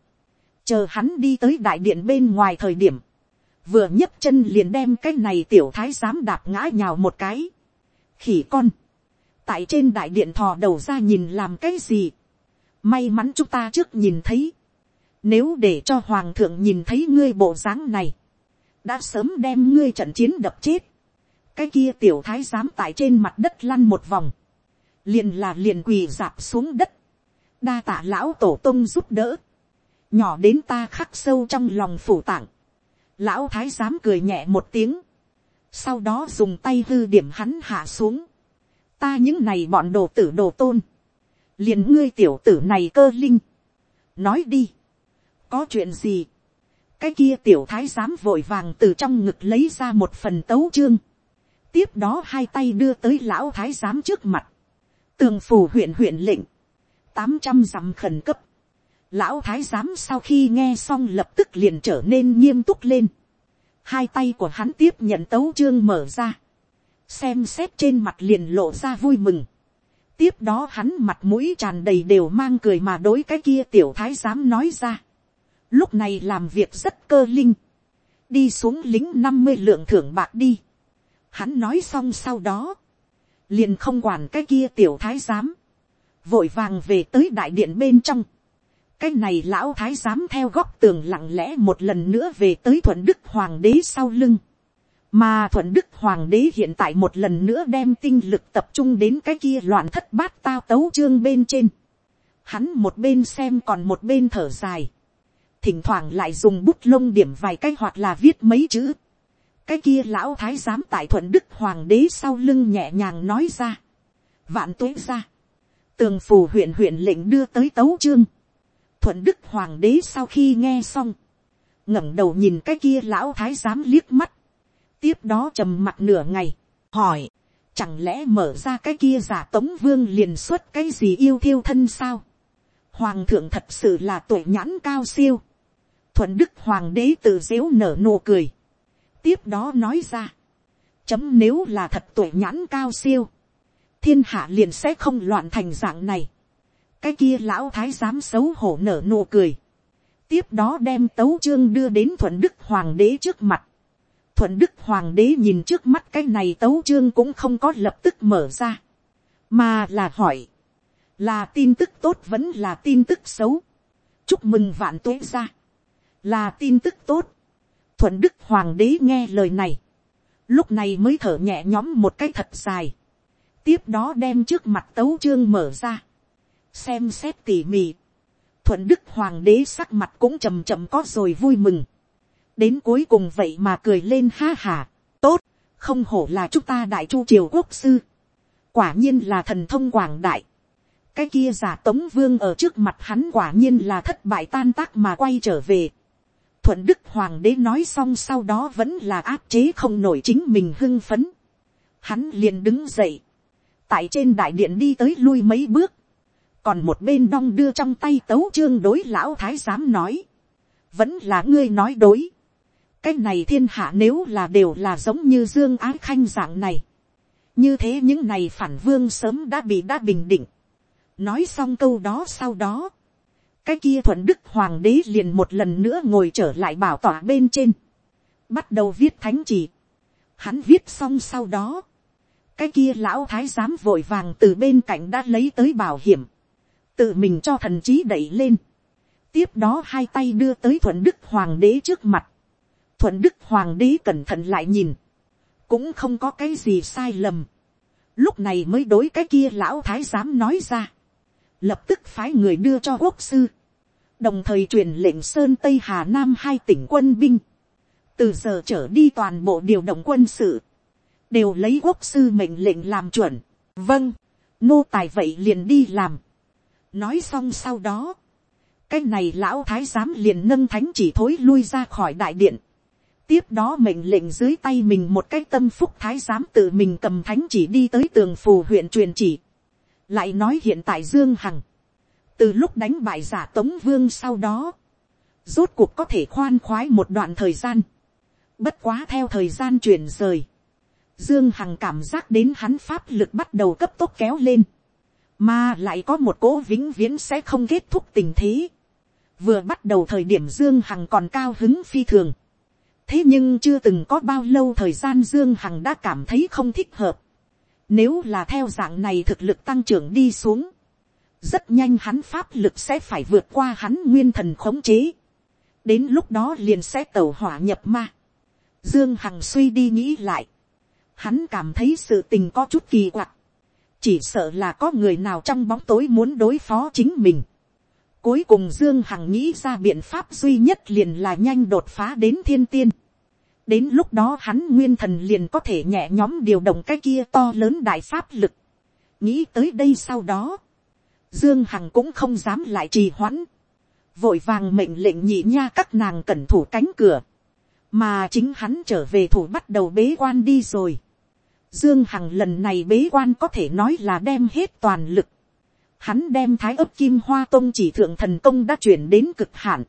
chờ hắn đi tới đại điện bên ngoài thời điểm, vừa nhấc chân liền đem cái này tiểu thái giám đạp ngã nhào một cái, khỉ con, tại trên đại điện thò đầu ra nhìn làm cái gì. may mắn chúng ta trước nhìn thấy. nếu để cho hoàng thượng nhìn thấy ngươi bộ dáng này, đã sớm đem ngươi trận chiến đập chết. cái kia tiểu thái giám tại trên mặt đất lăn một vòng, liền là liền quỳ dạp xuống đất, đa tạ lão tổ tông giúp đỡ, nhỏ đến ta khắc sâu trong lòng phủ tạng, lão thái giám cười nhẹ một tiếng, sau đó dùng tay hư điểm hắn hạ xuống, ta những này bọn đồ tử đồ tôn, liền ngươi tiểu tử này cơ linh, nói đi, có chuyện gì, cái kia tiểu thái giám vội vàng từ trong ngực lấy ra một phần tấu chương, tiếp đó hai tay đưa tới lão thái giám trước mặt, tường phủ huyện huyện lệnh, tám trăm dặm khẩn cấp, lão thái giám sau khi nghe xong lập tức liền trở nên nghiêm túc lên, hai tay của hắn tiếp nhận tấu chương mở ra, xem xét trên mặt liền lộ ra vui mừng, tiếp đó hắn mặt mũi tràn đầy đều mang cười mà đối cái kia tiểu thái giám nói ra, lúc này làm việc rất cơ linh, đi xuống lính năm mươi lượng thưởng bạc đi, hắn nói xong sau đó, liền không quản cái kia tiểu thái giám, vội vàng về tới đại điện bên trong, cái này lão thái giám theo góc tường lặng lẽ một lần nữa về tới thuận đức hoàng đế sau lưng, mà thuận đức hoàng đế hiện tại một lần nữa đem tinh lực tập trung đến cái kia loạn thất bát tao tấu chương bên trên, hắn một bên xem còn một bên thở dài, thỉnh thoảng lại dùng bút lông điểm vài cái hoặc là viết mấy chữ, cái kia lão thái giám tại thuận đức hoàng đế sau lưng nhẹ nhàng nói ra, vạn tuế ra, tường phù huyện huyện lệnh đưa tới tấu chương, thuận đức hoàng đế sau khi nghe xong, ngẩng đầu nhìn cái kia lão thái giám liếc mắt, tiếp đó trầm mặt nửa ngày, hỏi, chẳng lẽ mở ra cái kia giả tống vương liền xuất cái gì yêu thiêu thân sao, hoàng thượng thật sự là tuổi nhãn cao siêu, thuận đức hoàng đế tự dếu nở nụ cười, tiếp đó nói ra, chấm nếu là thật tuổi nhãn cao siêu, thiên hạ liền sẽ không loạn thành dạng này, cái kia lão thái giám xấu hổ nở nụ cười, tiếp đó đem tấu chương đưa đến thuận đức hoàng đế trước mặt, thuận đức hoàng đế nhìn trước mắt cái này tấu chương cũng không có lập tức mở ra, mà là hỏi, là tin tức tốt vẫn là tin tức xấu, chúc mừng vạn tuế ra, là tin tức tốt, thuận đức hoàng đế nghe lời này, lúc này mới thở nhẹ nhõm một cái thật dài, tiếp đó đem trước mặt tấu chương mở ra, xem xét tỉ mỉ, thuận đức hoàng đế sắc mặt cũng chầm chậm có rồi vui mừng, đến cuối cùng vậy mà cười lên ha hà, tốt, không hổ là chúng ta đại chu triều quốc sư, quả nhiên là thần thông quảng đại, cái kia giả tống vương ở trước mặt hắn quả nhiên là thất bại tan tác mà quay trở về, thuận đức hoàng đế nói xong sau đó vẫn là áp chế không nổi chính mình hưng phấn. Hắn liền đứng dậy, tại trên đại điện đi tới lui mấy bước, còn một bên đong đưa trong tay tấu chương đối lão thái giám nói, vẫn là ngươi nói đối cái này thiên hạ nếu là đều là giống như dương ái khanh dạng này, như thế những này phản vương sớm đã bị đã bình định. nói xong câu đó sau đó, cái kia thuận đức hoàng đế liền một lần nữa ngồi trở lại bảo tỏa bên trên, bắt đầu viết thánh chỉ. Hắn viết xong sau đó, cái kia lão thái giám vội vàng từ bên cạnh đã lấy tới bảo hiểm, tự mình cho thần trí đẩy lên, tiếp đó hai tay đưa tới thuận đức hoàng đế trước mặt, thuận đức hoàng đế cẩn thận lại nhìn, cũng không có cái gì sai lầm, lúc này mới đối cái kia lão thái giám nói ra, lập tức phái người đưa cho quốc sư, đồng thời truyền lệnh sơn tây hà nam hai tỉnh quân binh, từ giờ trở đi toàn bộ điều động quân sự, đều lấy quốc sư mệnh lệnh làm chuẩn, vâng, nô tài vậy liền đi làm. nói xong sau đó, cái này lão thái giám liền nâng thánh chỉ thối lui ra khỏi đại điện, tiếp đó mệnh lệnh dưới tay mình một cái tâm phúc thái giám tự mình cầm thánh chỉ đi tới tường phù huyện truyền chỉ, lại nói hiện tại dương hằng, từ lúc đánh bại giả tống vương sau đó, rốt cuộc có thể khoan khoái một đoạn thời gian, bất quá theo thời gian chuyển rời, dương hằng cảm giác đến hắn pháp lực bắt đầu cấp tốc kéo lên, mà lại có một cố vĩnh viễn sẽ không kết thúc tình thế. vừa bắt đầu thời điểm dương hằng còn cao hứng phi thường, thế nhưng chưa từng có bao lâu thời gian dương hằng đã cảm thấy không thích hợp. Nếu là theo dạng này thực lực tăng trưởng đi xuống, rất nhanh hắn pháp lực sẽ phải vượt qua hắn nguyên thần khống chế. đến lúc đó liền sẽ tẩu hỏa nhập ma. dương hằng suy đi nghĩ lại. hắn cảm thấy sự tình có chút kỳ quặc. chỉ sợ là có người nào trong bóng tối muốn đối phó chính mình cuối cùng dương hằng nghĩ ra biện pháp duy nhất liền là nhanh đột phá đến thiên tiên. đến lúc đó hắn nguyên thần liền có thể nhẹ nhóm điều động cái kia to lớn đại pháp lực. nghĩ tới đây sau đó Dương Hằng cũng không dám lại trì hoãn. vội vàng mệnh lệnh nhị nha các nàng cẩn thủ cánh cửa, mà chính hắn trở về thủ bắt đầu bế quan đi rồi. Dương Hằng lần này bế quan có thể nói là đem hết toàn lực. Hắn đem thái ấp kim hoa tông chỉ thượng thần công đã chuyển đến cực hạn.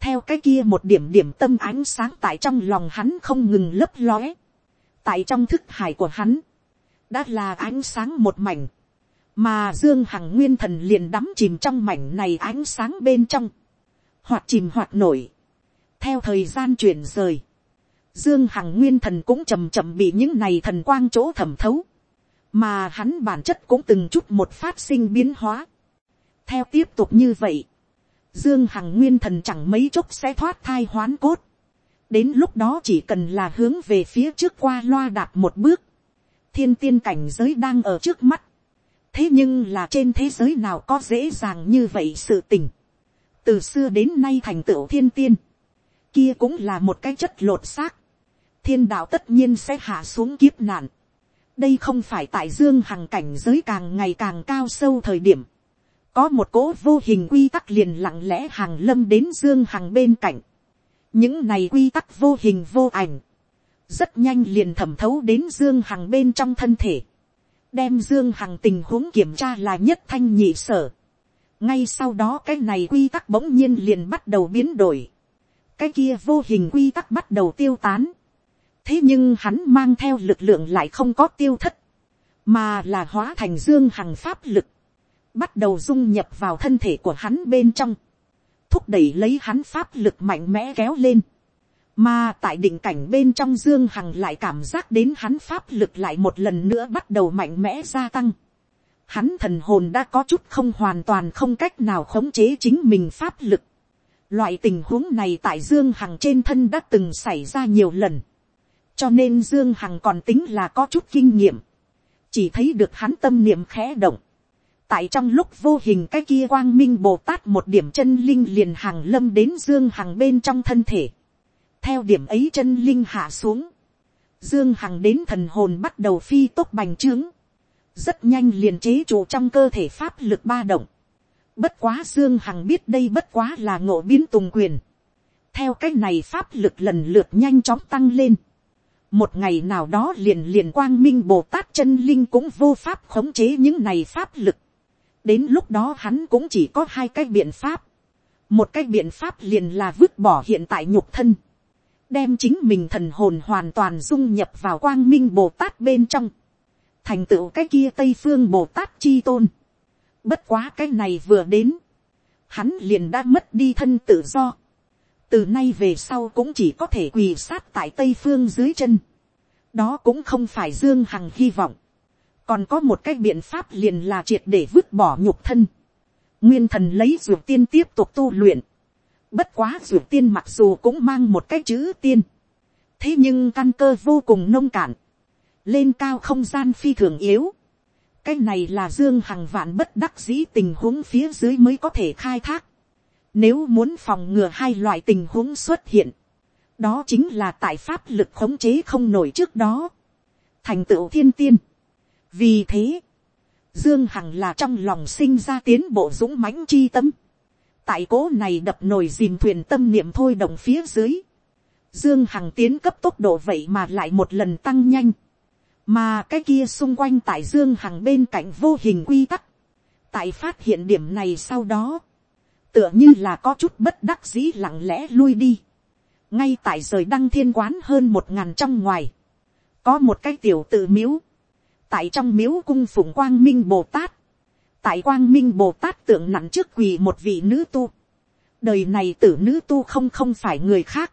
Theo cái kia một điểm điểm tâm ánh sáng tại trong lòng hắn không ngừng lấp lóe. Tại trong thức hải của hắn, đã là ánh sáng một mảnh. Mà Dương Hằng nguyên thần liền đắm chìm trong mảnh này ánh sáng bên trong. Hoặc chìm hoặc nổi. Theo thời gian chuyển rời Dương Hằng nguyên thần cũng chậm chậm bị những này thần quang chỗ thẩm thấu. Mà hắn bản chất cũng từng chút một phát sinh biến hóa. Theo tiếp tục như vậy. Dương Hằng nguyên thần chẳng mấy chốc sẽ thoát thai hoán cốt. Đến lúc đó chỉ cần là hướng về phía trước qua loa đạp một bước. Thiên tiên cảnh giới đang ở trước mắt. Thế nhưng là trên thế giới nào có dễ dàng như vậy sự tình. Từ xưa đến nay thành tựu thiên tiên. Kia cũng là một cái chất lột xác thiên đạo tất nhiên sẽ hạ xuống kiếp nạn đây không phải tại dương hằng cảnh giới càng ngày càng cao sâu thời điểm. có một cỗ vô hình quy tắc liền lặng lẽ hàng lâm đến dương hằng bên cạnh. những này quy tắc vô hình vô ảnh. rất nhanh liền thẩm thấu đến dương hằng bên trong thân thể. đem dương hằng tình huống kiểm tra là nhất thanh nhị sở. ngay sau đó cái này quy tắc bỗng nhiên liền bắt đầu biến đổi. cái kia vô hình quy tắc bắt đầu tiêu tán thế nhưng hắn mang theo lực lượng lại không có tiêu thất, mà là hóa thành dương hằng pháp lực, bắt đầu dung nhập vào thân thể của hắn bên trong, thúc đẩy lấy hắn pháp lực mạnh mẽ kéo lên, mà tại định cảnh bên trong dương hằng lại cảm giác đến hắn pháp lực lại một lần nữa bắt đầu mạnh mẽ gia tăng. Hắn thần hồn đã có chút không hoàn toàn không cách nào khống chế chính mình pháp lực. Loại tình huống này tại Dương Hằng trên thân đã từng xảy ra nhiều lần cho nên dương hằng còn tính là có chút kinh nghiệm, chỉ thấy được hắn tâm niệm khẽ động, tại trong lúc vô hình cái kia quang minh bồ tát một điểm chân linh liền hàng lâm đến dương hằng bên trong thân thể, theo điểm ấy chân linh hạ xuống, dương hằng đến thần hồn bắt đầu phi tốc bành trướng, rất nhanh liền chế trụ trong cơ thể pháp lực ba động, bất quá dương hằng biết đây bất quá là ngộ biến tùng quyền, theo cái này pháp lực lần lượt nhanh chóng tăng lên, một ngày nào đó liền liền quang minh bồ tát chân linh cũng vô pháp khống chế những này pháp lực. đến lúc đó hắn cũng chỉ có hai cái biện pháp. một cái biện pháp liền là vứt bỏ hiện tại nhục thân. đem chính mình thần hồn hoàn toàn dung nhập vào quang minh bồ tát bên trong. thành tựu cái kia tây phương bồ tát chi tôn. bất quá cái này vừa đến. hắn liền đã mất đi thân tự do từ nay về sau cũng chỉ có thể quỳ sát tại tây phương dưới chân. đó cũng không phải dương hằng hy vọng. còn có một cái biện pháp liền là triệt để vứt bỏ nhục thân. nguyên thần lấy ruột tiên tiếp tục tu luyện. bất quá ruột tiên mặc dù cũng mang một cái chữ tiên. thế nhưng căn cơ vô cùng nông cạn. lên cao không gian phi thường yếu. cái này là dương hằng vạn bất đắc dĩ tình huống phía dưới mới có thể khai thác nếu muốn phòng ngừa hai loại tình huống xuất hiện, đó chính là tại pháp lực khống chế không nổi trước đó, thành tựu thiên tiên. vì thế, dương hằng là trong lòng sinh ra tiến bộ dũng mãnh chi tâm. tại cố này đập nồi dìm thuyền tâm niệm thôi đồng phía dưới. dương hằng tiến cấp tốc độ vậy mà lại một lần tăng nhanh. mà cái kia xung quanh tại dương hằng bên cạnh vô hình quy tắc. tại phát hiện điểm này sau đó, tựa như là có chút bất đắc dĩ lặng lẽ lui đi. ngay tại rời đăng thiên quán hơn một ngàn trong ngoài, có một cái tiểu tự miếu, tại trong miếu cung phụng quang minh bồ tát, tại quang minh bồ tát tượng nặng trước quỳ một vị nữ tu, đời này tử nữ tu không không phải người khác,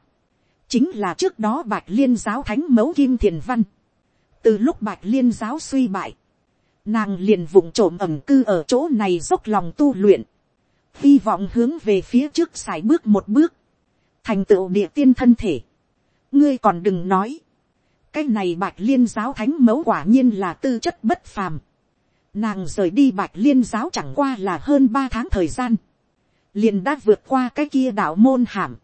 chính là trước đó bạch liên giáo thánh mẫu kim thiền văn, từ lúc bạch liên giáo suy bại, nàng liền vụng trộm ẩm cư ở chỗ này dốc lòng tu luyện, hy vọng hướng về phía trước sải bước một bước, thành tựu địa tiên thân thể. ngươi còn đừng nói, cái này bạch liên giáo thánh mẫu quả nhiên là tư chất bất phàm. nàng rời đi bạch liên giáo chẳng qua là hơn ba tháng thời gian, liền đã vượt qua cái kia đạo môn hàm,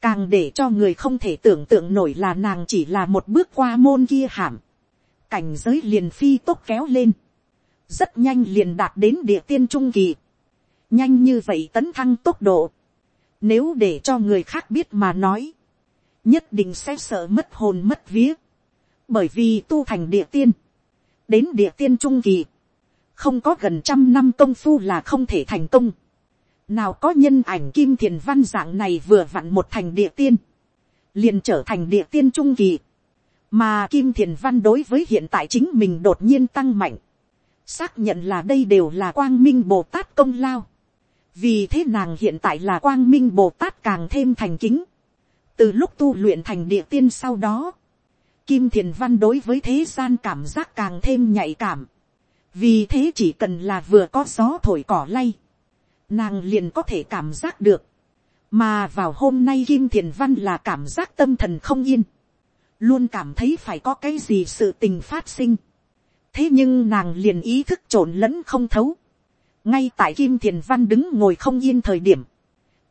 càng để cho người không thể tưởng tượng nổi là nàng chỉ là một bước qua môn kia hàm, cảnh giới liền phi tốc kéo lên, rất nhanh liền đạt đến địa tiên trung kỳ nhanh như vậy tấn thăng tốc độ, Nếu để cho người khác biết mà nói. Nhất định sẽ sợ mất hồn mất vía. Bởi vì tu thành địa tiên. Đến địa tiên trung kỳ. Không có gần trăm năm công phu là không thể thành công. Nào có nhân ảnh kim thiền văn dạng này vừa vặn một thành địa tiên. Liền trở thành địa tiên trung kỳ. Mà kim thiền văn đối với hiện tại chính mình đột nhiên tăng mạnh. Xác nhận là đây đều là quang minh Bồ Tát công lao vì thế nàng hiện tại là quang minh bồ tát càng thêm thành kính. từ lúc tu luyện thành địa tiên sau đó, kim thiền văn đối với thế gian cảm giác càng thêm nhạy cảm. vì thế chỉ cần là vừa có gió thổi cỏ lay, nàng liền có thể cảm giác được. mà vào hôm nay kim thiền văn là cảm giác tâm thần không yên, luôn cảm thấy phải có cái gì sự tình phát sinh. thế nhưng nàng liền ý thức trộn lẫn không thấu ngay tại kim thiền văn đứng ngồi không yên thời điểm,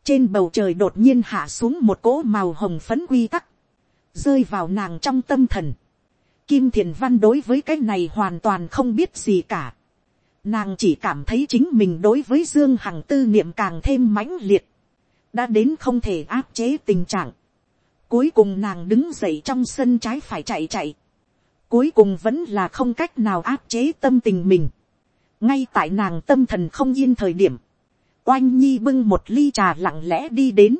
trên bầu trời đột nhiên hạ xuống một cỗ màu hồng phấn quy tắc, rơi vào nàng trong tâm thần. Kim thiền văn đối với cái này hoàn toàn không biết gì cả. Nàng chỉ cảm thấy chính mình đối với dương hằng tư niệm càng thêm mãnh liệt, đã đến không thể áp chế tình trạng. Cuối cùng nàng đứng dậy trong sân trái phải chạy chạy. Cuối cùng vẫn là không cách nào áp chế tâm tình mình ngay tại nàng tâm thần không yên thời điểm, oanh nhi bưng một ly trà lặng lẽ đi đến.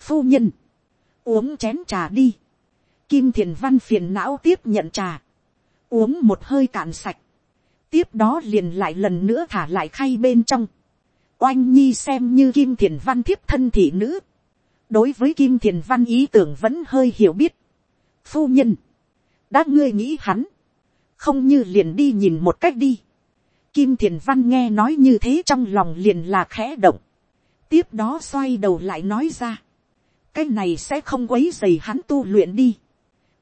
phu nhân, uống chén trà đi. kim thiền văn phiền não tiếp nhận trà, uống một hơi cạn sạch, tiếp đó liền lại lần nữa thả lại khay bên trong. oanh nhi xem như kim thiền văn thiếp thân thị nữ, đối với kim thiền văn ý tưởng vẫn hơi hiểu biết. phu nhân, đã ngươi nghĩ hắn, không như liền đi nhìn một cách đi Kim Thiền Văn nghe nói như thế trong lòng liền là khẽ động. Tiếp đó xoay đầu lại nói ra. Cái này sẽ không quấy dày hắn tu luyện đi.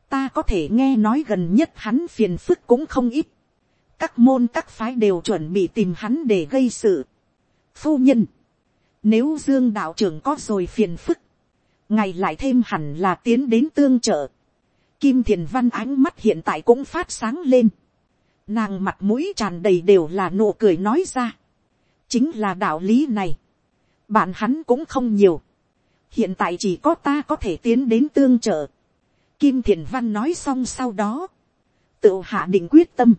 Ta có thể nghe nói gần nhất hắn phiền phức cũng không ít. Các môn các phái đều chuẩn bị tìm hắn để gây sự. Phu nhân. Nếu Dương đạo trưởng có rồi phiền phức. Ngày lại thêm hẳn là tiến đến tương trợ. Kim Thiền Văn ánh mắt hiện tại cũng phát sáng lên Nàng mặt mũi tràn đầy đều là nụ cười nói ra. Chính là đạo lý này. Bạn hắn cũng không nhiều. Hiện tại chỉ có ta có thể tiến đến tương trợ. Kim Thiền Văn nói xong sau đó. Tự hạ định quyết tâm.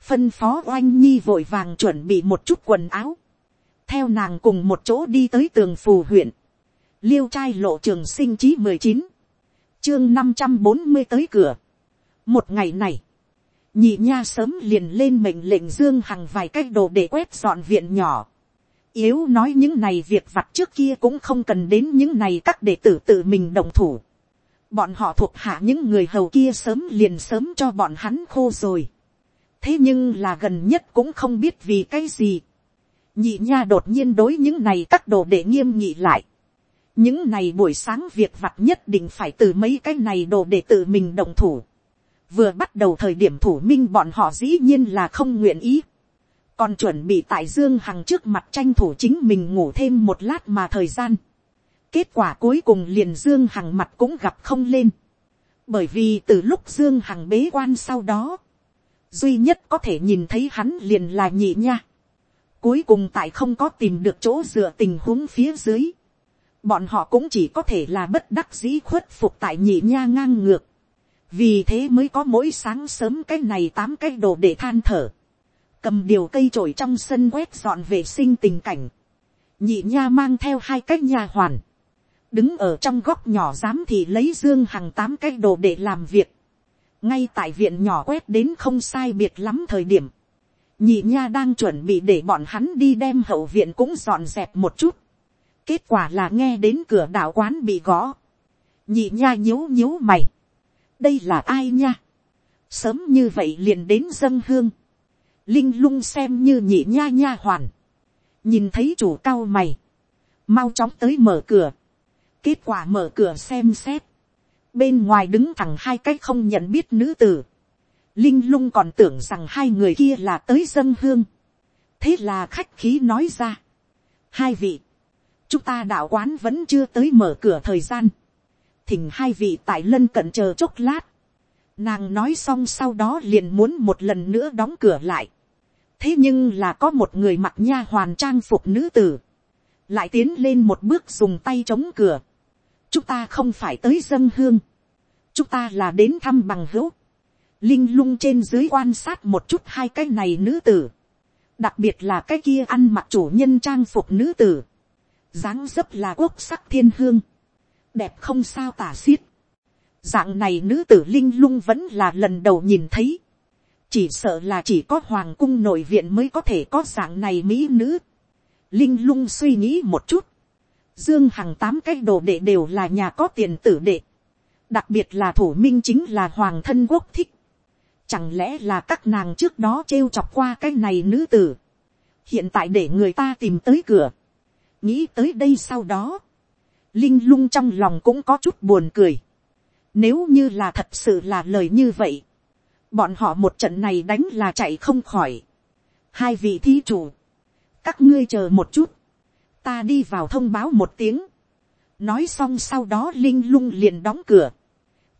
Phân phó oanh nhi vội vàng chuẩn bị một chút quần áo. Theo nàng cùng một chỗ đi tới tường phù huyện. Liêu trai lộ trường sinh chí mười chín Chương năm trăm bốn mươi tới cửa. Một ngày này nhị nha sớm liền lên mệnh lệnh dương hằng vài cách đồ để quét dọn viện nhỏ. yếu nói những này việc vặt trước kia cũng không cần đến những này các đệ tử tự mình đồng thủ. bọn họ thuộc hạ những người hầu kia sớm liền sớm cho bọn hắn khô rồi. thế nhưng là gần nhất cũng không biết vì cái gì. nhị nha đột nhiên đối những này các đồ để nghiêm nghị lại. những này buổi sáng việc vặt nhất định phải từ mấy cái này đồ để tự mình đồng thủ vừa bắt đầu thời điểm thủ minh bọn họ dĩ nhiên là không nguyện ý, còn chuẩn bị tại dương hằng trước mặt tranh thủ chính mình ngủ thêm một lát mà thời gian. kết quả cuối cùng liền dương hằng mặt cũng gặp không lên, bởi vì từ lúc dương hằng bế quan sau đó, duy nhất có thể nhìn thấy hắn liền là nhị nha. cuối cùng tại không có tìm được chỗ dựa tình huống phía dưới, bọn họ cũng chỉ có thể là bất đắc dĩ khuất phục tại nhị nha ngang ngược vì thế mới có mỗi sáng sớm cái này tám cái đồ để than thở, cầm điều cây trổi trong sân quét dọn vệ sinh tình cảnh, nhị nha mang theo hai cái nha hoàn, đứng ở trong góc nhỏ dám thì lấy dương hàng tám cái đồ để làm việc, ngay tại viện nhỏ quét đến không sai biệt lắm thời điểm, nhị nha đang chuẩn bị để bọn hắn đi đem hậu viện cũng dọn dẹp một chút, kết quả là nghe đến cửa đạo quán bị gõ, nhị nha nhíu nhíu mày, đây là ai nha, sớm như vậy liền đến dân hương, linh lung xem như nhị nha nha hoàn, nhìn thấy chủ cao mày, mau chóng tới mở cửa, kết quả mở cửa xem xét, bên ngoài đứng thẳng hai cái không nhận biết nữ tử, linh lung còn tưởng rằng hai người kia là tới dân hương, thế là khách khí nói ra, hai vị, chúng ta đạo quán vẫn chưa tới mở cửa thời gian, thỉnh hai vị tại lân cận chờ chốc lát. Nàng nói xong sau đó liền muốn một lần nữa đóng cửa lại. Thế nhưng là có một người mặc nha hoàn trang phục nữ tử. lại tiến lên một bước dùng tay chống cửa, chúng ta không phải tới dân hương, chúng ta là đến thăm bằng hữu, linh lung trên dưới quan sát một chút hai cái này nữ tử, đặc biệt là cái kia ăn mặc chủ nhân trang phục nữ tử, dáng dấp là quốc sắc thiên hương, đẹp không sao tả xiết, dạng này nữ tử linh lung vẫn là lần đầu nhìn thấy, chỉ sợ là chỉ có hoàng cung nội viện mới có thể có dạng này mỹ nữ. linh lung suy nghĩ một chút, dương hằng tám cái đồ đệ đều là nhà có tiền tử đệ, đặc biệt là thủ minh chính là hoàng thân quốc thích, chẳng lẽ là các nàng trước đó trêu chọc qua cái này nữ tử, hiện tại để người ta tìm tới cửa, nghĩ tới đây sau đó, linh lung trong lòng cũng có chút buồn cười, nếu như là thật sự là lời như vậy, bọn họ một trận này đánh là chạy không khỏi. hai vị thí chủ, các ngươi chờ một chút, ta đi vào thông báo một tiếng, nói xong sau đó linh lung liền đóng cửa,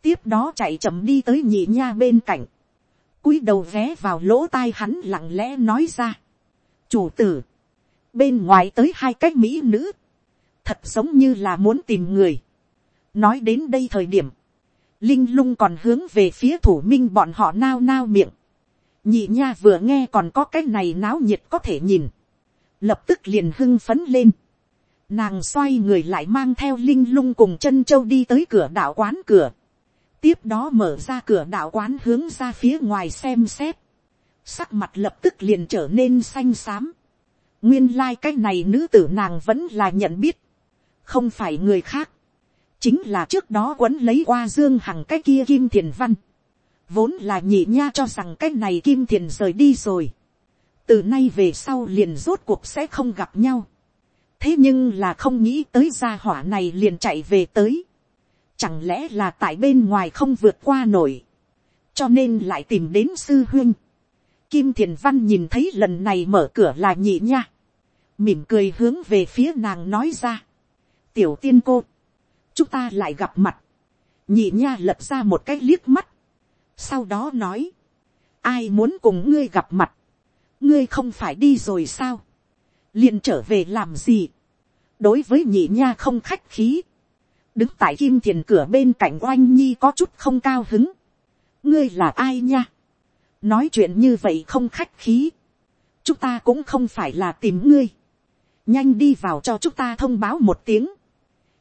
tiếp đó chạy chậm đi tới nhị nha bên cạnh, cúi đầu ghé vào lỗ tai hắn lặng lẽ nói ra, chủ tử, bên ngoài tới hai cái mỹ nữ, thật giống như là muốn tìm người, nói đến đây thời điểm, Linh lung còn hướng về phía thủ minh bọn họ nao nao miệng. Nhị nha vừa nghe còn có cái này náo nhiệt có thể nhìn. Lập tức liền hưng phấn lên. Nàng xoay người lại mang theo linh lung cùng chân châu đi tới cửa đạo quán cửa. Tiếp đó mở ra cửa đạo quán hướng ra phía ngoài xem xét. Sắc mặt lập tức liền trở nên xanh xám. Nguyên lai like cái này nữ tử nàng vẫn là nhận biết. Không phải người khác chính là trước đó quấn lấy qua dương hằng cái kia kim thiền văn, vốn là nhị nha cho rằng cái này kim thiền rời đi rồi, từ nay về sau liền rốt cuộc sẽ không gặp nhau, thế nhưng là không nghĩ tới gia hỏa này liền chạy về tới, chẳng lẽ là tại bên ngoài không vượt qua nổi, cho nên lại tìm đến sư huyên. Kim thiền văn nhìn thấy lần này mở cửa là nhị nha, mỉm cười hướng về phía nàng nói ra, tiểu tiên cô, chúng ta lại gặp mặt, nhị nha lật ra một cái liếc mắt, sau đó nói, ai muốn cùng ngươi gặp mặt, ngươi không phải đi rồi sao, liền trở về làm gì, đối với nhị nha không khách khí, đứng tại kim thiền cửa bên cạnh oanh nhi có chút không cao hứng, ngươi là ai nha, nói chuyện như vậy không khách khí, chúng ta cũng không phải là tìm ngươi, nhanh đi vào cho chúng ta thông báo một tiếng,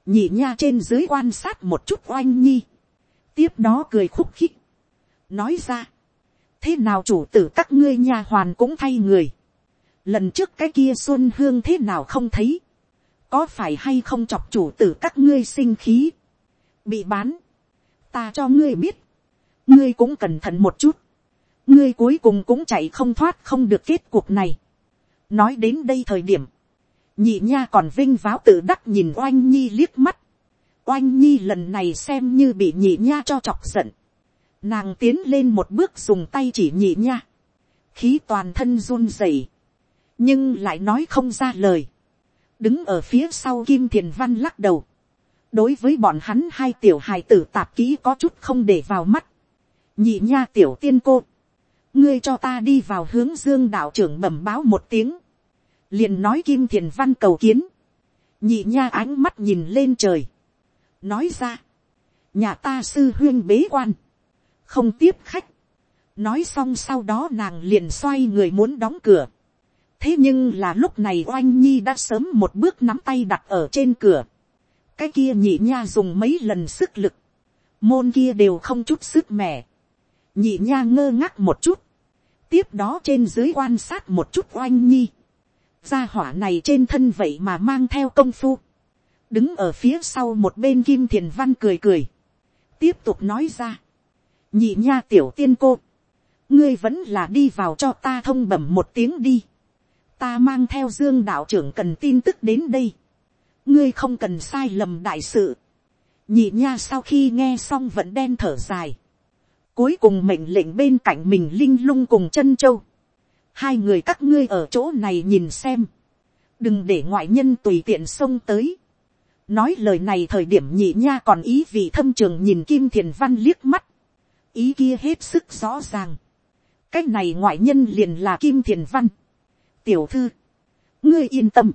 nhị nha trên dưới quan sát một chút oanh nhi, tiếp đó cười khúc khích, nói ra, thế nào chủ tử các ngươi nha hoàn cũng thay người, lần trước cái kia xuân hương thế nào không thấy, có phải hay không chọc chủ tử các ngươi sinh khí, bị bán, ta cho ngươi biết, ngươi cũng cẩn thận một chút, ngươi cuối cùng cũng chạy không thoát không được kết cuộc này. nói đến đây thời điểm, nhị nha còn vinh váo tự đắc nhìn oanh nhi liếc mắt. oanh nhi lần này xem như bị nhị nha cho chọc giận. nàng tiến lên một bước dùng tay chỉ nhị nha. khí toàn thân run rẩy. nhưng lại nói không ra lời. đứng ở phía sau kim thiền văn lắc đầu. đối với bọn hắn hai tiểu hài tử tạp kỹ có chút không để vào mắt. nhị nha tiểu tiên cô. ngươi cho ta đi vào hướng dương đạo trưởng bẩm báo một tiếng liền nói kim thiền văn cầu kiến, nhị nha ánh mắt nhìn lên trời, nói ra, nhà ta sư huyên bế quan, không tiếp khách, nói xong sau đó nàng liền xoay người muốn đóng cửa, thế nhưng là lúc này oanh nhi đã sớm một bước nắm tay đặt ở trên cửa, cái kia nhị nha dùng mấy lần sức lực, môn kia đều không chút sức mẻ, nhị nha ngơ ngác một chút, tiếp đó trên dưới quan sát một chút oanh nhi, gia hỏa này trên thân vậy mà mang theo công phu. đứng ở phía sau một bên kim thiền văn cười cười. tiếp tục nói ra. nhị nha tiểu tiên cô. ngươi vẫn là đi vào cho ta thông bẩm một tiếng đi. ta mang theo dương đạo trưởng cần tin tức đến đây. ngươi không cần sai lầm đại sự. nhị nha sau khi nghe xong vẫn đen thở dài. cuối cùng mệnh lệnh bên cạnh mình linh lung cùng chân châu hai người các ngươi ở chỗ này nhìn xem, đừng để ngoại nhân tùy tiện xông tới. nói lời này thời điểm nhị nha còn ý vị thâm trường nhìn kim thiền văn liếc mắt, ý kia hết sức rõ ràng. cái này ngoại nhân liền là kim thiền văn. tiểu thư, ngươi yên tâm,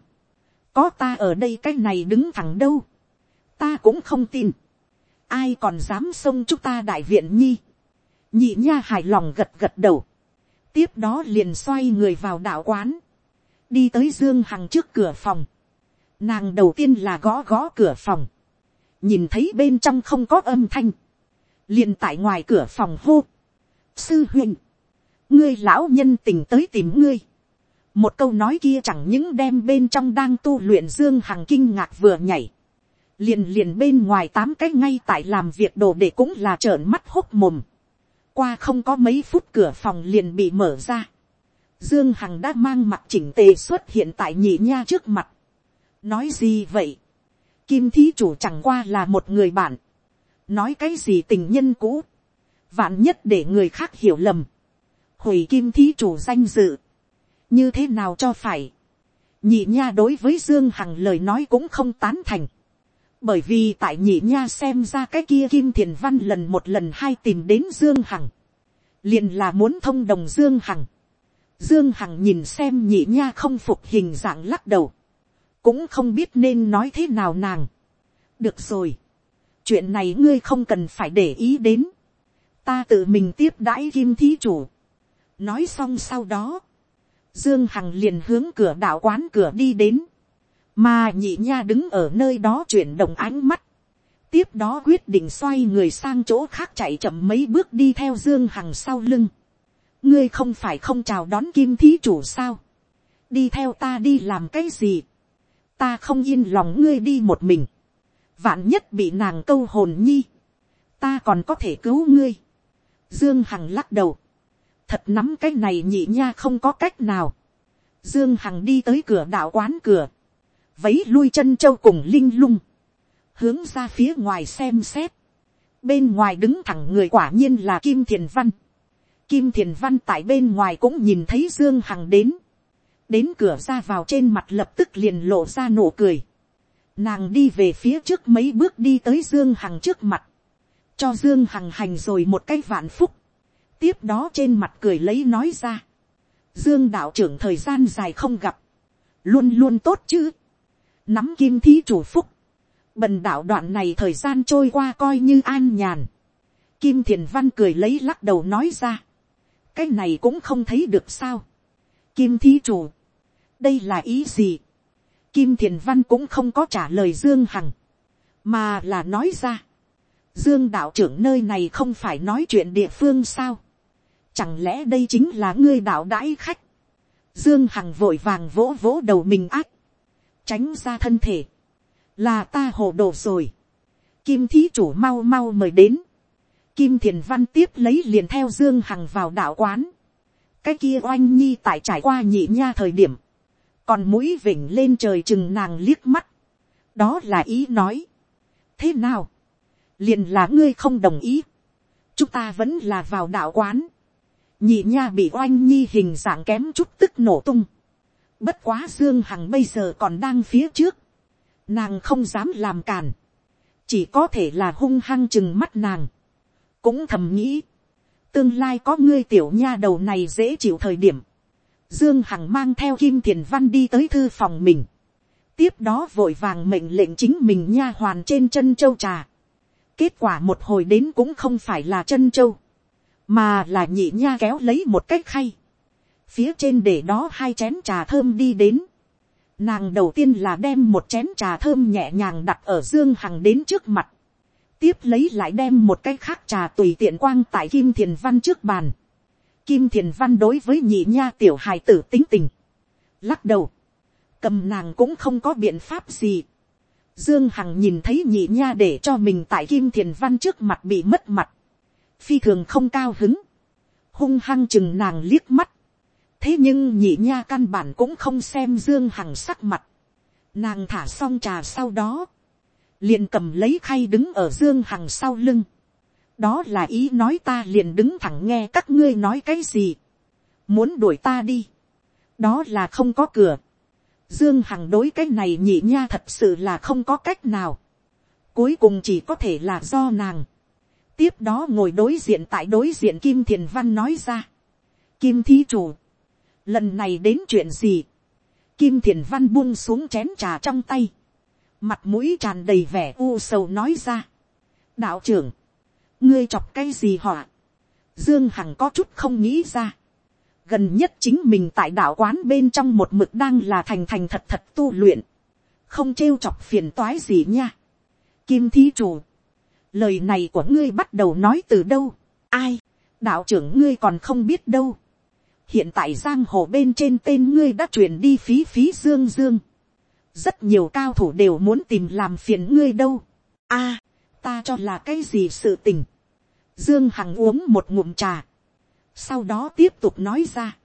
có ta ở đây cái này đứng thẳng đâu, ta cũng không tin, ai còn dám xông chúng ta đại viện nhi, nhị nha hài lòng gật gật đầu, tiếp đó liền xoay người vào đạo quán, đi tới dương hằng trước cửa phòng, nàng đầu tiên là gõ gõ cửa phòng, nhìn thấy bên trong không có âm thanh, liền tại ngoài cửa phòng hô, sư huynh, ngươi lão nhân tình tới tìm ngươi, một câu nói kia chẳng những đem bên trong đang tu luyện dương hằng kinh ngạc vừa nhảy, liền liền bên ngoài tám cái ngay tại làm việc đồ để cũng là trợn mắt hốc mồm, qua không có mấy phút cửa phòng liền bị mở ra, dương hằng đã mang mặt chỉnh tề xuất hiện tại nhị nha trước mặt, nói gì vậy, kim thí chủ chẳng qua là một người bạn, nói cái gì tình nhân cũ, vạn nhất để người khác hiểu lầm, hủy kim thí chủ danh dự, như thế nào cho phải, nhị nha đối với dương hằng lời nói cũng không tán thành, bởi vì tại nhị nha xem ra cái kia kim thiền văn lần một lần hai tìm đến dương hằng, liền là muốn thông đồng dương hằng, dương hằng nhìn xem nhị nha không phục hình dạng lắc đầu, cũng không biết nên nói thế nào nàng. được rồi, chuyện này ngươi không cần phải để ý đến, ta tự mình tiếp đãi kim thí chủ. nói xong sau đó, dương hằng liền hướng cửa đạo quán cửa đi đến, mà nhị nha đứng ở nơi đó chuyển động ánh mắt, tiếp đó quyết định xoay người sang chỗ khác chạy chậm mấy bước đi theo dương hằng sau lưng. ngươi không phải không chào đón kim thí chủ sao, đi theo ta đi làm cái gì, ta không yên lòng ngươi đi một mình, vạn nhất bị nàng câu hồn nhi, ta còn có thể cứu ngươi. Dương Hằng lắc đầu, thật nắm cái này nhị nha không có cách nào. Dương Hằng đi tới cửa đạo quán cửa, vấy lui chân châu cùng linh lung, hướng ra phía ngoài xem xét, bên ngoài đứng thẳng người quả nhiên là Kim Thiền Văn. Kim Thiền Văn tại bên ngoài cũng nhìn thấy Dương Hằng đến, đến cửa ra vào trên mặt lập tức liền lộ ra nụ cười. Nàng đi về phía trước mấy bước đi tới Dương Hằng trước mặt. Cho Dương Hằng hành rồi một cái vạn phúc. Tiếp đó trên mặt cười lấy nói ra. Dương đạo trưởng thời gian dài không gặp. Luôn luôn tốt chứ. Nắm kim thí chủ phúc. Bần đạo đoạn này thời gian trôi qua coi như an nhàn. Kim Thiền Văn cười lấy lắc đầu nói ra. Cái này cũng không thấy được sao. Kim thí chủ đây là ý gì. Kim thiền văn cũng không có trả lời dương hằng, mà là nói ra. dương đạo trưởng nơi này không phải nói chuyện địa phương sao. chẳng lẽ đây chính là ngươi đạo đãi khách. dương hằng vội vàng vỗ vỗ đầu mình ác, tránh ra thân thể, là ta hồ đồ rồi. kim thí chủ mau mau mời đến. Kim thiền văn tiếp lấy liền theo dương hằng vào đạo quán. cái kia oanh nhi tại trải qua nhị nha thời điểm. Còn mũi vỉnh lên trời chừng nàng liếc mắt, đó là ý nói, thế nào, liền là ngươi không đồng ý, chúng ta vẫn là vào đạo quán, nhị nha bị oanh nhi hình dạng kém chút tức nổ tung, bất quá dương hằng bây giờ còn đang phía trước, nàng không dám làm càn, chỉ có thể là hung hăng chừng mắt nàng, cũng thầm nghĩ, tương lai có ngươi tiểu nha đầu này dễ chịu thời điểm, Dương Hằng mang theo Kim Thiền Văn đi tới thư phòng mình. Tiếp đó vội vàng mệnh lệnh chính mình nha hoàn trên chân châu trà. Kết quả một hồi đến cũng không phải là chân châu. Mà là nhị nha kéo lấy một cái khay. Phía trên để đó hai chén trà thơm đi đến. Nàng đầu tiên là đem một chén trà thơm nhẹ nhàng đặt ở Dương Hằng đến trước mặt. Tiếp lấy lại đem một cái khác trà tùy tiện quang tại Kim Thiền Văn trước bàn Kim Thiền Văn đối với nhị nha tiểu hài tử tính tình. Lắc đầu. Cầm nàng cũng không có biện pháp gì. Dương Hằng nhìn thấy nhị nha để cho mình tại Kim Thiền Văn trước mặt bị mất mặt. Phi thường không cao hứng. Hung hăng chừng nàng liếc mắt. Thế nhưng nhị nha căn bản cũng không xem Dương Hằng sắc mặt. Nàng thả xong trà sau đó. Liền cầm lấy khay đứng ở Dương Hằng sau lưng. Đó là ý nói ta liền đứng thẳng nghe các ngươi nói cái gì, muốn đuổi ta đi, đó là không có cửa, dương hằng đối cái này nhị nha thật sự là không có cách nào, cuối cùng chỉ có thể là do nàng, tiếp đó ngồi đối diện tại đối diện kim thiền văn nói ra, kim thí chủ, lần này đến chuyện gì, Kim thiền văn buông xuống chén trà trong tay. Mặt mũi tràn đầy vẻ u sầu nói ra. Đạo trưởng. Ngươi chọc cái gì họa? Dương Hằng có chút không nghĩ ra. Gần nhất chính mình tại đạo quán bên trong một mực đang là thành thành thật thật tu luyện. Không trêu chọc phiền toái gì nha. Kim thí chủ. Lời này của ngươi bắt đầu nói từ đâu? Ai? Đạo trưởng ngươi còn không biết đâu. Hiện tại giang hồ bên trên tên ngươi đã chuyển đi phí phí dương dương. Rất nhiều cao thủ đều muốn tìm làm phiền ngươi đâu. a, ta cho là cái gì sự tình. Dương Hằng uống một ngụm trà. Sau đó tiếp tục nói ra.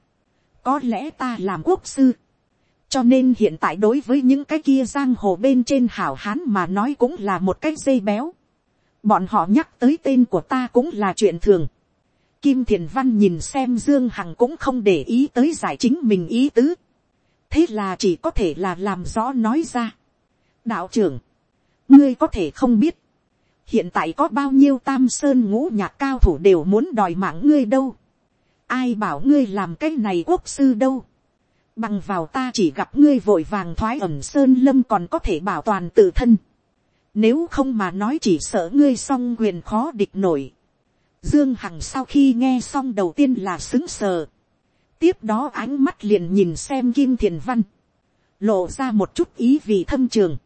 Có lẽ ta làm quốc sư. Cho nên hiện tại đối với những cái kia giang hồ bên trên hảo hán mà nói cũng là một cái dây béo. Bọn họ nhắc tới tên của ta cũng là chuyện thường. Kim Thiền Văn nhìn xem Dương Hằng cũng không để ý tới giải chính mình ý tứ. Thế là chỉ có thể là làm rõ nói ra. Đạo trưởng, ngươi có thể không biết hiện tại có bao nhiêu tam sơn ngũ nhạc cao thủ đều muốn đòi mạng ngươi đâu. ai bảo ngươi làm cái này quốc sư đâu. bằng vào ta chỉ gặp ngươi vội vàng thoái ẩm sơn lâm còn có thể bảo toàn tự thân. nếu không mà nói chỉ sợ ngươi song quyền khó địch nổi dương hằng sau khi nghe xong đầu tiên là xứng sờ. tiếp đó ánh mắt liền nhìn xem kim thiền văn. lộ ra một chút ý vì thâm trường.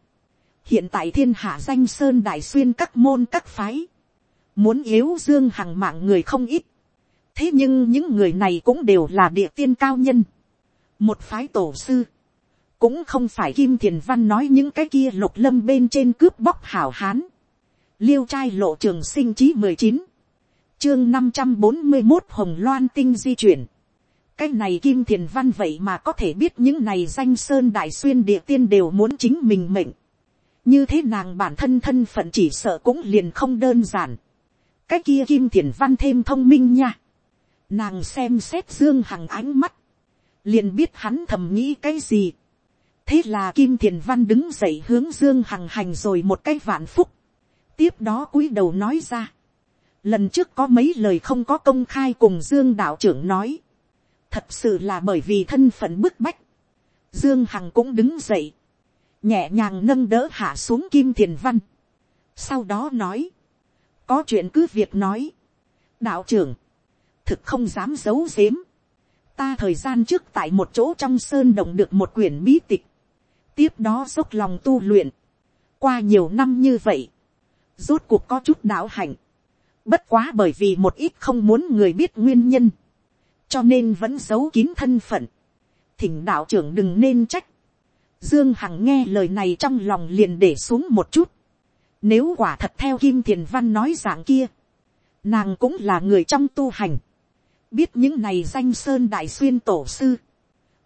Hiện tại thiên hạ danh sơn đại xuyên các môn các phái, muốn yếu dương hằng mạng người không ít, thế nhưng những người này cũng đều là địa tiên cao nhân, một phái tổ sư, cũng không phải kim thiền văn nói những cái kia lục lâm bên trên cướp bóc hảo hán, liêu trai lộ trường sinh chí mười chín, chương năm trăm bốn mươi một hồng loan tinh di chuyển, cái này kim thiền văn vậy mà có thể biết những này danh sơn đại xuyên địa tiên đều muốn chính mình mệnh, như thế nàng bản thân thân phận chỉ sợ cũng liền không đơn giản. cái kia kim thiền văn thêm thông minh nha. nàng xem xét dương hằng ánh mắt, liền biết hắn thầm nghĩ cái gì. thế là kim thiền văn đứng dậy hướng dương hằng hành rồi một cái vạn phúc. tiếp đó cúi đầu nói ra lần trước có mấy lời không có công khai cùng dương đạo trưởng nói. thật sự là bởi vì thân phận bức bách. dương hằng cũng đứng dậy. Nhẹ nhàng nâng đỡ hạ xuống kim thiền văn. sau đó nói, có chuyện cứ việc nói, đạo trưởng, thực không dám giấu giếm, ta thời gian trước tại một chỗ trong sơn động được một quyển bí tịch, tiếp đó dốc lòng tu luyện, qua nhiều năm như vậy, rốt cuộc có chút đạo hạnh, bất quá bởi vì một ít không muốn người biết nguyên nhân, cho nên vẫn giấu kín thân phận, thỉnh đạo trưởng đừng nên trách, Dương Hằng nghe lời này trong lòng liền để xuống một chút. Nếu quả thật theo Kim Thiền Văn nói dạng kia. Nàng cũng là người trong tu hành. Biết những này danh sơn đại xuyên tổ sư.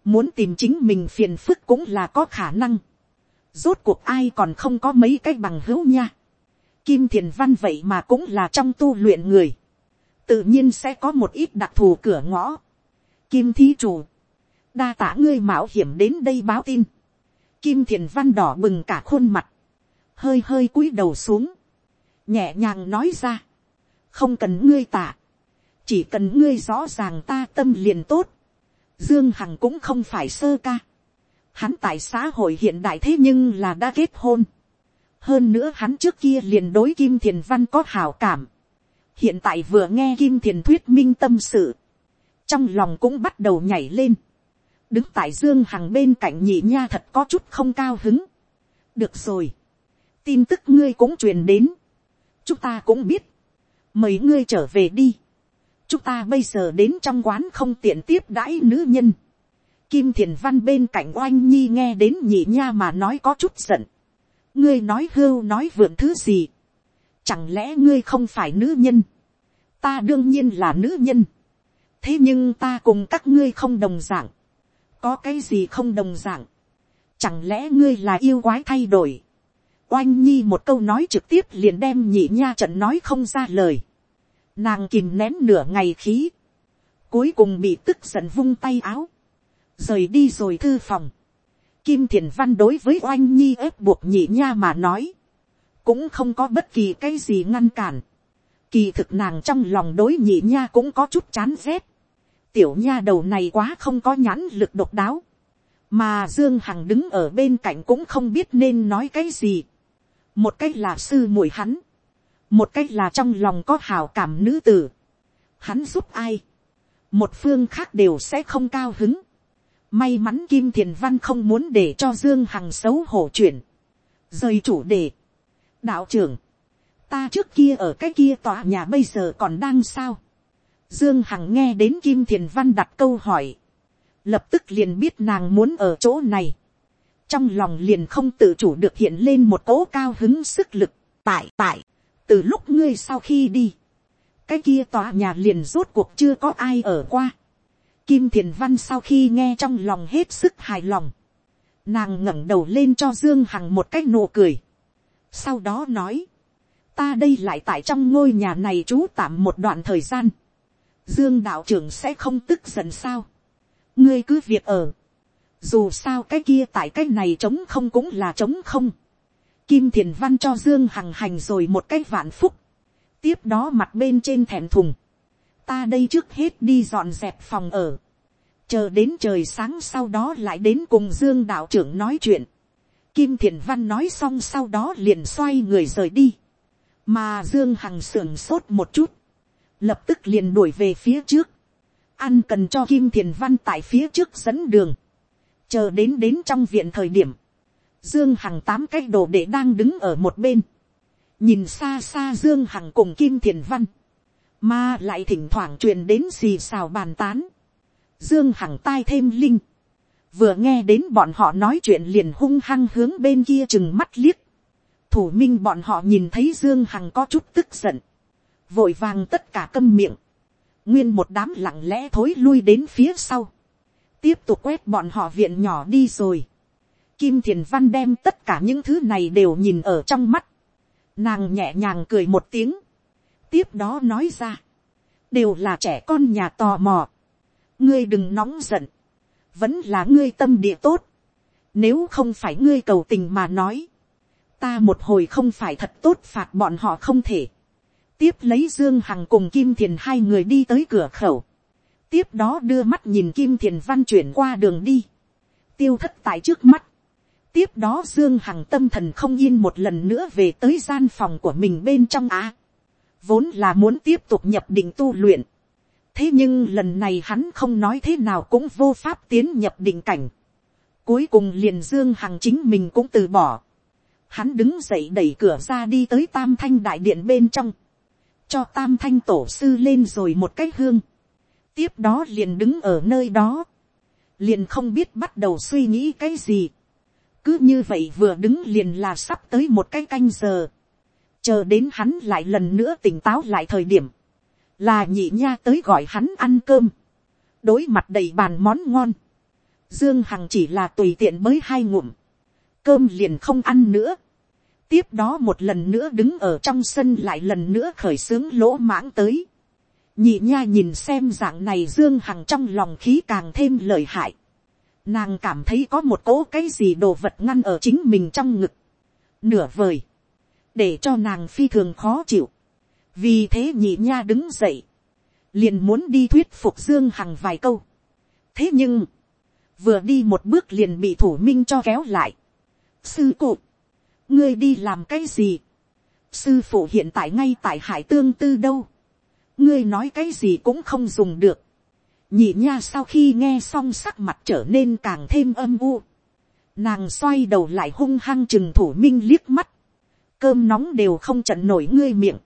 Muốn tìm chính mình phiền phức cũng là có khả năng. Rốt cuộc ai còn không có mấy cái bằng hữu nha. Kim Thiền Văn vậy mà cũng là trong tu luyện người. Tự nhiên sẽ có một ít đặc thù cửa ngõ. Kim Thí Chủ. Đa tả ngươi mạo hiểm đến đây báo tin Kim thiền văn đỏ bừng cả khuôn mặt. Hơi hơi cúi đầu xuống. Nhẹ nhàng nói ra. Không cần ngươi tạ. Chỉ cần ngươi rõ ràng ta tâm liền tốt. Dương Hằng cũng không phải sơ ca. Hắn tại xã hội hiện đại thế nhưng là đã kết hôn. Hơn nữa hắn trước kia liền đối Kim Thiền Văn có hảo cảm. Hiện tại vừa nghe Kim Thiền thuyết minh tâm sự. Trong lòng cũng bắt đầu nhảy lên đứng tại dương hằng bên cạnh nhị nha thật có chút không cao hứng. được rồi, tin tức ngươi cũng truyền đến, chúng ta cũng biết, mời ngươi trở về đi, chúng ta bây giờ đến trong quán không tiện tiếp đãi nữ nhân. Kim thiền văn bên cạnh oanh nhi nghe đến nhị nha mà nói có chút giận ngươi nói hưu nói vượn thứ gì. chẳng lẽ ngươi không phải nữ nhân. ta đương nhiên là nữ nhân. thế nhưng ta cùng các ngươi không đồng d ạ n g có cái gì không đồng dạng, chẳng lẽ ngươi là yêu quái thay đổi, oanh nhi một câu nói trực tiếp liền đem nhị nha trận nói không ra lời, nàng kìm nén nửa ngày khí, cuối cùng bị tức giận vung tay áo, rời đi rồi thư phòng, kim thiền văn đối với oanh nhi ép buộc nhị nha mà nói, cũng không có bất kỳ cái gì ngăn cản, kỳ thực nàng trong lòng đối nhị nha cũng có chút chán rét, tiểu nha đầu này quá không có nhãn lực độc đáo, mà dương hằng đứng ở bên cạnh cũng không biết nên nói cái gì. một cách là sư muội hắn, một cách là trong lòng có hào cảm nữ tử. hắn giúp ai, một phương khác đều sẽ không cao hứng may mắn kim thiền văn không muốn để cho dương hằng xấu hổ chuyển, rời chủ đề. đạo trưởng, ta trước kia ở cái kia tòa nhà bây giờ còn đang sao. dương hằng nghe đến kim thiền văn đặt câu hỏi lập tức liền biết nàng muốn ở chỗ này. trong lòng liền không tự chủ được hiện lên một cỗ cao hứng sức lực. tại tại, từ lúc ngươi sau khi đi, cái kia tòa nhà liền rốt cuộc chưa có ai ở qua. Kim thiền văn sau khi nghe trong lòng hết sức hài lòng, nàng ngẩng đầu lên cho dương hằng một cái nụ cười. sau đó nói, ta đây lại tại trong ngôi nhà này trú tạm một đoạn thời gian. dương đạo trưởng sẽ không tức giận sao? Ngươi cứ việc ở, dù sao cái kia tại cái này trống không cũng là trống không, kim thiền văn cho dương hằng hành rồi một cái vạn phúc, tiếp đó mặt bên trên thèm thùng, ta đây trước hết đi dọn dẹp phòng ở, chờ đến trời sáng sau đó lại đến cùng dương đạo trưởng nói chuyện, kim thiền văn nói xong sau đó liền xoay người rời đi, mà dương hằng sưởng sốt một chút, lập tức liền đuổi về phía trước, ăn cần cho kim thiền văn tại phía trước dẫn đường, chờ đến đến trong viện thời điểm, dương hằng tám cái đồ để đang đứng ở một bên, nhìn xa xa dương hằng cùng kim thiền văn, mà lại thỉnh thoảng truyền đến xì xào bàn tán, dương hằng tai thêm linh, vừa nghe đến bọn họ nói chuyện liền hung hăng hướng bên kia chừng mắt liếc, thủ minh bọn họ nhìn thấy dương hằng có chút tức giận, vội vàng tất cả câm miệng, nguyên một đám lặng lẽ thối lui đến phía sau, tiếp tục quét bọn họ viện nhỏ đi rồi. Kim thiền văn đem tất cả những thứ này đều nhìn ở trong mắt, nàng nhẹ nhàng cười một tiếng, tiếp đó nói ra, đều là trẻ con nhà tò mò, ngươi đừng nóng giận, vẫn là ngươi tâm địa tốt, nếu không phải ngươi cầu tình mà nói, ta một hồi không phải thật tốt phạt bọn họ không thể. Tiếp lấy dương hằng cùng kim thiền hai người đi tới cửa khẩu, tiếp đó đưa mắt nhìn kim thiền văn chuyển qua đường đi, tiêu thất tại trước mắt, tiếp đó dương hằng tâm thần không yên một lần nữa về tới gian phòng của mình bên trong á, vốn là muốn tiếp tục nhập định tu luyện, thế nhưng lần này hắn không nói thế nào cũng vô pháp tiến nhập định cảnh, cuối cùng liền dương hằng chính mình cũng từ bỏ, hắn đứng dậy đẩy cửa ra đi tới tam thanh đại điện bên trong, cho tam thanh tổ sư lên rồi một cái hương, tiếp đó liền đứng ở nơi đó, liền không biết bắt đầu suy nghĩ cái gì, cứ như vậy vừa đứng liền là sắp tới một cái canh giờ, chờ đến hắn lại lần nữa tỉnh táo lại thời điểm, là nhị nha tới gọi hắn ăn cơm, đối mặt đầy bàn món ngon, dương hằng chỉ là tùy tiện mới hai ngụm, cơm liền không ăn nữa, tiếp đó một lần nữa đứng ở trong sân lại lần nữa khởi xướng lỗ mãng tới. nhị nha nhìn xem dạng này dương hằng trong lòng khí càng thêm lời hại. nàng cảm thấy có một cỗ cái gì đồ vật ngăn ở chính mình trong ngực. nửa vời để cho nàng phi thường khó chịu. vì thế nhị nha đứng dậy. liền muốn đi thuyết phục dương hằng vài câu. thế nhưng, vừa đi một bước liền bị thủ minh cho kéo lại. sư cụ ngươi đi làm cái gì, sư phụ hiện tại ngay tại hải tương tư đâu, ngươi nói cái gì cũng không dùng được, nhị nha sau khi nghe xong sắc mặt trở nên càng thêm âm u, nàng xoay đầu lại hung hăng chừng thủ minh liếc mắt, cơm nóng đều không trận nổi ngươi miệng,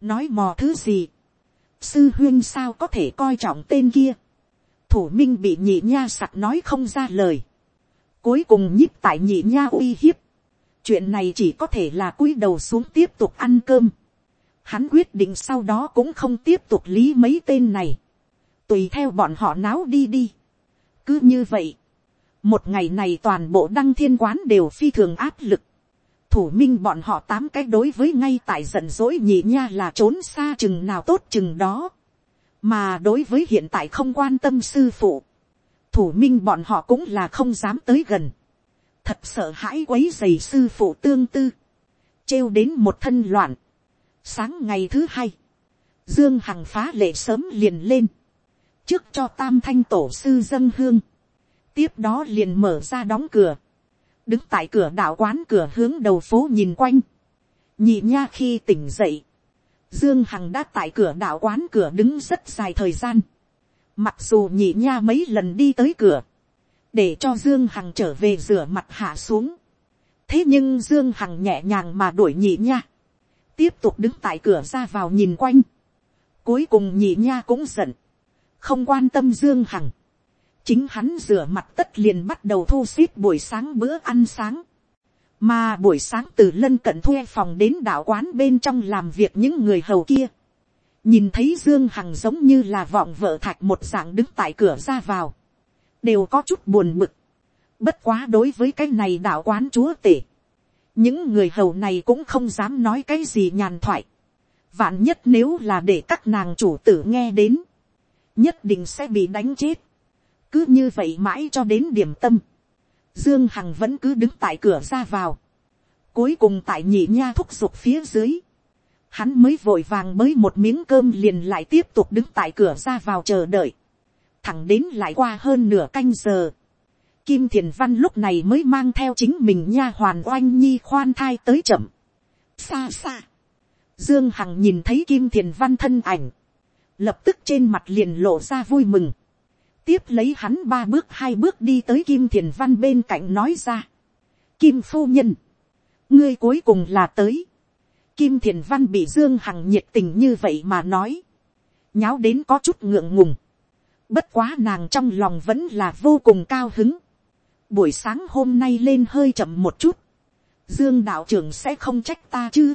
nói mò thứ gì, sư huyên sao có thể coi trọng tên kia, thủ minh bị nhị nha sặc nói không ra lời, cuối cùng nhíp tại nhị nha uy hiếp, chuyện này chỉ có thể là cúi đầu xuống tiếp tục ăn cơm. Hắn quyết định sau đó cũng không tiếp tục lý mấy tên này. Tùy theo bọn họ náo đi đi. Cứ như vậy. Một ngày này toàn bộ đăng thiên quán đều phi thường áp lực. Thủ minh bọn họ tám cái đối với ngay tại giận dỗi nhị nha là trốn xa chừng nào tốt chừng đó. Mà đối với hiện tại không quan tâm sư phụ. Thủ minh bọn họ cũng là không dám tới gần thật sợ hãi quấy dày sư phụ tương tư, trêu đến một thân loạn. Sáng ngày thứ hai, dương hằng phá lệ sớm liền lên, trước cho tam thanh tổ sư dân hương, tiếp đó liền mở ra đóng cửa, đứng tại cửa đạo quán cửa hướng đầu phố nhìn quanh, nhị nha khi tỉnh dậy, dương hằng đã tại cửa đạo quán cửa đứng rất dài thời gian, mặc dù nhị nha mấy lần đi tới cửa, để cho dương hằng trở về rửa mặt hạ xuống, thế nhưng dương hằng nhẹ nhàng mà đuổi nhị nha, tiếp tục đứng tại cửa ra vào nhìn quanh, cuối cùng nhị nha cũng giận, không quan tâm dương hằng, chính hắn rửa mặt tất liền bắt đầu thu xếp buổi sáng bữa ăn sáng, mà buổi sáng từ lân cận thuê phòng đến đạo quán bên trong làm việc những người hầu kia, nhìn thấy dương hằng giống như là vọng vợ thạch một dạng đứng tại cửa ra vào, đều có chút buồn bực, bất quá đối với cái này đạo quán chúa tể, những người hầu này cũng không dám nói cái gì nhàn thoại, vạn nhất nếu là để các nàng chủ tử nghe đến, nhất định sẽ bị đánh chết, cứ như vậy mãi cho đến điểm tâm, dương hằng vẫn cứ đứng tại cửa ra vào, cuối cùng tại nhị nha thúc giục phía dưới, hắn mới vội vàng mới một miếng cơm liền lại tiếp tục đứng tại cửa ra vào chờ đợi, thẳng đến lại qua hơn nửa canh giờ, Kim Thiền Văn lúc này mới mang theo chính mình nha hoàn oanh nhi khoan thai tới chậm. Xa xa. Dương Hằng nhìn thấy Kim Thiền Văn thân ảnh. Lập tức trên mặt liền lộ ra vui mừng. Tiếp lấy hắn ba bước hai bước đi tới Kim Thiền Văn bên cạnh nói ra. Kim Phu Nhân. Ngươi cuối cùng là tới. Kim Thiền Văn bị Dương Hằng nhiệt tình như vậy mà nói. Nháo đến có chút ngượng ngùng. Bất quá nàng trong lòng vẫn là vô cùng cao hứng buổi sáng hôm nay lên hơi chậm một chút, dương đạo trưởng sẽ không trách ta chứ,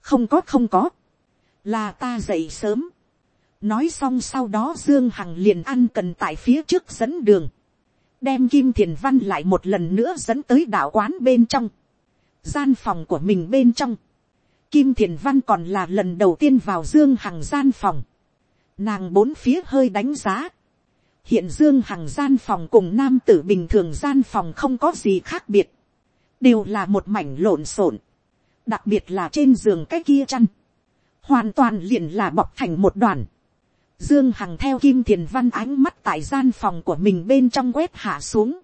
không có không có, là ta dậy sớm, nói xong sau đó dương hằng liền ăn cần tại phía trước dẫn đường, đem kim thiền văn lại một lần nữa dẫn tới đạo quán bên trong, gian phòng của mình bên trong, kim thiền văn còn là lần đầu tiên vào dương hằng gian phòng, nàng bốn phía hơi đánh giá, hiện dương hằng gian phòng cùng nam tử bình thường gian phòng không có gì khác biệt, đều là một mảnh lộn xộn, đặc biệt là trên giường cái kia chăn, hoàn toàn liền là bọc thành một đoàn. Dương Hằng theo Kim Thiền Văn ánh mắt tại gian phòng của mình bên trong quét hạ xuống.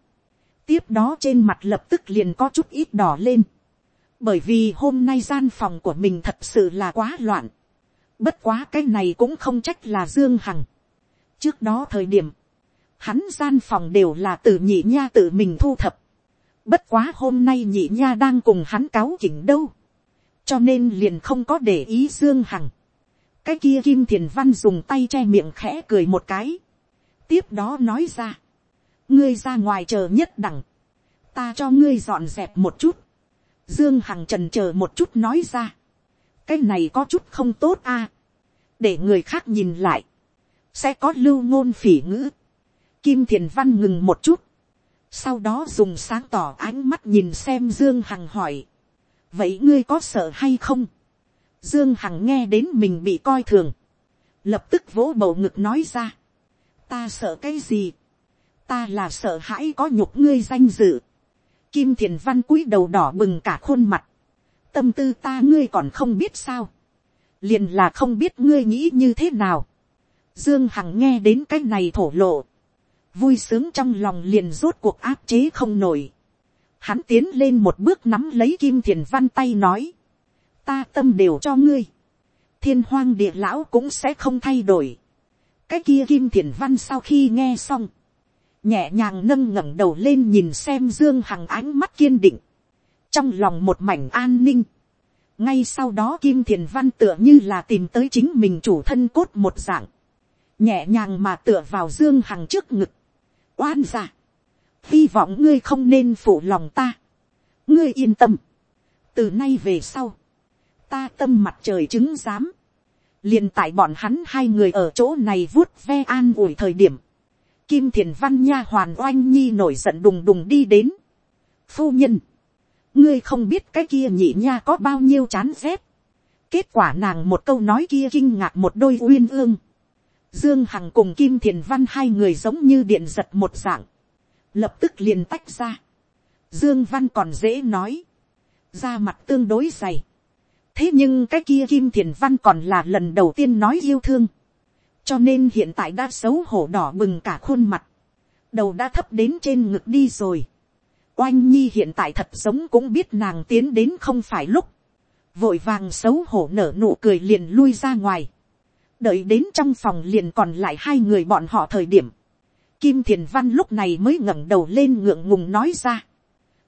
Tiếp đó trên mặt lập tức liền có chút ít đỏ lên. Bởi vì hôm nay gian phòng của mình thật sự là quá loạn. Bất quá cái này cũng không trách là Dương Hằng. Trước đó thời điểm, hắn gian phòng đều là từ nhị nha tự mình thu thập. Bất quá hôm nay nhị nha đang cùng hắn cáo chỉnh đâu. Cho nên liền không có để ý Dương Hằng. Cái kia Kim Thiền Văn dùng tay che miệng khẽ cười một cái. Tiếp đó nói ra. Ngươi ra ngoài chờ nhất đẳng. Ta cho ngươi dọn dẹp một chút. Dương Hằng trần chờ một chút nói ra. Cái này có chút không tốt a Để người khác nhìn lại. Sẽ có lưu ngôn phỉ ngữ Kim Thiền Văn ngừng một chút. Sau đó dùng sáng tỏ ánh mắt nhìn xem Dương Hằng hỏi. Vậy ngươi có sợ hay không? Dương Hằng nghe đến mình bị coi thường. Lập tức vỗ bầu ngực nói ra. Ta sợ cái gì? Ta là sợ hãi có nhục ngươi danh dự. Kim Thiền Văn cúi đầu đỏ bừng cả khuôn mặt. Tâm tư ta ngươi còn không biết sao. Liền là không biết ngươi nghĩ như thế nào. Dương Hằng nghe đến cái này thổ lộ vui sướng trong lòng liền rốt cuộc áp chế không nổi. Hắn tiến lên một bước nắm lấy kim thiền văn tay nói. Ta tâm đều cho ngươi. Thiên hoang địa lão cũng sẽ không thay đổi. Cái kia kim thiền văn sau khi nghe xong. Nhẹ nhàng nâng ngẩng đầu lên nhìn xem Dương Hằng ánh mắt kiên định. Trong lòng một mảnh an ninh. Ngay sau đó kim thiền văn tựa như là tìm tới chính mình chủ thân cốt một dạng nhẹ nhàng mà tựa vào dương hằng trước ngực, oan giả. Hy vọng ngươi không nên phụ lòng ta. Ngươi yên tâm. Từ nay về sau. Ta tâm mặt trời chứng giám. liền tại bọn hắn hai người ở chỗ này vuốt ve an ủi thời điểm. Kim thiền văn nha hoàn oanh nhi nổi giận đùng đùng đi đến. Phu nhân. Ngươi không biết cái kia nhị nha có bao nhiêu chán rét. Kết quả nàng một câu nói kia kinh ngạc một đôi uyên ương Dương Hằng cùng Kim Thiền Văn hai người giống như điện giật một dạng. Lập tức liền tách ra. Dương Văn còn dễ nói. Da mặt tương đối dày. Thế nhưng cái kia Kim Thiền Văn còn là lần đầu tiên nói yêu thương. Cho nên hiện tại đã xấu hổ đỏ bừng cả khuôn mặt. đầu đã thấp đến trên ngực đi rồi. oanh nhi hiện tại thật giống cũng biết nàng tiến đến không phải lúc, vội vàng xấu hổ nở nụ cười liền lui ra ngoài, đợi đến trong phòng liền còn lại hai người bọn họ thời điểm, kim thiền văn lúc này mới ngẩng đầu lên ngượng ngùng nói ra,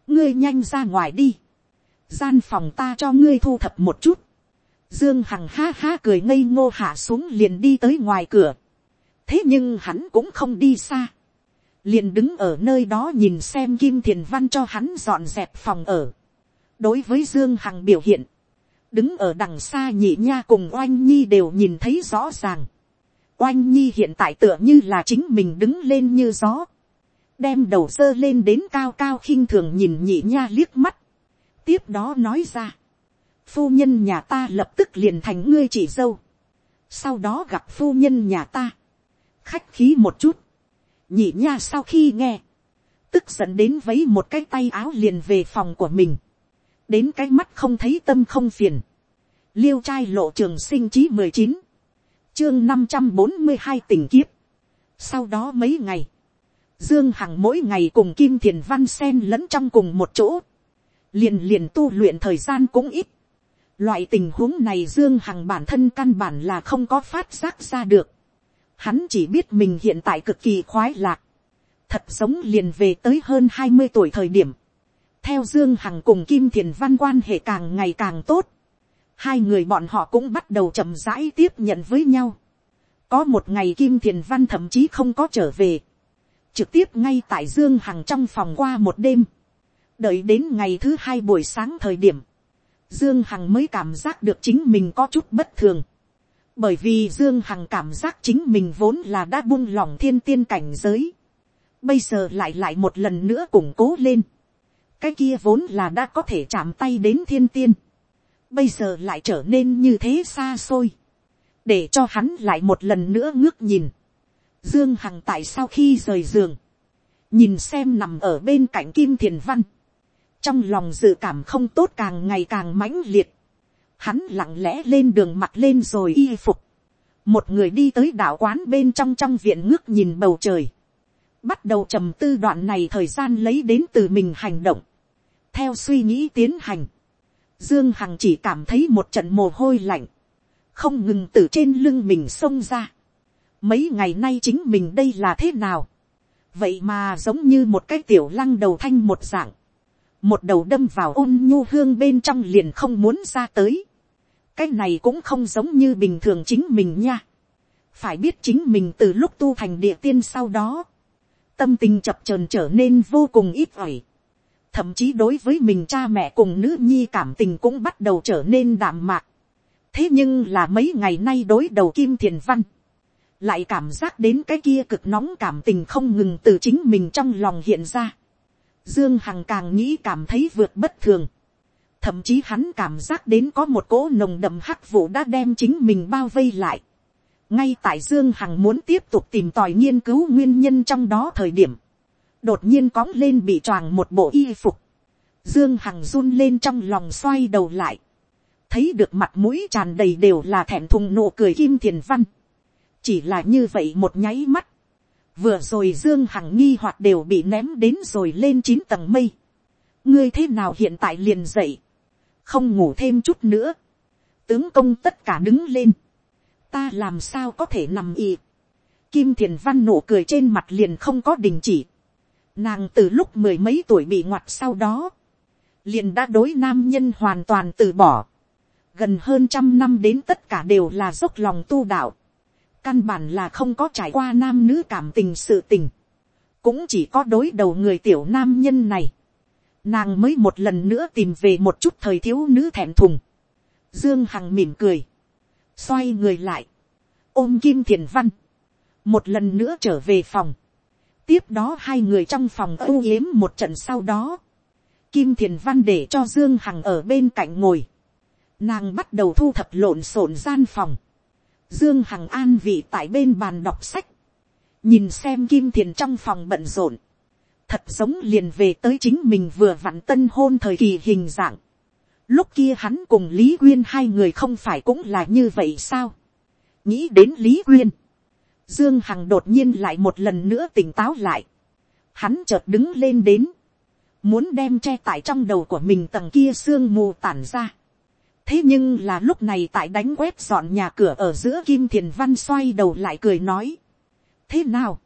ngươi nhanh ra ngoài đi, gian phòng ta cho ngươi thu thập một chút, dương hằng ha ha cười ngây ngô hạ xuống liền đi tới ngoài cửa, thế nhưng hắn cũng không đi xa, liền đứng ở nơi đó nhìn xem kim thiền văn cho hắn dọn dẹp phòng ở. đối với dương hằng biểu hiện, đứng ở đằng xa nhị nha cùng oanh nhi đều nhìn thấy rõ ràng. oanh nhi hiện tại tựa như là chính mình đứng lên như gió, đem đầu sơ lên đến cao cao khinh thường nhìn nhị nha liếc mắt, tiếp đó nói ra, phu nhân nhà ta lập tức liền thành ngươi chị dâu, sau đó gặp phu nhân nhà ta, khách khí một chút, nhị nha sau khi nghe, tức giận đến vấy một cái tay áo liền về phòng của mình, đến cái mắt không thấy tâm không phiền, liêu trai lộ trường sinh chí mười chín, chương năm trăm bốn mươi hai tỉnh kiếp. sau đó mấy ngày, dương hằng mỗi ngày cùng kim thiền văn sen lẫn trong cùng một chỗ, liền liền tu luyện thời gian cũng ít. loại tình huống này dương hằng bản thân căn bản là không có phát giác ra được. hắn chỉ biết mình hiện tại cực kỳ khoái lạc, thật sống liền về tới hơn hai mươi tuổi thời điểm, theo dương hằng cùng kim thiền văn quan hệ càng ngày càng tốt, hai người bọn họ cũng bắt đầu chậm rãi tiếp nhận với nhau. có một ngày kim thiền văn thậm chí không có trở về, trực tiếp ngay tại dương hằng trong phòng qua một đêm, đợi đến ngày thứ hai buổi sáng thời điểm, dương hằng mới cảm giác được chính mình có chút bất thường, bởi vì dương hằng cảm giác chính mình vốn là đã buông lỏng thiên tiên cảnh giới, bây giờ lại lại một lần nữa củng cố lên, cái kia vốn là đã có thể chạm tay đến thiên tiên, bây giờ lại trở nên như thế xa xôi, để cho hắn lại một lần nữa ngước nhìn, dương hằng tại sau khi rời giường, nhìn xem nằm ở bên cạnh kim thiền văn, trong lòng dự cảm không tốt càng ngày càng mãnh liệt, hắn lặng lẽ lên đường mặt lên rồi y phục, một người đi tới đạo quán bên trong trong viện ngước nhìn bầu trời, bắt đầu trầm tư đoạn này thời gian lấy đến từ mình hành động, theo suy nghĩ tiến hành, Dương Hằng chỉ cảm thấy một trận mồ hôi lạnh. Không ngừng từ trên lưng mình xông ra. Mấy ngày nay chính mình đây là thế nào? Vậy mà giống như một cái tiểu lăng đầu thanh một dạng. Một đầu đâm vào ôn nhu hương bên trong liền không muốn ra tới. Cái này cũng không giống như bình thường chính mình nha. Phải biết chính mình từ lúc tu thành địa tiên sau đó. Tâm tình chập chờn trở nên vô cùng ít ỏi thậm chí đối với mình cha mẹ cùng nữ nhi cảm tình cũng bắt đầu trở nên đạm mạc. thế nhưng là mấy ngày nay đối đầu kim thiền văn, lại cảm giác đến cái kia cực nóng cảm tình không ngừng từ chính mình trong lòng hiện ra dương hằng càng nghĩ cảm thấy vượt bất thường. thậm chí hắn cảm giác đến có một cỗ nồng đậm hắc vụ đã đem chính mình bao vây lại. ngay tại dương hằng muốn tiếp tục tìm tòi nghiên cứu nguyên nhân trong đó thời điểm, đột nhiên cóng lên bị choàng một bộ y phục, dương hằng run lên trong lòng xoay đầu lại, thấy được mặt mũi tràn đầy đều là thẹn thùng nụ cười kim thiền văn, chỉ là như vậy một nháy mắt, vừa rồi dương hằng nghi hoặc đều bị ném đến rồi lên chín tầng mây, ngươi thế nào hiện tại liền dậy, không ngủ thêm chút nữa, tướng công tất cả đứng lên, ta làm sao có thể nằm y, kim thiền văn nụ cười trên mặt liền không có đình chỉ, Nàng từ lúc mười mấy tuổi bị ngoặt sau đó, liền đã đối nam nhân hoàn toàn từ bỏ. Gần hơn trăm năm đến tất cả đều là dốc lòng tu đạo. Căn bản là không có trải qua nam nữ cảm tình sự tình. Cũng chỉ có đối đầu người tiểu nam nhân này. Nàng mới một lần nữa tìm về một chút thời thiếu nữ thẹn thùng. Dương Hằng mỉm cười. Xoay người lại. Ôm Kim Thiền Văn. Một lần nữa trở về phòng tiếp đó hai người trong phòng âu yếm một trận sau đó, kim thiền văn để cho dương hằng ở bên cạnh ngồi, nàng bắt đầu thu thập lộn xộn gian phòng, dương hằng an vị tại bên bàn đọc sách, nhìn xem kim thiền trong phòng bận rộn, thật giống liền về tới chính mình vừa vặn tân hôn thời kỳ hình dạng. Lúc kia hắn cùng Lý Quyên hai người không phải cũng là như vậy sao? Nghĩ đến Lý Quyên. Dương Hằng đột nhiên lại một lần nữa tỉnh táo lại. hắn chợt đứng lên đến, muốn đem che tại trong đầu của mình tầng kia sương mù tản ra thế nhưng là lúc này tại đánh quét dọn nhà cửa ở giữa kim thiền văn xoay đầu lại cười nói. thế nào,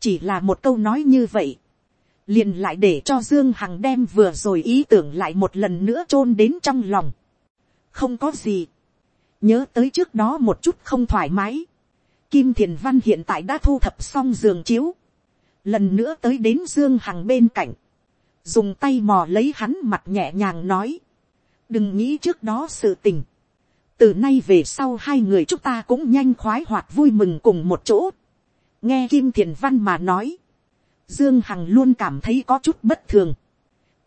chỉ là một câu nói như vậy, liền lại để cho dương hằng đem vừa rồi ý tưởng lại một lần nữa chôn đến trong lòng. không có gì, nhớ tới trước đó một chút không thoải mái. Kim thiền văn hiện tại đã thu thập xong giường chiếu, lần nữa tới đến dương hằng bên cạnh, dùng tay mò lấy hắn mặt nhẹ nhàng nói, đừng nghĩ trước đó sự tình, từ nay về sau hai người chúng ta cũng nhanh khoái hoạt vui mừng cùng một chỗ, nghe kim thiền văn mà nói, dương hằng luôn cảm thấy có chút bất thường,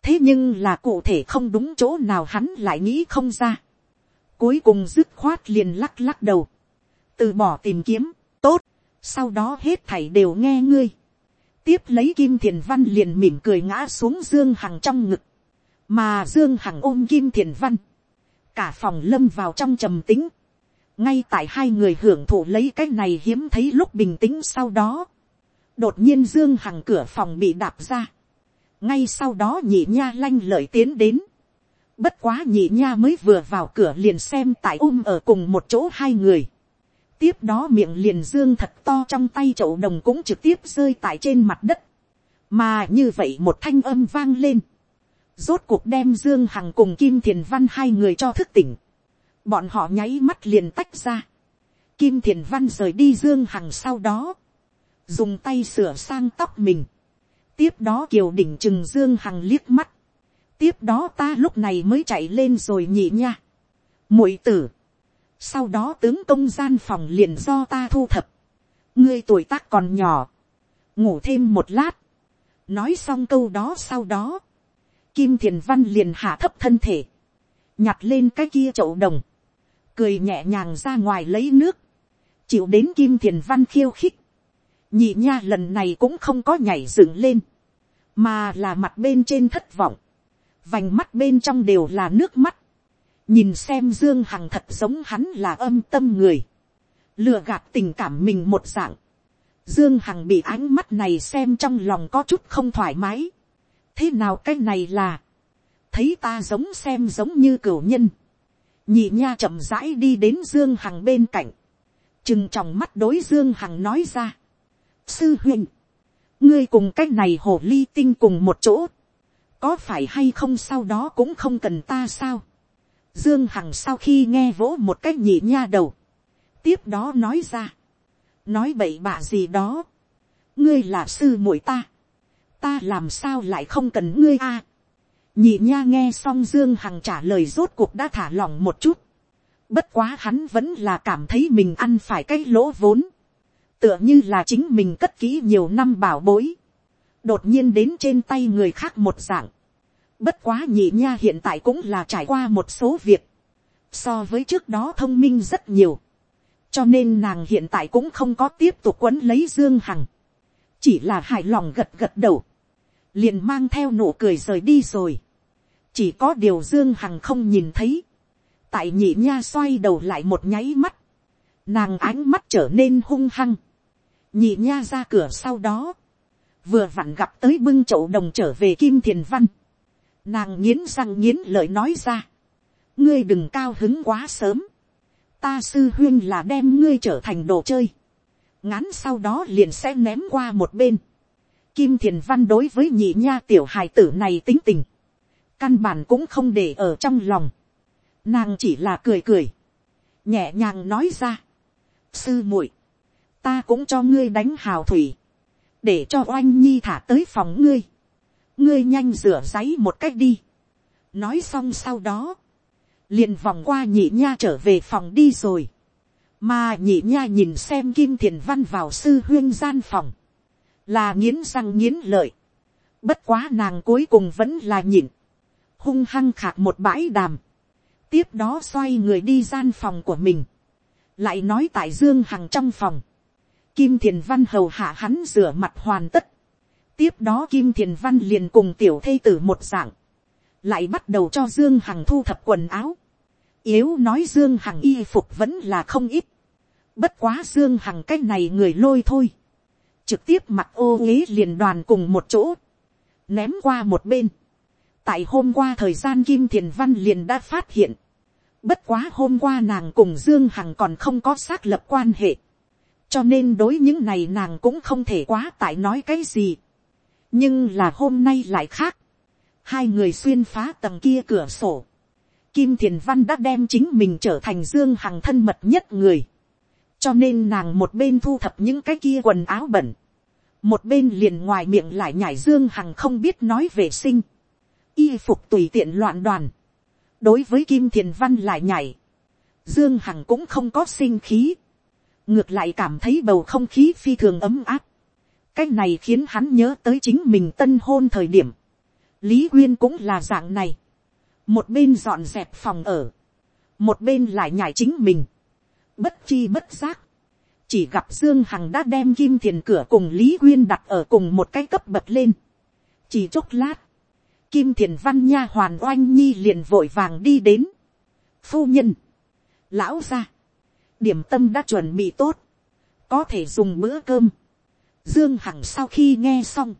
thế nhưng là cụ thể không đúng chỗ nào hắn lại nghĩ không ra, cuối cùng dứt khoát liền lắc lắc đầu, từ bỏ tìm kiếm, tốt, sau đó hết thảy đều nghe ngươi, tiếp lấy kim thiền văn liền mỉm cười ngã xuống dương hằng trong ngực, mà dương hằng ôm kim thiền văn, cả phòng lâm vào trong trầm tính, ngay tại hai người hưởng thụ lấy cái này hiếm thấy lúc bình tĩnh sau đó, đột nhiên dương hằng cửa phòng bị đạp ra, ngay sau đó nhị nha lanh lợi tiến đến, bất quá nhị nha mới vừa vào cửa liền xem tại ôm ở cùng một chỗ hai người, tiếp đó miệng liền dương thật to trong tay chậu đồng cũng trực tiếp rơi tại trên mặt đất. Mà như vậy một thanh âm vang lên. Rốt cuộc đem Dương Hằng cùng Kim Thiền Văn hai người cho thức tỉnh. Bọn họ nháy mắt liền tách ra. Kim Thiền Văn rời đi Dương Hằng sau đó. Dùng tay sửa sang tóc mình. Tiếp đó Kiều Đỉnh chừng Dương Hằng liếc mắt. Tiếp đó ta lúc này mới chạy lên rồi nhỉ nha. muội tử sau đó tướng công gian phòng liền do ta thu thập, ngươi tuổi tác còn nhỏ, ngủ thêm một lát, nói xong câu đó sau đó, kim thiền văn liền hạ thấp thân thể, nhặt lên cái kia chậu đồng, cười nhẹ nhàng ra ngoài lấy nước, chịu đến kim thiền văn khiêu khích, nhị nha lần này cũng không có nhảy dựng lên, mà là mặt bên trên thất vọng, vành mắt bên trong đều là nước mắt, nhìn xem dương hằng thật giống hắn là âm tâm người, lừa gạt tình cảm mình một dạng, dương hằng bị ánh mắt này xem trong lòng có chút không thoải mái, thế nào cái này là, thấy ta giống xem giống như cửu nhân, nhị nha chậm rãi đi đến dương hằng bên cạnh, chừng tròng mắt đối dương hằng nói ra, sư huynh, ngươi cùng cái này hồ ly tinh cùng một chỗ, có phải hay không sau đó cũng không cần ta sao, Dương Hằng sau khi nghe vỗ một cách nhị nha đầu. Tiếp đó nói ra. Nói bậy bạ gì đó. Ngươi là sư muội ta. Ta làm sao lại không cần ngươi a? Nhị nha nghe xong Dương Hằng trả lời rốt cuộc đã thả lỏng một chút. Bất quá hắn vẫn là cảm thấy mình ăn phải cái lỗ vốn. Tựa như là chính mình cất kỹ nhiều năm bảo bối. Đột nhiên đến trên tay người khác một dạng Bất quá nhị nha hiện tại cũng là trải qua một số việc. So với trước đó thông minh rất nhiều. Cho nên nàng hiện tại cũng không có tiếp tục quấn lấy Dương Hằng. Chỉ là hài lòng gật gật đầu. Liền mang theo nụ cười rời đi rồi. Chỉ có điều Dương Hằng không nhìn thấy. Tại nhị nha xoay đầu lại một nháy mắt. Nàng ánh mắt trở nên hung hăng. Nhị nha ra cửa sau đó. Vừa vặn gặp tới bưng chậu đồng trở về Kim Thiền Văn Nàng nghiến răng nghiến lợi nói ra. Ngươi đừng cao hứng quá sớm. Ta sư huyên là đem ngươi trở thành đồ chơi. Ngắn sau đó liền sẽ ném qua một bên. Kim Thiền Văn đối với nhị nha tiểu hài tử này tính tình. Căn bản cũng không để ở trong lòng. Nàng chỉ là cười cười. Nhẹ nhàng nói ra. Sư muội Ta cũng cho ngươi đánh hào thủy. Để cho oanh nhi thả tới phòng ngươi ngươi nhanh rửa giấy một cách đi. nói xong sau đó, liền vòng qua nhị nha trở về phòng đi rồi. mà nhị nha nhìn xem kim thiền văn vào sư huyên gian phòng, là nghiến răng nghiến lợi. bất quá nàng cuối cùng vẫn là nhịn, hung hăng khạc một bãi đàm. tiếp đó xoay người đi gian phòng của mình, lại nói tại dương hằng trong phòng, kim thiền văn hầu hạ hắn rửa mặt hoàn tất, tiếp đó kim thiền văn liền cùng tiểu thây tử một dạng, lại bắt đầu cho dương hằng thu thập quần áo, yếu nói dương hằng y phục vẫn là không ít, bất quá dương hằng cái này người lôi thôi, trực tiếp mặc ô ghế liền đoàn cùng một chỗ, ném qua một bên. tại hôm qua thời gian kim thiền văn liền đã phát hiện, bất quá hôm qua nàng cùng dương hằng còn không có xác lập quan hệ, cho nên đối những này nàng cũng không thể quá tại nói cái gì. nhưng là hôm nay lại khác, hai người xuyên phá tầng kia cửa sổ, Kim Thiền Văn đã đem chính mình trở thành Dương Hằng thân mật nhất người. Cho nên nàng một bên thu thập những cái kia quần áo bẩn. Một bên liền ngoài miệng lại nhảy Dương Hằng không biết nói vệ sinh. Y phục tùy tiện loạn đoàn. Đối với Kim Thiền Văn lại nhảy. Dương Hằng cũng không có sinh khí. Ngược lại cảm thấy bầu không khí phi thường ấm áp. Cái này khiến hắn nhớ tới chính mình tân hôn thời điểm. Lý Quyên cũng là dạng này một bên dọn dẹp phòng ở, một bên lại nhảy chính mình, bất chi bất giác, chỉ gặp dương hằng đã đem kim thiền cửa cùng lý quyên đặt ở cùng một cái cấp bật lên, chỉ chốc lát, kim thiền văn nha hoàn oanh nhi liền vội vàng đi đến, phu nhân, lão ra, điểm tâm đã chuẩn bị tốt, có thể dùng bữa cơm, dương hằng sau khi nghe xong,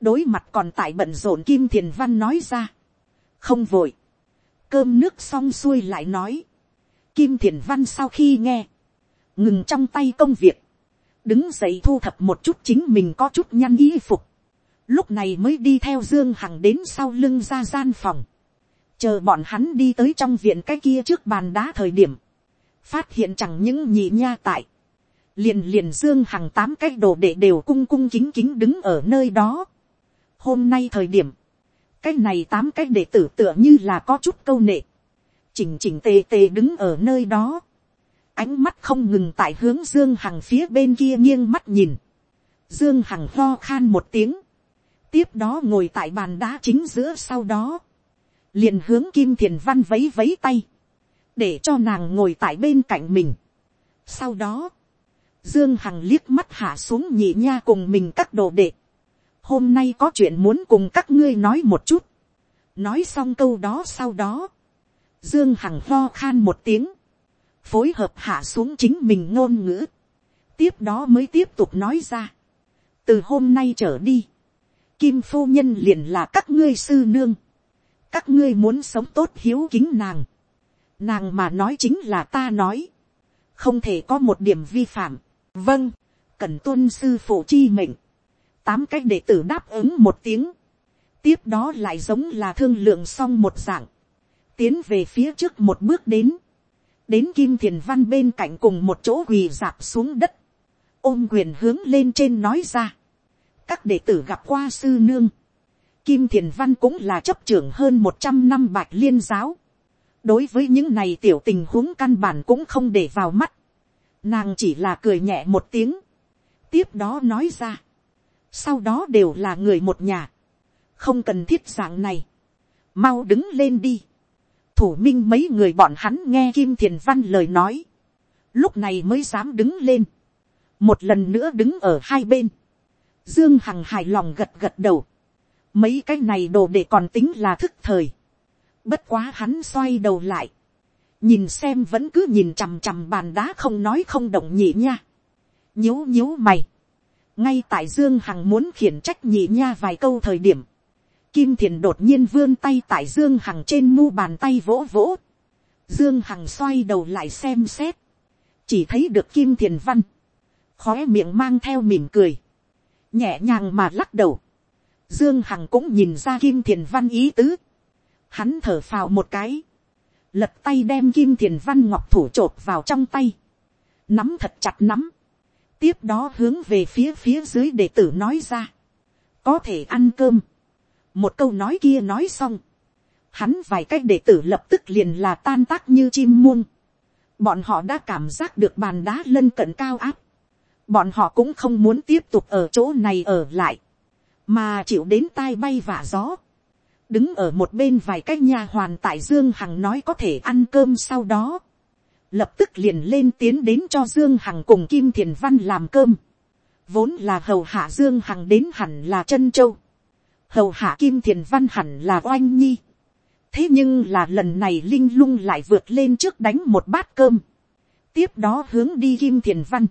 đối mặt còn tại bận rộn kim thiền văn nói ra, không vội, cơm nước xong xuôi lại nói, kim thiền văn sau khi nghe, ngừng trong tay công việc, đứng dậy thu thập một chút chính mình có chút nhăn y phục, lúc này mới đi theo dương hằng đến sau lưng ra gian phòng, chờ bọn hắn đi tới trong viện cái kia trước bàn đá thời điểm, phát hiện chẳng những nhị nha tại, liền liền dương hằng tám cái đồ đệ đều cung cung kính kính đứng ở nơi đó. hôm nay thời điểm, cái này tám cái đệ tử tựa như là có chút câu nệ, chỉnh chỉnh tề tề đứng ở nơi đó, ánh mắt không ngừng tại hướng dương hằng phía bên kia nghiêng mắt nhìn, dương hằng lo khan một tiếng, tiếp đó ngồi tại bàn đá chính giữa sau đó, liền hướng kim thiền văn vấy vấy tay, để cho nàng ngồi tại bên cạnh mình. sau đó, dương hằng liếc mắt hạ xuống nhị nha cùng mình các đồ đệ, hôm nay có chuyện muốn cùng các ngươi nói một chút. nói xong câu đó sau đó, dương hằng lo khan một tiếng, phối hợp hạ xuống chính mình ngôn ngữ, tiếp đó mới tiếp tục nói ra. từ hôm nay trở đi, kim phu nhân liền là các ngươi sư nương, các ngươi muốn sống tốt hiếu kính nàng, nàng mà nói chính là ta nói, không thể có một điểm vi phạm, vâng, cần tuân sư phụ chi mệnh, tám cách đệ tử đáp ứng một tiếng, tiếp đó lại giống là thương lượng xong một dạng, tiến về phía trước một bước đến, đến kim thiền văn bên cạnh cùng một chỗ quỳ dạp xuống đất, ôm quyền hướng lên trên nói ra, các đệ tử gặp qua sư nương, kim thiền văn cũng là chấp trưởng hơn một trăm năm bạch liên giáo, đối với những này tiểu tình huống căn bản cũng không để vào mắt, nàng chỉ là cười nhẹ một tiếng, tiếp đó nói ra, sau đó đều là người một nhà, không cần thiết dạng này, mau đứng lên đi, thủ minh mấy người bọn hắn nghe kim thiền văn lời nói, lúc này mới dám đứng lên, một lần nữa đứng ở hai bên, dương hằng hài lòng gật gật đầu, mấy cái này đồ để còn tính là thức thời, bất quá hắn xoay đầu lại, nhìn xem vẫn cứ nhìn chằm chằm bàn đá không nói không động nhị nha, nhíu nhíu mày, ngay tại dương hằng muốn khiển trách nhị nha vài câu thời điểm, kim thiền đột nhiên vươn tay tại dương hằng trên mu bàn tay vỗ vỗ, dương hằng xoay đầu lại xem xét, chỉ thấy được kim thiền văn, khóe miệng mang theo mỉm cười, nhẹ nhàng mà lắc đầu, dương hằng cũng nhìn ra kim thiền văn ý tứ, hắn thở phào một cái, lật tay đem kim thiền văn ngọc thủ t vào trong tay, nắm thật chặt nắm, tiếp đó hướng về phía phía dưới đệ tử nói ra, có thể ăn cơm, một câu nói kia nói xong, hắn vài cách đệ tử lập tức liền là tan tác như chim muông, bọn họ đã cảm giác được bàn đá lân cận cao áp, bọn họ cũng không muốn tiếp tục ở chỗ này ở lại, mà chịu đến tai bay vả gió, đứng ở một bên vài cái nhà hoàn tại dương hằng nói có thể ăn cơm sau đó, lập tức liền lên tiến đến cho dương hằng cùng kim thiền văn làm cơm, vốn là hầu hạ dương hằng đến hẳn là chân châu, hầu hạ kim thiền văn hẳn là oanh nhi, thế nhưng là lần này linh lung lại vượt lên trước đánh một bát cơm, tiếp đó hướng đi kim thiền văn,